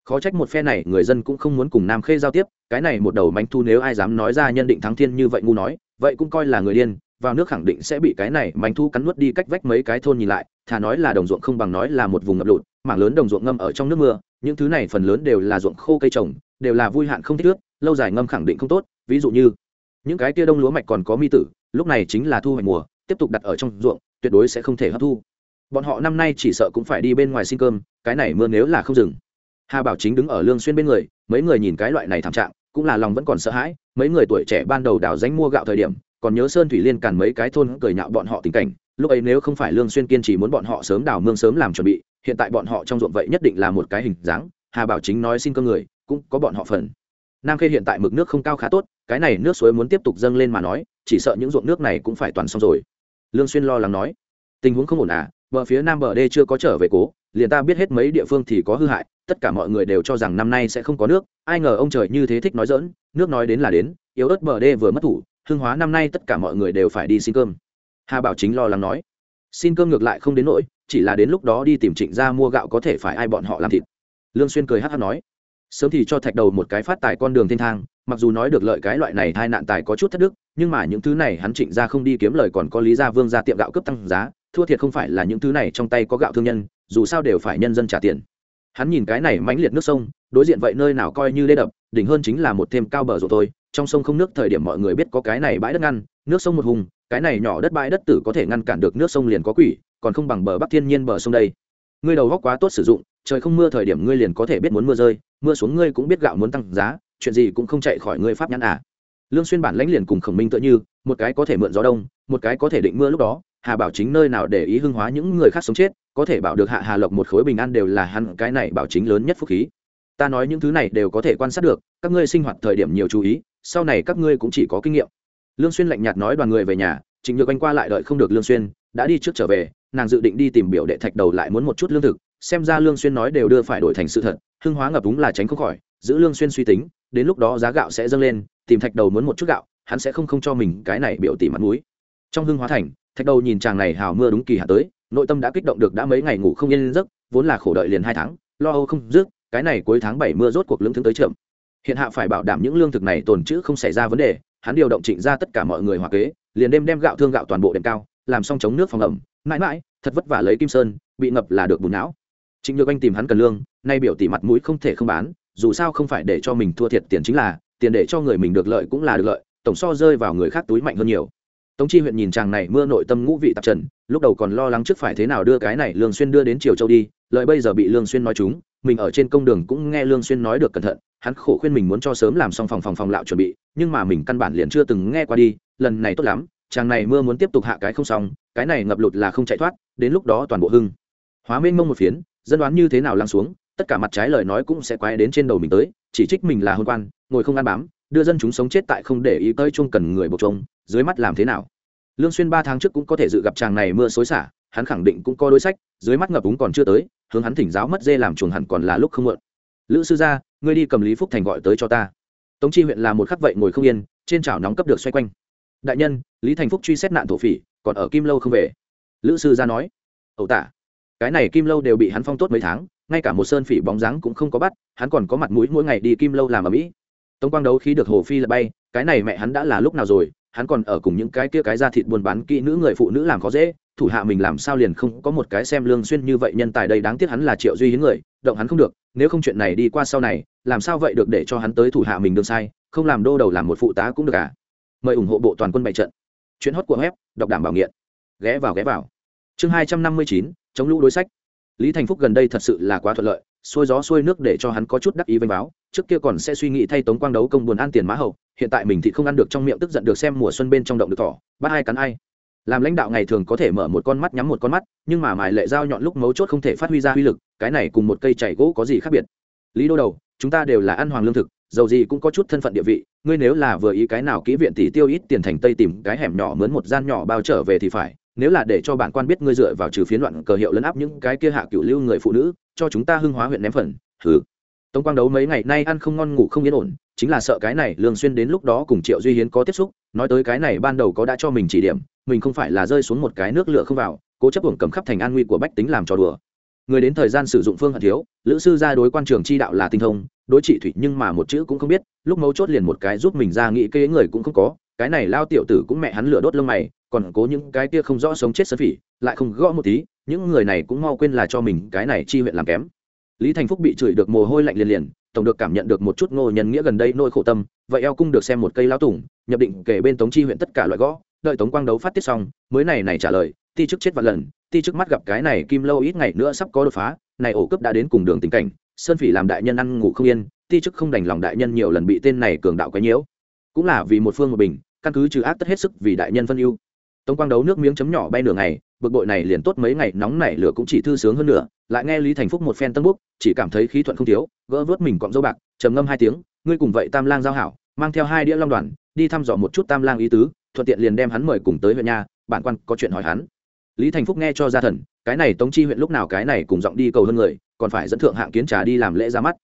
Speaker 1: Khó trách một phe này, người dân cũng không muốn cùng nam khê giao tiếp, cái này một đầu manh thu nếu ai dám nói ra nhân định thắng thiên như vậy ngu nói, vậy cũng coi là người điên vào nước khẳng định sẽ bị cái này manh thu cắn nuốt đi cách vách mấy cái thôn nhìn lại, thà nói là đồng ruộng không bằng nói là một vùng ngập lụt, mảng lớn đồng ruộng ngâm ở trong nước mưa, những thứ này phần lớn đều là ruộng khô cây trồng, đều là vui hạn không thích nước lâu dài ngâm khẳng định không tốt, ví dụ như, những cái tia đông lúa mạch còn có mi tử, lúc này chính là thu hoạch mùa, tiếp tục đặt ở trong ruộng, tuyệt đối sẽ không thể hấp thu. Bọn họ năm nay chỉ sợ cũng phải đi bên ngoài xin cơm, cái này mưa nếu là không dừng. Hà bảo chính đứng ở lương xuyên bên người, mấy người nhìn cái loại này thảm trạng, cũng là lòng vẫn còn sợ hãi, mấy người tuổi trẻ ban đầu đào danh mua gạo thời điểm còn nhớ sơn thủy liên càn mấy cái thôn cười nhạo bọn họ tình cảnh, lúc ấy nếu không phải lương xuyên kiên trì muốn bọn họ sớm đào mương sớm làm chuẩn bị, hiện tại bọn họ trong ruộng vậy nhất định là một cái hình dáng, hà bảo chính nói xin cơ người, cũng có bọn họ phần. Nam khê hiện tại mực nước không cao khá tốt, cái này nước suối muốn tiếp tục dâng lên mà nói, chỉ sợ những ruộng nước này cũng phải toàn xong rồi. Lương xuyên lo lắng nói, tình huống không ổn à bờ phía nam bờ đê chưa có trở về cố, liền ta biết hết mấy địa phương thì có hư hại, tất cả mọi người đều cho rằng năm nay sẽ không có nước, ai ngờ ông trời như thế thích nói dỡn nước nói đến là đến, yếu ớt bờ đê vừa mất thủ hương hóa năm nay tất cả mọi người đều phải đi xin cơm. Hà bảo chính lo lắng nói. Xin cơm ngược lại không đến nỗi, chỉ là đến lúc đó đi tìm trịnh ra mua gạo có thể phải ai bọn họ làm thịt. Lương xuyên cười hát hát nói. Sớm thì cho thạch đầu một cái phát tài con đường thiên thang, mặc dù nói được lợi cái loại này hai nạn tài có chút thất đức, nhưng mà những thứ này hắn trịnh ra không đi kiếm lời còn có lý gia vương ra tiệm gạo cướp tăng giá, thua thiệt không phải là những thứ này trong tay có gạo thương nhân, dù sao đều phải nhân dân trả tiền. Hắn nhìn cái này mãnh liệt nước sông, đối diện vậy nơi nào coi như lê đập, đỉnh hơn chính là một thêm cao bờ rộ thôi trong sông không nước thời điểm mọi người biết có cái này bãi đất ngăn, nước sông một hùng, cái này nhỏ đất bãi đất tử có thể ngăn cản được nước sông liền có quỷ, còn không bằng bờ bắc thiên nhiên bờ sông đây. Ngươi đầu góc quá tốt sử dụng, trời không mưa thời điểm ngươi liền có thể biết muốn mưa rơi, mưa xuống ngươi cũng biết gạo muốn tăng giá, chuyện gì cũng không chạy khỏi ngươi pháp nhãn à. Lương xuyên bản lãnh liền cùng khổng minh tựa như, một cái có thể mượn gió đông, một cái có thể định mưa lúc đó, hà bảo chính nơi nào để ý hưng hóa những người khác sống chết, có thể bảo được hạ hà lộc một khối bình an đều là hắn, cái này bảo chính lớn nhất phúc khí. Ta nói những thứ này đều có thể quan sát được, các ngươi sinh hoạt thời điểm nhiều chú ý sau này các ngươi cũng chỉ có kinh nghiệm. Lương xuyên lạnh nhạt nói đoàn người về nhà, trịnh nhược anh qua lại đợi không được lương xuyên, đã đi trước trở về, nàng dự định đi tìm biểu đệ thạch đầu lại muốn một chút lương thực, xem ra lương xuyên nói đều đưa phải đổi thành sự thật, hưng hóa ngập đúng là tránh không khỏi, giữ lương xuyên suy tính, đến lúc đó giá gạo sẽ dâng lên, tìm thạch đầu muốn một chút gạo, hắn sẽ không không cho mình cái này biểu tỷ mặt mũi. Trong hưng hóa thành, thạch đầu nhìn chàng này hào mưa đúng kỳ hạ tới, nội tâm đã kích động được đã mấy ngày ngủ không yên giấc, vốn là khổ đợi liền hai tháng, lo âu không dứt, cái này cuối tháng bảy mưa rốt cuộc lưỡng thương tới chậm hiện hạ phải bảo đảm những lương thực này tồn trữ không xảy ra vấn đề, hắn điều động trịnh ra tất cả mọi người hòa kế, liền đêm đem gạo thương gạo toàn bộ đệm cao, làm xong chống nước phòng ẩm. Mãi mãi, thật vất vả lấy kim sơn, bị ngập là được bùn não. Trịnh nhược anh tìm hắn cần lương, nay biểu tỷ mặt mũi không thể không bán, dù sao không phải để cho mình thua thiệt tiền chính là, tiền để cho người mình được lợi cũng là được lợi, tổng so rơi vào người khác túi mạnh hơn nhiều. Tống chi huyện nhìn chàng này mưa nội tâm ngũ vị tạp trần, lúc đầu còn lo lắng trước phải thế nào đưa cái này lương xuyên đưa đến triều châu đi lợi bây giờ bị lương xuyên nói chúng mình ở trên công đường cũng nghe lương xuyên nói được cẩn thận hắn khổ khuyên mình muốn cho sớm làm xong phòng phòng phòng lạo chuẩn bị, nhưng mà mình căn bản liền chưa từng nghe qua đi, lần này tốt lắm, chàng này mưa muốn tiếp tục hạ cái không xong, cái này ngập lụt là không chạy thoát, đến lúc đó toàn bộ hưng. Hóa mênh mông một phiến, dân đoán như thế nào lăn xuống, tất cả mặt trái lời nói cũng sẽ quay đến trên đầu mình tới, chỉ trích mình là hôn quan, ngồi không ăn bám, đưa dân chúng sống chết tại không để ý tới chung cần người buộc trông, dưới mắt làm thế nào? Lương xuyên ba tháng trước cũng có thể dự gặp chàng này mưa xối xả, hắn khẳng định cũng có đối sách, dưới mắt ngập úng còn chưa tới, hướng hắn thỉnh giáo mất dê làm chuồng hẳn còn là lúc không mượn lữ sư gia ngươi đi cầm lý phúc thành gọi tới cho ta tống chi huyện là một khắc vậy ngồi không yên trên chảo nóng cấp được xoay quanh đại nhân lý thành phúc truy xét nạn thổ phỉ còn ở kim lâu không về lữ sư gia nói ẩu tả cái này kim lâu đều bị hắn phong tốt mấy tháng ngay cả một sơn phỉ bóng dáng cũng không có bắt hắn còn có mặt mũi mỗi ngày đi kim lâu làm ở mỹ tống quang đấu khi được hồ phi là bay cái này mẹ hắn đã là lúc nào rồi hắn còn ở cùng những cái kia cái ra thịt buôn bán kỹ nữ người phụ nữ làm khó dễ, thủ hạ mình làm sao liền không có một cái xem lương xuyên như vậy nhân tài đây đáng tiếc hắn là triệu duy hiến người, động hắn không được, nếu không chuyện này đi qua sau này, làm sao vậy được để cho hắn tới thủ hạ mình đương sai, không làm đô đầu làm một phụ tá cũng được à? Mời ủng hộ bộ toàn quân bảy trận. Chuyện hot của web, đọc đảm bảo nghiện. Ghé vào ghé vào. Chương hai trăm năm mươi chín, chống lũ đối sách. Lý thành phúc gần đây thật sự là quá thuận lợi xuôi gió xuôi nước để cho hắn có chút đắc ý vênh báo, trước kia còn sẽ suy nghĩ thay tống quang đấu công buồn ăn tiền má hậu, hiện tại mình thì không ăn được trong miệng tức giận được xem mùa xuân bên trong động được thỏ, bắt ai cắn ai. Làm lãnh đạo ngày thường có thể mở một con mắt nhắm một con mắt, nhưng mà mài lệ dao nhọn lúc mấu chốt không thể phát huy ra uy lực, cái này cùng một cây chảy gỗ có gì khác biệt? Lý đô đầu, chúng ta đều là ăn hoàng lương thực dầu gì cũng có chút thân phận địa vị, ngươi nếu là vừa ý cái nào kỹ viện thì tiêu ít tiền thành tây tìm cái hẻm nhỏ mướn một gian nhỏ bao trở về thì phải nếu là để cho bản quan biết ngươi dựa vào trừ phiến loạn cờ hiệu lấn áp những cái kia hạ cựu lưu người phụ nữ, cho chúng ta hưng hóa huyện ném phần thử tống quang đấu mấy ngày nay ăn không ngon ngủ không yên ổn, chính là sợ cái này lương xuyên đến lúc đó cùng triệu duy hiến có tiếp xúc, nói tới cái này ban đầu có đã cho mình chỉ điểm, mình không phải là rơi xuống một cái nước lửa không vào, cố chấp uổng cầm khắp thành an nguy của bách tính làm trò đùa. Người đến thời gian sử dụng phương hận thiếu, lữ sư ra đối quan trường chi đạo là tinh thông, đối trị thủy nhưng mà một chữ cũng không biết, lúc mấu chốt liền một cái giúp mình ra nghĩ kế người cũng không có cái này lao tiểu tử cũng mẹ hắn lửa đốt lông mày, còn cố những cái kia không rõ sống chết sơn phỉ, lại không gõ một tí, những người này cũng mau quên là cho mình cái này chi huyện làm kém. Lý thành phúc bị chửi được mồ hôi lạnh liền liền, tổng được cảm nhận được một chút ngô nhân nghĩa gần đây nỗi khổ tâm, vậy eo cung được xem một cây lao tủng, nhập định kể bên tống chi huyện tất cả loại gõ, đợi tống quang đấu phát tiết xong, mới này này trả lời, ti chức chết vạn lần, ti trước mắt gặp cái này kim lâu ít ngày nữa sắp có đột phá, này ổ cướp đã đến cùng đường tình cảnh, sơn phỉ làm đại nhân ăn ngủ không yên, ti chức không đành lòng đại nhân nhiều lần bị tên này cường đạo quấy nhiễu. Cũng là vì một phương một bình căn cứ trừ ác tất hết sức vì đại nhân phân ưu. Tống quang đấu nước miếng chấm nhỏ bay nửa ngày, bực bội này liền tốt mấy ngày, nóng nảy lửa cũng chỉ thư sướng hơn nữa lại nghe lý thành phúc một phen tân búc chỉ cảm thấy khí thuận không thiếu, gỡ vớt mình cọng dâu bạc, trầm ngâm hai tiếng, ngươi cùng vậy tam lang giao hảo, mang theo hai đĩa long đoàn, đi thăm dò một chút tam lang ý tứ, thuận tiện liền đem hắn mời cùng tới huyện nhà, bản quan có chuyện hỏi hắn. Lý thành phúc nghe cho ra thần, cái này tống chi huyện lúc nào cái này cùng giọng đi cầu hơn người, còn phải dẫn thượng hạng kiến trà đi làm lễ ra mắt.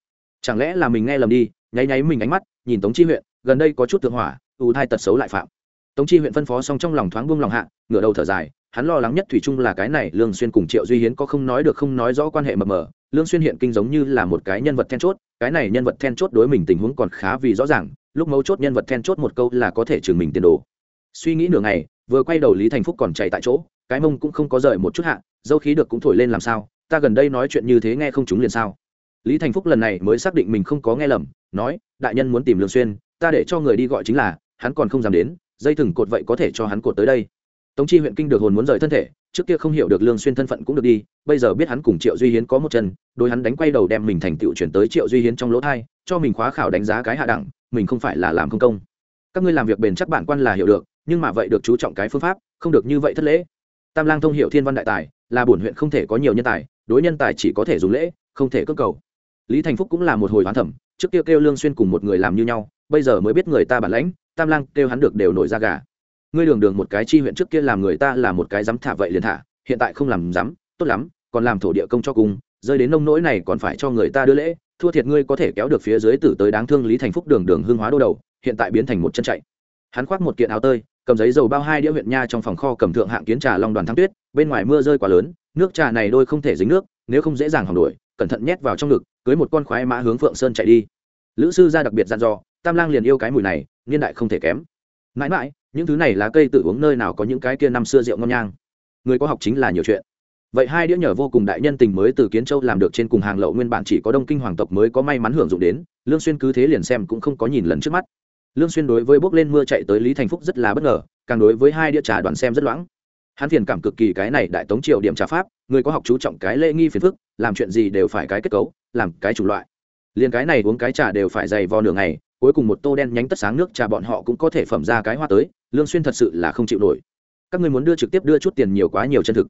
Speaker 1: Chẳng lẽ là mình nghe lầm đi, nháy nháy mình ánh mắt, nhìn tống chi huyện, gần đây có chút thượng hỏa u thai tật xấu lại phạm. Tống chi huyện phân phó xong trong lòng thoáng buông lòng hạ, ngửa đầu thở dài, hắn lo lắng nhất thủy chung là cái này lương xuyên cùng triệu duy hiến có không nói được không nói rõ quan hệ mờ mờ. Lương xuyên hiện kinh giống như là một cái nhân vật then chốt, cái này nhân vật then chốt đối mình tình huống còn khá vì rõ ràng, lúc mấu chốt nhân vật then chốt một câu là có thể trường mình tiền đồ. Suy nghĩ nửa ngày, vừa quay đầu lý thành phúc còn chạy tại chỗ, cái mông cũng không có rời một chút hạ, dâu khí được cũng thổi lên làm sao, ta gần đây nói chuyện như thế nghe không chúng liền sao. Lý thành phúc lần này mới xác định mình không có nghe lầm, nói, đại nhân muốn tìm lương xuyên, ta để cho người đi gọi chính là hắn còn không dám đến, dây thừng cột vậy có thể cho hắn cột tới đây. Tống chi huyện kinh được hồn muốn rời thân thể, trước kia không hiểu được lương xuyên thân phận cũng được đi, bây giờ biết hắn cùng triệu duy hiến có một chân đôi hắn đánh quay đầu đem mình thành tựu chuyển tới triệu duy hiến trong lỗ thai, cho mình khóa khảo đánh giá cái hạ đẳng, mình không phải là làm không công. Các ngươi làm việc bền chắc bản quan là hiểu được, nhưng mà vậy được chú trọng cái phương pháp, không được như vậy thất lễ. Tam lang thông hiểu thiên văn đại tài, là bổn huyện không thể có nhiều nhân tài, đối nhân tài chỉ có thể dùng lễ, không thể cơ cầu. Lý thành phúc cũng là một hồi hoán thẩm, trước kia kêu lương xuyên cùng một người làm như nhau, bây giờ mới biết người ta bản lãnh tam lang kêu hắn được đều nổi ra gà. Ngươi đường đường một cái chi huyện trước kia làm người ta là một cái dám thả vậy liền thả, hiện tại không làm dám, tốt lắm, còn làm thổ địa công cho cùng, rơi đến nông nỗi này còn phải cho người ta đưa lễ, thua thiệt ngươi có thể kéo được phía dưới tử tới đáng thương lý thành phúc đường đường hương hóa đô đầu, hiện tại biến thành một chân chạy. Hắn khoác một kiện áo tơi, cầm giấy dầu bao hai đĩa huyện nha trong phòng kho cầm thượng hạng kiến trà long đoàn thăng tuyết, bên ngoài mưa rơi quá lớn, nước trà này đôi không thể dính nước, nếu không dễ dàng hỏng đuổi, cẩn thận nhét vào trong ngực, cưới một con khoái mã hướng phượng sơn chạy đi. Lữ sư ra đặc biệt dặn dò, tam lang liền yêu cái mùi này niên đại không thể kém. Mãi mãi, những thứ này là cây tự uống nơi nào có những cái kia năm xưa rượu ngon nhang. Người có học chính là nhiều chuyện. Vậy hai đĩa nhờ vô cùng đại nhân tình mới từ kiến châu làm được trên cùng hàng lậu nguyên bản chỉ có đông kinh hoàng tộc mới có may mắn hưởng dụng đến, lương xuyên cứ thế liền xem cũng không có nhìn lần trước mắt. Lương xuyên đối với bước lên mưa chạy tới lý thành phúc rất là bất ngờ, càng đối với hai đĩa trà đoàn xem rất loãng. Hắn phiền cảm cực kỳ cái này đại tống triều điểm trà pháp, người có học chú trọng cái lễ nghi phiền phức, làm chuyện gì đều phải cái kết cấu, làm cái chủ loại. Liền cái này uống cái trà đều phải dày vò nửa ngày cuối cùng một tô đen nhánh tất sáng nước trà bọn họ cũng có thể phẩm ra cái hoa tới, lương xuyên thật sự là không chịu nổi. Các ngươi muốn đưa trực tiếp đưa chút tiền nhiều quá nhiều chân thực.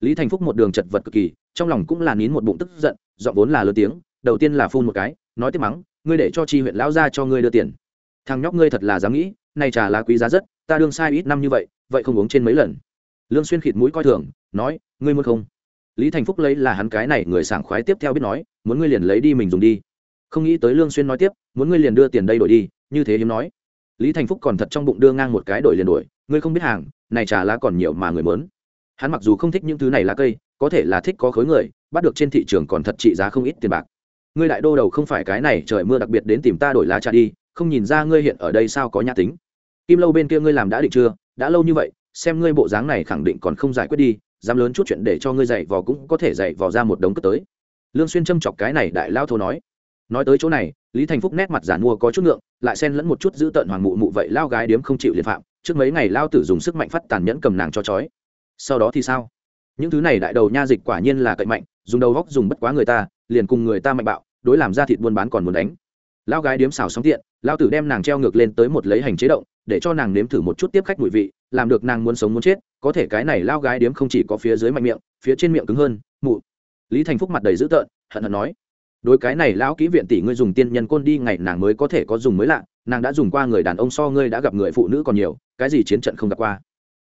Speaker 1: Lý thành phúc một đường chật vật cực kỳ, trong lòng cũng là nín một bụng tức giận, giọng vốn là lớn tiếng, đầu tiên là phun một cái, nói tiếp mắng, ngươi để cho chi huyện lão gia cho ngươi đưa tiền. Thằng nhóc ngươi thật là dám nghĩ, nay trà lá quý giá rất, ta đương sai ít năm như vậy vậy không uống trên mấy lần. Lương xuyên khịt mũi coi thường, nói, ngươi muốn không? Lý thành phúc lấy là hắn cái này người sảng khoái tiếp theo biết nói, muốn ngươi liền lấy đi mình dùng đi không nghĩ tới lương xuyên nói tiếp, muốn ngươi liền đưa tiền đây đổi đi, như thế hiếm nói. Lý thành phúc còn thật trong bụng đưa ngang một cái đổi liền đổi, ngươi không biết hàng, này trà lá còn nhiều mà người muốn hắn mặc dù không thích những thứ này lá cây, có thể là thích có khối người, bắt được trên thị trường còn thật trị giá không ít tiền bạc. Ngươi đại đô đầu không phải cái này, trời mưa đặc biệt đến tìm ta đổi lá trà đi, không nhìn ra ngươi hiện ở đây sao có nhã tính. Kim lâu bên kia ngươi làm đã định chưa? Đã lâu như vậy, xem ngươi bộ dáng này khẳng định còn không giải quyết đi, dám lớn chút chuyện để cho ngươi dạy vò cũng có thể dạy vò ra một đống cất tới. Lương xuyên châm chọc cái này đại lao thô nói nói tới chỗ này, lý thành phúc nét mặt giản mua có chút ngượng, lại xen lẫn một chút giữ tợn hoàng mụ mụ vậy lao gái điếm không chịu liền phạm, trước mấy ngày lao tử dùng sức mạnh phát tàn nhẫn cầm nàng cho chói sau đó thì sao? Những thứ này đại đầu nha dịch quả nhiên là cậy mạnh, dùng đầu góc dùng bất quá người ta, liền cùng người ta mạnh bạo, đối làm ra thịt buôn bán còn muốn đánh. Lao gái điếm xào sóng tiện, lao tử đem nàng treo ngược lên tới một lấy hành chế động, để cho nàng nếm thử một chút tiếp khách mùi vị, làm được nàng muốn sống muốn chết, có thể cái này lao gái điếm không chỉ có phía dưới mạnh miệng, phía trên miệng cứng hơn, mụ. Lý thành phúc mặt đầy dữ tợn, hận hận nói đối cái này lão kỹ viện tỷ ngươi dùng tiên nhân côn đi, ngày nàng mới có thể có dùng mới lạ. Nàng đã dùng qua người đàn ông so ngươi đã gặp người phụ nữ còn nhiều, cái gì chiến trận không gặp qua.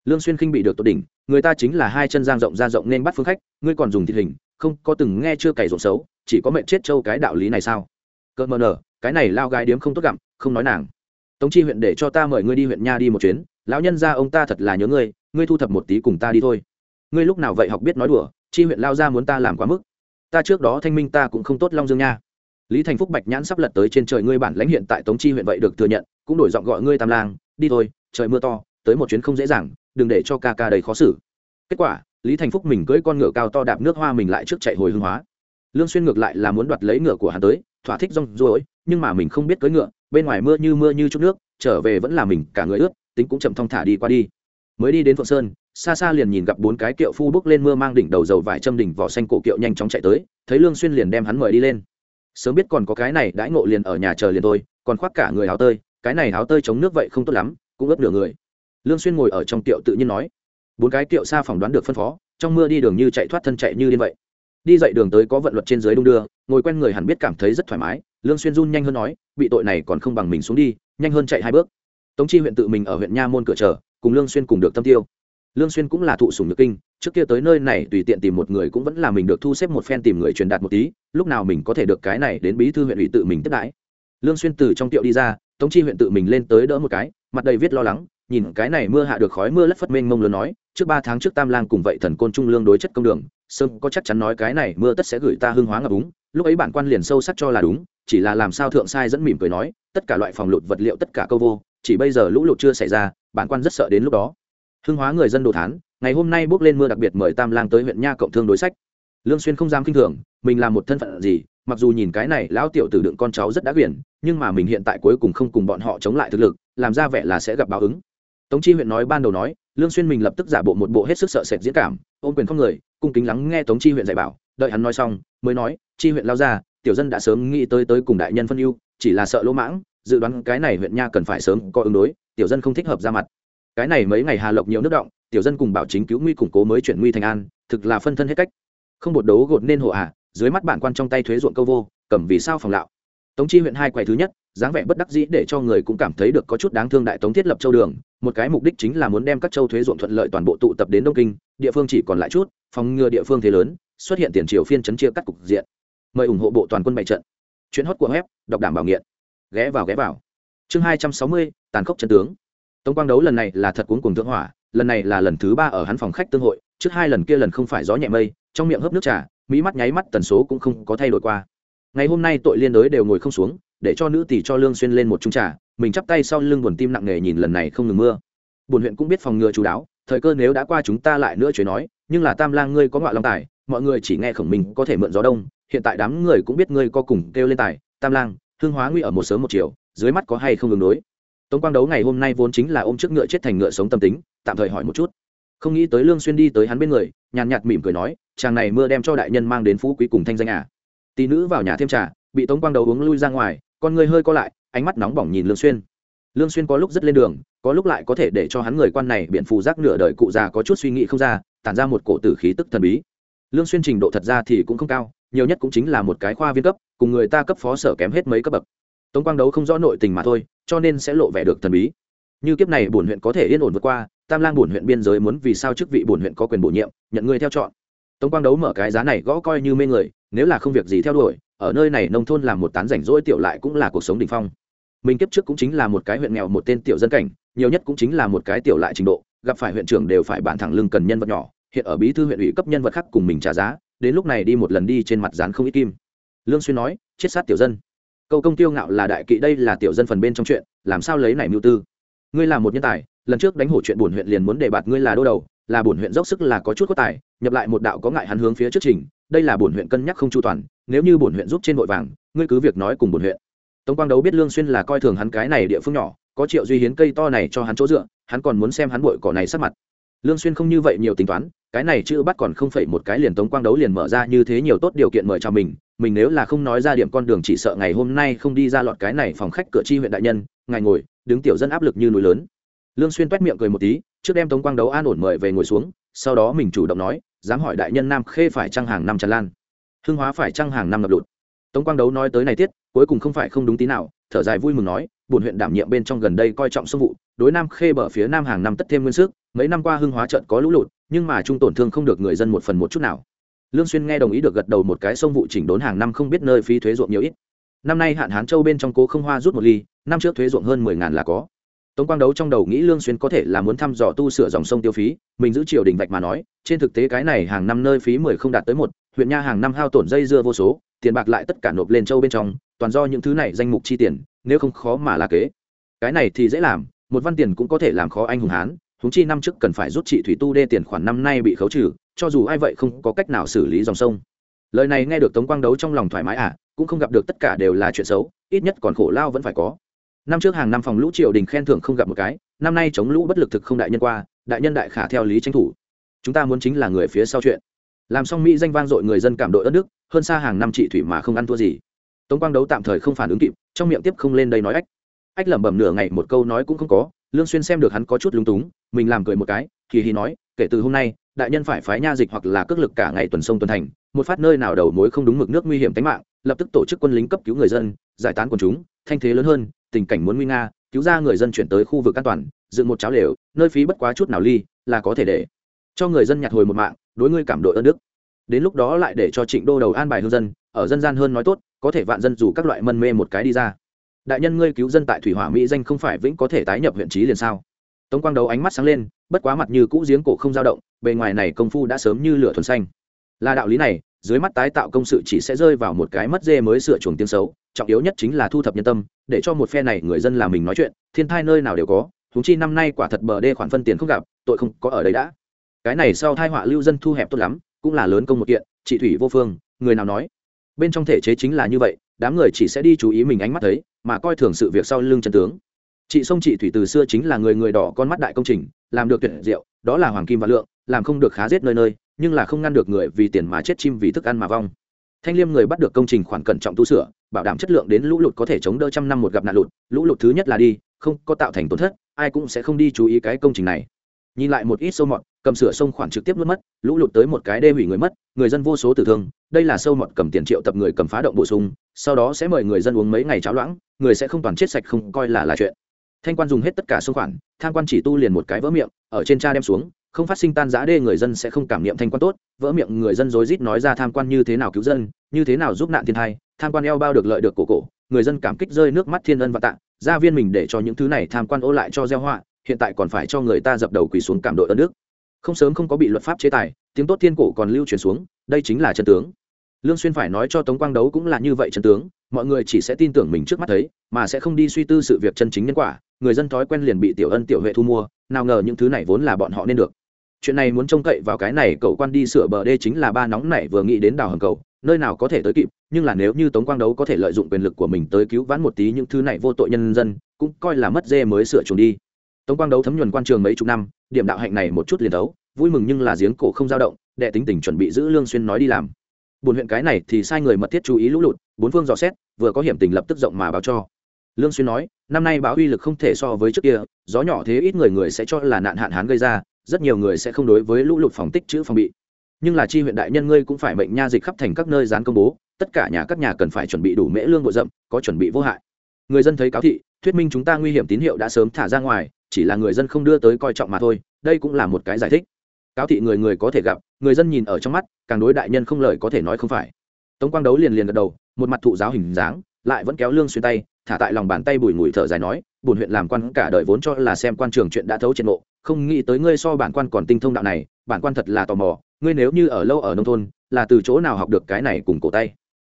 Speaker 1: Lương xuyên khinh bị được tốt đỉnh, người ta chính là hai chân giang rộng ra rộng nên bắt phương khách, ngươi còn dùng thịt hình, không, có từng nghe chưa cày rộng xấu, chỉ có mệnh chết châu cái đạo lý này sao? Cơ mờ nở, cái này lao gái điếm không tốt gặm không nói nàng. Tống chi huyện để cho ta mời ngươi đi huyện nha đi một chuyến, lão nhân gia ông ta thật là nhớ ngươi ngươi thu thập một tí cùng ta đi thôi. Ngươi lúc nào vậy học biết nói đùa, chi huyện lao ra muốn ta làm quá mức ta trước đó thanh minh ta cũng không tốt long dương nha lý thành phúc bạch nhãn sắp lật tới trên trời ngươi bản lãnh hiện tại tống chi huyện vậy được thừa nhận cũng đổi giọng gọi ngươi tam lang đi thôi trời mưa to tới một chuyến không dễ dàng đừng để cho ca ca đầy khó xử kết quả lý thành phúc mình cưỡi con ngựa cao to đạp nước hoa mình lại trước chạy hồi hương hóa lương xuyên ngược lại là muốn đoạt lấy ngựa của hắn tới thỏa thích rong ruổi nhưng mà mình không biết cưỡi ngựa bên ngoài mưa như mưa như chút nước trở về vẫn là mình cả người ướt tính cũng chậm thong thả đi qua đi mới đi đến phượng sơn xa xa liền nhìn gặp bốn cái kiệu phu bước lên mưa mang đỉnh đầu dầu vải châm đỉnh vỏ xanh cổ kiệu nhanh chóng chạy tới, thấy lương xuyên liền đem hắn mời đi lên. Sớm biết còn có cái này, đãi ngộ liền ở nhà chờ liền thôi, còn khoác cả người áo tơi, cái này áo tơi chống nước vậy không tốt lắm, cũng ướt nửa người. Lương xuyên ngồi ở trong kiệu tự nhiên nói. Bốn cái kiệu xa phỏng đoán được phân phó, trong mưa đi đường như chạy thoát thân chạy như điên vậy. Đi dậy đường tới có vận luật trên dưới đung đưa, ngồi quen người hẳn biết cảm thấy rất thoải mái, lương xuyên run nhanh hơn nói, bị tội này còn không bằng mình xuống đi, nhanh hơn chạy hai bước. Tống chi huyện tự mình ở huyện nha môn cửa chờ, cùng lương xuyên cùng được tâm tiêu lương xuyên cũng là thụ sủng nhược kinh, trước kia tới nơi này tùy tiện tìm một người cũng vẫn là mình được thu xếp một phen tìm người truyền đạt một tí, lúc nào mình có thể được cái này đến bí thư huyện ủy tự mình tiếp đãi. Lương xuyên từ trong tiệu đi ra, tống chi huyện tự mình lên tới đỡ một cái, mặt đầy viết lo lắng, nhìn cái này mưa hạ được khói mưa lất phất mênh mông lớn nói, trước ba tháng trước tam lang cùng vậy thần côn trung lương đối chất công đường sơn có chắc chắn nói cái này mưa tất sẽ gửi ta hương hóa ngập úng, lúc ấy bản quan liền sâu sắc cho là đúng, chỉ là làm sao thượng sai dẫn mỉm cười nói, tất cả loại phòng lụt vật liệu tất cả câu vô, chỉ bây giờ lũ lụt chưa xảy ra, bản quan rất sợ đến lúc đó hương hóa người dân đồ thán, ngày hôm nay bước lên mưa đặc biệt mời tam lang tới huyện nha cộng thương đối sách. Lương xuyên không dám kinh thường, mình làm một thân phận gì, mặc dù nhìn cái này, lão tiểu tử đựng con cháu rất đã quyển, nhưng mà mình hiện tại cuối cùng không cùng bọn họ chống lại thực lực, làm ra vẻ là sẽ gặp báo ứng. Tống chi huyện nói ban đầu nói, lương xuyên mình lập tức giả bộ một bộ hết sức sợ sệt diễn cảm, ôm quyền không người, cung kính lắng nghe tống chi huyện dạy bảo, đợi hắn nói xong, mới nói, chi huyện lao ra, tiểu dân đã sớm nghĩ tới tới cùng đại nhân phân ưu, chỉ là sợ lỗ mãng, dự đoán cái này huyện nha cần phải sớm có ứng đối, tiểu dân không thích hợp ra mặt cái này mấy ngày hà lộc nhiều nước động tiểu dân cùng bảo chính cứu nguy củng cố mới chuyển nguy thành an thực là phân thân hết cách. Không bột đấu gột nên hộ ả à, dưới mắt bản quan trong tay thuế ruộng câu vô cầm vì sao phòng lạo. Tống chi huyện hai quầy thứ nhất dáng vẻ bất đắc dĩ để cho người cũng cảm thấy được có chút đáng thương đại tống thiết lập châu đường một cái mục đích chính là muốn đem các châu thuế ruộng thuận lợi toàn bộ tụ tập đến đông kinh địa phương chỉ còn lại chút phòng ngừa địa phương thế lớn xuất hiện tiền triều phiên chấn chia cắt cục diện. Mời ủng hộ bộ toàn quân bày trận. Chuyến hót của web đọc đảm bảo nghiện. Ghé vào ghé vào. Chương hai trăm sáu mươi tàn khốc chân tướng tống quang đấu lần này là thật cuốn cùng thượng hỏa, lần này là lần thứ ba ở hắn phòng khách tương hội, trước hai lần kia lần không phải gió nhẹ mây, trong miệng hớp nước trà, mỹ mắt nháy mắt tần số cũng không có thay đổi qua. Ngày hôm nay tội liên đới đều ngồi không xuống, để cho nữ tỷ cho lương xuyên lên một chung trà, mình chắp tay sau lưng buồn tim nặng nề nhìn lần này không ngừng mưa. Buồn huyện cũng biết phòng ngừa chú đáo, thời cơ nếu đã qua chúng ta lại nữa chuyện nói, nhưng là tam lang ngươi có ngọa long tài, mọi người chỉ nghe khổng mình có thể mượn gió đông, hiện tại đám người cũng biết ngươi có cùng kêu lên tài, tam lang, hương hóa nguy ở một sớm một chiều, dưới mắt có hay không ngừng đối? Tống quang đấu ngày hôm nay vốn chính là ôm trước ngựa chết thành ngựa sống tâm tính, tạm thời hỏi một chút. Không nghĩ tới lương xuyên đi tới hắn bên người, nhàn nhạt mỉm cười nói, chàng này mưa đem cho đại nhân mang đến phú quý cùng thanh danh à. Tỷ nữ vào nhà thêm trà, bị tống quang đấu uống lui ra ngoài, con người hơi co lại, ánh mắt nóng bỏng nhìn lương xuyên. Lương xuyên có lúc rất lên đường, có lúc lại có thể để cho hắn người quan này biện phù giác nửa đời cụ già có chút suy nghĩ không ra, tản ra một cổ tử khí tức thần bí. Lương xuyên trình độ thật ra thì cũng không cao, nhiều nhất cũng chính là một cái khoa viên cấp, cùng người ta cấp phó sở kém hết mấy cấp bậc. Tống quang đấu không rõ nội tình mà thôi cho nên sẽ lộ vẻ được thần bí. Như kiếp này bổn huyện có thể yên ổn vượt qua, tam lang bổn huyện biên giới muốn vì sao chức vị bổn huyện có quyền bổ nhiệm, nhận người theo chọn. Tống quang đấu mở cái giá này gõ coi như mê người, nếu là không việc gì theo đuổi, ở nơi này nông thôn làm một tán rảnh rỗi tiểu lại cũng là cuộc sống đỉnh phong. Mình kiếp trước cũng chính là một cái huyện nghèo một tên tiểu dân cảnh, nhiều nhất cũng chính là một cái tiểu lại trình độ, gặp phải huyện trưởng đều phải bản thẳng lưng cần nhân vật nhỏ, hiện ở bí thư huyện ủy cấp nhân vật khác cùng mình trả giá, đến lúc này đi một lần đi trên mặt dán không ít kim. Lương xuyên nói, chết sát tiểu dân câu công tiêu ngạo là đại kỵ, đây là tiểu dân phần bên trong chuyện, làm sao lấy này mưu tư? Ngươi là một nhân tài, lần trước đánh hổ chuyện buồn huyện liền muốn đề bạt ngươi là đô đầu, là buồn huyện dốc sức là có chút có tài, nhập lại một đạo có ngại hắn hướng phía trước trình, đây là buồn huyện cân nhắc không chu toàn, nếu như buồn huyện giúp trên vội vàng, ngươi cứ việc nói cùng buồn huyện. Tống quang đấu biết lương xuyên là coi thường hắn cái này địa phương nhỏ, có triệu duy hiến cây to này cho hắn chỗ dựa, hắn còn muốn xem hắn bội cỏ này sát mặt. Lương xuyên không như vậy nhiều tính toán, cái này chữ bắt còn không phải một cái liền tống quang đấu liền mở ra như thế nhiều tốt điều kiện mời chào mình mình nếu là không nói ra điểm con đường chỉ sợ ngày hôm nay không đi ra lọt cái này phòng khách cửa chi huyện đại nhân, ngài ngồi, đứng tiểu dân áp lực như núi lớn. Lương xuyên toét miệng cười một tí, trước đem tống quang đấu an ổn mời về ngồi xuống, sau đó mình chủ động nói, dám hỏi đại nhân nam khê phải trăng hàng năm tràn lan? Hương hóa phải trăng hàng năm ngập lụt? Tống quang đấu nói tới này tiết, cuối cùng không phải không đúng tí nào, thở dài vui mừng nói, bổn huyện đảm nhiệm bên trong gần đây coi trọng sông vụ, đối nam khê bờ phía nam hàng năm tất thêm nguyên sức, mấy năm qua hưng hóa trận có lũ lụt, nhưng mà trung tổn thương không được người dân một phần một chút nào lương xuyên nghe đồng ý được gật đầu một cái sông vụ chỉnh đốn hàng năm không biết nơi phí thuế ruộng nhiều ít. Năm nay hạn hán châu bên trong cố không hoa rút một ly, năm trước thuế ruộng hơn mười ngàn là có. Tống quang đấu trong đầu nghĩ lương xuyên có thể là muốn thăm dò tu sửa dòng sông tiêu phí, mình giữ triều đình vạch mà nói, trên thực tế cái này hàng năm nơi phí mười không đạt tới một, huyện nha hàng năm hao tổn dây dưa vô số, tiền bạc lại tất cả nộp lên châu bên trong, toàn do những thứ này danh mục chi tiền, nếu không khó mà là kế. Cái này thì dễ làm, một văn tiền cũng có thể làm khó anh hùng hán húng chi năm trước cần phải rút trị thủy tu đê tiền khoản năm nay bị khấu trừ, cho dù ai vậy không có cách nào xử lý dòng sông. Lời này nghe được tống quang đấu trong lòng thoải mái à cũng không gặp được tất cả đều là chuyện xấu, ít nhất còn khổ lao vẫn phải có. Năm trước hàng năm phòng lũ triều đình khen thưởng không gặp một cái, năm nay chống lũ bất lực thực không đại nhân qua, đại nhân đại khả theo lý tranh thủ. Chúng ta muốn chính là người phía sau chuyện. Làm xong mỹ danh vang dội người dân cảm đội đất nước hơn xa hàng năm trị thủy mà không ăn thua gì. Tống quang đấu tạm thời không phản ứng kịp, trong miệng tiếp không lên đây nói ách. Ách lẩm bẩm nửa ngày một câu nói cũng không có lương xuyên xem được hắn có chút lúng túng, mình làm cười một cái thì hì nói, kể từ hôm nay, đại nhân phải phái nha dịch hoặc là cước lực cả ngày tuần sông tuần thành, một phát nơi nào đầu mối không đúng mực nước nguy hiểm tính mạng, lập tức tổ chức quân lính cấp cứu người dân, giải tán quần chúng, thanh thế lớn hơn, tình cảnh muốn nguy nga, cứu ra người dân chuyển tới khu vực an toàn, dựng một cháo lều, nơi phí bất quá chút nào ly, là có thể để cho người dân nhặt hồi một mạng, đối ngươi cảm đội ơn đức. Đến lúc đó lại để cho trịnh đô đầu an bài hương dân, ở dân gian hơn nói tốt, có thể vạn dân dù các loại mân mê một cái đi ra đại nhân ngươi cứu dân tại thủy hỏa mỹ danh không phải vĩnh có thể tái nhập huyện trí liền sao? Tống quang đấu ánh mắt sáng lên, bất quá mặt như cũ giếng cổ không dao động, bề ngoài này công phu đã sớm như lửa thuần xanh. Là đạo lý này, dưới mắt tái tạo công sự chỉ sẽ rơi vào một cái mất dê mới sửa chuồng tiếng xấu, trọng yếu nhất chính là thu thập nhân tâm, để cho một phe này người dân là mình nói chuyện, thiên thai nơi nào đều có húng chi năm nay quả thật bờ đê khoản phân tiền không gặp, tội không có ở đấy đã. Cái này sau thai họa lưu dân thu hẹp tốt lắm, cũng là lớn công một kiện chị thủy vô phương, người nào nói? Bên trong thể chế chính là như vậy đám người chỉ sẽ đi chú ý mình ánh mắt thấy, mà coi thường sự việc sau lưng chân tướng. Chị sông chị thủy từ xưa chính là người người đỏ con mắt đại công trình, làm được tuyệt diệu, đó là hoàng kim và lượng, làm không được khá giết nơi nơi, nhưng là không ngăn được người vì tiền mà chết chim vì thức ăn mà vong. Thanh liêm người bắt được công trình khoản cẩn trọng tu sửa, bảo đảm chất lượng đến lũ lụt có thể chống đỡ trăm năm một gặp nạn lụt, lũ lụt thứ nhất là đi, không có tạo thành tổn thất, ai cũng sẽ không đi chú ý cái công trình này. Nhìn lại một ít sâu mọt, cầm sửa sông khoản trực tiếp mất mất, lũ lụt tới một cái đê hủy người mất, người dân vô số tử thương đây là sâu mọt cầm tiền triệu tập người cầm phá động bổ sung, sau đó sẽ mời người dân uống mấy ngày cháo loãng, người sẽ không toàn chết sạch không coi là là chuyện. Thanh quan dùng hết tất cả số khoản, tham quan chỉ tu liền một cái vỡ miệng, ở trên cha đem xuống, không phát sinh tan giã đê người dân sẽ không cảm niệm thanh quan tốt, vỡ miệng người dân rối rít nói ra tham quan như thế nào cứu dân, như thế nào giúp nạn thiên thai, tham quan eo bao được lợi được cổ cổ, người dân cảm kích rơi nước mắt thiên ân và tạ, gia viên mình để cho những thứ này tham quan ô lại cho gieo họa, hiện tại còn phải cho người ta dập đầu quỳ xuống cảm đội ơn nước không sớm không có bị luật pháp chế tài, tiếng tốt thiên cổ còn lưu truyền xuống, đây chính là chân tướng lương xuyên phải nói cho tống quang đấu cũng là như vậy chân tướng, mọi người chỉ sẽ tin tưởng mình trước mắt thấy, mà sẽ không đi suy tư sự việc chân chính nhân quả, người dân thói quen liền bị tiểu ân tiểu huệ thu mua, nào ngờ những thứ này vốn là bọn họ nên được. Chuyện này muốn trông cậy vào cái này, cậu quan đi sửa bờ đê chính là ba nóng này vừa nghĩ đến đào hầm cầu, nơi nào có thể tới kịp, nhưng là nếu như tống quang đấu có thể lợi dụng quyền lực của mình tới cứu vãn một tí những thứ này vô tội nhân dân, cũng coi là mất dê mới sửa chuồng đi. Tống quang đấu thấm nhuần quan trường mấy chục năm, điểm đạo hạnh này một chút liền đấu vui mừng nhưng là giếng cổ không dao động, đệ tính tình chuẩn bị giữ lương xuyên nói đi làm buồn huyện cái này thì sai người mật thiết chú ý lũ lụt, bốn phương dò xét, vừa có hiểm tình lập tức rộng mà báo cho. Lương xuyên nói, năm nay báo uy lực không thể so với trước kia, gió nhỏ thế ít người người sẽ cho là nạn hạn hán gây ra, rất nhiều người sẽ không đối với lũ lụt phòng tích chữ phòng bị. Nhưng là chi huyện đại nhân ngươi cũng phải mệnh nha dịch khắp thành các nơi dán công bố, tất cả nhà các nhà cần phải chuẩn bị đủ mễ lương bộ dậm có chuẩn bị vô hại. Người dân thấy cáo thị, thuyết minh chúng ta nguy hiểm tín hiệu đã sớm thả ra ngoài, chỉ là người dân không đưa tới coi trọng mà thôi, đây cũng là một cái giải thích. Cáo thị người người có thể gặp, người dân nhìn ở trong mắt càng đối đại nhân không lời có thể nói không phải. Tống quang đấu liền liền gật đầu, một mặt thụ giáo hình dáng, lại vẫn kéo lương xuyên tay, thả tại lòng bàn tay bùi ngùi thở dài nói buồn huyện làm quan cả đời vốn cho là xem quan trường chuyện đã thấu triệt ngộ, không nghĩ tới ngươi so bản quan còn tinh thông đạo này, bản quan thật là tò mò, ngươi nếu như ở lâu ở nông thôn, là từ chỗ nào học được cái này cùng cổ tay?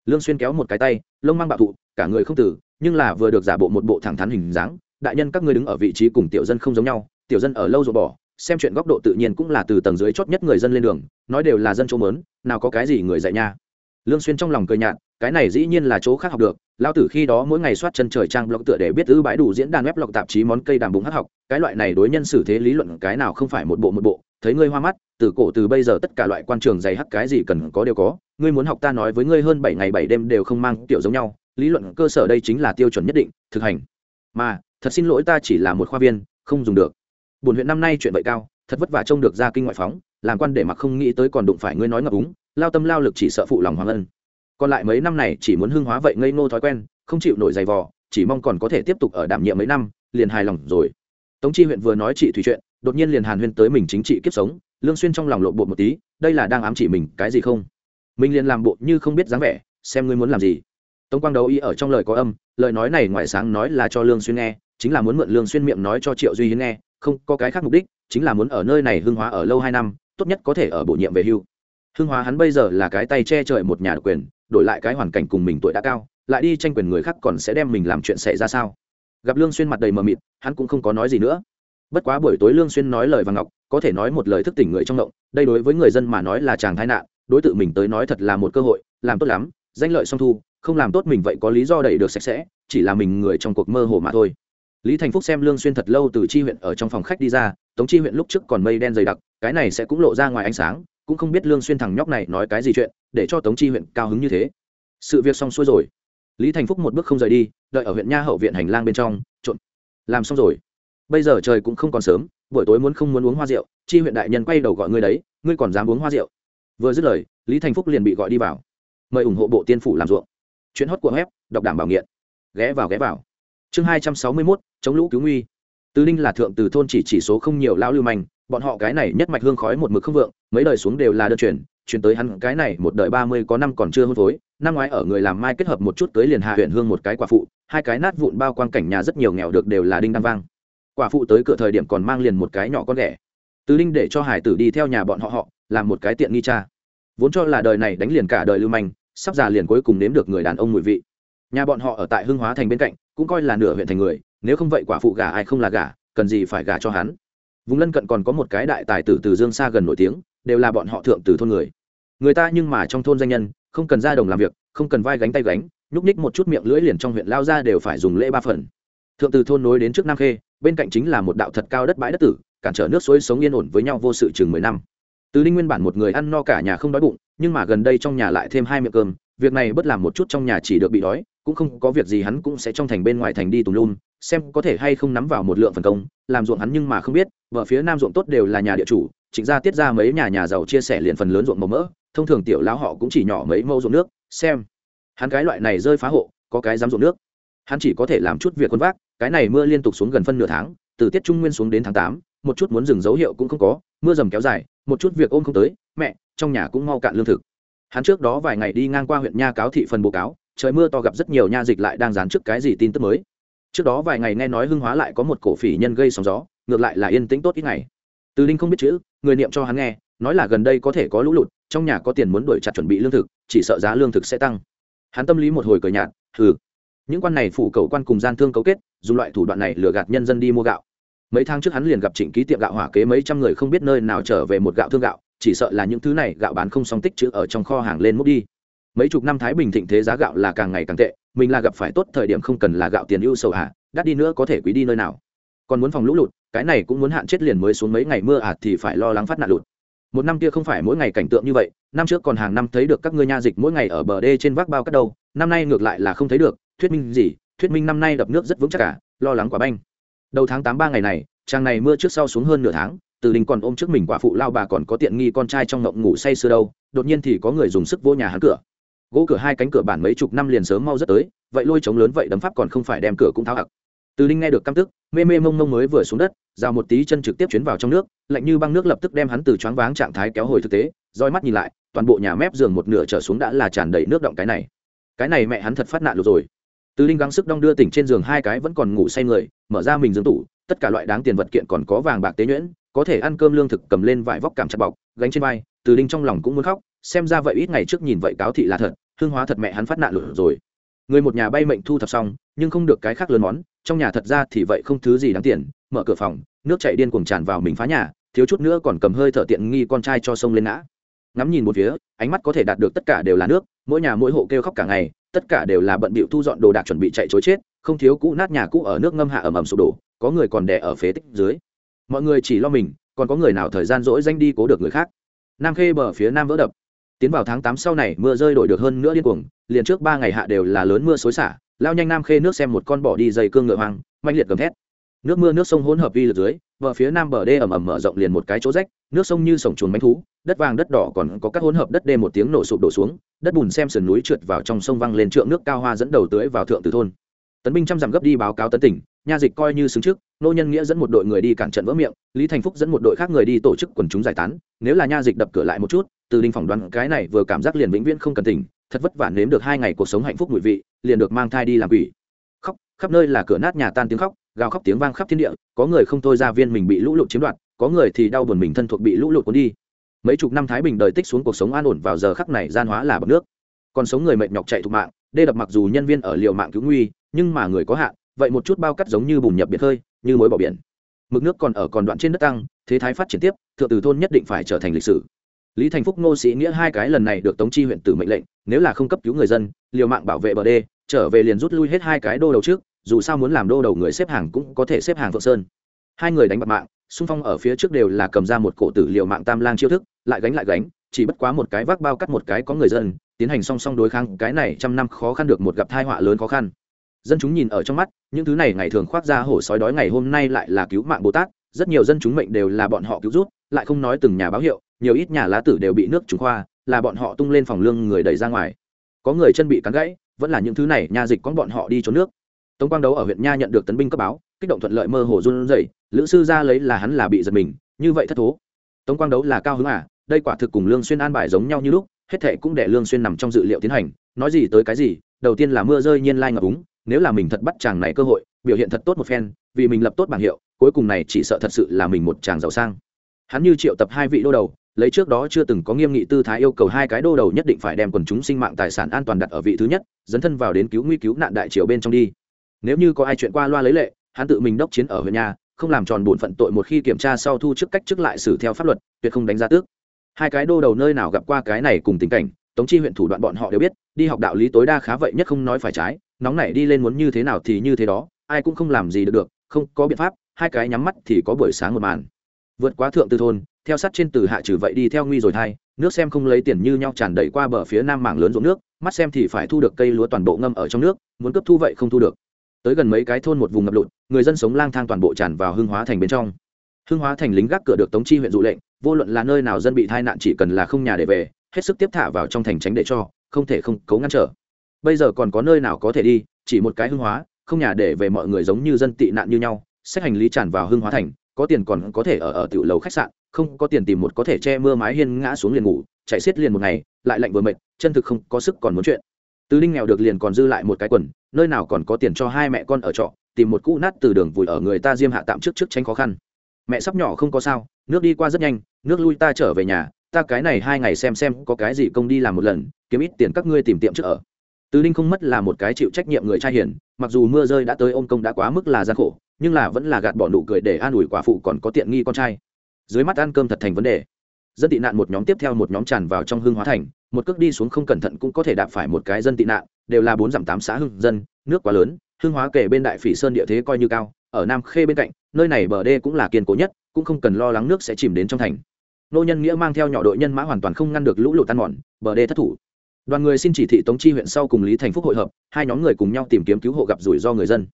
Speaker 1: Lương xuyên kéo một cái tay, lông mang bạo thụ, cả người không tử, nhưng là vừa được giả bộ một bộ thẳng thắn hình dáng, đại nhân các ngươi đứng ở vị trí cùng tiểu dân không giống nhau, tiểu dân ở lâu rồi bỏ xem chuyện góc độ tự nhiên cũng là từ tầng dưới chót nhất người dân lên đường, nói đều là dân chỗ mớn, nào có cái gì người dạy nha. Lương xuyên trong lòng cười nhạt, cái này dĩ nhiên là chỗ khác học được lao tử khi đó mỗi ngày soát chân trời trang blog tựa để biết ư bãi đủ diễn đàn web lọc tạp chí món cây đàm bụng hắc học, cái loại này đối nhân xử thế lý luận cái nào không phải một bộ một bộ, thấy ngươi hoa mắt, từ cổ từ bây giờ tất cả loại quan trường dày hắc cái gì cần có đều có, ngươi muốn học ta nói với ngươi hơn bảy ngày bảy đêm đều không mang tiểu giống nhau, lý luận cơ sở đây chính là tiêu chuẩn nhất định, thực hành. Mà, thật xin lỗi ta chỉ là một khoa viên, không dùng được buồn huyện năm nay chuyện vậy cao, thật vất vả trông được ra kinh ngoại phóng, làm quan để mặc không nghĩ tới còn đụng phải ngươi nói ngập úng, lao tâm lao lực chỉ sợ phụ lòng hoàng ân. Còn lại mấy năm này chỉ muốn hưng hóa vậy ngây ngô thói quen, không chịu nổi giày vò, chỉ mong còn có thể tiếp tục ở đảm nhiệm mấy năm, liền hài lòng rồi. Tống chi huyện vừa nói chị thủy chuyện, đột nhiên liền hàn huyên tới mình chính trị kiếp sống, lương xuyên trong lòng lộ bộ một tí, đây là đang ám chỉ mình, cái gì không? Mình liền làm bộ như không biết dáng vẻ, xem ngươi muốn làm gì. Tống quang đấu ý ở trong lời có âm, lời nói này ngoài sáng nói là cho lương xuyên nghe, chính là muốn mượn lương xuyên miệng nói cho triệu duy hiến nghe không có cái khác mục đích, chính là muốn ở nơi này hưng hóa ở lâu hai năm, tốt nhất có thể ở bổ nhiệm về hưu. Hưng hóa hắn bây giờ là cái tay che trời một nhà độc quyền, đổi lại cái hoàn cảnh cùng mình tuổi đã cao, lại đi tranh quyền người khác còn sẽ đem mình làm chuyện xảy ra sao? Gặp lương xuyên mặt đầy mờ mịt, hắn cũng không có nói gì nữa. Bất quá buổi tối lương xuyên nói lời vàng ngọc, có thể nói một lời thức tỉnh người trong động, đây đối với người dân mà nói là chàng thái nạn, đối tượng mình tới nói thật là một cơ hội, làm tốt lắm, danh lợi song thu, không làm tốt mình vậy có lý do đẩy được sạch sẽ, chỉ là mình người trong cuộc mơ hồ mà thôi lý thành phúc xem lương xuyên thật lâu từ chi huyện ở trong phòng khách đi ra, tống chi huyện lúc trước còn mây đen dày đặc, cái này sẽ cũng lộ ra ngoài ánh sáng, cũng không biết lương xuyên thằng nhóc này nói cái gì chuyện, để cho tống chi huyện cao hứng như thế. Sự việc xong xuôi rồi. Lý thành phúc một bước không rời đi, đợi ở huyện nha hậu viện hành lang bên trong, trộn. Làm xong rồi. Bây giờ trời cũng không còn sớm, buổi tối muốn không muốn uống hoa rượu, chi huyện đại nhân quay đầu gọi ngươi đấy, ngươi còn dám uống hoa rượu? Vừa dứt lời, lý thành phúc liền bị gọi đi vào. Mời ủng hộ bộ tiên phủ làm ruộng. Chuyện hót của web, đọc đảm bảo nghiện. Ghé vào ghé vào chương hai trăm sáu mươi mốt, chống lũ cứu nguy. Từ Linh là thượng, từ thôn chỉ chỉ số không nhiều lão lưu manh, bọn họ cái này nhất mạch hương khói một mực không vượng, mấy đời xuống đều là đơn truyền chuyển tới hắn cái này một đời ba mươi có năm còn chưa hôn phối, năm ngoái ở người làm mai kết hợp một chút tới liền hạ huyện hương một cái quả phụ, hai cái nát vụn bao quang cảnh nhà rất nhiều nghèo được đều là đinh đăng vang. Quả phụ tới cửa thời điểm còn mang liền một cái nhỏ con ghẻ. Từ Linh để cho hải tử đi theo nhà bọn họ họ làm một cái tiện nghi cha. Vốn cho là đời này đánh liền cả đời lưu manh, sắp già liền cuối cùng nếm được người đàn ông mùi vị nhà bọn họ ở tại hưng hóa thành bên cạnh, cũng coi là nửa huyện thành người, nếu không vậy quả phụ gả ai không là gả, cần gì phải gả cho hắn. Vùng lân cận còn có một cái đại tài tử từ dương xa gần nổi tiếng, đều là bọn họ thượng từ thôn người. Người ta nhưng mà trong thôn danh nhân, không cần ra đồng làm việc, không cần vai gánh tay gánh, nhúc ních một chút miệng lưỡi liền trong huyện lao ra đều phải dùng lễ ba phần. Thượng từ thôn nối đến trước nam khê, bên cạnh chính là một đạo thật cao đất bãi đất tử, cản trở nước suối sống yên ổn với nhau vô sự chừng mười năm từ đinh nguyên bản một người ăn no cả nhà không đói bụng, nhưng mà gần đây trong nhà lại thêm hai miệng cơm, việc này bất làm một chút trong nhà chỉ được bị đói, cũng không có việc gì hắn cũng sẽ trong thành bên ngoài thành đi tùm lum, xem có thể hay không nắm vào một lượng phần công, làm ruộng hắn nhưng mà không biết vợ phía nam ruộng tốt đều là nhà địa chủ, trịnh gia tiết ra mấy nhà nhà giàu chia sẻ liền phần lớn ruộng màu mỡ, thông thường tiểu lão họ cũng chỉ nhỏ mấy mẫu ruộng nước, xem. Hắn cái loại này rơi phá hộ, có cái dám ruộng nước. Hắn chỉ có thể làm chút việc quân vác, cái này mưa liên tục xuống gần phân nửa tháng, từ tiết trung nguyên xuống đến tháng tám, một chút muốn dừng dấu hiệu cũng không có, mưa dầm kéo dài một chút việc ôm không tới, mẹ, trong nhà cũng mau cạn lương thực. Hắn trước đó vài ngày đi ngang qua huyện nha cáo thị phần bố cáo, trời mưa to gặp rất nhiều nha dịch lại đang dán trước cái gì tin tức mới. Trước đó vài ngày nghe nói hưng hóa lại có một cổ phỉ nhân gây sóng gió, ngược lại là yên tĩnh tốt ít ngày. Từ đinh không biết chữ, người niệm cho hắn nghe, nói là gần đây có thể có lũ lụt, trong nhà có tiền muốn đuổi chặt chuẩn bị lương thực, chỉ sợ giá lương thực sẽ tăng. Hắn tâm lý một hồi cờ nhạt, hừ. Những quan này phủ cầu quan cùng gian thương cấu kết, dùng loại thủ đoạn này lừa gạt nhân dân đi mua gạo mấy tháng trước hắn liền gặp trịnh ký tiệm gạo hỏa kế mấy trăm người không biết nơi nào trở về một gạo thương gạo, chỉ sợ là những thứ này gạo bán không song tích chữ ở trong kho hàng lên múc đi. Mấy chục năm thái bình thịnh thế giá gạo là càng ngày càng tệ, mình là gặp phải tốt thời điểm không cần là gạo tiền ưu sầu hạ, đắt đi nữa có thể quý đi nơi nào. Còn muốn phòng lũ lụt, cái này cũng muốn hạn chết liền mới xuống mấy ngày mưa ạt thì phải lo lắng phát nạn lụt. Một năm kia không phải mỗi ngày cảnh tượng như vậy, năm trước còn hàng năm thấy được các ngươi nha dịch mỗi ngày ở bờ đê trên vác bao cắt đâu năm nay ngược lại là không thấy được, thuyết minh gì, thuyết minh năm nay đập nước rất vững chắc cả lo lắng quả banh đầu tháng tám ba ngày này trang này mưa trước sau xuống hơn nửa tháng, từ đình còn ôm trước mình quả phụ lao bà còn có tiện nghi con trai trong ngộng ngủ say sưa đâu, đột nhiên thì có người dùng sức vô nhà hắn cửa. Gỗ cửa hai cánh cửa bản mấy chục năm liền sớm mau rất tới, vậy lôi trống lớn vậy đấm pháp còn không phải đem cửa cũng tháo hặc. Từ Linh nghe được căm tức, mê mê mông mông mới vừa xuống đất, rào một tí chân trực tiếp chuyến vào trong nước, lạnh như băng nước lập tức đem hắn từ choáng váng trạng thái kéo hồi thực tế, roi mắt nhìn lại, toàn bộ nhà mép giường một nửa trở xuống đã là tràn đầy nước động cái này. Cái này mẹ hắn thật phát nạn rồi từ Linh gắng sức đong đưa tỉnh trên giường hai cái vẫn còn ngủ say người, mở ra mình giường tủ, tất cả loại đáng tiền vật kiện còn có vàng bạc tế nhuyễn, có thể ăn cơm lương thực cầm lên vải vóc cảm chặt bọc, gánh trên vai, từ Linh trong lòng cũng muốn khóc, xem ra vậy ít ngày trước nhìn vậy cáo thị là thật, hương hóa thật mẹ hắn phát nạn lửa rồi. Người một nhà bay mệnh thu thập xong, nhưng không được cái khác lớn món, trong nhà thật ra thì vậy không thứ gì đáng tiền, mở cửa phòng, nước chảy điên cuồng tràn vào mình phá nhà, thiếu chút nữa còn cầm hơi thở tiện nghi con trai cho sông lên ngã. Ngắm nhìn một phía, ánh mắt có thể đạt được tất cả đều là nước, mỗi nhà mỗi hộ kêu khóc cả ngày tất cả đều là bận bịu thu dọn đồ đạc chuẩn bị chạy chối chết, không thiếu cũ nát nhà cũ ở nước ngâm hạ ẩm ẩm sụp đổ, có người còn đè ở phế tích dưới. Mọi người chỉ lo mình, còn có người nào thời gian rỗi danh đi cố được người khác. Nam khê bờ phía nam vỡ đập. Tiến vào tháng tám sau này, mưa rơi đổi được hơn nữa điên cuồng, liền trước ba ngày hạ đều là lớn mưa xối xả, lao nhanh nam khê nước xem một con bỏ đi dây cương ngựa hoang manh liệt gầm thét nước mưa, nước sông hỗn hợp vi lực dưới vợ phía nam bờ đê ẩm ẩm mở rộng liền một cái chỗ rách, nước sông như sổng chuồn bánh thú, đất vàng, đất đỏ còn có các hỗn hợp đất đê một tiếng nổ sụp đổ xuống, đất bùn xem sườn núi trượt vào trong sông văng lên trượng nước cao hoa dẫn đầu tưới vào thượng từ thôn. Tấn binh trăm dặm gấp đi báo cáo tấn tỉnh, nha dịch coi như xứng trước, nô nhân nghĩa dẫn một đội người đi cản trận vỡ miệng, lý thành phúc dẫn một đội khác người đi tổ chức quần chúng giải tán, nếu là nha dịch đập cửa lại một chút, từ đinh phỏng đoán cái này vừa cảm giác liền vĩnh viễn không cần tỉnh, thật vất vả nếm được hai ngày cuộc sống hạnh phúc mùi vị, liền được mang thai đi làm quỷ. Khóc, khắp nơi là cửa nát nhà tan tiếng khóc gào khóc tiếng vang khắp thiên địa, có người không thôi ra viên mình bị lũ lụt chiếm đoạt, có người thì đau buồn mình thân thuộc bị lũ lụt cuốn đi. Mấy chục năm thái bình đời tích xuống cuộc sống an ổn vào giờ khắc này gian hóa là bậc nước. Còn sống người mệt nhọc chạy thục mạng, đê đập mặc dù nhân viên ở liều mạng cứu nguy, nhưng mà người có hạn, vậy một chút bao cắt giống như bùn nhập biệt hơi như mối bỏ biển. Mực nước còn ở còn đoạn trên đất tăng, thế thái phát triển tiếp, thượng từ thôn nhất định phải trở thành lịch sử. Lý thành phúc, ngô sĩ nghĩa hai cái lần này được tống chi huyện tử mệnh lệnh, nếu là không cấp cứu người dân, liều mạng bảo vệ bờ đê, trở về liền rút lui hết hai cái đô đầu trước dù sao muốn làm đô đầu người xếp hàng cũng có thể xếp hàng phượng sơn. Hai người đánh bạc mạng, xung phong ở phía trước đều là cầm ra một cổ tử liều mạng tam lang chiêu thức, lại gánh lại gánh, chỉ bất quá một cái vác bao cắt một cái có người dân, tiến hành song song đối kháng, cái này trăm năm khó khăn được một gặp thai họa lớn khó khăn. Dân chúng nhìn ở trong mắt, những thứ này ngày thường khoác ra hổ sói đói ngày hôm nay lại là cứu mạng bồ tát, rất nhiều dân chúng mệnh đều là bọn họ cứu rút, lại không nói từng nhà báo hiệu, nhiều ít nhà lá tử đều bị nước trùng khoa, là bọn họ tung lên phòng lương người đẩy ra ngoài. Có người chân bị cắn gãy, vẫn là những thứ này nha dịch con bọn họ đi trốn nước tống quang đấu ở huyện nha nhận được tấn binh cấp báo, kích động thuận lợi mơ hồ run rẩy, lữ sư ra lấy là hắn là bị giật mình, như vậy thất thố. Tống quang đấu là cao hứng à đây quả thực cùng lương xuyên an bài giống nhau như lúc, hết thệ cũng để lương xuyên nằm trong dự liệu tiến hành, nói gì tới cái gì, đầu tiên là mưa rơi nhiên lai ngập úng, nếu là mình thật bắt chàng này cơ hội, biểu hiện thật tốt một phen, vì mình lập tốt bảng hiệu, cuối cùng này chỉ sợ thật sự là mình một chàng giàu sang. Hắn như triệu tập hai vị đô đầu, lấy trước đó chưa từng có nghiêm nghị tư thái yêu cầu hai cái đô đầu nhất định phải đem quần chúng sinh mạng tài sản an toàn đặt ở vị thứ nhất, dấn thân vào đến cứu nguy cứu nạn đại triều bên trong đi nếu như có ai chuyện qua loa lấy lệ, hắn tự mình đốc chiến ở huyện nhà, không làm tròn bổn phận tội một khi kiểm tra sau thu chức cách chức lại xử theo pháp luật, tuyệt không đánh giá tước. Hai cái đô đầu nơi nào gặp qua cái này cùng tình cảnh, tống chi huyện thủ đoạn bọn họ đều biết, đi học đạo lý tối đa khá vậy nhất không nói phải trái, nóng nảy đi lên muốn như thế nào thì như thế đó, ai cũng không làm gì được được, không có biện pháp, hai cái nhắm mắt thì có buổi sáng một màn. Vượt quá thượng tư thôn, theo sát trên từ hạ trừ vậy đi theo nguy rồi thay, nước xem không lấy tiền như nhau tràn đầy qua bờ phía nam mảng lớn ruộng nước, mắt xem thì phải thu được cây lúa toàn bộ ngâm ở trong nước, muốn cấp thu vậy không thu được tới gần mấy cái thôn một vùng ngập lụt, người dân sống lang thang toàn bộ tràn vào hương hóa thành bên trong. Hương hóa thành lính gác cửa được tống chi huyện dụ lệnh, vô luận là nơi nào dân bị tai nạn chỉ cần là không nhà để về, hết sức tiếp thả vào trong thành tránh để cho, không thể không cấu ngăn trở. Bây giờ còn có nơi nào có thể đi, chỉ một cái hương hóa, không nhà để về mọi người giống như dân tị nạn như nhau, xét hành lý tràn vào hương hóa thành, có tiền còn có thể ở ở tiểu lầu khách sạn, không có tiền tìm một có thể che mưa mái hiên ngã xuống liền ngủ, chạy xiết liền một ngày, lại lạnh vừa mệt, chân thực không có sức còn muốn chuyện. Tứ linh nghèo được liền còn dư lại một cái quần nơi nào còn có tiền cho hai mẹ con ở trọ, tìm một cũ nát từ đường vùi ở người ta diêm hạ tạm trước trước tránh khó khăn. Mẹ sắp nhỏ không có sao, nước đi qua rất nhanh, nước lui ta trở về nhà, ta cái này hai ngày xem xem có cái gì công đi làm một lần, kiếm ít tiền các ngươi tìm tiệm trước ở. Tứ ninh không mất là một cái chịu trách nhiệm người trai hiền, mặc dù mưa rơi đã tới ôm công đã quá mức là gian khổ, nhưng là vẫn là gạt bỏ nụ cười để an ủi quả phụ còn có tiện nghi con trai. Dưới mắt ăn cơm thật thành vấn đề. Dân tị nạn một nhóm tiếp theo một nhóm tràn vào trong hương hóa thành, một cước đi xuống không cẩn thận cũng có thể đạp phải một cái dân tị nạn đều là bốn dặm tám xã hưng dân, nước quá lớn hương hóa kể bên đại phỉ sơn địa thế coi như cao, ở nam khê bên cạnh, nơi này bờ đê cũng là kiên cố nhất, cũng không cần lo lắng nước sẽ chìm đến trong thành. Nô nhân nghĩa mang theo nhỏ đội nhân mã hoàn toàn không ngăn được lũ lụt tan mòn, bờ đê thất thủ. Đoàn người xin chỉ thị tống chi huyện sau cùng lý thành phúc hội hợp, hai nhóm người cùng nhau tìm kiếm cứu hộ gặp rủi ro người dân.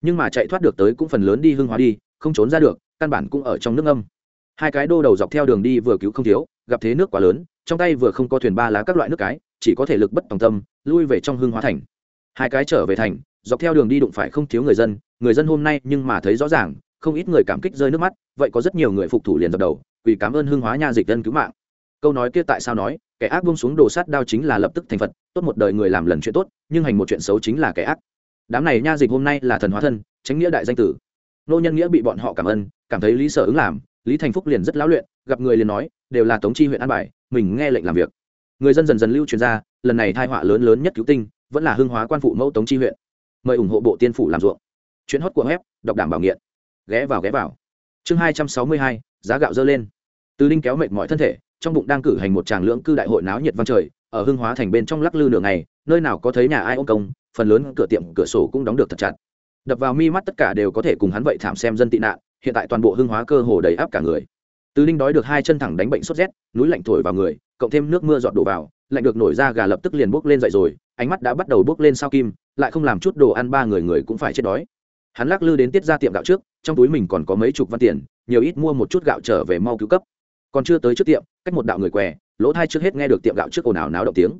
Speaker 1: Nhưng mà chạy thoát được tới cũng phần lớn đi hương hóa đi, không trốn ra được, căn bản cũng ở trong nước âm hai cái đô đầu dọc theo đường đi vừa cứu không thiếu, gặp thế nước quá lớn, trong tay vừa không có thuyền ba lá các loại nước cái, chỉ có thể lực bất tòng tâm lui về trong hương hóa thành. Hai cái trở về thành, dọc theo đường đi đụng phải không thiếu người dân người dân hôm nay nhưng mà thấy rõ ràng, không ít người cảm kích rơi nước mắt, vậy có rất nhiều người phục thủ liền dập đầu vì cảm ơn hương hóa nha dịch dân cứu mạng. Câu nói kia tại sao nói, kẻ ác buông xuống đồ sát đao chính là lập tức thành phật, tốt một đời người làm lần chuyện tốt, nhưng hành một chuyện xấu chính là kẻ ác. Đám này nha dịch hôm nay là thần hóa thân, tránh nghĩa đại danh tử. Nô nhân nghĩa bị bọn họ cảm ơn, cảm thấy lý sở ứng làm, lý thành phúc liền rất lão luyện, gặp người liền nói, đều là tống chi huyện an bài, mình nghe lệnh làm việc người dân dần dần lưu truyền ra, lần này thai họa lớn lớn nhất cứu tinh vẫn là hưng hóa quan phụ mẫu tống chi huyện. Mời ủng hộ bộ tiên phủ làm ruộng. Chuyến hót của web, đọc đảm bảo nghiện. Ghé vào ghé vào. Chương hai trăm sáu mươi hai, giá gạo dơ lên. Từ đinh kéo mệt mọi thân thể, trong bụng đang cử hành một tràng lưỡng cư đại hội náo nhiệt vang trời, ở hưng hóa thành bên trong lắc lư nửa ngày, nơi nào có thấy nhà ai ôm công, phần lớn cửa tiệm, cửa sổ cũng đóng được thật chặt. Đập vào mi mắt tất cả đều có thể cùng hắn vậy thảm xem dân tị nạn, hiện tại toàn bộ hưng hóa cơ hồ đầy áp cả người. Từ đinh đói được hai chân thẳng đánh bệnh sốt rét, núi lạnh thổi vào người cộng thêm nước mưa giọt đổ vào, lạnh được nổi ra gà lập tức liền bốc lên dậy rồi, ánh mắt đã bắt đầu bốc lên sao kim, lại không làm chút đồ ăn ba người người cũng phải chết đói. Hắn lắc lư đến tiết ra tiệm gạo trước, trong túi mình còn có mấy chục văn tiền, nhiều ít mua một chút gạo trở về mau cứu cấp. Còn chưa tới trước tiệm, cách một đạo người què, lỗ thai trước hết nghe được tiệm gạo trước ồn ào náo động tiếng.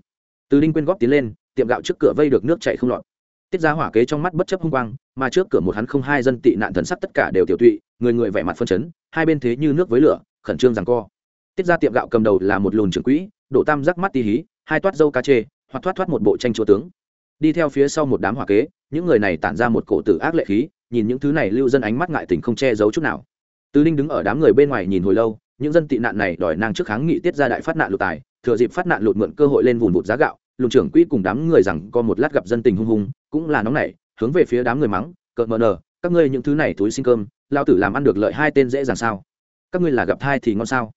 Speaker 1: Từ đinh quyên góp tiến lên, tiệm gạo trước cửa vây được nước chảy không lọt. Tiết ra hỏa kế trong mắt bất chấp hung quang, mà trước cửa một hắn không hai dân tị nạn thần sắc tất cả đều tiểu tụy, người người vẻ mặt phân chấn, hai bên thế như nước với lửa, khẩn trương rằng co tiết ra tiệm gạo cầm đầu là một lùn trưởng quỹ, đổ tam rắc mắt ti hí, hai toát dâu cá chê, hoặc thoát thoát một bộ tranh chúa tướng. Đi theo phía sau một đám hỏa kế, những người này tản ra một cổ tử ác lệ khí, nhìn những thứ này lưu dân ánh mắt ngại tình không che giấu chút nào. Tứ linh đứng ở đám người bên ngoài nhìn hồi lâu, những dân tị nạn này đòi năng trước kháng nghị tiết ra đại phát nạn lụt tài, thừa dịp phát nạn lụt mượn cơ hội lên vùng vụt giá gạo, lùn trưởng quỹ cùng đám người rằng có một lát gặp dân tình hung hung, cũng là nóng nảy, hướng về phía đám người mắng, cợt mờ nờ, các ngươi những thứ này túi xin cơm lao tử làm ăn được lợi hai tên dễ dàng sao? Các ngươi là gặp thai thì ngon sao?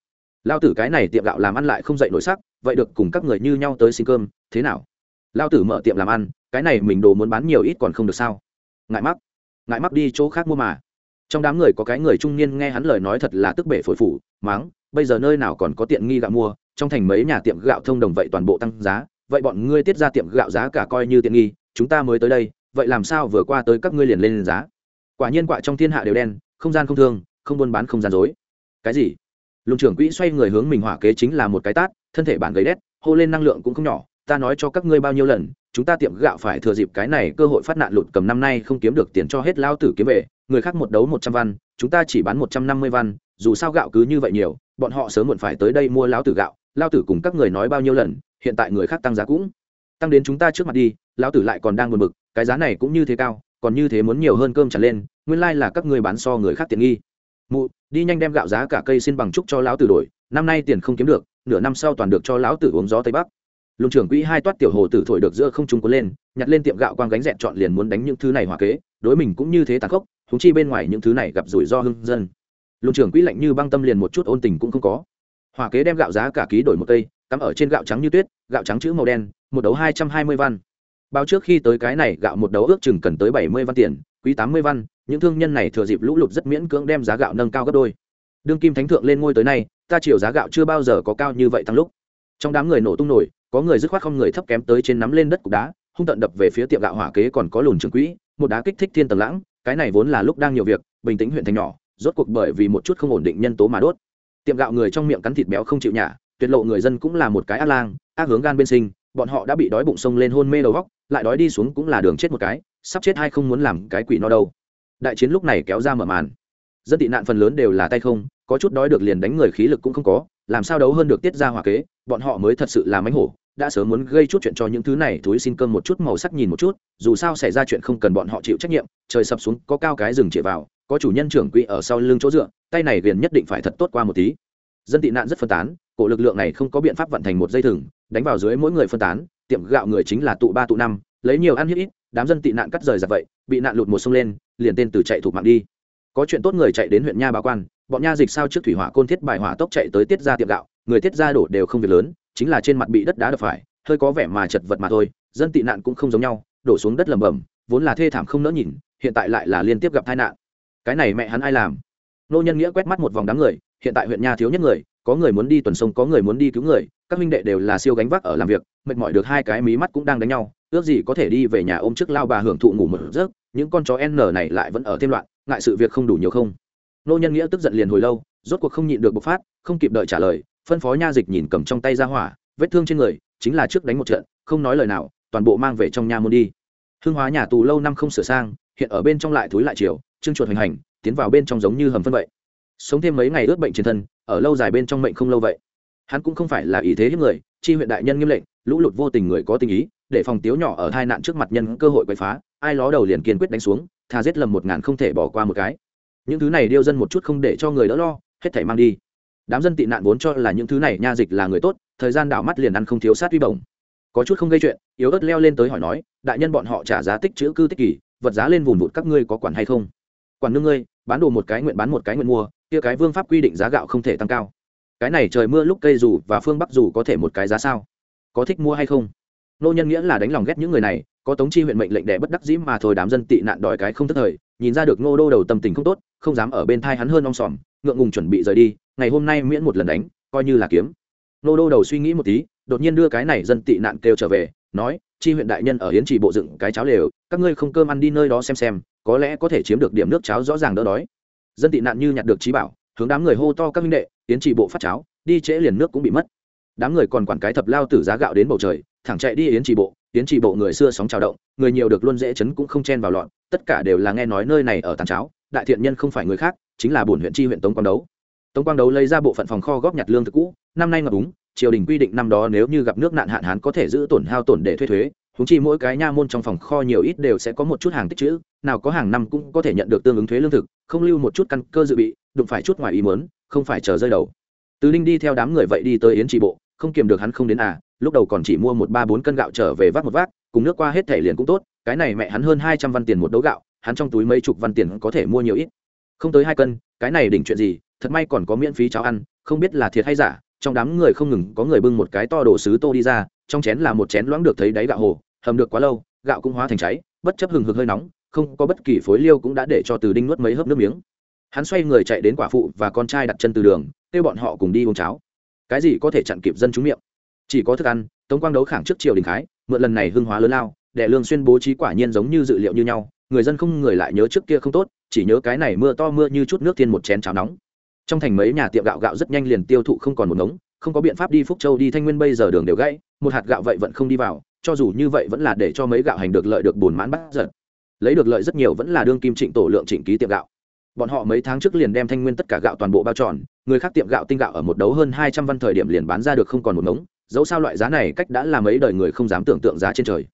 Speaker 1: Lao tử cái này tiệm gạo làm ăn lại không dậy nổi sắc, vậy được cùng các người như nhau tới xin cơm, thế nào? Lao tử mở tiệm làm ăn, cái này mình đồ muốn bán nhiều ít còn không được sao? Ngại mắc ngại mắc đi chỗ khác mua mà. Trong đám người có cái người trung niên nghe hắn lời nói thật là tức bể phổi phủ mắng bây giờ nơi nào còn có tiện nghi gạo mua, trong thành mấy nhà tiệm gạo thông đồng vậy toàn bộ tăng giá, vậy bọn ngươi tiết ra tiệm gạo giá cả coi như tiện nghi, chúng ta mới tới đây, vậy làm sao vừa qua tới các ngươi liền lên giá? Quả nhiên quạ trong thiên hạ đều đen, không gian không thương, không buôn bán không gian dối. Cái gì? Lùng trưởng quỹ xoay người hướng mình hỏa kế chính là một cái tát, thân thể bản gầy đét, hô lên năng lượng cũng không nhỏ, ta nói cho các ngươi bao nhiêu lần, chúng ta tiệm gạo phải thừa dịp cái này cơ hội phát nạn lụt cầm năm nay không kiếm được tiền cho hết lao tử kiếm về, người khác một đấu một trăm văn, chúng ta chỉ bán một trăm năm mươi văn, dù sao gạo cứ như vậy nhiều, bọn họ sớm muộn phải tới đây mua lão tử gạo, lao tử cùng các người nói bao nhiêu lần, hiện tại người khác tăng giá cũng tăng đến chúng ta trước mặt đi lão tử lại còn đang buồn bực, cái giá này cũng như thế cao, còn như thế muốn nhiều hơn cơm trả lên, nguyên lai là các người bán so người khác tiện nghi mụ, đi nhanh đem gạo giá cả cây xin bằng trúc cho lão tử đổi, năm nay tiền không kiếm được, nửa năm sau toàn được cho lão tử uống gió tây bắc. Lùng trưởng quỹ hai toát tiểu hồ tử thổi được giữa không trung cuốn lên, nhặt lên tiệm gạo quang gánh dẹn chọn liền muốn đánh những thứ này hòa kế, đối mình cũng như thế tàn khốc thúng chi bên ngoài những thứ này gặp rủi ro hưng dân. Lùng trưởng quỹ lạnh như băng tâm liền một chút ôn tình cũng không có. Hòa kế đem gạo giá cả ký đổi một cây, cắm ở trên gạo trắng như tuyết, gạo trắng chữ màu đen, một đấu hai trăm hai mươi văn bao trước khi tới cái này gạo một đấu ước chừng cần tới bảy mươi văn tiền, quý tám mươi văn, những thương nhân này thừa dịp lũ lụt rất miễn cưỡng đem giá gạo nâng cao gấp đôi. Đương kim thánh thượng lên ngôi tới nay, ta chiều giá gạo chưa bao giờ có cao như vậy tăng lúc. Trong đám người nổ tung nổi, có người dứt khoát không người thấp kém tới trên nắm lên đất cục đá, hung tận đập về phía tiệm gạo hỏa kế còn có lùn trường quỹ, một đá kích thích thiên tầng lãng, cái này vốn là lúc đang nhiều việc, bình tĩnh huyện thành nhỏ, rốt cuộc bởi vì một chút không ổn định nhân tố mà đốt. Tiệm gạo người trong miệng cắn thịt béo không chịu nhả, tuyệt lộ người dân cũng là một cái ác lang, ác hướng gan bên sinh bọn họ đã bị đói bụng sông lên hôn mê đầu góc, lại đói đi xuống cũng là đường chết một cái, sắp chết hay không muốn làm cái quỷ no đâu. Đại chiến lúc này kéo ra mở màn. Dân tị nạn phần lớn đều là tay không, có chút đói được liền đánh người khí lực cũng không có, làm sao đấu hơn được tiết ra hỏa kế, bọn họ mới thật sự là mánh hổ, đã sớm muốn gây chút chuyện cho những thứ này, túi xin cơm một chút, màu sắc nhìn một chút, dù sao xảy ra chuyện không cần bọn họ chịu trách nhiệm, trời sập xuống, có cao cái rừng chĩa vào, có chủ nhân trưởng quỹ ở sau lưng chỗ dựa, tay này viền nhất định phải thật tốt qua một tí. Dân tị nạn rất phân tán cổ lực lượng này không có biện pháp vận thành một dây thừng, đánh vào dưới mỗi người phân tán, tiệm gạo người chính là tụ ba tụ năm, lấy nhiều ăn hiếp ít, đám dân tị nạn cắt rời giặc vậy, bị nạn lụt một sông lên, liền tên từ chạy thuộc mạng đi. Có chuyện tốt người chạy đến huyện nha báo quan, bọn nha dịch sao trước thủy hỏa côn thiết bài hỏa tốc chạy tới tiết ra tiệm gạo, người tiết ra đổ đều không việc lớn, chính là trên mặt bị đất đá đập phải, hơi có vẻ mà chật vật mà thôi, dân tị nạn cũng không giống nhau, đổ xuống đất lầm bầm vốn là thê thảm không nỡ nhìn, hiện tại lại là liên tiếp gặp tai nạn. Cái này mẹ hắn ai làm? Nô nhân nghĩa quét mắt một vòng đám người, hiện tại huyện nha thiếu nhất người có người muốn đi tuần sông, có người muốn đi cứu người, các minh đệ đều là siêu gánh vác ở làm việc, mệt mỏi được hai cái mí mắt cũng đang đánh nhau, ước gì có thể đi về nhà ôm trước lao bà hưởng thụ ngủ một giấc, những con chó n này lại vẫn ở thêm loạn, ngại sự việc không đủ nhiều không? Nô nhân nghĩa tức giận liền hồi lâu, rốt cuộc không nhịn được bộc phát, không kịp đợi trả lời, phân phó nha dịch nhìn cầm trong tay ra hỏa, vết thương trên người, chính là trước đánh một trận, không nói lời nào, toàn bộ mang về trong nhà môn đi. Hương hóa nhà tù lâu năm không sửa sang, hiện ở bên trong lại thúi lại chiều, trương chuột hành hành, tiến vào bên trong giống như hầm phân vậy. Sống thêm mấy ngày ướt bệnh trên thân ở lâu dài bên trong mệnh không lâu vậy. Hắn cũng không phải là ý thế hiếp người, chi huyện đại nhân nghiêm lệnh, lũ lụt vô tình người có tình ý, để phòng tiếu nhỏ ở hai nạn trước mặt nhân cơ hội quậy phá, ai ló đầu liền kiên quyết đánh xuống thà giết lầm một ngàn không thể bỏ qua một cái. Những thứ này điêu dân một chút không để cho người đỡ lo, hết thảy mang đi. Đám dân tị nạn vốn cho là những thứ này nha dịch là người tốt, thời gian đảo mắt liền ăn không thiếu sát uy bổng. Có chút không gây chuyện, yếu ớt leo lên tới hỏi nói, đại nhân bọn họ trả giá tích chữ cư tích kỷ vật giá lên vùng vụt các ngươi có quản hay không? Quản nương ngươi, bán đồ một cái nguyện bán một cái nguyện mua kia cái vương pháp quy định giá gạo không thể tăng cao. Cái này trời mưa lúc cây dù và phương bắc dù có thể một cái giá sao? Có thích mua hay không? Nô nhân nghĩa là đánh lòng ghét những người này, có tống chi huyện mệnh lệnh để bất đắc dĩ mà thôi đám dân tị nạn đòi cái không tức thời, nhìn ra được ngô đô đầu tâm tình không tốt, không dám ở bên thai hắn hơn ong sòm, ngượng ngùng chuẩn bị rời đi, ngày hôm nay miễn một lần đánh, coi như là kiếm. Ngô đô đầu suy nghĩ một tí, đột nhiên đưa cái này dân tị nạn kêu trở về, nói, chi huyện đại nhân ở hiến trì bộ dựng cái cháo lều, các ngươi không cơm ăn đi nơi đó xem xem, có lẽ có thể chiếm được điểm nước cháo rõ ràng đỡ đói dân tị nạn như nhặt được trí bảo, hướng đám người hô to các minh đệ, tiến trị bộ phát cháo, đi trễ liền nước cũng bị mất. Đám người còn quản cái thập lao tử giá gạo đến bầu trời, thẳng chạy đi yến trị bộ, yến trị bộ người xưa sóng trào động, người nhiều được luôn dễ chấn cũng không chen vào loạn tất cả đều là nghe nói nơi này ở tàn cháo, đại thiện nhân không phải người khác, chính là bổn huyện tri huyện tống quang đấu. Tống quang đấu lấy ra bộ phận phòng kho góp nhặt lương thực cũ, năm nay ngập úng, triều đình quy định năm đó nếu như gặp nước nạn hạn hán có thể giữ tổn hao tổn để thuế thuế húng chi mỗi cái nha môn trong phòng kho nhiều ít đều sẽ có một chút hàng tích chữ, nào có hàng năm cũng có thể nhận được tương ứng thuế lương thực, không lưu một chút căn cơ dự bị, đụng phải chút ngoài ý mớn không phải chờ rơi đầu. Từ linh đi theo đám người vậy đi tới yến trị bộ, không kiềm được hắn không đến à lúc đầu còn chỉ mua một ba bốn cân gạo trở về vác một vác, cùng nước qua hết thẻ liền cũng tốt, cái này mẹ hắn hơn hai trăm văn tiền một đấu gạo, hắn trong túi mấy chục văn tiền có thể mua nhiều ít. Không tới hai cân, cái này đỉnh chuyện gì, thật may còn có miễn phí cháo ăn, không biết là thiệt hay giả trong đám người không ngừng có người bưng một cái to đồ sứ tô đi ra, trong chén là một chén loãng được thấy đáy gạo hồ, hầm được quá lâu, gạo cũng hóa thành cháy, bất chấp hừng hực hơi nóng, không có bất kỳ phối liêu cũng đã để cho từ đinh nuốt mấy hớp nước miếng. Hắn xoay người chạy đến quả phụ và con trai đặt chân từ đường, kêu bọn họ cùng đi uống cháo. Cái gì có thể chặn kịp dân chúng miệng? Chỉ có thức ăn, tống quang đấu khảng trước triều đình khái, mượn lần này hưng hóa lớn lao đệ lương xuyên bố trí quả nhiên giống như dự liệu như nhau, người dân không người lại nhớ trước kia không tốt, chỉ nhớ cái này mưa to mưa như chút nước thiên một chén cháo nóng trong thành mấy nhà tiệm gạo gạo rất nhanh liền tiêu thụ không còn một ngống, không có biện pháp đi phúc châu đi thanh nguyên bây giờ đường đều gãy, một hạt gạo vậy vẫn không đi vào, cho dù như vậy vẫn là để cho mấy gạo hành được lợi được bùn mãn bắt giật lấy được lợi rất nhiều vẫn là đương kim trịnh tổ lượng trịnh ký tiệm gạo. Bọn họ mấy tháng trước liền đem thanh nguyên tất cả gạo toàn bộ bao tròn, người khác tiệm gạo tinh gạo ở một đấu hơn hai trăm văn thời điểm liền bán ra được không còn một ngống, dẫu sao loại giá này cách đã làm mấy đời người không dám tưởng tượng giá trên trời.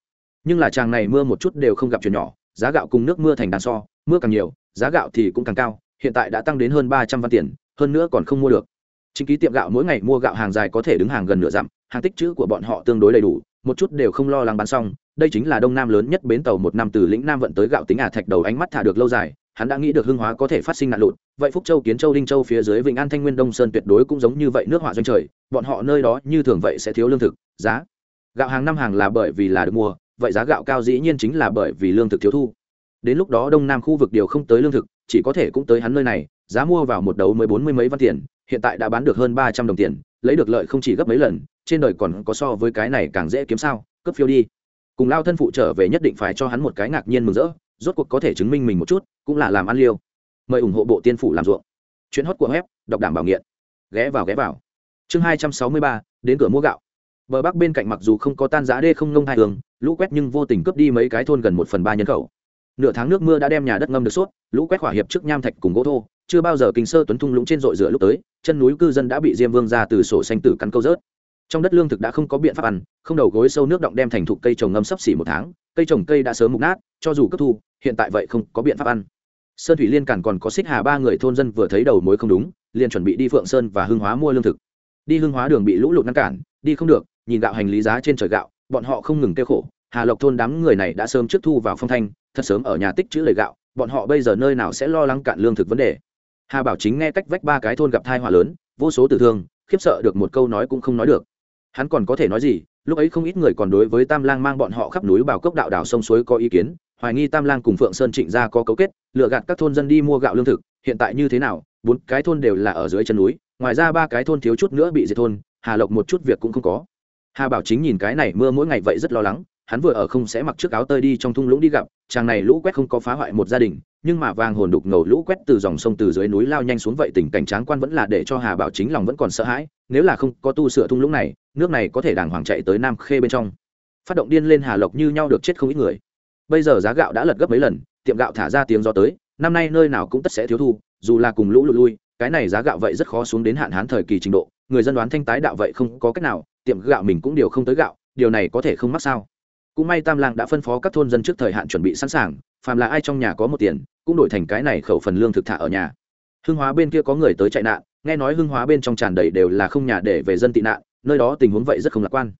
Speaker 1: Nhưng là chàng này mưa một chút đều không gặp chuyện nhỏ, giá gạo cùng nước mưa thành đàn so, mưa càng nhiều, giá gạo thì cũng càng cao, hiện tại đã tăng đến hơn ba trăm văn tiền hơn nữa còn không mua được. Chính ký tiệm gạo mỗi ngày mua gạo hàng dài có thể đứng hàng gần nửa dặm, hàng tích chữ của bọn họ tương đối đầy đủ, một chút đều không lo lắng bán xong. Đây chính là đông nam lớn nhất bến tàu một năm từ lĩnh nam vận tới gạo tính ả thạch đầu ánh mắt thả được lâu dài, hắn đã nghĩ được hưng hóa có thể phát sinh nạn lụt. Vậy phúc châu, kiến châu, đinh châu phía dưới vịnh an, thanh nguyên, đông sơn tuyệt đối cũng giống như vậy nước họa doanh trời, bọn họ nơi đó như thường vậy sẽ thiếu lương thực, giá. Gạo hàng năm hàng là bởi vì là được mua, vậy giá gạo cao dĩ nhiên chính là bởi vì lương thực thiếu thu. Đến lúc đó đông nam khu vực điều không tới lương thực, chỉ có thể cũng tới hắn nơi này giá mua vào một đấu mới bốn mươi mấy văn tiền hiện tại đã bán được hơn ba trăm đồng tiền lấy được lợi không chỉ gấp mấy lần trên đời còn có so với cái này càng dễ kiếm sao cấp phiếu đi. Cùng lao thân phụ trở về nhất định phải cho hắn một cái ngạc nhiên mừng rỡ rốt cuộc có thể chứng minh mình một chút cũng là làm ăn liêu. Mời ủng hộ bộ tiên phủ làm ruộng. Chuyến hót của web đọc đảm bảo nghiện. Ghé vào ghé vào. Chương hai trăm sáu mươi ba đến cửa mua gạo. Bờ bắc bên cạnh mặc dù không có tan giá đê không nông hai đường, lũ quét nhưng vô tình cướp đi mấy cái thôn gần một phần ba nhân khẩu. Nửa tháng nước mưa đã đem nhà đất ngâm được suốt lũ quét hỏa hiệp trước nham thạch cùng gỗ thô chưa bao giờ kinh sơ tuấn thung lũng trên dội rửa lúc tới, chân núi cư dân đã bị diêm vương ra từ sổ xanh tử cắn câu rớt. Trong đất lương thực đã không có biện pháp ăn, không đầu gối sâu nước động đem thành thục cây trồng ngâm sấp xỉ một tháng, cây trồng cây đã sớm mục nát, cho dù cấp thu, hiện tại vậy không có biện pháp ăn. Sơn thủy liên cản còn có xích hà ba người thôn dân vừa thấy đầu mối không đúng, liền chuẩn bị đi phượng sơn và hưng hóa mua lương thực. Đi hưng hóa đường bị lũ lụt ngăn cản, đi không được, nhìn gạo hành lý giá trên trời gạo, bọn họ không ngừng kêu khổ. Hà lộc thôn đám người này đã sớm trước thu vào phong thanh, thật sớm ở nhà tích chữ lời gạo, bọn họ bây giờ nơi nào sẽ lo lắng cạn lương thực vấn đề? Hà bảo chính nghe cách vách ba cái thôn gặp thai họa lớn, vô số tử thương, khiếp sợ được một câu nói cũng không nói được. Hắn còn có thể nói gì, lúc ấy không ít người còn đối với tam lang mang bọn họ khắp núi bảo cốc đạo đảo sông suối có ý kiến, hoài nghi tam lang cùng phượng sơn trịnh gia có cấu kết, lựa gạt các thôn dân đi mua gạo lương thực, hiện tại như thế nào, bốn cái thôn đều là ở dưới chân núi, ngoài ra ba cái thôn thiếu chút nữa bị diệt thôn, hà lộc một chút việc cũng không có. Hà bảo chính nhìn cái này mưa mỗi ngày vậy rất lo lắng, hắn vừa ở không sẽ mặc chiếc áo tơi đi trong thung lũng đi gặp, chàng này lũ quét không có phá hoại một gia đình nhưng mà vàng hồn đục ngầu lũ quét từ dòng sông từ dưới núi lao nhanh xuống vậy tình cảnh tráng quan vẫn là để cho hà bảo chính lòng vẫn còn sợ hãi, nếu là không có tu sửa thung lũng này, nước này có thể đàng hoàng chạy tới nam khê bên trong. Phát động điên lên hà lộc như nhau được chết không ít người. Bây giờ giá gạo đã lật gấp mấy lần, tiệm gạo thả ra tiếng gió tới, năm nay nơi nào cũng tất sẽ thiếu thu, dù là cùng lũ lụt lui, cái này giá gạo vậy rất khó xuống đến hạn hán thời kỳ trình độ, người dân đoán thanh tái đạo vậy không có cách nào, tiệm gạo mình cũng điều không tới gạo, điều này có thể không mắc sao? Cũng may tam lang đã phân phó các thôn dân trước thời hạn chuẩn bị sẵn sàng, phàm là ai trong nhà có một tiền cũng đổi thành cái này khẩu phần lương thực thả ở nhà. Hưng hóa bên kia có người tới chạy nạn, nghe nói hưng hóa bên trong tràn đầy đều là không nhà để về dân tị nạn, nơi đó tình huống vậy rất không lạc quan.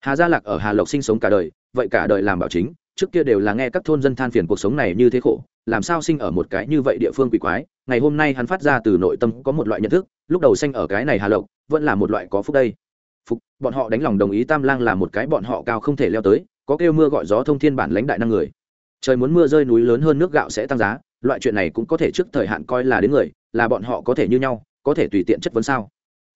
Speaker 1: Hà gia lạc ở hà lộc sinh sống cả đời, vậy cả đời làm bảo chính, trước kia đều là nghe các thôn dân than phiền cuộc sống này như thế khổ, làm sao sinh ở một cái như vậy địa phương quỷ quái, ngày hôm nay hắn phát ra từ nội tâm có một loại nhận thức, lúc đầu sinh ở cái này hà lộc, vẫn là một loại có phúc đây. Phục, bọn họ đánh lòng đồng ý tam lang là một cái bọn họ cao không thể leo tới, có kêu mưa gọi gió thông thiên bản lãnh đại năng người. Trời muốn mưa rơi núi lớn hơn nước gạo sẽ tăng giá loại chuyện này cũng có thể trước thời hạn coi là đến người, là bọn họ có thể như nhau, có thể tùy tiện chất vấn sao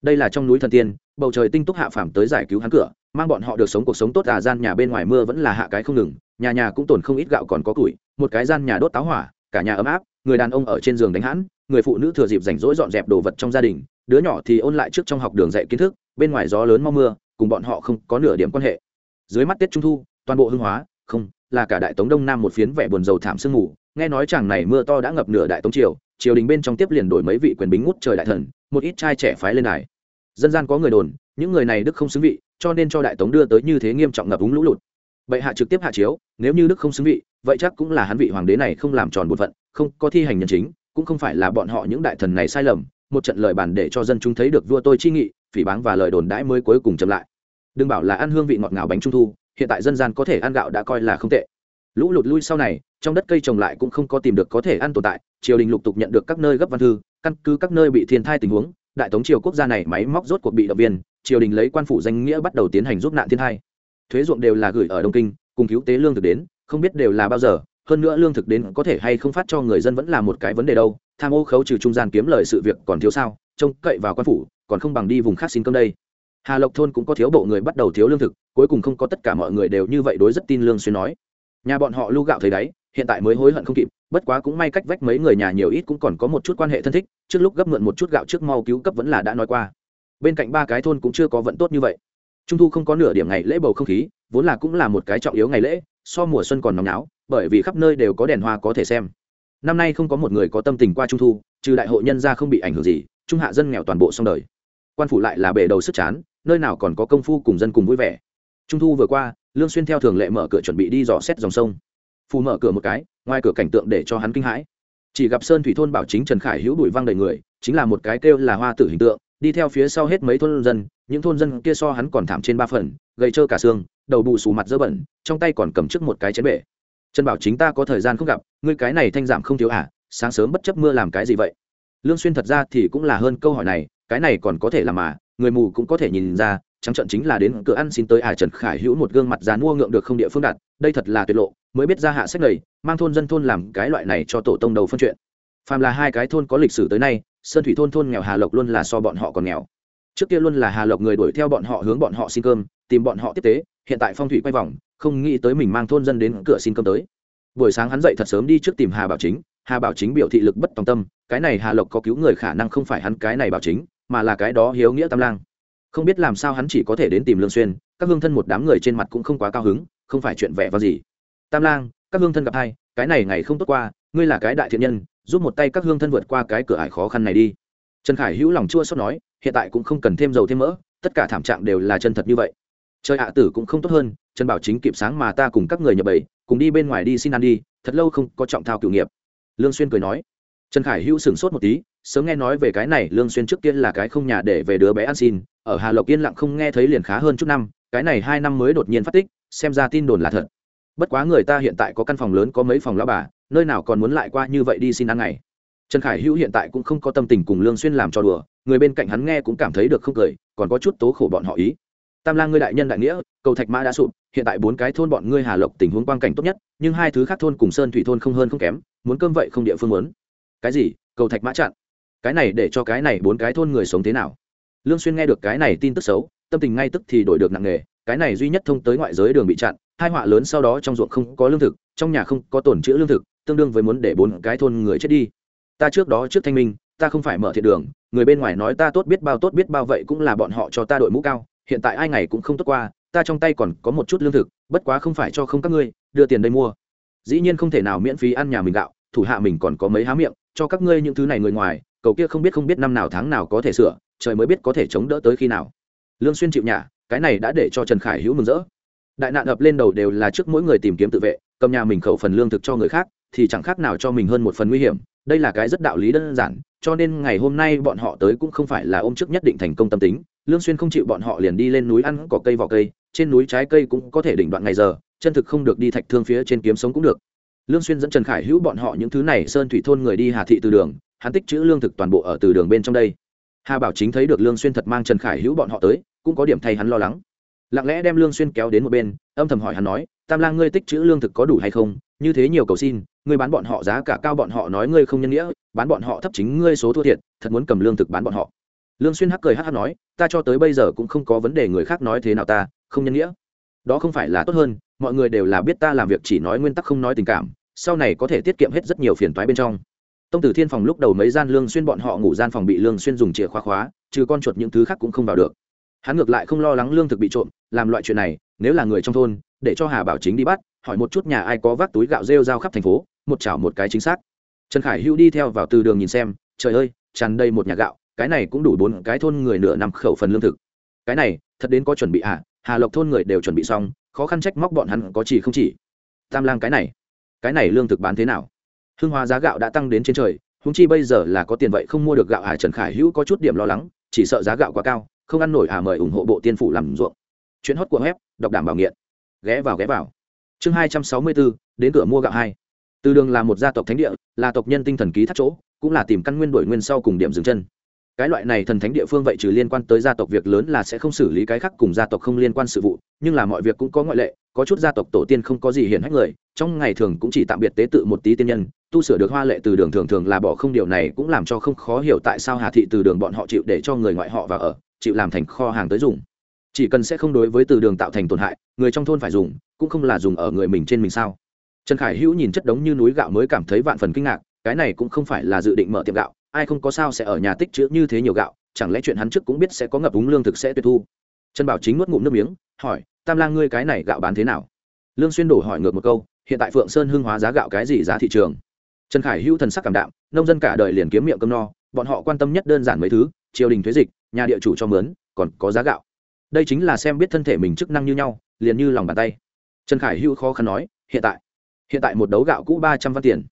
Speaker 1: đây là trong núi thần tiên, bầu trời tinh túc hạ phàm tới giải cứu hắn cửa, mang bọn họ được sống cuộc sống tốt à gian nhà bên ngoài mưa vẫn là hạ cái không ngừng, nhà nhà cũng tồn không ít gạo còn có củi, một cái gian nhà đốt táo hỏa, cả nhà ấm áp, người đàn ông ở trên giường đánh hãn, người phụ nữ thừa dịp rảnh rỗi dọn dẹp đồ vật trong gia đình, đứa nhỏ thì ôn lại trước trong học đường dạy kiến thức, bên ngoài gió lớn mau mưa, cùng bọn họ không có nửa điểm quan hệ dưới mắt tết trung thu, toàn bộ hưng hóa, không, là cả đại tống đông nam một phiến vẻ buồn dầu thảm sương ngủ nghe nói chàng này mưa to đã ngập nửa đại tống triều triều đình bên trong tiếp liền đổi mấy vị quyền bính ngút trời đại thần, một ít trai trẻ phái lên đài. Dân gian có người đồn, những người này đức không xứng vị, cho nên cho đại tống đưa tới như thế nghiêm trọng ngập úng lũ lụt. Vậy hạ trực tiếp hạ chiếu, nếu như đức không xứng vị, vậy chắc cũng là hắn vị hoàng đế này không làm tròn bổn phận, không có thi hành nhân chính, cũng không phải là bọn họ những đại thần này sai lầm, một trận lời bàn để cho dân chúng thấy được vua tôi chi nghị, phỉ báng và lời đồn đãi mới cuối cùng chậm lại. Đừng bảo là ăn hương vị ngọt ngào bánh trung thu, hiện tại dân gian có thể ăn gạo đã coi là không tệ. Lũ lụt lui sau này trong đất cây trồng lại cũng không có tìm được có thể ăn tồn tại, triều đình lục tục nhận được các nơi gấp văn thư, căn cứ các nơi bị thiên thai tình huống, đại tống triều quốc gia này máy móc rốt cuộc bị động viên, triều đình lấy quan phủ danh nghĩa bắt đầu tiến hành giúp nạn thiên thai. Thuế ruộng đều là gửi ở đông kinh, cùng cứu tế lương thực đến, không biết đều là bao giờ, hơn nữa lương thực đến có thể hay không phát cho người dân vẫn là một cái vấn đề đâu, tham ô khấu trừ trung gian kiếm lời sự việc còn thiếu sao, trông cậy vào quan phủ, còn không bằng đi vùng khác xin cơm đây. Hà lộc thôn cũng có thiếu bộ người bắt đầu thiếu lương thực, cuối cùng không có tất cả mọi người đều như vậy đối rất tin lương xuyên nói. Nhà bọn họ lưu gạo thấy đáy hiện tại mới hối hận không kịp, bất quá cũng may cách vách mấy người nhà nhiều ít cũng còn có một chút quan hệ thân thích, trước lúc gấp mượn một chút gạo trước mau cứu cấp vẫn là đã nói qua. Bên cạnh ba cái thôn cũng chưa có vận tốt như vậy. Trung thu không có nửa điểm ngày lễ bầu không khí, vốn là cũng là một cái trọng yếu ngày lễ, so mùa xuân còn nóng náo, bởi vì khắp nơi đều có đèn hoa có thể xem. Năm nay không có một người có tâm tình qua trung thu, trừ đại hội nhân gia không bị ảnh hưởng gì, trung hạ dân nghèo toàn bộ xong đời. Quan phủ lại là bể đầu sức chán, nơi nào còn có công phu cùng dân cùng vui vẻ. Trung thu vừa qua, lương xuyên theo thường lệ mở cửa chuẩn bị đi dò xét dòng sông phù mở cửa một cái, ngoài cửa cảnh tượng để cho hắn kinh hãi. Chỉ gặp sơn thủy thôn bảo chính trần khải hữu đuổi văng đầy người, chính là một cái kêu là hoa tử hình tượng, đi theo phía sau hết mấy thôn dân, những thôn dân kia so hắn còn thảm trên ba phần, gầy trơ cả xương, đầu bù xù mặt dơ bẩn, trong tay còn cầm trước một cái chén bể. Trần bảo chính ta có thời gian không gặp, ngươi cái này thanh giảm không thiếu à sáng sớm bất chấp mưa làm cái gì vậy? Lương xuyên thật ra thì cũng là hơn câu hỏi này, cái này còn có thể làm mà, người mù cũng có thể nhìn ra trắng trận chính là đến cửa ăn xin tới ải trần khải hữu một gương mặt dán mua ngượng được không địa phương đặt, đây thật là tuyệt lộ, mới biết ra hạ sách này, mang thôn dân thôn làm cái loại này cho tổ tông đầu phân chuyện. Phàm là hai cái thôn có lịch sử tới nay, sơn thủy thôn thôn nghèo hà lộc luôn là so bọn họ còn nghèo. Trước kia luôn là hà lộc người đuổi theo bọn họ hướng bọn họ xin cơm, tìm bọn họ tiếp tế, hiện tại phong thủy quay vòng, không nghĩ tới mình mang thôn dân đến cửa xin cơm tới. Buổi sáng hắn dậy thật sớm đi trước tìm hà bảo chính, hà bảo chính biểu thị lực bất tòng tâm, cái này hà lộc có cứu người khả năng không phải hắn cái này bảo chính, mà là cái đó hiếu nghĩa tam lang không biết làm sao hắn chỉ có thể đến tìm lương xuyên, các hương thân một đám người trên mặt cũng không quá cao hứng, không phải chuyện vẻ vào gì. Tam lang, các hương thân gặp hai, cái này ngày không tốt qua, ngươi là cái đại thiện nhân, giúp một tay các hương thân vượt qua cái cửa ải khó khăn này đi. Trần khải hữu lòng chua xót nói, hiện tại cũng không cần thêm dầu thêm mỡ, tất cả thảm trạng đều là chân thật như vậy. Trời ạ, tử cũng không tốt hơn, trần bảo chính kịp sáng mà ta cùng các người nhập bầy, cùng đi bên ngoài đi xin ăn đi, thật lâu không có trọng thao cựu nghiệp. Lương xuyên cười nói trần khải hữu sửng sốt một tí, sớm nghe nói về cái này, lương xuyên trước kia là cái không nhà để về đứa bé ăn xin, ở hà lộc yên lặng không nghe thấy liền khá hơn chút năm, cái này hai năm mới đột nhiên phát tích, xem ra tin đồn là thật. Bất quá người ta hiện tại có căn phòng lớn, có mấy phòng lão bà, nơi nào còn muốn lại qua như vậy đi xin ăn ngày. Trần khải hữu hiện tại cũng không có tâm tình cùng lương xuyên làm cho đùa, người bên cạnh hắn nghe cũng cảm thấy được không cười, còn có chút tố khổ bọn họ ý. Tam lang ngươi đại nhân đại nghĩa, cầu thạch mã đã sụp, hiện tại bốn cái thôn bọn ngươi hà lộc tình huống quang cảnh tốt nhất, nhưng hai thứ khác thôn cùng sơn thủy thôn không hơn không kém, muốn cơm vậy không địa phương muốn cái gì? Cầu thạch mã chặn. Cái này để cho cái này bốn cái thôn người sống thế nào? Lương xuyên nghe được cái này tin tức xấu, tâm tình ngay tức thì đổi được nặng nề. Cái này duy nhất thông tới ngoại giới đường bị chặn, hai họa lớn sau đó trong ruộng không có lương thực, trong nhà không có tổn chữa lương thực, tương đương với muốn để bốn cái thôn người chết đi. Ta trước đó trước thanh minh, ta không phải mở thiện đường, người bên ngoài nói ta tốt biết bao tốt biết bao vậy cũng là bọn họ cho ta đội mũ cao, hiện tại ai ngày cũng không tốt qua, ta trong tay còn có một chút lương thực, bất quá không phải cho không các ngươi, đưa tiền đây mua. Dĩ nhiên không thể nào miễn phí ăn nhà mình gạo, thủ hạ mình còn có mấy há miệng cho các ngươi những thứ này người ngoài, cầu kia không biết không biết năm nào tháng nào có thể sửa, trời mới biết có thể chống đỡ tới khi nào. Lương xuyên chịu nhả, cái này đã để cho trần khải hữu mừng rỡ. Đại nạn ập lên đầu đều là trước mỗi người tìm kiếm tự vệ, cầm nhà mình khẩu phần lương thực cho người khác, thì chẳng khác nào cho mình hơn một phần nguy hiểm. Đây là cái rất đạo lý đơn giản, cho nên ngày hôm nay bọn họ tới cũng không phải là ôm trước nhất định thành công tâm tính. Lương xuyên không chịu bọn họ liền đi lên núi ăn cỏ cây vỏ cây, trên núi trái cây cũng có thể đỉnh đoạn ngày giờ, chân thực không được đi thạch thương phía trên kiếm sống cũng được lương xuyên dẫn trần khải hữu bọn họ những thứ này sơn thủy thôn người đi hà thị từ đường, hắn tích chữ lương thực toàn bộ ở từ đường bên trong đây. Hà bảo chính thấy được lương xuyên thật mang trần khải hữu bọn họ tới, cũng có điểm thay hắn lo lắng. Lặng lẽ đem lương xuyên kéo đến một bên, âm thầm hỏi hắn nói, tam lang ngươi tích chữ lương thực có đủ hay không? Như thế nhiều cầu xin, ngươi bán bọn họ giá cả cao bọn họ nói ngươi không nhân nghĩa, bán bọn họ thấp chính ngươi số thua thiệt, thật muốn cầm lương thực bán bọn họ. Lương xuyên hắc cười hắc hắc nói, ta cho tới bây giờ cũng không có vấn đề người khác nói thế nào ta, không nhân nghĩa đó không phải là tốt hơn, mọi người đều là biết ta làm việc chỉ nói nguyên tắc không nói tình cảm, sau này có thể tiết kiệm hết rất nhiều phiền toái bên trong. Tông tử thiên phòng lúc đầu mấy gian lương xuyên bọn họ ngủ gian phòng bị lương xuyên dùng chìa khóa khóa, trừ con chuột những thứ khác cũng không vào được. Hắn ngược lại không lo lắng lương thực bị trộm, làm loại chuyện này, nếu là người trong thôn, để cho hà bảo chính đi bắt, hỏi một chút nhà ai có vác túi gạo rêu rao khắp thành phố, một chảo một cái chính xác. Trần khải hữu đi theo vào từ đường nhìn xem, trời ơi, tràn đầy một nhà gạo, cái này cũng đủ bốn cái thôn người nửa năm khẩu phần lương thực. Cái này, thật đến có chuẩn bị à? Hà lộc thôn người đều chuẩn bị xong, khó khăn trách móc bọn hắn có chỉ không chỉ. Tam lang cái này cái này lương thực bán thế nào? Hương hóa giá gạo đã tăng đến trên trời húng chi bây giờ là có tiền vậy không mua được gạo à trần khải hữu có chút điểm lo lắng, chỉ sợ giá gạo quá cao, không ăn nổi à mời ủng hộ bộ tiên phủ làm ruộng. Chuyện hót của web, đọc đảm bảo nghiện. Ghé vào ghé vào. Chương hai trăm sáu mươi bốn, đến cửa mua gạo hai. Từ đường là một gia tộc thánh địa, là tộc nhân tinh thần ký thắt chỗ, cũng là tìm căn nguyên đổi nguyên sau cùng điểm dừng chân cái loại này thần thánh địa phương vậy trừ liên quan tới gia tộc việc lớn là sẽ không xử lý cái khác cùng gia tộc không liên quan sự vụ, nhưng là mọi việc cũng có ngoại lệ, có chút gia tộc tổ tiên không có gì hiển hách người, trong ngày thường cũng chỉ tạm biệt tế tự một tí tiên nhân, tu sửa được hoa lệ từ đường thường thường là bỏ không điều này cũng làm cho không khó hiểu tại sao hà thị từ đường bọn họ chịu để cho người ngoại họ vào ở, chịu làm thành kho hàng tới dùng. Chỉ cần sẽ không đối với từ đường tạo thành tổn hại, người trong thôn phải dùng, cũng không là dùng ở người mình trên mình sao. Trần khải hữu nhìn chất đống như núi gạo mới cảm thấy vạn phần kinh ngạc, cái này cũng không phải là dự định mở tiệm gạo ai không có sao sẽ ở nhà tích chữ như thế nhiều gạo, chẳng lẽ chuyện hắn trước cũng biết sẽ có ngập úng lương thực sẽ tuyệt thu? Trần bảo chính nuốt ngụm nước miếng, hỏi, tam lang ngươi cái này gạo bán thế nào? Lương xuyên đổ hỏi ngược một câu, hiện tại phượng sơn hưng hóa giá gạo cái gì giá thị trường? Trần khải hữu thần sắc cảm đạm, nông dân cả đời liền kiếm miệng cơm no, bọn họ quan tâm nhất đơn giản mấy thứ, triều đình thuế dịch, nhà địa chủ cho mướn, còn có giá gạo. Đây chính là xem biết thân thể mình chức năng như nhau, liền như lòng bàn tay. Trần khải hữu khó khăn nói, hiện tại hiện tại một đấu gạo cũ ba trăm văn tiền.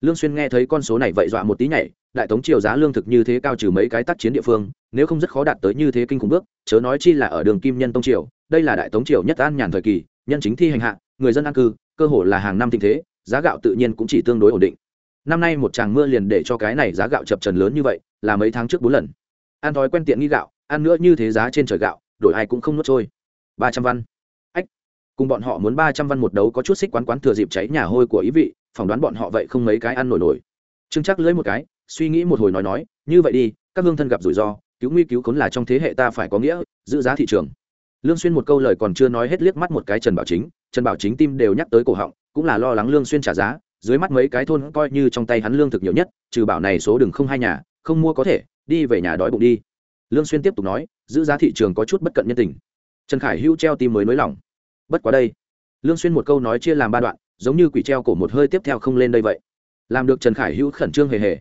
Speaker 1: Lương xuyên nghe thấy con số này vậy dọa một tí nhảy đại tống triều giá lương thực như thế cao trừ mấy cái tác chiến địa phương, nếu không rất khó đạt tới như thế kinh khủng bước, chớ nói chi là ở đường kim nhân tông triều, đây là đại tống triều nhất an nhàn thời kỳ, nhân chính thi hành hạ, người dân an cư, cơ hồ là hàng năm tình thế, giá gạo tự nhiên cũng chỉ tương đối ổn định. Năm nay một tràng mưa liền để cho cái này giá gạo chập trần lớn như vậy, là mấy tháng trước bốn lần. Ăn thói quen tiện nghi gạo, ăn nữa như thế giá trên trời gạo, đổi ai cũng không nuốt trôi. Ba trăm văn. Ách, cùng bọn họ muốn ba trăm văn một đấu có chút xích quán quán thừa dịp cháy nhà hôi của ý vị, phỏng đoán bọn họ vậy không mấy cái ăn nổi nổi. Trưng chắc lưỡi một cái suy nghĩ một hồi nói nói, như vậy đi, các hương thân gặp rủi ro, cứu nguy cứu khốn là trong thế hệ ta phải có nghĩa, giữ giá thị trường. Lương xuyên một câu lời còn chưa nói hết liếc mắt một cái trần bảo chính, trần bảo chính tim đều nhắc tới cổ họng, cũng là lo lắng lương xuyên trả giá, dưới mắt mấy cái thôn coi như trong tay hắn lương thực nhiều nhất, trừ bảo này số đừng không hai nhà, không mua có thể, đi về nhà đói bụng đi. Lương xuyên tiếp tục nói, giữ giá thị trường có chút bất cận nhân tình. Trần khải hưu treo tim mới nới lỏng. Bất quá đây. Lương xuyên một câu nói chia làm ba đoạn, giống như quỷ treo cổ một hơi tiếp theo không lên đây vậy. Làm được trần khải hưu khẩn trương hề hề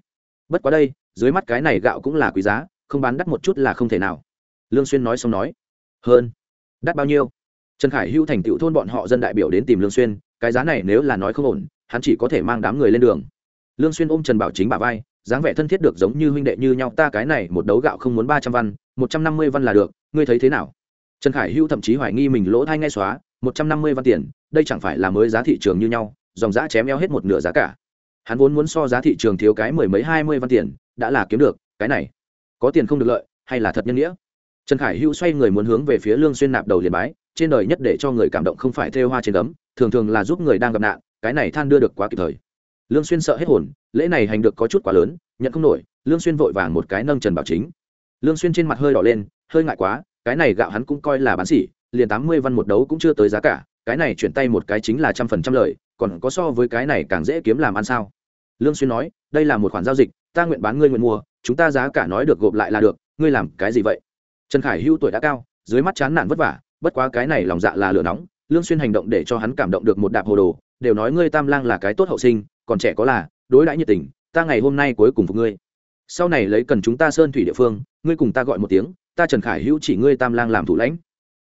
Speaker 1: bất quá đây, dưới mắt cái này gạo cũng là quý giá, không bán đắt một chút là không thể nào. Lương xuyên nói xong nói, hơn, đắt bao nhiêu? Trần khải hưu thành tựu thôn bọn họ dân đại biểu đến tìm lương xuyên, cái giá này nếu là nói không ổn, hắn chỉ có thể mang đám người lên đường. Lương xuyên ôm trần bảo chính bà vai, dáng vẻ thân thiết được giống như huynh đệ như nhau, ta cái này một đấu gạo không muốn ba trăm văn, một trăm năm mươi văn là được, ngươi thấy thế nào? Trần khải hưu thậm chí hoài nghi mình lỗ thay ngay xóa, một trăm năm mươi văn tiền, đây chẳng phải là mới giá thị trường như nhau, dòng giá chém eo hết một nửa giá cả hắn vốn muốn so giá thị trường thiếu cái mười mấy, hai mươi văn tiền, đã là kiếm được, cái này, có tiền không được lợi, hay là thật nhân nghĩa? Trần khải hưu xoay người muốn hướng về phía lương xuyên nạp đầu liền bái, trên đời nhất để cho người cảm động không phải thêu hoa trên đấm thường thường là giúp người đang gặp nạn, cái này than đưa được quá kịp thời. Lương xuyên sợ hết hồn, lễ này hành được có chút quá lớn, nhận không nổi, lương xuyên vội vàng một cái nâng trần bảo chính. Lương xuyên trên mặt hơi đỏ lên, hơi ngại quá, cái này gạo hắn cũng coi là bán sỉ, liền tám mươi văn một đấu cũng chưa tới giá cả, cái này chuyển tay một cái chính là trăm phần trăm lợi còn có so với cái này càng dễ kiếm làm ăn sao? Lương xuyên nói, đây là một khoản giao dịch, ta nguyện bán ngươi nguyện mua, chúng ta giá cả nói được gộp lại là được, ngươi làm cái gì vậy? Trần khải hưu tuổi đã cao, dưới mắt chán nản vất vả, bất quá cái này lòng dạ là lửa nóng, lương xuyên hành động để cho hắn cảm động được một đạp hồ đồ, đều nói ngươi tam lang là cái tốt hậu sinh, còn trẻ có là, đối đãi nhiệt tình, ta ngày hôm nay cuối cùng phục ngươi. Sau này lấy cần chúng ta sơn thủy địa phương, ngươi cùng ta gọi một tiếng, ta trần khải hữu chỉ ngươi tam lang làm thủ lãnh.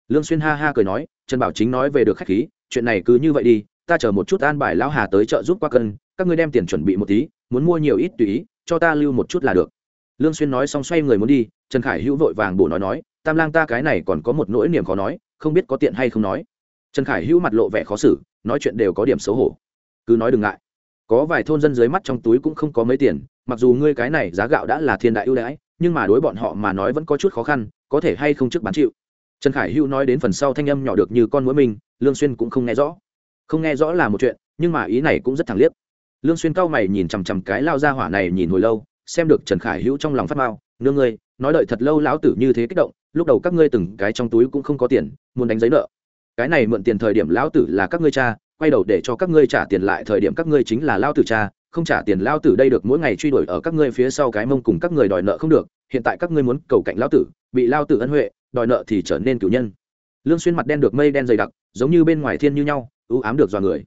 Speaker 1: Lương xuyên ha ha cười nói, trần bảo chính nói về được khách khí, chuyện này cứ như vậy đi ta chờ một chút an bài lão hà tới chợ giúp qua cân, các ngươi đem tiền chuẩn bị một tí, muốn mua nhiều ít tùy ý, cho ta lưu một chút là được. Lương xuyên nói xong xoay người muốn đi, trần khải hữu vội vàng bổ nói nói, tam lang ta cái này còn có một nỗi niềm khó nói, không biết có tiện hay không nói. Trần khải hữu mặt lộ vẻ khó xử, nói chuyện đều có điểm xấu hổ. Cứ nói đừng ngại. Có vài thôn dân dưới mắt trong túi cũng không có mấy tiền, mặc dù ngươi cái này giá gạo đã là thiên đại ưu đãi, nhưng mà đối bọn họ mà nói vẫn có chút khó khăn, có thể hay không trước bán chịu. Trần khải hữu nói đến phần sau thanh âm nhỏ được như con mũi mình, lương xuyên cũng không nghe rõ không nghe rõ là một chuyện, nhưng mà ý này cũng rất thẳng liếc. Lương xuyên cao mày nhìn chằm chằm cái lao ra hỏa này nhìn hồi lâu, xem được trần khải hữu trong lòng phát mao. Nương ngươi, nói đợi thật lâu lão tử như thế kích động, lúc đầu các ngươi từng cái trong túi cũng không có tiền, muốn đánh giấy nợ. Cái này mượn tiền thời điểm lão tử là các ngươi cha, quay đầu để cho các ngươi trả tiền lại thời điểm các ngươi chính là lao tử cha, không trả tiền lao tử đây được, mỗi ngày truy đuổi ở các ngươi phía sau cái mông cùng các người đòi nợ không được, hiện tại các ngươi muốn cầu cạnh lao tử, bị lao tử ân huệ, đòi nợ thì trở nên cử nhân. Lương xuyên mặt đen được mây đen dày đặc, giống như bên ngoài thiên như nhau ưu ám được do người.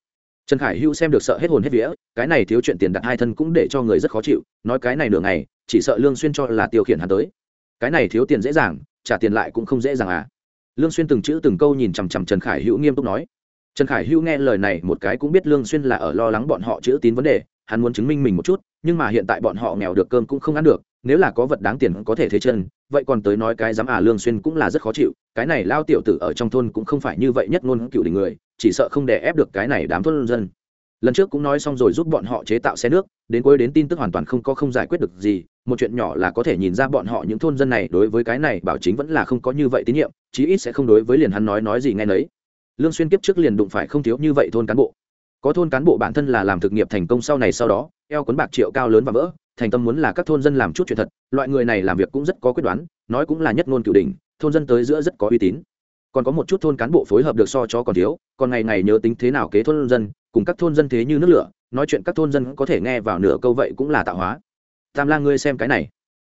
Speaker 1: Trần khải hữu xem được sợ hết hồn hết vía, cái này thiếu chuyện tiền đặt hai thân cũng để cho người rất khó chịu, nói cái này nửa ngày, chỉ sợ lương xuyên cho là tiêu khiển hắn tới. Cái này thiếu tiền dễ dàng, trả tiền lại cũng không dễ dàng à. Lương xuyên từng chữ từng câu nhìn chằm chằm trần khải hữu nghiêm túc nói. Trần khải hữu nghe lời này một cái cũng biết lương xuyên là ở lo lắng bọn họ chữ tín vấn đề, hắn muốn chứng minh mình một chút, nhưng mà hiện tại bọn họ nghèo được cơm cũng không ăn được, nếu là có vật đáng tiền có thể thế chân, vậy còn tới nói cái dám à lương xuyên cũng là rất khó chịu, cái này lao tiểu tử ở trong thôn cũng không phải như vậy nhất ngôn cựu đỉnh người chỉ sợ không để ép được cái này đám thôn dân. Lần trước cũng nói xong rồi giúp bọn họ chế tạo xe nước, đến cuối đến tin tức hoàn toàn không có không giải quyết được gì, một chuyện nhỏ là có thể nhìn ra bọn họ những thôn dân này đối với cái này bảo chính vẫn là không có như vậy tín nhiệm, chí ít sẽ không đối với liền hắn nói nói gì nghe nấy. Lương xuyên kiếp trước liền đụng phải không thiếu như vậy thôn cán bộ. Có thôn cán bộ bản thân là làm thực nghiệp thành công sau này sau đó, eo cuốn bạc triệu cao lớn và vỡ, thành tâm muốn là các thôn dân làm chút chuyện thật, loại người này làm việc cũng rất có quyết đoán, nói cũng là nhất ngôn cửu đỉnh, thôn dân tới giữa rất có uy tín còn có một chút thôn cán bộ phối hợp được so cho còn thiếu, còn ngày ngày nhớ tính thế nào kế thôn dân, cùng các thôn dân thế như nước lửa, nói chuyện các thôn dân có thể nghe vào nửa câu vậy cũng là tạo hóa. Tam lang ngươi xem cái này.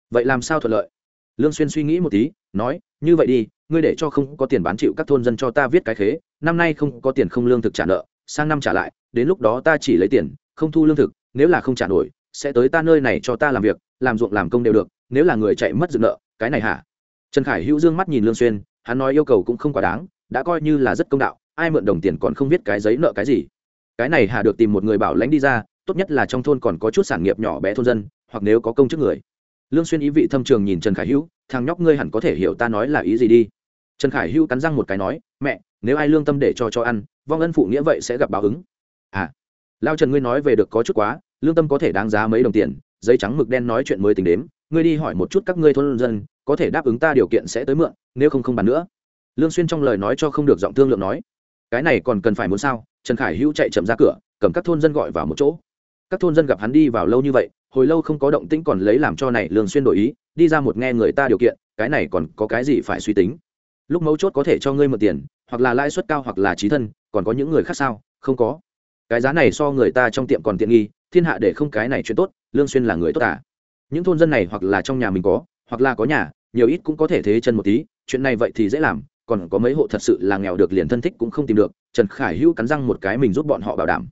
Speaker 1: Vậy làm sao thuận lợi? Lương xuyên suy nghĩ một tí, nói, như vậy đi, ngươi để cho không có tiền bán chịu các thôn dân cho ta viết cái khế, năm nay không có tiền không lương thực trả nợ, sang năm trả lại, đến lúc đó ta chỉ lấy tiền, không thu lương thực, nếu là không trả nổi, sẽ tới ta nơi này cho ta làm việc, làm ruộng làm công đều được, nếu là người chạy mất dựng nợ, cái này hả? Trần khải hữu dương mắt nhìn lương xuyên hắn nói yêu cầu cũng không quá đáng, đã coi như là rất công đạo, ai mượn đồng tiền còn không biết cái giấy nợ cái gì. Cái này hà được tìm một người bảo lãnh đi ra, tốt nhất là trong thôn còn có chút sản nghiệp nhỏ bé thôn dân, hoặc nếu có công chức người. Lương xuyên ý vị thâm trường nhìn trần khải hữu, thằng nhóc ngươi hẳn có thể hiểu ta nói là ý gì đi. Trần khải hữu cắn răng một cái nói, mẹ, nếu ai lương tâm để cho cho ăn, vong ân phụ nghĩa vậy sẽ gặp báo ứng. À lao trần ngươi nói về được có chút quá, lương tâm có thể đáng giá mấy đồng tiền, giấy trắng mực đen nói chuyện mới tính đếm, ngươi đi hỏi một chút các ngươi thôn dân có thể đáp ứng ta điều kiện sẽ tới mượn, nếu không không bàn nữa. Lương xuyên trong lời nói cho không được giọng thương lượng nói, cái này còn cần phải muốn sao? Trần khải hữu chạy chậm ra cửa, cầm các thôn dân gọi vào một chỗ. Các thôn dân gặp hắn đi vào lâu như vậy, hồi lâu không có động tĩnh còn lấy làm cho này lương xuyên đổi ý, đi ra một nghe người ta điều kiện, cái này còn có cái gì phải suy tính? Lúc mấu chốt có thể cho ngươi mượn tiền, hoặc là lãi suất cao hoặc là trí thân, còn có những người khác sao? Không có. Cái giá này so người ta trong tiệm còn tiện nghi, thiên hạ để không cái này chuyện tốt, lương xuyên là người tốt à? Những thôn dân này hoặc là trong nhà mình có hoặc là có nhà, nhiều ít cũng có thể thế chân một tí, chuyện này vậy thì dễ làm, còn có mấy hộ thật sự là nghèo được liền thân thích cũng không tìm được, trần khải hữu cắn răng một cái mình giúp bọn họ bảo đảm.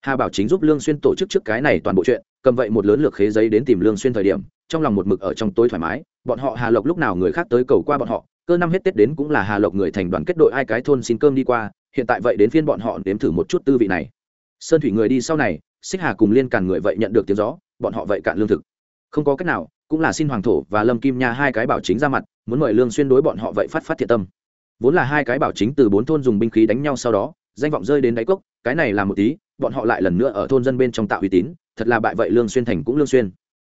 Speaker 1: Hà bảo chính giúp lương xuyên tổ chức trước cái này toàn bộ chuyện, cầm vậy một lớn lược khế giấy đến tìm lương xuyên thời điểm, trong lòng một mực ở trong tối thoải mái, bọn họ hà lộc lúc nào người khác tới cầu qua bọn họ, cơ năm hết tết đến cũng là hà lộc người thành đoàn kết đội ai cái thôn xin cơm đi qua, hiện tại vậy đến phiên bọn họ nếm thử một chút tư vị này. Sơn thủy người đi sau này, xích hà cùng liên càn người vậy nhận được tiếng gió, bọn họ vậy cạn lương thực. Không có cách nào cũng là xin hoàng thổ và lâm kim nha hai cái bảo chính ra mặt, muốn mời lương xuyên đối bọn họ vậy phát phát thiện tâm. Vốn là hai cái bảo chính từ bốn thôn dùng binh khí đánh nhau sau đó, danh vọng rơi đến đáy cốc, cái này là một tí, bọn họ lại lần nữa ở thôn dân bên trong tạo uy tín, thật là bại vậy lương xuyên thành cũng lương xuyên.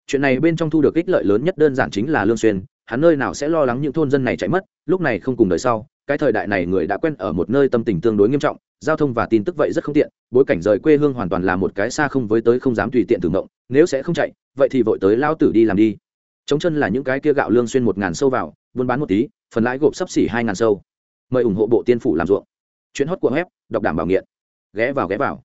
Speaker 1: Chuyện này bên trong thu được ích lợi lớn nhất đơn giản chính là lương xuyên, hắn nơi nào sẽ lo lắng những thôn dân này chạy mất, lúc này không cùng đời sau, cái thời đại này người đã quen ở một nơi tâm tình tương đối nghiêm trọng, giao thông và tin tức vậy rất không tiện, bối cảnh rời quê hương hoàn toàn là một cái xa không với tới không dám tùy tiện tưởng động nếu sẽ không chạy, vậy thì vội tới lao tử đi làm đi chống chân là những cái kia gạo lương xuyên một ngàn sâu vào, buôn bán một tí, phần lãi gộp sấp xỉ hai ngàn sâu. Mời ủng hộ bộ tiên phủ làm ruộng. Chuyện hót của web, đọc đảm bảo nghiện. Ghé vào ghé vào.